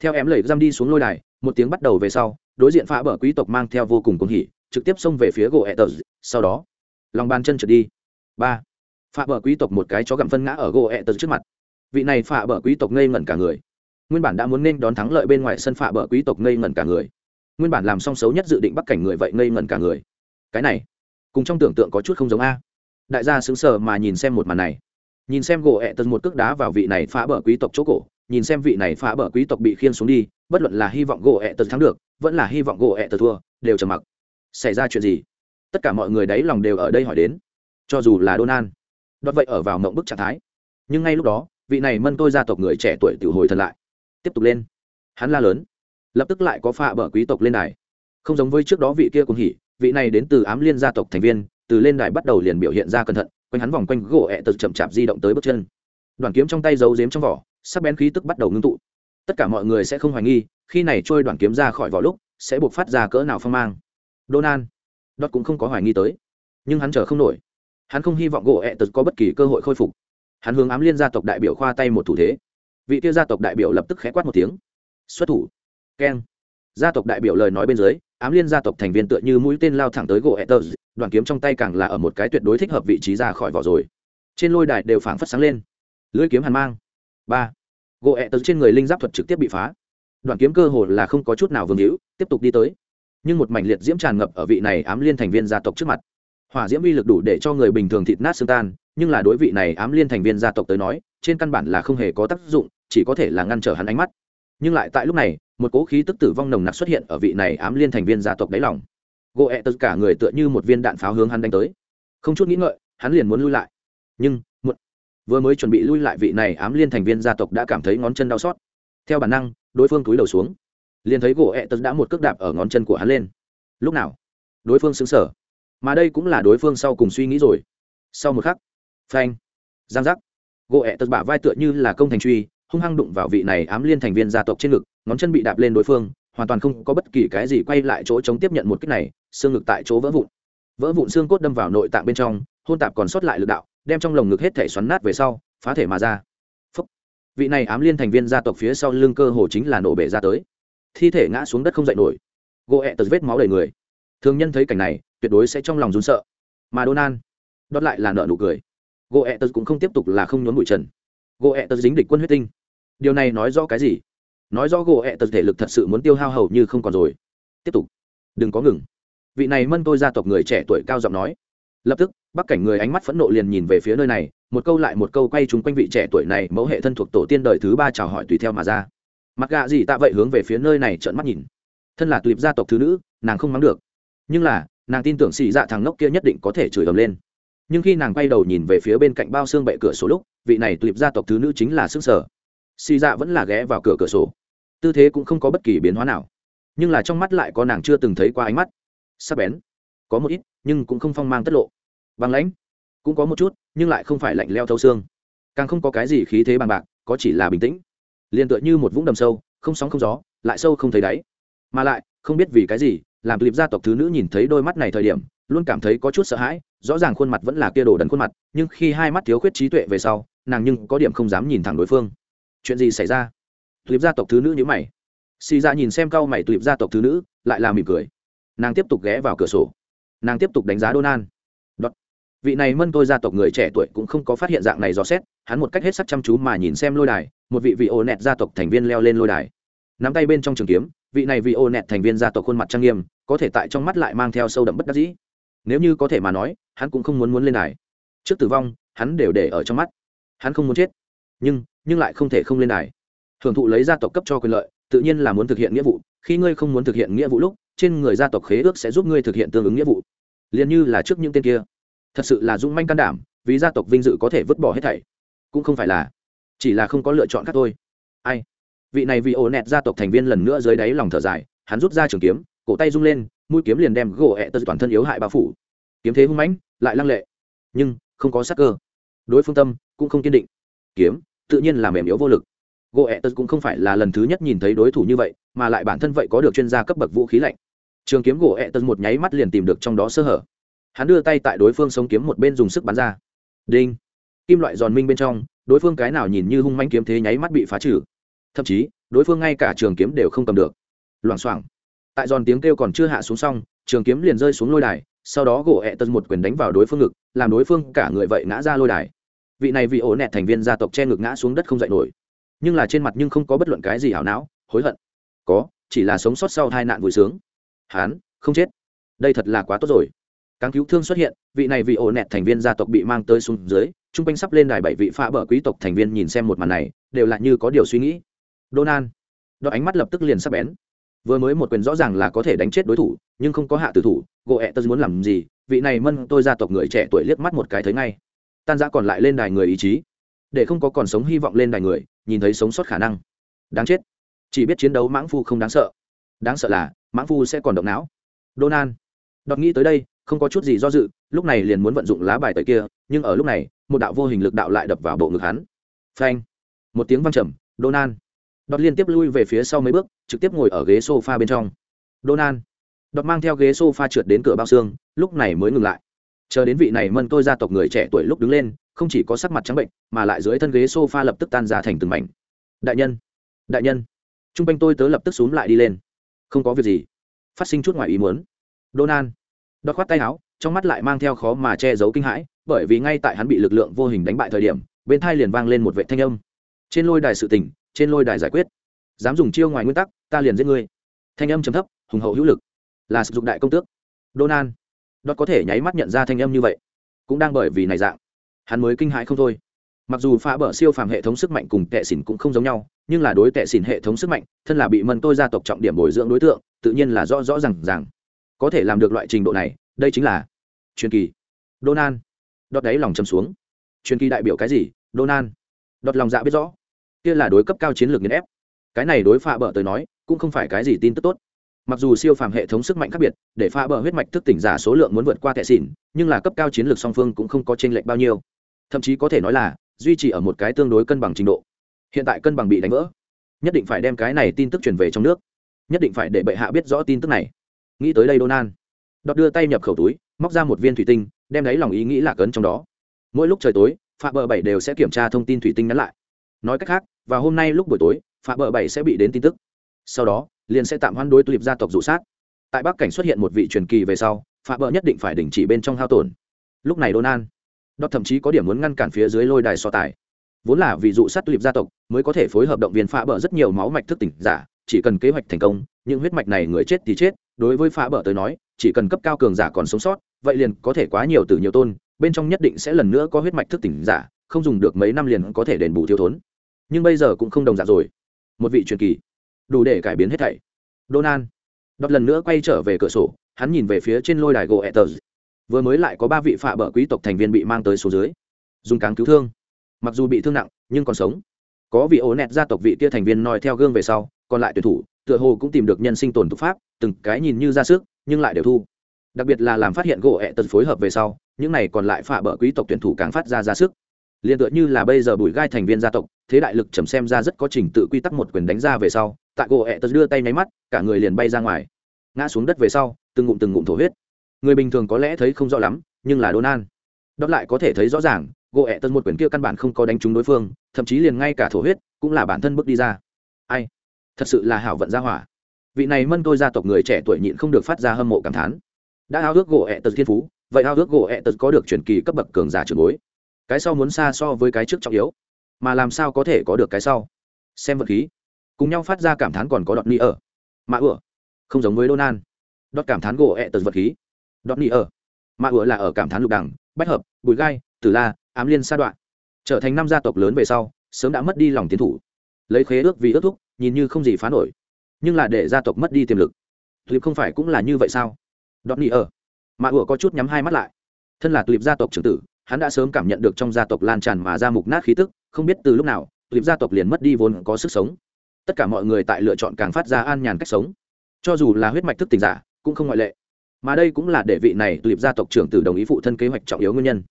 [SPEAKER 1] Theo em lẩy giam đi xuống lôi đài, một tiếng bắt đầu về sau, đối diện phá bờ quý tộc mang theo vô cùng cuồng hỉ, trực tiếp xông về phía gỗ ẹ tờ sau đó, lòng bàn chân trượt đi. Ba, phá bờ quý tộc một cái chó gặm phân ngã ở gỗ ẹ tờ trước mặt. Vị này phá bờ quý tộc ngây ngẩn cả người. Nguyên bản đã muốn nên đón thắng lợi bên ngoài sân phá bờ quý tộc ngây ngẩn cả người nguyên bản làm song xấu nhất dự định bắc cảnh người vậy ngây ngẩn cả người. Cái này cùng trong tưởng tượng có chút không giống a. Đại gia xứng sờ mà nhìn xem một màn này. Nhìn xem gỗ ẹ tần một cước đá vào vị này phá bờ quý tộc chỗ cổ nhìn xem vị này phá bờ quý tộc bị khiên xuống đi bất luận là hy vọng gỗ ẹ tần thắng được vẫn là hy vọng gỗ ẹ tần thua đều trầm mặc. Xảy ra chuyện gì? Tất cả mọi người đáy lòng đều ở đây hỏi đến. Cho dù là Donan, đoạt vậy ở vào mộng bức trạng thái. Nhưng ngay lúc đó vị này mân tôi gia tộc người trẻ tuổi tiểu hồi thần lại. Tiếp tục lên. Hắn la lớn lập tức lại có pha bờ quý tộc lên đài không giống với trước đó vị kia cũng hỉ vị này đến từ ám liên gia tộc thành viên từ lên đài bắt đầu liền biểu hiện ra cẩn thận quanh hắn vòng quanh gỗ ẹ tật chậm chạp di động tới bước chân đoàn kiếm trong tay giấu giếm trong vỏ sắc bén khí tức bắt đầu ngưng tụ tất cả mọi người sẽ không hoài nghi khi này trôi đoàn kiếm ra khỏi vỏ lúc sẽ buộc phát ra cỡ nào phong mang Donan, đốt cũng không có hoài nghi tới, nhưng hắn chờ không nổi. Hắn không hy vọng gỗ ẹ tật có bất kỳ cơ hội khôi phục. Hắn hướng ám liên gia tộc đại biểu khoa tay một thủ thế. Vị kia gia tộc đại biểu lập tức khẽ quát một tiếng. Xuất thủ. Keng. Gia tộc đại biểu lời nói bên dưới, ám liên gia tộc thành viên tựa như mũi tên lao thẳng tới gỗ ẹ tơ, đoàn kiếm trong tay càng là ở một cái tuyệt đối thích hợp vị trí ra khỏi vỏ rồi. Trên lôi đài đều phảng phất sáng lên. Lưỡi kiếm hàn mang. ba Gỗ ẹ tơ trên người linh giáp thuật trực tiếp bị phá. Đoàn kiếm cơ hồ là không có chút nào vương hữu, tiếp tục đi tới nhưng một mảnh liệt diễm tràn ngập ở vị này ám liên thành viên gia tộc trước mặt hỏa diễm uy lực đủ để cho người bình thường thịt nát xương tan nhưng là đối vị này ám liên thành viên gia tộc tới nói trên căn bản là không hề có tác dụng chỉ có thể là ngăn trở hắn ánh mắt nhưng lại tại lúc này một cỗ khí tức tử vong nồng nặc xuất hiện ở vị này ám liên thành viên gia tộc đáy lòng. Gỗ ẹ tất cả người tựa như một viên đạn pháo hướng hắn đánh tới. Không chút nghĩ ngợi, hắn liền muốn lui lại. Nhưng một vừa mới chuẩn bị lui lại vị này ám liên thành viên gia tộc đã cảm thấy ngón chân đau xót. Theo bản năng, đối phương túi đầu xuống. Liền thấy gỗ ẹ tật đã một cước đạp ở ngón chân của hắn lên. Lúc nào? Đối phương xứng sở mà đây cũng là đối phương sau cùng suy nghĩ rồi. Sau một khắc, phanh, giang giác. Gỗ ẹ tật bả vai tựa như là công thành truy hung hăng đụng vào vị này ám liên thành viên gia tộc trên ngực, ngón chân bị đạp lên đối phương, hoàn toàn không có bất kỳ cái gì quay lại chỗ chống tiếp nhận một kích này, xương ngực tại chỗ vỡ vụn. Vỡ vụn xương cốt đâm vào nội tạng bên trong, hôn tạp còn sót lại lực đạo, đem trong lồng ngực hết thể xoắn nát về sau, phá thể mà ra. Phúc. vị này ám liên thành viên gia tộc phía sau lưng cơ hồ chính là nổ bể ra tới. Thi thể ngã xuống đất không dậy nổi. Gỗ ẹ tật vết máu đầy người. Thường nhân thấy cảnh này, tuyệt đối sẽ trong lòng rún sợ. Mà donan đót lại là nợ nụ cười. Gỗ ẹ tật cũng không tiếp tục là không nhốn bụi trần gỗ ẹ tật dính địch quân huyết tinh. Điều này nói rõ cái gì? Nói rõ gỗ ẹ tật thể lực thật sự muốn tiêu hao hầu như không còn rồi. Tiếp tục. Đừng có ngừng. Vị này mân tôi gia tộc người trẻ tuổi cao giọng nói. Lập tức bắc cảnh người ánh mắt phẫn nộ liền nhìn về phía nơi này, một câu lại một câu quay chúng quanh vị trẻ tuổi này, mẫu hệ thân thuộc tổ tiên đời thứ ba chào hỏi tùy theo mà ra. Mặt gạ gì tạ vậy hướng về phía nơi này trợn mắt nhìn. Thân là tuyệt gia tộc thứ nữ, nàng không mắng được. Nhưng là, nàng tin tưởng xì dạ thằng ngốc kia nhất định có thể chửi ầm lên nhưng khi nàng quay đầu nhìn về phía bên cạnh bao xương bệ cửa sổ lúc, vị này tuyệt gia tộc thứ nữ chính là xương sở. Xì dạ vẫn là ghé vào cửa cửa sổ. Tư thế cũng không có bất kỳ biến hóa nào, nhưng là trong mắt lại có nàng chưa từng thấy qua ánh mắt. Sắc bén, có một ít, nhưng cũng không phong mang tất lộ. Bằng lãnh, cũng có một chút, nhưng lại không phải lạnh leo thâu xương. Càng không có cái gì khí thế bằng bạc, có chỉ là bình tĩnh. Liền tựa như một vũng đầm sâu, không sóng không gió, lại sâu không thấy đáy. Mà lại, không biết vì cái gì, làm clip gia tộc thứ nữ nhìn thấy đôi mắt này thời điểm luôn cảm thấy có chút sợ hãi rõ ràng khuôn mặt vẫn là kia đồ đần khuôn mặt nhưng khi hai mắt thiếu khuyết trí tuệ về sau nàng nhưng có điểm không dám nhìn thẳng đối phương chuyện gì xảy ra tuyệt gia tộc thứ nữ nhữ mày xì ra nhìn xem cau mày tuyệt gia tộc thứ nữ lại là mỉm cười nàng tiếp tục ghé vào cửa sổ nàng tiếp tục đánh giá Donan. Đọt. Vị này mân tôi gia tộc người trẻ tuổi cũng không có phát hiện dạng này rõ xét, hắn một cách hết sắc chăm chú mà nhìn xem lôi đài, một vị vị ô nẹt gia tộc thành viên leo lên lôi đài. Nắm tay bên trong trường kiếm, vị này vị ô nẹt thành viên gia tộc khuôn mặt trang nghiêm, có thể tại trong mắt lại mang theo sâu đậm bất đắc dĩ. Nếu như có thể mà nói, hắn cũng không muốn muốn lên đài. Trước tử vong, hắn đều để ở trong mắt. Hắn không muốn chết, nhưng nhưng lại không thể không lên đài. Hưởng thụ lấy gia tộc cấp cho quyền lợi, tự nhiên là muốn thực hiện nghĩa vụ, khi ngươi không muốn thực hiện nghĩa vụ lúc, trên người gia tộc khế ước sẽ giúp ngươi thực hiện tương ứng nghĩa vụ liền như là trước những tên kia thật sự là dũng manh can đảm vì gia tộc vinh dự có thể vứt bỏ hết thảy cũng không phải là chỉ là không có lựa chọn khác thôi ai vị này vì ổ nẹt gia tộc thành viên lần nữa dưới đáy lòng thở dài hắn rút ra trường kiếm cổ tay rung lên mũi kiếm liền đem gỗ ẹ tơ toàn thân yếu hại bao phủ. Kiếm thế hung mãnh, lại lăng lệ. Nhưng, không có sắc cơ. Đối phương tâm cũng không kiên định. Kiếm, tự nhiên là mềm yếu vô lực. Gỗ ẹ tơ cũng không phải là lần thứ nhất nhìn thấy đối thủ như vậy, mà lại bản thân vậy có được chuyên gia cấp bậc vũ khí lạnh. Trường kiếm gỗ ẹ tật một nháy mắt liền tìm được trong đó sơ hở. Hắn đưa tay tại đối phương sống kiếm một bên dùng sức bắn ra. Đinh. Kim loại giòn minh bên trong, đối phương cái nào nhìn như hung manh kiếm thế nháy mắt bị phá trừ. Thậm chí, đối phương ngay cả trường kiếm đều không cầm được. Loảng xoảng tại giòn tiếng kêu còn chưa hạ xuống xong, trường kiếm liền rơi xuống lôi đài, sau đó gỗ ẹ tật một quyền đánh vào đối phương ngực, làm đối phương cả người vậy ngã ra lôi đài. Vị này vị ổ nẹt thành viên gia tộc che ngực ngã xuống đất không dậy nổi. Nhưng là trên mặt nhưng không có bất luận cái gì ảo não, hối hận. Có, chỉ là sống sót sau hai nạn vui sướng. Hán, không chết. Đây thật là quá tốt rồi. Cáng cứu thương xuất hiện, vị này vị ổ nẹt thành viên gia tộc bị mang tới xuống dưới chung quanh sắp lên đài bảy vị phá bờ quý tộc thành viên nhìn xem một màn này, đều lại như có điều suy nghĩ. Donan. Đó ánh mắt lập tức liền sắp bén vừa mới một quyền rõ ràng là có thể đánh chết đối thủ, nhưng không có hạ tử thủ gỗ ẹ tớ muốn làm gì? Vị này mân tôi gia tộc người trẻ tuổi liếc mắt một cái thấy ngay. Tan giã còn lại lên đài người ý chí. Để không có còn sống hy vọng lên đài người, nhìn thấy sống sót khả năng. Đáng chết. Chỉ biết chiến đấu mãng phu không đáng sợ. Đáng sợ là, mãng phu sẽ còn động não. Donan đọt nghĩ tới đây, không có chút gì do dự, lúc này liền muốn vận dụng lá bài tẩy kia, nhưng ở lúc này, một đạo vô hình lực đạo lại đập vào bộ ngực hắn. Phanh. Một tiếng văng trầm donan đọt liên tiếp lui về phía sau mấy bước, trực tiếp ngồi ở ghế sofa bên trong. Donan đọt mang theo ghế sofa trượt đến cửa bao xương, lúc này mới ngừng lại. Chờ đến vị này mân tôi gia tộc người trẻ tuổi lúc đứng lên, không chỉ có sắc mặt trắng bệnh, mà lại dưới thân ghế sofa lập tức tan ra thành từng mảnh. Đại nhân đại nhân t r u n g quanh tôi tớ lập tức xuống lại đi lên. Không có việc gì. Phát sinh chút ngoài ý muốn. Donan đọt khoát tay áo, trong mắt lại mang theo khó mà che giấu kinh hãi, bởi vì ngay tại hắn bị lực lượng vô hình đánh bại thời điểm, bên thai liền vang lên một vệ thanh âm. Trên lôi đài sự tình trên lôi đài giải quyết. Dám dùng chiêu ngoài nguyên tắc, ta liền giết ngươi. Thanh âm chấm thấp, hùng hậu hữu lực. Là sử dụng đại công tước. Donan đọt có thể nháy mắt nhận ra thanh âm như vậy. Cũng đang bởi vì này dạng, hắn mới kinh hãi không thôi. Mặc dù phá bờ siêu phàm hệ thống sức mạnh cùng tệ xỉn cũng không giống nhau, nhưng là đối tệ xỉn hệ thống sức mạnh, thân là bị mân tôi gia tộc trọng điểm bồi dưỡng đối tượng, tự nhiên là rõ rõ r à n g rằng có thể làm được loại trình độ này, đây chính là truyền kỳ. Donan đọt đáy lòng chầm xuống. Truyền kỳ đại biểu cái gì? Donan đọt lòng dạ biết rõ kia là đối cấp cao chiến lược nghiền ép. Cái này đối phạ bờ tới nói, cũng không phải cái gì tin tức tốt. Mặc dù siêu phàm hệ thống sức mạnh khác biệt, để phá bờ huyết mạch thức tỉnh giả số lượng muốn vượt qua tệ xỉn, nhưng là cấp cao chiến lược song phương cũng không có t r ê n lệch bao nhiêu. Thậm chí có thể nói là, duy trì ở một cái tương đối cân bằng trình độ. Hiện tại cân bằng bị đánh vỡ. Nhất định phải đem cái này tin tức truyền về trong nước. Nhất định phải để bệ hạ biết rõ tin tức này. Nghĩ tới đây donan đọt đưa tay nhập khẩu túi, móc ra một viên thủy tinh, đem lấy lòng ý nghĩ lạc ấn trong đó. Mỗi lúc trời tối phá bờ bảy đều sẽ kiểm tra thông tin thủy tinh nhắn lại. Nói cách khác và hôm nay lúc buổi tối phạm bờ bảy sẽ bị đến tin tức. Sau đó, liền sẽ tạm hoãn đối tulip gia tộc dụ sát. Tại bắc cảnh xuất hiện một vị truyền kỳ về sau phạm bờ nhất định phải đình chỉ bên trong hao tổn. Lúc này donan đó thậm chí có điểm muốn ngăn cản phía dưới lôi đài so tài. Vốn là vì dụ sát tulip gia tộc, mới có thể phối hợp động viên phá bờ rất nhiều máu mạch thức tỉnh giả, chỉ cần kế hoạch thành công, những huyết mạch này người chết thì chết, đối với phá bờ tới nói, chỉ cần cấp cao cường giả còn sống sót, vậy liền có thể quá nhiều từ nhiều tôn, bên trong nhất định sẽ lần nữa có huyết mạch thức tỉnh giả, không dùng được mấy năm liền có thể đền bù thiếu thốn nhưng bây giờ cũng không đồng dạng rồi. Một vị truyền kỳ. Đủ để cải biến hết thảy. Donan đọc lần nữa quay trở về cửa sổ, hắn nhìn về phía trên lôi đài gỗ etters vừa mới lại có ba vị phạ bờ quý tộc thành viên bị mang tới số dưới. Dùng cáng cứu thương. Mặc dù bị thương nặng, nhưng còn sống. Có vị ố nẹt gia tộc vị kia thành viên nói theo gương về sau, còn lại tuyển thủ, tựa hồ cũng tìm được nhân sinh tồn tục pháp, từng cái nhìn như ra sức, nhưng lại đều thu. Đặc biệt là làm phát hiện gỗ ẹ tật phối hợp về sau, những này còn lại phạ bỡ quý tộc tuyển thủ càng phát ra ra sức. Liền tựa như là bây giờ bùi gai thành viên gia tộc thế đại lực trầm xem ra rất có trình tự quy tắc một quyền đánh ra về sau, tại gỗ ẹ tật đưa tay nháy mắt, cả người liền bay ra ngoài. Ngã xuống đất về sau, từng ngụm từng ngụm thổ huyết. Người bình thường có lẽ thấy không rõ lắm, nhưng là đôn an. Đ lại có thể thấy rõ ràng gỗ ẹ tật một quyền kia căn bản không có đánh trúng đối phương, thậm chí liền ngay cả thổ huyết cũng là bản thân bước đi ra. Ai? Thật sự là hảo vận gia hỏa. Vị này mân tôi gia tộc người trẻ tuổi nhịn không được phát ra hâm mộ cảm thán. Đã ao ước gỗ ẹ tật thiên phú, vậy ao ước gỗ ẹ tật có được truyền kỳ cấp bậc cường giả trường bối. Cái sau muốn xa so với cái trước trọng yếu mà làm sao có thể có được cái sau? Xem vật khí. Cùng nhau phát ra cảm thán còn có đọt ni ở. Mạ ửa không giống với donan đọt cảm thán gỗ ẹ tật vật khí. Đọt ni ở. Mạ ửa là ở cảm thán lục đẳng, bách hợp, bùi gai, tử la, ám liên sa đoạn. Trở thành năm gia tộc lớn về sau, sớm đã mất đi lòng tiến thủ. Lấy khế ước vì ước thúc, nhìn như không gì phá nổi. Nhưng là để gia tộc mất đi tiềm lực. Tuyệt không phải cũng là như vậy sao? Đọt ni ở. Mà ửa có chút nhắm hai mắt lại. Thân là tuyệt gia tộc trưởng tử, hắn đã sớm cảm nhận được trong gia tộc lan tràn mà ra mục nát khí tức không biết từ lúc nào clip gia tộc liền mất đi vốn có sức sống. Tất cả mọi người tại lựa chọn càng phát ra an nhàn cách sống. Cho dù là huyết mạch thức tỉnh giả, cũng không ngoại lệ. Mà đây cũng là để vị này clip gia tộc trưởng từ đồng ý phụ thân kế hoạch trọng yếu nguyên nhân.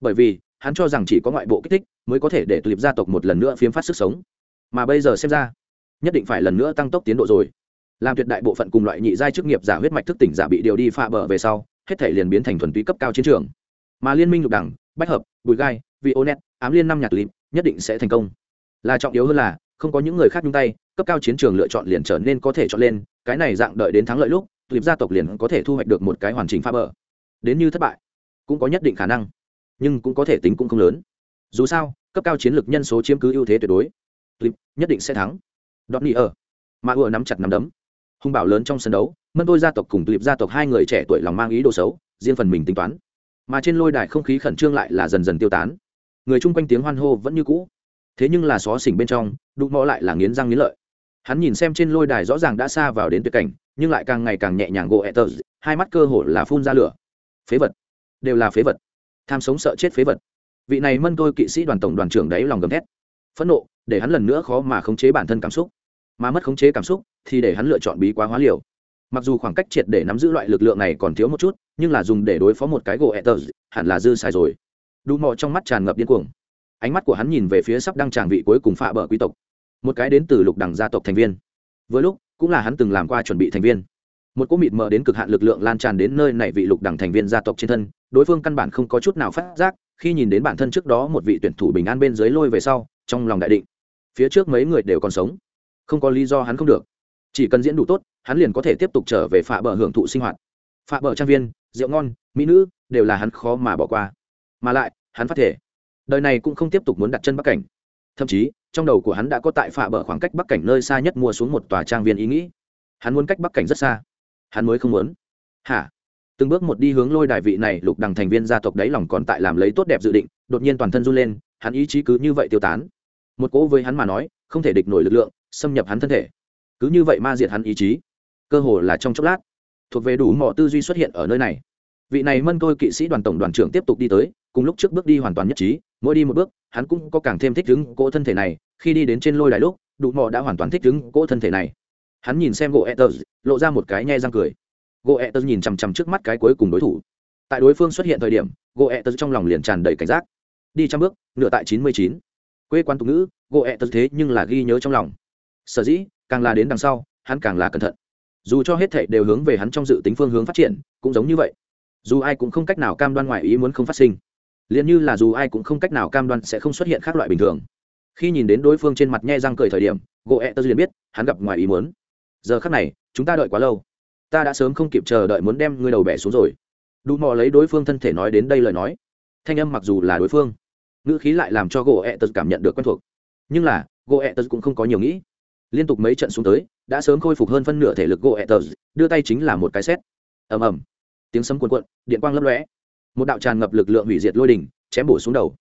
[SPEAKER 1] Bởi vì, hắn cho rằng chỉ có ngoại bộ kích thích mới có thể để clip gia tộc một lần nữa phiếm phát sức sống. Mà bây giờ xem ra, nhất định phải lần nữa tăng tốc tiến độ rồi. Làm tuyệt đại bộ phận cùng loại nhị giai chức nghiệp giả huyết mạch thức tỉnh giả bị điều đi pha bờ về sau, hết thể liền biến thành thuần túy cấp cao chiến trường. Mà liên minh lục đẳng, bách hợp, bùi gai vị ô net ám liên năm nhạc lịp nhất định sẽ thành công. Là trọng yếu hơn là, không có những người khác nhung tay, cấp cao chiến trường lựa chọn liền trở nên có thể chọn lên, cái này dạng đợi đến thắng lợi lúc lịp gia tộc liền có thể thu hoạch được một cái hoàn chỉnh pha bờ. Đến như thất bại, cũng có nhất định khả năng, nhưng cũng có thể tính cũng không lớn. Dù sao, cấp cao chiến lược nhân số chiếm cứ ưu thế tuyệt đối. Lịp nhất định sẽ thắng. Đọt nỉ ở. Mà ùa nắm chặt nắm đấm. Hung bảo lớn trong sân đấu, mân tôi gia tộc cùng clip gia tộc hai người trẻ tuổi lòng mang ý đồ xấu, riêng phần mình tính toán. Mà trên lôi đài không khí khẩn trương lại là dần dần tiêu tán người chung quanh tiếng hoan hô vẫn như cũ. Thế nhưng là xó xỉnh bên trong, đụng mõ lại là nghiến răng nghiến lợi. Hắn nhìn xem trên lôi đài rõ ràng đã xa vào đến tuyệt cảnh, nhưng lại càng ngày càng nhẹ nhàng gỗ ẹt tờ hai mắt cơ hồ là phun ra lửa. Phế vật. Đều là phế vật. Tham sống sợ chết phế vật. Vị này mân tôi kỵ sĩ đoàn tổng đoàn trưởng đấy lòng gầm thét. Phẫn nộ, để hắn lần nữa khó mà khống chế bản thân cảm xúc. Mà mất khống chế cảm xúc, thì để hắn lựa chọn bí quá hóa liều. Mặc dù khoảng cách triệt để nắm giữ loại lực lượng này còn thiếu một chút, nhưng là dùng để đối phó một cái gỗ etters hẳn là dư xài rồi đủ mò trong mắt tràn ngập điên cuồng. Ánh mắt của hắn nhìn về phía sắp đăng tràng vị cuối cùng phạ bờ quý tộc. Một cái đến từ lục đẳng gia tộc thành viên. Với lúc, cũng là hắn từng làm qua chuẩn bị thành viên. Một cỗ mịt mờ đến cực hạn lực lượng lan tràn đến nơi này vị lục đẳng thành viên gia tộc trên thân, đối phương căn bản không có chút nào phát giác, khi nhìn đến bản thân trước đó một vị tuyển thủ bình an bên dưới lôi về sau, trong lòng đại định. Phía trước mấy người đều còn sống. Không có lý do hắn không được. Chỉ cần diễn đủ tốt, hắn liền có thể tiếp tục trở về phạ bờ hưởng thụ sinh hoạt. Phạ bờ trang viên, rượu ngon, mỹ nữ, đều là hắn khó mà bỏ qua mà lại, hắn phát thể. Đời này cũng không tiếp tục muốn đặt chân bắc cảnh. Thậm chí, trong đầu của hắn đã có tại phạ bờ khoảng cách bắc cảnh nơi xa nhất mua xuống một tòa trang viên ý nghĩ. Hắn muốn cách bắc cảnh rất xa. Hắn mới không muốn. Hả? Từng bước một đi hướng lôi đại vị này, lục đằng thành viên gia tộc đáy lòng còn tại làm lấy tốt đẹp dự định, đột nhiên toàn thân run lên, hắn ý chí cứ như vậy tiêu tán. Một cỗ với hắn mà nói, không thể địch nổi lực lượng, xâm nhập hắn thân thể. Cứ như vậy ma diệt hắn ý chí. Cơ hồ là trong chốc lát, thuộc về đủ mỏ tư duy xuất hiện ở nơi này vị này mân tôi kỵ sĩ đoàn tổng đoàn trưởng tiếp tục đi tới, cùng lúc trước bước đi hoàn toàn nhất trí, mỗi đi một bước, hắn cũng có càng thêm thích ứng cỗ thân thể này, khi đi đến trên lôi đài lúc đủ mò đã hoàn toàn thích ứng cỗ thân thể này. Hắn nhìn xem gỗ etters lộ ra một cái nhe răng cười. Gỗ etters nhìn chằm chằm trước mắt cái cuối cùng đối thủ. Tại đối phương xuất hiện thời điểm, gỗ etters trong lòng liền tràn đầy cảnh giác. Đi trăm bước, nửa tại chín mươi chín. Quê quán tục ngữ, gỗ etters thế nhưng là ghi nhớ trong lòng. Sở dĩ, càng là đến đằng sau, hắn càng là cẩn thận. Dù cho hết thệ đều hướng về hắn trong dự tính phương hướng phát triển, cũng giống như vậy dù ai cũng không cách nào cam đoan ngoài ý muốn không phát sinh. Liền như là dù ai cũng không cách nào cam đoan sẽ không xuất hiện khác loại bình thường. Khi nhìn đến đối phương trên mặt nhe răng cười thời điểm gỗ e ẹ tớ liền biết hắn gặp ngoài ý muốn. Giờ khác này chúng ta đợi quá lâu. Ta đã sớm không kịp chờ đợi muốn đem ngươi đầu bẻ xuống rồi. Đủ mò lấy đối phương thân thể nói đến đây lời nói. Thanh âm mặc dù là đối phương ngữ khí lại làm cho gỗ ẹ Tơ cảm nhận được quen thuộc. Nhưng là gỗ ẹ Tơ cũng không có nhiều nghĩ. Liên tục mấy trận xuống tới đã sớm khôi phục hơn phân nửa thể lực gỗ ẹ Tơ, đưa tay chính là một cái xét ầm ầm tiếng sấm cuồn cuộn, điện quang lấp lóe. Một đạo tràn ngập lực lượng hủy diệt lôi đỉnh, chém bổ xuống đầu.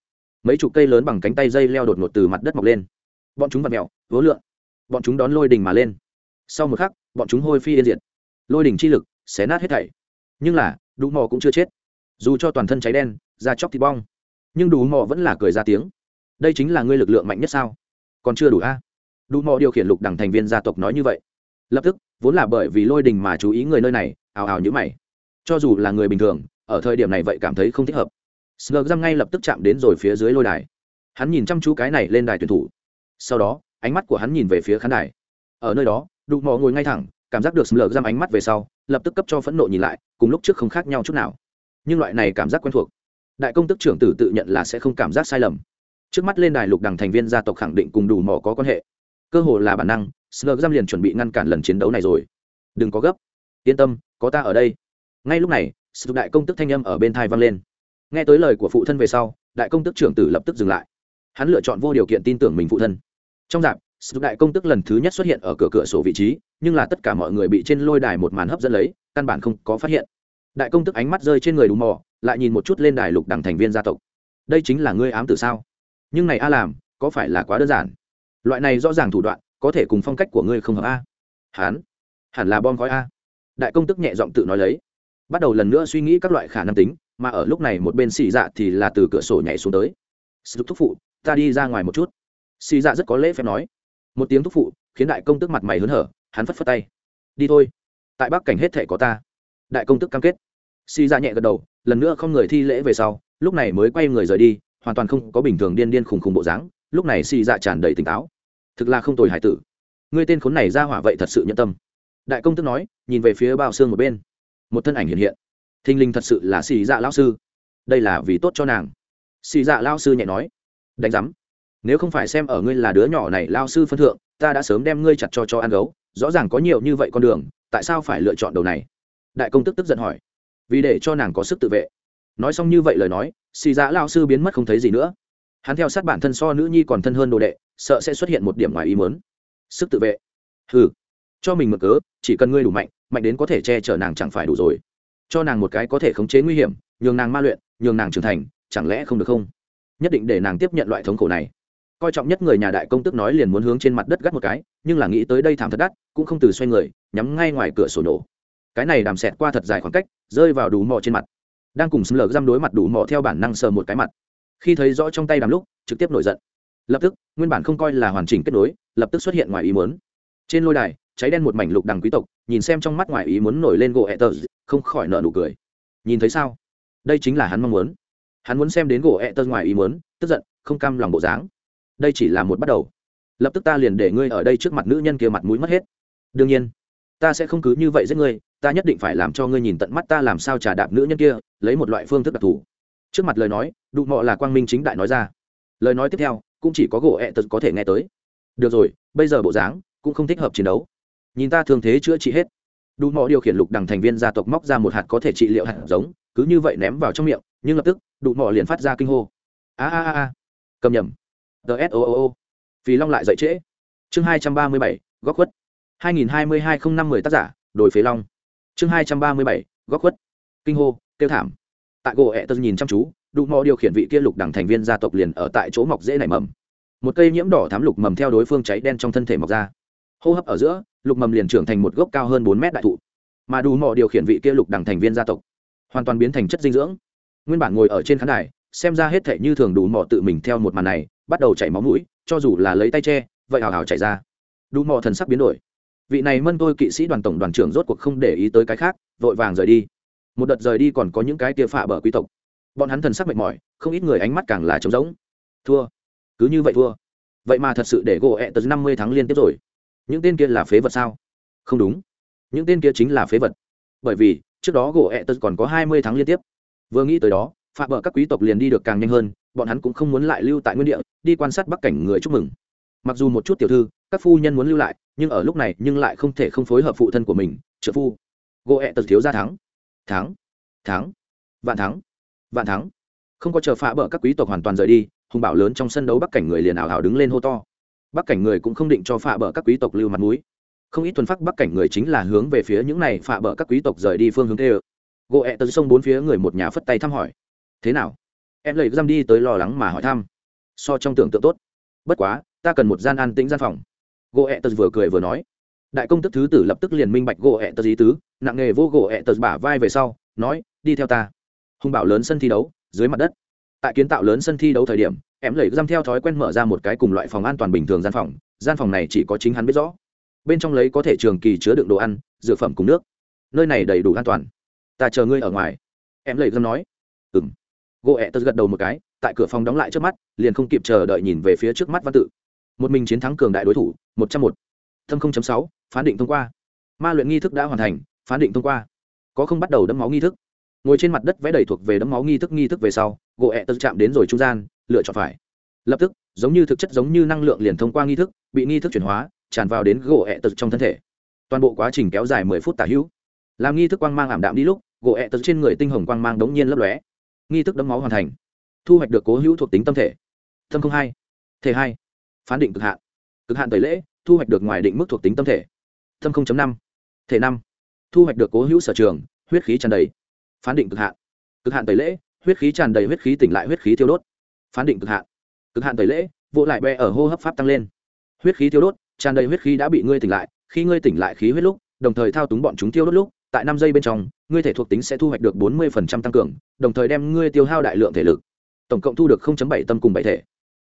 [SPEAKER 1] Mấy chục cây lớn bằng cánh tay dây leo đột ngột từ mặt đất mọc lên. Bọn chúng vặt mẹo vố lượn. Bọn chúng đón lôi đỉnh mà lên. Sau một khắc, bọn chúng hôi phi yên diệt. Lôi đỉnh chi lực xé nát hết thảy. Nhưng là Đủ mò cũng chưa chết. Dù cho toàn thân cháy đen, da chóc thịt bong, nhưng đủ mò vẫn là cười ra tiếng. Đây chính là ngươi lực lượng mạnh nhất sao? Còn chưa đủ a? Đủ mò điều khiển lục đẳng thành viên gia tộc nói như vậy. Lập tức, vốn là bởi vì lôi đình mà chú ý người nơi này, ào ào như mày cho dù là người bình thường, ở thời điểm này vậy cảm thấy không thích hợp. Sờ răng ngay lập tức chạm đến rồi phía dưới lôi đài. Hắn nhìn chăm chú cái này lên đài tuyển thủ. Sau đó, ánh mắt của hắn nhìn về phía khán đài. Ở nơi đó đụ mò ngồi ngay thẳng, cảm giác được sờ răng ánh mắt về sau, lập tức cấp cho phẫn nộ nhìn lại, cùng lúc trước không khác nhau chút nào. Nhưng loại này cảm giác quen thuộc, đại công tức trưởng tử tự nhận là sẽ không cảm giác sai lầm. Trước mắt lên đài lục đằng thành viên gia tộc khẳng định cùng đủ mỏ có quan hệ. Cơ hồ là bản năng sờ răng liền chuẩn bị ngăn cản lần chiến đấu này rồi. Đừng có gấp. Yên tâm, có ta ở đây ngay lúc này, sự đại công tức thanh âm ở bên thai vang lên. Nghe tới lời của phụ thân về sau, đại công tức trưởng tử lập tức dừng lại. Hắn lựa chọn vô điều kiện tin tưởng mình phụ thân. Trong dạp, sự đại công tức lần thứ nhất xuất hiện ở cửa cửa sổ vị trí, nhưng là tất cả mọi người bị trên lôi đài một màn hấp dẫn lấy, căn bản không có phát hiện. Đại công tức ánh mắt rơi trên người đúng mò, lại nhìn một chút lên đài lục đằng thành viên gia tộc. Đây chính là ngươi ám tử sao? Nhưng này a làm, có phải là quá đơn giản? Loại này rõ ràng thủ đoạn, có thể cùng phong cách của ngươi không hợp a. Hán, hẳn là bom khói a. Đại công tức nhẹ giọng tự nói lấy bắt đầu lần nữa suy nghĩ các loại khả năng tính, mà ở lúc này một bên xì dạ thì là từ cửa sổ nhảy xuống tới. Sự thúc phụ, ta đi ra ngoài một chút. Xì dạ rất có lễ phép nói. Một tiếng thúc phụ, khiến đại công tức mặt mày hớn hở, hắn phất phất tay. Đi thôi. Tại bắc cảnh hết thể có ta. Đại công tức cam kết. Xì dạ nhẹ gật đầu, lần nữa không người thi lễ về sau, lúc này mới quay người rời đi, hoàn toàn không có bình thường điên điên khùng khùng bộ dáng, lúc này xì dạ tràn đầy tỉnh táo. Thực là không tồi hải tử. Ngươi tên khốn này ra hỏa vậy thật sự nhân tâm. Đại công tức nói, nhìn về phía bao xương một bên một thân ảnh hiện hiện. Thinh linh thật sự là xì dạ lao sư. Đây là vì tốt cho nàng. Xì dạ lao sư nhẹ nói, đánh giám, nếu không phải xem ở ngươi là đứa nhỏ này lao sư phân thượng, ta đã sớm đem ngươi chặt cho cho ăn gấu. Rõ ràng có nhiều như vậy con đường, tại sao phải lựa chọn đầu này? Đại công tức tức giận hỏi, vì để cho nàng có sức tự vệ. Nói xong như vậy lời nói, xì dạ lao sư biến mất không thấy gì nữa. Hắn theo sát bản thân so nữ nhi còn thân hơn đồ đệ, sợ sẽ xuất hiện một điểm ngoài ý mớn sức tự vệ. Ừ cho mình mở cớ, chỉ cần ngươi đủ mạnh mạnh đến có thể che chở nàng chẳng phải đủ rồi. Cho nàng một cái có thể khống chế nguy hiểm, nhường nàng ma luyện, nhường nàng trưởng thành, chẳng lẽ không được không? Nhất định để nàng tiếp nhận loại thống khổ này. Coi trọng nhất người nhà đại công tức nói liền muốn hướng trên mặt đất gắt một cái, nhưng là nghĩ tới đây thảm thật đắt, cũng không từ xoay người, nhắm ngay ngoài cửa sổ nổ. Cái này đàm xẹt qua thật dài khoảng cách, rơi vào đủ mò trên mặt. Đang cùng xâm lược giam đối mặt đủ mò theo bản năng sờ một cái mặt. Khi thấy rõ trong tay đàm lúc, trực tiếp nổi giận. Lập tức, nguyên bản không coi là hoàn chỉnh kết nối, lập tức xuất hiện ngoài ý muốn. Trên lôi đài cháy đen một mảnh lục đằng quý tộc, nhìn xem trong mắt ngoài ý muốn nổi lên gỗ ẹ tờ, không khỏi nợ nụ cười. Nhìn thấy sao? Đây chính là hắn mong muốn. Hắn muốn xem đến gỗ ẹ tờ ngoài ý muốn, tức giận, không cam lòng bộ dáng. Đây chỉ là một bắt đầu. Lập tức ta liền để ngươi ở đây trước mặt nữ nhân kia mặt mũi mất hết. Đương nhiên, ta sẽ không cứ như vậy giết ngươi, ta nhất định phải làm cho ngươi nhìn tận mắt ta làm sao trả đạp nữ nhân kia, lấy một loại phương thức đặc thù. Trước mặt lời nói đụng mọ là quang minh chính đại nói ra. Lời nói tiếp theo, cũng chỉ có gỗ ẹ tật có thể nghe tới. Được rồi, bây giờ bộ dáng cũng không thích hợp chiến đấu nhìn ta thường thế chữa trị hết. Đủ mọi điều khiển lục đằng thành viên gia tộc móc ra một hạt có thể trị liệu hạt giống, cứ như vậy ném vào trong miệng, nhưng lập tức, đủ mọi liền phát ra kinh hô. A a a a. Cầm nhầm. Ts o o o. Vì long lại dậy trễ. Chương hai trăm ba mươi bảy, góc khuất. Hai nghìn hai mươi hai không năm mươi tác giả đổi phế long. Chương hai trăm ba mươi bảy, góc khuất. Kinh hô tiêu thảm. Tại gỗ ẹ tật nhìn chăm chú, đủ mọi điều khiển vị kia lục đẳng thành viên gia tộc liền ở tại chỗ mọc dễ nảy mầm. Một cây nhiễm đỏ thám lục mầm theo đối phương cháy đen trong thân thể mọc ra hô hấp ở giữa, lục mầm liền trưởng thành một gốc cao hơn bốn mét đại thụ. Mà đủ mò điều khiển vị kia lục đẳng thành viên gia tộc, hoàn toàn biến thành chất dinh dưỡng. Nguyên bản ngồi ở trên khán đài, xem ra hết thể như thường đủ mò tự mình theo một màn này, bắt đầu chảy máu mũi, cho dù là lấy tay che, vậy hào hào chảy ra. Đủ mò thần sắc biến đổi. Vị này mân tôi kỵ sĩ đoàn tổng đoàn trưởng rốt cuộc không để ý tới cái khác, vội vàng rời đi. Một đợt rời đi còn có những cái tia phạ bờ quý tộc. Bọn hắn thần sắc mệt mỏi, không ít người ánh mắt càng là trống rỗng. Thua. Cứ như vậy thua. Vậy mà thật sự để gỗ ẹ tật năm mươi tháng liên tiếp rồi những tên kia là phế vật sao? Không đúng. Những tên kia chính là phế vật. Bởi vì, trước đó gỗ ẹ tật còn có hai mươi tháng liên tiếp. Vừa nghĩ tới đó phạm vợ các quý tộc liền đi được càng nhanh hơn, bọn hắn cũng không muốn lại lưu tại nguyên địa, đi quan sát bắc cảnh người chúc mừng. Mặc dù một chút tiểu thư, các phu nhân muốn lưu lại, nhưng ở lúc này nhưng lại không thể không phối hợp phụ thân của mình, trợ phu. Gỗ ẹ tật thiếu ra thắng. Thắng. Thắng. Vạn thắng. Vạn thắng. Không có chờ phá bờ các quý tộc hoàn toàn rời đi, hùng bảo lớn trong sân đấu bắc cảnh người liền ảo hảo đứng lên hô to bắc cảnh người cũng không định cho phạ bờ các quý tộc lưu mặt mũi. Không ít thuần phát bắc cảnh người chính là hướng về phía những này phạ bờ các quý tộc rời đi phương hướng tê ơ gỗ ẹ tới sông bốn phía người một nhà phất tay thăm hỏi. Thế nào? Em lấy răm đi tới lo lắng mà hỏi thăm. So trong tưởng tượng tốt. Bất quá, ta cần một gian an tĩnh gian phòng. Gỗ ẹ tật vừa cười vừa nói. Đại công tức thứ tử lập tức liền minh bạch gỗ ẹ tật ý tứ, nặng nghề vô gỗ ẹ tật bả vai về sau, nói, đi theo ta. Hùng bảo lớn sân thi đấu, dưới mặt đất. Tại kiến tạo lớn sân thi đấu thời điểm em lẩy răm theo thói quen mở ra một cái cùng loại phòng an toàn bình thường gian phòng gian phòng này chỉ có chính hắn biết rõ. Bên trong lấy có thể trường kỳ chứa đựng đồ ăn, dược phẩm cùng nước. Nơi này đầy đủ an toàn. Ta chờ ngươi ở ngoài. Em lẩy răm nói. Ừng gỗ ẹ tớ gật đầu một cái, tại cửa phòng đóng lại trước mắt, liền không kịp chờ đợi nhìn về phía trước mắt văn tự. Một mình chiến thắng cường đại đối thủ, một trăm một. Thâm không sáu, phán định thông qua. Ma luyện nghi thức đã hoàn thành, phán định thông qua. Có không bắt đầu đấm máu nghi thức. Ngồi trên mặt đất vẽ đầy thuộc về đấm máu nghi thức nghi thức về sau gỗ ẹ tớ chạm đến rồi trung gian lựa chọn phải. Lập tức, giống như thực chất giống như năng lượng liền thông qua nghi thức, bị nghi thức chuyển hóa, tràn vào đến gỗ ẹ tật trong thân thể. Toàn bộ quá trình kéo dài mười phút tả hữu. Làm nghi thức quang mang ảm đạm đi lúc, gỗ ẹ tật trên người tinh hồng quang mang đống nhiên lấp lóe. Nghi thức đấm máu hoàn thành. Thu hoạch được cố hữu thuộc tính tâm thể. Tâm không hai. Thể hai. Phán định cực hạn. Cực hạn tẩy lễ, thu hoạch được ngoài định mức thuộc tính tâm thể. Tâm năm. Thể năm. Thu hoạch được cố hữu sở trường, huyết khí tràn đầy. Phán định cực hạn. Cực hạn tẩy lễ, huyết khí tràn đầy huyết khí tỉnh lại huyết khí thiêu đốt phán định cực hạn. Cực hạn tẩy lễ vụ lại bè ở hô hấp pháp tăng lên. Huyết khí thiêu đốt, tràn đầy huyết khí đã bị ngươi tỉnh lại, khi ngươi tỉnh lại khí huyết lúc, đồng thời thao túng bọn chúng tiêu đốt lúc, tại năm giây bên trong, ngươi thể thuộc tính sẽ thu hoạch được bốn mươi tăng cường, đồng thời đem ngươi tiêu hao đại lượng thể lực. Tổng cộng thu được 0.7 tâm cùng bảy thể.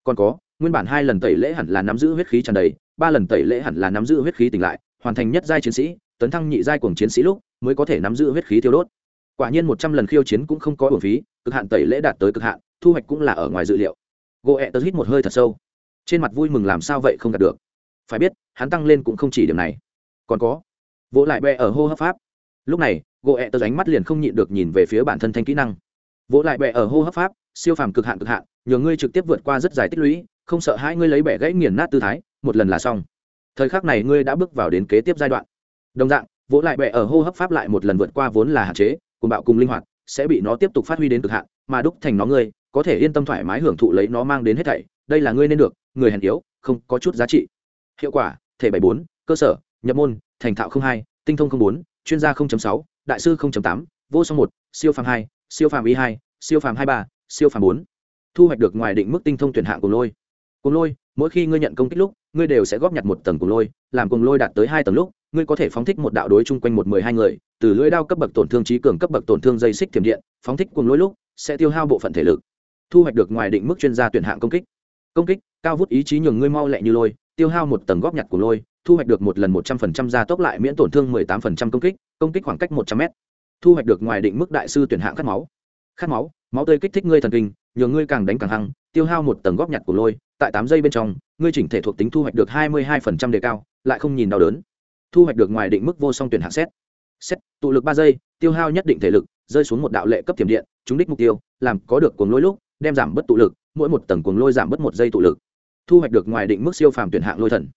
[SPEAKER 1] Còn có, nguyên bản hai lần tẩy lễ hẳn là nắm giữ huyết khí tràn đầy, ba lần tẩy lễ hẳn là nắm giữ huyết khí tỉnh lại, hoàn thành nhất giai chiến sĩ, tấn thăng nhị giai cùng chiến sĩ lúc, mới có thể nắm giữ huyết khí tiêu đốt. Quả nhiên một trăm lần khiêu chiến cũng không có uổng phí, cực hạn tẩy lễ đạt tới cực hạn thu hoạch cũng là ở ngoài dự liệu. Gỗ ẹ tớ hít một hơi thật sâu. Trên mặt vui mừng làm sao vậy không đạt được. Phải biết, hắn tăng lên cũng không chỉ điểm này. Còn có, vỗ lại bẹ ở hô hấp pháp. Lúc này gỗ ẹ tớ ánh mắt liền không nhịn được nhìn về phía bản thân thanh kỹ năng. Vỗ lại bẹ ở hô hấp pháp, siêu phàm cực hạn cực hạn, nhờ ngươi trực tiếp vượt qua rất dài tích lũy, không sợ hai ngươi lấy bẻ gãy nghiền nát tư thái, một lần là xong. Thời khắc này ngươi đã bước vào đến kế tiếp giai đoạn. Đồng dạng, vỗ lại bẹ ở hô hấp pháp lại một lần vượt qua vốn là hạn chế cùng bạo cùng linh hoạt, sẽ bị nó tiếp tục phát huy đến cực hạn, mà đúc thành nó ngươi có thể yên tâm thoải mái hưởng thụ lấy nó mang đến hết thảy, đây là ngươi nên được, người hèn yếu, không có chút giá trị. Hiệu quả, thể bảy bốn, cơ sở, nhập môn, thành thạo hai, tinh thông bốn, chuyên gia sáu, đại sư tám, vô song một, siêu phàm hai, siêu phàm y hai, siêu phàm hai ba, siêu phàm bốn. Thu hoạch được ngoài định mức tinh thông tuyển hạng cùng lôi. Cùng lôi, mỗi khi ngươi nhận công kích lúc, ngươi đều sẽ góp nhặt một tầng cùng lôi, làm cùng lôi đạt tới hai tầng lúc, ngươi có thể phóng thích một đạo đối chung quanh một mười hai người, từ lưỡi đao cấp bậc tổn thương trí cường cấp bậc tổn thương dây xích thiểm điện, phóng thích cùng lôi lúc, sẽ tiêu hao bộ phận thể lực thu hoạch được ngoài định mức chuyên gia tuyển hạng công kích. Công kích, cao vút ý chí nhường ngươi mau lẹ như lôi, tiêu hao một tầng góp nhặt của lôi, thu hoạch được một lần một trăm phần trăm gia tốc lại miễn tổn thương mười tám phần trăm công kích công kích khoảng cách một trăm m thu hoạch được ngoài định mức đại sư tuyển hạng khát máu. Khát máu máu tươi kích thích ngươi thần kinh, nhường ngươi càng đánh càng hăng, tiêu hao một tầng góp nhặt của lôi, tại tám giây bên trong, ngươi chỉnh thể thuộc tính thu hoạch được hai mươi hai phần trăm đề cao, lại không nhìn đau đớn. Thu hoạch được ngoài định mức vô song tuyển hạng xét. Xét, tụ lực ba giây, tiêu hao nhất định thể lực, rơi xuống một đạo lệ cấp thiểm điện, trúng đích mục tiêu, làm có được cuồng lôi lúc đem giảm bất tụ lực, mỗi một tầng cuồng lôi giảm bất một giây tụ lực. Thu hoạch được ngoài định mức siêu phàm tuyển hạng lôi thần.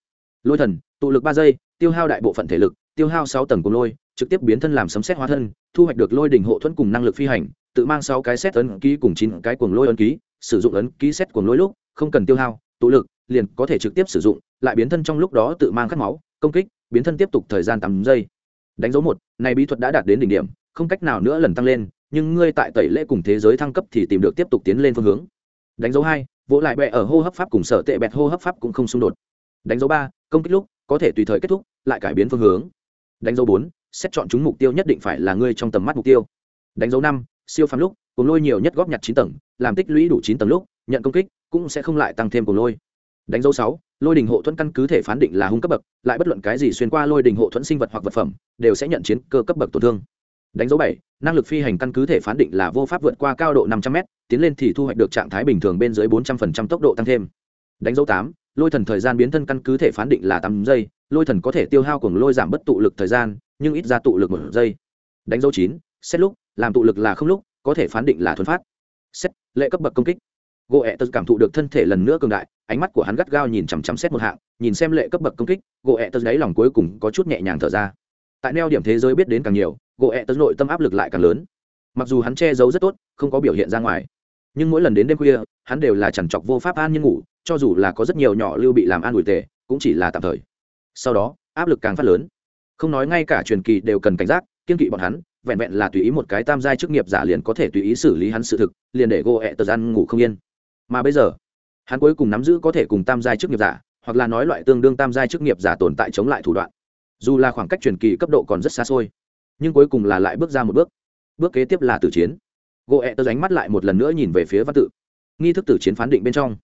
[SPEAKER 1] Lôi thần, tụ lực ba giây, tiêu hao đại bộ phận thể lực, tiêu hao sáu tầng cuồng lôi, trực tiếp biến thân làm sấm xét hóa thân, thu hoạch được lôi đỉnh hộ thuẫn cùng năng lực phi hành, tự mang sáu cái xét ấn ký cùng chín cái cuồng lôi ấn ký, sử dụng ấn ký xét cuồng lôi lúc, không cần tiêu hao, tụ lực, liền có thể trực tiếp sử dụng, lại biến thân trong lúc đó tự mang khát máu, công kích, biến thân tiếp tục thời gian tám giây. Đánh dấu một, này bí thuật đã đạt đến đỉnh điểm, không cách nào nữa lần tăng lên nhưng ngươi tại tẩy lễ cùng thế giới thăng cấp thì tìm được tiếp tục tiến lên phương hướng. Đánh dấu hai, vỗ lại bẹ ở hô hấp pháp cùng sở tệ bẹt hô hấp pháp cũng không xung đột. Đánh dấu ba, công kích lúc, có thể tùy thời kết thúc, lại cải biến phương hướng. Đánh dấu bốn, xét chọn chúng mục tiêu nhất định phải là ngươi trong tầm mắt mục tiêu. Đánh dấu năm, siêu phàm lúc, cùng lôi nhiều nhất góp nhặt chín tầng, làm tích lũy đủ chín tầng lúc, nhận công kích cũng sẽ không lại tăng thêm cùng lôi. Đánh dấu sáu, lôi đình hộ thuẫn căn cứ thể phán định là hung cấp bậc, lại bất luận cái gì xuyên qua lôi đình hộ thuẫn sinh vật hoặc vật phẩm, đều sẽ nhận chiến cơ cấp bậc tổn thương đánh dấu bảy, năng lực phi hành căn cứ thể phán định là vô pháp vượt qua cao độ năm trăm m tiến lên thì thu hoạch được trạng thái bình thường bên dưới bốn trăm linh tốc độ tăng thêm. Đánh dấu tám, lôi thần thời gian biến thân căn cứ thể phán định là tám giây, lôi thần có thể tiêu hao cùng lôi giảm bất tụ lực thời gian, nhưng ít ra tụ lực một giây. Đánh dấu chín, xét lúc, làm tụ lực là không lúc, có thể phán định là thuần phát. Xét, lệ cấp bậc công kích. Gỗ ẹ tật cảm thụ được thân thể lần nữa cường đại, ánh mắt của hắn gắt gao nhìn chằm chằm xét một hạng, nhìn xem lệ cấp bậc công kích gỗ ẹ tật đáy lòng cuối cùng có chút nhẹ nhàng thở ra. Tại neo điểm thế giới biết đến càng nhiều gỗ ẹ tật nội tâm áp lực lại càng lớn. Mặc dù hắn che giấu rất tốt, không có biểu hiện ra ngoài, nhưng mỗi lần đến đêm khuya, hắn đều là chằn chọc vô pháp an như ngủ, cho dù là có rất nhiều nhỏ lưu bị làm an ủi tệ cũng chỉ là tạm thời. Sau đó, áp lực càng phát lớn. Không nói ngay cả truyền kỳ đều cần cảnh giác, kiên kỵ bọn hắn, vẹn vẹn là tùy ý một cái tam giai chức nghiệp giả liền có thể tùy ý xử lý hắn sự thực, liền để gỗ ẹ tờ gian ngủ không yên. Mà bây giờ, hắn cuối cùng nắm giữ có thể cùng tam giai chức nghiệp giả, hoặc là nói loại tương đương tam giai chức nghiệp giả tồn tại chống lại thủ đoạn. Dù là khoảng cách truyền kỳ cấp độ còn rất xa xôi nhưng cuối cùng là lại bước ra một bước. Bước kế tiếp là tử chiến. Gỗ ẹ tơ ránh mắt lại một lần nữa nhìn về phía văn tự. Nghi thức tử chiến phán định bên trong.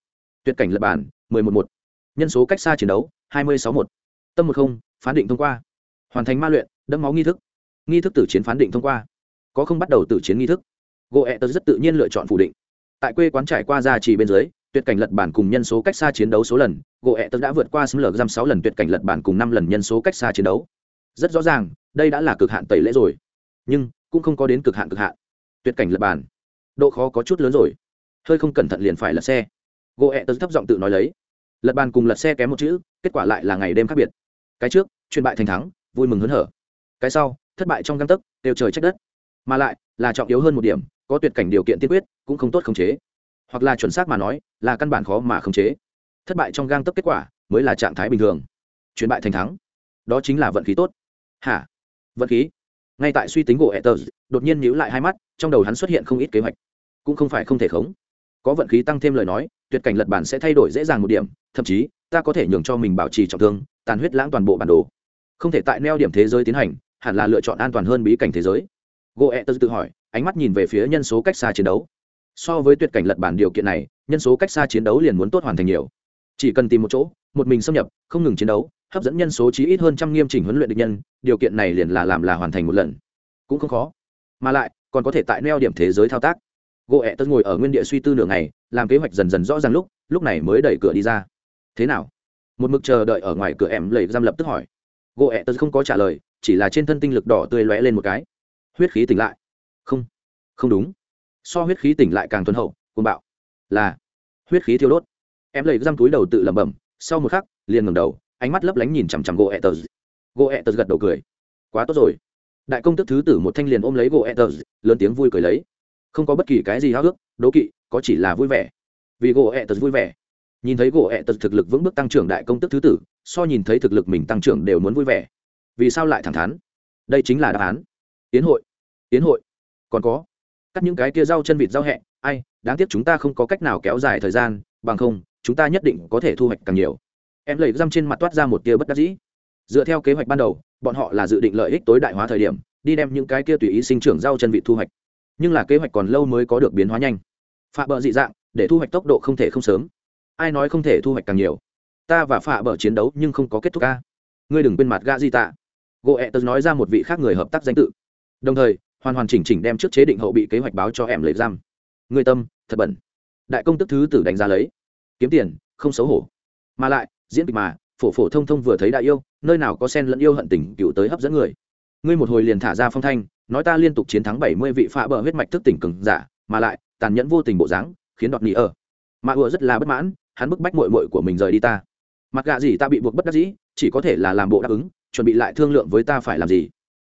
[SPEAKER 1] Tuyệt cảnh lập bản, mười một một. Nhân số cách xa chiến đấu, hai mươi sáu một. Tâm một không, phán định thông qua. Hoàn thành ma luyện, đẫm máu nghi thức. Nghi thức tử chiến phán định thông qua. Có không bắt đầu tử chiến nghi thức? Gỗ ẹ tơ rất tự nhiên lựa chọn phủ định. Tại quê quán trải qua gia trì bên dưới, tuyệt cảnh lật bản cùng nhân số cách xa chiến đấu số lần. Gỗ ẹ tơ đã vượt qua xâm lược giam sáu lần, tuyệt cảnh lật bản cùng năm lần nhân số cách xa chiến đấu. Rất rõ ràng đây đã là cực hạn tẩy lễ rồi. Nhưng cũng không có đến cực hạn cực hạn. Tuyệt cảnh lật bàn, độ khó có chút lớn rồi. Hơi không cẩn thận liền phải lật xe. Gỗ ẹ tật thấp giọng tự nói lấy. Lật bàn cùng lật xe kém một chữ kết quả lại là ngày đêm khác biệt. Cái trước chuyên bại thành thắng vui mừng hớn hở. Cái sau thất bại trong găng tấc đều trời trách đất. Mà lại là trọng yếu hơn một điểm có tuyệt cảnh điều kiện tiên quyết cũng không tốt khống chế. Hoặc là chuẩn xác mà nói là căn bản khó mà khống chế. Thất bại trong gang tấc kết quả mới là trạng thái bình thường. Chuyển bại thành thắng. Đó chính là vận khí tốt. Hả? Vận khí. Ngay tại suy tính gỗ etters đột nhiên nhíu lại hai mắt, trong đầu hắn xuất hiện không ít kế hoạch. Cũng không phải không thể khống. Có vận khí tăng thêm lời nói, tuyệt cảnh lật bản sẽ thay đổi dễ dàng một điểm, thậm chí, ta có thể nhường cho mình bảo trì trọng thương, tàn huyết lãng toàn bộ bản đồ. Không thể tại neo điểm thế giới tiến hành, hẳn là lựa chọn an toàn hơn bí cảnh thế giới. Goethe tự hỏi, ánh mắt nhìn về phía nhân số cách xa chiến đấu. So với tuyệt cảnh lật bản điều kiện này, nhân số cách xa chiến đấu liền muốn tốt hoàn thành nhiều. Chỉ cần tìm một chỗ, một mình xâm nhập, không ngừng chiến đấu hấp dẫn nhân số chí ít hơn trăm nghiêm chỉnh huấn luyện địch nhân, điều kiện này liền là làm là hoàn thành một lần. Cũng không khó. Mà lại, còn có thể tại neo điểm thế giới thao tác. Gỗ ẹ tật ngồi ở nguyên địa suy tư nửa ngày, làm kế hoạch dần dần rõ ràng lúc lúc này mới đẩy cửa đi ra. Thế nào? Một mực chờ đợi ở ngoài cửa em lầy giam lập tức hỏi. Gỗ ẹ tật không có trả lời, chỉ là trên thân tinh lực đỏ tươi lóe lên một cái. Huyết khí tỉnh lại. Không. Không đúng. So huyết khí tỉnh lại càng tuân hậu côn bạo. Là. Huyết khí thiêu đốt. Em lầy giam túi đầu tự lẩm bẩm, sau một khắc, liền ngẩng đầu ánh mắt lấp lánh nhìn chằm chằm gỗ ẹ tật gỗ ẹ tật gật đầu cười. Quá tốt rồi. Đại công tức thứ tử một thanh liền ôm lấy gỗ ẹ tật lớn tiếng vui cười lấy. Không có bất kỳ cái gì háo ước đố kỵ, có chỉ là vui vẻ. Vì gỗ ẹ tật vui vẻ. Nhìn thấy gỗ ẹ tật thực lực vững bước tăng trưởng đại công tức thứ tử, so nhìn thấy thực lực mình tăng trưởng đều muốn vui vẻ. Vì sao lại thẳng thắn? Đây chính là đáp án. Tiến hội. Tiến hội. Còn có. Cắt những cái kia rau chân vịt rau hẹ. Ai, đáng tiếc chúng ta không có cách nào kéo dài thời gian, bằng không, chúng ta nhất định có thể thu hoạch càng nhiều em lầy răm trên mặt toát ra một tia bất đắc dĩ. Dựa theo kế hoạch ban đầu, bọn họ là dự định lợi ích tối đại hóa thời điểm, đi đem những cái kia tùy ý sinh trưởng rau chân vị thu hoạch. Nhưng là kế hoạch còn lâu mới có được biến hóa nhanh. Phạ bờ dị dạng, để thu hoạch tốc độ không thể không sớm. Ai nói không thể thu hoạch càng nhiều? Ta và phạ bờ chiến đấu nhưng không có kết thúc ca ngươi đừng quên mặt gạ di tạ. Gỗ ẹ tớ nói ra một vị khác người hợp tác danh tự. Đồng thời, hoàn hoàn chỉnh chỉnh đem trước chế định hậu bị kế hoạch báo cho em lấy giam ngươi tâm, thật bẩn. Đại công tức thứ tử đánh giá lấy. Kiếm tiền, không xấu hổ. Mà lại diễn kịch mà, phổ phổ thông thông vừa thấy đại yêu, nơi nào có sen lẫn yêu hận tình cựu tới hấp dẫn người. Ngươi một hồi liền thả ra phong thanh, nói ta liên tục chiến thắng bảy mươi vị phá bờ huyết mạch thức tỉnh cường giả, mà lại, tàn nhẫn vô tình bộ dáng, khiến đọt nỉ ở. Mà ùa rất là bất mãn, hắn bức bách mội mội của mình rời đi ta. Mặt gạ gì ta bị buộc bất đắc dĩ, chỉ có thể là làm bộ đáp ứng, chuẩn bị lại thương lượng với ta phải làm gì.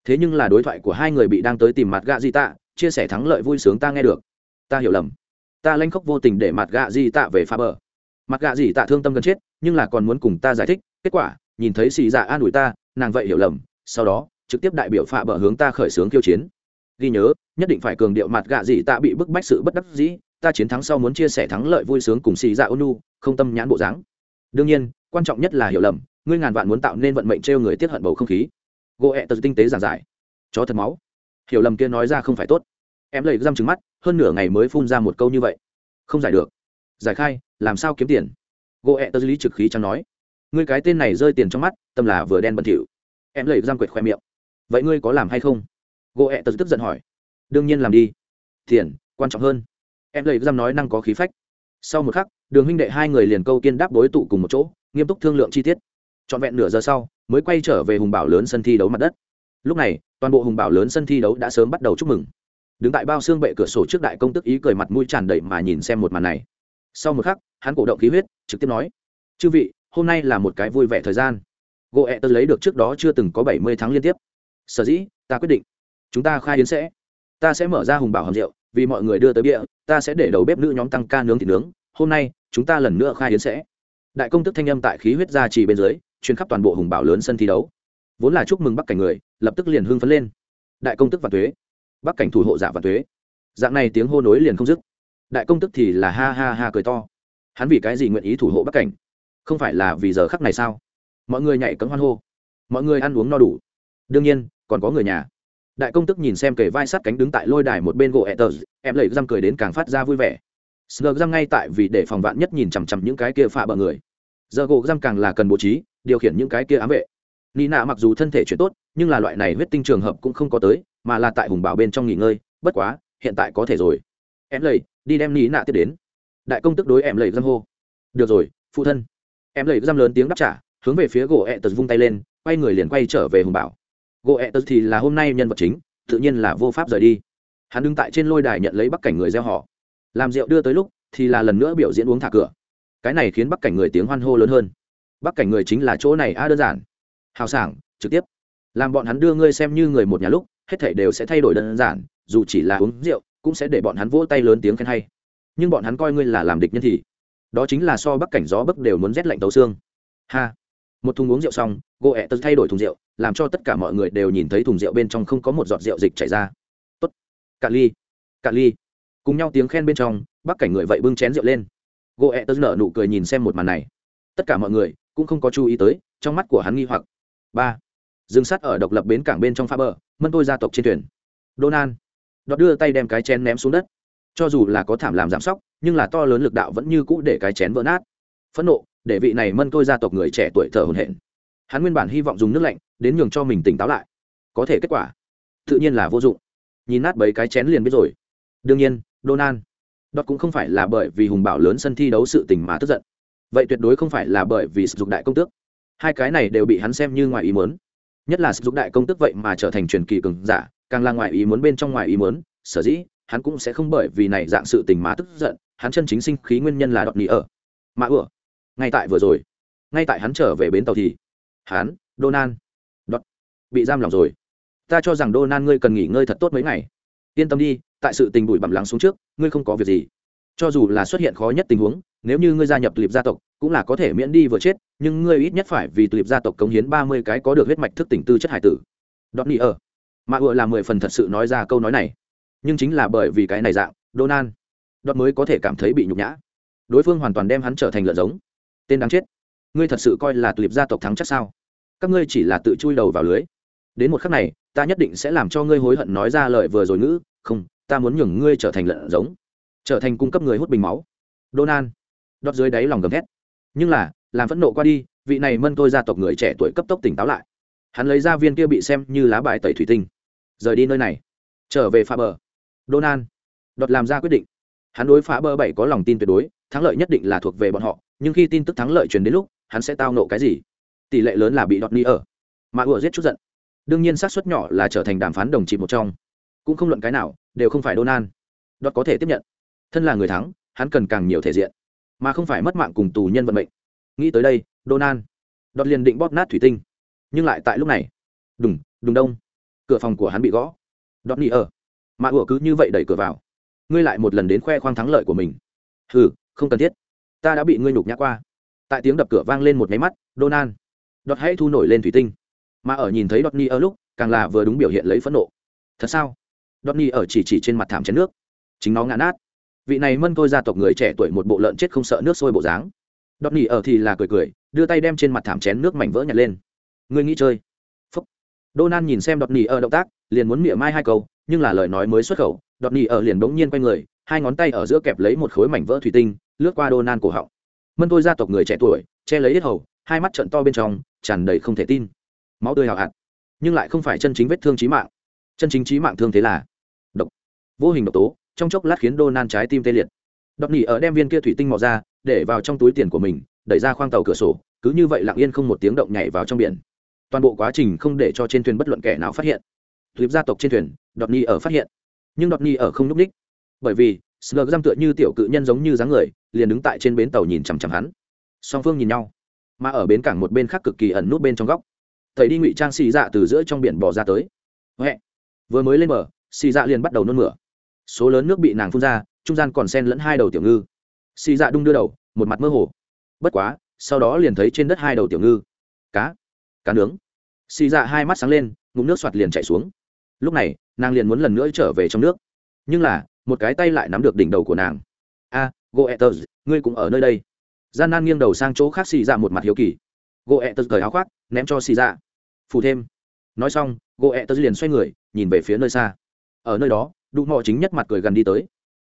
[SPEAKER 1] Thế nhưng là đối thoại của hai người bị đang tới tìm mặt gạ gì ta, chia sẻ thắng lợi vui sướng ta nghe được. Ta hiểu lầm. Ta lanh khóc vô tình để mặt gạ gì tạ về phá bờ mặt gạ gì tạ thương tâm gần chết, nhưng là còn muốn cùng ta giải thích, kết quả, nhìn thấy xì dạ an ủi ta, nàng vậy hiểu lầm, sau đó, trực tiếp đại biểu phạ bờ hướng ta khởi xướng kiêu chiến. Ghi nhớ, nhất định phải cường điệu mặt gạ gì tạ bị bức bách sự bất đắc dĩ, ta chiến thắng sau muốn chia sẻ thắng lợi vui sướng cùng xì dạ ônu không tâm nhãn bộ dáng. Đương nhiên, quan trọng nhất là hiểu lầm, ngươi ngàn vạn muốn tạo nên vận mệnh trêu người tiết hận bầu không khí. Gỗ ẹ tật tinh tế giảng giải. Chó thật máu. Hiểu lầm kia nói ra không phải tốt. Em lấy răm trứng mắt, hơn nửa ngày mới phun ra một câu như vậy. Không giải được. Giải khai làm sao kiếm tiền? Gỗ ẹ tật lý trực khí chẳng nói. Ngươi cái tên này rơi tiền trong mắt, tâm là vừa đen bẩn thỉu. Em lấy giam quệt khoe miệng. Vậy ngươi có làm hay không? Gỗ ẹ Tơ tức giận hỏi. Đương nhiên làm đi. Tiền, quan trọng hơn. Em lấy giam nói năng có khí phách. Sau một khắc, đường huynh đệ hai người liền câu kiên đáp đối tụ cùng một chỗ, nghiêm túc thương lượng chi tiết. Trọn vẹn nửa giờ sau, mới quay trở về hùng bảo lớn sân thi đấu mặt đất. Lúc này, toàn bộ hùng bảo lớn sân thi đấu đã sớm bắt đầu chúc mừng. Đứng tại bao xương bệ cửa sổ trước đại công tức ý cười mặt mũi tràn đầy mà nhìn xem một màn này. Sau một khắc hắn cổ động khí huyết, trực tiếp nói, chư vị, hôm nay là một cái vui vẻ thời gian. Gỗ ẹ tớ lấy được trước đó chưa từng có bảy mươi tháng liên tiếp. Sở dĩ, ta quyết định, chúng ta khai yến sẽ. Ta sẽ mở ra hùng bảo hầm rượu, vì mọi người đưa tới bia, ta sẽ để đầu bếp nữ nhóm tăng ca nướng thịt nướng. Hôm nay, chúng ta lần nữa khai yến sẽ. Đại công tức thanh âm tại khí huyết gia trì bên dưới, truyền khắp toàn bộ hùng bảo lớn sân thi đấu. Vốn là chúc mừng bắc cảnh người, lập tức liền hưng phấn lên. Đại công tức và thuế. Bắc cảnh thủ hộ giả và thuế. Dạng này tiếng hô nối liền không dứt. Đại công tức thì là ha ha ha cười to hắn vì cái gì nguyện ý thủ hộ bắc cảnh? Không phải là vì giờ khắc này sao? Mọi người nhảy cấm hoan hô. Mọi người ăn uống no đủ. Đương nhiên, còn có người nhà. Đại công tức nhìn xem kề vai sát cánh đứng tại lôi đài một bên gỗ etters em lầy răm cười đến càng phát ra vui vẻ. Sờ răng ngay tại vì để phòng vạn nhất nhìn chằm chằm những cái kia phạ bờ người. Giờ gỗ răng càng là cần bố trí, điều khiển những cái kia ám vệ. Nị nạ mặc dù thân thể chuyển tốt, nhưng là loại này huyết tinh trường hợp cũng không có tới, mà là tại hùng bảo bên trong nghỉ ngơi, bất quá, hiện tại có thể rồi. Em lầy, đi đem nị nạ tiếp đến đại công tức đối em lầy dâm hô. Được rồi, phụ thân. Em lầy dâm lớn tiếng đáp trả, hướng về phía gỗ ẹ tật vung tay lên, quay người liền quay trở về hùng bảo. Gỗ ẹ tật thì là hôm nay nhân vật chính, tự nhiên là vô pháp rời đi. Hắn đứng tại trên lôi đài nhận lấy bắc cảnh người gieo họ. Làm rượu đưa tới lúc, thì là lần nữa biểu diễn uống thả cửa. Cái này khiến bắc cảnh người tiếng hoan hô lớn hơn. Bắc cảnh người chính là chỗ này a đơn giản. Hào sảng, trực tiếp. Làm bọn hắn đưa ngươi xem như người một nhà lúc, hết thảy đều sẽ thay đổi đơn giản, dù chỉ là uống rượu, cũng sẽ để bọn hắn vỗ tay lớn tiếng khen hay nhưng bọn hắn coi ngươi là làm địch nhân thì, đó chính là so bắc cảnh gió bấc đều muốn rét lạnh tấu xương. Ha. Một thùng uống rượu xong gỗ ẹ tật thay đổi thùng rượu, làm cho tất cả mọi người đều nhìn thấy thùng rượu bên trong không có một giọt rượu dịch chảy ra. Tốt. Cạn ly. Cạn ly. Cùng nhau tiếng khen bên trong, bắc cảnh người vậy bưng chén rượu lên. Gỗ ẹ tật nở nụ cười nhìn xem một màn này. Tất cả mọi người cũng không có chú ý tới, trong mắt của hắn nghi hoặc. Ba. Dừng sắt ở độc lập bến cảng bên trong pha bờ mân tôi gia tộc trên thuyền. Donan đọt đưa tay đem cái chén ném xuống đất cho dù là có thảm làm giảm sóc, nhưng là to lớn lực đạo vẫn như cũ để cái chén vỡ nát. Phẫn nộ, để vị này mân tôi gia tộc người trẻ tuổi thở hồn hển. Hắn nguyên bản hy vọng dùng nước lạnh, đến nhường cho mình tỉnh táo lại. Có thể kết quả, tự nhiên là vô dụng. Nhìn nát bấy cái chén liền biết rồi. Đương nhiên donan đó cũng không phải là bởi vì hùng bảo lớn sân thi đấu sự tình mà tức giận. Vậy tuyệt đối không phải là bởi vì sử dụng đại công tước. Hai cái này đều bị hắn xem như ngoài ý muốn. Nhất là sử dụng đại công tước vậy mà trở thành truyền kỳ cường giả, càng là ngoài ý muốn bên trong ngoài ý muốn, sở dĩ hắn cũng sẽ không bởi vì này dạng sự tình mà tức giận, hắn chân chính sinh khí nguyên nhân là đọt nỉ ở. Mà ủa, ngay tại vừa rồi, ngay tại hắn trở về bến tàu thì, hắn donan đọt, bị giam lòng rồi. Ta cho rằng donan ngươi cần nghỉ ngơi thật tốt mấy ngày. Yên tâm đi, tại sự tình bụi bặm lắng xuống trước, ngươi không có việc gì. Cho dù là xuất hiện khó nhất tình huống, nếu như ngươi gia nhập tulip gia tộc, cũng là có thể miễn đi vừa chết, nhưng ngươi ít nhất phải vì tulip gia tộc cống hiến ba mươi cái có được huyết mạch thức tỉnh tư chất hải tử. Đọt nỉ ở. Mà ủa là mười phần thật sự nói ra câu nói này nhưng chính là bởi vì cái này dạng donan đọt mới có thể cảm thấy bị nhục nhã. Đối phương hoàn toàn đem hắn trở thành lợn giống. Tên đáng chết. Ngươi thật sự coi là tulip gia tộc thắng chắc sao? Các ngươi chỉ là tự chui đầu vào lưới. Đến một khắc này, ta nhất định sẽ làm cho ngươi hối hận nói ra lời vừa rồi ngữ, không, ta muốn nhường ngươi trở thành lợn giống. Trở thành cung cấp người hút bình máu. Donan đọt dưới đáy lòng gầm thét. Nhưng là, làm phẫn nộ qua đi, vị này mân tôi gia tộc người trẻ tuổi cấp tốc tỉnh táo lại. Hắn lấy ra viên kia bị xem như lá bài tẩy thủy tinh. Rời đi nơi này. Trở về pha bờ donan đột làm ra quyết định. Hắn đối phá bờ bảy có lòng tin tuyệt đối, thắng lợi nhất định là thuộc về bọn họ, nhưng khi tin tức thắng lợi truyền đến lúc, hắn sẽ tao nộ cái gì? Tỷ lệ lớn là bị đọt ni ở. Mà ủa giết chút giận. Đương nhiên xác suất nhỏ là trở thành đàm phán đồng trị một trong. Cũng không luận cái nào, đều không phải donan Đột có thể tiếp nhận. Thân là người thắng, hắn cần càng nhiều thể diện. Mà không phải mất mạng cùng tù nhân vận mệnh. Nghĩ tới đây donan đột liền định bóp nát thủy tinh. Nhưng lại tại lúc này. Đùng đùng đông. Cửa phòng của hắn bị gõ. Đột ni ở mà ủa cứ như vậy đẩy cửa vào. Ngươi lại một lần đến khoe khoang thắng lợi của mình. Hừ, không cần thiết. Ta đã bị ngươi nhục nhã qua. Tại tiếng đập cửa vang lên một máy mắt donan đọt hãy thu nổi lên thủy tinh. Mà ở nhìn thấy đọt ni ở lúc, càng là vừa đúng biểu hiện lấy phẫn nộ. Thật sao? Đọt ni ở chỉ chỉ trên mặt thảm chén nước. Chính nó ngã nát. Vị này mân tôi gia tộc người trẻ tuổi một bộ lợn chết không sợ nước sôi bộ dáng. Đọt ni ở thì là cười cười, đưa tay đem trên mặt thảm chén nước mảnh vỡ nhặt lên. Ngươi nghĩ chơi. Phúc. Donan nhìn xem đọt ni ở động tác, liền muốn mỉa mai hai câu nhưng là lời nói mới xuất khẩu, đọt nỉ ở liền bỗng nhiên quay người, hai ngón tay ở giữa kẹp lấy một khối mảnh vỡ thủy tinh, lướt qua đô nan cổ họng. Mân tôi gia tộc người trẻ tuổi, che lấy hết hầu, hai mắt trận to bên trong, tràn đầy không thể tin. Máu tươi hào hạt, nhưng lại không phải chân chính vết thương trí mạng. Chân chính trí mạng thương thế là độc. Vô hình độc tố, trong chốc lát khiến đô nan trái tim tê liệt. Đọt nỉ ở đem viên kia thủy tinh mò ra, để vào trong túi tiền của mình, đẩy ra khoang tàu cửa sổ, cứ như vậy lặng yên không một tiếng động nhảy vào trong biển. Toàn bộ quá trình không để cho trên thuyền bất luận kẻ nào phát hiện. Tuyếp gia tộc trên thuyền đọt ni ở phát hiện. Nhưng đọt ni ở không núp ních. Bởi vì slug giam tựa như tiểu cự nhân giống như dáng người, liền đứng tại trên bến tàu nhìn chằm chằm hắn. Song phương nhìn nhau, mà ở bến cảng một bên khác cực kỳ ẩn nút bên trong góc. Thầy đi ngụy trang xì dạ từ giữa trong biển bỏ ra tới. Huệ. Vừa mới lên bờ, xì dạ liền bắt đầu nôn mửa. Số lớn nước bị nàng phun ra, trung gian còn sen lẫn hai đầu tiểu ngư. Xì dạ đung đưa đầu, một mặt mơ hồ. Bất quá, sau đó liền thấy trên đất hai đầu tiểu ngư. Cá. Cá nướng. Xì dạ hai mắt sáng lên, ngụm nước soạt liền chạy xuống. Lúc này nàng liền muốn lần nữa trở về trong nước. Nhưng là một cái tay lại nắm được đỉnh đầu của nàng. A à, goethers ngươi cũng ở nơi đây. Gian nan nghiêng đầu sang chỗ khác xì ra một mặt hiếu kỳ. Goethers cởi áo khoác ném cho xì ra. phủ thêm. Nói xong goethers liền xoay người nhìn về phía nơi xa. Ở nơi đó đụ mò chính nhất mặt cười gần đi tới.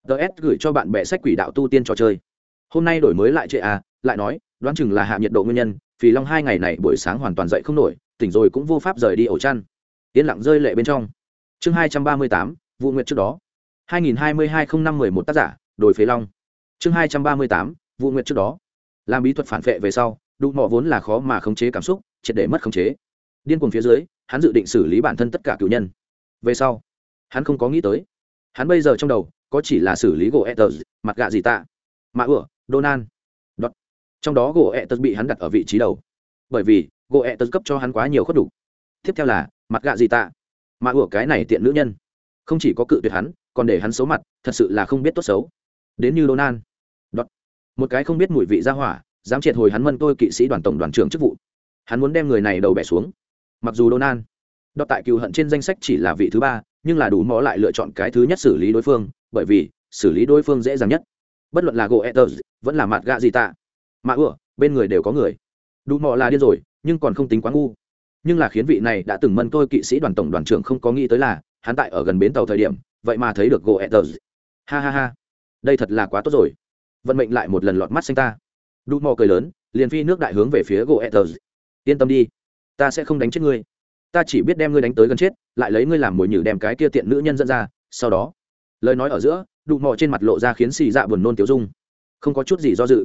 [SPEAKER 1] Ts gửi cho bạn bè sách quỷ đạo tu tiên trò chơi. Hôm nay đổi mới lại trệ à lại nói đoán chừng là hạ nhiệt độ nguyên nhân vì long hai ngày này buổi sáng hoàn toàn dậy không nổi tỉnh rồi cũng vô pháp rời đi ổ chăn. Yên lặng rơi lệ bên trong chương hai trăm ba mươi tám vụ nguyện trước đó. hai nghìn hai mươi hai không năm mười một tác giả đổi phế long. Chương hai trăm ba mươi tám vụ nguyện trước đó. Làm bí thuật phản vệ về sau đủ mỏ vốn là khó mà khống chế cảm xúc, triệt để mất khống chế. Điên cuồng phía dưới, hắn dự định xử lý bản thân tất cả cựu nhân. Về sau, hắn không có nghĩ tới. Hắn bây giờ trong đầu, có chỉ là xử lý gỗ etters mặt gạ gì tạ. Mạ ửa donan đọt. Trong đó gỗ etters bị hắn đặt ở vị trí đầu. Bởi vì, gỗ etters cấp cho hắn quá nhiều khuất đủ. Tiếp theo là, mặt gạ gì tạ mà ủa cái này tiện nữ nhân. Không chỉ có cự tuyệt hắn, còn để hắn xấu mặt, thật sự là không biết tốt xấu. Đến như donan đọt. Một cái không biết mùi vị ra hỏa, dám triệt hồi hắn mân tôi kỵ sĩ đoàn tổng đoàn trưởng chức vụ. Hắn muốn đem người này đầu bẻ xuống. Mặc dù donan đọt tại cựu hận trên danh sách chỉ là vị thứ ba, nhưng là đủ mó lại lựa chọn cái thứ nhất xử lý đối phương, bởi vì, xử lý đối phương dễ dàng nhất. Bất luận là gỗ etters vẫn là mặt gạ gì tạ. Mà ủa, bên người đều có người. Đủ mõ là điên rồi, nhưng còn không tính quá ngu nhưng là khiến vị này đã từng mân tôi kỵ sĩ đoàn tổng đoàn trưởng không có nghĩ tới là, hắn tại ở gần bến tàu thời điểm, vậy mà thấy được gỗ etters ha ha ha. Đây thật là quá tốt rồi. Vận mệnh lại một lần lọt mắt xanh ta. Đu mò cười lớn, liền phi nước đại hướng về phía gỗ etters yên tâm đi. Ta sẽ không đánh chết ngươi. Ta chỉ biết đem ngươi đánh tới gần chết, lại lấy ngươi làm mồi nhử đem cái kia tiện nữ nhân dẫn ra, sau đó. Lời nói ở giữa đụ mò trên mặt lộ ra khiến xì dạ buồn nôn tiêu dung. Không có chút gì do dự.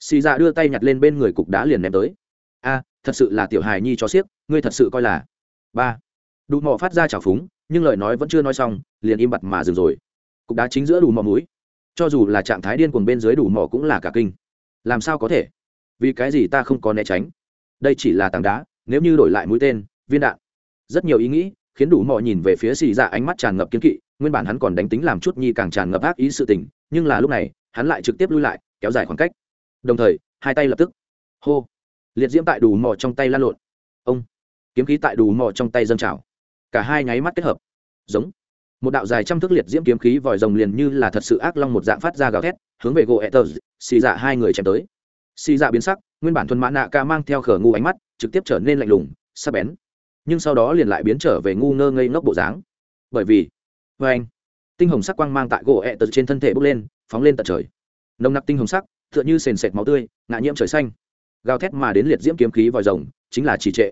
[SPEAKER 1] Xì dạ đưa tay nhặt lên bên người cục đá liền ném tới a thật sự là tiểu hài nhi cho xiếc ngươi thật sự coi là. Ba. Đủ mỏ phát ra trào phúng nhưng lời nói vẫn chưa nói xong liền im bặt mà dừng rồi. Cục đá chính giữa đủ mỏ mũi, cho dù là trạng thái điên cuồng bên dưới đủ mỏ cũng là cả kinh. Làm sao có thể? Vì cái gì ta không có né tránh? Đây chỉ là tảng đá nếu như đổi lại mũi tên viên đạn. Rất nhiều ý nghĩ khiến đủ mỏ nhìn về phía xì dạ ánh mắt tràn ngập kiến kỵ nguyên bản hắn còn đánh tính làm chút nhi càng tràn ngập ác ý sự tình nhưng là lúc này hắn lại trực tiếp lui lại kéo dài khoảng cách. Đồng thời hai tay lập tức. Hô liệt diễm tại đủ mò trong tay lan lộn. Ông, kiếm khí tại đủ mò trong tay dâng trào. Cả hai nháy mắt kết hợp. Giống. Một đạo dài trăm thước liệt diễm kiếm khí vòi rồng liền như là thật sự ác long một dạng phát ra gào thét, hướng về gỗ etters xì dạ hai người chém tới. Xì dạ biến sắc, nguyên bản thuần mã nạ ca mang theo khở ngu ánh mắt, trực tiếp trở nên lạnh lùng, sắc bén. Nhưng sau đó liền lại biến trở về ngu ngơ ngây ngốc bộ dáng. Bởi vì vê anh, tinh hồng sắc quang mang tại gỗ ẹ trên thân thể bốc lên, phóng lên tận trời. Nồng nặc tinh hồng sắc, tựa như sền sệt máu tươi, ngã nhiễm trời xanh gào thét mà đến liệt diễm kiếm khí vòi rồng chính là trì trệ.